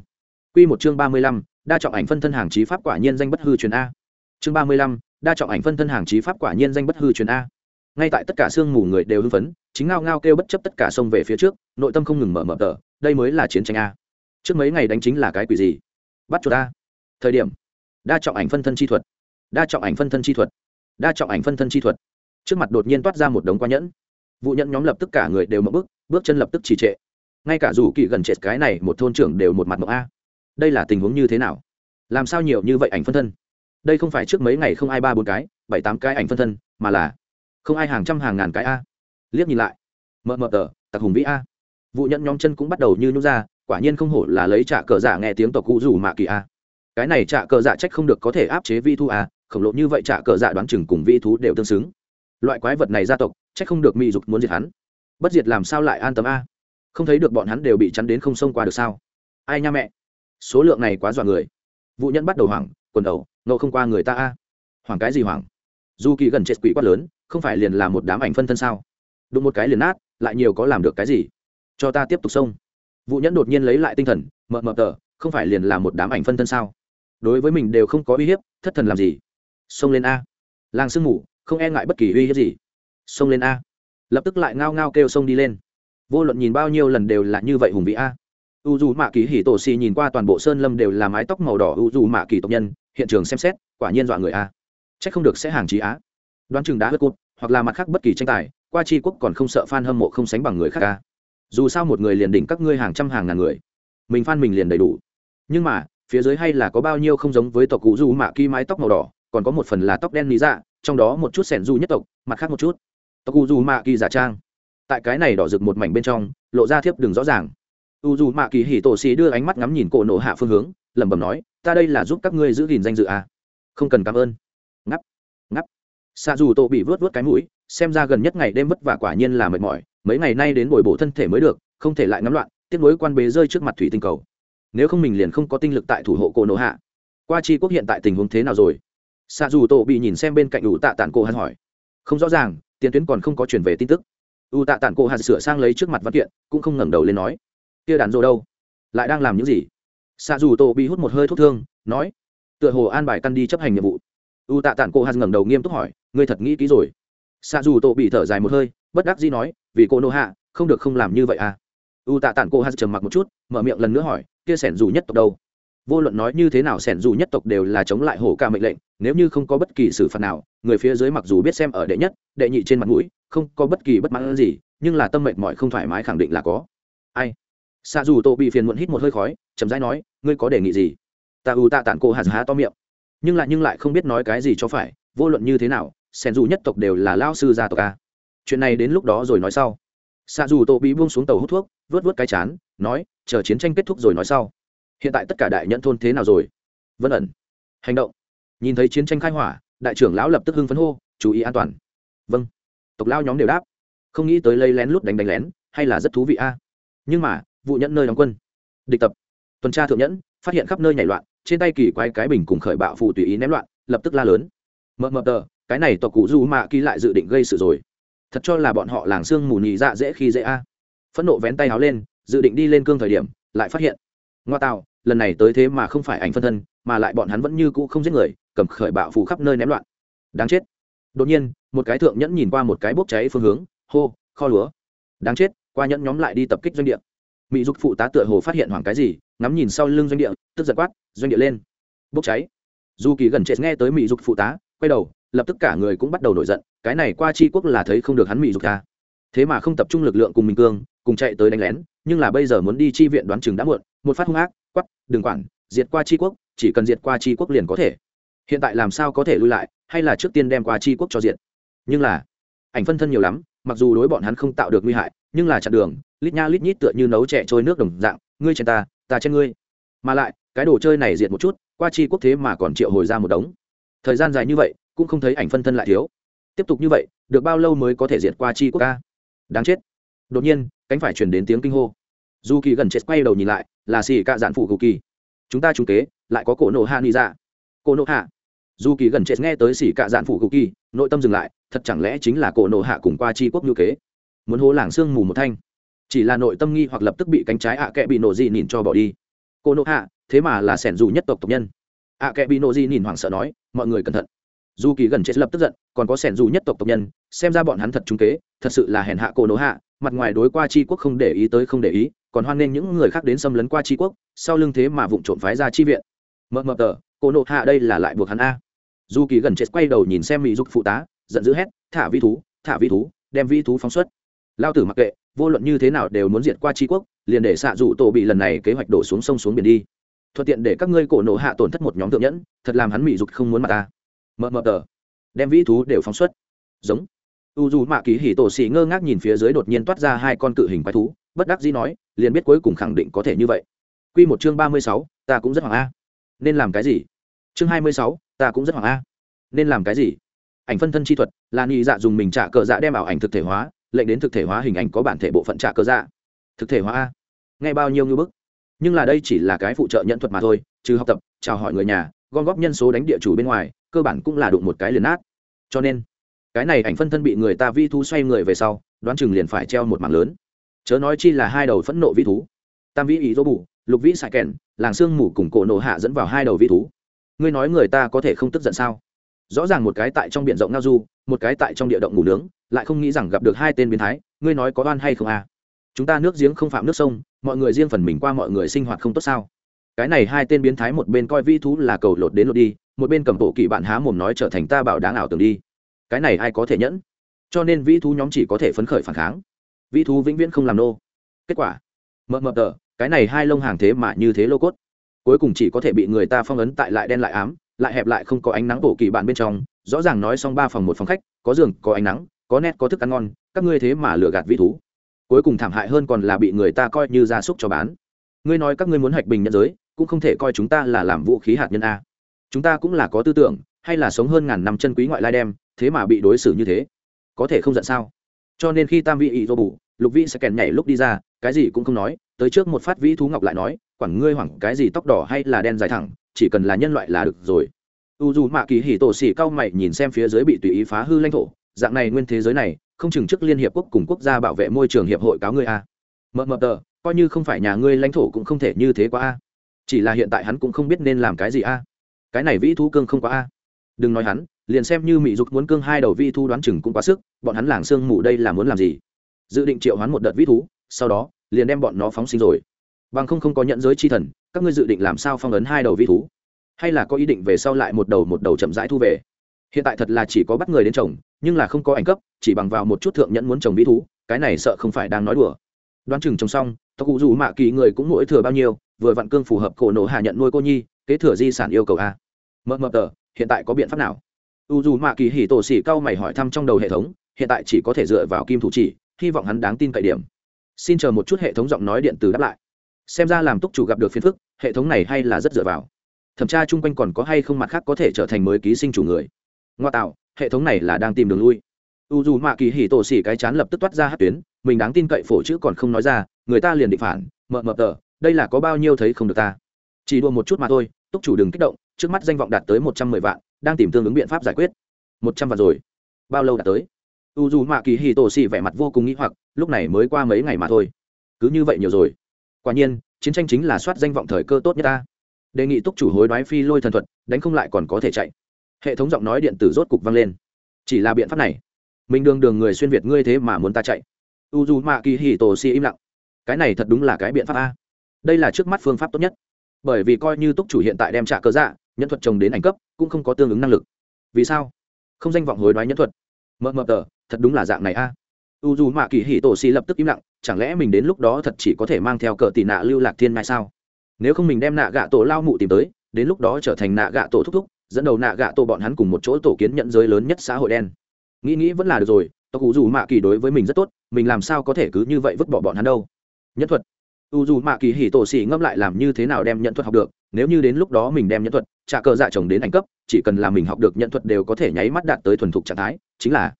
Quy một chương ba mươi lăm, đa trọng ảnh phân thân hàng chí pháp quả nhiên danh bất hư truyền a. Chương ba mươi lăm, đa trọng ảnh phân thân hàng chí pháp quả nhiên danh bất hư truyền a. Ngay tại tất cả xương mù người đều hưng phấn, chính ngao ngao kêu bất chấp tất cả sông về phía trước, nội tâm không ngừng mở mở tờ, đây mới là chiến tranh a trước mấy ngày đánh chính là cái quỷ gì? Bắt chuột ta. Thời điểm, đa trọng ảnh phân thân chi thuật. Đa trọng ảnh phân thân chi thuật. Đa trọng ảnh phân thân chi thuật. Trước mặt đột nhiên toát ra một đống quá nhẫn. Vụ nhẫn nhóm lập tức cả người đều mập bước bước chân lập tức trì trệ. Ngay cả dù kỳ gần chết cái này, một thôn trưởng đều một mặt mộng a. Đây là tình huống như thế nào? Làm sao nhiều như vậy ảnh phân thân? Đây không phải trước mấy ngày không ai ba bốn cái, bảy tám cái ảnh phân thân, mà là không ai hàng trăm hàng ngàn cái a. Liếc nhìn lại. Mờ mờ tờ, tặc hùng vĩ a. Vụ nhận nhóm chân cũng bắt đầu như nhút ra quả nhiên không hổ là lấy trạ cờ giả nghe tiếng tộc cụ rủ mạ kỳ a. Cái này trạ cờ giả trách không được có thể áp chế vi thu a, khổng lồ như vậy trạ cờ giả đoán chừng cùng vi thú đều tương xứng. Loại quái vật này gia tộc, trách không được mỹ dục muốn diệt hắn. Bất diệt làm sao lại an tâm a? Không thấy được bọn hắn đều bị chắn đến không xông qua được sao? Ai nha mẹ? Số lượng này quá dọa người. Vụ nhân bắt đầu hoảng, quần đầu nộ không qua người ta a. Hoảng cái gì hoảng? Dù kỳ gần chết quỷ quát lớn, không phải liền là một đám ảnh phân thân sao? Đụng một cái liền nát, lại nhiều có làm được cái gì? Cho ta tiếp tục xông vụ nhẫn đột nhiên lấy lại tinh thần mờ mờ tờ, không phải liền là một đám ảnh phân thân sao? Đối với mình đều không có uy hiếp, thất thần làm gì? Xông lên a. Làng sương mù, không e ngại bất kỳ uy hiếp gì. Xông lên a. Lập tức lại ngao ngao kêu xông đi lên. Vô luận nhìn bao nhiêu lần đều là như vậy hùng vĩ a. U dù mạ kỳ hỉ tổ xì nhìn qua toàn bộ sơn lâm đều là mái tóc màu đỏ u dù mạ kỳ tộc nhân, hiện trường xem xét, quả nhiên dọa người a. C h ắ c không được sẽ hàng trí á. Đoán chừng đã hớt cụt hoặc là mặt khác bất kỳ tranh tài, qua tri quốc còn không sợ f a n hâm mộ không sánh bằng người khác a dù sao một người liền đỉnh các ngươi hàng trăm hàng ngàn người. Mình phan mình liền đầy đủ. Nhưng mà, phía dưới hay là có bao nhiêu không giống với tộc cụ du mạ kỳ mái tóc màu đỏ, còn có một phần là tóc đen lý dạ trong đó một chút sẻn du nhất tộc, mặt khác một chút. Tộc cụ du mạ kỳ giả trang. Tại cái này đỏ rực một mảnh bên trong, lộ ra thiếp đường rõ ràng. U dù mạ kỳ hỉ tổ xì đưa ánh mắt ngắm nhìn cổ nổ hạ phương hướng, lẩm bẩm nói, ta đây là giúp các ngươi giữ gìn danh dự à. không cần cảm ơn. Ngắp ngắp. Xa dù tổ bị vớt vớt cái mũi xem ra gần nhất ngày đêm vất vả quả nhiên là mệt mỏi, mấy ngày nay đến bồi bổ thân thể mới được, không thể lại ngắm loạn tiếp nối quan bế rơi trước mặt thủy tinh cầu. Nếu không mình liền không có tinh lực tại thủ hộ cổ nổ hạ. Qua chi quốc hiện tại tình huống thế nào rồi? Xa dù tổ bị nhìn xem bên cạnh ủ tạ tản cổ hắn hỏi. Không rõ ràng, tiền tuyến còn không có chuyển về tin tức. U tạ tản cổ hắn sửa sang lấy trước mặt văn kiện, cũng không ngẩng đầu lên nói. Kia đàn rô đâu? Lại đang làm những gì? Xa dù tổ bị hút một hơi thuốc thương, nói. Tựa hồ an bài căn đi chấp hành nhiệm vụ. U tạ tản cô hạt ngẩng đầu nghiêm túc hỏi. Ngươi thật nghĩ kỹ rồi xạ dù tổ bị thở dài một hơi, bất đắc dĩ nói, vì cô nô hạ, không được không làm như vậy à? U tạ tản cô hạt trầm mặc một chút, mở miệng lần nữa hỏi, kia sẻn dù nhất tộc đâu? Vô luận nói như thế nào, sẻn dù nhất tộc đều là chống lại hổ ca mệnh lệnh, nếu như không có bất kỳ xử phạt nào, người phía dưới mặc dù biết xem ở đệ nhất, đệ nhị trên mặt mũi, không có bất kỳ bất mãn gì, nhưng là tâm mệnh mọi không thoải mái khẳng định là có. Ai? Xạ dù tổ bị phiền muộn hít một hơi khói, chậm rãi nói, ngươi có đề nghị gì? Ta u tạ tản cô hạt há to miệng. Nhưng lại nhưng lại không biết nói cái gì cho phải, vô luận như thế nào sen dù nhất tộc đều là lao sư gia tộc a. Chuyện này đến lúc đó rồi nói sau. Xạ dù tổ bị buông xuống tàu hút thuốc, vớt vớt cái chán, nói, chờ chiến tranh kết thúc rồi nói sau. Hiện tại tất cả đại nhận thôn thế nào rồi? Vân ẩn. Hành động. Nhìn thấy chiến tranh khai hỏa, đại trưởng lão lập tức hưng phấn hô, chú ý an toàn. Vâng. Tộc lao nhóm đều đáp, không nghĩ tới lây lén lút đánh đánh lén, hay là rất thú vị a. Nhưng mà, vụ nhẫn nơi đóng quân. Địch tập. Tuần tra thượng nhẫn, phát hiện khắp nơi nhảy loạn, trên tay kỳ quái cái bình cùng khởi bạo phụ tùy ý ném loạn, lập tức la lớn. Mờ mờ tờ cái này tộc cụ du mạ kỳ lại dự định gây sự rồi. Thật cho là bọn họ làng xương mù nhị dạ dễ khi dễ a. Phẫn nộ vén tay háo lên, dự định đi lên cương thời điểm, lại phát hiện. Ngoa tạo, lần này tới thế mà không phải ảnh phân thân, mà lại bọn hắn vẫn như cũ không giết người, cầm khởi bạo phù khắp nơi ném loạn. Đáng chết. Đột nhiên, một cái thượng nhẫn nhìn qua một cái bốc cháy phương hướng, hô, kho lúa. Đáng chết, qua nhẫn nhóm lại đi tập kích doanh địa. Mỹ dục phụ tá tựa hồ phát hiện hoảng cái gì, ngắm nhìn sau lưng doanh địa, tức giật quát, doanh địa lên. Bốc cháy. Dù kỳ gần chết nghe tới mỹ dục phụ tá, quay đầu lập tức cả người cũng bắt đầu nổi giận, cái này qua chi quốc là thấy không được hắn mỹ dục ta. Thế mà không tập trung lực lượng cùng Minh cương, cùng chạy tới đánh lén, nhưng là bây giờ muốn đi chi viện đoán chừng đã muộn, một phát hung ác quắp đừng quản, diệt qua chi quốc, chỉ cần diệt qua chi quốc liền có thể. Hiện tại làm sao có thể lui lại, hay là trước tiên đem qua chi quốc cho diệt? Nhưng là, ảnh phân thân nhiều lắm, mặc dù đối bọn hắn không tạo được nguy hại, nhưng là chặn đường, lít nha lít nhít tựa như nấu trẻ trôi nước đồng dạng, ngươi chen ta ta chen ngươi. Mà lại, cái đồ chơi này diệt một chút, qua chi quốc thế mà còn triệu hồi ra một đống. Thời gian dài như vậy cũng không thấy ảnh phân thân lại thiếu. Tiếp tục như vậy, được bao lâu mới có thể diệt qua chi quốc ca? Đáng chết. Đột nhiên, cánh phải chuyển đến tiếng kinh hô. Dù kỳ gần chết quay đầu nhìn lại, là xì cạ dạn phụ cụ kỳ. Chúng ta trúng kế, lại có cổ nộ hạ ni ra dạ. cổ nộ hạ. Dù kỳ gần chết nghe tới xì cạ dạn phụ cụ kỳ, nội tâm dừng lại, thật chẳng lẽ chính là cổ nộ hạ cùng qua chi quốc như kế? Muốn hố làng sương mù một thanh. Chỉ là nội tâm nghi hoặc lập tức bị cánh trái ạ à bị nổ di nhìn cho bỏ đi. Cô nộ hạ, thế mà là sẻn dù nhất tộc tộc nhân. Ạ à bị nổ di nhìn hoảng sợ nói, mọi người cẩn thận dù kỳ gần chết lập tức giận, còn có sẻn dù nhất tộc tộc nhân, xem ra bọn hắn thật trung kế, thật sự là hèn hạ cổ nổ hạ, mặt ngoài đối qua chi quốc không để ý tới không để ý, còn hoan nghênh những người khác đến xâm lấn qua chi quốc, sau lưng thế mà vụng trộm phái ra chi viện. Mờ mờ tờ, cổ nổ hạ đây là lại buộc hắn a. Dù kỳ gần chết quay đầu nhìn xem mỹ dục phụ tá, giận dữ hét, thả vi thú, thả vi thú, đem vi thú phóng xuất. Lao tử mặc kệ, vô luận như thế nào đều muốn diệt qua tri quốc, liền để xạ dụ tổ bị lần này kế hoạch đổ xuống sông xuống biển đi. Thuận tiện để các ngươi cổ nổ hạ tổn thất một nhóm thượng nhẫn, thật làm hắn mỹ dục không muốn mặt ta mờ mờ tờ. Đem vĩ thú đều phóng xuất. Giống. U dù mạ kỳ hỉ tổ xì ngơ ngác nhìn phía dưới đột nhiên toát ra hai con cự hình quái thú, bất đắc dĩ nói, liền biết cuối cùng khẳng định có thể như vậy. Q một chương ba mươi sáu, ta cũng rất hoàng a. Nên làm cái gì? Chương hai mươi sáu, ta cũng rất hoàng a. Nên làm cái gì? Ảnh phân thân chi thuật, là nghi dạ dùng mình trả cờ dạ đem ảo ảnh thực thể hóa, lệnh đến thực thể hóa hình ảnh có bản thể bộ phận trả cờ dạ. Thực thể hóa a. Ngay bao nhiêu ngư bức. Nhưng là đây chỉ là cái phụ trợ nhận thuật mà thôi, trừ học tập, chào hỏi người nhà, gom góp nhân số đánh địa chủ bên ngoài cơ bản cũng là đụng một cái liền nát. Cho nên, cái này ảnh phân thân bị người ta vi thú xoay người về sau, đoán chừng liền phải treo một mảng lớn. Chớ nói chi là hai đầu phẫn nộ vi thú. Tam vĩ ý dỗ bù, lục vĩ sài kèn, làng sương mù cùng cổ nổ hạ dẫn vào hai đầu vi thú. Ngươi nói người ta có thể không tức giận sao? Rõ ràng một cái tại trong biển rộng ngao du, một cái tại trong địa động ngủ nướng, lại không nghĩ rằng gặp được hai tên biến thái, ngươi nói có oan hay không à? Chúng ta nước giếng không phạm nước sông, mọi người riêng phần mình qua mọi người sinh hoạt không tốt sao? Cái này hai tên biến thái một bên coi vi thú là cầu lột đến lột đi một bên cầm bộ kỳ bạn há mồm nói trở thành ta bảo đáng ảo tưởng đi. Cái này ai có thể nhẫn? Cho nên vĩ thú nhóm chỉ có thể phấn khởi phản kháng. Vĩ thú vĩnh viễn không làm nô. Kết quả, mờ mờ tờ, cái này hai lông hàng thế mà như thế lô cốt. Cuối cùng chỉ có thể bị người ta phong ấn tại lại đen lại ám, lại hẹp lại không có ánh nắng bổ kỳ bạn bên trong. Rõ ràng nói xong ba phòng một phòng khách, có giường, có ánh nắng, có nét, có thức ăn ngon, các ngươi thế mà lừa gạt vĩ thú. Cuối cùng thảm hại hơn còn là bị người ta coi như gia súc cho bán. Ngươi nói các ngươi muốn hạch bình nhân giới, cũng không thể coi chúng ta là làm vũ khí hạt nhân a chúng ta cũng là có tư tưởng, hay là sống hơn ngàn năm chân quý ngoại lai đem, thế mà bị đối xử như thế? Có thể không giận sao? Cho nên khi tam vị ý dô bù, lục vị sẽ kèn nhảy lúc đi ra, cái gì cũng không nói, tới trước một phát vĩ thú ngọc lại nói quản ngươi hoảng, cái gì tóc đỏ hay là đen dài thẳng, chỉ cần là nhân loại là được rồi. U dù mạ kỳ hỉ tổ xỉ cao mày nhìn xem phía dưới bị tùy ý phá hư lãnh thổ, dạng này nguyên thế giới này, không chừng chức liên hiệp quốc cùng quốc gia bảo vệ môi trường hiệp hội cáo ngươi a. Mờ mờ tờ, coi như không phải nhà ngươi lãnh thổ cũng không thể như thế quá a. Chỉ là hiện tại hắn cũng không biết nên làm cái gì a cái này vĩ thu cương không quá a. Đừng nói hắn liền xem như mỹ dục muốn cương hai đầu vi thu đoán chừng cũng quá sức bọn hắn làng sương mù đây là muốn làm gì? Dự định triệu hoán một đợt vĩ thú sau đó liền đem bọn nó phóng sinh rồi. Bằng không không có nhận giới chi thần các ngươi dự định làm sao phong ấn hai đầu vi thú? Hay là có ý định về sau lại một đầu một đầu chậm rãi thu về? Hiện tại thật là chỉ có bắt người đến chồng, nhưng là không có ảnh cấp chỉ bằng vào một chút thượng nhẫn muốn chồng vĩ thú cái này sợ không phải đang nói đùa. Đoán chừng trồng xong tộc cụ dù mạ kỳ người cũng mỗi thừa bao nhiêu vừa vặn cương phù hợp cổ nổ hạ nhận nuôi cô nhi kế thừa di sản yêu cầu a. Mờ mờ tờ, hiện tại có biện pháp nào? U dù mạ kỳ hỉ tổ xỉ cao mày hỏi thăm trong đầu hệ thống, hiện tại chỉ có thể dựa vào kim thủ chỉ, hy vọng hắn đáng tin cậy điểm. Xin chờ một chút hệ thống giọng nói điện tử đáp lại. Xem ra làm túc chủ gặp được phiền phức, hệ thống này hay là rất dựa vào. Thẩm tra chung quanh còn có hay không mặt khác có thể trở thành mới ký sinh chủ người. Ngoa tạo, hệ thống này là đang tìm đường lui. U dù mạ kỳ hỉ tổ xỉ cái chán lập tức toát ra hát tuyến, mình đáng tin cậy phổ chữ còn không nói ra, người ta liền định phản mợ mợ tờ, đây là có bao nhiêu thấy không được ta. Chỉ đua một chút mà thôi túc chủ đừng kích động, trước mắt danh vọng đạt tới một trăm mười vạn, đang tìm tương ứng biện pháp giải quyết. một trăm vạn rồi. Bao lâu đã tới? U dù mạ kỳ hì tổ xì vẻ mặt vô cùng nghĩ hoặc, lúc này mới qua mấy ngày mà thôi. Cứ như vậy nhiều rồi. Quả nhiên, chiến tranh chính là soát danh vọng thời cơ tốt nhất ta. Đề nghị túc chủ hối đoái phi lôi thần thuật, đánh không lại còn có thể chạy. Hệ thống giọng nói điện tử rốt cục vang lên. Chỉ là biện pháp này. Mình đường đường người xuyên việt ngươi thế mà muốn ta chạy. U dù mạ kỳ hì tổ xì im lặng. Cái này thật đúng là cái biện pháp a. Đây là trước mắt phương pháp tốt nhất bởi vì coi như túc chủ hiện tại đem trả cơ dạ nhân thuật trồng đến ảnh cấp, cũng không có tương ứng năng lực. Vì sao? Không danh vọng hối đoái nhân thuật. Mờ mờ tờ, thật đúng là dạng này a. U dù mạ kỳ hỉ tổ xì lập tức im lặng, chẳng lẽ mình đến lúc đó thật chỉ có thể mang theo cờ tị nạ lưu lạc thiên mai sao? Nếu không mình đem nạ gạ tổ lao mụ tìm tới, đến lúc đó trở thành nạ gạ tổ thúc thúc, dẫn đầu nạ gạ tổ bọn hắn cùng một chỗ tổ kiến nhận giới lớn nhất xã hội đen. Nghĩ nghĩ vẫn là được rồi, tộc u dù mạ kỳ đối với mình rất tốt, mình làm sao có thể cứ như vậy vứt bỏ bọn hắn đâu? Nhất thuật u dù mạ kỳ hỉ tổ xỉ ngâm lại làm như thế nào đem nhận thuật học được, nếu như đến lúc đó mình đem nhận thuật, trả cờ dạ chồng đến ảnh cấp, chỉ cần là mình học được nhận thuật đều có thể nháy mắt đạt tới thuần thục trạng thái, chính là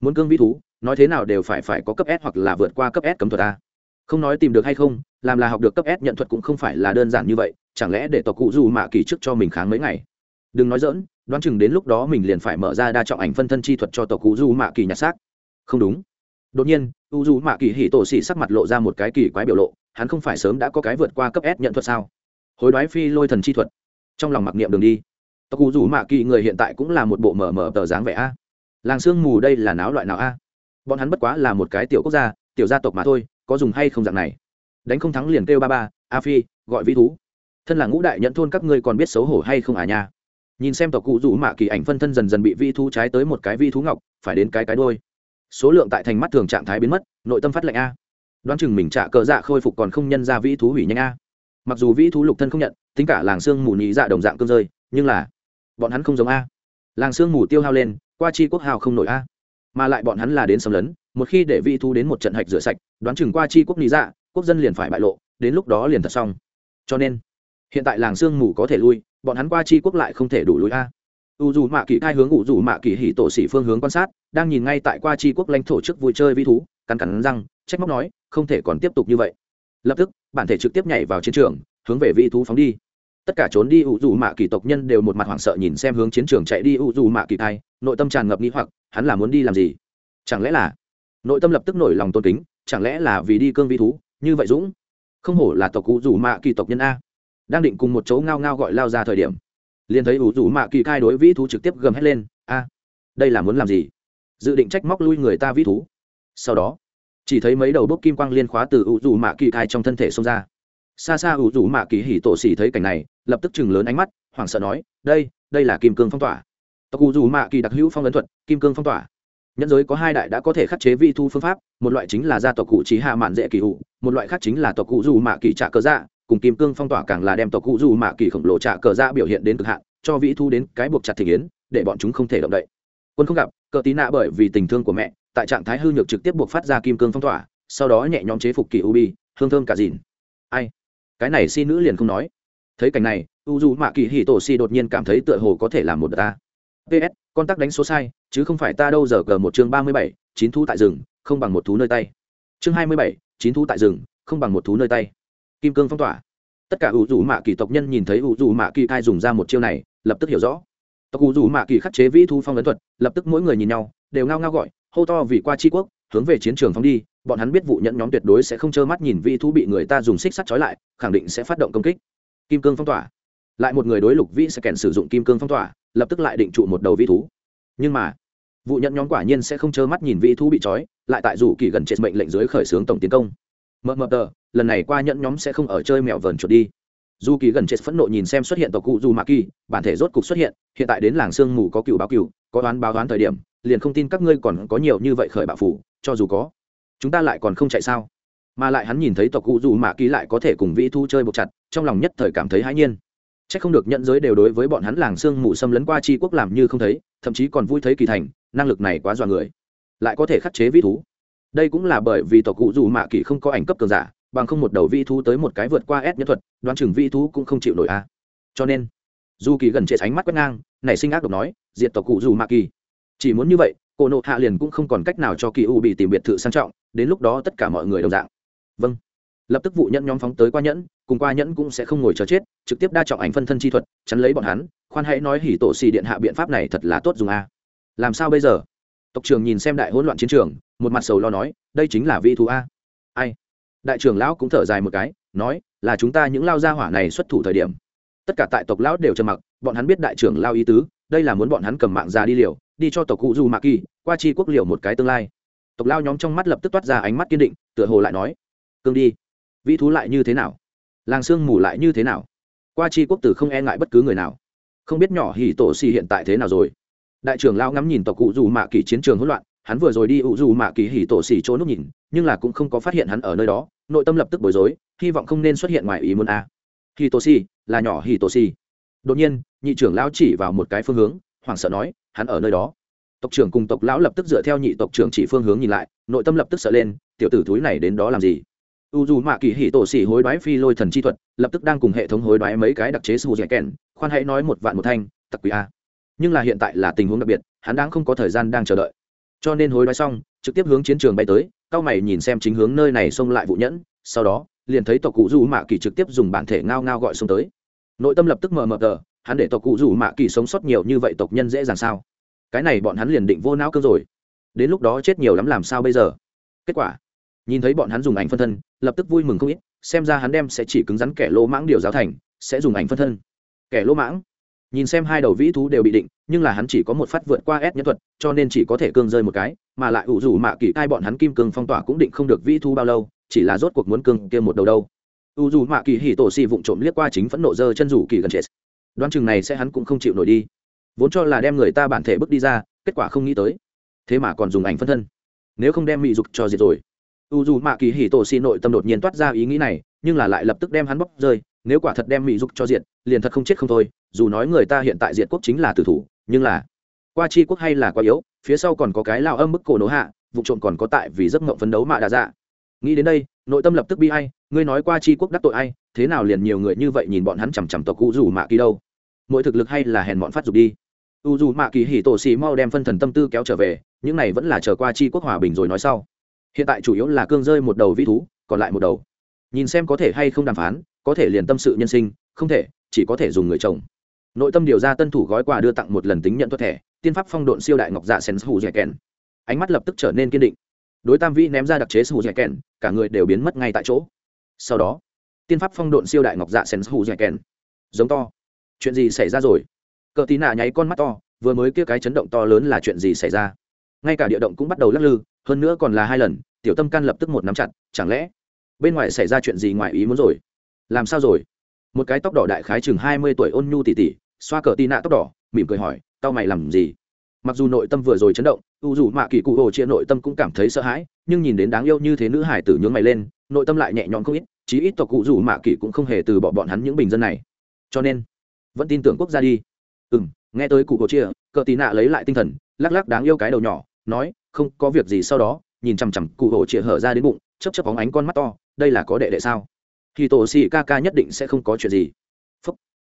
muốn cương vĩ thú, nói thế nào đều phải phải có cấp s hoặc là vượt qua cấp s cấm thuật a. Không nói tìm được hay không, làm là học được cấp s nhận thuật cũng không phải là đơn giản như vậy, chẳng lẽ để tộc cụ dù mạ kỳ trước cho mình kháng mấy ngày? Đừng nói dỡn đoán chừng đến lúc đó mình liền phải mở ra đa trọng ảnh phân thân chi thuật cho tộc cụ dù mạ kỳ nhặt xác. Không đúng đột nhiên, u dù mạ kỳ hỉ tổ xì sắc mặt lộ ra một cái kỳ quái biểu lộ, hắn không phải sớm đã có cái vượt qua cấp s nhận thuật sao? Hối đoái phi lôi thần chi thuật. Trong lòng mặc niệm đường đi. Tộc cụ rủ mạ kỳ người hiện tại cũng là một bộ mở mở tờ dáng vẻ a. Làng sương mù đây là náo loại nào a? Bọn hắn bất quá là một cái tiểu quốc gia, tiểu gia tộc mà thôi, có dùng hay không dạng này? Đánh không thắng liền kêu ba ba, a phi, gọi vĩ thú. Thân là ngũ đại nhận thôn các ngươi còn biết xấu hổ hay không à nha? Nhìn xem tộc cụ rủ mạ kỳ ảnh phân thân dần dần bị vi thú trái tới một cái vi thú ngọc, phải đến cái cái đôi số lượng tại thành mắt thường trạng thái biến mất, nội tâm phát lệnh a. Đoán chừng mình trả cờ dạ khôi phục còn không nhân ra vĩ thú hủy nhanh a. Mặc dù vĩ thú lục thân không nhận, tính cả làng xương mù nhị dạ đồng dạng cơn rơi, nhưng là bọn hắn không giống a. Làng xương mù tiêu hao lên, qua chi quốc hào không nổi a. Mà lại bọn hắn là đến xâm lấn, một khi để vĩ thú đến một trận hạch rửa sạch, đoán chừng qua chi quốc nhị dạ quốc dân liền phải bại lộ, đến lúc đó liền thật xong. Cho nên, hiện tại làng xương mù có thể lui, bọn hắn qua chi quốc lại không thể đủ lui a u dù mạ kỳ hai hướng u dù mạ kỳ hỉ tổ sĩ phương hướng quan sát, đang nhìn ngay tại qua chi quốc lãnh thổ trước vui chơi vi thú, cắn cắn răng, trách móc nói, không thể còn tiếp tục như vậy. Lập tức, bản thể trực tiếp nhảy vào chiến trường, hướng về vi thú phóng đi. Tất cả trốn đi u dù mạ kỳ tộc nhân đều một mặt hoảng sợ nhìn xem hướng chiến trường chạy đi u dù mạ kỳ hai nội tâm tràn ngập nghi hoặc, hắn là muốn đi làm gì? Chẳng lẽ là nội tâm lập tức nổi lòng tôn kính, chẳng lẽ là vì đi cương vi thú? Như vậy dũng, không hổ là tộc u dù mạ kỳ tộc nhân a, đang định cùng một chỗ ngao ngao gọi lao ra thời điểm liền thấy ủ rủ mạ kỳ cai đối vĩ thú trực tiếp gầm hét lên, a, đây là muốn làm gì? Dự định trách móc lui người ta vĩ thú. Sau đó, chỉ thấy mấy đầu bốc kim quang liên khóa từ ủ rủ mạ kỳ cai trong thân thể xông ra. Xa xa ủ rủ mạ kỳ hỉ tổ xỉ thấy cảnh này, lập tức chừng lớn ánh mắt, hoảng sợ nói, đây đây là kim cương phong tỏa. Tộc ủ rủ mạ kỳ đặc hữu phong ấn thuật, kim cương phong tỏa. Nhân giới có hai đại đã có thể khắc chế vi thu phương pháp, một loại chính là gia tộc cụ trí hạ mạn dễ kỳ hụ một loại khác chính là tộc cụ dù mạ kỳ trả cớ dạ cùng kim cương phong tỏa càng là đem tộc cụ dù mạ kỳ khổng lồ trạ cờ ra biểu hiện đến cực hạn, cho vĩ thu đến cái buộc chặt thể yến, để bọn chúng không thể động đậy. Quân không gặp, cờ tí nạ bởi vì tình thương của mẹ, tại trạng thái hư nhược trực tiếp buộc phát ra kim cương phong tỏa, sau đó nhẹ nhõm chế phục kỳ ubi hương thơm cả dìn ai? Cái này si nữ liền không nói. Thấy cảnh này u dù mạ kỳ hì tổ si đột nhiên cảm thấy tựa hồ có thể làm một đợt ta. Ps con tắc đánh số sai, chứ không phải ta đâu giờ cờ một chương ba mươi bảy, chín thu tại rừng, không bằng một thú nơi tay. Chương hai mươi bảy, chín thu tại rừng, không bằng một thú nơi tay kim cương phong tỏa. Tất cả ủ dù mạ kỳ tộc nhân nhìn thấy ủ dù mạ kỳ cai dùng ra một chiêu này, lập tức hiểu rõ. Tộc ủ dù mạ kỳ khắc chế vĩ thu phong ấn thuật, lập tức mỗi người nhìn nhau, đều ngao ngao gọi, hô to vì qua tri quốc, hướng về chiến trường phóng đi, bọn hắn biết vụ nhận nhóm tuyệt đối sẽ không trơ mắt nhìn vĩ thu bị người ta dùng xích sắt trói lại, khẳng định sẽ phát động công kích. Kim cương phong tỏa. Lại một người đối lục vĩ sẽ kèn sử dụng kim cương phong tỏa, lập tức lại định trụ một đầu vĩ thú. Nhưng mà, vụ nhận nhóm quả nhiên sẽ không trơ mắt nhìn vĩ thú bị trói, lại tại dù kỳ gần chết mệnh lệnh dưới khởi xướng tổng tiến công mờ mờ tờ, lần này qua nhẫn nhóm sẽ không ở chơi mèo vờn chuột đi. Dù kỳ gần chết phẫn nộ nhìn xem xuất hiện tộc cụ dù mạ kỳ, bản thể rốt cục xuất hiện hiện tại đến làng sương mù có cựu báo cựu, có đoán báo đoán thời điểm, liền không tin các ngươi còn có nhiều như vậy khởi bạo phủ, cho dù có, chúng ta lại còn không chạy sao? Mà lại hắn nhìn thấy tộc cụ dù mạ kỳ lại có thể cùng vĩ thu chơi buộc chặt, trong lòng nhất thời cảm thấy hãi nhiên. C h ắ c không được nhận giới đều đối với bọn hắn làng sương mù xâm lấn qua c quốc làm như không thấy, thậm chí còn vui thấy kỳ thành, năng lực này quá dọa người. Lại có thể khắc chế vĩ thú đây cũng là bởi vì tộc cụ dù mạ kỳ không có ảnh cấp cường giả, bằng không một đầu vi thú tới một cái vượt qua ép nhân thuật, đoán chừng vi thú cũng không chịu nổi a. Cho nên, dù kỳ gần trệ ánh mắt quét ngang, nảy sinh ác độc nói, diệt tộc cụ dù mạ kỳ. Chỉ muốn như vậy cổ nộ hạ liền cũng không còn cách nào cho kỳ u bị tìm biệt thự sang trọng, đến lúc đó tất cả mọi người đồng dạng. Vâng. Lập tức vụ nhẫn nhóm phóng tới qua nhẫn, cùng qua nhẫn cũng sẽ không ngồi chờ chết, trực tiếp đa trọng ảnh phân thân chi thuật, chắn lấy bọn hắn, khoan hãy nói hỉ tổ xì điện hạ biện pháp này thật là tốt dùng a. Làm sao bây giờ? Tộc trưởng nhìn xem đại hỗn loạn chiến trường, một mặt sầu lo nói, đây chính là vị thú a. Ai? Đại trưởng lão cũng thở dài một cái, nói, là chúng ta những lao gia hỏa này xuất thủ thời điểm. Tất cả tại tộc lão đều trầm mặc, bọn hắn biết đại trưởng lao ý tứ, đây là muốn bọn hắn cầm mạng ra đi liều, đi cho tộc cụ du mạc kỳ, qua chi quốc liều một cái tương lai. Tộc lao nhóm trong mắt lập tức toát ra ánh mắt kiên định, tựa hồ lại nói, cương đi vĩ thú lại như thế nào? Làng sương mù lại như thế nào? Qua chi quốc tử không e ngại bất cứ người nào. Không biết nhỏ hỉ tổ xì hiện tại thế nào rồi? Đại trưởng lao ngắm nhìn tộc cụ dù mạ kỳ chiến trường hỗn loạn, hắn vừa rồi đi ủ dù mạ kỳ hỉ tổ xỉ chỗ núp nhìn, nhưng là cũng không có phát hiện hắn ở nơi đó, nội tâm lập tức bối rối, hy vọng không nên xuất hiện ngoài ý muốn a. À. hỉ tổ xỉ, là nhỏ hỉ tổ xỉ. Đột nhiên, nhị trưởng lão chỉ vào một cái phương hướng, hoảng sợ nói, hắn ở nơi đó. Tộc trưởng cùng tộc lão lập tức dựa theo nhị tộc trưởng chỉ phương hướng nhìn lại, nội tâm lập tức sợ lên, tiểu tử thúi này đến đó làm gì? U dù mạ kỳ hỉ tổ xỉ hối đoái phi lôi thần chi thuật, lập tức đang cùng hệ thống hối đoái mấy cái đặc chế sù dẻ kèn, khoan hãy nói một vạn một thanh, tặc quỷ a nhưng là hiện tại là tình huống đặc biệt, hắn đang không có thời gian đang chờ đợi. Cho nên hối đoái xong, trực tiếp hướng chiến trường bay tới, cao mày nhìn xem chính hướng nơi này xông lại vụ nhẫn, sau đó, liền thấy tộc cụ dù mạ kỳ trực tiếp dùng bản thể ngao ngao gọi xông tới. Nội tâm lập tức mờ mờ tờ, hắn để tộc cụ dù mạ kỳ sống sót nhiều như vậy tộc nhân dễ dàng sao? Cái này bọn hắn liền định vô não cơ rồi. Đến lúc đó chết nhiều lắm làm sao bây giờ? Kết quả, nhìn thấy bọn hắn dùng ảnh phân thân, lập tức vui mừng không ít, xem ra hắn đem sẽ chỉ cứng rắn kẻ lỗ mãng điều giáo thành, sẽ dùng ảnh phân thân. Kẻ lỗ mãng? Nhìn xem hai đầu vĩ thú đều bị định nhưng là hắn chỉ có một phát vượt qua ép nhân thuật cho nên chỉ có thể cương rơi một cái mà lại ủ rủ mạ kỳ cai bọn hắn kim cương phong tỏa cũng định không được vĩ thú bao lâu chỉ là rốt cuộc muốn cương kia một đầu đâu. U dù mạ kỳ hỉ tổ xì vụng trộm liếc qua chính phẫn nộ dơ chân rủ kỳ gần chết. Đoán chừng này sẽ hắn cũng không chịu nổi đi. Vốn cho là đem người ta bản thể bước đi ra kết quả không nghĩ tới. Thế mà còn dùng ảnh phân thân. Nếu không đem mị dục cho diệt rồi. U dù mạ kỳ hì tổ xì nội tâm đột nhiên toát ra ý nghĩ này nhưng là lại lập tức đem hắn bóc rơi nếu quả thật đem mỹ dục cho diệt, liền thật không chết không thôi dù nói người ta hiện tại diệt quốc chính là tử thủ, nhưng là qua chi quốc hay là quá yếu, phía sau còn có cái lao âm mức cổ nổ hạ, vụ trộm còn có tại vì giấc ngộng phấn đấu mạ đà dạ. Nghĩ đến đây, nội tâm lập tức bi ai. ngươi nói qua chi quốc đắc tội ai, thế nào liền nhiều người như vậy nhìn bọn hắn chằm chằm tộc cụ rủ mạ kỳ đâu? Mỗi thực lực hay là hèn bọn phát dục đi. U dù mạ kỳ hỉ tổ xì mau đem phân thần tâm tư kéo trở về, những này vẫn là chờ qua chi quốc hòa bình rồi nói sau. Hiện tại chủ yếu là cương rơi một đầu vĩ thú, còn lại một đầu. Nhìn xem có thể hay không đàm phán, có thể liền tâm sự nhân sinh, không thể, chỉ có thể dùng người chồng nội tâm điều ra tân thủ gói quà đưa tặng một lần tính nhận thuật thẻ, tiên pháp phong độn siêu đại ngọc dạ sen hù dẻ kèn. Ánh mắt lập tức trở nên kiên định. Đối tam vĩ ném ra đặc chế hù dẻ kèn, cả người đều biến mất ngay tại chỗ. Sau đó, tiên pháp phong độn siêu đại ngọc dạ sen hù dẻ kèn. Giống to. Chuyện gì xảy ra rồi? Cờ tí nạ nháy con mắt to, vừa mới kia cái chấn động to lớn là chuyện gì xảy ra? Ngay cả địa động cũng bắt đầu lắc lư, hơn nữa còn là hai lần, tiểu tâm can lập tức một nắm chặt, chẳng lẽ bên ngoài xảy ra chuyện gì ngoài ý muốn rồi? Làm sao rồi? Một cái tóc đỏ đại khái chừng hai mươi tuổi ôn nhu tỉ tỉ xoa cờ tì nạ tóc đỏ, mỉm cười hỏi, tao mày làm gì? Mặc dù nội tâm vừa rồi chấn động, u dù mạ kỳ cụ hồ chia nội tâm cũng cảm thấy sợ hãi, nhưng nhìn đến đáng yêu như thế nữ hải tử nhướng mày lên, nội tâm lại nhẹ nhõm không ít, chí ít tộc cụ dù mạ kỳ cũng không hề từ bỏ bọn hắn những bình dân này. Cho nên, vẫn tin tưởng quốc gia đi. Ừ m nghe tới cụ hồ chia, cờ tì nạ lấy lại tinh thần, lắc lắc đáng yêu cái đầu nhỏ, nói, không có việc gì sau đó. Nhìn chằm chằm cụ hồ chia hở ra đến bụng chấp chấp bóng ánh con mắt to, đây là có đệ đệ sao? Thì tổ xì ca ca nhất định sẽ không có chuyện gì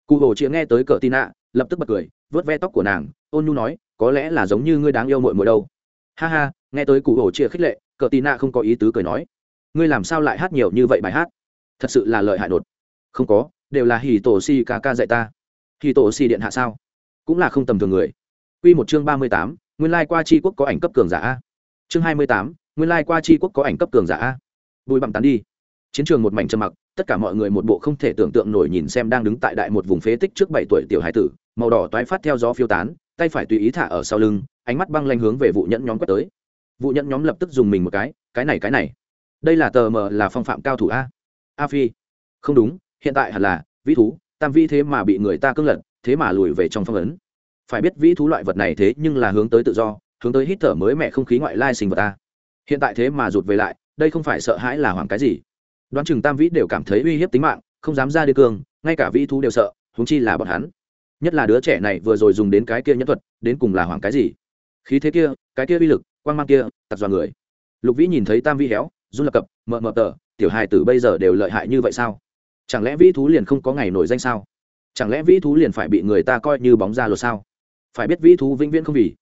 cụ hồ chia nghe tới cờ tin ạ, lập tức bật cười vớt ve tóc của nàng, ôn nhu nói, có lẽ là giống như ngươi đáng yêu mội mội đâu. Ha ha, nghe tới cụ hồ chia khích lệ, cờ tin ạ không có ý tứ cười nói, ngươi làm sao lại hát nhiều như vậy bài hát? Thật sự là lợi hại đột. Không có, đều là hì tổ si ca ca dạy ta. Hì tổ si điện hạ sao? Cũng là không tầm thường người. Quy một chương ba mươi tám, nguyên lai qua chi quốc có ảnh cấp cường giả a. Chương hai mươi tám, nguyên lai qua chi quốc có ảnh cấp cường giả a. Bùi bặm tán đi. Chiến trường một mảnh trầm mặc tất cả mọi người một bộ không thể tưởng tượng nổi nhìn xem đang đứng tại đại một vùng phế tích trước bảy tuổi tiểu hải tử, màu đỏ toái phát theo gió phiêu tán, tay phải tùy ý thả ở sau lưng, ánh mắt băng lanh hướng về vụ nhẫn nhóm quét tới. Vụ nhẫn nhóm lập tức dùng mình một cái cái này cái này. Đây là tờ mờ là phong phạm cao thủ a. A phi. Không đúng, hiện tại hẳn là, vĩ thú, tam vi thế mà bị người ta cưỡng lật, thế mà lùi về trong phong ấn. Phải biết vĩ thú loại vật này thế nhưng là hướng tới tự do, hướng tới hít thở mới mẹ không khí ngoại lai sinh vật ta hiện tại thế mà rụt về lại, đây không phải sợ hãi là hoảng cái gì đoán chừng tam vĩ đều cảm thấy uy hiếp tính mạng, không dám ra đi cương, ngay cả vĩ thú đều sợ húng chi là bọn hắn. Nhất là đứa trẻ này vừa rồi dùng đến cái kia nhân thuật, đến cùng là hoảng cái gì? Khí thế kia, cái kia uy lực quan g mang kia, tặc dọa người. Lục vĩ nhìn thấy tam vĩ héo, run lập cập mờ mờ tờ, tiểu hài tử bây giờ đều lợi hại như vậy sao? Chẳng lẽ vĩ thú liền không có ngày nổi danh sao? Chẳng lẽ vĩ thú liền phải bị người ta coi như bóng ra lột sao? Phải biết vĩ thú vĩnh viễn không vì.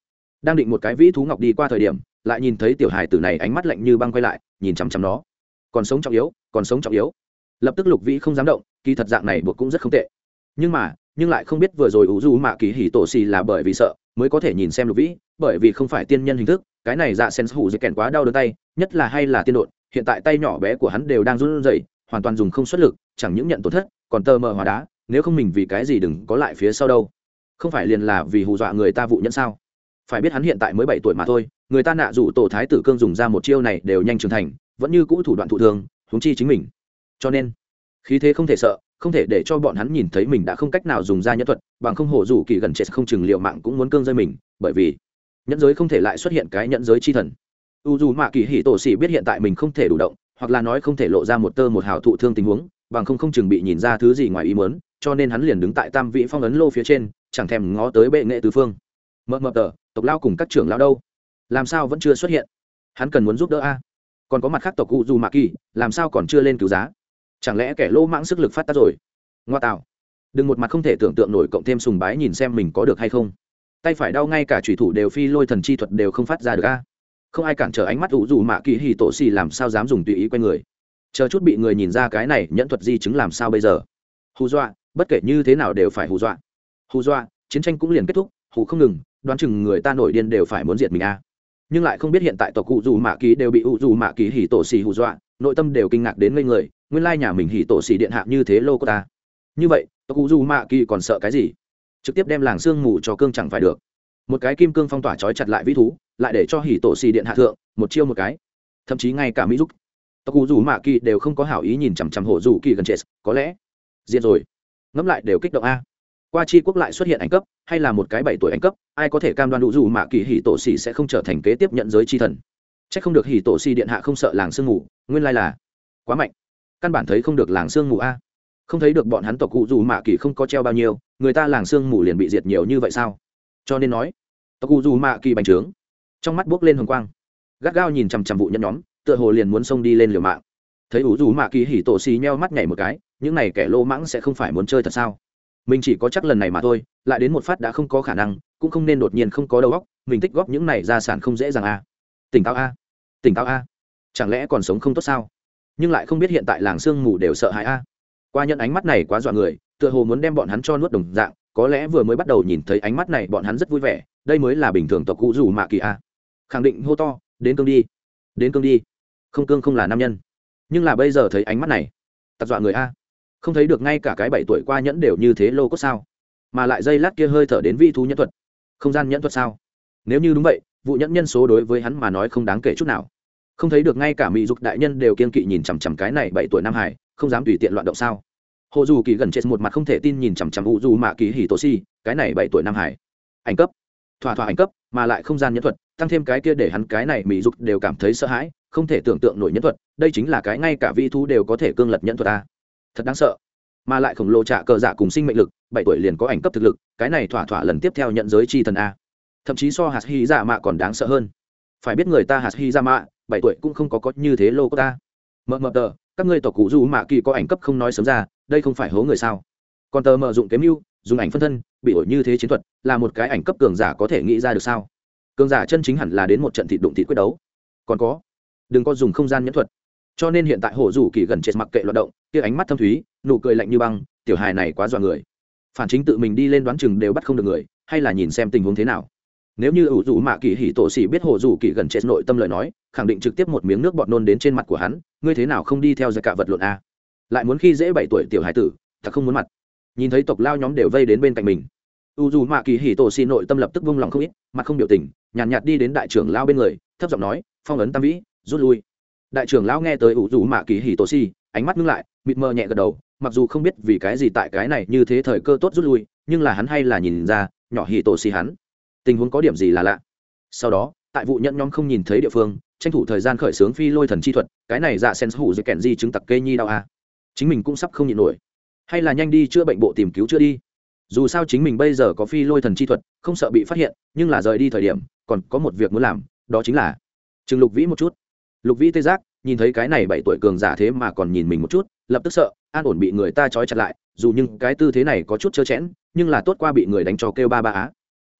Đang định một cái vĩ thú ngọc đi qua thời điểm, lại nhìn thấy tiểu hài tử này ánh mắt lạnh như băng quay lại, nhìn chằm chằm nó. Còn sống trọng yếu còn sống trọng yếu. Lập tức lục vĩ không dám động, kỳ thật dạng này buộc cũng rất không tệ. Nhưng mà, nhưng lại không biết vừa rồi ủ du mạ kỳ hỉ tổ xì là bởi vì sợ, mới có thể nhìn xem lục vĩ, bởi vì không phải tiên nhân hình thức, cái này dạ sen hủ dây kèn quá đau đớn tay, nhất là hay là tiên đột hiện tại tay nhỏ bé của hắn đều đang run rẩy, hoàn toàn dùng không xuất lực, chẳng những nhận tổn thất, còn tơ mờ hóa đá, nếu không mình vì cái gì đừng có lại phía sau đâu. Không phải liền là vì hù dọa người ta vụ nhẫn sao? Phải biết hắn hiện tại mới bảy tuổi mà thôi, người ta nạ rủ tổ thái tử cương dùng ra một chiêu này đều nhanh trưởng thành, vẫn như cũ thủ đoạn thụ thường huống chi chính mình. Cho nên, khí thế không thể sợ, không thể để cho bọn hắn nhìn thấy mình đã không cách nào dùng ra nhẫn thuật, bằng không hổ rủ kỳ gần chết không chừng liệu mạng cũng muốn cương rơi mình, bởi vì nhẫn giới không thể lại xuất hiện cái nhẫn giới chi thần. U dù mạ kỳ hỉ tổ xỉ biết hiện tại mình không thể đủ động, hoặc là nói không thể lộ ra một tơ một hào thụ thương tình huống, bằng không không chừng bị nhìn ra thứ gì ngoài ý mớn cho nên hắn liền đứng tại tam vị phong ấn lô phía trên, chẳng thèm ngó tới bệ nghệ tứ phương. Mờ mờ tờ, tộc lao cùng các trưởng lao đâu? Làm sao vẫn chưa xuất hiện? Hắn cần muốn giúp đỡ a? Còn có mặt khác tộc cụ dù mạ kỳ làm sao còn chưa lên cứu giá? Chẳng lẽ kẻ lô mãng sức lực phát tác rồi? Ngoa tạo. Đừng một mặt không thể tưởng tượng nổi cộng thêm sùng bái nhìn xem mình có được hay không. Tay phải đau ngay cả thủy thủ đều phi lôi thần chi thuật đều không phát ra được a. Không ai cản trở ánh mắt ủ dù mạ kỳ hì tổ xì làm sao dám dùng tùy ý q u a n người. Chờ chút bị người nhìn ra cái này, nhẫn thuật di chứng làm sao bây giờ? Hù dọa, bất kể như thế nào đều phải hù dọa. Hù dọa, chiến tranh cũng liền kết thúc, hù không ngừng, đoán chừng người ta nổi điên đều phải muốn diệt mình a nhưng lại không biết hiện tại tộc cụ dù mạ kỳ đều bị ủ dù mạ kỳ hì tổ xì hù dọa, nội tâm đều kinh ngạc đến ngây người, nguyên lai nhà mình hì tổ xì điện hạ như thế lô cô ta. Như vậy, tộc cụ dù mạ kỳ còn sợ cái gì? Trực tiếp đem làng sương mù cho cương chẳng phải được. Một cái kim cương phong tỏa trói chặt lại vĩ thú, lại để cho hỉ tổ xì điện hạ thượng, một chiêu một cái. Thậm chí ngay cả mỹ giúp tộc cụ dù mạ kỳ đều không có hảo ý nhìn chằm chằm hổ dù kỳ gần chết, có lẽ. Diện rồi. Ngẫm lại đều kích động a qua chi quốc lại xuất hiện ảnh cấp, hay là một cái bảy tuổi ảnh cấp, ai có thể cam đoan đủ dù mạ kỳ hỉ tổ xì sẽ không trở thành kế tiếp nhận giới chi thần. C h ắ c không được hỉ tổ si điện hạ không sợ làng sương mù, nguyên lai là quá mạnh. Căn bản thấy không được làng sương mù a. Không thấy được bọn hắn tộc cụ dù mạ kỳ không có treo bao nhiêu, người ta làng sương mù liền bị diệt nhiều như vậy sao? Cho nên nói, tộc cụ dù mạ kỳ bành trướng. Trong mắt buốc lên hồng quang. Gắt gao nhìn chằm chằm vụ nhân nhóm, tựa hồ liền muốn xông đi lên liều mạng. Thấy ủ dù mạ kỳ hỉ tổ xì nheo mắt nhảy một cái, những này kẻ lô mãng sẽ không phải muốn chơi thật sao? Mình chỉ có chắc lần này mà thôi, lại đến một phát đã không có khả năng, cũng không nên đột nhiên không có đầu óc, mình tích góp những này gia sản không dễ dàng a tỉnh táo a tỉnh táo a chẳng lẽ còn sống không tốt sao? Nhưng lại không biết hiện tại làng sương mù đều sợ hãi a qua nhận ánh mắt này quá dọa người, tựa hồ muốn đem bọn hắn cho nuốt đồng dạng, có lẽ vừa mới bắt đầu nhìn thấy ánh mắt này bọn hắn rất vui vẻ, đây mới là bình thường tộc cụ rủ mạ kỳ a khẳng định hô to, đến cương đi, đến cương đi. Không cương không là nam nhân. Nhưng là bây giờ thấy ánh mắt này tặc dọa người a không thấy được ngay cả cái bảy tuổi qua nhẫn đều như thế lô cốt sao? Mà lại dây lát kia hơi thở đến vi thú nhẫn thuật. Không gian nhẫn thuật sao? Nếu như đúng vậy, vụ nhẫn nhân số đối với hắn mà nói không đáng kể chút nào. Không thấy được ngay cả mỹ dục đại nhân đều kiên kỵ nhìn chằm chằm cái này bảy tuổi nam hải, không dám tùy tiện loạn động sao? Hồ dù kỳ gần chết một mặt không thể tin nhìn chằm chằm u dù mạ kỳ hì tổ si, cái này bảy tuổi nam hải. Ảnh cấp. Thỏa thỏa ảnh cấp, mà lại không gian nhẫn thuật, tăng thêm cái kia để hắn cái này mỹ dục đều cảm thấy sợ hãi, không thể tưởng tượng nổi nhẫn thuật, đây chính là cái ngay cả vi thú đều có thể cương lật nhẫn thuật ta thật đáng sợ. Mà lại khổng lồ trả cờ dạ cùng sinh mệnh lực, bảy tuổi liền có ảnh cấp thực lực, cái này thỏa thỏa lần tiếp theo nhận giới chi thần a. Thậm chí so hạt hy dạ mạ còn đáng sợ hơn. Phải biết người ta hạt hy dạ mạ bảy tuổi cũng không có có như thế lô cô ta. Mờ mờ tờ, các ngươi tộc cụ du mạ kỳ có ảnh cấp không nói sớm ra, đây không phải hố người sao? Còn tờ mờ dụng kiếm mưu, dùng ảnh phân thân, bị ổi như thế chiến thuật, là một cái ảnh cấp cường giả có thể nghĩ ra được sao? Cường giả chân chính hẳn là đến một trận thịt đụng thịt quyết đấu. Còn có, đừng có dùng không gian nhẫn thuật cho nên hiện tại hổ rủ kỳ gần chết mặc kệ loạt động kia ánh mắt thâm thúy nụ cười lạnh như băng tiểu hài này quá dọa người. Phản chính tự mình đi lên đoán chừng đều bắt không được người hay là nhìn xem tình huống thế nào. Nếu như ủ rủ mạ kỳ hỉ tổ xỉ biết hồ rủ kỳ gần chết nội tâm lời nói khẳng định trực tiếp một miếng nước bọt nôn đến trên mặt của hắn ngươi thế nào không đi theo giải cả vật lộn a? Lại muốn khi dễ bảy tuổi tiểu hải tử thật không muốn mặt. Nhìn thấy tộc lao nhóm đều vây đến bên cạnh mình. U dù mạ kỳ hỉ tổ xỉ nội tâm lập tức vung lòng không ít mặt không biểu tình nhàn nhạt, nhạt đi đến đại trưởng lao bên người thấp giọng nói phong ấn tam vĩ rút lui đại trưởng lão nghe tới ủ rủ mạ kỳ hì tổ si ánh mắt ngưng lại, mịt mờ nhẹ gật đầu, mặc dù không biết vì cái gì tại cái này như thế thời cơ tốt rút lui, nhưng là hắn hay là nhìn ra, nhỏ hì tổ si hắn. Tình huống có điểm gì là lạ? Sau đó, tại vụ nhận nhóm không nhìn thấy địa phương, tranh thủ thời gian khởi xướng phi lôi thần chi thuật, cái này dạ sen hủ dưới kèn di chứng tặc kê nhi đau a chính mình cũng sắp không nhịn nổi. Hay là nhanh đi chữa bệnh bộ tìm cứu chữa đi. Dù sao chính mình bây giờ có phi lôi thần chi thuật, không sợ bị phát hiện, nhưng là rời đi thời điểm, còn có một việc muốn làm, đó chính là chừng lục vĩ một chút lục vĩ tê giác, nhìn thấy cái này bảy tuổi cường giả thế mà còn nhìn mình một chút, lập tức sợ, an ổn bị người ta trói chặt lại, dù nhưng cái tư thế này có chút trơ chẽn, nhưng là tốt qua bị người đánh cho kêu ba ba á.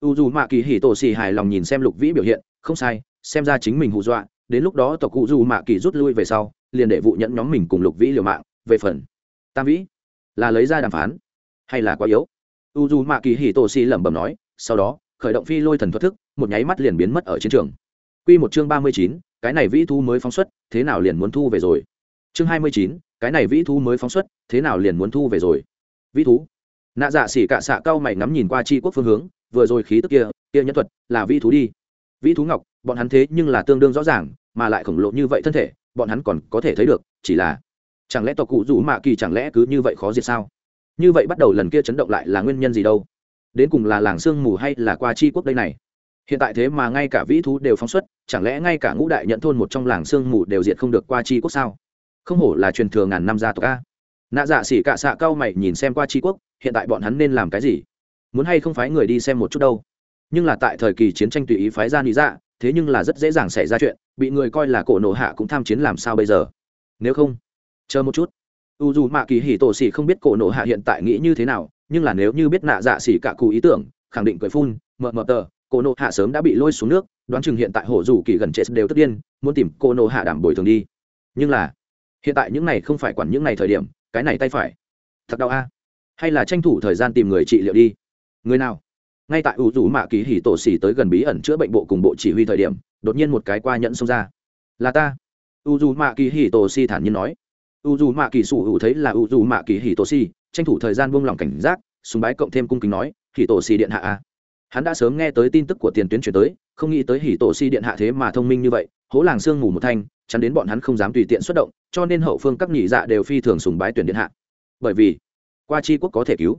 U dù mạ kỳ hỉ tổ xì hài lòng nhìn xem lục vĩ biểu hiện, không sai, xem ra chính mình hù dọa, đến lúc đó tộc cụ dù mạ kỳ rút lui về sau, liền để vụ nhẫn nhóm mình cùng lục vĩ liều mạng, về phần tam vĩ, là lấy ra đàm phán, hay là quá yếu? U dù mạ kỳ hỉ tổ xì lẩm bẩm nói, sau đó, khởi động phi lôi thần thoát thức, một nháy mắt liền biến mất ở chiến trường. Quy một chương ba mươi chín cái này vĩ thu mới phóng xuất, thế nào liền muốn thu về rồi? Chương hai mươi chín, cái này vĩ thu mới phóng xuất, thế nào liền muốn thu về rồi? Vĩ thú nạ dạ xỉ cạ xạ cao mày ngắm nhìn qua tri quốc phương hướng, vừa rồi khí tức kia kia nhân thuật là vĩ thú đi. Vĩ thú ngọc, bọn hắn thế nhưng là tương đương rõ ràng, mà lại khổng lồ như vậy thân thể, bọn hắn còn có thể thấy được, chỉ là chẳng lẽ tộc cụ rủ mạ kỳ chẳng lẽ cứ như vậy khó diệt sao? Như vậy bắt đầu lần kia chấn động lại là nguyên nhân gì đâu? Đến cùng là làng sương mù hay là qua tri quốc đây này? Hiện tại thế mà ngay cả vĩ thú đều phóng xuất, chẳng lẽ ngay cả ngũ đại nhận thôn một trong làng sương mù đều diệt không được qua chi quốc sao? Không hổ là truyền thừa ngàn năm gia tộc a. Nạ dạ xỉ cạ xạ cao mày nhìn xem qua chi quốc, hiện tại bọn hắn nên làm cái gì? Muốn hay không phái người đi xem một chút đâu? Nhưng là tại thời kỳ chiến tranh tùy ý phái ra lý dạ thế nhưng là rất dễ dàng xảy ra chuyện, bị người coi là cổ nổ hạ cũng tham chiến làm sao bây giờ? Nếu không, chờ một chút. U dù mạ kỳ hỉ tổ xỉ không biết cổ nổ hạ hiện tại nghĩ như thế nào, nhưng là nếu như biết nạ dạ xỉ cả cụ ý tưởng, khẳng định cười phun, mờ mờ tờ cô nộ hạ sớm đã bị lôi xuống nước, đoán chừng hiện tại hổ Dù kỳ gần chết đều tất điên, muốn tìm cô nộ hạ đảm bồi thường đi. Nhưng là, hiện tại những này không phải quản những này thời điểm, cái này tay phải. Thật đau a. Hay là tranh thủ thời gian tìm người trị liệu đi. Người nào? Ngay tại ủ rủ mạ kỳ hỉ tổ xỉ tới gần bí ẩn chữa bệnh bộ cùng bộ chỉ huy thời điểm, đột nhiên một cái qua nhận xông ra. Là ta. U dù mạ kỳ hỉ tổ xỉ thản nhiên nói. U dù mạ kỳ sủ hữu thấy là u dù mạ kỳ hỉ tổ xỉ, tranh thủ thời gian buông lỏng cảnh giác súng bái cộng thêm cung kính nói, hỉ tổ xỉ điện hạ a hắn đã sớm nghe tới tin tức của tiền tuyến chuyển tới, không nghĩ tới hỉ tổ si điện hạ thế mà thông minh như vậy, hố làng sương ngủ một thanh, chắn đến bọn hắn không dám tùy tiện xuất động, cho nên hậu phương các nhị dạ đều phi thường sùng bái tuyển điện hạ. Bởi vì, qua chi quốc có thể cứu.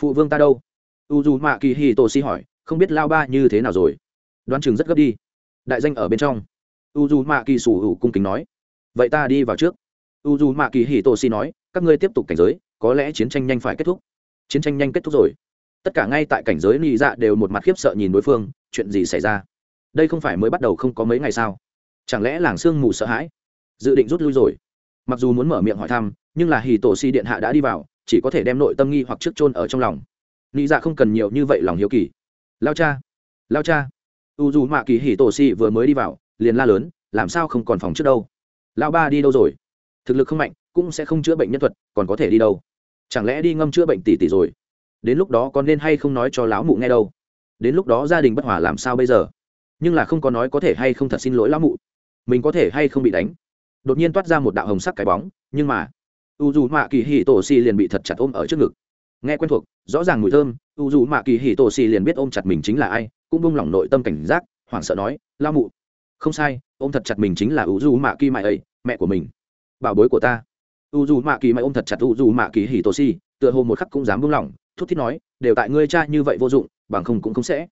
Phụ vương ta đâu? U dù mạ kỳ hỉ tổ si hỏi, không biết lao ba như thế nào rồi? Đoán chừng rất gấp đi. Đại danh ở bên trong. U dù mạ kỳ sủ hữu cung kính nói. Vậy ta đi vào trước. U dù mạ kỳ hì tổ si nói, các ngươi tiếp tục cảnh giới, có lẽ chiến tranh nhanh phải kết thúc. Chiến tranh nhanh kết thúc rồi tất cả ngay tại cảnh giới nị dạ đều một mặt khiếp sợ nhìn đối phương, chuyện gì xảy ra? Đây không phải mới bắt đầu không có mấy ngày sao? Chẳng lẽ làng sương mù sợ hãi? Dự định rút lui rồi. Mặc dù muốn mở miệng hỏi thăm, nhưng là hì tổ si điện hạ đã đi vào, chỉ có thể đem nội tâm nghi hoặc trước chôn ở trong lòng. Nị dạ không cần nhiều như vậy lòng hiếu kỳ. Lao cha! Lao cha! U dù mạ kỳ hì tổ si vừa mới đi vào, liền la lớn, làm sao không còn phòng trước đâu? Lao ba đi đâu rồi? Thực lực không mạnh, cũng sẽ không chữa bệnh nhân thuật, còn có thể đi đâu? Chẳng lẽ đi ngâm chữa bệnh tỷ tỷ rồi? Đến lúc đó có nên hay không nói cho lão mụ nghe đâu. Đến lúc đó gia đình bất hòa làm sao bây giờ? Nhưng là không có nói có thể hay không thật xin lỗi lão mụ. Mình có thể hay không bị đánh? Đột nhiên toát ra một đạo hồng sắc cái bóng, nhưng mà, u dù mạ kỳ hì tổ xì liền bị thật chặt ôm ở trước ngực. Nghe quen thuộc, rõ ràng mùi thơm, u dù mạ kỳ hì tổ xì liền biết ôm chặt mình chính là ai, cũng bung lỏng nội tâm cảnh giác, hoảng sợ nói lao mụ, không sai, ôm thật chặt mình chính là u dù mạ kỳ mại ấy mẹ của mình, bảo bối của ta. U dù mạ kỳ mại ôm thật chặt u dù mạ kỳ hì tổ xì, tựa hồ một khắc cũng dám bung lỏng thút thiết nói đều tại ngươi cha như vậy vô dụng bằng không cũng không sẽ.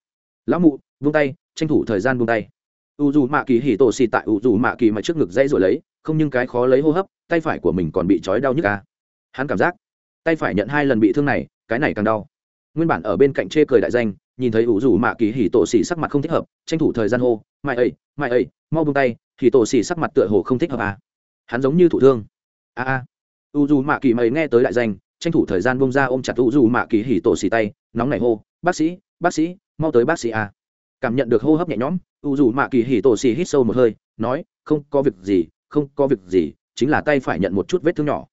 Lão mụ vung tay tranh thủ thời gian vung tay. U dù mạ kỳ hỉ tổ xì tại u dù mạ kỳ mà trước ngực dây rồi lấy không nhưng cái khó lấy hô hấp tay phải của mình còn bị trói đau nhức ca hắn cảm giác tay phải nhận hai lần bị thương này cái này càng đau. Nguyên bản ở bên cạnh chê cười đại danh nhìn thấy ủ rủ mạ kỳ hỉ tổ xỉ sắc mặt không thích hợp tranh thủ thời gian hô mai ấy, mai ấy, mau buông tay hỉ tổ xỉ sắc mặt tựa hồ không thích hợp à. hắn giống như thủ thương. A a. U dù mạ kỳ mày nghe tới đại danh tranh thủ thời gian bông ra ôm chặt u dù mạ kỳ hỉ tổ xì tay, nóng nảy hô, bác sĩ bác sĩ, mau tới bác sĩ a cảm nhận được hô hấp nhẹ nhõm, u dù mạ kỳ hỉ tổ xì hít sâu một hơi, nói, không có việc gì, không có việc gì, chính là tay phải nhận một chút vết thương nhỏ.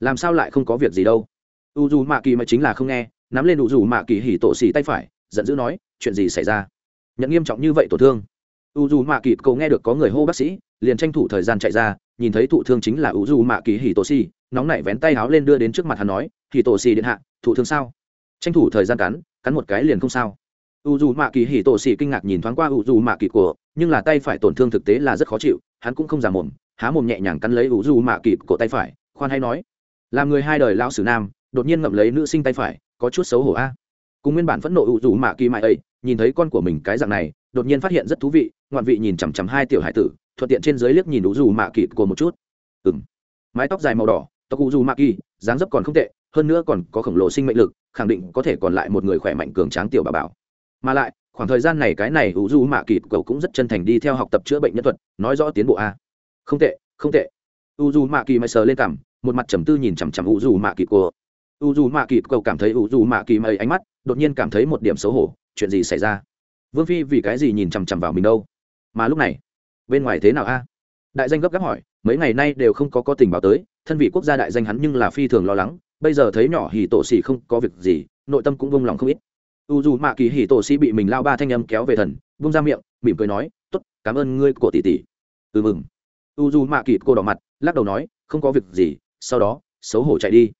Làm sao lại không có việc gì đâu? U dù mạ kỳ mà chính là không nghe, nắm lên u dù mạ kỳ hỉ tổ xì tay phải, giận dữ nói, chuyện gì xảy ra? Nhận nghiêm trọng như vậy tổn thương. U dù mạ kỳ cậu nghe được có người hô bác sĩ, liền tranh thủ thời gian chạy ra, nhìn thấy thụ thương chính là u dù mạ kỳ hỉ tổ xì, nóng nảy vén tay áo lên đưa đến trước mặt hắn nói hỉ tổ xì điện hạ, thụ thương sao? Tranh thủ thời gian cắn cắn một cái liền không sao. U dù mạ kỳ hỉ tổ xì kinh ngạc nhìn thoáng qua u dù mạ kỳ cổ, nhưng là tay phải tổn thương thực tế là rất khó chịu, hắn cũng không giả mồm, há mồm nhẹ nhàng cắn lấy u dù mạ kỳ cổ tay phải, khoan hay nói, làm người hai đời lão sử nam, đột nhiên ngậm lấy nữ sinh tay phải, có chút xấu hổ a. Cùng nguyên bản phẫn nộ u dù mạ kỳ mại ấy, nhìn thấy con của mình cái dạng này, đột nhiên phát hiện rất thú vị, ngoạn vị nhìn chằm chằm hai tiểu hải tử, thuận tiện trên dưới liếc nhìn u dù mạ kỳ cổ một chút. Ừng mái tóc dài màu đỏ tộc u dù ma kỳ, dáng dấp còn không tệ, hơn nữa còn có khổng lồ sinh mệnh lực, khẳng định có thể còn lại một người khỏe mạnh cường tráng tiểu bà bảo. Mà lại, khoảng thời gian này cái này u du mạ kỳ cậu cũng rất chân thành đi theo học tập chữa bệnh nhân thuật, nói rõ tiến bộ a. Không tệ không tệ. U du mạ kỳ mày sờ lên cằm, một mặt trầm tư nhìn chằm chằm u du mạ kỳ cô. U du mạ kỳ cậu cảm thấy u du mạ kỳ mày ánh mắt, đột nhiên cảm thấy một điểm xấu hổ, chuyện gì xảy ra? Vương phi vì cái gì nhìn chằm chằm vào mình đâu? Mà lúc này, bên ngoài thế nào a? Đại danh gấp gáp hỏi, mấy ngày nay đều không có có tình báo tới thân vị quốc gia đại danh hắn nhưng là phi thường lo lắng, bây giờ thấy nhỏ hì tổ xì không có việc gì, nội tâm cũng vung lòng không ít. U dù mạ kỳ hì tổ xì bị mình lao ba thanh âm kéo về thần vung ra miệng, mỉm cười nói t ố t cảm ơn ngươi của tỷ tỷ. Ừ mừng. U dù mạ kỳ cô đỏ mặt, lắc đầu nói, không có việc gì, sau đó, xấu hổ chạy đi.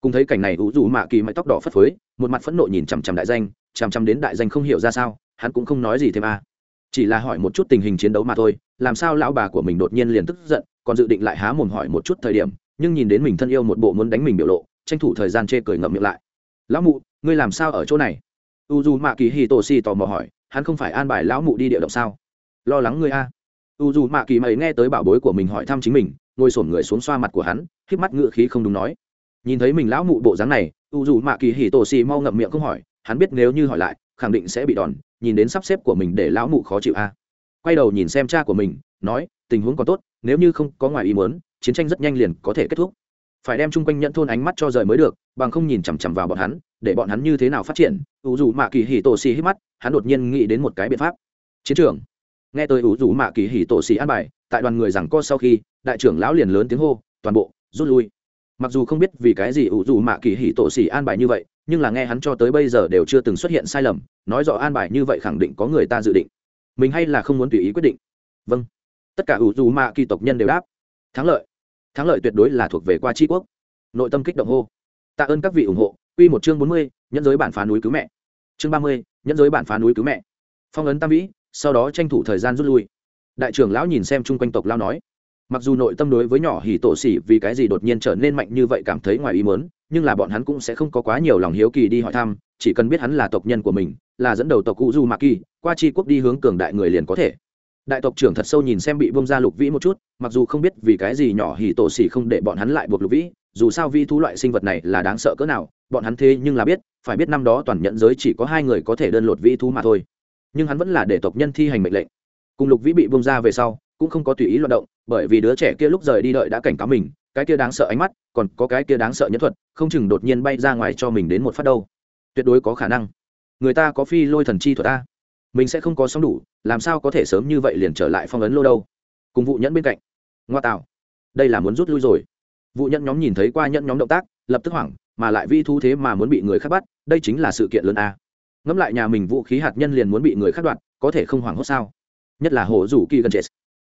Cùng thấy cảnh này u dù mạ kỳ mái tóc đỏ phất phới, một mặt phẫn nộ nhìn chằm chằm đại danh, chằm chằm đến đại danh không hiểu ra sao, hắn cũng không nói gì thêm à. chỉ là hỏi một chút tình hình chiến đấu mà thôi, làm sao lão bà của mình đột nhiên liền tức giận, còn dự định lại há mồm hỏi một chút thời điểm nhưng nhìn đến mình thân yêu một bộ muốn đánh mình biểu lộ, tranh thủ thời gian chê cười ngậm miệng lại. Lão mụ, ngươi làm sao ở chỗ này? U d u mạ kỳ hì tổ xì tò mò hỏi. Hắn không phải an bài lão mụ đi địa động sao? Lo lắng ngươi a. U d u mạ kỳ mày nghe tới bảo bối của mình hỏi thăm chính mình, ngồi sổm người xuống xoa mặt của hắn k mắt ngựa khí không đúng nói. Nhìn thấy mình lão mụ bộ dáng này u d u mạ kỳ hì tổ xì mau ngậm miệng không hỏi. Hắn biết nếu như hỏi lại, khẳng định sẽ bị đòn, nhìn đến sắp xếp của mình để lão mụ khó chịu a. Quay đầu nhìn xem cha của mình, nói, tình huống còn tốt, nếu như không có ngoài ý muốn chiến tranh rất nhanh liền có thể kết thúc. Phải đem chung quanh nhận thôn ánh mắt cho rời mới được, bằng không nhìn chằm chằm vào bọn hắn, để bọn hắn như thế nào phát triển, ủ dù mạ kỳ hì tổ xì hít mắt, hắn đột nhiên nghĩ đến một cái biện pháp. Chiến trường. Nghe tới ủ dù mạ kỳ hì tổ xì an bài, tại đoàn người rằng co sau khi, đại trưởng lão liền lớn tiếng hô, toàn bộ, rút lui. Mặc dù không biết vì cái gì ủ dù mạ kỳ hì tổ xì an bài như vậy, nhưng là nghe hắn cho tới bây giờ đều chưa từng xuất hiện sai lầm, nói rõ an bài như vậy khẳng định có người ta dự định. Mình hay là không muốn tùy ý quyết định. Vâng. Tất cả ủ dù mạ kỳ tộc nhân đều đáp thắng lợi. Thắng lợi tuyệt đối là thuộc về qua tri quốc. Nội tâm kích động hô. Tạ ơn các vị ủng hộ. Q một chương bốn mươi, nhẫn giới bản phá núi cứu mẹ. Chương ba mươi, nhẫn giới bản phá núi cứu mẹ. Phong ấn tam vĩ, sau đó tranh thủ thời gian rút lui. Đại trưởng lão nhìn xem chung quanh tộc lao nói. Mặc dù nội tâm đối với nhỏ hỉ tổ xỉ vì cái gì đột nhiên trở nên mạnh như vậy cảm thấy ngoài ý mớn nhưng là bọn hắn cũng sẽ không có quá nhiều lòng hiếu kỳ đi hỏi thăm, chỉ cần biết hắn là tộc nhân của mình, là dẫn đầu tộc cụ du mạc kỳ, qua tri quốc đi hướng cường đại người liền có thể đại tộc trưởng thật sâu nhìn xem bị bông ra lục vĩ một chút, mặc dù không biết vì cái gì nhỏ hì tổ xỉ không để bọn hắn lại buộc lục vĩ, dù sao vi thú loại sinh vật này là đáng sợ cỡ nào, bọn hắn thế nhưng là biết, phải biết năm đó toàn nhận giới chỉ có hai người có thể đơn lột vĩ thú mà thôi. Nhưng hắn vẫn là để tộc nhân thi hành mệnh lệnh. Cùng lục vĩ bị bông ra về sau, cũng không có tùy ý loạt động, bởi vì đứa trẻ kia lúc rời đi đợi đã cảnh cáo mình, cái kia đáng sợ ánh mắt, còn có cái kia đáng sợ nhất thuật, không chừng đột nhiên bay ra ngoài cho mình đến một phát đâu. Tuyệt đối có khả năng. Người ta có phi lôi thần chi thuật ta mình sẽ không có sóng đủ, làm sao có thể sớm như vậy liền trở lại phong ấn lô đâu? Cùng vụ nhẫn bên cạnh. Ngoa tạo. Đây là muốn rút lui rồi. Vụ nhẫn nhóm nhìn thấy qua nhẫn nhóm động tác, lập tức hoảng, mà lại vi thu thế mà muốn bị người khác bắt, đây chính là sự kiện lớn a. Ngẫm lại nhà mình vũ khí hạt nhân liền muốn bị người khác đoạt, có thể không hoảng hốt sao? Nhất là hồ rủ kỳ gần chết.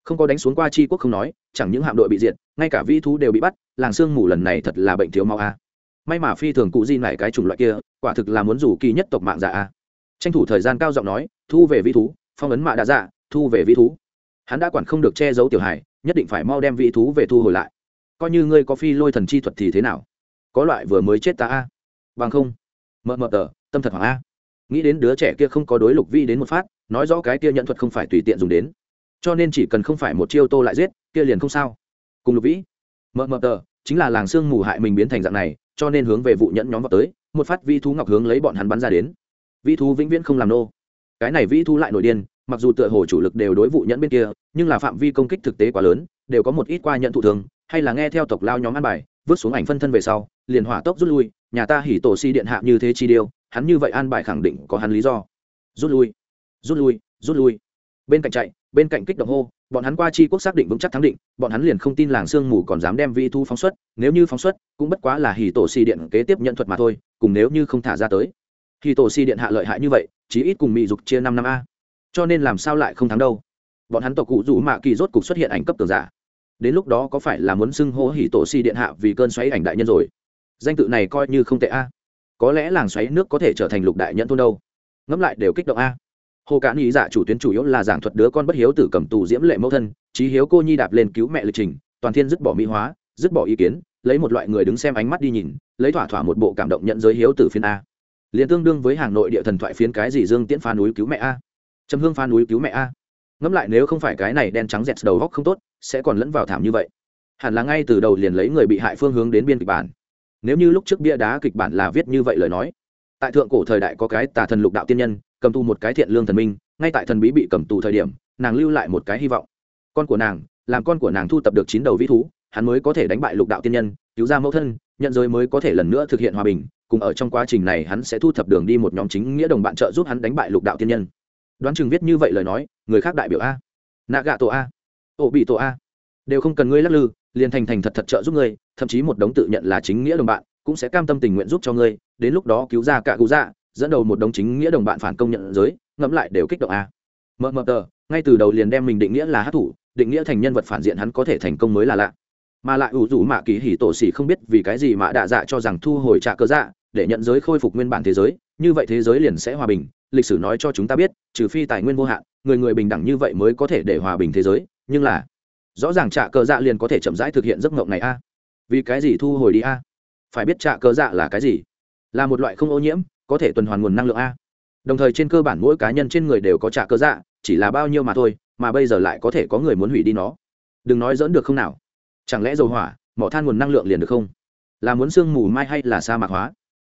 Không có đánh xuống qua chi quốc không nói, chẳng những hạm đội bị diệt, ngay cả vi thú đều bị bắt, làng sương mù lần này thật là bệnh thiếu máu a. May mà phi thường cụ di lại cái chủng loại kia, quả thực là muốn rủ kỳ nhất tộc mạng giả a. Tranh thủ thời gian cao giọng nói thu về vi thú, phong ấn mạ đã dạ thu về vi thú. Hắn đã quản không được che giấu tiểu hải nhất định phải mau đem vi thú về thu hồi lại. Coi như ngươi có phi lôi thần chi thuật thì thế nào? Có loại vừa mới chết ta a. Bằng không. Mờ mờ tờ, tâm thật hoàng a. Nghĩ đến đứa trẻ kia không có đối lục vi đến một phát, nói rõ cái kia nhận thuật không phải tùy tiện dùng đến. Cho nên chỉ cần không phải một chiêu tô lại giết, kia liền không sao. Cùng lục vĩ mờ mờ tờ, chính là làng xương mù hại mình biến thành dạng này, cho nên hướng về vụ nhẫn nhóm vào tới, một phát vi thú ngọc hướng lấy bọn hắn bắn ra đến. Vi thú vĩnh viễn không làm nô cái này vĩ thú lại nổi điên, mặc dù tựa hồ chủ lực đều đối vụ nhẫn bên kia, nhưng là phạm vi công kích thực tế quá lớn, đều có một ít qua nhận thụ thường, hay là nghe theo tộc lao nhóm ăn bài, vứt xuống ảnh phân thân về sau, liền hỏa tốc rút lui, nhà ta hỉ tổ si điện hạ như thế chi điêu hắn như vậy an bài khẳng định có hắn lý do. Rút lui rút lui rút lui. Bên cạnh chạy, bên cạnh kích động hô, bọn hắn qua chi quốc xác định vững chắc thắng định, bọn hắn liền không tin làng sương mù còn dám đem vi thu phóng xuất, nếu như phóng xuất, cũng bất quá là hì tổ si điện kế tiếp nhận thuật mà thôi, cùng nếu như không thả ra tới. Hì tổ si điện hạ lợi hại như vậy chí ít cùng mỹ dục chia năm năm a. Cho nên làm sao lại không thắng đâu? Bọn hắn tộc cụ rủ mạ kỳ rốt cục xuất hiện ảnh cấp tường giả. Đến lúc đó có phải là muốn xưng hô hỉ tổ si điện hạ vì cơn xoáy ảnh đại nhân rồi? Danh tự này coi như không tệ a. Có lẽ làng xoáy nước có thể trở thành lục đại nhân thôn đâu. Ngẫm lại đều kích động a. Hồ cản ý giả chủ tuyến chủ yếu là giảng thuật đứa con bất hiếu tử cầm tù diễm lệ mẫu thân, trí hiếu cô nhi đạp lên cứu mẹ lịch trình, toàn thiên dứt bỏ mỹ hóa, dứt bỏ ý kiến, lấy một loại người đứng xem ánh mắt đi nhìn, lấy thỏa thỏa một bộ cảm động nhận giới hiếu tử phiên a liền tương đương với hàng nội địa thần thoại phiến cái gì dương tiễn phá núi cứu mẹ a. Trầm hương phá núi cứu mẹ a. Ngẫm lại nếu không phải cái này đen trắng dẹt đầu góc không tốt, sẽ còn lẫn vào thảm như vậy. Hẳn là ngay từ đầu liền lấy người bị hại phương hướng đến biên kịch bản. Nếu như lúc trước bia đá kịch bản là viết như vậy lời nói, tại thượng cổ thời đại có cái tà thần lục đạo tiên nhân, cầm tù một cái thiện lương thần minh, ngay tại thần bí bị cầm tù thời điểm, nàng lưu lại một cái hy vọng. Con của nàng, làm con của nàng thu tập được chín đầu vĩ thú, hắn mới có thể đánh bại lục đạo tiên nhân, cứu ra mẫu thân, nhận giới mới có thể lần nữa thực hiện hòa bình cùng ở trong quá trình này hắn sẽ thu thập đường đi một nhóm chính nghĩa đồng bạn trợ giúp hắn đánh bại lục đạo tiên nhân. Đoán chừng viết như vậy lời nói, người khác đại biểu a. Nạ gạ tổ a. Ổ bị tổ a. Đều không cần ngươi lắc lư, liền thành thành thật thật trợ giúp ngươi, thậm chí một đống tự nhận là chính nghĩa đồng bạn cũng sẽ cam tâm tình nguyện giúp cho ngươi, đến lúc đó cứu ra cả cứu ra dạ, dẫn đầu một đống chính nghĩa đồng bạn phản công nhận giới, ngẫm lại đều kích động a. Mờ mờ tờ, ngay từ đầu liền đem mình định nghĩa là hát thủ, định nghĩa thành nhân vật phản diện hắn có thể thành công mới là lạ. Mà lại ủ rủ mạ kỳ hỉ tổ xỉ không biết vì cái gì mạ đạ dạ cho rằng thu hồi trạ cơ dạ để nhận giới khôi phục nguyên bản thế giới, như vậy thế giới liền sẽ hòa bình. Lịch sử nói cho chúng ta biết, trừ phi tài nguyên vô hạn, người người bình đẳng như vậy mới có thể để hòa bình thế giới, nhưng là, rõ ràng trạ cờ dạ liền có thể chậm rãi thực hiện giấc mộng này a. Vì cái gì thu hồi đi a? Phải biết trạ cờ dạ là cái gì? Là một loại không ô nhiễm, có thể tuần hoàn nguồn năng lượng a. Đồng thời trên cơ bản mỗi cá nhân trên người đều có trạ cờ dạ chỉ là bao nhiêu mà thôi, mà bây giờ lại có thể có người muốn hủy đi nó. Đừng nói dẫn được không nào? Chẳng lẽ dầu hỏa, mỏ than nguồn năng lượng liền được không? Là muốn sương mù mai hay là sa mạc hóa?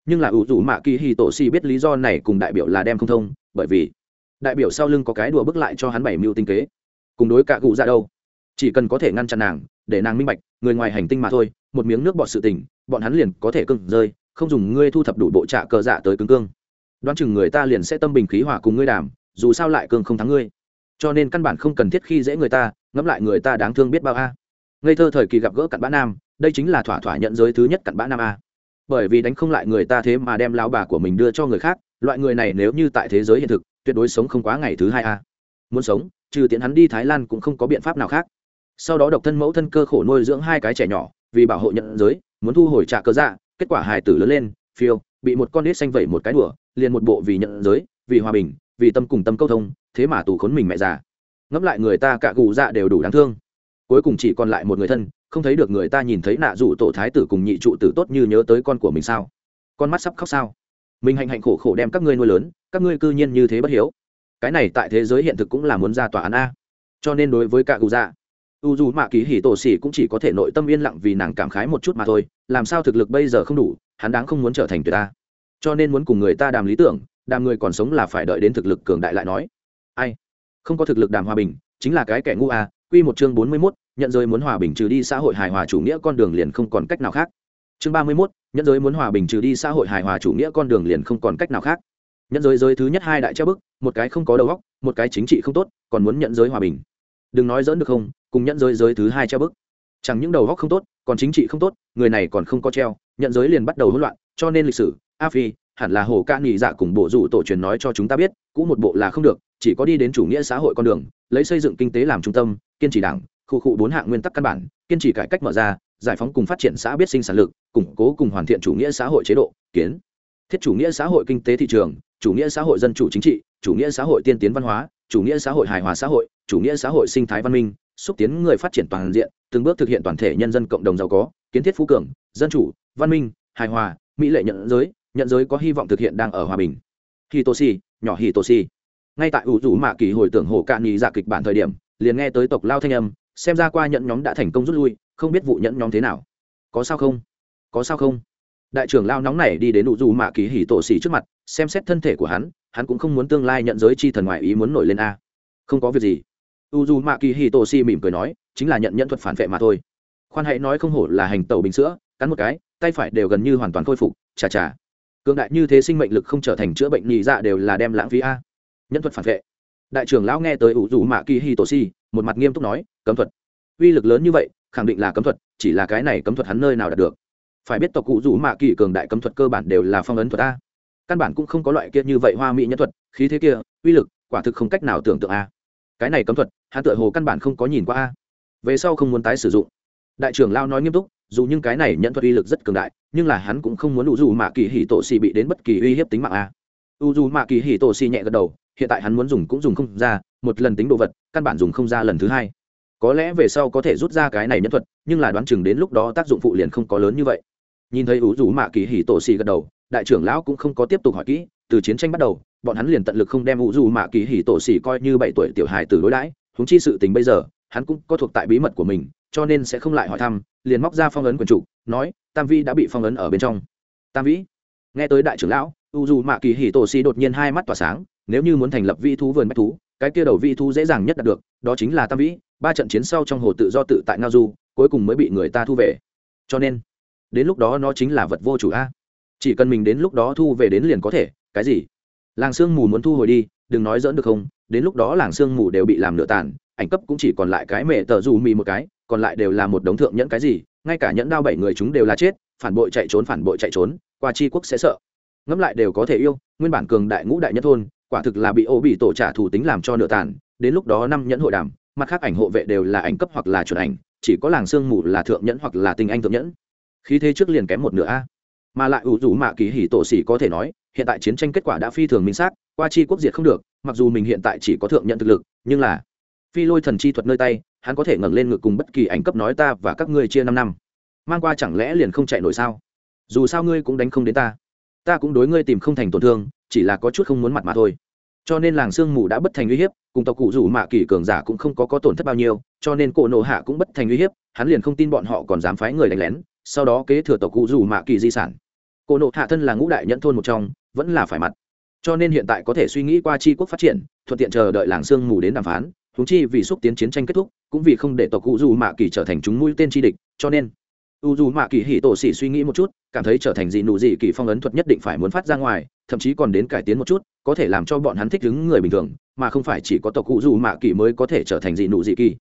Nhưng là ủ rủ mạ kỳ hì tổ si biết lý do này cùng đại biểu là đem không thông, bởi vì đại biểu sau lưng có cái đùa bức lại cho hắn bảy mưu tinh kế. Cùng đối cả cụ ra đâu? Chỉ cần có thể ngăn chặn nàng, để nàng minh bạch, người ngoài hành tinh mà thôi, một miếng nước bọt sự tình, bọn hắn liền có thể cưng rơi, không dùng ngươi thu thập đủ bộ trạ cờ dạ tới cứng cương. Đoán chừng người ta liền sẽ tâm bình khí hòa cùng ngươi đàm, dù sao lại cương không thắng ngươi. Cho nên căn bản không cần thiết khi dễ người ta, ngẫm lại người ta đáng thương biết bao a. Ngây thơ thời kỳ gặp gỡ cặn bã nam, đây chính là thỏa thỏa nhận giới thứ nhất cặn bã nam a bởi vì đánh không lại người ta thế mà đem lao bà của mình đưa cho người khác, loại người này nếu như tại thế giới hiện thực, tuyệt đối sống không quá ngày thứ hai a. Muốn sống, trừ tiện hắn đi thái lan cũng không có biện pháp nào khác. Sau đó độc thân mẫu thân cơ khổ nuôi dưỡng hai cái trẻ nhỏ, vì bảo hộ nhận giới, muốn thu hồi trả cơ dạ kết quả hài tử lớn lên, phiêu, bị một con nít xanh vẩy một cái đùa, liền một bộ vì nhận giới, vì hòa bình, vì tâm cùng tâm câu thông, thế mà tù khốn mình mẹ già. Ngẫm lại người ta cả gù dạ đều đủ đáng thương cuối cùng chỉ còn lại một người thân, không thấy được người ta nhìn thấy nạ dụ tổ thái tử cùng nhị trụ tử tốt như nhớ tới con của mình sao? Con mắt sắp khóc sao? Mình hạnh hạnh khổ khổ đem các ngươi nuôi lớn, các ngươi cư nhiên như thế bất hiếu. Cái này tại thế giới hiện thực cũng là muốn ra tòa án a. Cho nên đối với cả cụ dạ u dù mạ kỳ hỉ tổ xỉ cũng chỉ có thể nội tâm yên lặng vì nàng cảm khái một chút mà thôi, làm sao thực lực bây giờ không đủ, hắn đáng không muốn trở thành tuyệt ta. Cho nên muốn cùng người ta đàm lý tưởng, đàm người còn sống là phải đợi đến thực lực cường đại lại nói. Ai? Không có thực lực đàm hòa bình, chính là cái kẻ ngu à quy một chương bốn mươi 41, nhận giới muốn hòa bình trừ đi xã hội hài hòa chủ nghĩa con đường liền không còn cách nào khác. Chương ba mươi 31, nhận giới muốn hòa bình trừ đi xã hội hài hòa chủ nghĩa con đường liền không còn cách nào khác. Nhận giới giới thứ nhất hai đại treo bức một cái không có đầu óc một cái chính trị không tốt còn muốn nhận giới hòa bình. Đừng nói dỡn được không cùng nhận giới giới thứ hai treo bức. Chẳng những đầu óc không tốt còn chính trị không tốt người này còn không có treo nhận giới liền bắt đầu hỗn loạn cho nên lịch sử a phi hẳn là hồ ca nghỉ dạ cùng bộ rủ tổ truyền nói cho chúng ta biết cũ một bộ là không được chỉ có đi đến chủ nghĩa xã hội con đường lấy xây dựng kinh tế làm trung tâm kiên trì đảng, khu khu bốn hạng nguyên tắc căn bản, kiên trì cải cách mở ra, giải phóng cùng phát triển xã biết sinh sản lực, củng cố cùng hoàn thiện chủ nghĩa xã hội chế độ, kiến. Thiết chủ nghĩa xã hội kinh tế thị trường, chủ nghĩa xã hội dân chủ chính trị, chủ nghĩa xã hội tiên tiến văn hóa, chủ nghĩa xã hội hài hòa xã hội, chủ nghĩa xã hội sinh thái văn minh, xúc tiến người phát triển toàn diện, từng bước thực hiện toàn thể nhân dân cộng đồng giàu có, kiến thiết phú cường, dân chủ, văn minh, hài hòa, mỹ lệ nhận giới nhận giới có hy vọng thực hiện đang ở hòa bình. Hitoshi, nhỏ hitoshi. Ngay tại ủ rủ mạ kỳ hồi tưởng hồ cạn nhì dạ kịch bản thời điểm liền nghe tới tộc lao thanh âm, xem ra qua nhận nhóm đã thành công rút lui, không biết vụ nhẫn nhóm thế nào. Có sao không? Có sao không? Đại trưởng lao nóng này đi đến ủ dù mạ kỳ hỉ tổ xỉ trước mặt, xem xét thân thể của hắn hắn cũng không muốn tương lai nhận giới chi thần ngoại ý muốn nổi lên a. Không có việc gì. U dù mạ kỳ hì tổ si mỉm cười nói, chính là nhận nhận thuật phản vệ mà thôi. Khoan hãy nói không hổ là hành tẩu bình sữa, cắn một cái, tay phải đều gần như hoàn toàn khôi phục, chà chà. Cường đại như thế sinh mệnh lực không trở thành chữa bệnh nhị dạ đều là đem lãng phí a. Nhân thuật phản vệ đại trưởng lão nghe tới ủ dù mạ kỳ hi tổ si một mặt nghiêm túc nói, cấm thuật. Uy lực lớn như vậy, khẳng định là cấm thuật, chỉ là cái này cấm thuật hắn nơi nào đạt được. Phải biết tộc cụ dù mạ kỳ cường đại cấm thuật cơ bản đều là phong ấn thuật a. Căn bản cũng không có loại kia như vậy hoa mỹ nhân thuật, khí thế kia, uy lực, quả thực không cách nào tưởng tượng a. Cái này cấm thuật, hắn tựa hồ căn bản không có nhìn qua a. Về sau không muốn tái sử dụng. Đại trưởng lao nói nghiêm túc, dù những cái này nhận thuật uy lực rất cường đại, nhưng là hắn cũng không muốn u dù mạ kỳ hì tổ xì bị đến bất kỳ uy hiếp tính mạng a. U dù mạ kỳ hì tổ xì nhẹ gật đầu hiện tại hắn muốn dùng cũng dùng không ra, một lần tính đồ vật, căn bản dùng không ra lần thứ hai. Có lẽ về sau có thể rút ra cái này nhân thuật, nhưng là đoán chừng đến lúc đó tác dụng phụ liền không có lớn như vậy. Nhìn thấy u rủ mạ kỳ hỉ tổ xì gật đầu, đại trưởng lão cũng không có tiếp tục hỏi kỹ, từ chiến tranh bắt đầu, bọn hắn liền tận lực không đem u rủ mạ kỳ hỉ tổ xì coi như bảy tuổi tiểu hài từ đối đãi húng chi sự tình bây giờ, hắn cũng có thuộc tại bí mật của mình, cho nên sẽ không lại hỏi thăm, liền móc ra phong ấn quần chủ nói, tam vi đã bị phong ấn ở bên trong. Tam vĩ nghe tới đại trưởng lão u dù mạ kỳ hì tổ xì đột nhiên hai mắt tỏa sáng nếu như muốn thành lập vi thú vườn bách thú, cái kia đầu vi thú dễ dàng nhất đạt được, đó chính là tam vĩ, ba trận chiến sau trong hồ tự do tự tại ngao du, cuối cùng mới bị người ta thu về. Cho nên, đến lúc đó nó chính là vật vô chủ a. Chỉ cần mình đến lúc đó thu về đến liền có thể, cái gì? Làng sương mù muốn thu hồi đi, đừng nói dỡn được không, đến lúc đó làng sương mù đều bị làm nửa tàn, ảnh cấp cũng chỉ còn lại cái mẹ tờ dù mì một cái, còn lại đều là một đống thượng nhẫn cái gì, ngay cả nhẫn đao bảy người chúng đều là chết, phản bội chạy trốn, phản bội chạy trốn, qua chi quốc sẽ sợ. Ngẫm lại đều có thể yêu, nguyên bản cường đại ngũ đại nhất thôn quả thực là bị ô bị tổ trả thủ tính làm cho nửa tàn, đến lúc đó năm nhẫn hội đàm, mặt khác ảnh hộ vệ đều là ảnh cấp hoặc là chuẩn ảnh, chỉ có làng sương mù là thượng nhẫn hoặc là tinh anh thượng nhẫn. Khí thế trước liền kém một nửa a. Mà lại ủ rủ mạ kỳ hỉ tổ xỉ có thể nói, hiện tại chiến tranh kết quả đã phi thường minh xác, qua chi quốc diệt không được, mặc dù mình hiện tại chỉ có thượng nhận thực lực, nhưng là phi lôi thần chi thuật nơi tay, hắn có thể ngẩng lên ngực cùng bất kỳ ảnh cấp nói ta và các ngươi chia năm năm. Mang qua chẳng lẽ liền không chạy nổi sao? Dù sao ngươi cũng đánh không đến ta. Ta cũng đối ngươi tìm không thành tổn thương chỉ là có chút không muốn mặt mà thôi. Cho nên làng sương mù đã bất thành uy hiếp, cùng tộc cụ rủ mạ kỳ cường giả cũng không có có tổn thất bao nhiêu, cho nên cổ nộ hạ cũng bất thành uy hiếp, hắn liền không tin bọn họ còn dám phái người đánh lén, sau đó kế thừa tộc cụ rủ mạ kỳ di sản. Cổ nộ hạ thân là ngũ đại nhẫn thôn một trong, vẫn là phải mặt. Cho nên hiện tại có thể suy nghĩ qua c quốc phát triển, thuận tiện chờ đợi làng sương mù đến đàm phán thúng chi vì xúc tiến chiến tranh kết thúc, cũng vì không để tộc cụ dù mạ kỳ trở thành chúng mũi tên tri địch, cho nên u dù mạ kỳ hỉ tổ xỉ suy nghĩ một chút, cảm thấy trở thành gì nụ gì kỳ phong ấn thuật nhất định phải muốn phát ra ngoài, thậm chí còn đến cải tiến một chút, có thể làm cho bọn hắn thích ứng người bình thường, mà không phải chỉ có tộc cụ dù mạ kỳ mới có thể trở thành dị nụ dị kỳ.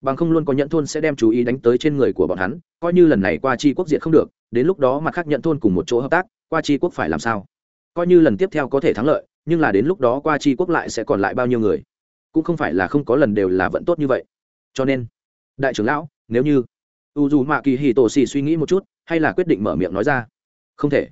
Bằng không luôn có nhận thôn sẽ đem chú ý đánh tới trên người của bọn hắn, coi như lần này qua chi quốc diện không được, đến lúc đó mặt khác nhận thôn cùng một chỗ hợp tác, qua chi quốc phải làm sao? Coi như lần tiếp theo có thể thắng lợi, nhưng là đến lúc đó qua chi quốc lại sẽ còn lại bao nhiêu người? Cũng không phải là không có lần đều là vẫn tốt như vậy. Cho nên, đại trưởng lão, nếu như u dù mạ kỳ hì tổ xì suy nghĩ một chút, hay là quyết định mở miệng nói ra. Không thể.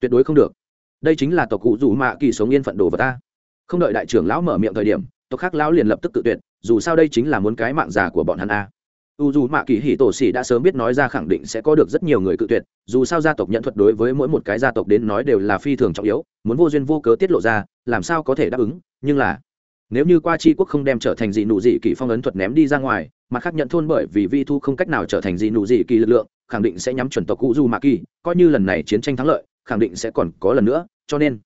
Tuyệt đối không được. Đây chính là tộc cụ dù mạ kỳ sống yên phận đồ vật ta. Không đợi đại trưởng lão mở miệng thời điểm, tộc khác lão liền lập tức tự tuyệt, dù sao đây chính là muốn cái mạng già của bọn hắn a. U dù mạ kỳ hỉ tổ xì đã sớm biết nói ra khẳng định sẽ có được rất nhiều người cự tuyệt, dù sao gia tộc nhận thuật đối với mỗi một cái gia tộc đến nói đều là phi thường trọng yếu, muốn vô duyên vô cớ tiết lộ ra, làm sao có thể đáp ứng, nhưng là, nếu như qua chi quốc không đem trở thành dị nụ dị kỳ phong ấn thuật ném đi ra ngoài mặt khác nhận thôn bởi vì vi thu không cách nào trở thành gì nụ gì kỳ lực lượng, khẳng định sẽ nhắm chuẩn tộc cụ du mạ kỳ, coi như lần này chiến tranh thắng lợi, khẳng định sẽ còn có lần nữa, cho nên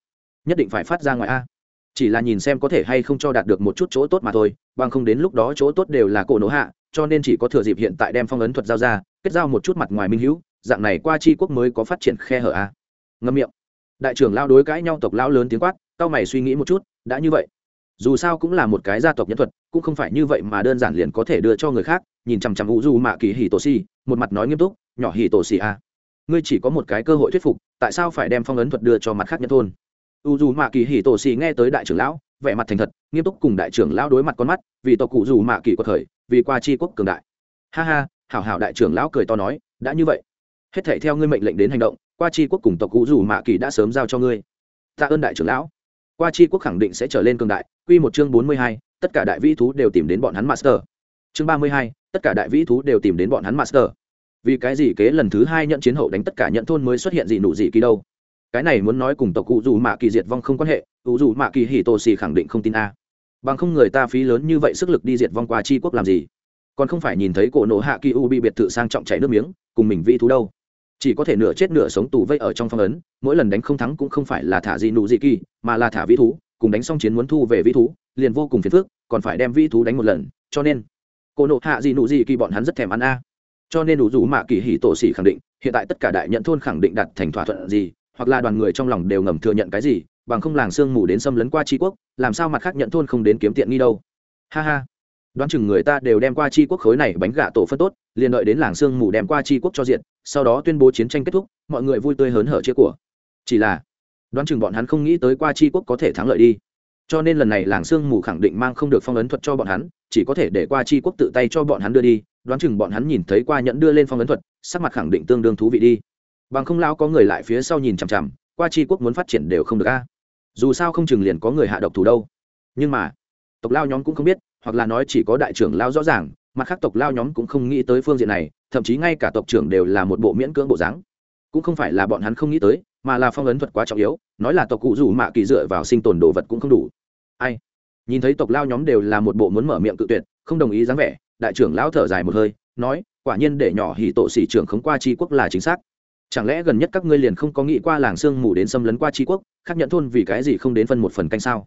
nhất định phải phát ra ngoài a. Chỉ là nhìn xem có thể hay không cho đạt được một chút chỗ tốt mà thôi, bằng không đến lúc đó chỗ tốt đều là cổ nổ hạ, cho nên chỉ có thừa dịp hiện tại đem phong ấn thuật giao ra, kết giao một chút mặt ngoài minh hữu, dạng này qua tri quốc mới có phát triển khe hở a. Ngâm miệng. Đại trưởng lao đối cãi nhau tộc lao lớn tiếng quát tao mày suy nghĩ một chút, đã như vậy dù sao cũng là một cái gia tộc nhân thuật, cũng không phải như vậy mà đơn giản liền có thể đưa cho người khác, nhìn chằm chằm u du mạ kỳ hì tổ si, một mặt nói nghiêm túc, nhỏ hì tổ si à? ngươi chỉ có một cái cơ hội thuyết phục, tại sao phải đem phong ấn thuật đưa cho mặt khác nhân thôn? U du mạ kỳ hì tổ si nghe tới đại trưởng lão, vẻ mặt thành thật, nghiêm túc cùng đại trưởng lão đối mặt con mắt, vì tộc cụ dù mạ kỳ có thời vì qua chi quốc cường đại. Ha ha, hảo hảo đại trưởng lão cười to nói, đã như vậy, hết thể theo ngươi mệnh lệnh đến hành động, qua chi quốc cùng tộc cụ dù mạ kỳ đã sớm giao cho ngươi. Tạ ơn đại trưởng lão qua chi quốc khẳng định sẽ trở lên cường đại, quy một chương bốn mươi hai, tất cả đại vĩ thú đều tìm đến bọn hắn master. Chương ba mươi hai, tất cả đại vĩ thú đều tìm đến bọn hắn master. Vì cái gì kế lần thứ hai nhận chiến hậu đánh tất cả nhận thôn mới xuất hiện gì nụ gì kỳ đâu? Cái này muốn nói cùng tộc cụ dù mạ kỳ diệt vong không quan hệ cụ dù mạ kỳ hì tô xì khẳng định không tin a. Bằng không người ta phí lớn như vậy sức lực đi diệt vong qua chi quốc làm gì? Còn không phải nhìn thấy cổ nổ hạ kỳ u bị biệt thự sang trọng chảy nước miếng, cùng mình vĩ thú đâu? Chỉ có thể nửa chết nửa sống tù vây ở trong phong ấn, mỗi lần đánh không thắng cũng không phải là thả gì nụ gì kỳ, mà là thả vĩ thú, cùng đánh xong chiến muốn thu về vĩ thú, liền vô cùng phiền phức, còn phải đem vĩ thú đánh một lần, cho nên, cô nộ hạ gì nụ gì kỳ bọn hắn rất thèm ăn a. Cho nên đủ rủ mạ kỳ hỉ tổ xỉ khẳng định, hiện tại tất cả đại nhận thôn khẳng định đặt thành thỏa thuận gì, hoặc là đoàn người trong lòng đều ngầm thừa nhận cái gì, bằng không làng sương mù đến xâm lấn qua tri quốc, làm sao mặt khác nhận thôn không đến kiếm tiện nghi đâu. Ha ha đoán chừng người ta đều đem qua chi quốc khối này bánh gà tổ phân tốt, liền đợi đến làng sương mù đem qua chi quốc cho diện, sau đó tuyên bố chiến tranh kết thúc, mọi người vui tươi hớn hở chia của. Chỉ là, đoán chừng bọn hắn không nghĩ tới qua chi quốc có thể thắng lợi đi. Cho nên lần này làng sương mù khẳng định mang không được phong ấn thuật cho bọn hắn, chỉ có thể để qua chi quốc tự tay cho bọn hắn đưa đi, đoán chừng bọn hắn nhìn thấy qua nhẫn đưa lên phong ấn thuật, sắc mặt khẳng định tương đương thú vị đi. Bằng không lao có người lại phía sau nhìn chằm chằm, qua chi quốc muốn phát triển đều không được a. Dù sao không chừng liền có người hạ độc thủ đâu. Nhưng mà, tộc lao nhóm cũng không biết hoặc là nói chỉ có đại trưởng lao rõ ràng mặt khác tộc lao nhóm cũng không nghĩ tới phương diện này, thậm chí ngay cả tộc trưởng đều là một bộ miễn cưỡng bộ dáng. Cũng không phải là bọn hắn không nghĩ tới, mà là phong ấn thuật quá trọng yếu, nói là tộc cụ rủ mạ kỳ dựa vào sinh tồn đồ vật cũng không đủ. Ai? Nhìn thấy tộc lao nhóm đều là một bộ muốn mở miệng cự tuyệt, không đồng ý dáng vẻ, đại trưởng lão thở dài một hơi, nói, quả nhiên để nhỏ hỉ tổ sĩ trưởng khống qua tri quốc là chính xác. Chẳng lẽ gần nhất các ngươi liền không có nghĩ qua làng sương mù đến xâm lấn qua tri quốc, khác nhận thôn vì cái gì không đến phân một phần canh sao?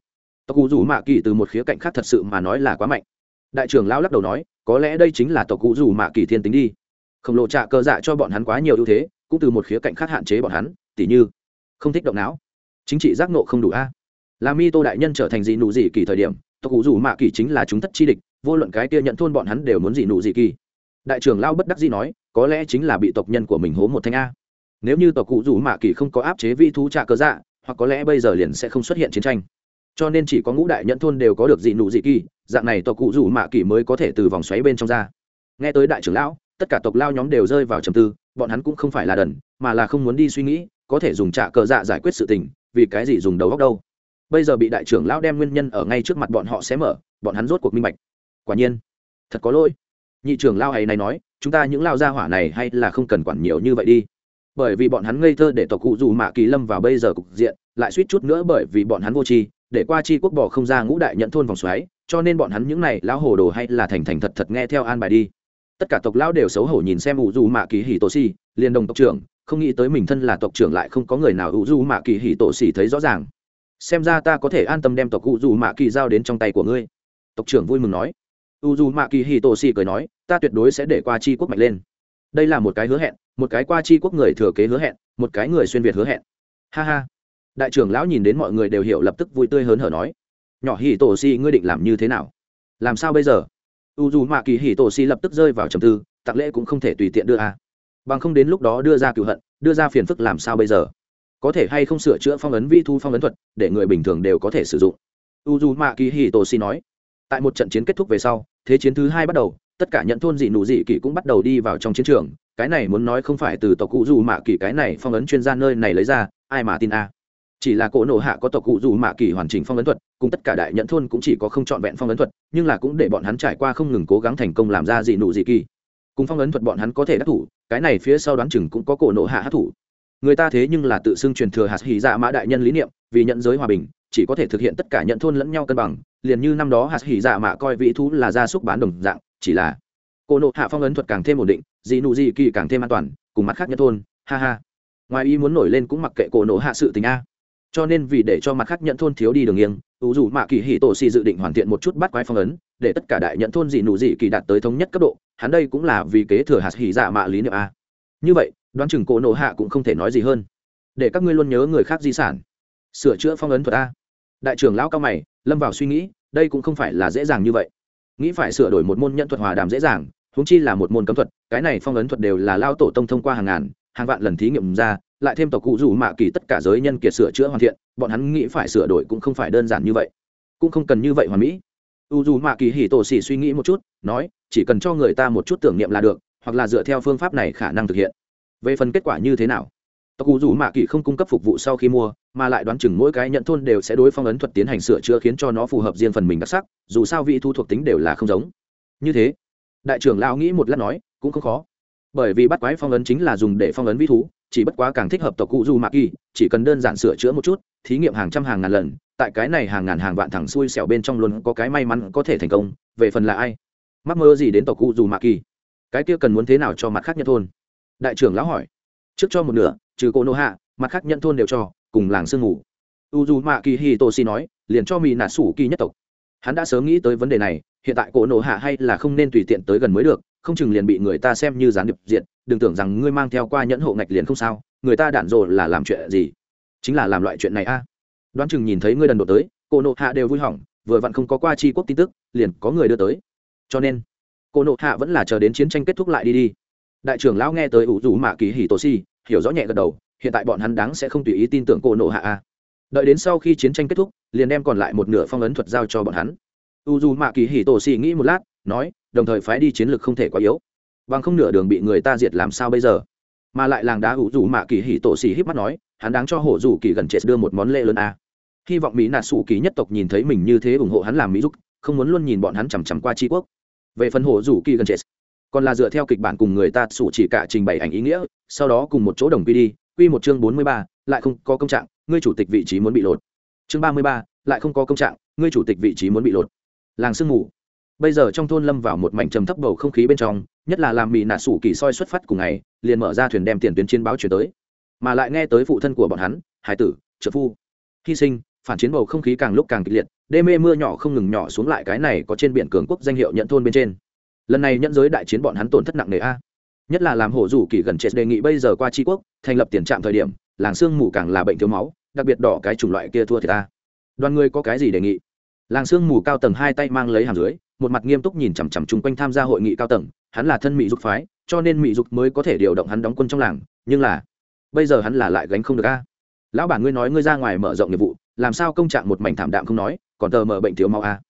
Tộc cụ rủ mạ kỳ từ một khía cạnh khác thật sự mà nói là quá mạnh. Đại trưởng lão lắc đầu nói, có lẽ đây chính là tộc cụ rủ mạ kỳ thiên tính đi. Khổng lồ trạ cơ dạ cho bọn hắn quá nhiều ưu thế, cũng từ một khía cạnh khác hạn chế bọn hắn, tỉ như, không thích động não. Chính trị giác nộ không đủ a. Là mi tô đại nhân trở thành dị nụ dị kỳ thời điểm, tộc cụ rủ mạ kỳ chính là chúng thất chi địch, vô luận cái kia nhận thôn bọn hắn đều muốn dị nụ dị kỳ. Đại trưởng lao bất đắc dĩ nói, có lẽ chính là bị tộc nhân của mình hố một thanh a. Nếu như tộc cụ rủ mạ kỳ không có áp chế vi thú trạ cơ dạ hoặc có lẽ bây giờ liền sẽ không xuất hiện chiến tranh cho nên chỉ có ngũ đại nhận thôn đều có được dị nụ dị kỳ, dạng này tộc cụ rủ mạ kỳ mới có thể từ vòng xoáy bên trong ra. Nghe tới đại trưởng lão, tất cả tộc lao nhóm đều rơi vào trầm tư, bọn hắn cũng không phải là đần, mà là không muốn đi suy nghĩ, có thể dùng trạ cờ dạ giải quyết sự tình, vì cái gì dùng đầu góc đâu. Bây giờ bị đại trưởng lão đem nguyên nhân ở ngay trước mặt bọn họ sẽ mở, bọn hắn rốt cuộc minh bạch. Quả nhiên, thật có lỗi. Nhị trưởng lao hay này nói, chúng ta những lao gia hỏa này hay là không cần quản nhiều như vậy đi. Bởi vì bọn hắn ngây thơ để tộc cụ dù mạ kỳ lâm vào bây giờ cục diện, lại suýt chút nữa bởi vì bọn hắn vô tri để qua chi quốc bỏ không ra ngũ đại nhận thôn vòng xoáy, cho nên bọn hắn những này lão hồ đồ hay là thành thành thật thật nghe theo an bài đi. Tất cả tộc lão đều xấu hổ nhìn xem ủ dù mạ kỳ hì tổ si liền đồng tộc trưởng, không nghĩ tới mình thân là tộc trưởng lại không có người nào ủ dù mạ kỳ hì tổ si thấy rõ ràng. Xem ra ta có thể an tâm đem tộc ủ dù mạ kỳ giao đến trong tay của ngươi. Tộc trưởng vui mừng nói. U dù mạ kỳ hì tổ si cười nói, ta tuyệt đối sẽ để qua chi quốc mạnh lên. Đây là một cái hứa hẹn, một cái qua chi quốc người thừa kế hứa hẹn, một cái người xuyên việt hứa hẹn. Ha ha đại trưởng lão nhìn đến mọi người đều hiểu lập tức vui tươi hớn hở nói, nhỏ hỉ tổ si ngươi định làm như thế nào? Làm sao bây giờ? U dù mạ kỳ hỉ tổ si lập tức rơi vào trầm tư, tặng lễ cũng không thể tùy tiện đưa a. Bằng không đến lúc đó đưa ra cựu hận, đưa ra phiền phức làm sao bây giờ? Có thể hay không sửa chữa phong ấn vi thu phong ấn thuật để người bình thường đều có thể sử dụng? U dù mạ kỳ hỉ tổ si nói, tại một trận chiến kết thúc về sau, thế chiến thứ hai bắt đầu, tất cả nhận thôn dị nụ dị kỳ cũng bắt đầu đi vào trong chiến trường. Cái này muốn nói không phải từ tộc cụ dù mạ kỳ cái này phong ấn chuyên gia nơi này lấy ra, ai mà tin a? Chỉ là cỗ nổ hạ có tộc cụ dù mạ kỳ hoàn chỉnh phong ấn thuật, cùng tất cả đại nhận thôn cũng chỉ có không trọn vẹn phong ấn thuật, nhưng là cũng để bọn hắn trải qua không ngừng cố gắng thành công làm ra dị nụ dị kỳ. Cùng phong ấn thuật bọn hắn có thể đắc thủ, cái này phía sau đoán chừng cũng có cổ nổ hạ hát thủ người ta thế nhưng là tự xưng truyền thừa hạt hỉ dạ mã đại nhân lý niệm, vì nhận giới hòa bình, chỉ có thể thực hiện tất cả nhận thôn lẫn nhau cân bằng, liền như năm đó hạt hỉ dạ mã coi vị thú là gia súc bán đồng dạng, chỉ là cổ nộ hạ phong ấn thuật càng thêm ổn định, dị nụ dị kỳ càng thêm an toàn, cùng mặt khác nhận thôn, ha ha. Ngoài ý muốn nổi lên cũng mặc kệ cổ nộ hạ sự tình a cho nên vì để cho mặt khác nhận thôn thiếu đi đường nghiêng ủ dù mạ kỳ hì tổ xì dự định hoàn thiện một chút bắt quái phong ấn, để tất cả đại nhận thôn dị nụ dị kỳ đạt tới thống nhất cấp độ, hắn đây cũng là vì kế thừa hạt hỉ dạ mạ lý niệm a. Như vậy, đoán chừng cổ nộ hạ cũng không thể nói gì hơn. Để các ngươi luôn nhớ người khác di sản. Sửa chữa phong ấn thuật a. Đại trưởng lão cao mày, lâm vào suy nghĩ, đây cũng không phải là dễ dàng như vậy. Nghĩ phải sửa đổi một môn nhận thuật hòa đàm dễ dàng, huống chi là một môn cấm thuật, cái này phong ấn thuật đều là lao tổ tông thông qua hàng ngàn, hàng vạn lần thí nghiệm ra lại thêm tộc cụ rủ mạ kỳ tất cả giới nhân kiệt sửa chữa hoàn thiện, bọn hắn nghĩ phải sửa đổi cũng không phải đơn giản như vậy. Cũng không cần như vậy hoàn mỹ. U dù mạ kỳ hỉ tổ xỉ suy nghĩ một chút, nói, chỉ cần cho người ta một chút tưởng niệm là được, hoặc là dựa theo phương pháp này khả năng thực hiện. Về phần kết quả như thế nào? Tộc cụ rủ mạ kỳ không cung cấp phục vụ sau khi mua, mà lại đoán chừng mỗi cái nhận thôn đều sẽ đối phong ấn thuật tiến hành sửa chữa khiến cho nó phù hợp riêng phần mình đặc sắc, dù sao vị thu thuộc tính đều là không giống. Như thế, đại trưởng lão nghĩ một lát nói, cũng không khó bởi vì bắt quái phong ấn chính là dùng để phong ấn vĩ thú, chỉ bất quá càng thích hợp tộc cụ du mạc kỳ, chỉ cần đơn giản sửa chữa một chút, thí nghiệm hàng trăm hàng ngàn lần, tại cái này hàng ngàn hàng vạn thẳng xuôi xẻo bên trong luôn có cái may mắn có thể thành công, về phần là ai? Mắc mơ gì đến tộc cụ du mạc kỳ? Cái kia cần muốn thế nào cho mặt khác nhân thôn? Đại trưởng lão hỏi. Trước cho một nửa, trừ cô nô hạ, mặt khác nhận thôn đều cho, cùng làng sương ngủ u du mạ kỳ hi tô si nói, liền cho mỹ nạt sủ kỳ nhất tộc. Hắn đã sớm nghĩ tới vấn đề này, hiện tại cổ nổ hạ hay là không nên tùy tiện tới gần mới được không chừng liền bị người ta xem như gián điệp diện đừng tưởng rằng ngươi mang theo qua nhẫn hộ ngạch liền không sao, người ta đạn rồ là làm chuyện gì? Chính là làm loại chuyện này a. Đoán chừng nhìn thấy ngươi đần độ tới, cô nộ hạ đều vui hỏng, vừa vặn không có qua tri quốc tin tức, liền có người đưa tới. Cho nên, cô nộ hạ vẫn là chờ đến chiến tranh kết thúc lại đi đi. Đại trưởng lão nghe tới ủ rủ mạ kỳ hì tô si, hiểu rõ nhẹ gật đầu, hiện tại bọn hắn đáng sẽ không tùy ý tin tưởng cô nộ hạ a. Đợi đến sau khi chiến tranh kết thúc, liền đem còn lại một nửa phong ấn thuật giao cho bọn hắn. U dù mạ kỳ hì tổ si nghĩ một lát, nói đồng thời phái đi chiến lược không thể quá yếu. Bằng không nửa đường bị người ta diệt làm sao bây giờ? Mà lại làng đá hữu dù mạ kỳ hỉ tổ xì híp mắt nói, hắn đáng cho hổ dù kỳ gần chết đưa một món lễ lớn a. Hy vọng mỹ nạt sủ kỳ nhất tộc nhìn thấy mình như thế ủng hộ hắn làm mỹ giúp, không muốn luôn nhìn bọn hắn chằm chằm qua tri quốc. Về phần hổ dù kỳ gần chết, còn là dựa theo kịch bản cùng người ta sủ chỉ cả trình bày ảnh ý nghĩa, sau đó cùng một chỗ đồng quy đi, quy một chương bốn mươi ba, lại không có công trạng, ngươi chủ tịch vị trí muốn bị lột. Chương ba mươi ba, lại không có công trạng, ngươi chủ tịch vị trí muốn bị lột. Làng sương mù bây giờ trong thôn lâm vào một mảnh trầm thấp bầu không khí bên trong, nhất là làm mỹ nạ sủ kỳ soi xuất phát cùng ngày, liền mở ra thuyền đem tiền tuyến chiến báo chuyển tới. Mà lại nghe tới phụ thân của bọn hắn, hải tử, trợ phu, hy sinh, phản chiến bầu không khí càng lúc càng kịch liệt đê mê mưa nhỏ không ngừng nhỏ xuống lại cái này có trên biển cường quốc danh hiệu nhận thôn bên trên. Lần này nhận giới đại chiến bọn hắn tổn thất nặng nề a. Nhất là làm hổ rủ kỳ gần chết đề nghị bây giờ qua tri quốc, thành lập tiền trạm thời điểm, làng sương mù càng là bệnh thiếu máu, đặc biệt đỏ cái chủng loại kia thua thì ta đoàn người có cái gì đề nghị? Làng sương mù cao tầng hai tay mang lấy hàm dưới một mặt nghiêm túc nhìn chằm chằm chung quanh tham gia hội nghị cao tầng, hắn là thân mỹ dục phái, cho nên mỹ dục mới có thể điều động hắn đóng quân trong làng, nhưng là, bây giờ hắn là lại gánh không được a. Lão bản ngươi nói ngươi ra ngoài mở rộng nghiệp vụ, làm sao công trạng một mảnh thảm đạm không nói, còn tờ mở bệnh thiếu máu a.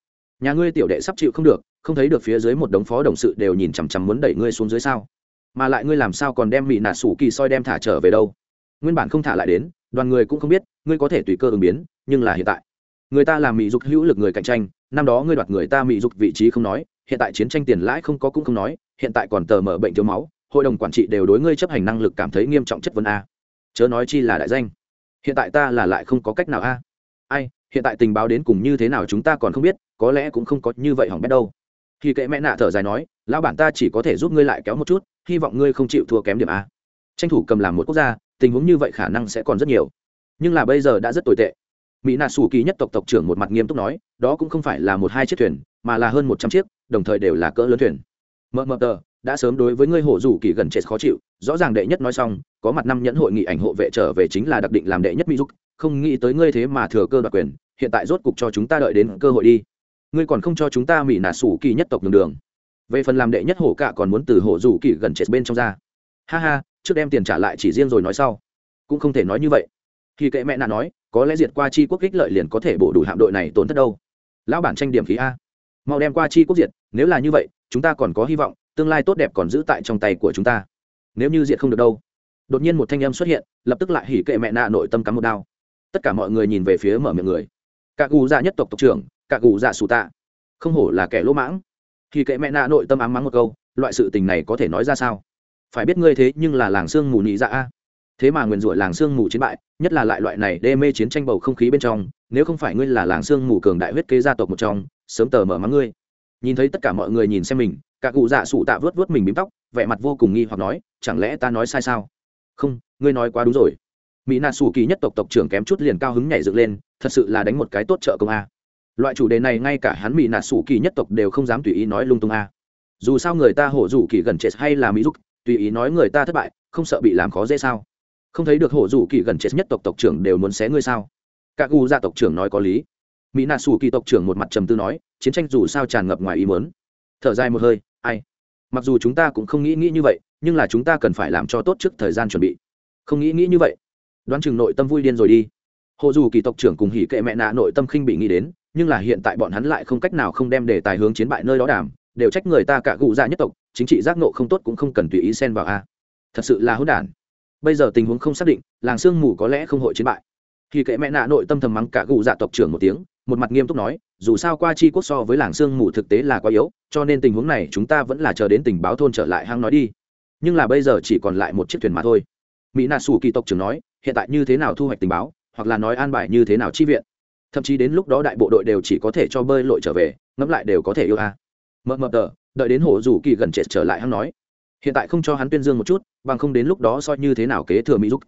Nhà ngươi tiểu đệ sắp chịu không được, không thấy được phía dưới một đống phó đồng sự đều nhìn chằm chằm muốn đẩy ngươi xuống dưới sao? Mà lại ngươi làm sao còn đem mỹ nạ sủ kỳ soi đem thả trở về đâu? Nguyên bản không thả lại đến, đoàn người cũng không biết, ngươi có thể tùy cơ ứng biến, nhưng là hiện tại, người ta làm mỹ dục hữu lực người cạnh tranh năm đó ngươi đoạt người ta mỹ dục vị trí không nói, hiện tại chiến tranh tiền lãi không có cũng không nói, hiện tại còn tờ mở bệnh thiếu máu, hội đồng quản trị đều đối ngươi chấp hành năng lực cảm thấy nghiêm trọng chất vấn a. Chớ nói chi là đại danh. Hiện tại ta là lại không có cách nào a. Ai, hiện tại tình báo đến cùng như thế nào chúng ta còn không biết, có lẽ cũng không có như vậy hỏng bét đâu. Khi kệ mẹ nạ thở dài nói, lão bản ta chỉ có thể giúp ngươi lại kéo một chút, hy vọng ngươi không chịu thua kém điểm a. Tranh thủ cầm làm một quốc gia, tình huống như vậy khả năng sẽ còn rất nhiều. Nhưng là bây giờ đã rất tồi tệ mỹ nạ sủ kỳ nhất tộc tộc trưởng một mặt nghiêm túc nói, đó cũng không phải là một hai chiếc thuyền, mà là hơn một trăm chiếc, đồng thời đều là cỡ lớn thuyền. Mờ mờ tờ, đã sớm đối với ngươi hổ rủ kỳ gần chết khó chịu, rõ ràng đệ nhất nói xong, có mặt năm nhẫn hội nghị ảnh hộ vệ trở về chính là đặc định làm đệ nhất mỹ dục, không nghĩ tới ngươi thế mà thừa cơ đoạt quyền, hiện tại rốt cục cho chúng ta đợi đến cơ hội đi. Ngươi còn không cho chúng ta mỹ nạ sủ kỳ nhất tộc đường đường. Về phần làm đệ nhất hổ cạ còn muốn từ hổ rủ kỳ gần chết bên trong ra. Ha ha, trước đem tiền trả lại chỉ riêng rồi nói sau. Cũng không thể nói như vậy khi kệ mẹ nạ nói, có lẽ diệt qua chi quốc ích lợi liền có thể bổ đủ hạm đội này tổn thất đâu. Lão bản tranh điểm khí a. Mau đem qua chi quốc diệt, nếu là như vậy, chúng ta còn có hy vọng, tương lai tốt đẹp còn giữ tại trong tay của chúng ta. Nếu như diệt không được đâu. Đột nhiên một thanh âm xuất hiện, lập tức lại hỉ kệ mẹ nạ nội tâm cắm một đao. Tất cả mọi người nhìn về phía mở miệng người. Cả gù dạ nhất tộc tộc trưởng, cả gù dạ sù tạ. Không hổ là kẻ lỗ mãng. Thì kệ mẹ nạ nội tâm ám mắng một câu, loại sự tình này có thể nói ra sao? Phải biết ngươi thế nhưng là làng xương mù nhị dạ a thế mà nguyền rủa làng sương mù chiến bại, nhất là lại loại này đê mê chiến tranh bầu không khí bên trong, nếu không phải ngươi là làng sương mù cường đại huyết kế gia tộc một trong, sớm tờ mở mắng ngươi. Nhìn thấy tất cả mọi người nhìn xem mình, cả cụ dạ sụ tạ vớt vớt mình bím tóc, vẻ mặt vô cùng nghi hoặc nói, chẳng lẽ ta nói sai sao? Không, ngươi nói quá đúng rồi. Mỹ nạ sủ kỳ nhất tộc tộc trưởng kém chút liền cao hứng nhảy dựng lên, thật sự là đánh một cái tốt trợ công a. Loại chủ đề này ngay cả hắn mỹ nạ sủ kỳ nhất tộc đều không dám tùy ý nói lung tung a. Dù sao người ta hổ rủ kỳ gần chết hay là mỹ giúp tùy ý nói người ta thất bại, không sợ bị làm khó dễ sao? Không thấy được hộ rủ kỳ gần chết nhất tộc tộc trưởng đều muốn xé ngươi sao? Các gu gia tộc trưởng nói có lý. Mỹ nạ sủ kỳ tộc trưởng một mặt trầm tư nói, chiến tranh dù sao tràn ngập ngoài ý mớn thở dài một hơi, ai? Mặc dù chúng ta cũng không nghĩ nghĩ như vậy, nhưng là chúng ta cần phải làm cho tốt trước thời gian chuẩn bị. Không nghĩ nghĩ như vậy. Đoán chừng nội tâm vui điên rồi đi. Hộ dù kỳ tộc trưởng cùng hỉ kệ mẹ nạ nội tâm khinh bị nghĩ đến, nhưng là hiện tại bọn hắn lại không cách nào không đem đề tài hướng chiến bại nơi đó đàm, đều trách người ta cả gụ dạ nhất tộc, chính trị giác nộ không tốt cũng không cần tùy ý xen vào a. Thật sự là hỗn đản bây giờ tình huống không xác định, làng sương mù có lẽ không hội chiến bại. Khi kệ mẹ nạ nội tâm thầm mắng cả gù dạ tộc trưởng một tiếng, một mặt nghiêm túc nói, dù sao qua chi quốc so với làng sương mù thực tế là quá yếu, cho nên tình huống này chúng ta vẫn là chờ đến tình báo thôn trở lại hang nói đi. Nhưng là bây giờ chỉ còn lại một chiếc thuyền mà thôi. Mỹ nạ xù kỳ tộc trưởng nói, hiện tại như thế nào thu hoạch tình báo, hoặc là nói an bài như thế nào chi viện? Thậm chí đến lúc đó đại bộ đội đều chỉ có thể cho bơi lội trở về, ngẫm lại đều có thể yêu a. À. mờ mờ tờ, đợi đến hổ rủ kỳ gần trệt trở lại hắn nói hiện tại không cho hắn tuyên dương một chút, bằng không đến lúc đó soi như thế nào kế thừa mỹ giúp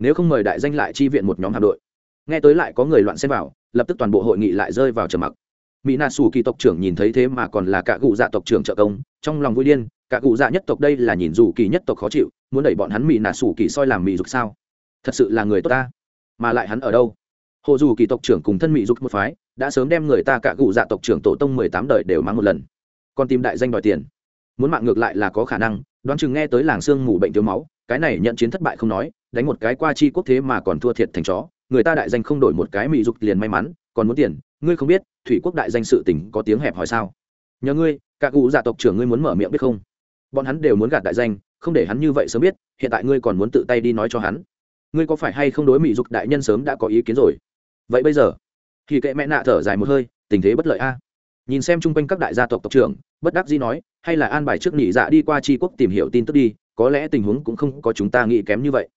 nếu không mời đại danh lại chi viện một nhóm hạm đội. Nghe tới lại có người loạn xem vào, lập tức toàn bộ hội nghị lại rơi vào trầm mặc. Mỹ nạ xù kỳ tộc trưởng nhìn thấy thế mà còn là cả cụ dạ tộc trưởng trợ công, trong lòng vui điên, cả cụ dạ nhất tộc đây là nhìn dù kỳ nhất tộc khó chịu, muốn đẩy bọn hắn mỹ nạ xù kỳ soi làm mỹ dục sao? Thật sự là người tốt ta. Mà lại hắn ở đâu? Hồ dù kỳ tộc trưởng cùng thân mỹ dục một phái, đã sớm đem người ta cả cụ dạ tộc trưởng tổ tông mười tám đời đều mang một lần. Còn tìm đại danh đòi tiền. Muốn mạng ngược lại là có khả năng đoán chừng nghe tới làng xương mù bệnh thiếu máu, cái này nhận chiến thất bại không nói, đánh một cái qua chi quốc thế mà còn thua thiệt thành chó, người ta đại danh không đổi một cái mỹ dục liền may mắn, còn muốn tiền, ngươi không biết, thủy quốc đại danh sự tình có tiếng hẹp hỏi sao? Nhờ ngươi, cả cụ giả tộc trưởng ngươi muốn mở miệng biết không? Bọn hắn đều muốn gạt đại danh, không để hắn như vậy sớm biết, hiện tại ngươi còn muốn tự tay đi nói cho hắn. Ngươi có phải hay không đối mỹ dục đại nhân sớm đã có ý kiến rồi? Vậy bây giờ, thì kệ mẹ nạ thở dài một hơi, tình thế bất lợi a nhìn xem chung quanh các đại gia tộc tộc trưởng, bất đắc dĩ nói, hay là an bài trước nghỉ dạ đi qua tri quốc tìm hiểu tin tức đi, có lẽ tình huống cũng không có chúng ta nghĩ kém như vậy.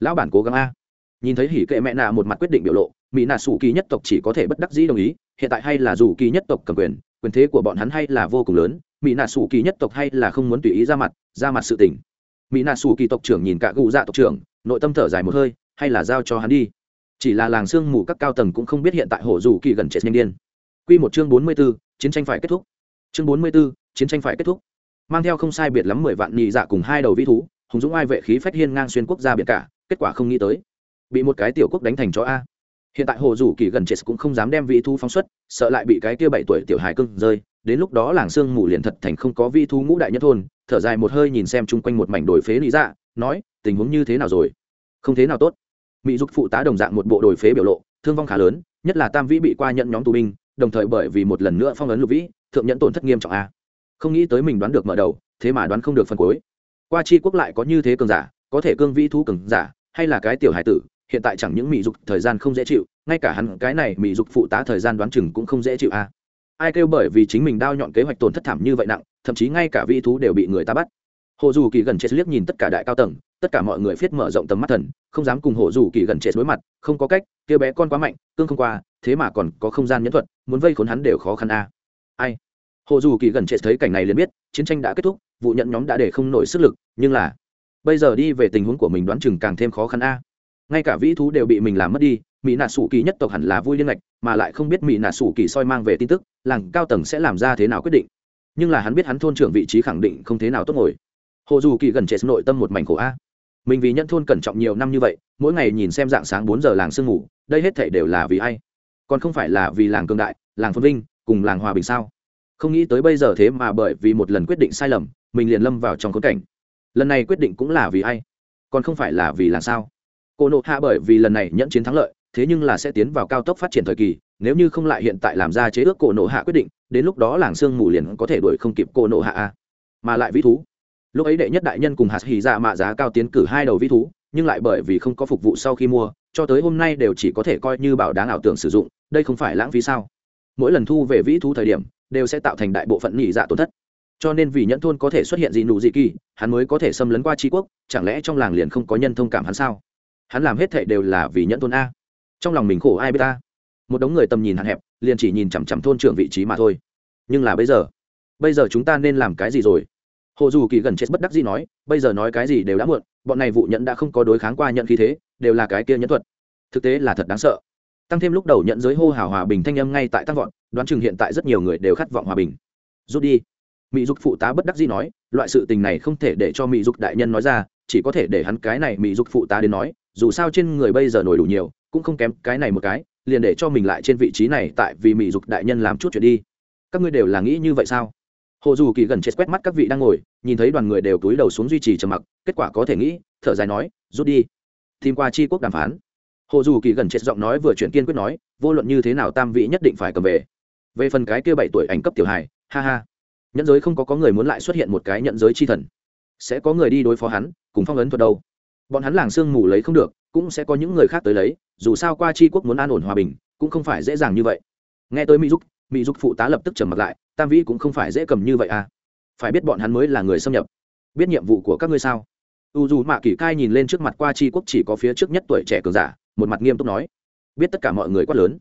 Lão bản cố gắng a. Nhìn thấy hỉ kệ mẹ nạ một mặt quyết định biểu lộ, mỹ nạ sủ kỳ nhất tộc chỉ có thể bất đắc dĩ đồng ý, hiện tại hay là dù kỳ nhất tộc cầm quyền quyền thế của bọn hắn hay là vô cùng lớn, mỹ nạ sủ kỳ nhất tộc hay là không muốn tùy ý ra mặt ra mặt sự tình. Mỹ nạ sủ kỳ tộc trưởng nhìn cả gù dạ tộc trưởng, nội tâm thở dài một hơi, hay là giao cho hắn đi. Chỉ là làng sương mù các cao tầng cũng không biết hiện tại hổ dù kỳ gần chết nhanh điên. Quy một chương bốn mươi 44, chiến tranh phải kết thúc. Chương bốn mươi 44, chiến tranh phải kết thúc. Mang theo không sai biệt lắm mười vạn nhị dạ cùng hai đầu vĩ thú, hùng dũng ai vệ khí phách hiên ngang xuyên quốc gia biển cả, kết quả không nghĩ tới, bị một cái tiểu quốc đánh thành chó a. Hiện tại hồ rủ kỳ gần chết cũng không dám đem vĩ thú phóng xuất, sợ lại bị cái kia bảy tuổi tiểu hài cưng rơi, đến lúc đó làng xương mù liền thật thành không có vĩ thú ngũ đại nhất thôn, thở dài một hơi nhìn xem chung quanh một mảnh đổi phế lý dạ, nói, tình huống như thế nào rồi? Không thế nào tốt. Mị dục phụ tá đồng dạng một bộ đổi phế biểu lộ, thương vong khá lớn, nhất là Tam Vĩ bị qua nhận nhóm tù binh, đồng thời bởi vì một lần nữa phong ấn lục vĩ, thượng nhẫn tổn thất nghiêm trọng a. Không nghĩ tới mình đoán được mở đầu, thế mà đoán không được phần cuối. Qua chi quốc lại có như thế cường giả, có thể cương vĩ thú cường giả, hay là cái tiểu hải tử, hiện tại chẳng những mỹ dục thời gian không dễ chịu, ngay cả hắn cái này mỹ dục phụ tá thời gian đoán chừng cũng không dễ chịu a. Ai kêu bởi vì chính mình đao nhọn kế hoạch tổn thất thảm như vậy nặng, thậm chí ngay cả vĩ thú đều bị người ta bắt. Hồ dù kỳ gần chết liếc nhìn tất cả đại cao tầng, tất cả mọi người phiết mở rộng tầm mắt thần, không dám cùng hồ dù kỳ gần chết đối mặt, không có cách kêu bé con quá mạnh, cương không qua, thế mà còn có không gian nhẫn thuật muốn vây khốn hắn đều khó khăn a. Ai? Hồ dù kỳ gần chết thấy cảnh này liền biết, chiến tranh đã kết thúc, vụ nhận nhóm đã để không nổi sức lực, nhưng là bây giờ đi về tình huống của mình đoán chừng càng thêm khó khăn a. Ngay cả vĩ thú đều bị mình làm mất đi, mỹ nạ sủ kỳ nhất tộc hẳn là vui liên lạch mà lại không biết mỹ nạ sủ kỳ soi mang về tin tức, làng cao tầng sẽ làm ra thế nào quyết định. Nhưng là hắn biết hắn thôn trưởng vị trí khẳng định không thế nào tốt ngồi. Hồ dù kỳ gần chết nội tâm một mảnh khổ a. Mình vì nhân thôn cẩn trọng nhiều năm như vậy, mỗi ngày nhìn xem dạng sáng bốn giờ làng sương ngủ, đây hết thể đều là vì ai? Còn không phải là vì làng cường đại, làng phân vinh, cùng làng hòa bình sao? Không nghĩ tới bây giờ thế mà bởi vì một lần quyết định sai lầm, mình liền lâm vào trong khốn cảnh. Lần này quyết định cũng là vì ai? Còn không phải là vì làm sao? Cô nộ hạ bởi vì lần này nhận chiến thắng lợi, thế nhưng là sẽ tiến vào cao tốc phát triển thời kỳ, nếu như không lại hiện tại làm ra chế ước cổ nộ hạ quyết định, đến lúc đó làng sương mù liền có thể đuổi không kịp cổ nộ hạ a. Mà lại vĩ thú. Lúc ấy đệ nhất đại nhân cùng hạt hì ra dạ mạ giá cao tiến cử hai đầu vĩ thú, nhưng lại bởi vì không có phục vụ sau khi mua cho tới hôm nay đều chỉ có thể coi như bảo đáng ảo tưởng sử dụng, đây không phải lãng phí sao? Mỗi lần thu về vĩ thú thời điểm, đều sẽ tạo thành đại bộ phận nhị dạ tổn thất. Cho nên vì nhẫn thôn có thể xuất hiện gì nụ dị kỳ, hắn mới có thể xâm lấn qua tri quốc, chẳng lẽ trong làng liền không có nhân thông cảm hắn sao? Hắn làm hết thệ đều là vì nhẫn thôn a. Trong lòng mình khổ ai biết ta? Một đống người tầm nhìn hạn hẹp, liền chỉ nhìn chằm chằm thôn trưởng vị trí mà thôi. Nhưng là bây giờ bây giờ chúng ta nên làm cái gì rồi? Hồ dù kỳ gần chết bất đắc gì nói, bây giờ nói cái gì đều đã muộn, bọn này vụ nhận đã không có đối kháng qua nhận khí thế đều là cái kia nhẫn thuật. Thực tế là thật đáng sợ. Tăng thêm lúc đầu nhận giới hô hào hòa bình thanh âm ngay tại tăng vọt, đoán chừng hiện tại rất nhiều người đều khát vọng hòa bình. Rút đi. Mỹ dục phụ tá bất đắc dĩ nói, loại sự tình này không thể để cho mỹ dục đại nhân nói ra, chỉ có thể để hắn cái này mỹ dục phụ tá đến nói, dù sao trên người bây giờ nổi đủ nhiều, cũng không kém cái này một cái, liền để cho mình lại trên vị trí này tại vì mỹ dục đại nhân làm chút chuyện đi. Các ngươi đều là nghĩ như vậy sao? Hồ dù kỳ gần chết quét mắt các vị đang ngồi, nhìn thấy đoàn người đều túi đầu xuống duy trì trầm mặc, kết quả có thể nghĩ, thở dài nói, rút đi tìm qua tri quốc đàm phán. Hồ dù kỳ gần chết giọng nói vừa chuyện kiên quyết nói, vô luận như thế nào tam vị nhất định phải cầm về. Về phần cái kia bảy tuổi ảnh cấp tiểu hài, ha ha. Nhẫn giới không có có người muốn lại xuất hiện một cái nhận giới chi thần. Sẽ có người đi đối phó hắn, cùng phong ấn thuật đâu. Bọn hắn làng sương mù lấy không được, cũng sẽ có những người khác tới lấy, dù sao qua tri quốc muốn an ổn hòa bình, cũng không phải dễ dàng như vậy. Nghe tới mỹ dục mỹ dục phụ tá lập tức trầm mặt lại, tam vĩ cũng không phải dễ cầm như vậy à. Phải biết bọn hắn mới là người xâm nhập. Biết nhiệm vụ của các ngươi sao? U dù mạ kỷ cai nhìn lên trước mặt qua tri quốc chỉ có phía trước nhất tuổi trẻ cường giả, một mặt nghiêm túc nói, biết tất cả mọi người quát lớn.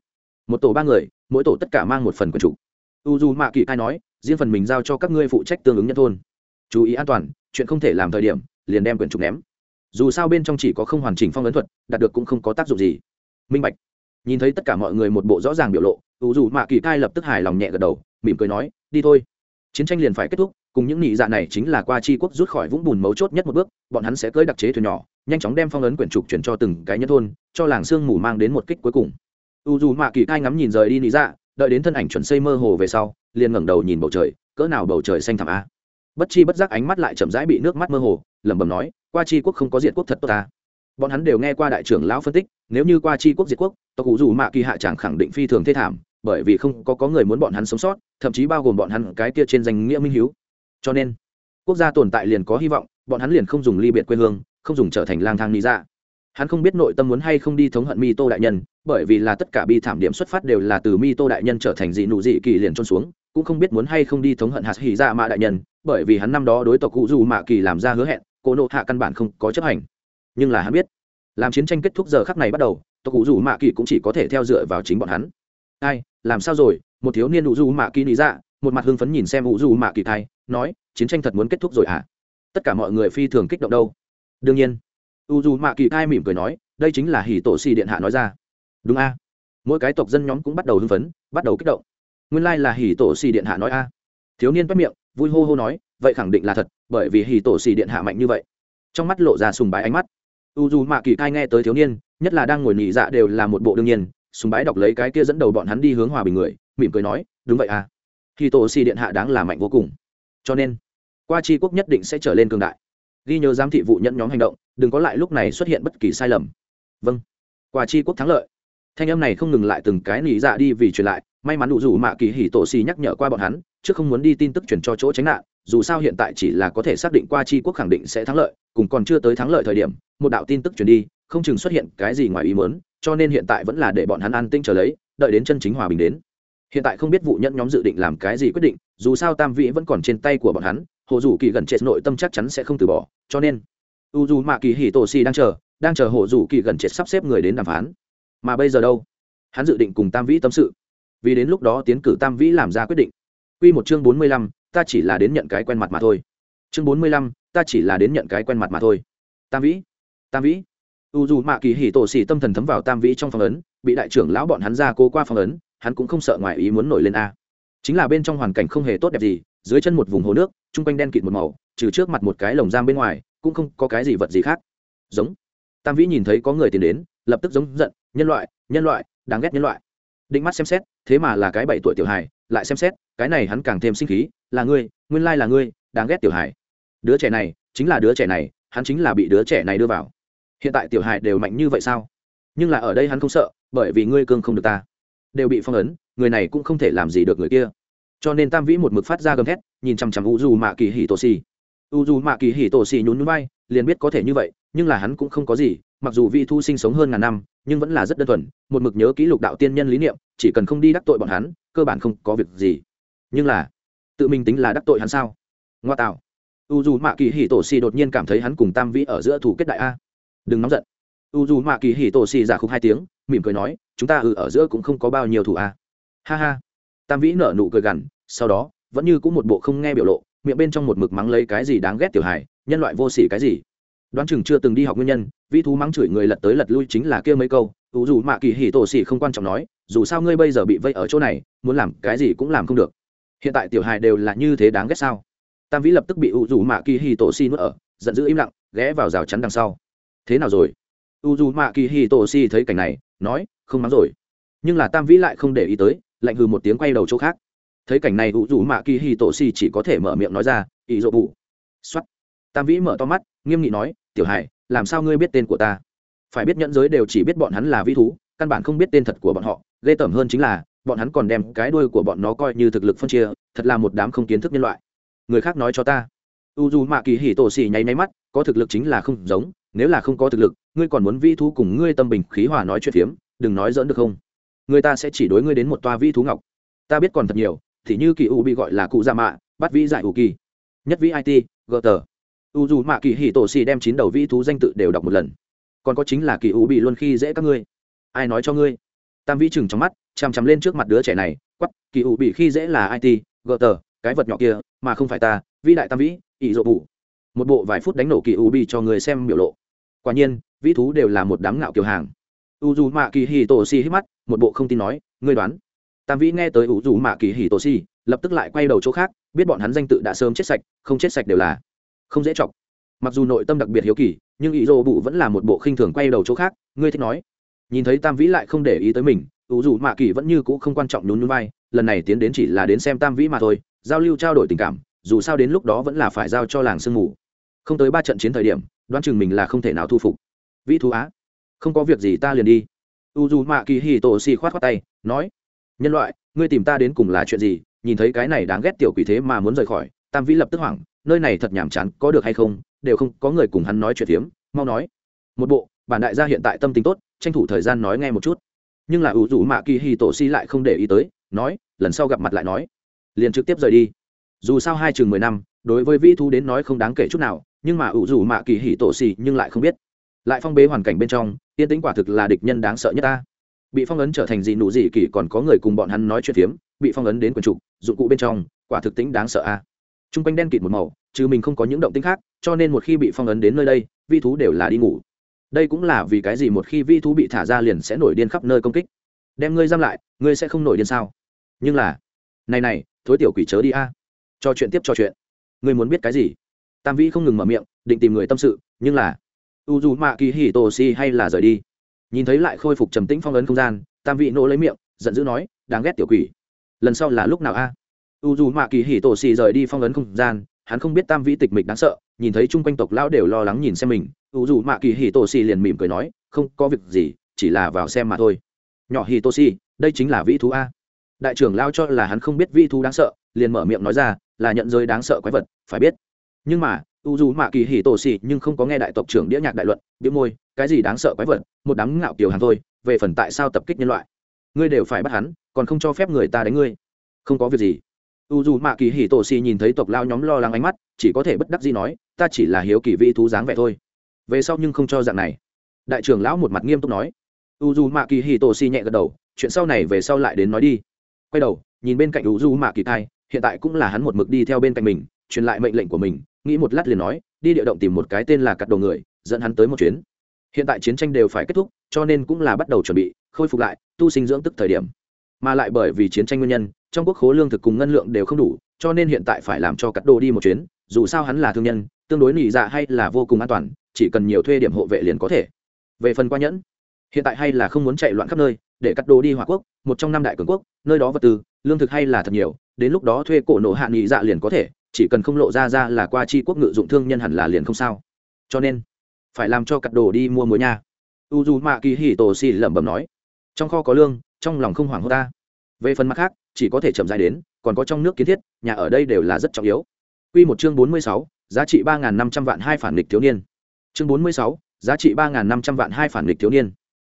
Một tổ ba người, mỗi tổ tất cả mang một phần quần chủ. U dù mạ kỷ cai nói, riêng phần mình giao cho các ngươi phụ trách tương ứng nhân thôn. Chú ý an toàn, chuyện không thể làm thời điểm, liền đem quyển trục ném. Dù sao bên trong chỉ có không hoàn chỉnh phong ấn thuật, đạt được cũng không có tác dụng gì. Minh bạch. Nhìn thấy tất cả mọi người một bộ rõ ràng biểu lộ, u dù mạ kỳ cai lập tức hài lòng nhẹ gật đầu, mỉm cười nói, đi thôi. Chiến tranh liền phải kết thúc cùng những nhị dạ này chính là qua chi quốc rút khỏi vũng bùn mấu chốt nhất một bước, bọn hắn sẽ cưỡi đặc chế thuyền nhỏ, nhanh chóng đem phong ấn quyển trục chuyển cho từng cái nhân thôn, cho làng sương mù mang đến một kích cuối cùng. U dù mạ kỳ cai ngắm nhìn rời đi nhị dạ đợi đến thân ảnh chuẩn xây mơ hồ về sau, liền ngẩng đầu nhìn bầu trời, cỡ nào bầu trời xanh thẳm a. Bất chi bất giác ánh mắt lại chậm rãi bị nước mắt mơ hồ, lẩm bẩm nói, qua chi quốc không có diện quốc thật tốt ta. Bọn hắn đều nghe qua đại trưởng lão phân tích, nếu như qua chi quốc diệt quốc, tộc cụ dù mạ kỳ hạ chẳng khẳng định phi thường thê thảm, bởi vì không có có người muốn bọn hắn sống sót, thậm chí bao gồm bọn hắn cái kia trên danh nghĩa minh hiếu cho nên, quốc gia tồn tại liền có hy vọng, bọn hắn liền không dùng ly biệt quê hương, không dùng trở thành lang thang lý ra dạ. hắn không biết nội tâm muốn hay không đi thống hận mi tô đại nhân, bởi vì là tất cả bi thảm điểm xuất phát đều là từ mi tô đại nhân trở thành dị nụ dị kỳ liền trôn xuống, cũng không biết muốn hay không đi thống hận hạt hỉ ra mạ đại nhân, bởi vì hắn năm đó đối tộc cụ dù mạ kỳ làm ra hứa hẹn cô nộ hạ căn bản không có chấp hành. Nhưng là hắn biết, làm chiến tranh kết thúc giờ khắc này bắt đầu, tộc cụ dù mạ kỳ cũng chỉ có thể theo dựa vào chính bọn hắn. Ai, làm sao rồi? Một thiếu niên ủ dù mạ kỳ lý dạ một mặt hưng phấn nhìn xem ủ dù mạ kỳ thay nói, chiến tranh thật muốn kết thúc rồi à? Tất cả mọi người phi thường kích động đâu. Đương nhiên. U dù mạ kỳ ai mỉm cười nói, đây chính là hỉ tổ xì điện hạ nói ra. Đúng a. Mỗi cái tộc dân nhóm cũng bắt đầu hưng phấn, bắt đầu kích động. Nguyên lai、like、là hỉ tổ xì điện hạ nói a. Thiếu niên bất miệng, vui hô hô nói, vậy khẳng định là thật, bởi vì hỉ tổ xì điện hạ mạnh như vậy. Trong mắt lộ ra sùng bái ánh mắt. U dù mạ kỳ ai nghe tới thiếu niên, nhất là đang ngồi nhị dạ đều là một bộ đương nhiên, sùng bái đọc lấy cái kia dẫn đầu bọn hắn đi hướng hòa bình người, mỉm cười nói, đúng vậy à hỉ tổ xì điện hạ đáng là mạnh vô cùng cho nên, qua tri quốc nhất định sẽ trở lên cường đại. Ghi nhớ giám thị vụ nhận nhóm hành động, đừng có lại lúc này xuất hiện bất kỳ sai lầm. Vâng. Qua chi quốc thắng lợi. Thanh âm này không ngừng lại từng cái nỉ dạ đi vì truyền lại, may mắn đủ rủ mạ kỳ hỉ tổ xì nhắc nhở qua bọn hắn chứ không muốn đi tin tức chuyển cho chỗ tránh nạn, dù sao hiện tại chỉ là có thể xác định qua chi quốc khẳng định sẽ thắng lợi, cùng còn chưa tới thắng lợi thời điểm, một đạo tin tức chuyển đi, không chừng xuất hiện cái gì ngoài ý mớn cho nên hiện tại vẫn là để bọn hắn an tinh trở lấy, đợi đến chân chính hòa bình đến hiện tại không biết vụ nhận nhóm dự định làm cái gì quyết định dù sao tam vĩ vẫn còn trên tay của bọn hắn hồ dù kỳ gần chết nội tâm chắc chắn sẽ không từ bỏ cho nên u dù mạ kỳ hì tổ xì đang chờ đang chờ hồ dù kỳ gần chết sắp xếp người đến đàm phán mà bây giờ đâu hắn dự định cùng tam vĩ tâm sự vì đến lúc đó tiến cử tam vĩ làm ra quyết định Quy một chương bốn mươi lăm, ta chỉ là đến nhận cái quen mặt mà thôi. Chương bốn mươi lăm, ta chỉ là đến nhận cái quen mặt mà thôi. Tam Vĩ, Tam Vĩ. U dù Mạ Kỳ Hỉ tổ xỉ tâm thần thấm vào Tam Vĩ trong phòng ấn, bị đại trưởng lão bọn hắn ra cố qua phòng ấn, hắn cũng không sợ ngoài ý muốn nổi lên a. Chính là bên trong hoàn cảnh không hề tốt đẹp gì, dưới chân một vùng hồ nước, trung quanh đen kịt một màu, trừ trước mặt một cái lồng giam bên ngoài, cũng không có cái gì vật gì khác. Giống. Tam Vĩ nhìn thấy có người tiến đến, lập tức giống giận, nhân loại, nhân loại, đáng ghét nhân loại. Định mắt xem xét, thế mà là cái bảy tuổi tiểu hài, lại xem xét, cái này hắn càng thêm sinh khí, là ngươi, nguyên lai là ngươi, đáng ghét tiểu hài. Đứa trẻ này, chính là đứa trẻ này, hắn chính là bị đứa trẻ này đưa vào. Hiện tại tiểu hài đều mạnh như vậy sao? Nhưng là ở đây hắn không sợ, bởi vì ngươi cương không được ta. Đều bị phong ấn, người này cũng không thể làm gì được người kia. Cho nên tam vĩ một mực phát ra gầm thét nhìn chằm chằm u dù mạ kỳ hì tổ xì u dù mạ kỳ hì tổ xì nhún núi bay liền biết có thể như vậy nhưng là hắn cũng không có gì mặc dù vị thu sinh sống hơn ngàn năm nhưng vẫn là rất đơn thuần một mực nhớ ký lục đạo tiên nhân lý niệm chỉ cần không đi đắc tội bọn hắn cơ bản không có việc gì. Nhưng là tự mình tính là đắc tội hắn sao? Ngoa tạo. U dù mạ kỳ hì tổ xì đột nhiên cảm thấy hắn cùng tam vĩ ở giữa thủ kết đại a. Đừng nóng giận u dù mạ kỳ hì tổ xì giả khúc hai tiếng, mỉm cười nói, chúng ta ừ ở giữa cũng không có bao nhiêu thủ a. À. ha ha. Tam vĩ nở nụ cười gằn, sau đó, vẫn như cũng một bộ không nghe biểu lộ, miệng bên trong một mực mắng lấy cái gì đáng ghét tiểu hài, nhân loại vô sỉ cái gì. Đoán chừng chưa từng đi học nguyên nhân vi thú mắng chửi người lật tới lật lui chính là kia mấy câu, u dù mạ kỳ hì tổ xì không quan trọng nói, dù sao ngươi bây giờ bị vây ở chỗ này, muốn làm cái gì cũng làm không được. Hiện tại tiểu hài đều là như thế đáng ghét sao? Tam vĩ lập tức bị u dù mạ kỳ hì tổ xì nuốt ở, giận dữ im lặng, ghé vào rào chắn đằng sau. Thế nào rồi? U dù mạ kỳ hì tổ xì thấy cảnh này, nói, không mắng rồi. Nhưng là tam vĩ lại không để ý tới, lạnh hừ một tiếng quay đầu chỗ khác. Thấy cảnh này u dù mạ kỳ hì tổ xì chỉ có thể mở miệng nói ra ý dỗ bụ x tam vĩ mở to mắt, nghiêm nghị nói, tiểu hải, làm sao ngươi biết tên của ta? Phải biết nhẫn giới đều chỉ biết bọn hắn là vi thú, căn bản không biết tên thật của bọn họ. Ghê tởm hơn chính là, bọn hắn còn đem cái đuôi của bọn nó coi như thực lực phân chia, thật là một đám không kiến thức nhân loại. Người khác nói cho ta. U dù mạ kỳ hỉ tổ Si nháy nháy mắt, có thực lực chính là không giống nếu là không có thực lực, ngươi còn muốn vi thú cùng ngươi tâm bình khí hòa nói chuyện phiếm, đừng nói dỡn được không? Người ta sẽ chỉ đối ngươi đến một toa vi thú ngọc. Ta biết còn thật nhiều, thì như kỳ u bị gọi là cụ gia mạ, bắt vĩ giải u kỳ. Nhất vĩ it gờ tờ u dù mạ kỳ hỉ tổ xì đem chín đầu vi thú danh tự đều đọc một lần. Còn có chính là kỳ u bị luôn khi dễ các ngươi. Ai nói cho ngươi? Tam vĩ chừng trong mắt, chằm chằm lên trước mặt đứa trẻ này quắp kỳ u bị khi dễ là it gờ tờ cái vật nhỏ kia, mà không phải ta, vĩ đại tam vĩ, ỷ rộ bụ một bộ vài phút đánh nổ kỳ u bị cho người xem biểu lộ quả nhiên, vĩ thú đều là một đám ngạo kiểu hàng. U dù mạ kỳ hì tổ si hít mắt, một bộ không tin nói, ngươi đoán. Tam vĩ nghe tới u dù mạ kỳ hì tổ si lập tức lại quay đầu chỗ khác, biết bọn hắn danh tự đã sớm chết sạch, không chết sạch đều là không dễ chọc. Mặc dù nội tâm đặc biệt hiếu kỳ, nhưng ý dô bụ vẫn là một bộ khinh thường quay đầu chỗ khác, ngươi thích nói. Nhìn thấy tam vĩ lại không để ý tới mình u dù mạ kỳ vẫn như cũ không quan trọng nhún núi vai, lần này tiến đến chỉ là đến xem tam vĩ mà thôi, giao lưu trao đổi tình cảm, dù sao đến lúc đó vẫn là phải giao cho làng sương mù không tới ba trận chiến thời điểm, đoán chừng mình là không thể nào thu phục. Vĩ thú á, không có việc gì ta liền đi. U dù mạ kỳ hì tổ xì khoát khoát tay, nói, nhân loại, ngươi tìm ta đến cùng là chuyện gì? Nhìn thấy cái này đáng ghét tiểu quỷ thế mà muốn rời khỏi, tam vĩ lập tức hoảng, nơi này thật nhàm chán, có được hay không? Đều không, có người cùng hắn nói chuyện phiếm, mau nói. Một bộ, bản đại gia hiện tại tâm tính tốt, tranh thủ thời gian nói nghe một chút. Nhưng là ủ rủ mạ kỳ hì tổ si lại không để ý tới, nói, lần sau gặp mặt lại nói. Liền trực tiếp rời đi. Dù sao hai chừng mười năm, đối với vĩ thú đến nói không đáng kể chút nào nhưng mà ủ rủ mạ kỳ hỉ tổ xì nhưng lại không biết. Lại phong bế hoàn cảnh bên trong, tiên tính quả thực là địch nhân đáng sợ nhất ta. Bị phong ấn trở thành gì nụ gì kỳ còn có người cùng bọn hắn nói chuyện phiếm, bị phong ấn đến quần trục dụng cụ bên trong, quả thực tính đáng sợ a. À. t r u n g quanh đen kịt một màu, chứ mình không có những động tính khác, cho nên một khi bị phong ấn đến nơi đây, vi thú đều là đi ngủ. Đây cũng là vì cái gì một khi vi thú bị thả ra liền sẽ nổi điên khắp nơi công kích. Đem ngươi giam lại, ngươi sẽ không nổi điên sao? Nhưng là, này này, thối tiểu quỷ chớ đi a. Cho chuyện tiếp cho chuyện. Ngươi muốn biết cái gì? Tam vĩ không ngừng mở miệng, định tìm người tâm sự, nhưng là, u dù mạ kỳ hì tổ si hay là rời đi. Nhìn thấy lại khôi phục trầm tĩnh phong ấn không gian, tam Vĩ nỗ lấy miệng, giận dữ nói, đáng ghét tiểu quỷ. Lần sau là lúc nào a? U dù mạ kỳ hì tổ si rời đi phong ấn không gian, hắn không biết tam vĩ tịch mịch đáng sợ, nhìn thấy chung quanh tộc lão đều lo lắng nhìn xem mình, u dù mạ kỳ hì tổ si liền mỉm cười nói, không có việc gì, chỉ là vào xem mà thôi. Nhỏ hì tổ si đây chính là vĩ thú a. Đại trưởng lao cho là hắn không biết vĩ thú đáng sợ, liền mở miệng nói ra, là nhận giới đáng sợ quái vật, phải biết nhưng mà, u dù mạ kỳ hỉ tổ xì nhưng không có nghe đại tộc trưởng đĩa nhạc đại luận biếu môi, cái gì đáng sợ quái vật, một đám ngạo kiều hàng thôi, về phần tại sao tập kích nhân loại. Ngươi đều phải bắt hắn, còn không cho phép người ta đánh ngươi. Không có việc gì. U dù mạ kỳ hỉ tổ xì nhìn thấy tộc lao nhóm lo lắng ánh mắt, chỉ có thể bất đắc gì nói, ta chỉ là hiếu kỳ vị thú dáng vẻ thôi. Về sau nhưng không cho dạng này. Đại trưởng lão một mặt nghiêm túc nói. U dù mạ kỳ hỉ tổ xì nhẹ gật đầu, chuyện sau này về sau lại đến nói đi. Quay đầu, nhìn bên cạnh u dù mạ kỳ thai, hiện tại cũng là hắn một mực đi theo bên cạnh mình, truyền lại mệnh lệnh của mình nghĩ một lát liền nói, đi địa động tìm một cái tên là cắt đầu người, dẫn hắn tới một chuyến. Hiện tại chiến tranh đều phải kết thúc, cho nên cũng là bắt đầu chuẩn bị, khôi phục lại, tu sinh dưỡng tức thời điểm. Mà lại bởi vì chiến tranh nguyên nhân, trong quốc khố lương thực cùng ngân lượng đều không đủ, cho nên hiện tại phải làm cho cắt đồ đi một chuyến, dù sao hắn là thương nhân, tương đối nỉ dạ hay là vô cùng an toàn, chỉ cần nhiều thuê điểm hộ vệ liền có thể. Về phần qua nhẫn, hiện tại hay là không muốn chạy loạn khắp nơi, để cắt đồ đi hỏa quốc, một trong năm đại cường quốc, nơi đó vật tư, lương thực hay là thật nhiều, đến lúc đó thuê cổ nổ hạ nghị dạ liền có thể chỉ cần không lộ ra ra là qua chi quốc ngự dụng thương nhân hẳn là liền không sao cho nên phải làm cho cặt đồ đi mua muối nha u dù mạ kỳ hì tổ xì lẩm bẩm nói trong kho có lương trong lòng không hoảng hốt ta về phần mặt khác chỉ có thể chậm dài đến còn có trong nước kiến thiết nhà ở đây đều là rất trọng yếu Quy một chương bốn mươi sáu, giá trị ba năm trăm vạn hai phản nghịch thiếu niên. Chương bốn mươi sáu, giá trị ba năm trăm vạn hai phản nghịch thiếu niên.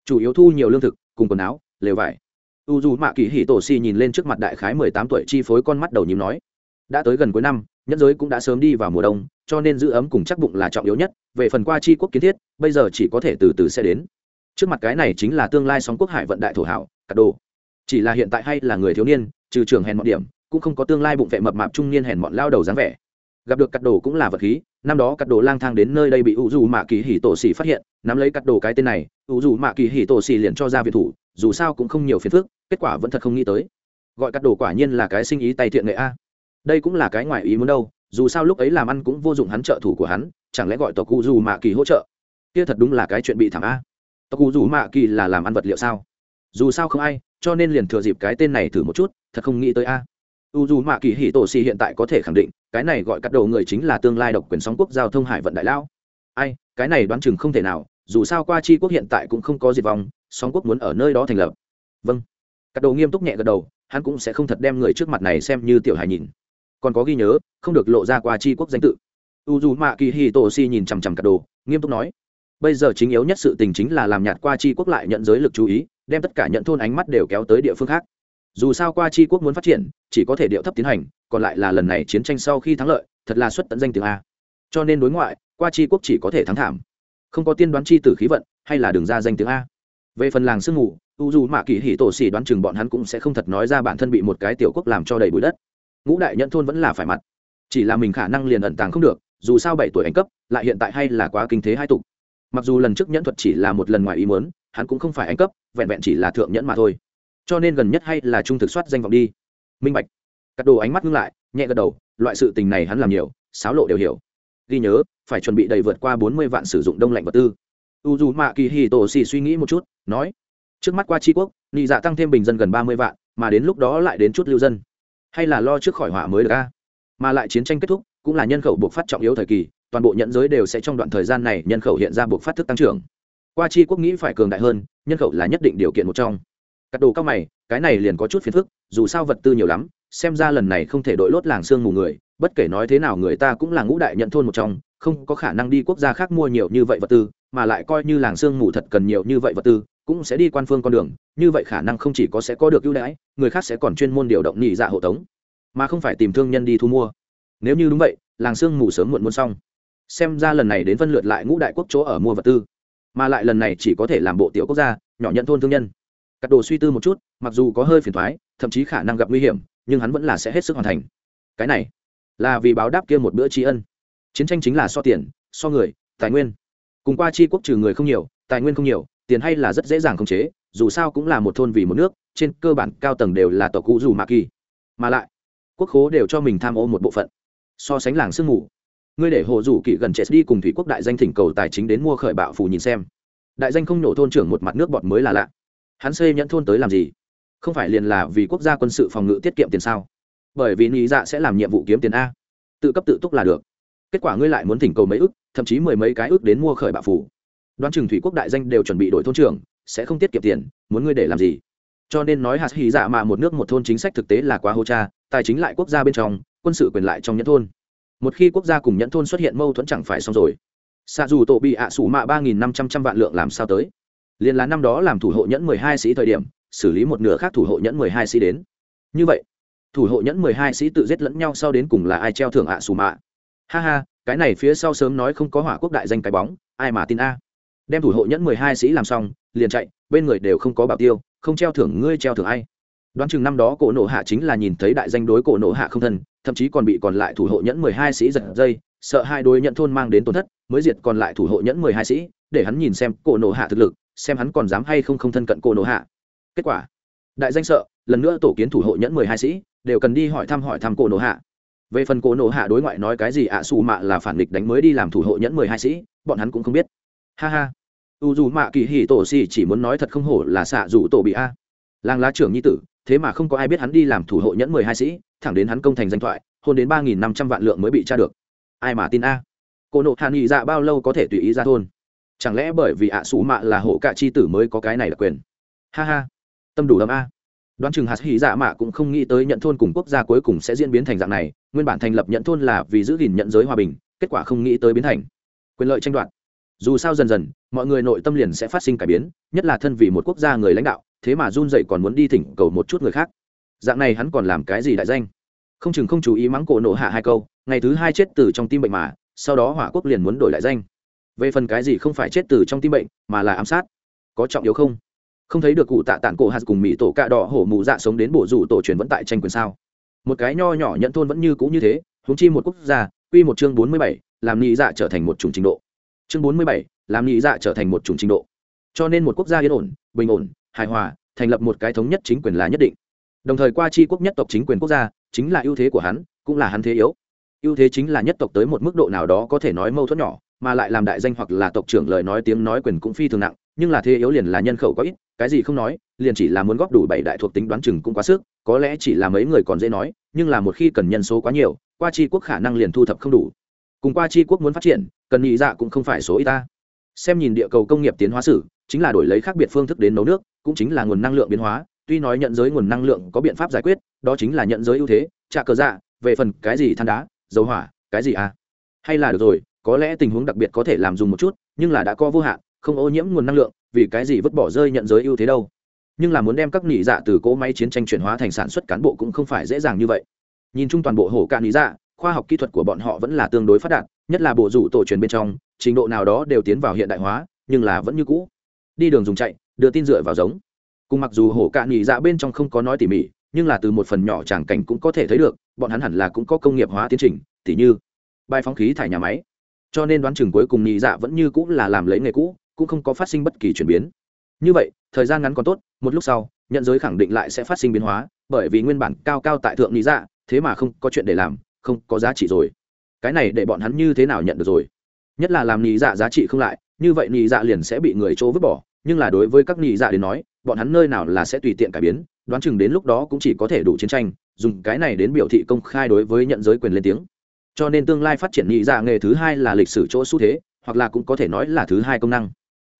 Chủ yếu thu nhiều lương thực, cùng quần áo, lều vải. U dù mạ kỳ hỉ tổ xì nhìn lên trước mặt đại khái mười tám tuổi chi phối con mắt đầu nhím nói đã tới gần cuối năm nhất giới cũng đã sớm đi vào mùa đông, cho nên giữ ấm cùng chắc bụng là trọng yếu nhất. Về phần qua chi quốc kiến thiết, bây giờ chỉ có thể từ từ sẽ đến. Trước mặt cái này chính là tương lai sóng quốc hải vận đại thổ hảo cắt đồ. Chỉ là hiện tại hay là người thiếu niên, trừ trường hèn mọi điểm, cũng không có tương lai bụng vệ mập mạp trung niên hèn mọn lao đầu dáng vẻ. Gặp được cắt đồ cũng là vật khí, năm đó cắt đồ lang thang đến nơi đây bị u dù mạ kỳ hỉ tổ xỉ phát hiện, nắm lấy cắt đồ cái tên này u dù mạ kỳ hỉ tổ xỉ liền cho ra việt thủ, dù sao cũng không nhiều phiền phức, kết quả vẫn thật không nghĩ tới. Gọi cắt đồ quả nhiên là cái sinh ý tay thiện nghệ a đây cũng là cái ngoài ý muốn đâu, dù sao lúc ấy làm ăn cũng vô dụng hắn trợ thủ của hắn, chẳng lẽ gọi tộc cụ dù mạ kỳ hỗ trợ? Kia thật đúng là cái chuyện bị thảm a. Tộc cụ dù mạ kỳ là làm ăn vật liệu sao? Dù sao không ai, cho nên liền thừa dịp cái tên này thử một chút, thật không nghĩ tới a. U dù mạ kỳ hì tổ xì hiện tại có thể khẳng định, cái này gọi cắt đầu người chính là tương lai độc quyền sóng quốc giao thông hải vận đại lao ai, cái này đoán chừng không thể nào, dù sao qua chi quốc hiện tại cũng không có diệt vong sóng quốc muốn ở nơi đó thành lập. Vâng. Cắt đầu nghiêm túc nhẹ gật đầu, hắn cũng sẽ không thật đem người trước mặt này xem như tiểu hài nhìn còn có ghi nhớ, không được lộ ra qua chi quốc danh tự. U dù mạ kỳ hì tổ si nhìn chằm chằm cả đồ, nghiêm túc nói, bây giờ chính yếu nhất sự tình chính là làm nhạt qua chi quốc lại nhận giới lực chú ý, đem tất cả nhận thôn ánh mắt đều kéo tới địa phương khác. Dù sao qua chi quốc muốn phát triển, chỉ có thể điệu thấp tiến hành, còn lại là lần này chiến tranh sau khi thắng lợi, thật là xuất tận danh tiếng a. Cho nên đối ngoại, qua chi quốc chỉ có thể thắng thảm. Không có tiên đoán chi tử khí vận, hay là đường ra danh tiếng a. Về phần làng sương ngủ u dù mạ kỳ hỉ tổ xỉ đoán chừng bọn hắn cũng sẽ không thật nói ra bản thân bị một cái tiểu quốc làm cho đầy bụi đất ngũ đại nhận thôn vẫn là phải mặt. Chỉ là mình khả năng liền ẩn tàng không được, dù sao bảy tuổi anh cấp, lại hiện tại hay là quá kinh thế hai tục. Mặc dù lần trước nhẫn thuật chỉ là một lần ngoài ý muốn, hắn cũng không phải anh cấp, vẹn vẹn chỉ là thượng nhẫn mà thôi. Cho nên gần nhất hay là trung thực soát danh vọng đi. Minh bạch. Cắt đồ ánh mắt ngưng lại, nhẹ gật đầu, loại sự tình này hắn làm nhiều sáo lộ đều hiểu. Ghi nhớ, phải chuẩn bị đầy vượt qua bốn mươi vạn sử dụng đông lạnh vật tư. U dù mạ kỳ hì tổ xì suy nghĩ một chút, nói, trước mắt qua tri quốc, nị dạ tăng thêm bình dân gần ba mươi vạn, mà đến lúc đó lại đến chút lưu dân hay là lo trước khỏi họa mới được a? Mà lại chiến tranh kết thúc, cũng là nhân khẩu buộc phát trọng yếu thời kỳ, toàn bộ nhận giới đều sẽ trong đoạn thời gian này nhân khẩu hiện ra buộc phát thức tăng trưởng. Qua chi quốc nghĩ phải cường đại hơn, nhân khẩu là nhất định điều kiện một trong. Cắt đồ cao mày, cái này liền có chút phiền phức, dù sao vật tư nhiều lắm, xem ra lần này không thể đội lốt làng xương mù người, bất kể nói thế nào người ta cũng là ngũ đại nhận thôn một trong, không có khả năng đi quốc gia khác mua nhiều như vậy vật tư, mà lại coi như làng xương mù thật cần nhiều như vậy vật tư cũng sẽ đi quan phương con đường, như vậy khả năng không chỉ có sẽ có được ưu đãi, người khác sẽ còn chuyên môn điều động nhị dạ hộ tống, mà không phải tìm thương nhân đi thu mua. Nếu như đúng vậy, làng sương mù sớm muộn muôn xong. Xem ra lần này đến phân lượt lại ngũ đại quốc chỗ ở mua vật tư, mà lại lần này chỉ có thể làm bộ tiểu quốc gia, nhỏ nhận thôn thương nhân. Cắt đồ suy tư một chút, mặc dù có hơi phiền thoái thậm chí khả năng gặp nguy hiểm, nhưng hắn vẫn là sẽ hết sức hoàn thành. Cái này là vì báo đáp kia một bữa tri ân. Chiến tranh chính là so tiền, so người, tài nguyên. Cùng qua tri quốc trừ người không nhiều, tài nguyên không nhiều tiền hay là rất dễ dàng khống chế dù sao cũng là một thôn vì một nước trên cơ bản cao tầng đều là tộc cụ dù mạ kỳ. Mà lại quốc khố đều cho mình tham ô một bộ phận. So sánh làng sương mù ngươi để hồ dù kỵ gần chết đi cùng thủy quốc đại danh thỉnh cầu tài chính đến mua khởi bạo phù nhìn xem. Đại danh không nổ thôn trưởng một mặt nước bọt mới là lạ. Hắn xây nhẫn thôn tới làm gì? Không phải liền là vì quốc gia quân sự phòng ngự tiết kiệm tiền sao? Bởi vì nghĩ dạ sẽ làm nhiệm vụ kiếm tiền a. Tự cấp tự túc là được. Kết quả ngươi lại muốn thỉnh cầu mấy ức, thậm chí mười mấy cái ức đến mua khởi bạo phủ đoán chừng thủy quốc đại danh đều chuẩn bị đổi thôn trưởng, sẽ không tiết kiệm tiền, muốn ngươi để làm gì? Cho nên nói hạt hy dạ mà một nước một thôn chính sách thực tế là quá hô cha, tài chính lại quốc gia bên trong, quân sự quyền lại trong nhẫn thôn. Một khi quốc gia cùng nhẫn thôn xuất hiện mâu thuẫn chẳng phải xong rồi. Xa dù tổ bị ạ sủ mạ ba nghìn năm trăm trăm vạn lượng làm sao tới? Liền là năm đó làm thủ hộ nhẫn mười hai sĩ thời điểm, xử lý một nửa khác thủ hộ nhẫn mười hai sĩ đến. Như vậy, thủ hộ nhẫn mười hai sĩ tự giết lẫn nhau sau đến cùng là ai treo thưởng ạ sủ mạ? Ha ha, cái này phía sau sớm nói không có hỏa quốc đại danh cái bóng, ai mà tin a? Đem thủ hộ nhẫn mười hai sĩ làm xong, liền chạy, bên người đều không có bảo tiêu, không treo thưởng ngươi treo thưởng ai. Đoán chừng năm đó cổ nộ hạ chính là nhìn thấy đại danh đối cổ nộ hạ không thân, thậm chí còn bị còn lại thủ hộ nhẫn mười hai sĩ giật dây, sợ hai đối nhận thôn mang đến tổn thất, mới diệt còn lại thủ hộ nhẫn mười hai sĩ, để hắn nhìn xem cổ nộ hạ thực lực, xem hắn còn dám hay không không thân cận cổ nộ hạ. Kết quả, đại danh sợ, lần nữa tổ kiến thủ hộ nhẫn mười hai sĩ, đều cần đi hỏi thăm hỏi thăm cổ nộ hạ. Về phần cổ nộ hạ đối ngoại nói cái gì ạ à xù mạ là phản địch đánh mới đi làm thủ hộ nhẫn mười hai sĩ, bọn hắn cũng không biết ha ha. U dù mạ kỳ hỉ tổ xì chỉ muốn nói thật không hổ là xạ dù tổ bị a. Làng lá trưởng nhi tử, thế mà không có ai biết hắn đi làm thủ hộ nhẫn mười hai sĩ, thẳng đến hắn công thành danh thoại, hôn đến ba nghìn năm trăm vạn lượng mới bị tra được. Ai mà tin a? Cô nộ hàn nghị dạ bao lâu có thể tùy ý ra thôn? Chẳng lẽ bởi vì ạ à sủ mạ là hộ cạ chi tử mới có cái này là quyền? Ha ha. Tâm đủ lắm a. Đoán chừng hạt hỉ dạ mạ cũng không nghĩ tới nhận thôn cùng quốc gia cuối cùng sẽ diễn biến thành dạng này, nguyên bản thành lập nhận thôn là vì giữ gìn nhận giới hòa bình, kết quả không nghĩ tới biến thành. Quyền lợi tranh đoạt dù sao dần dần, mọi người nội tâm liền sẽ phát sinh cải biến, nhất là thân vì một quốc gia người lãnh đạo, thế mà run dậy còn muốn đi thỉnh cầu một chút người khác. Dạng này hắn còn làm cái gì đại danh? Không chừng không chú ý mắng cổ nộ hạ hai câu, ngày thứ hai chết từ trong tim bệnh mà, sau đó hỏa quốc liền muốn đổi lại danh. Về phần cái gì không phải chết từ trong tim bệnh, mà là ám sát. Có trọng yếu không? Không thấy được cụ tạ tản cổ hạt cùng mỹ tổ cạ đỏ hổ mù dạ sống đến bổ rủ tổ truyền vẫn tại tranh quyền sao? Một cái nho nhỏ nhận thôn vẫn như cũ như thế húng chi một quốc gia, quy một chương bốn mươi bảy, làm nhị dạ trở thành một chủng trình độ chương bốn mươi bảy, làm nhị dạ trở thành một chủng trình độ. Cho nên một quốc gia yên ổn, bình ổn, hài hòa, thành lập một cái thống nhất chính quyền là nhất định. Đồng thời qua tri quốc nhất tộc chính quyền quốc gia, chính là ưu thế của hắn, cũng là hắn thế yếu. Ưu thế chính là nhất tộc tới một mức độ nào đó có thể nói mâu thuẫn nhỏ, mà lại làm đại danh hoặc là tộc trưởng lời nói tiếng nói quyền cũng phi thường nặng, nhưng là thế yếu liền là nhân khẩu có ít, cái gì không nói, liền chỉ là muốn góp đủ bảy đại thuộc tính đoán chừng cũng quá sức, có lẽ chỉ là mấy người còn dễ nói, nhưng là một khi cần nhân số quá nhiều, qua tri quốc khả năng liền thu thập không đủ. Cùng qua tri quốc muốn phát triển cần nghĩ dạ cũng không phải số ít ta. Xem nhìn địa cầu công nghiệp tiến hóa sử, chính là đổi lấy khác biệt phương thức đến nấu nước, cũng chính là nguồn năng lượng biến hóa. Tuy nói nhận giới nguồn năng lượng có biện pháp giải quyết, đó chính là nhận giới ưu thế trà cờ dạ về phần cái gì than đá, dầu hỏa, cái gì à? Hay là được rồi, có lẽ tình huống đặc biệt có thể làm dùng một chút, nhưng là đã có vô hạn, không ô nhiễm nguồn năng lượng, vì cái gì vứt bỏ rơi nhận giới ưu thế đâu? Nhưng là muốn đem các nỉ dạ từ cỗ máy chiến tranh chuyển hóa thành sản xuất cán bộ cũng không phải dễ dàng như vậy. Nhìn chung toàn bộ hổ cạn nỉ dạ khoa học kỹ thuật của bọn họ vẫn là tương đối phát đạt nhất là bộ rủ tổ truyền bên trong, trình độ nào đó đều tiến vào hiện đại hóa, nhưng là vẫn như cũ. Đi đường dùng chạy, đưa tin dựa vào giống. Cùng mặc dù hổ cạn nghỉ dạ bên trong không có nói tỉ mỉ, nhưng là từ một phần nhỏ tràng cảnh cũng có thể thấy được, bọn hắn hẳn là cũng có công nghiệp hóa tiến trình, tỉ như bài phóng khí thải nhà máy. Cho nên đoán chừng cuối cùng nhị dạ vẫn như cũng là làm lấy nghề cũ, cũng không có phát sinh bất kỳ chuyển biến. Như vậy, thời gian ngắn còn tốt, một lúc sau, nhận giới khẳng định lại sẽ phát sinh biến hóa, bởi vì nguyên bản cao cao tại thượng nhị dạ thế mà không có chuyện để làm, không có giá trị rồi cái này để bọn hắn như thế nào nhận được rồi? Nhất là làm nhị dạ giá trị không lại, như vậy nhị dạ liền sẽ bị người chỗ vứt bỏ, nhưng là đối với các nhị dạ đến nói, bọn hắn nơi nào là sẽ tùy tiện cải biến, đoán chừng đến lúc đó cũng chỉ có thể đủ chiến tranh, dùng cái này đến biểu thị công khai đối với nhận giới quyền lên tiếng. Cho nên tương lai phát triển nhị dạ nghề thứ hai là lịch sử chỗ xu thế, hoặc là cũng có thể nói là thứ hai công năng.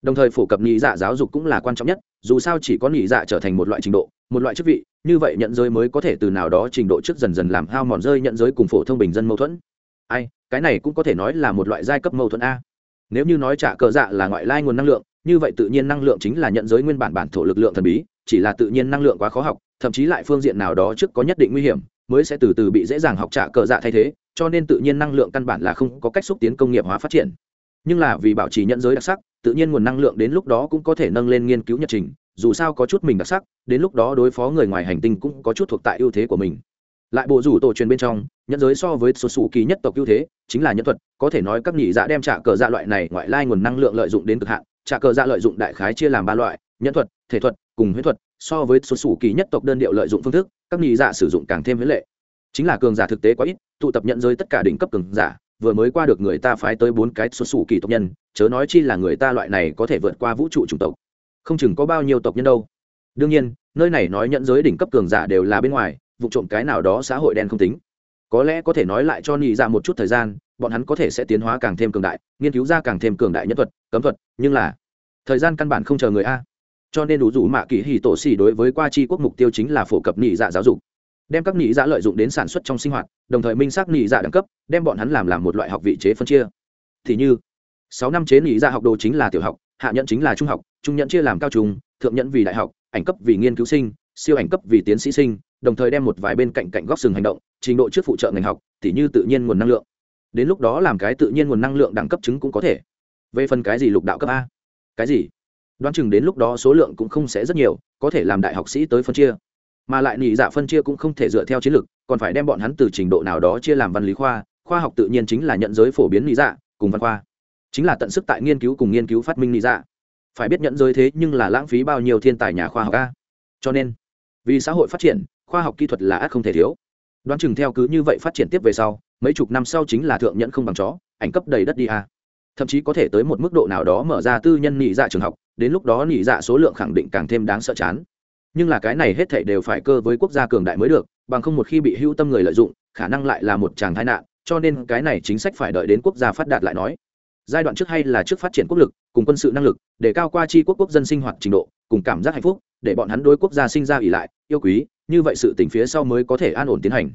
Đồng thời phổ cập nhị dạ giáo dục cũng là quan trọng nhất, dù sao chỉ có nhị dạ trở thành một loại trình độ, một loại chức vị, như vậy nhận giới mới có thể từ nào đó trình độ trước dần dần làm hao mòn rơi nhận giới cùng phổ thông bình dân mâu thuẫn ai, cái này cũng có thể nói là một loại giai cấp mâu thuẫn a. Nếu như nói trả cờ dạ là ngoại lai nguồn năng lượng, như vậy tự nhiên năng lượng chính là nhận giới nguyên bản bản thổ lực lượng thần bí, chỉ là tự nhiên năng lượng quá khó học, thậm chí lại phương diện nào đó trước có nhất định nguy hiểm, mới sẽ từ từ bị dễ dàng học trả cờ dạ thay thế, cho nên tự nhiên năng lượng căn bản là không có cách xúc tiến công nghiệp hóa phát triển. Nhưng là vì bảo trì nhận giới đặc sắc, tự nhiên nguồn năng lượng đến lúc đó cũng có thể nâng lên nghiên cứu nhật trình, dù sao có chút mình đặc sắc, đến lúc đó đối phó người ngoài hành tinh cũng có chút thuộc tại ưu thế của mình lại bộ rủ tổ truyền bên trong nhận giới so với số sủ kỳ nhất tộc ưu thế, chính là nhân thuật, có thể nói các nhị dạ đem trả cờ dạ loại này ngoại lai nguồn năng lượng lợi dụng đến cực hạn, trả cờ dạ lợi dụng đại khái chia làm ba loại nhân thuật, thể thuật, cùng huyết thuật, so với số sủ kỳ nhất tộc đơn điệu lợi dụng phương thức, các nhị dạ sử dụng càng thêm huế lệ. Chính là cường giả thực tế quá ít, tụ tập nhận giới tất cả đỉnh cấp cường giả, vừa mới qua được người ta phái tới bốn cái số sủ kỳ tộc nhân, chớ nói chi là người ta loại này có thể vượt qua vũ trụ chủng tộc. Không chừng có bao nhiêu tộc nhân đâu. Đương nhiên, nơi này nói nhận giới đỉnh cấp cường giả đều là bên ngoài vụ trộm cái nào đó xã hội đen không tính. Có lẽ có thể nói lại cho nhị ra dạ một chút thời gian, bọn hắn có thể sẽ tiến hóa càng thêm cường đại, nghiên cứu ra càng thêm cường đại nhân thuật, cấm thuật, nhưng là thời gian căn bản không chờ người a. Cho nên đủ rủ mạ kỳ hì tổ xì đối với qua chi quốc mục tiêu chính là phổ cập nhị dạ giáo dục. Đem các nhị dạ lợi dụng đến sản xuất trong sinh hoạt, đồng thời minh xác nhị dạ đẳng cấp, đem bọn hắn làm làm một loại học vị chế phân chia. Thì như, sáu năm chế nhị dạ học đồ chính là tiểu học, hạ nhận chính là trung học, trung nhận chia làm cao trung, thượng nhận vì đại học, ảnh cấp vì nghiên cứu sinh, siêu ảnh cấp vì tiến sĩ sinh đồng thời đem một vài bên cạnh cạnh góc sừng hành động, trình độ trước phụ trợ ngành học thì như tự nhiên nguồn năng lượng. Đến lúc đó làm cái tự nhiên nguồn năng lượng đẳng cấp chứng cũng có thể. Về phần cái gì lục đạo cấp a? Cái gì? Đoán chừng đến lúc đó số lượng cũng không sẽ rất nhiều, có thể làm đại học sĩ tới phân chia. Mà lại nỉ dạ phân chia cũng không thể dựa theo chiến lược, còn phải đem bọn hắn từ trình độ nào đó chia làm văn lý khoa khoa học tự nhiên chính là nhận giới phổ biến nỉ dạ cùng văn khoa. Chính là tận sức tại nghiên cứu cùng nghiên cứu phát minh nỉ dạ. Phải biết nhận giới thế nhưng là lãng phí bao nhiêu thiên tài nhà khoa học a. Cho nên, vì xã hội phát triển khoa học kỹ thuật là ác không thể thiếu. Đoán chừng theo cứ như vậy phát triển tiếp về sau, mấy chục năm sau chính là thượng nhẫn không bằng chó, ảnh cấp đầy đất đi a thậm chí có thể tới một mức độ nào đó mở ra tư nhân nhị dạ trường học, đến lúc đó nhị dạ số lượng khẳng định càng thêm đáng sợ chán. Nhưng là cái này hết thảy đều phải cơ với quốc gia cường đại mới được, bằng không một khi bị hưu tâm người lợi dụng, khả năng lại là một chàng tai nạn, cho nên cái này chính sách phải đợi đến quốc gia phát đạt lại nói. Giai đoạn trước hay là trước phát triển quốc lực, cùng quân sự năng lực, để cao qua chi quốc quốc dân sinh hoạt trình độ, cùng cảm giác hạnh phúc, để bọn hắn đối quốc gia sinh ra ỉ lại, yêu quý như vậy sự tình phía sau mới có thể an ổn tiến hành.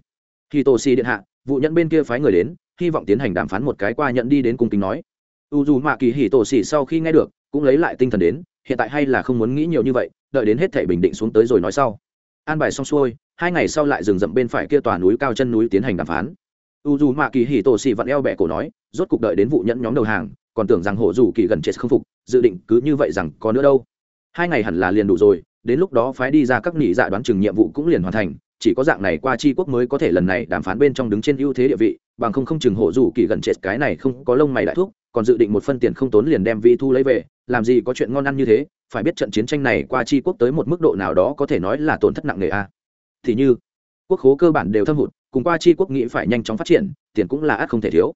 Khi tổ Sĩ điện hạ, vụ nhận bên kia phái người đến, hy vọng tiến hành đàm phán một cái qua nhận đi đến cung kính nói. U dù mạ kỳ hỉ tổ Sĩ sau khi nghe được, cũng lấy lại tinh thần đến, hiện tại hay là không muốn nghĩ nhiều như vậy, đợi đến hết thể bình định xuống tới rồi nói sau. An bài xong xuôi, hai ngày sau lại dừng rậm bên phải kia tòa núi cao chân núi tiến hành đàm phán. U dù mạ kỳ Hỉ tổ xì vặn eo bẹ cổ nói, rốt cục đợi đến vụ nhẫn nhóm đầu hàng, còn tưởng rằng hổ dù kỳ gần chết không phục, dự định cứ như vậy rằng có nữa đâu. Hai ngày hẳn là liền đủ rồi đến lúc đó phái đi ra các nghị dạ đoán chừng nhiệm vụ cũng liền hoàn thành, chỉ có dạng này qua chi quốc mới có thể lần này đàm phán bên trong đứng trên ưu thế địa vị, bằng không không chừng hộ dù kỳ gần chết, cái này không có lông mày đại thuốc còn dự định một phân tiền không tốn liền đem vi thu lấy về, làm gì có chuyện ngon ăn như thế, phải biết trận chiến tranh này qua chi quốc tới một mức độ nào đó có thể nói là tổn thất nặng nề a. Thì như, quốc khố cơ bản đều thâm hụt, cùng qua chi quốc nghĩ phải nhanh chóng phát triển, tiền cũng là ắt không thể thiếu.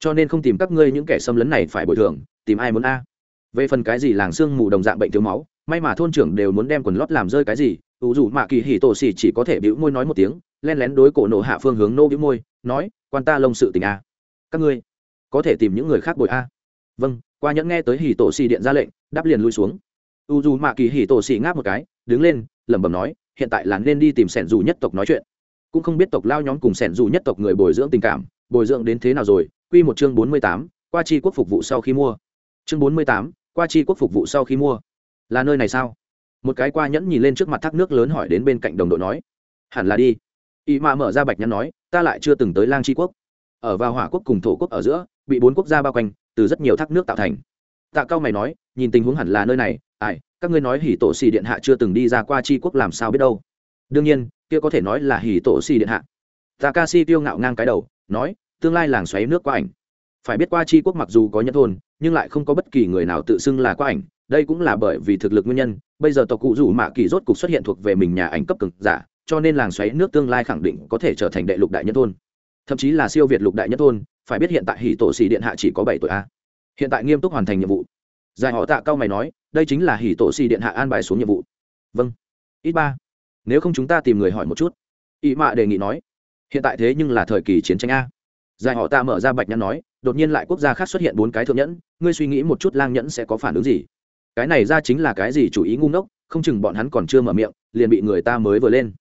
Cho nên không tìm các ngươi những kẻ xâm lấn này phải bồi thường, tìm ai muốn a? Về phần cái gì làng xương mù đồng dạng bệnh thiếu máu may mà thôn trưởng đều muốn đem quần lót làm rơi cái gì, ủ dù mạ kỳ hỉ tổ xỉ chỉ có thể bĩu môi nói một tiếng, len lén đối cổ nộ hạ phương hướng nô bĩu môi, nói, quan ta lông sự tình a các ngươi, có thể tìm những người khác bồi a. Vâng qua nhẫn nghe tới hỉ tổ xỉ điện ra lệnh, đáp liền lui xuống. U dù mạ kỳ hỉ tổ xỉ ngáp một cái, đứng lên, lẩm bẩm nói, hiện tại là nên đi tìm sẻn dù nhất tộc nói chuyện. Cũng không biết tộc lao nhóm cùng sẻn dù nhất tộc người bồi dưỡng tình cảm, bồi dưỡng đến thế nào rồi, quy một chương bốn mươi tám, qua chi quốc phục vụ sau khi mua. Chương bốn mươi tám, qua chi quốc phục vụ sau khi mua là nơi này sao? Một cái qua nhẫn nhìn lên trước mặt thác nước lớn hỏi đến bên cạnh đồng đội nói, hẳn là đi. Ý mạ mở ra bạch nhẫn nói, ta lại chưa từng tới lang Tri quốc. Ở vào hỏa quốc cùng thổ quốc ở giữa, bị bốn quốc gia bao quanh, từ rất nhiều thác nước tạo thành. Tạ cao mày nói, nhìn tình huống hẳn là nơi này. Ai, các ngươi nói hỉ tổ xì điện hạ chưa từng đi ra qua tri quốc làm sao biết đâu? Đương nhiên, kia có thể nói là hỉ tổ xì điện hạ. Tạ ca si tiêu ngạo ngang cái đầu, nói, tương lai làng xoáy nước qua ảnh. Phải biết qua tri quốc mặc dù có nhân thôn, nhưng lại không có bất kỳ người nào tự xưng là qua ảnh đây cũng là bởi vì thực lực nguyên nhân, bây giờ tộc cụ rủ mạ kỳ rốt cục xuất hiện thuộc về mình nhà ảnh cấp cực giả, cho nên làng xoáy nước tương lai khẳng định có thể trở thành đệ lục đại nhân thôn. Thậm chí là siêu việt lục đại nhân thôn, phải biết hiện tại hỷ tổ xì điện hạ chỉ có bảy tuổi a. Hiện tại nghiêm túc hoàn thành nhiệm vụ. Giải họ tạ cao mày nói, đây chính là hỷ tổ xì điện hạ an bài xuống nhiệm vụ. Vâng. Ít ba. Nếu không chúng ta tìm người hỏi một chút. Ý mạ đề nghị nói, hiện tại thế nhưng là thời kỳ chiến tranh a. Giải họ tạ mở ra bạch nhẫn nói, đột nhiên lại quốc gia khác xuất hiện bốn cái thượng nhẫn, ngươi suy nghĩ một chút lang nhẫn sẽ có phản ứng gì? Cái này ra chính là cái gì chủ ý ngu ngốc, không chừng bọn hắn còn chưa mở miệng, liền bị người ta mới vừa lên.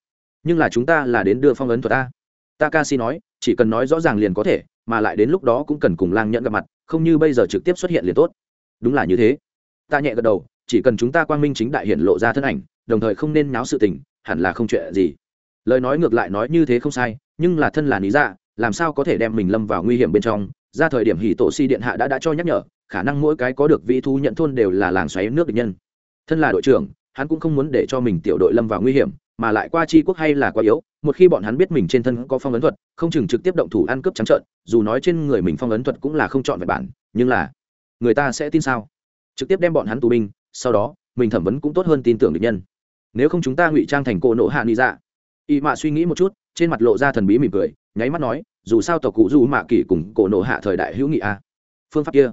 Nhưng là chúng ta là đến đưa phong ấn thuật ta. Takashi nói, chỉ cần nói rõ ràng liền có thể, mà lại đến lúc đó cũng cần cùng lang nhận gặp mặt, không như bây giờ trực tiếp xuất hiện liền tốt. Đúng là như thế. Ta nhẹ gật đầu, chỉ cần chúng ta quang minh chính đại hiện lộ ra thân ảnh, đồng thời không nên náo sự tình, hẳn là không chuyện gì. Lời nói ngược lại nói như thế không sai, nhưng là thân là lý dạ làm sao có thể đem mình lâm vào nguy hiểm bên trong? Ra thời điểm hỉ tổ si điện hạ đã đã cho nhắc nhở khả năng mỗi cái có được vị thu nhận thôn đều là làng xoáy nước địch nhân. Thân là đội trưởng, hắn cũng không muốn để cho mình tiểu đội lâm vào nguy hiểm, mà lại qua chi quốc hay là quá yếu, một khi bọn hắn biết mình trên thân có phong ấn thuật, không chừng trực tiếp động thủ ăn cướp trắng trợn, dù nói trên người mình phong ấn thuật cũng là không chọn vẹn bản, nhưng là người ta sẽ tin sao? Trực tiếp đem bọn hắn tù binh, sau đó, mình thẩm vấn cũng tốt hơn tin tưởng địch nhân. Nếu không chúng ta ngụy trang thành cô nộ hạ nghị dạ. Y mạ suy nghĩ một chút, trên mặt lộ ra thần bí mỉm cười, nháy mắt nói, dù sao tộc cụ du mạ kỷ cùng cổ nộ hạ thời đại hữu nghị a. Phương pháp kia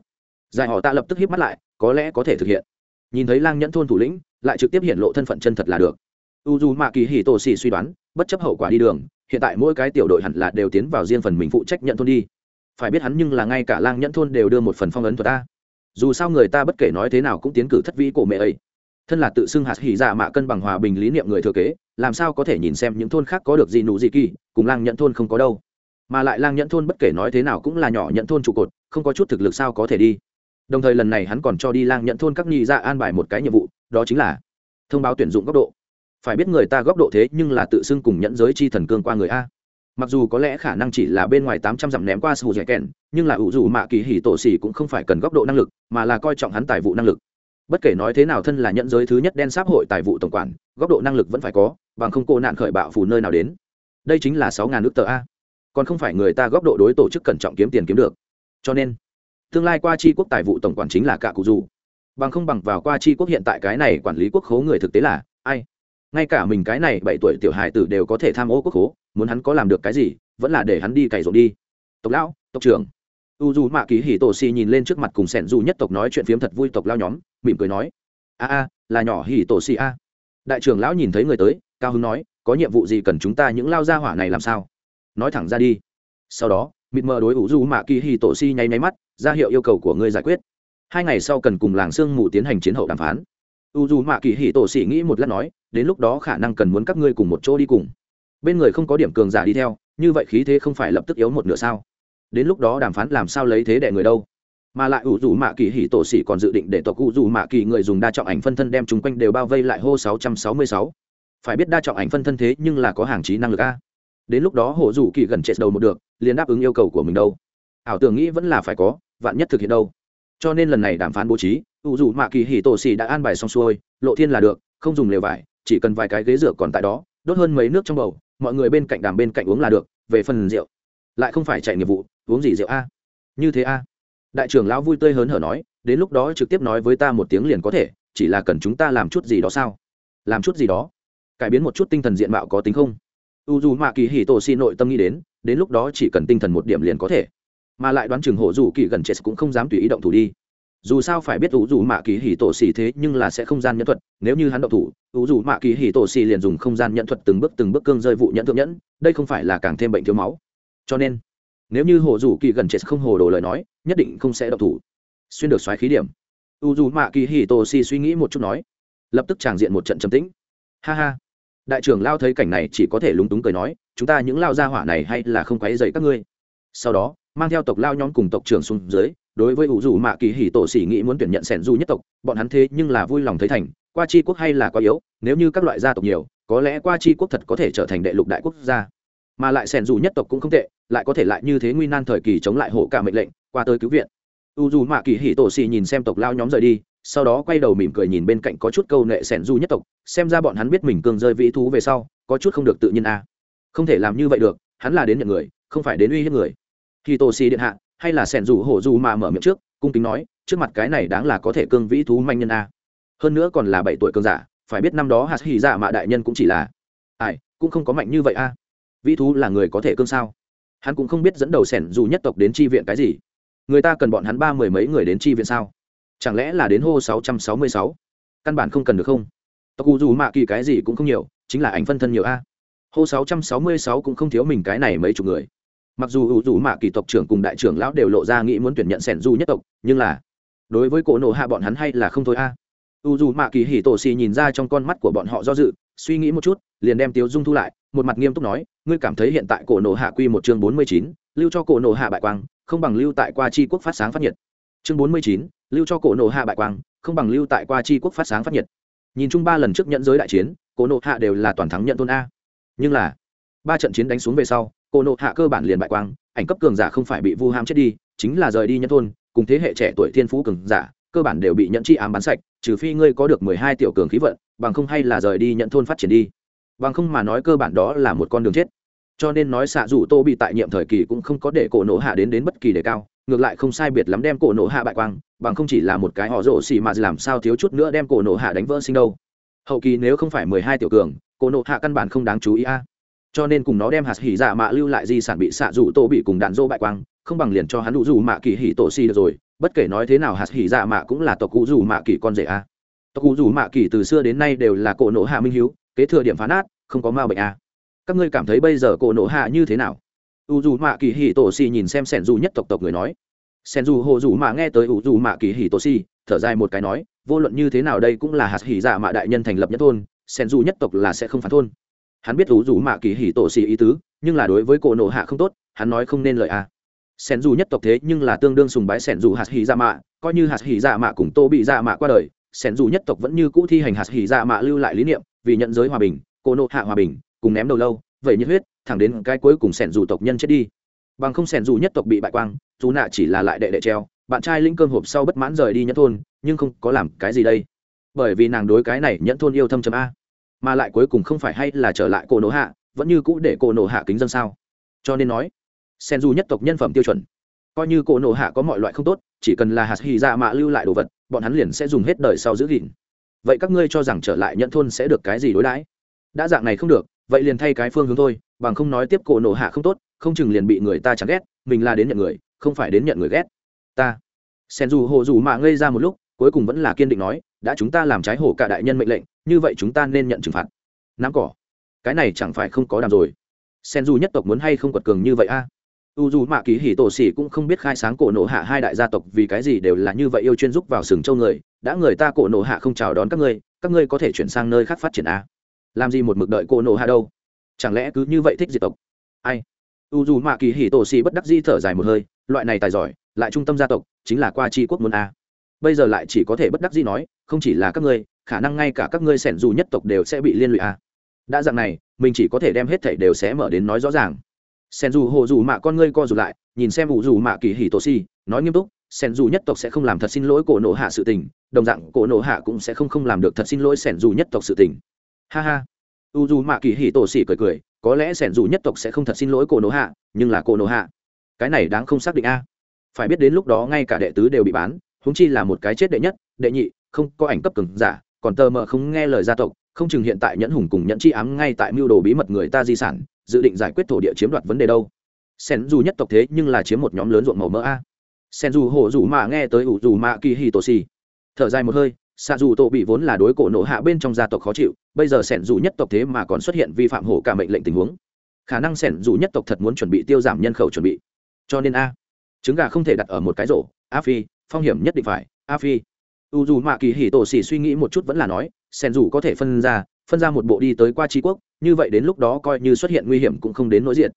giải họ tạ lập tức hiếp mắt lại, có lẽ có thể thực hiện. Nhìn thấy lang nhẫn thôn thủ lĩnh, lại trực tiếp hiện lộ thân phận chân thật là được. U dù mạ kỳ hì tổ xì suy đoán, bất chấp hậu quả đi đường, hiện tại mỗi cái tiểu đội hẳn là đều tiến vào riêng phần mình phụ trách nhận thôn đi. Phải biết hắn nhưng là ngay cả lang nhẫn thôn đều đưa một phần phong ấn thuật ta. Dù sao người ta bất kể nói thế nào cũng tiến cử thất vĩ cổ mẹ ấy. Thân là tự xưng hạt hỉ dạ mạ cân bằng hòa bình lý niệm người thừa kế, làm sao có thể nhìn xem những thôn khác có được gì nụ gì kỳ, cùng lang nhẫn thôn không có đâu. Mà lại lang nhẫn thôn bất kể nói thế nào cũng là nhỏ nhẫn thôn trụ cột, không có chút thực lực sao có thể đi đồng thời lần này hắn còn cho đi lang nhận thôn các nghi ra dạ an bài một cái nhiệm vụ, đó chính là thông báo tuyển dụng góc độ. Phải biết người ta góc độ thế nhưng là tự xưng cùng nhẫn giới chi thần cương qua người a. Mặc dù có lẽ khả năng chỉ là bên ngoài tám trăm dặm ném qua sù dẻ kèn, nhưng là ủ dù mạ kỳ hỉ tổ xỉ cũng không phải cần góc độ năng lực, mà là coi trọng hắn tài vụ năng lực. Bất kể nói thế nào thân là nhận giới thứ nhất đen sáp hội tài vụ tổng quản, góc độ năng lực vẫn phải có, bằng không cô nạn khởi bạo phù nơi nào đến. Đây chính là sáu ngàn nước tờ a. Còn không phải người ta góc độ đối tổ chức cẩn trọng kiếm tiền kiếm được. Cho nên tương lai qua chi quốc tài vụ tổng quản chính là cả cụ dù bằng không bằng vào qua chi quốc hiện tại cái này quản lý quốc khố người thực tế là ai? Ngay cả mình cái này bảy tuổi tiểu hài tử đều có thể tham ô quốc khố, muốn hắn có làm được cái gì, vẫn là để hắn đi cày ruộng đi. Tộc lão, tộc trưởng. U dù mạ kỳ hỉ tổ xì nhìn lên trước mặt cùng sẻn dù nhất tộc nói chuyện phiếm thật vui tộc lao nhóm, mỉm cười nói, a a, là nhỏ hỉ tổ xì a. Đại trưởng lão nhìn thấy người tới, cao hưng nói, có nhiệm vụ gì cần chúng ta những lao gia hỏa này làm sao? Nói thẳng ra đi. Sau đó, mịt mờ đối U Dù mạ kỳ hì tổ si nháy máy mắt ra hiệu yêu cầu của ngươi giải quyết. Hai ngày sau cần cùng làng sương mù tiến hành chiến hậu đàm phán. U du mạ kỳ hì tổ xỉ nghĩ một lát nói, đến lúc đó khả năng cần muốn các ngươi cùng một chỗ đi cùng. Bên người không có điểm cường giả đi theo, như vậy khí thế không phải lập tức yếu một nửa sao? Đến lúc đó đàm phán làm sao lấy thế đẻ người đâu? Mà lại ủ dù mạ kỳ hỉ tổ sĩ còn dự định để tộc ủ dù mạ kỳ người dùng đa trọng ảnh phân thân đem chung quanh đều bao vây lại hô 666. phải biết đa trọng ảnh phân thân thế nhưng là có hàng trí năng lực a. Đến lúc đó hộ dù kỳ gần chết đầu một được, liền đáp ứng yêu cầu của mình đâu ảo tưởng nghĩ vẫn là phải có, vạn nhất thực hiện đâu. Cho nên lần này đàm phán bố trí ủ dù mạ kỳ hì tổ xì đã an bài xong xuôi, lộ thiên là được, không dùng lều vải, chỉ cần vài cái ghế rửa còn tại đó, đốt hơn mấy nước trong bầu, mọi người bên cạnh đàm bên cạnh uống là được, về phần rượu. Lại không phải chạy nghiệp vụ, uống gì rượu a? Như thế a? Đại trưởng lão vui tươi hớn hở nói, đến lúc đó trực tiếp nói với ta một tiếng liền có thể, chỉ là cần chúng ta làm chút gì đó sao? Làm chút gì đó? Cải biến một chút tinh thần diện mạo có tính không? U dù mạ kỳ hì tổ xì nội tâm nghĩ đến đến lúc đó chỉ cần tinh thần một điểm liền có thể mà lại đoán chừng hổ dù kỳ gần chết cũng không dám tùy ý động thủ đi. Dù sao phải biết ủ dù mạ kỳ hì tổ xì thế nhưng là sẽ không gian nhẫn thuật, nếu như hắn động thủ ủ dù mạ kỳ hì tổ xì liền dùng không gian nhẫn thuật từng bước từng bước cương rơi vụ nhẫn thượng nhẫn, đây không phải là càng thêm bệnh thiếu máu. Cho nên, nếu như hồ dù kỳ gần chết không hồ đồ lời nói, nhất định không sẽ động thủ. Xuyên được xoáy khí điểm. U dù mạ kỳ hì tổ xì suy nghĩ một chút nói, lập tức tràng diện một trận trầm tĩnh. Ha ha. Đại trưởng lao thấy cảnh này chỉ có thể lúng túng cười nói, chúng ta những lao gia hỏa này hay là không quấy dậy các ngươi. Sau đó mang theo tộc lao nhóm cùng tộc trưởng xuống dưới, đối với ủ dù mạ kỳ hỉ tổ xỉ nghĩ muốn tuyển nhận sẻn du nhất tộc, bọn hắn thế nhưng là vui lòng thấy thành, qua chi quốc hay là quá yếu, nếu như các loại gia tộc nhiều, có lẽ qua chi quốc thật có thể trở thành đệ lục đại quốc gia. Mà lại sẻn du nhất tộc cũng không tệ, lại có thể lại như thế nguy nan thời kỳ chống lại hộ cả mệnh lệnh, qua tới cứu viện. U dù mạ kỳ hỉ tổ xỉ nhìn xem tộc lao nhóm rời đi, sau đó quay đầu mỉm cười nhìn bên cạnh có chút câu nệ sẻn du nhất tộc, xem ra bọn hắn biết mình cương rơi vĩ thú về sau, có chút không được tự nhiên a à. không thể làm như vậy được, hắn là đến nhận người, không phải đến uy hiếp người khi tổ xì điện hạ, hay là sẻn rủ hổ dù mà mở miệng trước, cung kính nói, trước mặt cái này đáng là có thể cương vĩ thú manh nhân a. Hơn nữa còn là bảy tuổi cương giả, phải biết năm đó hạt hỉ dạ mạ đại nhân cũng chỉ là ai, cũng không có mạnh như vậy a. Vĩ thú là người có thể cương sao? Hắn cũng không biết dẫn đầu sẻn dù nhất tộc đến tri viện cái gì. Người ta cần bọn hắn ba mười mấy người đến tri viện sao? Chẳng lẽ là đến hô sáu trăm sáu mươi sáu? Căn bản không cần được không? Tộc u dù mạ kỳ cái gì cũng không nhiều, chính là ảnh phân thân nhiều a. Hô sáu trăm sáu mươi sáu cũng không thiếu mình cái này mấy chục người mặc dù ủ dù mạ kỳ tộc trưởng cùng đại trưởng lão đều lộ ra nghĩ muốn tuyển nhận sẻn du nhất tộc, nhưng là, đối với cổ nộ hạ bọn hắn hay là không thôi a. À. u dù mạ kỳ hỉ tổ xì nhìn ra trong con mắt của bọn họ do dự, suy nghĩ một chút, liền đem tiếu dung thu lại, một mặt nghiêm túc nói, ngươi cảm thấy hiện tại cổ nộ hạ quy một chương bốn mươi chín, lưu cho cổ nộ hạ bại quang, không bằng lưu tại qua chi quốc phát sáng phát nhiệt. Chương bốn mươi chín, lưu cho cổ nộ hạ bại quang, không bằng lưu tại qua chi quốc phát sáng phát nhiệt. Nhìn chung ba lần trước nhận giới đại chiến, cổ nộ hạ đều là toàn thắng nhận tôn a. Nhưng là, ba trận chiến đánh xuống về sau cổ nộ hạ cơ bản liền bại quang, ảnh cấp cường giả không phải bị vu ham chết đi, chính là rời đi nhân thôn, cùng thế hệ trẻ tuổi thiên phú cường giả, cơ bản đều bị nhận chi ám bắn sạch, trừ phi ngươi có được mười hai tiểu cường khí vận, bằng không hay là rời đi nhận thôn phát triển đi. Bằng không mà nói cơ bản đó là một con đường chết. Cho nên nói xạ dù tô bị tại nhiệm thời kỳ cũng không có để cổ nộ hạ đến đến bất kỳ đề cao, ngược lại không sai biệt lắm đem cổ nộ hạ bại quang, bằng không chỉ là một cái họ rổ xì mà làm sao thiếu chút nữa đem cổ nộ hạ đánh vỡ sinh đâu. Hậu kỳ nếu không phải mười hai tiểu cường, cổ nộ hạ căn bản không đáng chú ý a cho nên cùng nó đem hạt hỉ dạ mạ lưu lại di sản bị xạ rủ tô bị cùng đạn dô bại quang, không bằng liền cho hắn đủ dù mạ kỳ hỉ tổ si được rồi, bất kể nói thế nào hạt hỉ dạ mạ cũng là tộc cụ dù mạ kỳ con rể a. Tộc cụ dù mạ kỳ từ xưa đến nay đều là cổ nộ hạ minh hiếu, kế thừa điểm phá nát, không có ma bệnh a. Các ngươi cảm thấy bây giờ cổ nộ hạ như thế nào? U dù mạ kỳ hỉ tổ si nhìn xem sẻn dù nhất tộc tộc người nói. Sen dù hồ dù mạ nghe tới u dù mạ kỳ hỉ tổ si, thở dài một cái nói, vô luận như thế nào đây cũng là hạt hỉ dạ mạ đại nhân thành lập nhất thôn sen dù nhất tộc là sẽ không phản thôn hắn biết rủ rủ mạ kỳ hỉ tổ xì ý tứ, nhưng là đối với cổ nộ hạ không tốt, hắn nói không nên lời a à. sen dù nhất tộc thế nhưng là tương đương sùng bái sen dù hạt hỉ dạ mạ, coi như hạt hỉ dạ mạ cùng tô bị dạ mạ qua đời sen dù nhất tộc vẫn như cũ thi hành hạt hỉ dạ mạ lưu lại lý niệm, vì nhận giới hòa bình, cổ nộ hạ hòa bình, cùng ném đầu lâu, vậy nhiệt huyết, thẳng đến cái cuối cùng sẻn dù tộc nhân chết đi. Bằng không sẻn dù nhất tộc bị bại quang dù nạ chỉ là lại đệ đệ treo, bạn trai linh cơm hộp sau bất mãn rời đi nhẫn thôn, nhưng không có làm cái gì đây. Bởi vì nàng đối cái này nhẫn thôn yêu thâm chấm a mà lại cuối cùng không phải hay là trở lại cổ nổ hạ, vẫn như cũ để cổ nổ hạ kính dân sao? Cho nên nói sen du nhất tộc nhân phẩm tiêu chuẩn. Coi như cổ nổ hạ có mọi loại không tốt, chỉ cần là hạt hì ra mạ lưu lại đồ vật, bọn hắn liền sẽ dùng hết đời sau giữ gìn. Vậy các ngươi cho rằng trở lại nhận thôn sẽ được cái gì đối đãi? Đã dạng này không được, vậy liền thay cái phương hướng thôi, bằng không nói tiếp cổ nổ hạ không tốt, không chừng liền bị người ta chán ghét, mình là đến nhận người, không phải đến nhận người ghét. Ta. Sen dù hồ dù mạ ngây ra một lúc, cuối cùng vẫn là kiên định nói đã chúng ta làm trái hổ cả đại nhân mệnh lệnh, như vậy chúng ta nên nhận trừng phạt. Nắm cỏ, cái này chẳng phải không có đàm rồi. Sen du nhất tộc muốn hay không quật cường như vậy a? U dù mạ kỳ hỉ tổ xỉ cũng không biết khai sáng cổ nổ hạ hai đại gia tộc vì cái gì đều là như vậy yêu chuyên giúp vào sừng châu người, đã người ta cổ nổ hạ không chào đón các ngươi các ngươi có thể chuyển sang nơi khác phát triển a? Làm gì một mực đợi cổ nổ hạ đâu? Chẳng lẽ cứ như vậy thích diệt tộc? Ai? U dù mạ kỳ hỉ tổ xỉ bất đắc di thở dài một hơi, loại này tài giỏi, lại trung tâm gia tộc, chính là qua tri quốc môn a bây giờ lại chỉ có thể bất đắc dĩ nói, không chỉ là các ngươi, khả năng ngay cả các ngươi sẻn dù nhất tộc đều sẽ bị liên lụy a đã dạng này, mình chỉ có thể đem hết thảy đều sẽ mở đến nói rõ ràng. Xẻn dù hồ dù mạ con ngươi co rụt lại, nhìn xem ủ dù mạ kỳ hỉ tổ si nói nghiêm túc xẻn dù nhất tộc sẽ không làm thật xin lỗi cổ nộ hạ sự tình, đồng dạng cổ nộ hạ cũng sẽ không không làm được thật xin lỗi xẻn dù nhất tộc sự tình. Ha ha. U dù mạ kỳ hỉ tổ si cười cười, có lẽ xẻn dù nhất tộc sẽ không thật xin lỗi cổ nộ hạ, nhưng là cổ nộ hạ. Cái này đáng không xác định a. Phải biết đến lúc đó ngay cả đệ tứ đều bị bán huống chi là một cái chết đệ nhất, đệ nhị, không có ảnh cấp cường giả, còn tờ mờ không nghe lời gia tộc, không chừng hiện tại nhẫn hùng cùng nhẫn chi ám ngay tại mưu đồ bí mật người ta di sản, dự định giải quyết thổ địa chiếm đoạt vấn đề đâu. Sen dù nhất tộc thế nhưng là chiếm một nhóm lớn ruộng màu mỡ a. Sen dù hổ dù mà nghe tới ủ dù mạ kỳ hì tổ xì. Thở dài một hơi xạ dù tổ bị vốn là đối cổ nổ hạ bên trong gia tộc khó chịu, bây giờ sẻn dù nhất tộc thế mà còn xuất hiện vi phạm hổ cả mệnh lệnh tình huống. Khả năng sẻn dù nhất tộc thật muốn chuẩn bị tiêu giảm nhân khẩu chuẩn bị. Cho nên a, trứng gà không thể đặt ở một cái rổ a phi phong hiểm nhất định phải, a phi. U dù mạ kỳ hì tổ xì suy nghĩ một chút vẫn là nói, sen dù có thể phân ra phân ra một bộ đi tới qua tri quốc, như vậy đến lúc đó coi như xuất hiện nguy hiểm cũng không đến nỗi diện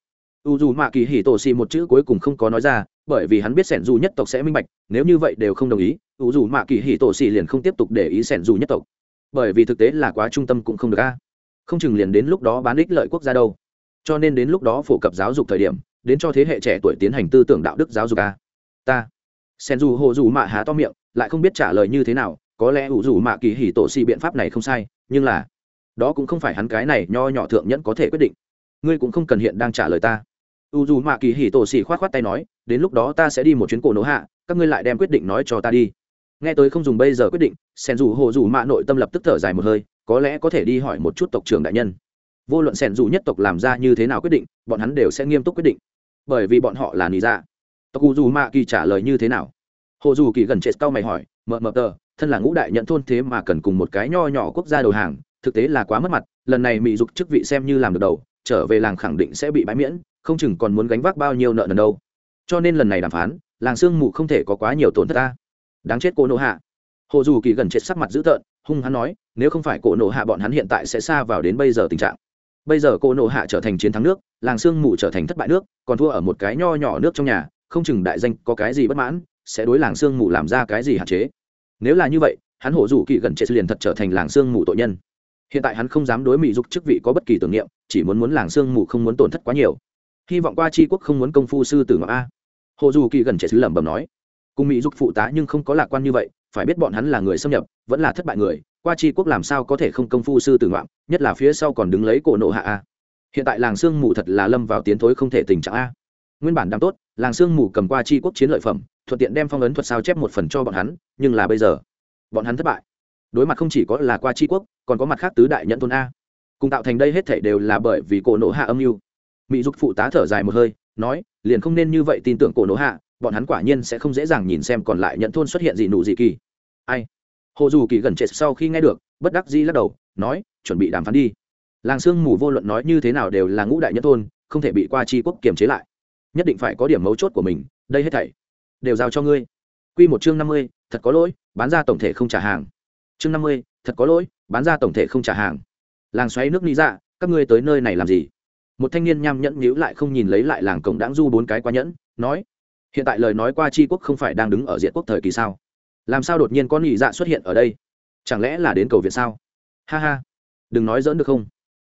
u dù mạ kỳ hì tổ xì một chữ cuối cùng không có nói ra, bởi vì hắn biết sẻn dù nhất tộc sẽ minh bạch, nếu như vậy đều không đồng ý, u dù mạ kỳ hì tổ xì liền không tiếp tục để ý sẻn dù nhất tộc. Bởi vì thực tế là quá trung tâm cũng không được a. Không chừng liền đến lúc đó bán ích lợi quốc gia đâu. Cho nên đến lúc đó phổ cập giáo dục thời điểm, đến cho thế hệ trẻ tuổi tiến hành tư tưởng đạo đức giáo dục a. Ta sen dù hồ dù mạ há to miệng, lại không biết trả lời như thế nào, có lẽ ủ dù mạ kỳ hỉ tổ xì biện pháp này không sai, nhưng là, đó cũng không phải hắn cái này nho nhỏ thượng nhẫn có thể quyết định. Ngươi cũng không cần hiện đang trả lời ta. U dù mạ kỳ hỉ tổ xì k h o á t k h o á t tay nói, đến lúc đó ta sẽ đi một chuyến cổ nổ hạ, các ngươi lại đem quyết định nói cho ta đi. Nghe tới không dùng bây giờ quyết định, sen dù hồ dù mạ nội tâm lập tức thở dài một hơi, có lẽ có thể đi hỏi một chút tộc trưởng đại nhân. Vô luận sen dù nhất tộc làm ra như thế nào quyết định, bọn hắn đều sẽ nghiêm túc quyết định. Bởi vì bọn họ là nị dạ tộc cụ dù mạ kỳ trả lời như thế nào? Hồ dù kỳ gần chết cau mày hỏi mờ mờ tờ, thân là ngũ đại nhận thôn thế mà cần cùng một cái nho nhỏ quốc gia đầu hàng, thực tế là quá mất mặt, lần này mỹ dục chức vị xem như làm được đầu, trở về làng khẳng định sẽ bị bãi miễn, không chừng còn muốn gánh vác bao nhiêu nợ nần đâu. Cho nên lần này đàm phán, làng sương mù không thể có quá nhiều tổn thất ta. Đáng chết cô nộ hạ. Hồ dù kỳ gần chết sắc mặt dữ tợn, hung hắn nói, nếu không phải cổ nộ hạ bọn hắn hiện tại sẽ xa vào đến bây giờ tình trạng. Bây giờ cô nộ hạ trở thành chiến thắng nước, làng sương mù trở thành thất bại nước, còn thua ở một cái nho nhỏ nước trong nhà không chừng đại danh có cái gì bất mãn, sẽ đối làng sương mù làm ra cái gì hạn chế. Nếu là như vậy, hắn hổ dù kỳ gần chết liền thật trở thành làng sương mù tội nhân. Hiện tại hắn không dám đối mỹ dục chức vị có bất kỳ tưởng niệm, chỉ muốn muốn làng sương mù không muốn tổn thất quá nhiều. Hy vọng qua tri quốc không muốn công phu sư tử ngọc a. Hồ dù kỳ gần trẻ sứ lẩm bẩm nói. Cùng mỹ dục phụ tá nhưng không có lạc quan như vậy, phải biết bọn hắn là người xâm nhập, vẫn là thất bại người, qua tri quốc làm sao có thể không công phu sư tử ngoạm, nhất là phía sau còn đứng lấy cổ nộ hạ a. Hiện tại làng sương mù thật là lâm vào tiến thối không thể tình trạng a nguyên bản đang tốt, làng sương mù cầm qua tri quốc chiến lợi phẩm, thuận tiện đem phong ấn thuật sao chép một phần cho bọn hắn, nhưng là bây giờ, bọn hắn thất bại. Đối mặt không chỉ có là qua tri quốc, còn có mặt khác tứ đại nhận thôn a. Cùng tạo thành đây hết thể đều là bởi vì cổ nổ hạ âm mưu. Mỹ dục phụ tá thở dài một hơi, nói, liền không nên như vậy tin tưởng cổ nổ hạ, bọn hắn quả nhiên sẽ không dễ dàng nhìn xem còn lại nhận thôn xuất hiện gì nụ gì kỳ. Ai? Hồ dù kỳ gần chết sau khi nghe được, bất đắc dĩ lắc đầu, nói, chuẩn bị đàm phán đi. Làng sương mù vô luận nói như thế nào đều là ngũ đại nhân thôn không thể bị qua tri quốc kiềm chế lại nhất định phải có điểm mấu chốt của mình, đây hết thảy đều giao cho ngươi. Q một chương năm mươi, thật có lỗi, bán ra tổng thể không trả hàng. Chương năm mươi, thật có lỗi, bán ra tổng thể không trả hàng. Làng xoáy nước lý dạ các ngươi tới nơi này làm gì? Một thanh niên nham nhẫn nhíu lại không nhìn lấy lại làng cổng đáng du bốn cái quá nhẫn, nói, hiện tại lời nói qua tri quốc không phải đang đứng ở diện quốc thời kỳ sao? Làm sao đột nhiên con nhị dạ xuất hiện ở đây? Chẳng lẽ là đến cầu viện sao? Ha ha, đừng nói dỡn được không?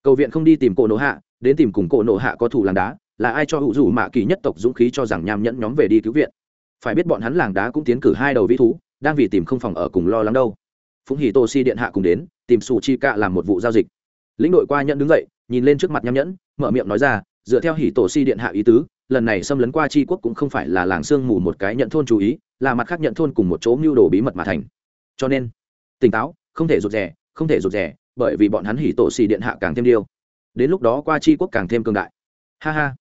Cầu viện không đi tìm cổ nổ hạ, đến tìm cùng cổ nổ hạ có thủ làng đá là ai cho hữu dù mạ kỳ nhất tộc dũng khí cho rằng nham nhẫn nhóm về đi cứu viện? Phải biết bọn hắn làng đá cũng tiến cử hai đầu vĩ thú, đang vì tìm không phòng ở cùng lo lắng đâu. Phụng hì tô si điện hạ cùng đến, tìm sù chi cạ làm một vụ giao dịch. Lĩnh đội qua nhẫn đứng dậy, nhìn lên trước mặt nham nhẫn, mở miệng nói ra, dựa theo hỉ tổ si điện hạ ý tứ, lần này xâm lấn qua tri quốc cũng không phải là làng sương mù một cái nhận thôn chú ý, là mặt khác nhận thôn cùng một chỗ mưu đồ bí mật mà thành. Cho nên, tỉnh táo, không thể rụt rè, không thể rụt rè, bởi vì bọn hắn hỉ tổ xì điện hạ càng thêm điêu. Đến lúc đó qua tri quốc càng thêm cường đại. Ha ha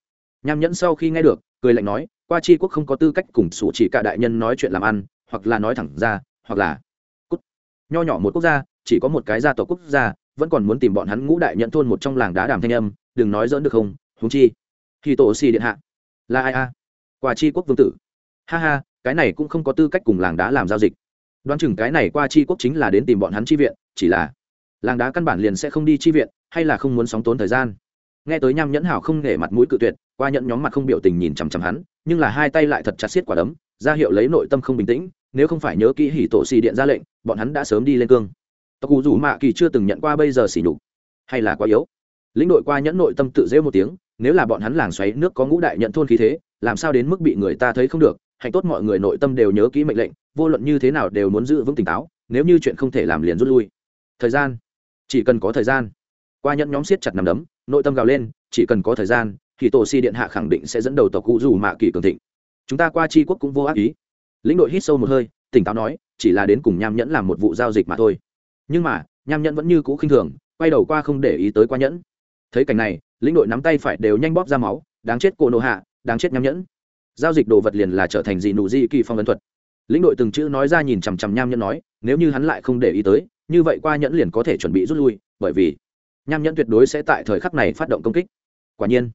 nham nhẫn sau khi nghe được, cười lạnh nói, qua tri quốc không có tư cách cùng sủ chỉ cả đại nhân nói chuyện làm ăn, hoặc là nói thẳng ra, hoặc là cút. Nho nhỏ một quốc gia, chỉ có một cái gia tộc quốc gia, vẫn còn muốn tìm bọn hắn ngũ đại nhận thôn một trong làng đá đàm thanh âm, đừng nói dỡn được không húng chi thì tổ xì điện hạ, là ai a? Qua chi quốc vương tử. Ha ha, cái này cũng không có tư cách cùng làng đá làm giao dịch. Đoán chừng cái này qua chi quốc chính là đến tìm bọn hắn chi viện, chỉ là làng đá căn bản liền sẽ không đi chi viện, hay là không muốn sóng tốn thời gian. Nghe tới nham nhẫn hảo không nể mặt mũi cự tuyệt qua nhận nhóm mặt không biểu tình nhìn chằm chằm hắn, nhưng là hai tay lại thật chặt xiết quả đấm, ra hiệu lấy nội tâm không bình tĩnh, nếu không phải nhớ kỹ hỉ tổ xì điện ra lệnh, bọn hắn đã sớm đi lên cương. Tộc cụ rủ mạ kỳ chưa từng nhận qua bây giờ xỉ nhục. Hay là quá yếu? Lĩnh đội qua nhẫn nội tâm tự rêu một tiếng, nếu là bọn hắn làng xoáy nước có ngũ đại nhận thôn khí thế, làm sao đến mức bị người ta thấy không được? Hạnh tốt mọi người nội tâm đều nhớ kỹ mệnh lệnh, vô luận như thế nào đều muốn giữ vững tỉnh táo, nếu như chuyện không thể làm liền rút lui. Thời gian. Chỉ cần có thời gian. Qua nhẫn nhóm siết chặt nằm đấm, nội tâm gào lên, chỉ cần có thời gian thì tổ si điện hạ khẳng định sẽ dẫn đầu tộc cụ dù mạ kỳ cường thịnh. Chúng ta qua tri quốc cũng vô ác ý. Lĩnh đội hít sâu một hơi, tỉnh táo nói, chỉ là đến cùng nham nhẫn làm một vụ giao dịch mà thôi. Nhưng mà, nham nhẫn vẫn như cũ khinh thường, quay đầu qua không để ý tới qua nhẫn. Thấy cảnh này, lĩnh đội nắm tay phải đều nhanh bóp ra máu, đáng chết cô nộ hạ, đáng chết nham nhẫn. Giao dịch đồ vật liền là trở thành gì nụ di kỳ phong ấn thuật. Lĩnh đội từng chữ nói ra nhìn chằm chằm nham nhẫn nói, nếu như hắn lại không để ý tới, như vậy qua nhẫn liền có thể chuẩn bị rút lui, bởi vì nham nhẫn tuyệt đối sẽ tại thời khắc này phát động công kích. Quả nhiên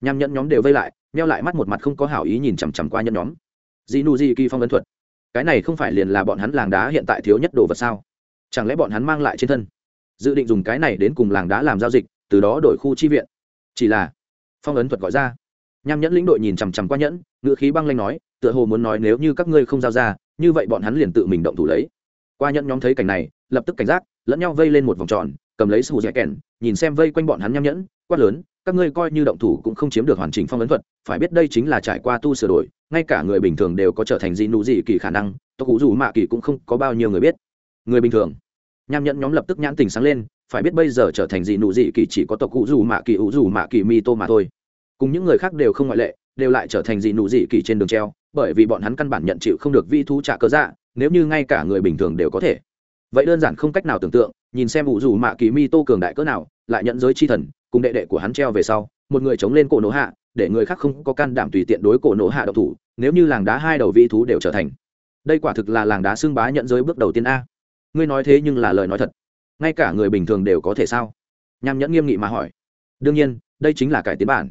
nham nhẫn nhóm đều vây lại neo lại mắt một mặt không có hảo ý nhìn chằm chằm qua nhẫn nhóm. Dị nụ di kỳ phong ấn thuật. Cái này không phải liền là bọn hắn làng đá hiện tại thiếu nhất đồ vật sao? Chẳng lẽ bọn hắn mang lại trên thân? Dự định dùng cái này đến cùng làng đá làm giao dịch, từ đó đổi khu chi viện. Chỉ là, phong ấn thuật gọi ra. Nham nhẫn lĩnh đội nhìn chằm chằm qua nhẫn ngựa khí băng lanh nói, tựa hồ muốn nói nếu như các ngươi không giao ra, như vậy bọn hắn liền tự mình động thủ lấy. Qua nhẫn nhóm thấy cảnh này, lập tức cảnh giác, lẫn nhau vây lên một vòng tròn, cầm lấy sù dẻ kèn, nhìn xem vây quanh bọn hắn nham nhẫn, quát lớn các ngươi coi như động thủ cũng không chiếm được hoàn chỉnh phong ấn thuật, phải biết đây chính là trải qua tu sửa đổi, ngay cả người bình thường đều có trở thành gì nụ gì kỳ khả năng tôi cụ dù mạ kỳ cũng không có bao nhiêu người biết. Người bình thường. Nham nhẫn nhóm lập tức nhãn tình sáng lên, phải biết bây giờ trở thành gì nụ gì kỳ chỉ có tộc cụ dù mạ kỳ ủ dù mạ kỳ mi tô mà thôi. Cùng những người khác đều không ngoại lệ, đều lại trở thành gì nụ gì kỳ trên đường treo, bởi vì bọn hắn căn bản nhận chịu không được vi thú trả cơ dạ nếu như ngay cả người bình thường đều có thể vậy đơn giản không cách nào tưởng tượng, nhìn xem ủ dù mạ kỳ mi tô cường đại cỡ nào, lại nhận giới chi thần, cùng đệ đệ của hắn treo về sau, một người chống lên cổ nổ hạ, để người khác không có can đảm tùy tiện đối cổ nổ hạ độc thủ, nếu như làng đá hai đầu vị thú đều trở thành. Đây quả thực là làng đá xưng bá nhận giới bước đầu tiên a. Ngươi nói thế nhưng là lời nói thật. Ngay cả người bình thường đều có thể sao? Nham nhẫn nghiêm nghị mà hỏi. Đương nhiên, đây chính là cải tiến bản.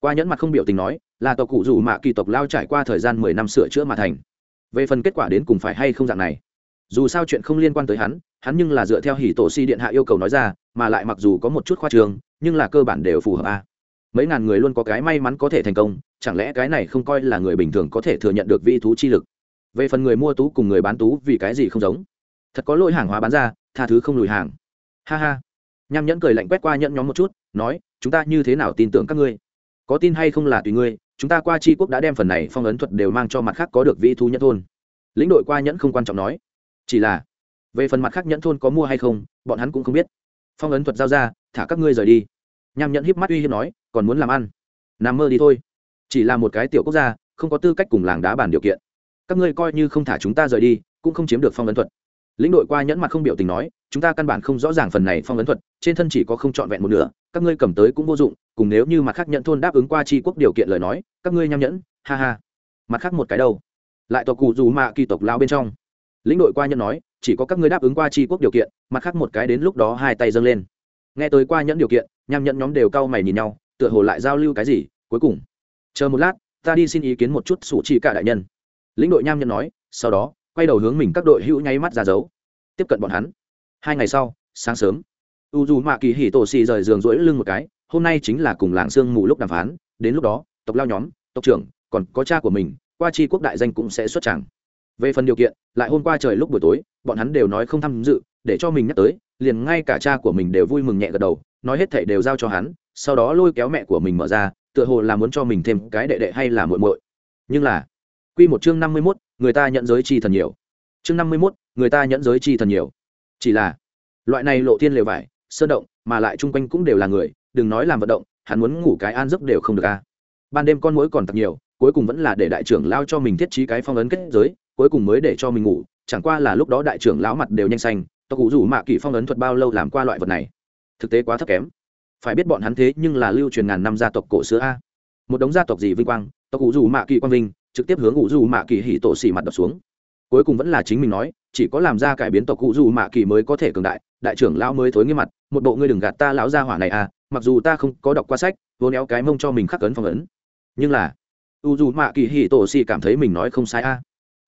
Qua nhẫn mặt không biểu tình nói, là tộc cụ rủ mạ kỳ tộc lao trải qua thời gian mười năm sửa chữa mà thành. Về phần kết quả đến cùng phải hay không dạng này? Dù sao chuyện không liên quan tới hắn hắn nhưng là dựa theo hỉ tổ si điện hạ yêu cầu nói ra, mà lại mặc dù có một chút khoa trường, nhưng là cơ bản đều phù hợp a. Mấy ngàn người luôn có cái may mắn có thể thành công, chẳng lẽ cái này không coi là người bình thường có thể thừa nhận được vị thú chi lực? Về phần người mua tú cùng người bán tú vì cái gì không giống? Thật có lỗi hàng hóa bán ra, tha thứ không lùi hàng. Ha ha. Nham nhẫn cười lạnh quét qua nhẫn nhóm một chút, nói, chúng ta như thế nào tin tưởng các ngươi? Có tin hay không là tùy ngươi, chúng ta qua tri quốc đã đem phần này phong ấn thuật đều mang cho mặt khác có được vị thú nhất thôn. Lĩnh đội qua nhẫn không quan trọng nói chỉ là, về phần mặt khác nhẫn thôn có mua hay không, bọn hắn cũng không biết. Phong ấn thuật giao ra, thả các ngươi rời đi. Nham nhẫn híp mắt uy hiếp nói, còn muốn làm ăn? Nằm mơ đi thôi. Chỉ là một cái tiểu quốc gia, không có tư cách cùng làng đá bàn điều kiện. Các ngươi coi như không thả chúng ta rời đi, cũng không chiếm được phong ấn thuật. Lĩnh đội qua nhẫn mặt không biểu tình nói, chúng ta căn bản không rõ ràng phần này phong ấn thuật, trên thân chỉ có không trọn vẹn một nửa, các ngươi cầm tới cũng vô dụng, cùng nếu như mặt khác nhận thôn đáp ứng qua tri quốc điều kiện lời nói, các ngươi nham nhẫn, ha ha. Mặt khác một cái đâu? Lại tộc cụ dù mạ kỳ tộc lao bên trong lĩnh đội qua nhẫn nói, chỉ có các ngươi đáp ứng qua tri quốc điều kiện, mặt khác một cái đến lúc đó hai tay dâng lên. Nghe tới qua nhẫn điều kiện, nham nhẫn nhóm đều cau mày nhìn nhau, tựa hồ lại giao lưu cái gì, cuối cùng. Chờ một lát, ta đi xin ý kiến một chút sủ chi cả đại nhân. Lĩnh đội nham nhẫn nói, sau đó, quay đầu hướng mình các đội hữu nháy mắt ra dấu. Tiếp cận bọn hắn. Hai ngày sau, sáng sớm. U dù mạ kỳ hỉ tổ xì rời giường rỗi lưng một cái, hôm nay chính là cùng làng sương mù lúc đàm phán, đến lúc đó, tộc lao nhóm, tộc trưởng, còn có cha của mình, qua chi quốc đại danh cũng sẽ xuất tràng về phần điều kiện lại hôm qua trời lúc buổi tối bọn hắn đều nói không tham dự để cho mình nhắc tới liền ngay cả cha của mình đều vui mừng nhẹ gật đầu nói hết thảy đều giao cho hắn sau đó lôi kéo mẹ của mình mở ra tựa hồ là muốn cho mình thêm cái đệ đệ hay là muội muội. Nhưng là quy một chương năm mươi 51, người ta nhận giới chi thần nhiều. Chương năm mươi 51, người ta nhận giới chi thần nhiều. Chỉ là loại này lộ thiên lều vải sơn động mà lại chung quanh cũng đều là người đừng nói làm vận động hắn muốn ngủ cái an giấc đều không được a ban đêm con muỗi còn thật nhiều cuối cùng vẫn là để đại trưởng lao cho mình thiết trí cái phong ấn kết giới cuối cùng mới để cho mình ngủ, chẳng qua là lúc đó đại trưởng lão mặt đều nhanh xanh, tộc cụ rủ mạ kỳ phong ấn thuật bao lâu làm qua loại vật này? Thực tế quá thấp kém. Phải biết bọn hắn thế nhưng là lưu truyền ngàn năm gia tộc cổ xưa a. Một đống gia tộc gì vinh quang, tộc cụ rủ mạ kỳ quang vinh, trực tiếp hướng cụ rủ mạ kỳ hỉ tổ xỉ mặt đập xuống. Cuối cùng vẫn là chính mình nói, chỉ có làm ra cải biến tộc cụ rủ mạ kỳ mới có thể cường đại đại trưởng lão mới thối nghiêm mặt, một bộ ngươi đừng gạt ta lão gia hỏa này à mặc dù ta không có đọc qua sách, vô néo cái mông cho mình khắc ấn phong ấn. Nhưng là u dù mạ kỳ hỉ tổ xì cảm thấy mình nói không sai a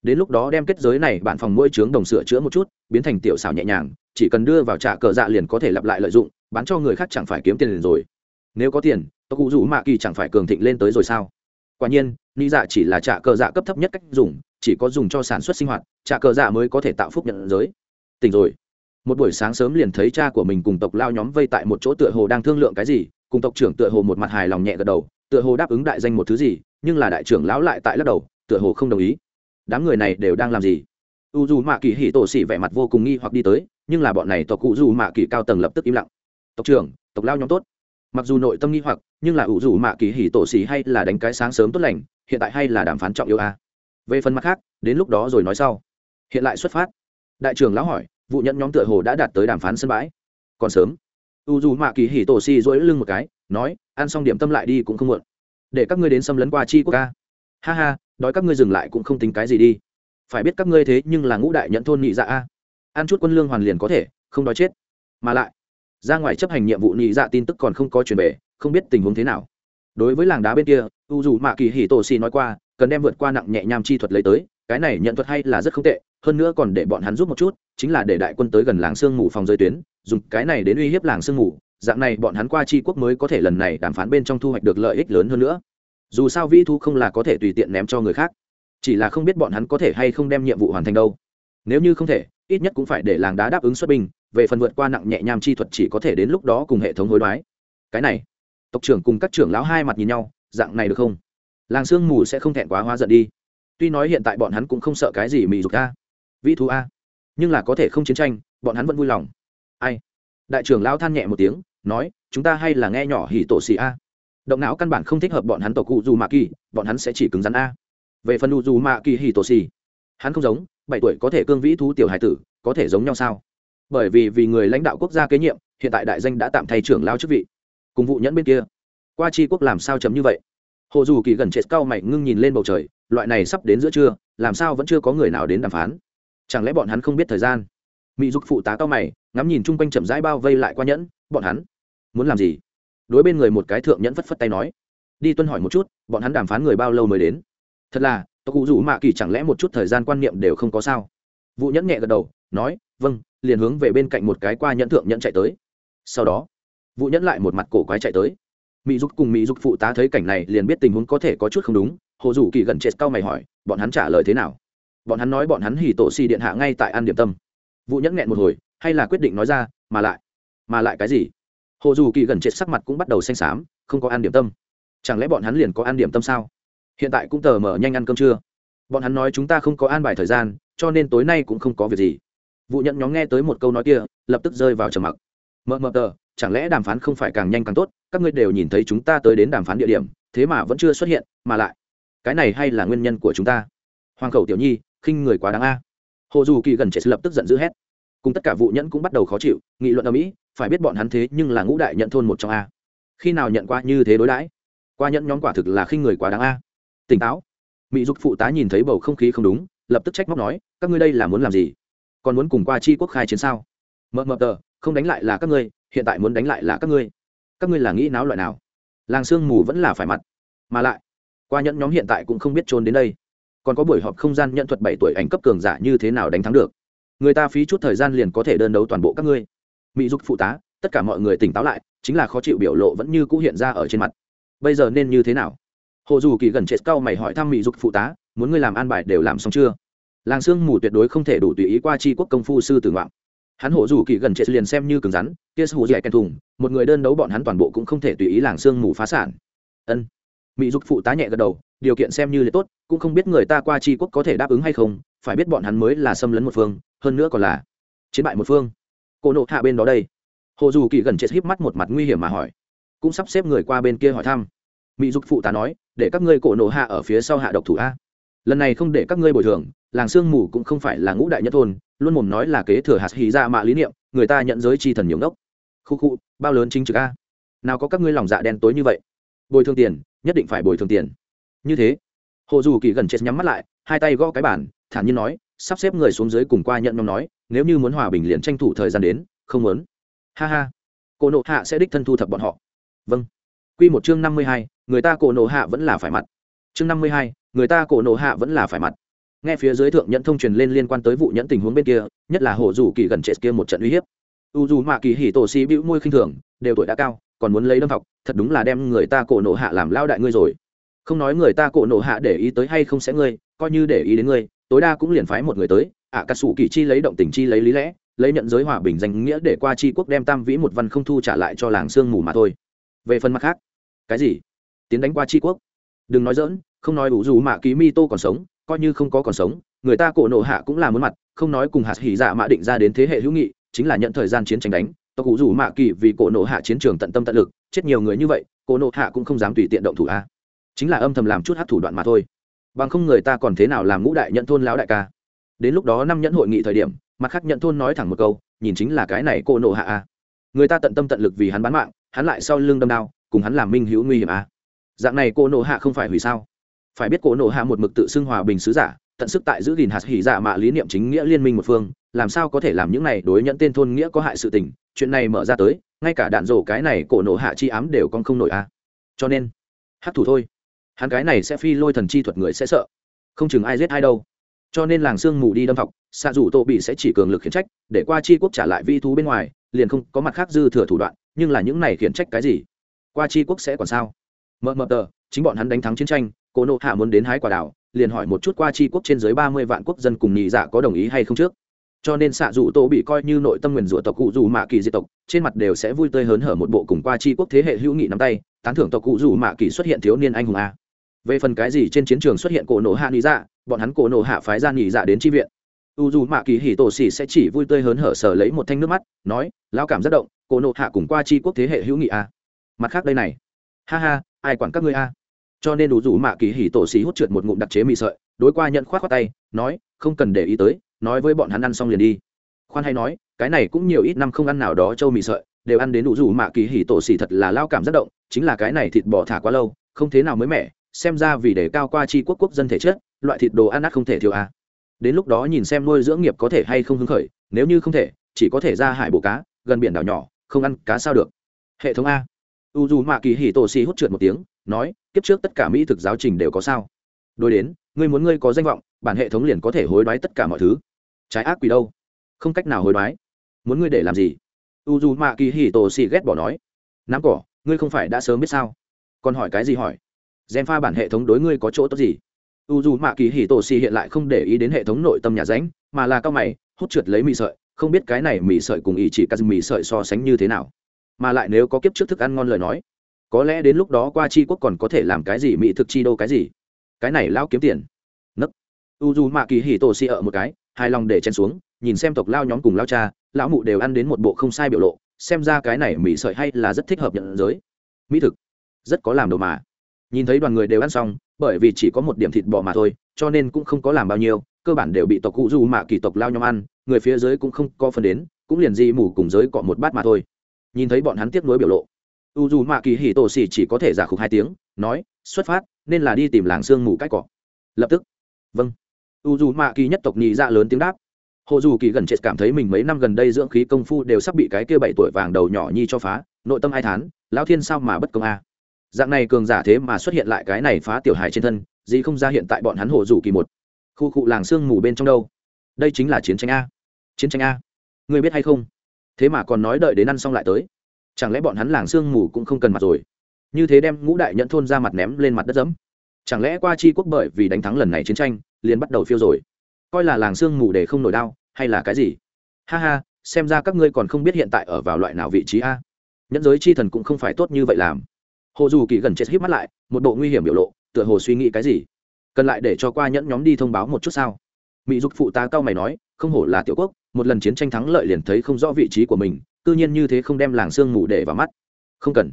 đến lúc đó đem kết giới này bản phòng mỗi trướng đồng sửa chữa một chút, biến thành tiểu xảo nhẹ nhàng, chỉ cần đưa vào trả cờ dạ liền có thể lặp lại lợi dụng, bán cho người khác chẳng phải kiếm tiền liền rồi. Nếu có tiền, tộc cụ rủ mạ kỳ chẳng phải cường thịnh lên tới rồi sao? Quả nhiên, ni dạ chỉ là trả cờ dạ cấp thấp nhất cách dùng, chỉ có dùng cho sản xuất sinh hoạt, trả cờ dạ mới có thể tạo phúc nhận giới. Tỉnh rồi. Một buổi sáng sớm liền thấy cha của mình cùng tộc lao nhóm vây tại một chỗ tựa hồ đang thương lượng cái gì, cùng tộc trưởng tựa hồ một mặt hài lòng nhẹ gật đầu, tựa hồ đáp ứng đại danh một thứ gì, nhưng là đại trưởng lão lại tại lắc đầu, tựa hồ không đồng ý đám người này đều đang làm gì? U dù mạ kỳ hỉ tổ xỉ vẻ mặt vô cùng nghi hoặc đi tới, nhưng là bọn này tộc cụ dù mạ kỳ cao tầng lập tức im lặng. Tộc trưởng, tộc lao nhóm tốt. Mặc dù nội tâm nghi hoặc, nhưng là u dù mạ kỳ hỉ tổ xỉ hay là đánh cái sáng sớm tốt lành, hiện tại hay là đàm phán trọng yêu a. Về phần mặt khác, đến lúc đó rồi nói sau. Hiện lại xuất phát. Đại trưởng lão hỏi, vụ nhận nhóm tựa hồ đã đạt tới đàm phán sân bãi. Còn sớm. U dù mạ kỳ hỉ tổ xỉ dỗi lưng một cái, nói, ăn xong điểm tâm lại đi cũng không muộn. Để các ngươi đến xâm lấn qua chi quốc ca ha ha, đói các ngươi dừng lại cũng không tính cái gì đi. Phải biết các ngươi thế nhưng là ngũ đại nhận thôn nhị dạ a. Ăn chút quân lương hoàn liền có thể, không đói chết. Mà lại, ra ngoài chấp hành nhiệm vụ nhị dạ tin tức còn không có truyền về, không biết tình huống thế nào. Đối với làng đá bên kia, u dù mạ kỳ hì tổ xì nói qua, cần đem vượt qua nặng nhẹ nham chi thuật lấy tới, cái này nhận thuật hay là rất không tệ, hơn nữa còn để bọn hắn giúp một chút, chính là để đại quân tới gần làng sương mù phòng giới tuyến, dùng cái này đến uy hiếp làng sương mù, dạng này bọn hắn qua tri quốc mới có thể lần này đàm phán bên trong thu hoạch được lợi ích lớn hơn nữa dù sao vĩ thu không là có thể tùy tiện ném cho người khác, chỉ là không biết bọn hắn có thể hay không đem nhiệm vụ hoàn thành đâu. Nếu như không thể, ít nhất cũng phải để làng đá đáp ứng xuất binh, về phần vượt qua nặng nhẹ nham chi thuật chỉ có thể đến lúc đó cùng hệ thống hối đoái. Cái này, tộc trưởng cùng các trưởng lão hai mặt nhìn nhau, dạng này được không? Làng sương mù sẽ không thẹn quá hóa giận đi. Tuy nói hiện tại bọn hắn cũng không sợ cái gì mị dục a, vĩ thú a, nhưng là có thể không chiến tranh, bọn hắn vẫn vui lòng. Ai? Đại trưởng lão than nhẹ một tiếng, nói, chúng ta hay là nghe nhỏ hỉ tổ xì a động não căn bản không thích hợp bọn hắn tổ cụ dù mạ kỳ, bọn hắn sẽ chỉ cứng rắn a. Về phần u dù mạ kỳ hỉ tổ xì, hắn không giống, bảy tuổi có thể cương vĩ thú tiểu hải tử, có thể giống nhau sao? Bởi vì vì người lãnh đạo quốc gia kế nhiệm, hiện tại đại danh đã tạm thay trưởng lao chức vị. Cùng vụ nhẫn bên kia, qua chi quốc làm sao chấm như vậy? Hồ dù kỳ gần chết cao mày ngưng nhìn lên bầu trời, loại này sắp đến giữa trưa, làm sao vẫn chưa có người nào đến đàm phán? Chẳng lẽ bọn hắn không biết thời gian? Mỹ dục phụ tá cao mày, ngắm nhìn chung quanh chậm rãi bao vây lại qua nhẫn, bọn hắn muốn làm gì? Đối bên người một cái thượng nhẫn phất phất tay nói, đi tuân hỏi một chút, bọn hắn đàm phán người bao lâu mới đến? Thật là, tộc cụ rủ mạ kỳ chẳng lẽ một chút thời gian quan niệm đều không có sao? Vụ nhẫn nhẹ gật đầu, nói vâng liền hướng về bên cạnh một cái qua nhẫn thượng nhẫn chạy tới. Sau đó vụ nhẫn lại một mặt cổ quái chạy tới. Mỹ dục cùng mỹ dục phụ tá thấy cảnh này liền biết tình huống có thể có chút không đúng, hồ dù kỳ gần chết cao mày hỏi, bọn hắn trả lời thế nào? Bọn hắn nói bọn hắn hỉ tổ xì điện hạ ngay tại ăn điểm tâm. Vụ nhẫn nghẹn một hồi, hay là quyết định nói ra, mà lại mà lại cái gì? Hồ dù kỳ gần chết sắc mặt cũng bắt đầu xanh xám, không có ăn điểm tâm. Chẳng lẽ bọn hắn liền có ăn điểm tâm sao? Hiện tại cũng tờ mở nhanh ăn cơm trưa. Bọn hắn nói chúng ta không có an bài thời gian, cho nên tối nay cũng không có việc gì. Vụ nhận nhóm nghe tới một câu nói kia, lập tức rơi vào trầm mặc. Mờ mờ tờ, chẳng lẽ đàm phán không phải càng nhanh càng tốt? Các ngươi đều nhìn thấy chúng ta tới đến đàm phán địa điểm, thế mà vẫn chưa xuất hiện, mà lại. Cái này hay là nguyên nhân của chúng ta? Hoàng khẩu tiểu nhi, khinh người quá đáng a. Hồ dù kỳ gần chết lập tức giận dữ hét. Cùng tất cả vụ nhẫn cũng bắt đầu khó chịu, nghị luận ở mỹ phải biết bọn hắn thế nhưng là ngũ đại nhận thôn một trong a. Khi nào nhận qua như thế đối đãi? Qua nhận nhóm quả thực là khinh người quá đáng a. Tỉnh táo. Mỹ dục phụ tá nhìn thấy bầu không khí không đúng, lập tức trách móc nói, các ngươi đây là muốn làm gì? Còn muốn cùng qua chi quốc khai chiến sao? Mờ mờ tờ, không đánh lại là các ngươi, hiện tại muốn đánh lại là các ngươi. Các ngươi là nghĩ náo loại nào? Làng sương mù vẫn là phải mặt. Mà lại, qua nhẫn nhóm hiện tại cũng không biết trốn đến đây. Còn có buổi họp không gian nhận thuật bảy tuổi ảnh cấp cường giả như thế nào đánh thắng được? Người ta phí chút thời gian liền có thể đơn đấu toàn bộ các ngươi mỹ dục phụ tá, tất cả mọi người tỉnh táo lại, chính là khó chịu biểu lộ vẫn như cũ hiện ra ở trên mặt. Bây giờ nên như thế nào? Hồ dù kỳ gần chết cao mày hỏi thăm mỹ dục phụ tá, muốn ngươi làm an bài đều làm xong chưa? Làng sương mù tuyệt đối không thể đủ tùy ý qua chi quốc công phu sư tử ngoạn. Hắn hồ dù kỳ gần chết liền xem như cứng rắn, kia hù dẻ kèn thùng, một người đơn đấu bọn hắn toàn bộ cũng không thể tùy ý làng sương mù phá sản. Ân. Mỹ dục phụ tá nhẹ gật đầu, điều kiện xem như là tốt, cũng không biết người ta qua chi quốc có thể đáp ứng hay không, phải biết bọn hắn mới là xâm lấn một phương, hơn nữa còn là chiến bại một phương cô nộ hạ bên đó đây. Hồ dù kỳ gần chết híp mắt một mặt nguy hiểm mà hỏi. Cũng sắp xếp người qua bên kia hỏi thăm. Mỹ dục phụ tá nói, để các ngươi cổ nổ hạ ở phía sau hạ độc thủ a. Lần này không để các ngươi bồi thường, làng sương mù cũng không phải là ngũ đại nhất thôn, luôn mồm nói là kế thừa hạt hì ra mạ lý niệm, người ta nhận giới chi thần nhiều ngốc. Khu khu, bao lớn chính trực a. Nào có các ngươi lòng dạ đen tối như vậy. Bồi thường tiền, nhất định phải bồi thường tiền. Như thế, hồ dù kỳ gần chết nhắm mắt lại, hai tay gõ cái bản thản nhiên nói sắp xếp người xuống dưới cùng qua nhận nhóm nói, nếu như muốn hòa bình liền tranh thủ thời gian đến, không muốn. Ha ha. Cô nộ hạ sẽ đích thân thu thập bọn họ. Vâng. Q một chương năm mươi hai, người ta cổ nộ hạ vẫn là phải mặt. Chương năm mươi hai, người ta cổ nộ hạ vẫn là phải mặt. Nghe phía dưới thượng nhận thông truyền lên liên quan tới vụ nhẫn tình huống bên kia, nhất là hồ dù kỳ gần trệ kia một trận uy hiếp. U dù mạ kỳ hỉ tổ xì bĩu môi khinh thường, đều tuổi đã cao, còn muốn lấy đâm học, thật đúng là đem người ta cổ nộ hạ làm lao đại ngươi rồi. Không nói người ta cổ nộ hạ để ý tới hay không sẽ ngươi, coi như để ý đến ngươi tối đa cũng liền phái một người tới ạ cà sủ kỳ chi lấy động tình chi lấy lý lẽ, lấy nhận giới hòa bình danh nghĩa để qua chi quốc đem tam vĩ một văn không thu trả lại cho làng sương mù mà thôi. Về phần mặt khác, cái gì? Tiến đánh qua tri quốc? Đừng nói dỡn không nói ủ dù mạ ký mi tô còn sống, coi như không có còn sống, người ta cổ nộ hạ cũng là muốn mặt, không nói cùng hạt hỉ dạ mã định ra đến thế hệ hữu nghị, chính là nhận thời gian chiến tranh đánh, tộc cụ rủ mạ kỳ vì cổ nộ hạ chiến trường tận tâm tận lực, chết nhiều người như vậy, cổ nộ hạ cũng không dám tùy tiện động thủ a. Chính là âm thầm làm chút hát thủ đoạn mà thôi bằng không người ta còn thế nào làm ngũ đại nhận thôn lão đại ca? Đến lúc đó năm nhẫn hội nghị thời điểm, mặt khác nhận thôn nói thẳng một câu, nhìn chính là cái này cô nộ hạ a. Người ta tận tâm tận lực vì hắn bán mạng, hắn lại sau lưng đâm đao, cùng hắn làm minh hữu nguy hiểm a. Dạng này cô nộ hạ không phải hủy sao? Phải biết cô nộ hạ một mực tự xưng hòa bình sứ giả, tận sức tại giữ gìn hạt hỉ dạ mạ lý niệm chính nghĩa liên minh một phương, làm sao có thể làm những này đối nhẫn tên thôn nghĩa có hại sự tình? Chuyện này mở ra tới, ngay cả đạn rổ cái này cổ nộ hạ chi ám đều con không nổi a. Cho nên hát thủ thôi hắn cái này sẽ phi lôi thần chi thuật người sẽ sợ. Không chừng ai giết ai đâu. Cho nên làng sương mù đi đâm học xạ dù tô bị sẽ chỉ cường lực khiển trách, để qua chi quốc trả lại vi thú bên ngoài, liền không có mặt khác dư thừa thủ đoạn, nhưng là những này khiển trách cái gì? Qua chi quốc sẽ còn sao? Mờ mờ tờ, chính bọn hắn đánh thắng chiến tranh cô nộ hạ muốn đến hái quả đảo liền hỏi một chút qua chi quốc trên dưới ba mươi vạn quốc dân cùng nhị dạ có đồng ý hay không trước. Cho nên xạ dù tô bị coi như nội tâm nguyền rủa tộc cụ dù mạ kỳ diệt tộc, trên mặt đều sẽ vui tươi hớn hở một bộ cùng qua chi quốc thế hệ hữu nghị nắm tay, tán thưởng tộc cụ dù mạ kỳ xuất hiện thiếu niên anh hùng a về phần cái gì trên chiến trường xuất hiện cổ nổ hạ nhị dạ bọn hắn cổ nổ hạ phái ra nhị dạ đến tri viện. U dù mạ kỳ hỉ tổ xỉ sẽ chỉ vui tươi hớn hở sờ lấy một thanh nước mắt, nói lao cảm rất động, cổ nổ hạ cùng qua tri quốc thế hệ hữu nghị a mặt khác đây này. Ha ha, ai quản các ngươi a cho nên đủ rủ mạ kỳ hỉ tổ xì hút trượt một ngụm đặc chế mì sợi, đối qua nhận khoát khoát tay, nói, không cần để ý tới, nói với bọn hắn ăn xong liền đi. Khoan hay nói, cái này cũng nhiều ít năm không ăn nào đó châu mì sợi, đều ăn đến đủ rủ mạ kỳ hỉ tổ xì thật là lao cảm rất động, chính là cái này thịt bò thả quá lâu, không thế nào mới mẻ xem ra vì để cao qua chi quốc quốc dân thể chất, loại thịt đồ ăn nát không thể thiếu a đến lúc đó nhìn xem nuôi dưỡng nghiệp có thể hay không hứng khởi, nếu như không thể, chỉ có thể ra hải bộ cá, gần biển đảo nhỏ, không ăn cá sao được. Hệ thống a. U dù mạ kỳ hỉ tổ xì hút trượt một tiếng, nói, kiếp trước tất cả mỹ thực giáo trình đều có sao. Đối đến, ngươi muốn ngươi có danh vọng, bản hệ thống liền có thể hối đoái tất cả mọi thứ. Trái ác quỷ đâu? Không cách nào hối đoái. Muốn ngươi để làm gì? U dù mạ kỳ hì tổ xì ghét bỏ nói. Nắm cỏ, ngươi không phải đã sớm biết sao? Còn hỏi cái gì hỏi? Gen pha bản hệ thống đối ngươi có chỗ tốt gì? U dù mạ kỳ hì tổ xì hiện lại không để ý đến hệ thống nội tâm nhà ránh, mà là cao mày, hút trượt lấy mì sợi, không biết cái này mì sợi cùng ý chỉ cắt mì sợi so sánh như thế nào. Mà lại nếu có kiếp trước thức ăn ngon lời nói, có lẽ đến lúc đó qua c quốc còn có thể làm cái gì mỹ thực chi đô cái gì? Cái này lao kiếm tiền. Nấc. U dù mạ kỳ hì tổ xì ở một cái hai lòng để chen xuống, nhìn xem tộc lao nhóm cùng lao cha, lão mụ đều ăn đến một bộ không sai biểu lộ, xem ra cái này mỹ sợi hay là rất thích hợp nhận giới. Mỹ thực. Rất có làm đồ mà nhìn thấy đoàn người đều ăn xong, bởi vì chỉ có một điểm thịt bò mà thôi, cho nên cũng không có làm bao nhiêu, cơ bản đều bị tộc cụ du mạ kỳ tộc lao nhóm ăn, người phía dưới cũng không có phần đến, cũng liền di mủ cùng giới cọ một bát mà thôi. Nhìn thấy bọn hắn tiếp nối biểu lộ, u dù mạ kỳ hì tổ xì chỉ có thể giả khục hai tiếng, nói, xuất phát, nên là đi tìm làng sương mù cách cỏ. Lập tức vâng. U dù mạ kỳ nhất tộc nhị dạ lớn tiếng đáp. Hồ dù kỳ gần chết cảm thấy mình mấy năm gần đây dưỡng khí công phu đều sắp bị cái kia bảy tuổi vàng đầu nhỏ nhi cho phá, nội tâm ai thán, lão thiên sao mà bất công a? Dạng này cường giả thế mà xuất hiện lại cái này phá tiểu hài trên thân gì không ra hiện tại bọn hắn hồ rủ kỳ một. Khu cụ làng sương mù bên trong đâu? Đây chính là chiến tranh a. Chiến tranh a. Người biết hay không? Thế mà còn nói đợi đến ăn xong lại tới. Chẳng lẽ bọn hắn làng sương mù cũng không cần mặt rồi? Như thế đem ngũ đại nhận thôn ra mặt ném lên mặt đất dẫm chẳng lẽ qua chi quốc bởi vì đánh thắng lần này chiến tranh, liền bắt đầu phiêu rồi? Coi là làng sương mù để không nổi đau, hay là cái gì? Ha ha, xem ra các ngươi còn không biết hiện tại ở vào loại nào vị trí a. Nhẫn giới chi thần cũng không phải tốt như vậy làm hồ dù kỳ gần chết hít mắt lại, một bộ nguy hiểm biểu lộ, tựa hồ suy nghĩ cái gì? Cần lại để cho qua nhẫn nhóm đi thông báo một chút sao? Mỹ dục phụ ta cao mày nói, không hổ là tiểu quốc, một lần chiến tranh thắng lợi liền thấy không rõ vị trí của mình tư nhiên như thế không đem làng sương mù để vào mắt. Không cần.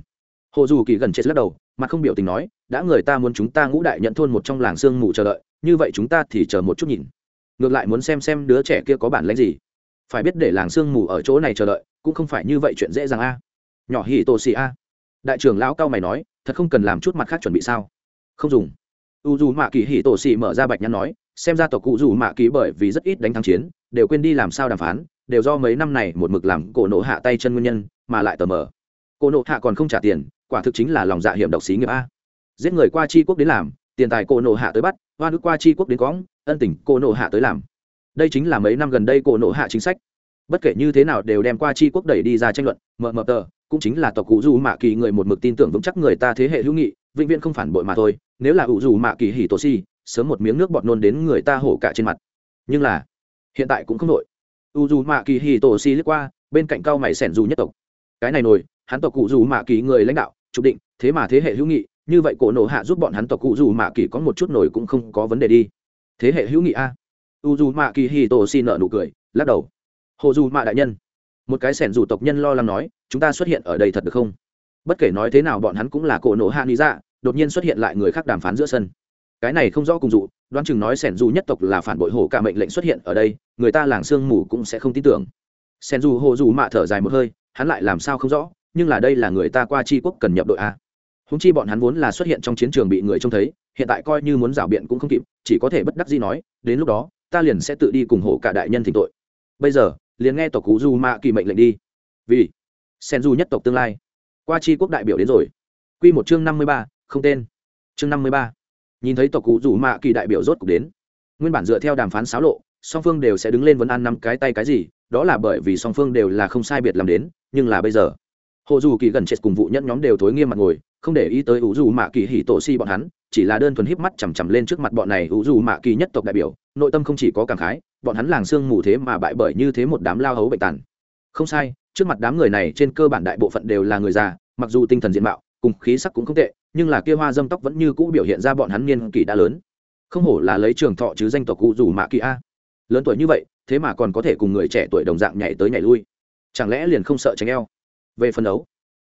Hồ dù kỳ gần chết lắc đầu mà không biểu tình nói, đã người ta muốn chúng ta ngũ đại nhận thôn một trong làng sương mù chờ đợi, như vậy chúng ta thì chờ một chút nhìn. Ngược lại muốn xem xem đứa trẻ kia có bản lãnh gì. Phải biết để làng sương mù ở chỗ này chờ đợi, cũng không phải như vậy chuyện dễ dàng a. Nhỏ hì tô xì a đại trưởng lão cao mày nói, thật không cần làm chút mặt khác chuẩn bị sao? Không dùng. U dù mạ kỳ hỉ tổ xì mở ra bạch nhắn nói, xem ra tộc cụ dù mạ kỳ bởi vì rất ít đánh thắng chiến, đều quên đi làm sao đàm phán, đều do mấy năm này một mực làm cổ nộ hạ tay chân nguyên nhân, mà lại tờ mờ. Cổ nộ hạ còn không trả tiền, quả thực chính là lòng dạ hiểm độc xí nghiệp a. Giết người qua chi quốc đến làm, tiền tài cổ nộ hạ tới bắt, hoa nước qua chi quốc đến cóng ân tình cổ nộ hạ tới làm. Đây chính là mấy năm gần đây cổ nộ hạ chính sách. Bất kể như thế nào đều đem qua chi quốc đẩy đi ra tranh luận, mờ mờ tờ cũng chính là tộc cụ dù mạ kỳ người một mực tin tưởng vững chắc người ta thế hệ hữu nghị, vĩnh viễn không phản bội mà thôi. Nếu là ủ dù mạ kỳ hỉ tổ si, sớm một miếng nước bọt nôn đến người ta hổ cả trên mặt. Nhưng là, hiện tại cũng không nổi u dù mạ kỳ hì tổ si lướt qua, bên cạnh cao mày sẻn dù nhất tộc. Cái này nổi, hắn tộc cụ dù mạ kỳ người lãnh đạo, chủ định, thế mà thế hệ hữu nghị, như vậy cổ nổ hạ giúp bọn hắn tộc cụ dù mạ kỳ có một chút nổi cũng không có vấn đề đi. Thế hệ hữu nghị a. U dù mạ kỳ hì tổ xin nợ nụ cười, lắc đầu. Hồ dù mạ đại nhân một cái sẻn dù tộc nhân lo lắng nói, chúng ta xuất hiện ở đây thật được không? Bất kể nói thế nào bọn hắn cũng là cổ nổ hạ lý dạ đột nhiên xuất hiện lại người khác đàm phán giữa sân. Cái này không rõ cùng dụ, đoán chừng nói sẻn dù nhất tộc là phản bội hổ cả mệnh lệnh xuất hiện ở đây, người ta làng sương mù cũng sẽ không tin tưởng. Sẻn dù hồ dù mạ thở dài một hơi, hắn lại làm sao không rõ, nhưng là đây là người ta qua tri quốc cần nhập đội a. Húng chi bọn hắn vốn là xuất hiện trong chiến trường bị người trông thấy, hiện tại coi như muốn rảo biện cũng không kịp, chỉ có thể bất đắc gì nói, đến lúc đó, ta liền sẽ tự đi cùng hổ cả đại nhân thỉnh tội. Bây giờ liền nghe tộc cụ du mạ kỳ mệnh lệnh đi. Vì sen du nhất tộc tương lai. Qua chi quốc đại biểu đến rồi. Q một chương năm mươi ba, không tên. Chương năm mươi ba. Nhìn thấy tộc cụ du mạ kỳ đại biểu rốt cục đến. Nguyên bản dựa theo đàm phán xáo lộ, song phương đều sẽ đứng lên vấn ăn năm cái tay cái gì, đó là bởi vì song phương đều là không sai biệt làm đến, nhưng là bây giờ, hồ dù kỳ gần chết cùng vụ nhẫn nhóm đều thối nghiêm mặt ngồi, không để ý tới ủ dù mạ kỳ hỉ tổ si bọn hắn, chỉ là đơn thuần híp mắt chằm chằm lên trước mặt bọn này ủ dù mạ kỳ nhất tộc đại biểu, nội tâm không chỉ có cảm khái bọn hắn làng xương mù thế mà bại bởi như thế một đám lao hấu bệnh tàn. Không sai, trước mặt đám người này trên cơ bản đại bộ phận đều là người già, mặc dù tinh thần diện mạo, cùng khí sắc cũng không tệ, nhưng là kia hoa dâm tóc vẫn như cũ biểu hiện ra bọn hắn niên kỷ đã lớn. Không hổ là lấy trường thọ chứ danh tộc cụ rủ mạ kỳ a. Lớn tuổi như vậy, thế mà còn có thể cùng người trẻ tuổi đồng dạng nhảy tới nhảy lui. Chẳng lẽ liền không sợ tránh eo? Về phân đấu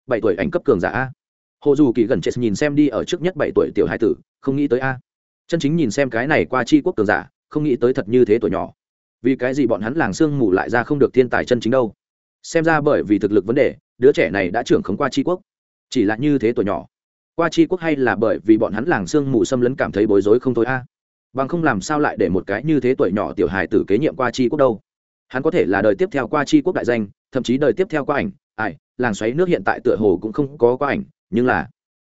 bảy tuổi ảnh cấp cường giả a. Hồ dù kỳ gần chết nhìn xem đi ở trước nhất bảy tuổi tiểu hai tử, không nghĩ tới a. Chân chính nhìn xem cái này qua chi quốc cường giả, không nghĩ tới thật như thế tuổi nhỏ vì cái gì bọn hắn làng sương mù lại ra không được thiên tài chân chính đâu? Xem ra bởi vì thực lực vấn đề, đứa trẻ này đã trưởng khống qua chi quốc. Chỉ là như thế tuổi nhỏ. Qua chi quốc hay là bởi vì bọn hắn làng sương mù xâm lấn cảm thấy bối rối không thôi a? Bằng không làm sao lại để một cái như thế tuổi nhỏ tiểu hài tử kế nhiệm qua chi quốc đâu? Hắn có thể là đời tiếp theo qua chi quốc đại danh, thậm chí đời tiếp theo qua ảnh. Ải làng xoáy nước hiện tại tựa hồ cũng không có qua ảnh, nhưng là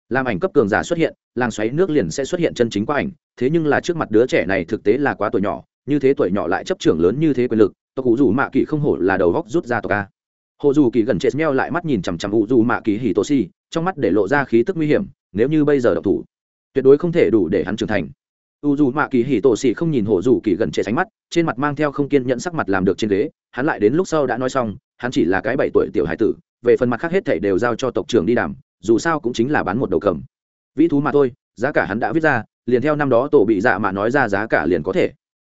làm ảnh cấp cường giả xuất hiện, làng xoáy nước liền sẽ xuất hiện chân chính qua ảnh. Thế nhưng là trước mặt đứa trẻ này thực tế là quá tuổi nhỏ như thế tuổi nhỏ lại chấp trưởng lớn như thế quyền lực, tộc cụ dù mạ kỳ không hổ là đầu góc rút ra tộc a. Hồ dù kỳ gần chết meo lại mắt nhìn chằm chằm ủ dù mạ kỳ hì tô si, trong mắt để lộ ra khí tức nguy hiểm, nếu như bây giờ độc thủ, tuyệt đối không thể đủ để hắn trưởng thành. U dù mạ kỳ hì tổ xì không nhìn hồ dù kỳ gần chết sánh mắt, trên mặt mang theo không kiên nhẫn sắc mặt làm được trên ghế, hắn lại đến lúc sau đã nói xong, hắn chỉ là cái bảy tuổi tiểu hải tử, về phần mặt khác hết thảy đều giao cho tộc trưởng đi đàm, dù sao cũng chính là bán một đầu cầm. Vĩ thú mà thôi, giá cả hắn đã viết ra, liền theo năm đó tổ bị dạ mà nói ra giá cả liền có thể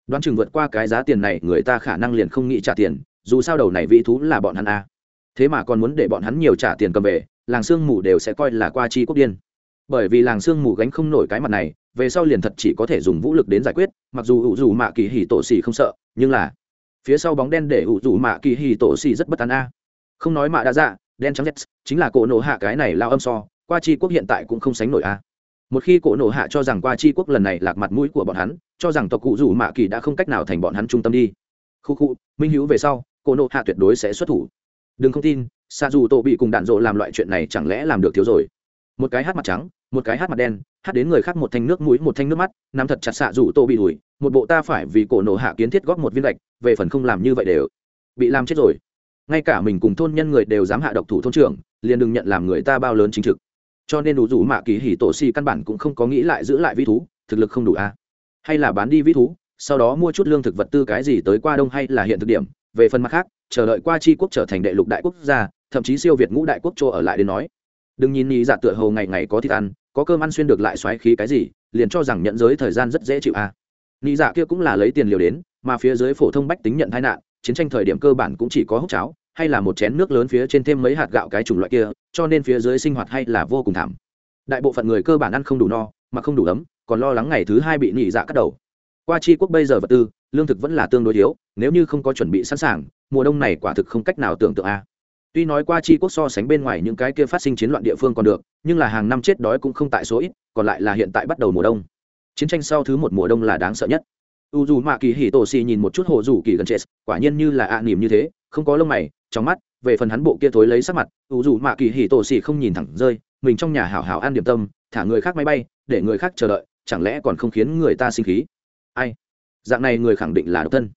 đoán chừng vượt qua cái giá tiền này, người ta khả năng liền không nghĩ trả tiền, dù sao đầu này vĩ thú là bọn hắn a. Thế mà còn muốn để bọn hắn nhiều trả tiền cầm về, làng sương mù đều sẽ coi là qua chi quốc điên. Bởi vì làng sương mù gánh không nổi cái mặt này, về sau liền thật chỉ có thể dùng vũ lực đến giải quyết, mặc dù ủ dù mạ kỳ hì tổ xì không sợ, nhưng là phía sau bóng đen để ủ dù mạ kỳ hì tổ xì rất bất tán a. Không nói mạ đã dạ đen trắng z chính là cổ nổ hạ cái này lao âm so, qua chi quốc hiện tại cũng không sánh nổi a. Một khi cổ nổ hạ cho rằng qua chi quốc lần này lạc mặt mũi của bọn hắn cho rằng tộc cụ rủ mạ kỳ đã không cách nào thành bọn hắn trung tâm đi. Khu khu, minh hữu về sau, cô nộ hạ tuyệt đối sẽ xuất thủ. Đừng không tin xa dù tổ bị cùng đạn dộ làm loại chuyện này chẳng lẽ làm được thiếu rồi? Một cái hát mặt trắng, một cái hát mặt đen, hát đến người khác một thanh nước mũi, một thanh nước mắt, nắm thật chặt xạ dù tổ bị đuổi, một bộ ta phải vì cổ nổ hạ kiến thiết góp một viên gạch, về phần không làm như vậy đều bị làm chết rồi. Ngay cả mình cùng thôn nhân người đều dám hạ độc thủ thôn trưởng, liền đừng nhận làm người ta bao lớn chính trực. Cho nên đủ rủ mạ kỳ hỉ tổ si căn bản cũng không có nghĩ lại giữ lại vi thú, thực lực không đủ a. à? Hay là bán đi vĩ thú, sau đó mua chút lương thực vật tư cái gì tới qua đông hay là hiện thực điểm. Về phần mặt khác, chờ đợi qua tri quốc trở thành đệ lục đại quốc gia, thậm chí siêu việt ngũ đại quốc chỗ ở lại đến nói. Đừng nhìn nghĩ dạ tựa hầu ngày ngày có thịt ăn, có cơm ăn xuyên được lại xoáy khí cái gì, liền cho rằng nhận giới thời gian rất dễ chịu a à. nghĩ dạ kia cũng là lấy tiền liều đến, mà phía dưới phổ thông bách tính nhận tai nạn, chiến tranh thời điểm cơ bản cũng chỉ có hốc cháo, hay là một chén nước lớn phía trên thêm mấy hạt gạo cái chủng loại kia, cho nên phía dưới sinh hoạt hay là vô cùng thảm. Đại bộ phận người cơ bản ăn không đủ no, mà không đủ ấm còn lo lắng ngày thứ hai bị nhị dạ cắt đầu. Qua chi quốc bây giờ vật tư, lương thực vẫn là tương đối thiếu, nếu như không có chuẩn bị sẵn sàng, mùa đông này quả thực không cách nào tưởng tượng a. Tuy nói qua chi quốc so sánh bên ngoài những cái kia phát sinh chiến loạn địa phương còn được, nhưng là hàng năm chết đói cũng không tại số ít, còn lại là hiện tại bắt đầu mùa đông. Chiến tranh sau thứ một mùa đông là đáng sợ nhất. U dù mạ kỳ hì tổ xì nhìn một chút hồ dù kỳ gần chết, quả nhiên như là ạ à nỉm như thế, không có lông mày, trong mắt, về phần hắn bộ kia thối lấy sắc mặt, u dù mạ kỳ hì tổ xì không nhìn thẳng rơi, mình trong nhà hảo hảo ăn điểm tâm, thả người khác máy bay, để người khác chờ đợi chẳng lẽ còn không khiến người ta sinh khí? Ai? Dạng này người khẳng định là độc thân.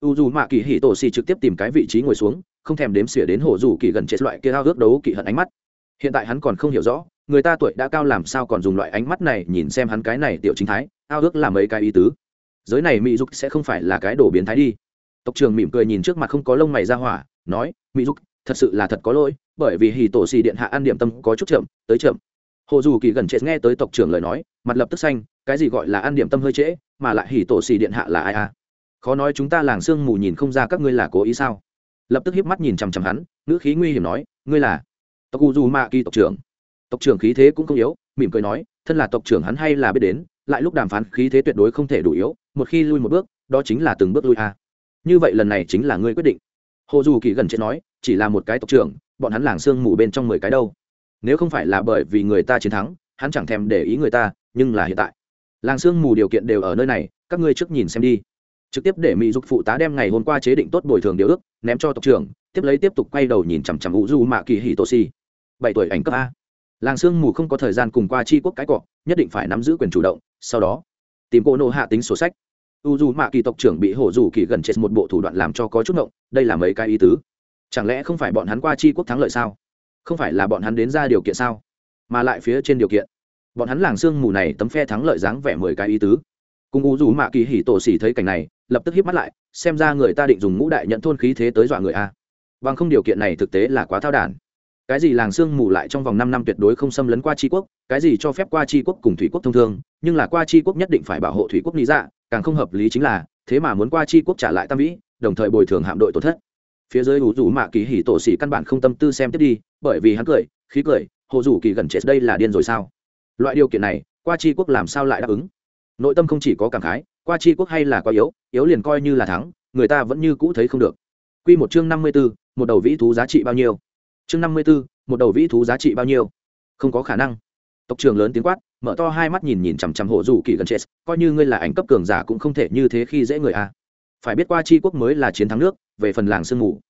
U dù mạ kỳ hì tổ xì trực tiếp tìm cái vị trí ngồi xuống, không thèm đếm xỉa đến hồ dù kỳ gần chết loại kia ao ước đấu kỳ hận ánh mắt. Hiện tại hắn còn không hiểu rõ, người ta tuổi đã cao làm sao còn dùng loại ánh mắt này nhìn xem hắn cái này tiểu chính thái, ao ước là mấy cái ý tứ. Giới này mỹ dục sẽ không phải là cái đồ biến thái đi. Tộc trường mỉm cười nhìn trước mặt không có lông mày ra hỏa, nói mỹ dục thật sự là thật có lỗi, bởi vì hì tổ xì điện hạ ăn điểm tâm có chút chậm, tới chậm hồ dù kỳ gần chết nghe tới tộc trưởng lời nói, mặt lập tức xanh, cái gì gọi là ăn điểm tâm hơi trễ, mà lại hỉ tổ xì điện hạ là ai à? Khó nói chúng ta làng sương mù nhìn không ra các ngươi là cố ý sao? Lập tức hiếp mắt nhìn chằm chằm hắn, ngữ khí nguy hiểm nói, ngươi là? Tộc u dù mạ kỳ tộc trưởng. Tộc trưởng khí thế cũng không yếu, mỉm cười nói, thân là tộc trưởng hắn hay là biết đến, lại lúc đàm phán khí thế tuyệt đối không thể đủ yếu, một khi lui một bước, đó chính là từng bước lui à? như vậy lần này chính là ngươi quyết định. Hồ dù kỳ gần chết nói, chỉ là một cái tộc trưởng, bọn hắn làng sương mù bên trong mười cái đâu? Nếu không phải là bởi vì người ta chiến thắng, hắn chẳng thèm để ý người ta, nhưng là hiện tại. Làng sương mù điều kiện đều ở nơi này, các ngươi trước nhìn xem đi. Trực tiếp để mỹ dục phụ tá đem ngày hôm qua chế định tốt bồi thường điều ước, ném cho tộc trưởng, tiếp lấy tiếp tục quay đầu nhìn chằm chằm u du mạ kỳ hì tô si bảy tuổi ảnh cấp a. Làng sương mù không có thời gian cùng qua chi quốc cái cọ, nhất định phải nắm giữ quyền chủ động, sau đó, tìm cô nô hạ tính sổ sách. U du mạ kỳ tộc trưởng bị hổ dù kỳ gần chết một bộ thủ đoạn làm cho có chút ngộng, đây là mấy cái ý tứ. Chẳng lẽ không phải bọn hắn qua chi quốc thắng lợi sao? Không phải là bọn hắn đến ra điều kiện sao? Mà lại phía trên điều kiện. Bọn hắn làng sương mù này tấm phe thắng lợi dáng vẻ mười cái ý tứ. Cùng u dù mạ kỳ hỉ tổ xỉ thấy cảnh này, lập tức hiếp mắt lại, xem ra người ta định dùng ngũ đại nhận thôn khí thế tới dọa người a. Bằng không điều kiện này thực tế là quá thao đản. Cái gì làng sương mù lại trong vòng năm năm tuyệt đối không xâm lấn qua tri quốc, cái gì cho phép qua tri quốc cùng thủy quốc thông thương, nhưng là qua tri quốc nhất định phải bảo hộ thủy quốc lý dạ càng không hợp lý chính là, thế mà muốn qua tri quốc trả lại tam vĩ, đồng thời bồi thường hạm đội tổn thất phía dưới ủ rủ mạ kỳ hỉ tổ xỉ căn bản không tâm tư xem tiếp đi, bởi vì hắn cười, khí cười, hồ rủ kỳ gần chết đây là điên rồi sao? Loại điều kiện này, qua tri quốc làm sao lại đáp ứng? Nội tâm không chỉ có cảm khái, qua tri quốc hay là quá yếu yếu liền coi như là thắng, người ta vẫn như cũ thấy không được. Q một chương năm mươi b ố một đầu vĩ thú giá trị bao nhiêu? Chương năm mươi b ố một đầu vĩ thú giá trị bao nhiêu? Không có khả năng. Tộc trường lớn tiếng quát, mở to hai mắt nhìn nhìn chằm chằm hộ rủ kỳ gần chết, coi như ngươi là ảnh cấp cường giả cũng không thể như thế khi dễ người a phải biết qua chi quốc mới là chiến thắng nước, về phần làng sương mù.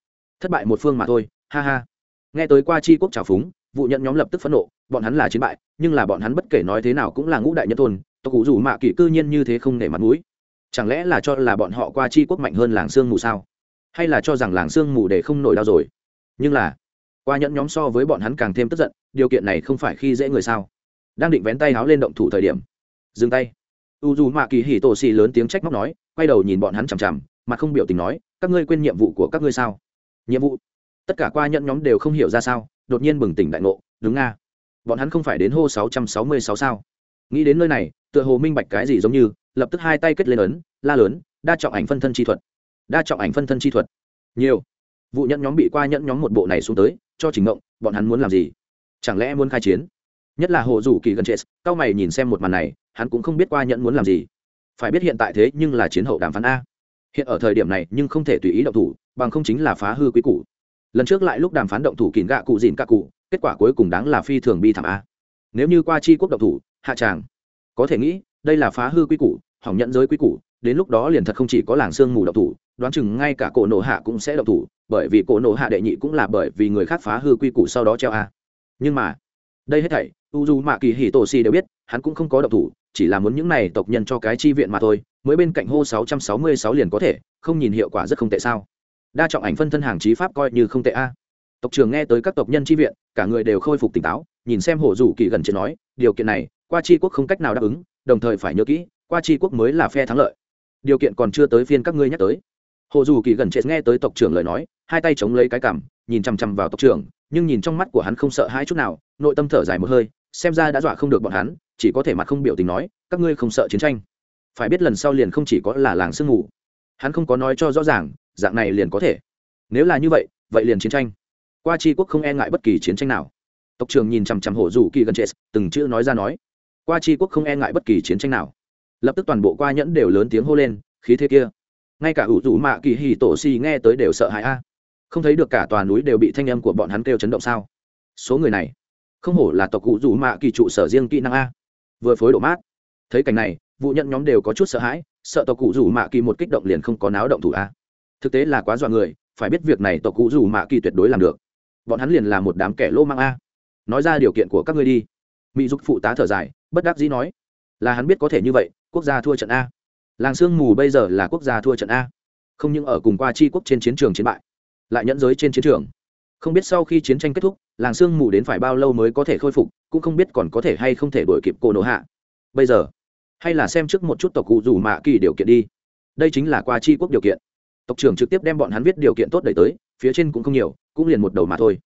Thất bại một phương mà thôi, ha ha. Nghe tới qua chi quốc trào phúng, vụ nhận nhóm lập tức phẫn nộ, bọn hắn là chiến bại, nhưng là bọn hắn bất kể nói thế nào cũng là ngũ đại nhân thôn tộc cụ rủ mạ kỷ cư nhiên như thế không nể mặt mũi. Chẳng lẽ là cho là bọn họ qua chi quốc mạnh hơn làng sương mù sao? Hay là cho rằng làng sương mù để không nổi đau rồi? Nhưng là, qua nhẫn nhóm so với bọn hắn càng thêm tức giận, điều kiện này không phải khi dễ người sao? Đang định vén tay háo lên động thủ thời điểm, dừng tay u dù mạ kỳ hỉ tổ xì lớn tiếng trách móc nói, quay đầu nhìn bọn hắn chằm chằm, mà không biểu tình nói, các ngươi quên nhiệm vụ của các ngươi sao? Nhiệm vụ? Tất cả qua nhẫn nhóm đều không hiểu ra sao, đột nhiên bừng tỉnh đại ngộ, đúng nga. Bọn hắn không phải đến hô sáu trăm sáu mươi sáu sao? Nghĩ đến nơi này, tựa hồ minh bạch cái gì giống như, lập tức hai tay kết lên ấn, la lớn, đa trọng ảnh phân thân chi thuật. Đa trọng ảnh phân thân chi thuật. Nhiều. Vụ nhẫn nhóm bị qua nhẫn nhóm một bộ này xuống tới, cho trình ngộng, bọn hắn muốn làm gì? Chẳng lẽ muốn khai chiến? Nhất là hồ rủ kỳ gần chết, cao mày nhìn xem một màn này, hắn cũng không biết qua nhẫn muốn làm gì. Phải biết hiện tại thế nhưng là chiến hậu đàm phán a. Hiện ở thời điểm này nhưng không thể tùy ý động thủ, bằng không chính là phá hư quý củ. Lần trước lại lúc đàm phán động thủ kín gạ cụ dìn các cụ, kết quả cuối cùng đáng là phi thường bi thảm a. Nếu như qua chi quốc động thủ, hạ tràng, có thể nghĩ, đây là phá hư quy củ, hỏng nhận giới quy củ, đến lúc đó liền thật không chỉ có làng sương mù động thủ, đoán chừng ngay cả cổ nổ hạ cũng sẽ động thủ, bởi vì cổ nổ hạ đệ nhị cũng là bởi vì người khác phá hư quy củ sau đó treo a. Nhưng mà, đây hết thảy u d mạ kỳ hì tổ si đều biết, hắn cũng không có độc thủ, chỉ là muốn những này tộc nhân cho cái chi viện mà thôi, mới bên cạnh hô sáu trăm sáu mươi sáu liền có thể, không nhìn hiệu quả rất không tệ sao. Đa trọng ảnh phân thân hàng trí pháp coi như không tệ a. Tộc trưởng nghe tới các tộc nhân chi viện, cả người đều khôi phục tỉnh táo, nhìn xem hổ rủ kỳ gần trên nói, điều kiện này, qua chi quốc không cách nào đáp ứng, đồng thời phải nhớ kỹ, qua chi quốc mới là phe thắng lợi. Điều kiện còn chưa tới phiên các ngươi nhắc tới. Hồ dù kỳ gần chết nghe tới tộc trưởng lời nói, hai tay chống lấy cái cằm, nhìn chằm chằm vào tộc trưởng, nhưng nhìn trong mắt của hắn không sợ hãi chút nào, nội tâm thở dài một hơi xem ra đã dọa không được bọn hắn, chỉ có thể mặt không biểu tình nói, các ngươi không sợ chiến tranh. Phải biết lần sau liền không chỉ có là làng sương ngủ hắn không có nói cho rõ ràng, dạng này liền có thể. Nếu là như vậy vậy liền chiến tranh. Qua tri quốc không e ngại bất kỳ chiến tranh nào. Tộc trưởng nhìn chằm chằm hổ dù kỳ gần chết, từng chữ nói ra nói. Qua tri quốc không e ngại bất kỳ chiến tranh nào. Lập tức toàn bộ qua nhẫn đều lớn tiếng hô lên, khí thế kia. Ngay cả ủ rủ mạ kỳ hì tổ xì nghe tới đều sợ hãi a. Không thấy được cả tòa núi đều bị thanh âm của bọn hắn kêu chấn động sao? Số người này không hổ là tộc cụ rủ mạ kỳ trụ sở riêng kỹ năng a. Vừa phối độ mát. Thấy cảnh này, vụ nhận nhóm đều có chút sợ hãi, sợ tộc cụ rủ mạ kỳ một kích động liền không có náo động thủ a. Thực tế là quá dọa người, phải biết việc này tộc cụ rủ mạ kỳ tuyệt đối làm được. Bọn hắn liền là một đám kẻ lô mang a. Nói ra điều kiện của các ngươi đi. Mỹ dục phụ tá thở dài, bất đắc dĩ nói, là hắn biết có thể như vậy, quốc gia thua trận a. Làng sương mù bây giờ là quốc gia thua trận a. Không những ở cùng qua Chi quốc trên chiến trường chiến bại, lại nhẫn giới trên chiến trường. Không biết sau khi chiến tranh kết thúc làng sương mù đến phải bao lâu mới có thể khôi phục, cũng không biết còn có thể hay không thể đổi kịp cô nổ hạ. Bây giờ, hay là xem trước một chút tộc cụ dù mạ kỳ điều kiện đi. Đây chính là qua tri quốc điều kiện. Tộc trưởng trực tiếp đem bọn hắn viết điều kiện tốt đẩy tới, phía trên cũng không nhiều, cũng liền một đầu mà thôi.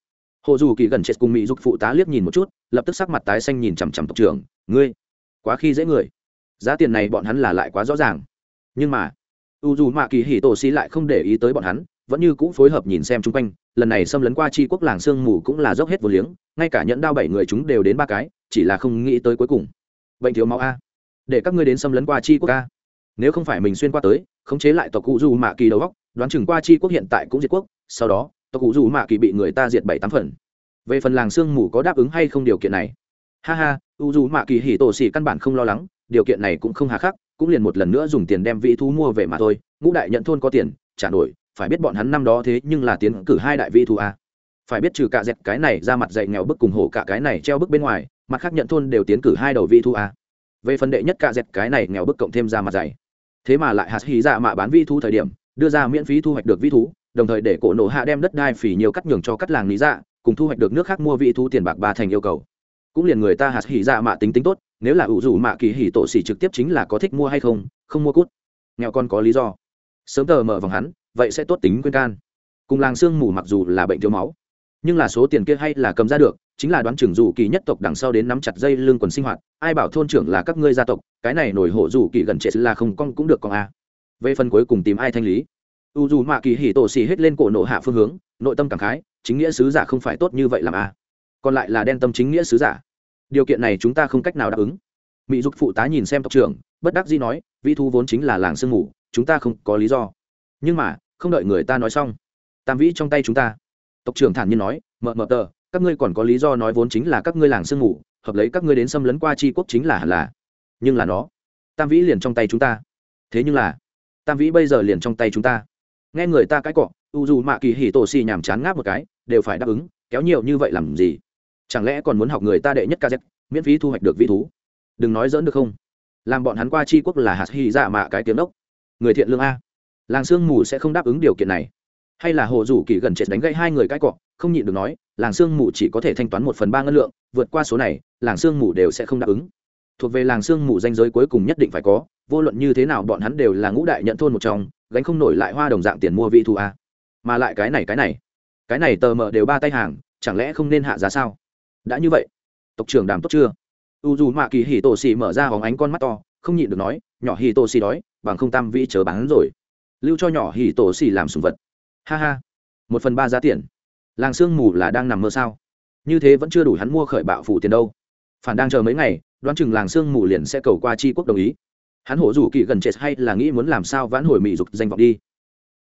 Hồ dù kỳ gần chết cùng mỹ dục phụ tá liếc nhìn một chút, lập tức sắc mặt tái xanh nhìn chằm chằm tộc trưởng, ngươi, quá khi dễ người. Giá tiền này bọn hắn là lại quá rõ ràng. Nhưng mà, u dù mạ kỳ hỉ tổ xi lại không để ý tới bọn hắn, vẫn như cũng phối hợp nhìn xem chung quanh lần này xâm lấn qua tri quốc làng sương mù cũng là dốc hết vô liếng, ngay cả nhẫn đao bảy người chúng đều đến ba cái, chỉ là không nghĩ tới cuối cùng. Bệnh thiếu máu a. Để các ngươi đến xâm lấn qua tri quốc a. Nếu không phải mình xuyên qua tới, khống chế lại tộc cụ dù mạ kỳ đầu góc đoán chừng qua tri quốc hiện tại cũng diệt quốc, sau đó, tộc cụ dù mạ kỳ bị người ta diệt bảy tám phần. Về phần làng sương mù có đáp ứng hay không điều kiện này? Ha ha u dù mạ kỳ hỉ tổ xỉ căn bản không lo lắng, điều kiện này cũng không hà khắc, cũng liền một lần nữa dùng tiền đem vị thú mua về mà thôi, ngũ đại nhận thôn có tiền, trả nổi phải biết bọn hắn năm đó thế nhưng là tiến cử hai đại vị thú a. Phải biết trừ cả dẹp cái này ra mặt dạy nghèo bức cùng hổ cả cái này treo bức bên ngoài, mặt khác nhận thôn đều tiến cử hai đầu vị thú a. Về phần đệ nhất cả dẹp cái này nghèo bức cộng thêm ra mặt dạy. Thế mà lại hạt hí dạ mạ bán vi thú thời điểm, đưa ra miễn phí thu hoạch được vi thú, đồng thời để cổ nổ hạ đem đất đai phỉ nhiều cắt nhường cho các làng lý dạ cùng thu hoạch được nước khác mua vị thú tiền bạc ba thành yêu cầu. Cũng liền người ta hạt hỉ dạ mạ tính tính tốt, nếu là ủ rủ mạ kỳ hỉ tổ xỉ trực tiếp chính là có thích mua hay không không mua cút. Nghèo con có lý do. Sớm tờ mở vòng hắn vậy sẽ tốt tính quên can cùng làng sương mù mặc dù là bệnh thiếu máu, nhưng là số tiền kia hay là cầm ra được, chính là đoán trưởng dù kỳ nhất tộc đằng sau đến nắm chặt dây lương quần sinh hoạt, ai bảo thôn trưởng là các ngươi gia tộc, cái này nổi hộ dù kỳ gần trệ là không con cũng được con a à. về phần cuối cùng tìm ai thanh lý, u dù mạ kỳ hỉ tổ xì hết lên cổ nộ hạ phương hướng, nội tâm cảm khái, chính nghĩa sứ giả không phải tốt như vậy làm a à. còn lại là đen tâm chính nghĩa sứ giả điều kiện này chúng ta không cách nào đáp ứng mỹ dục phụ tá nhìn xem tộc trưởng, bất đắc dĩ nói vị thu vốn chính là làng sương mù, chúng ta không có lý do nhưng mà không đợi người ta nói xong tam vĩ trong tay chúng ta. Tộc trưởng thản nhiên nói mờ mờ tờ các ngươi còn có lý do nói vốn chính là các ngươi làng sương ngủ, hợp lấy các ngươi đến xâm lấn qua tri quốc chính là hẳn là. Nhưng là nó tam vĩ liền trong tay chúng ta. Thế nhưng là tam vĩ bây giờ liền trong tay chúng ta. Nghe người ta cãi cọ u dù mạ kỳ hỉ tổ xì nhàm chán ngáp một cái đều phải đáp ứng kéo nhiều như vậy làm gì? Chẳng lẽ còn muốn học người ta đệ nhất ca miễn phí thu hoạch được vĩ thú? Đừng nói dỡn được không? Làm bọn hắn qua tri quốc là hạt hy dạ mạ cái tiếng đốc người thiện lương a làng sương mù sẽ không đáp ứng điều kiện này. Hay là hồ rủ kỳ gần chết đánh gãy hai người cãi cọ, không nhịn được nói, làng sương mù chỉ có thể thanh toán một phần ba ngân lượng, vượt qua số này, làng sương mù đều sẽ không đáp ứng. Thuộc về làng sương mù danh giới cuối cùng nhất định phải có, vô luận như thế nào bọn hắn đều là ngũ đại nhận thôn một trong, gánh không nổi lại hoa đồng dạng tiền mua vị thu a. Mà lại cái này cái này cái này tờ mờ đều ba tay hàng, chẳng lẽ không nên hạ giá sao? Đã như vậy, tộc trưởng đàm tốt chưa? U dù mạ kỳ hì tổ xì mở ra hóng ánh con mắt to, không nhịn được nói, nhỏ hì tổ xì đói, bằng không tam vĩ chờ bán rồi lưu cho nhỏ hì tổ xì làm sùng vật. Ha ha. Một phần ba giá tiền. Làng sương mù là đang nằm mơ sao? Như thế vẫn chưa đủ hắn mua khởi bạo phủ tiền đâu. Phản đang chờ mấy ngày, đoán chừng làng sương mù liền sẽ cầu qua tri quốc đồng ý. Hắn hổ rủ kỳ gần chết hay là nghĩ muốn làm sao vãn hồi mỹ dục danh vọng đi.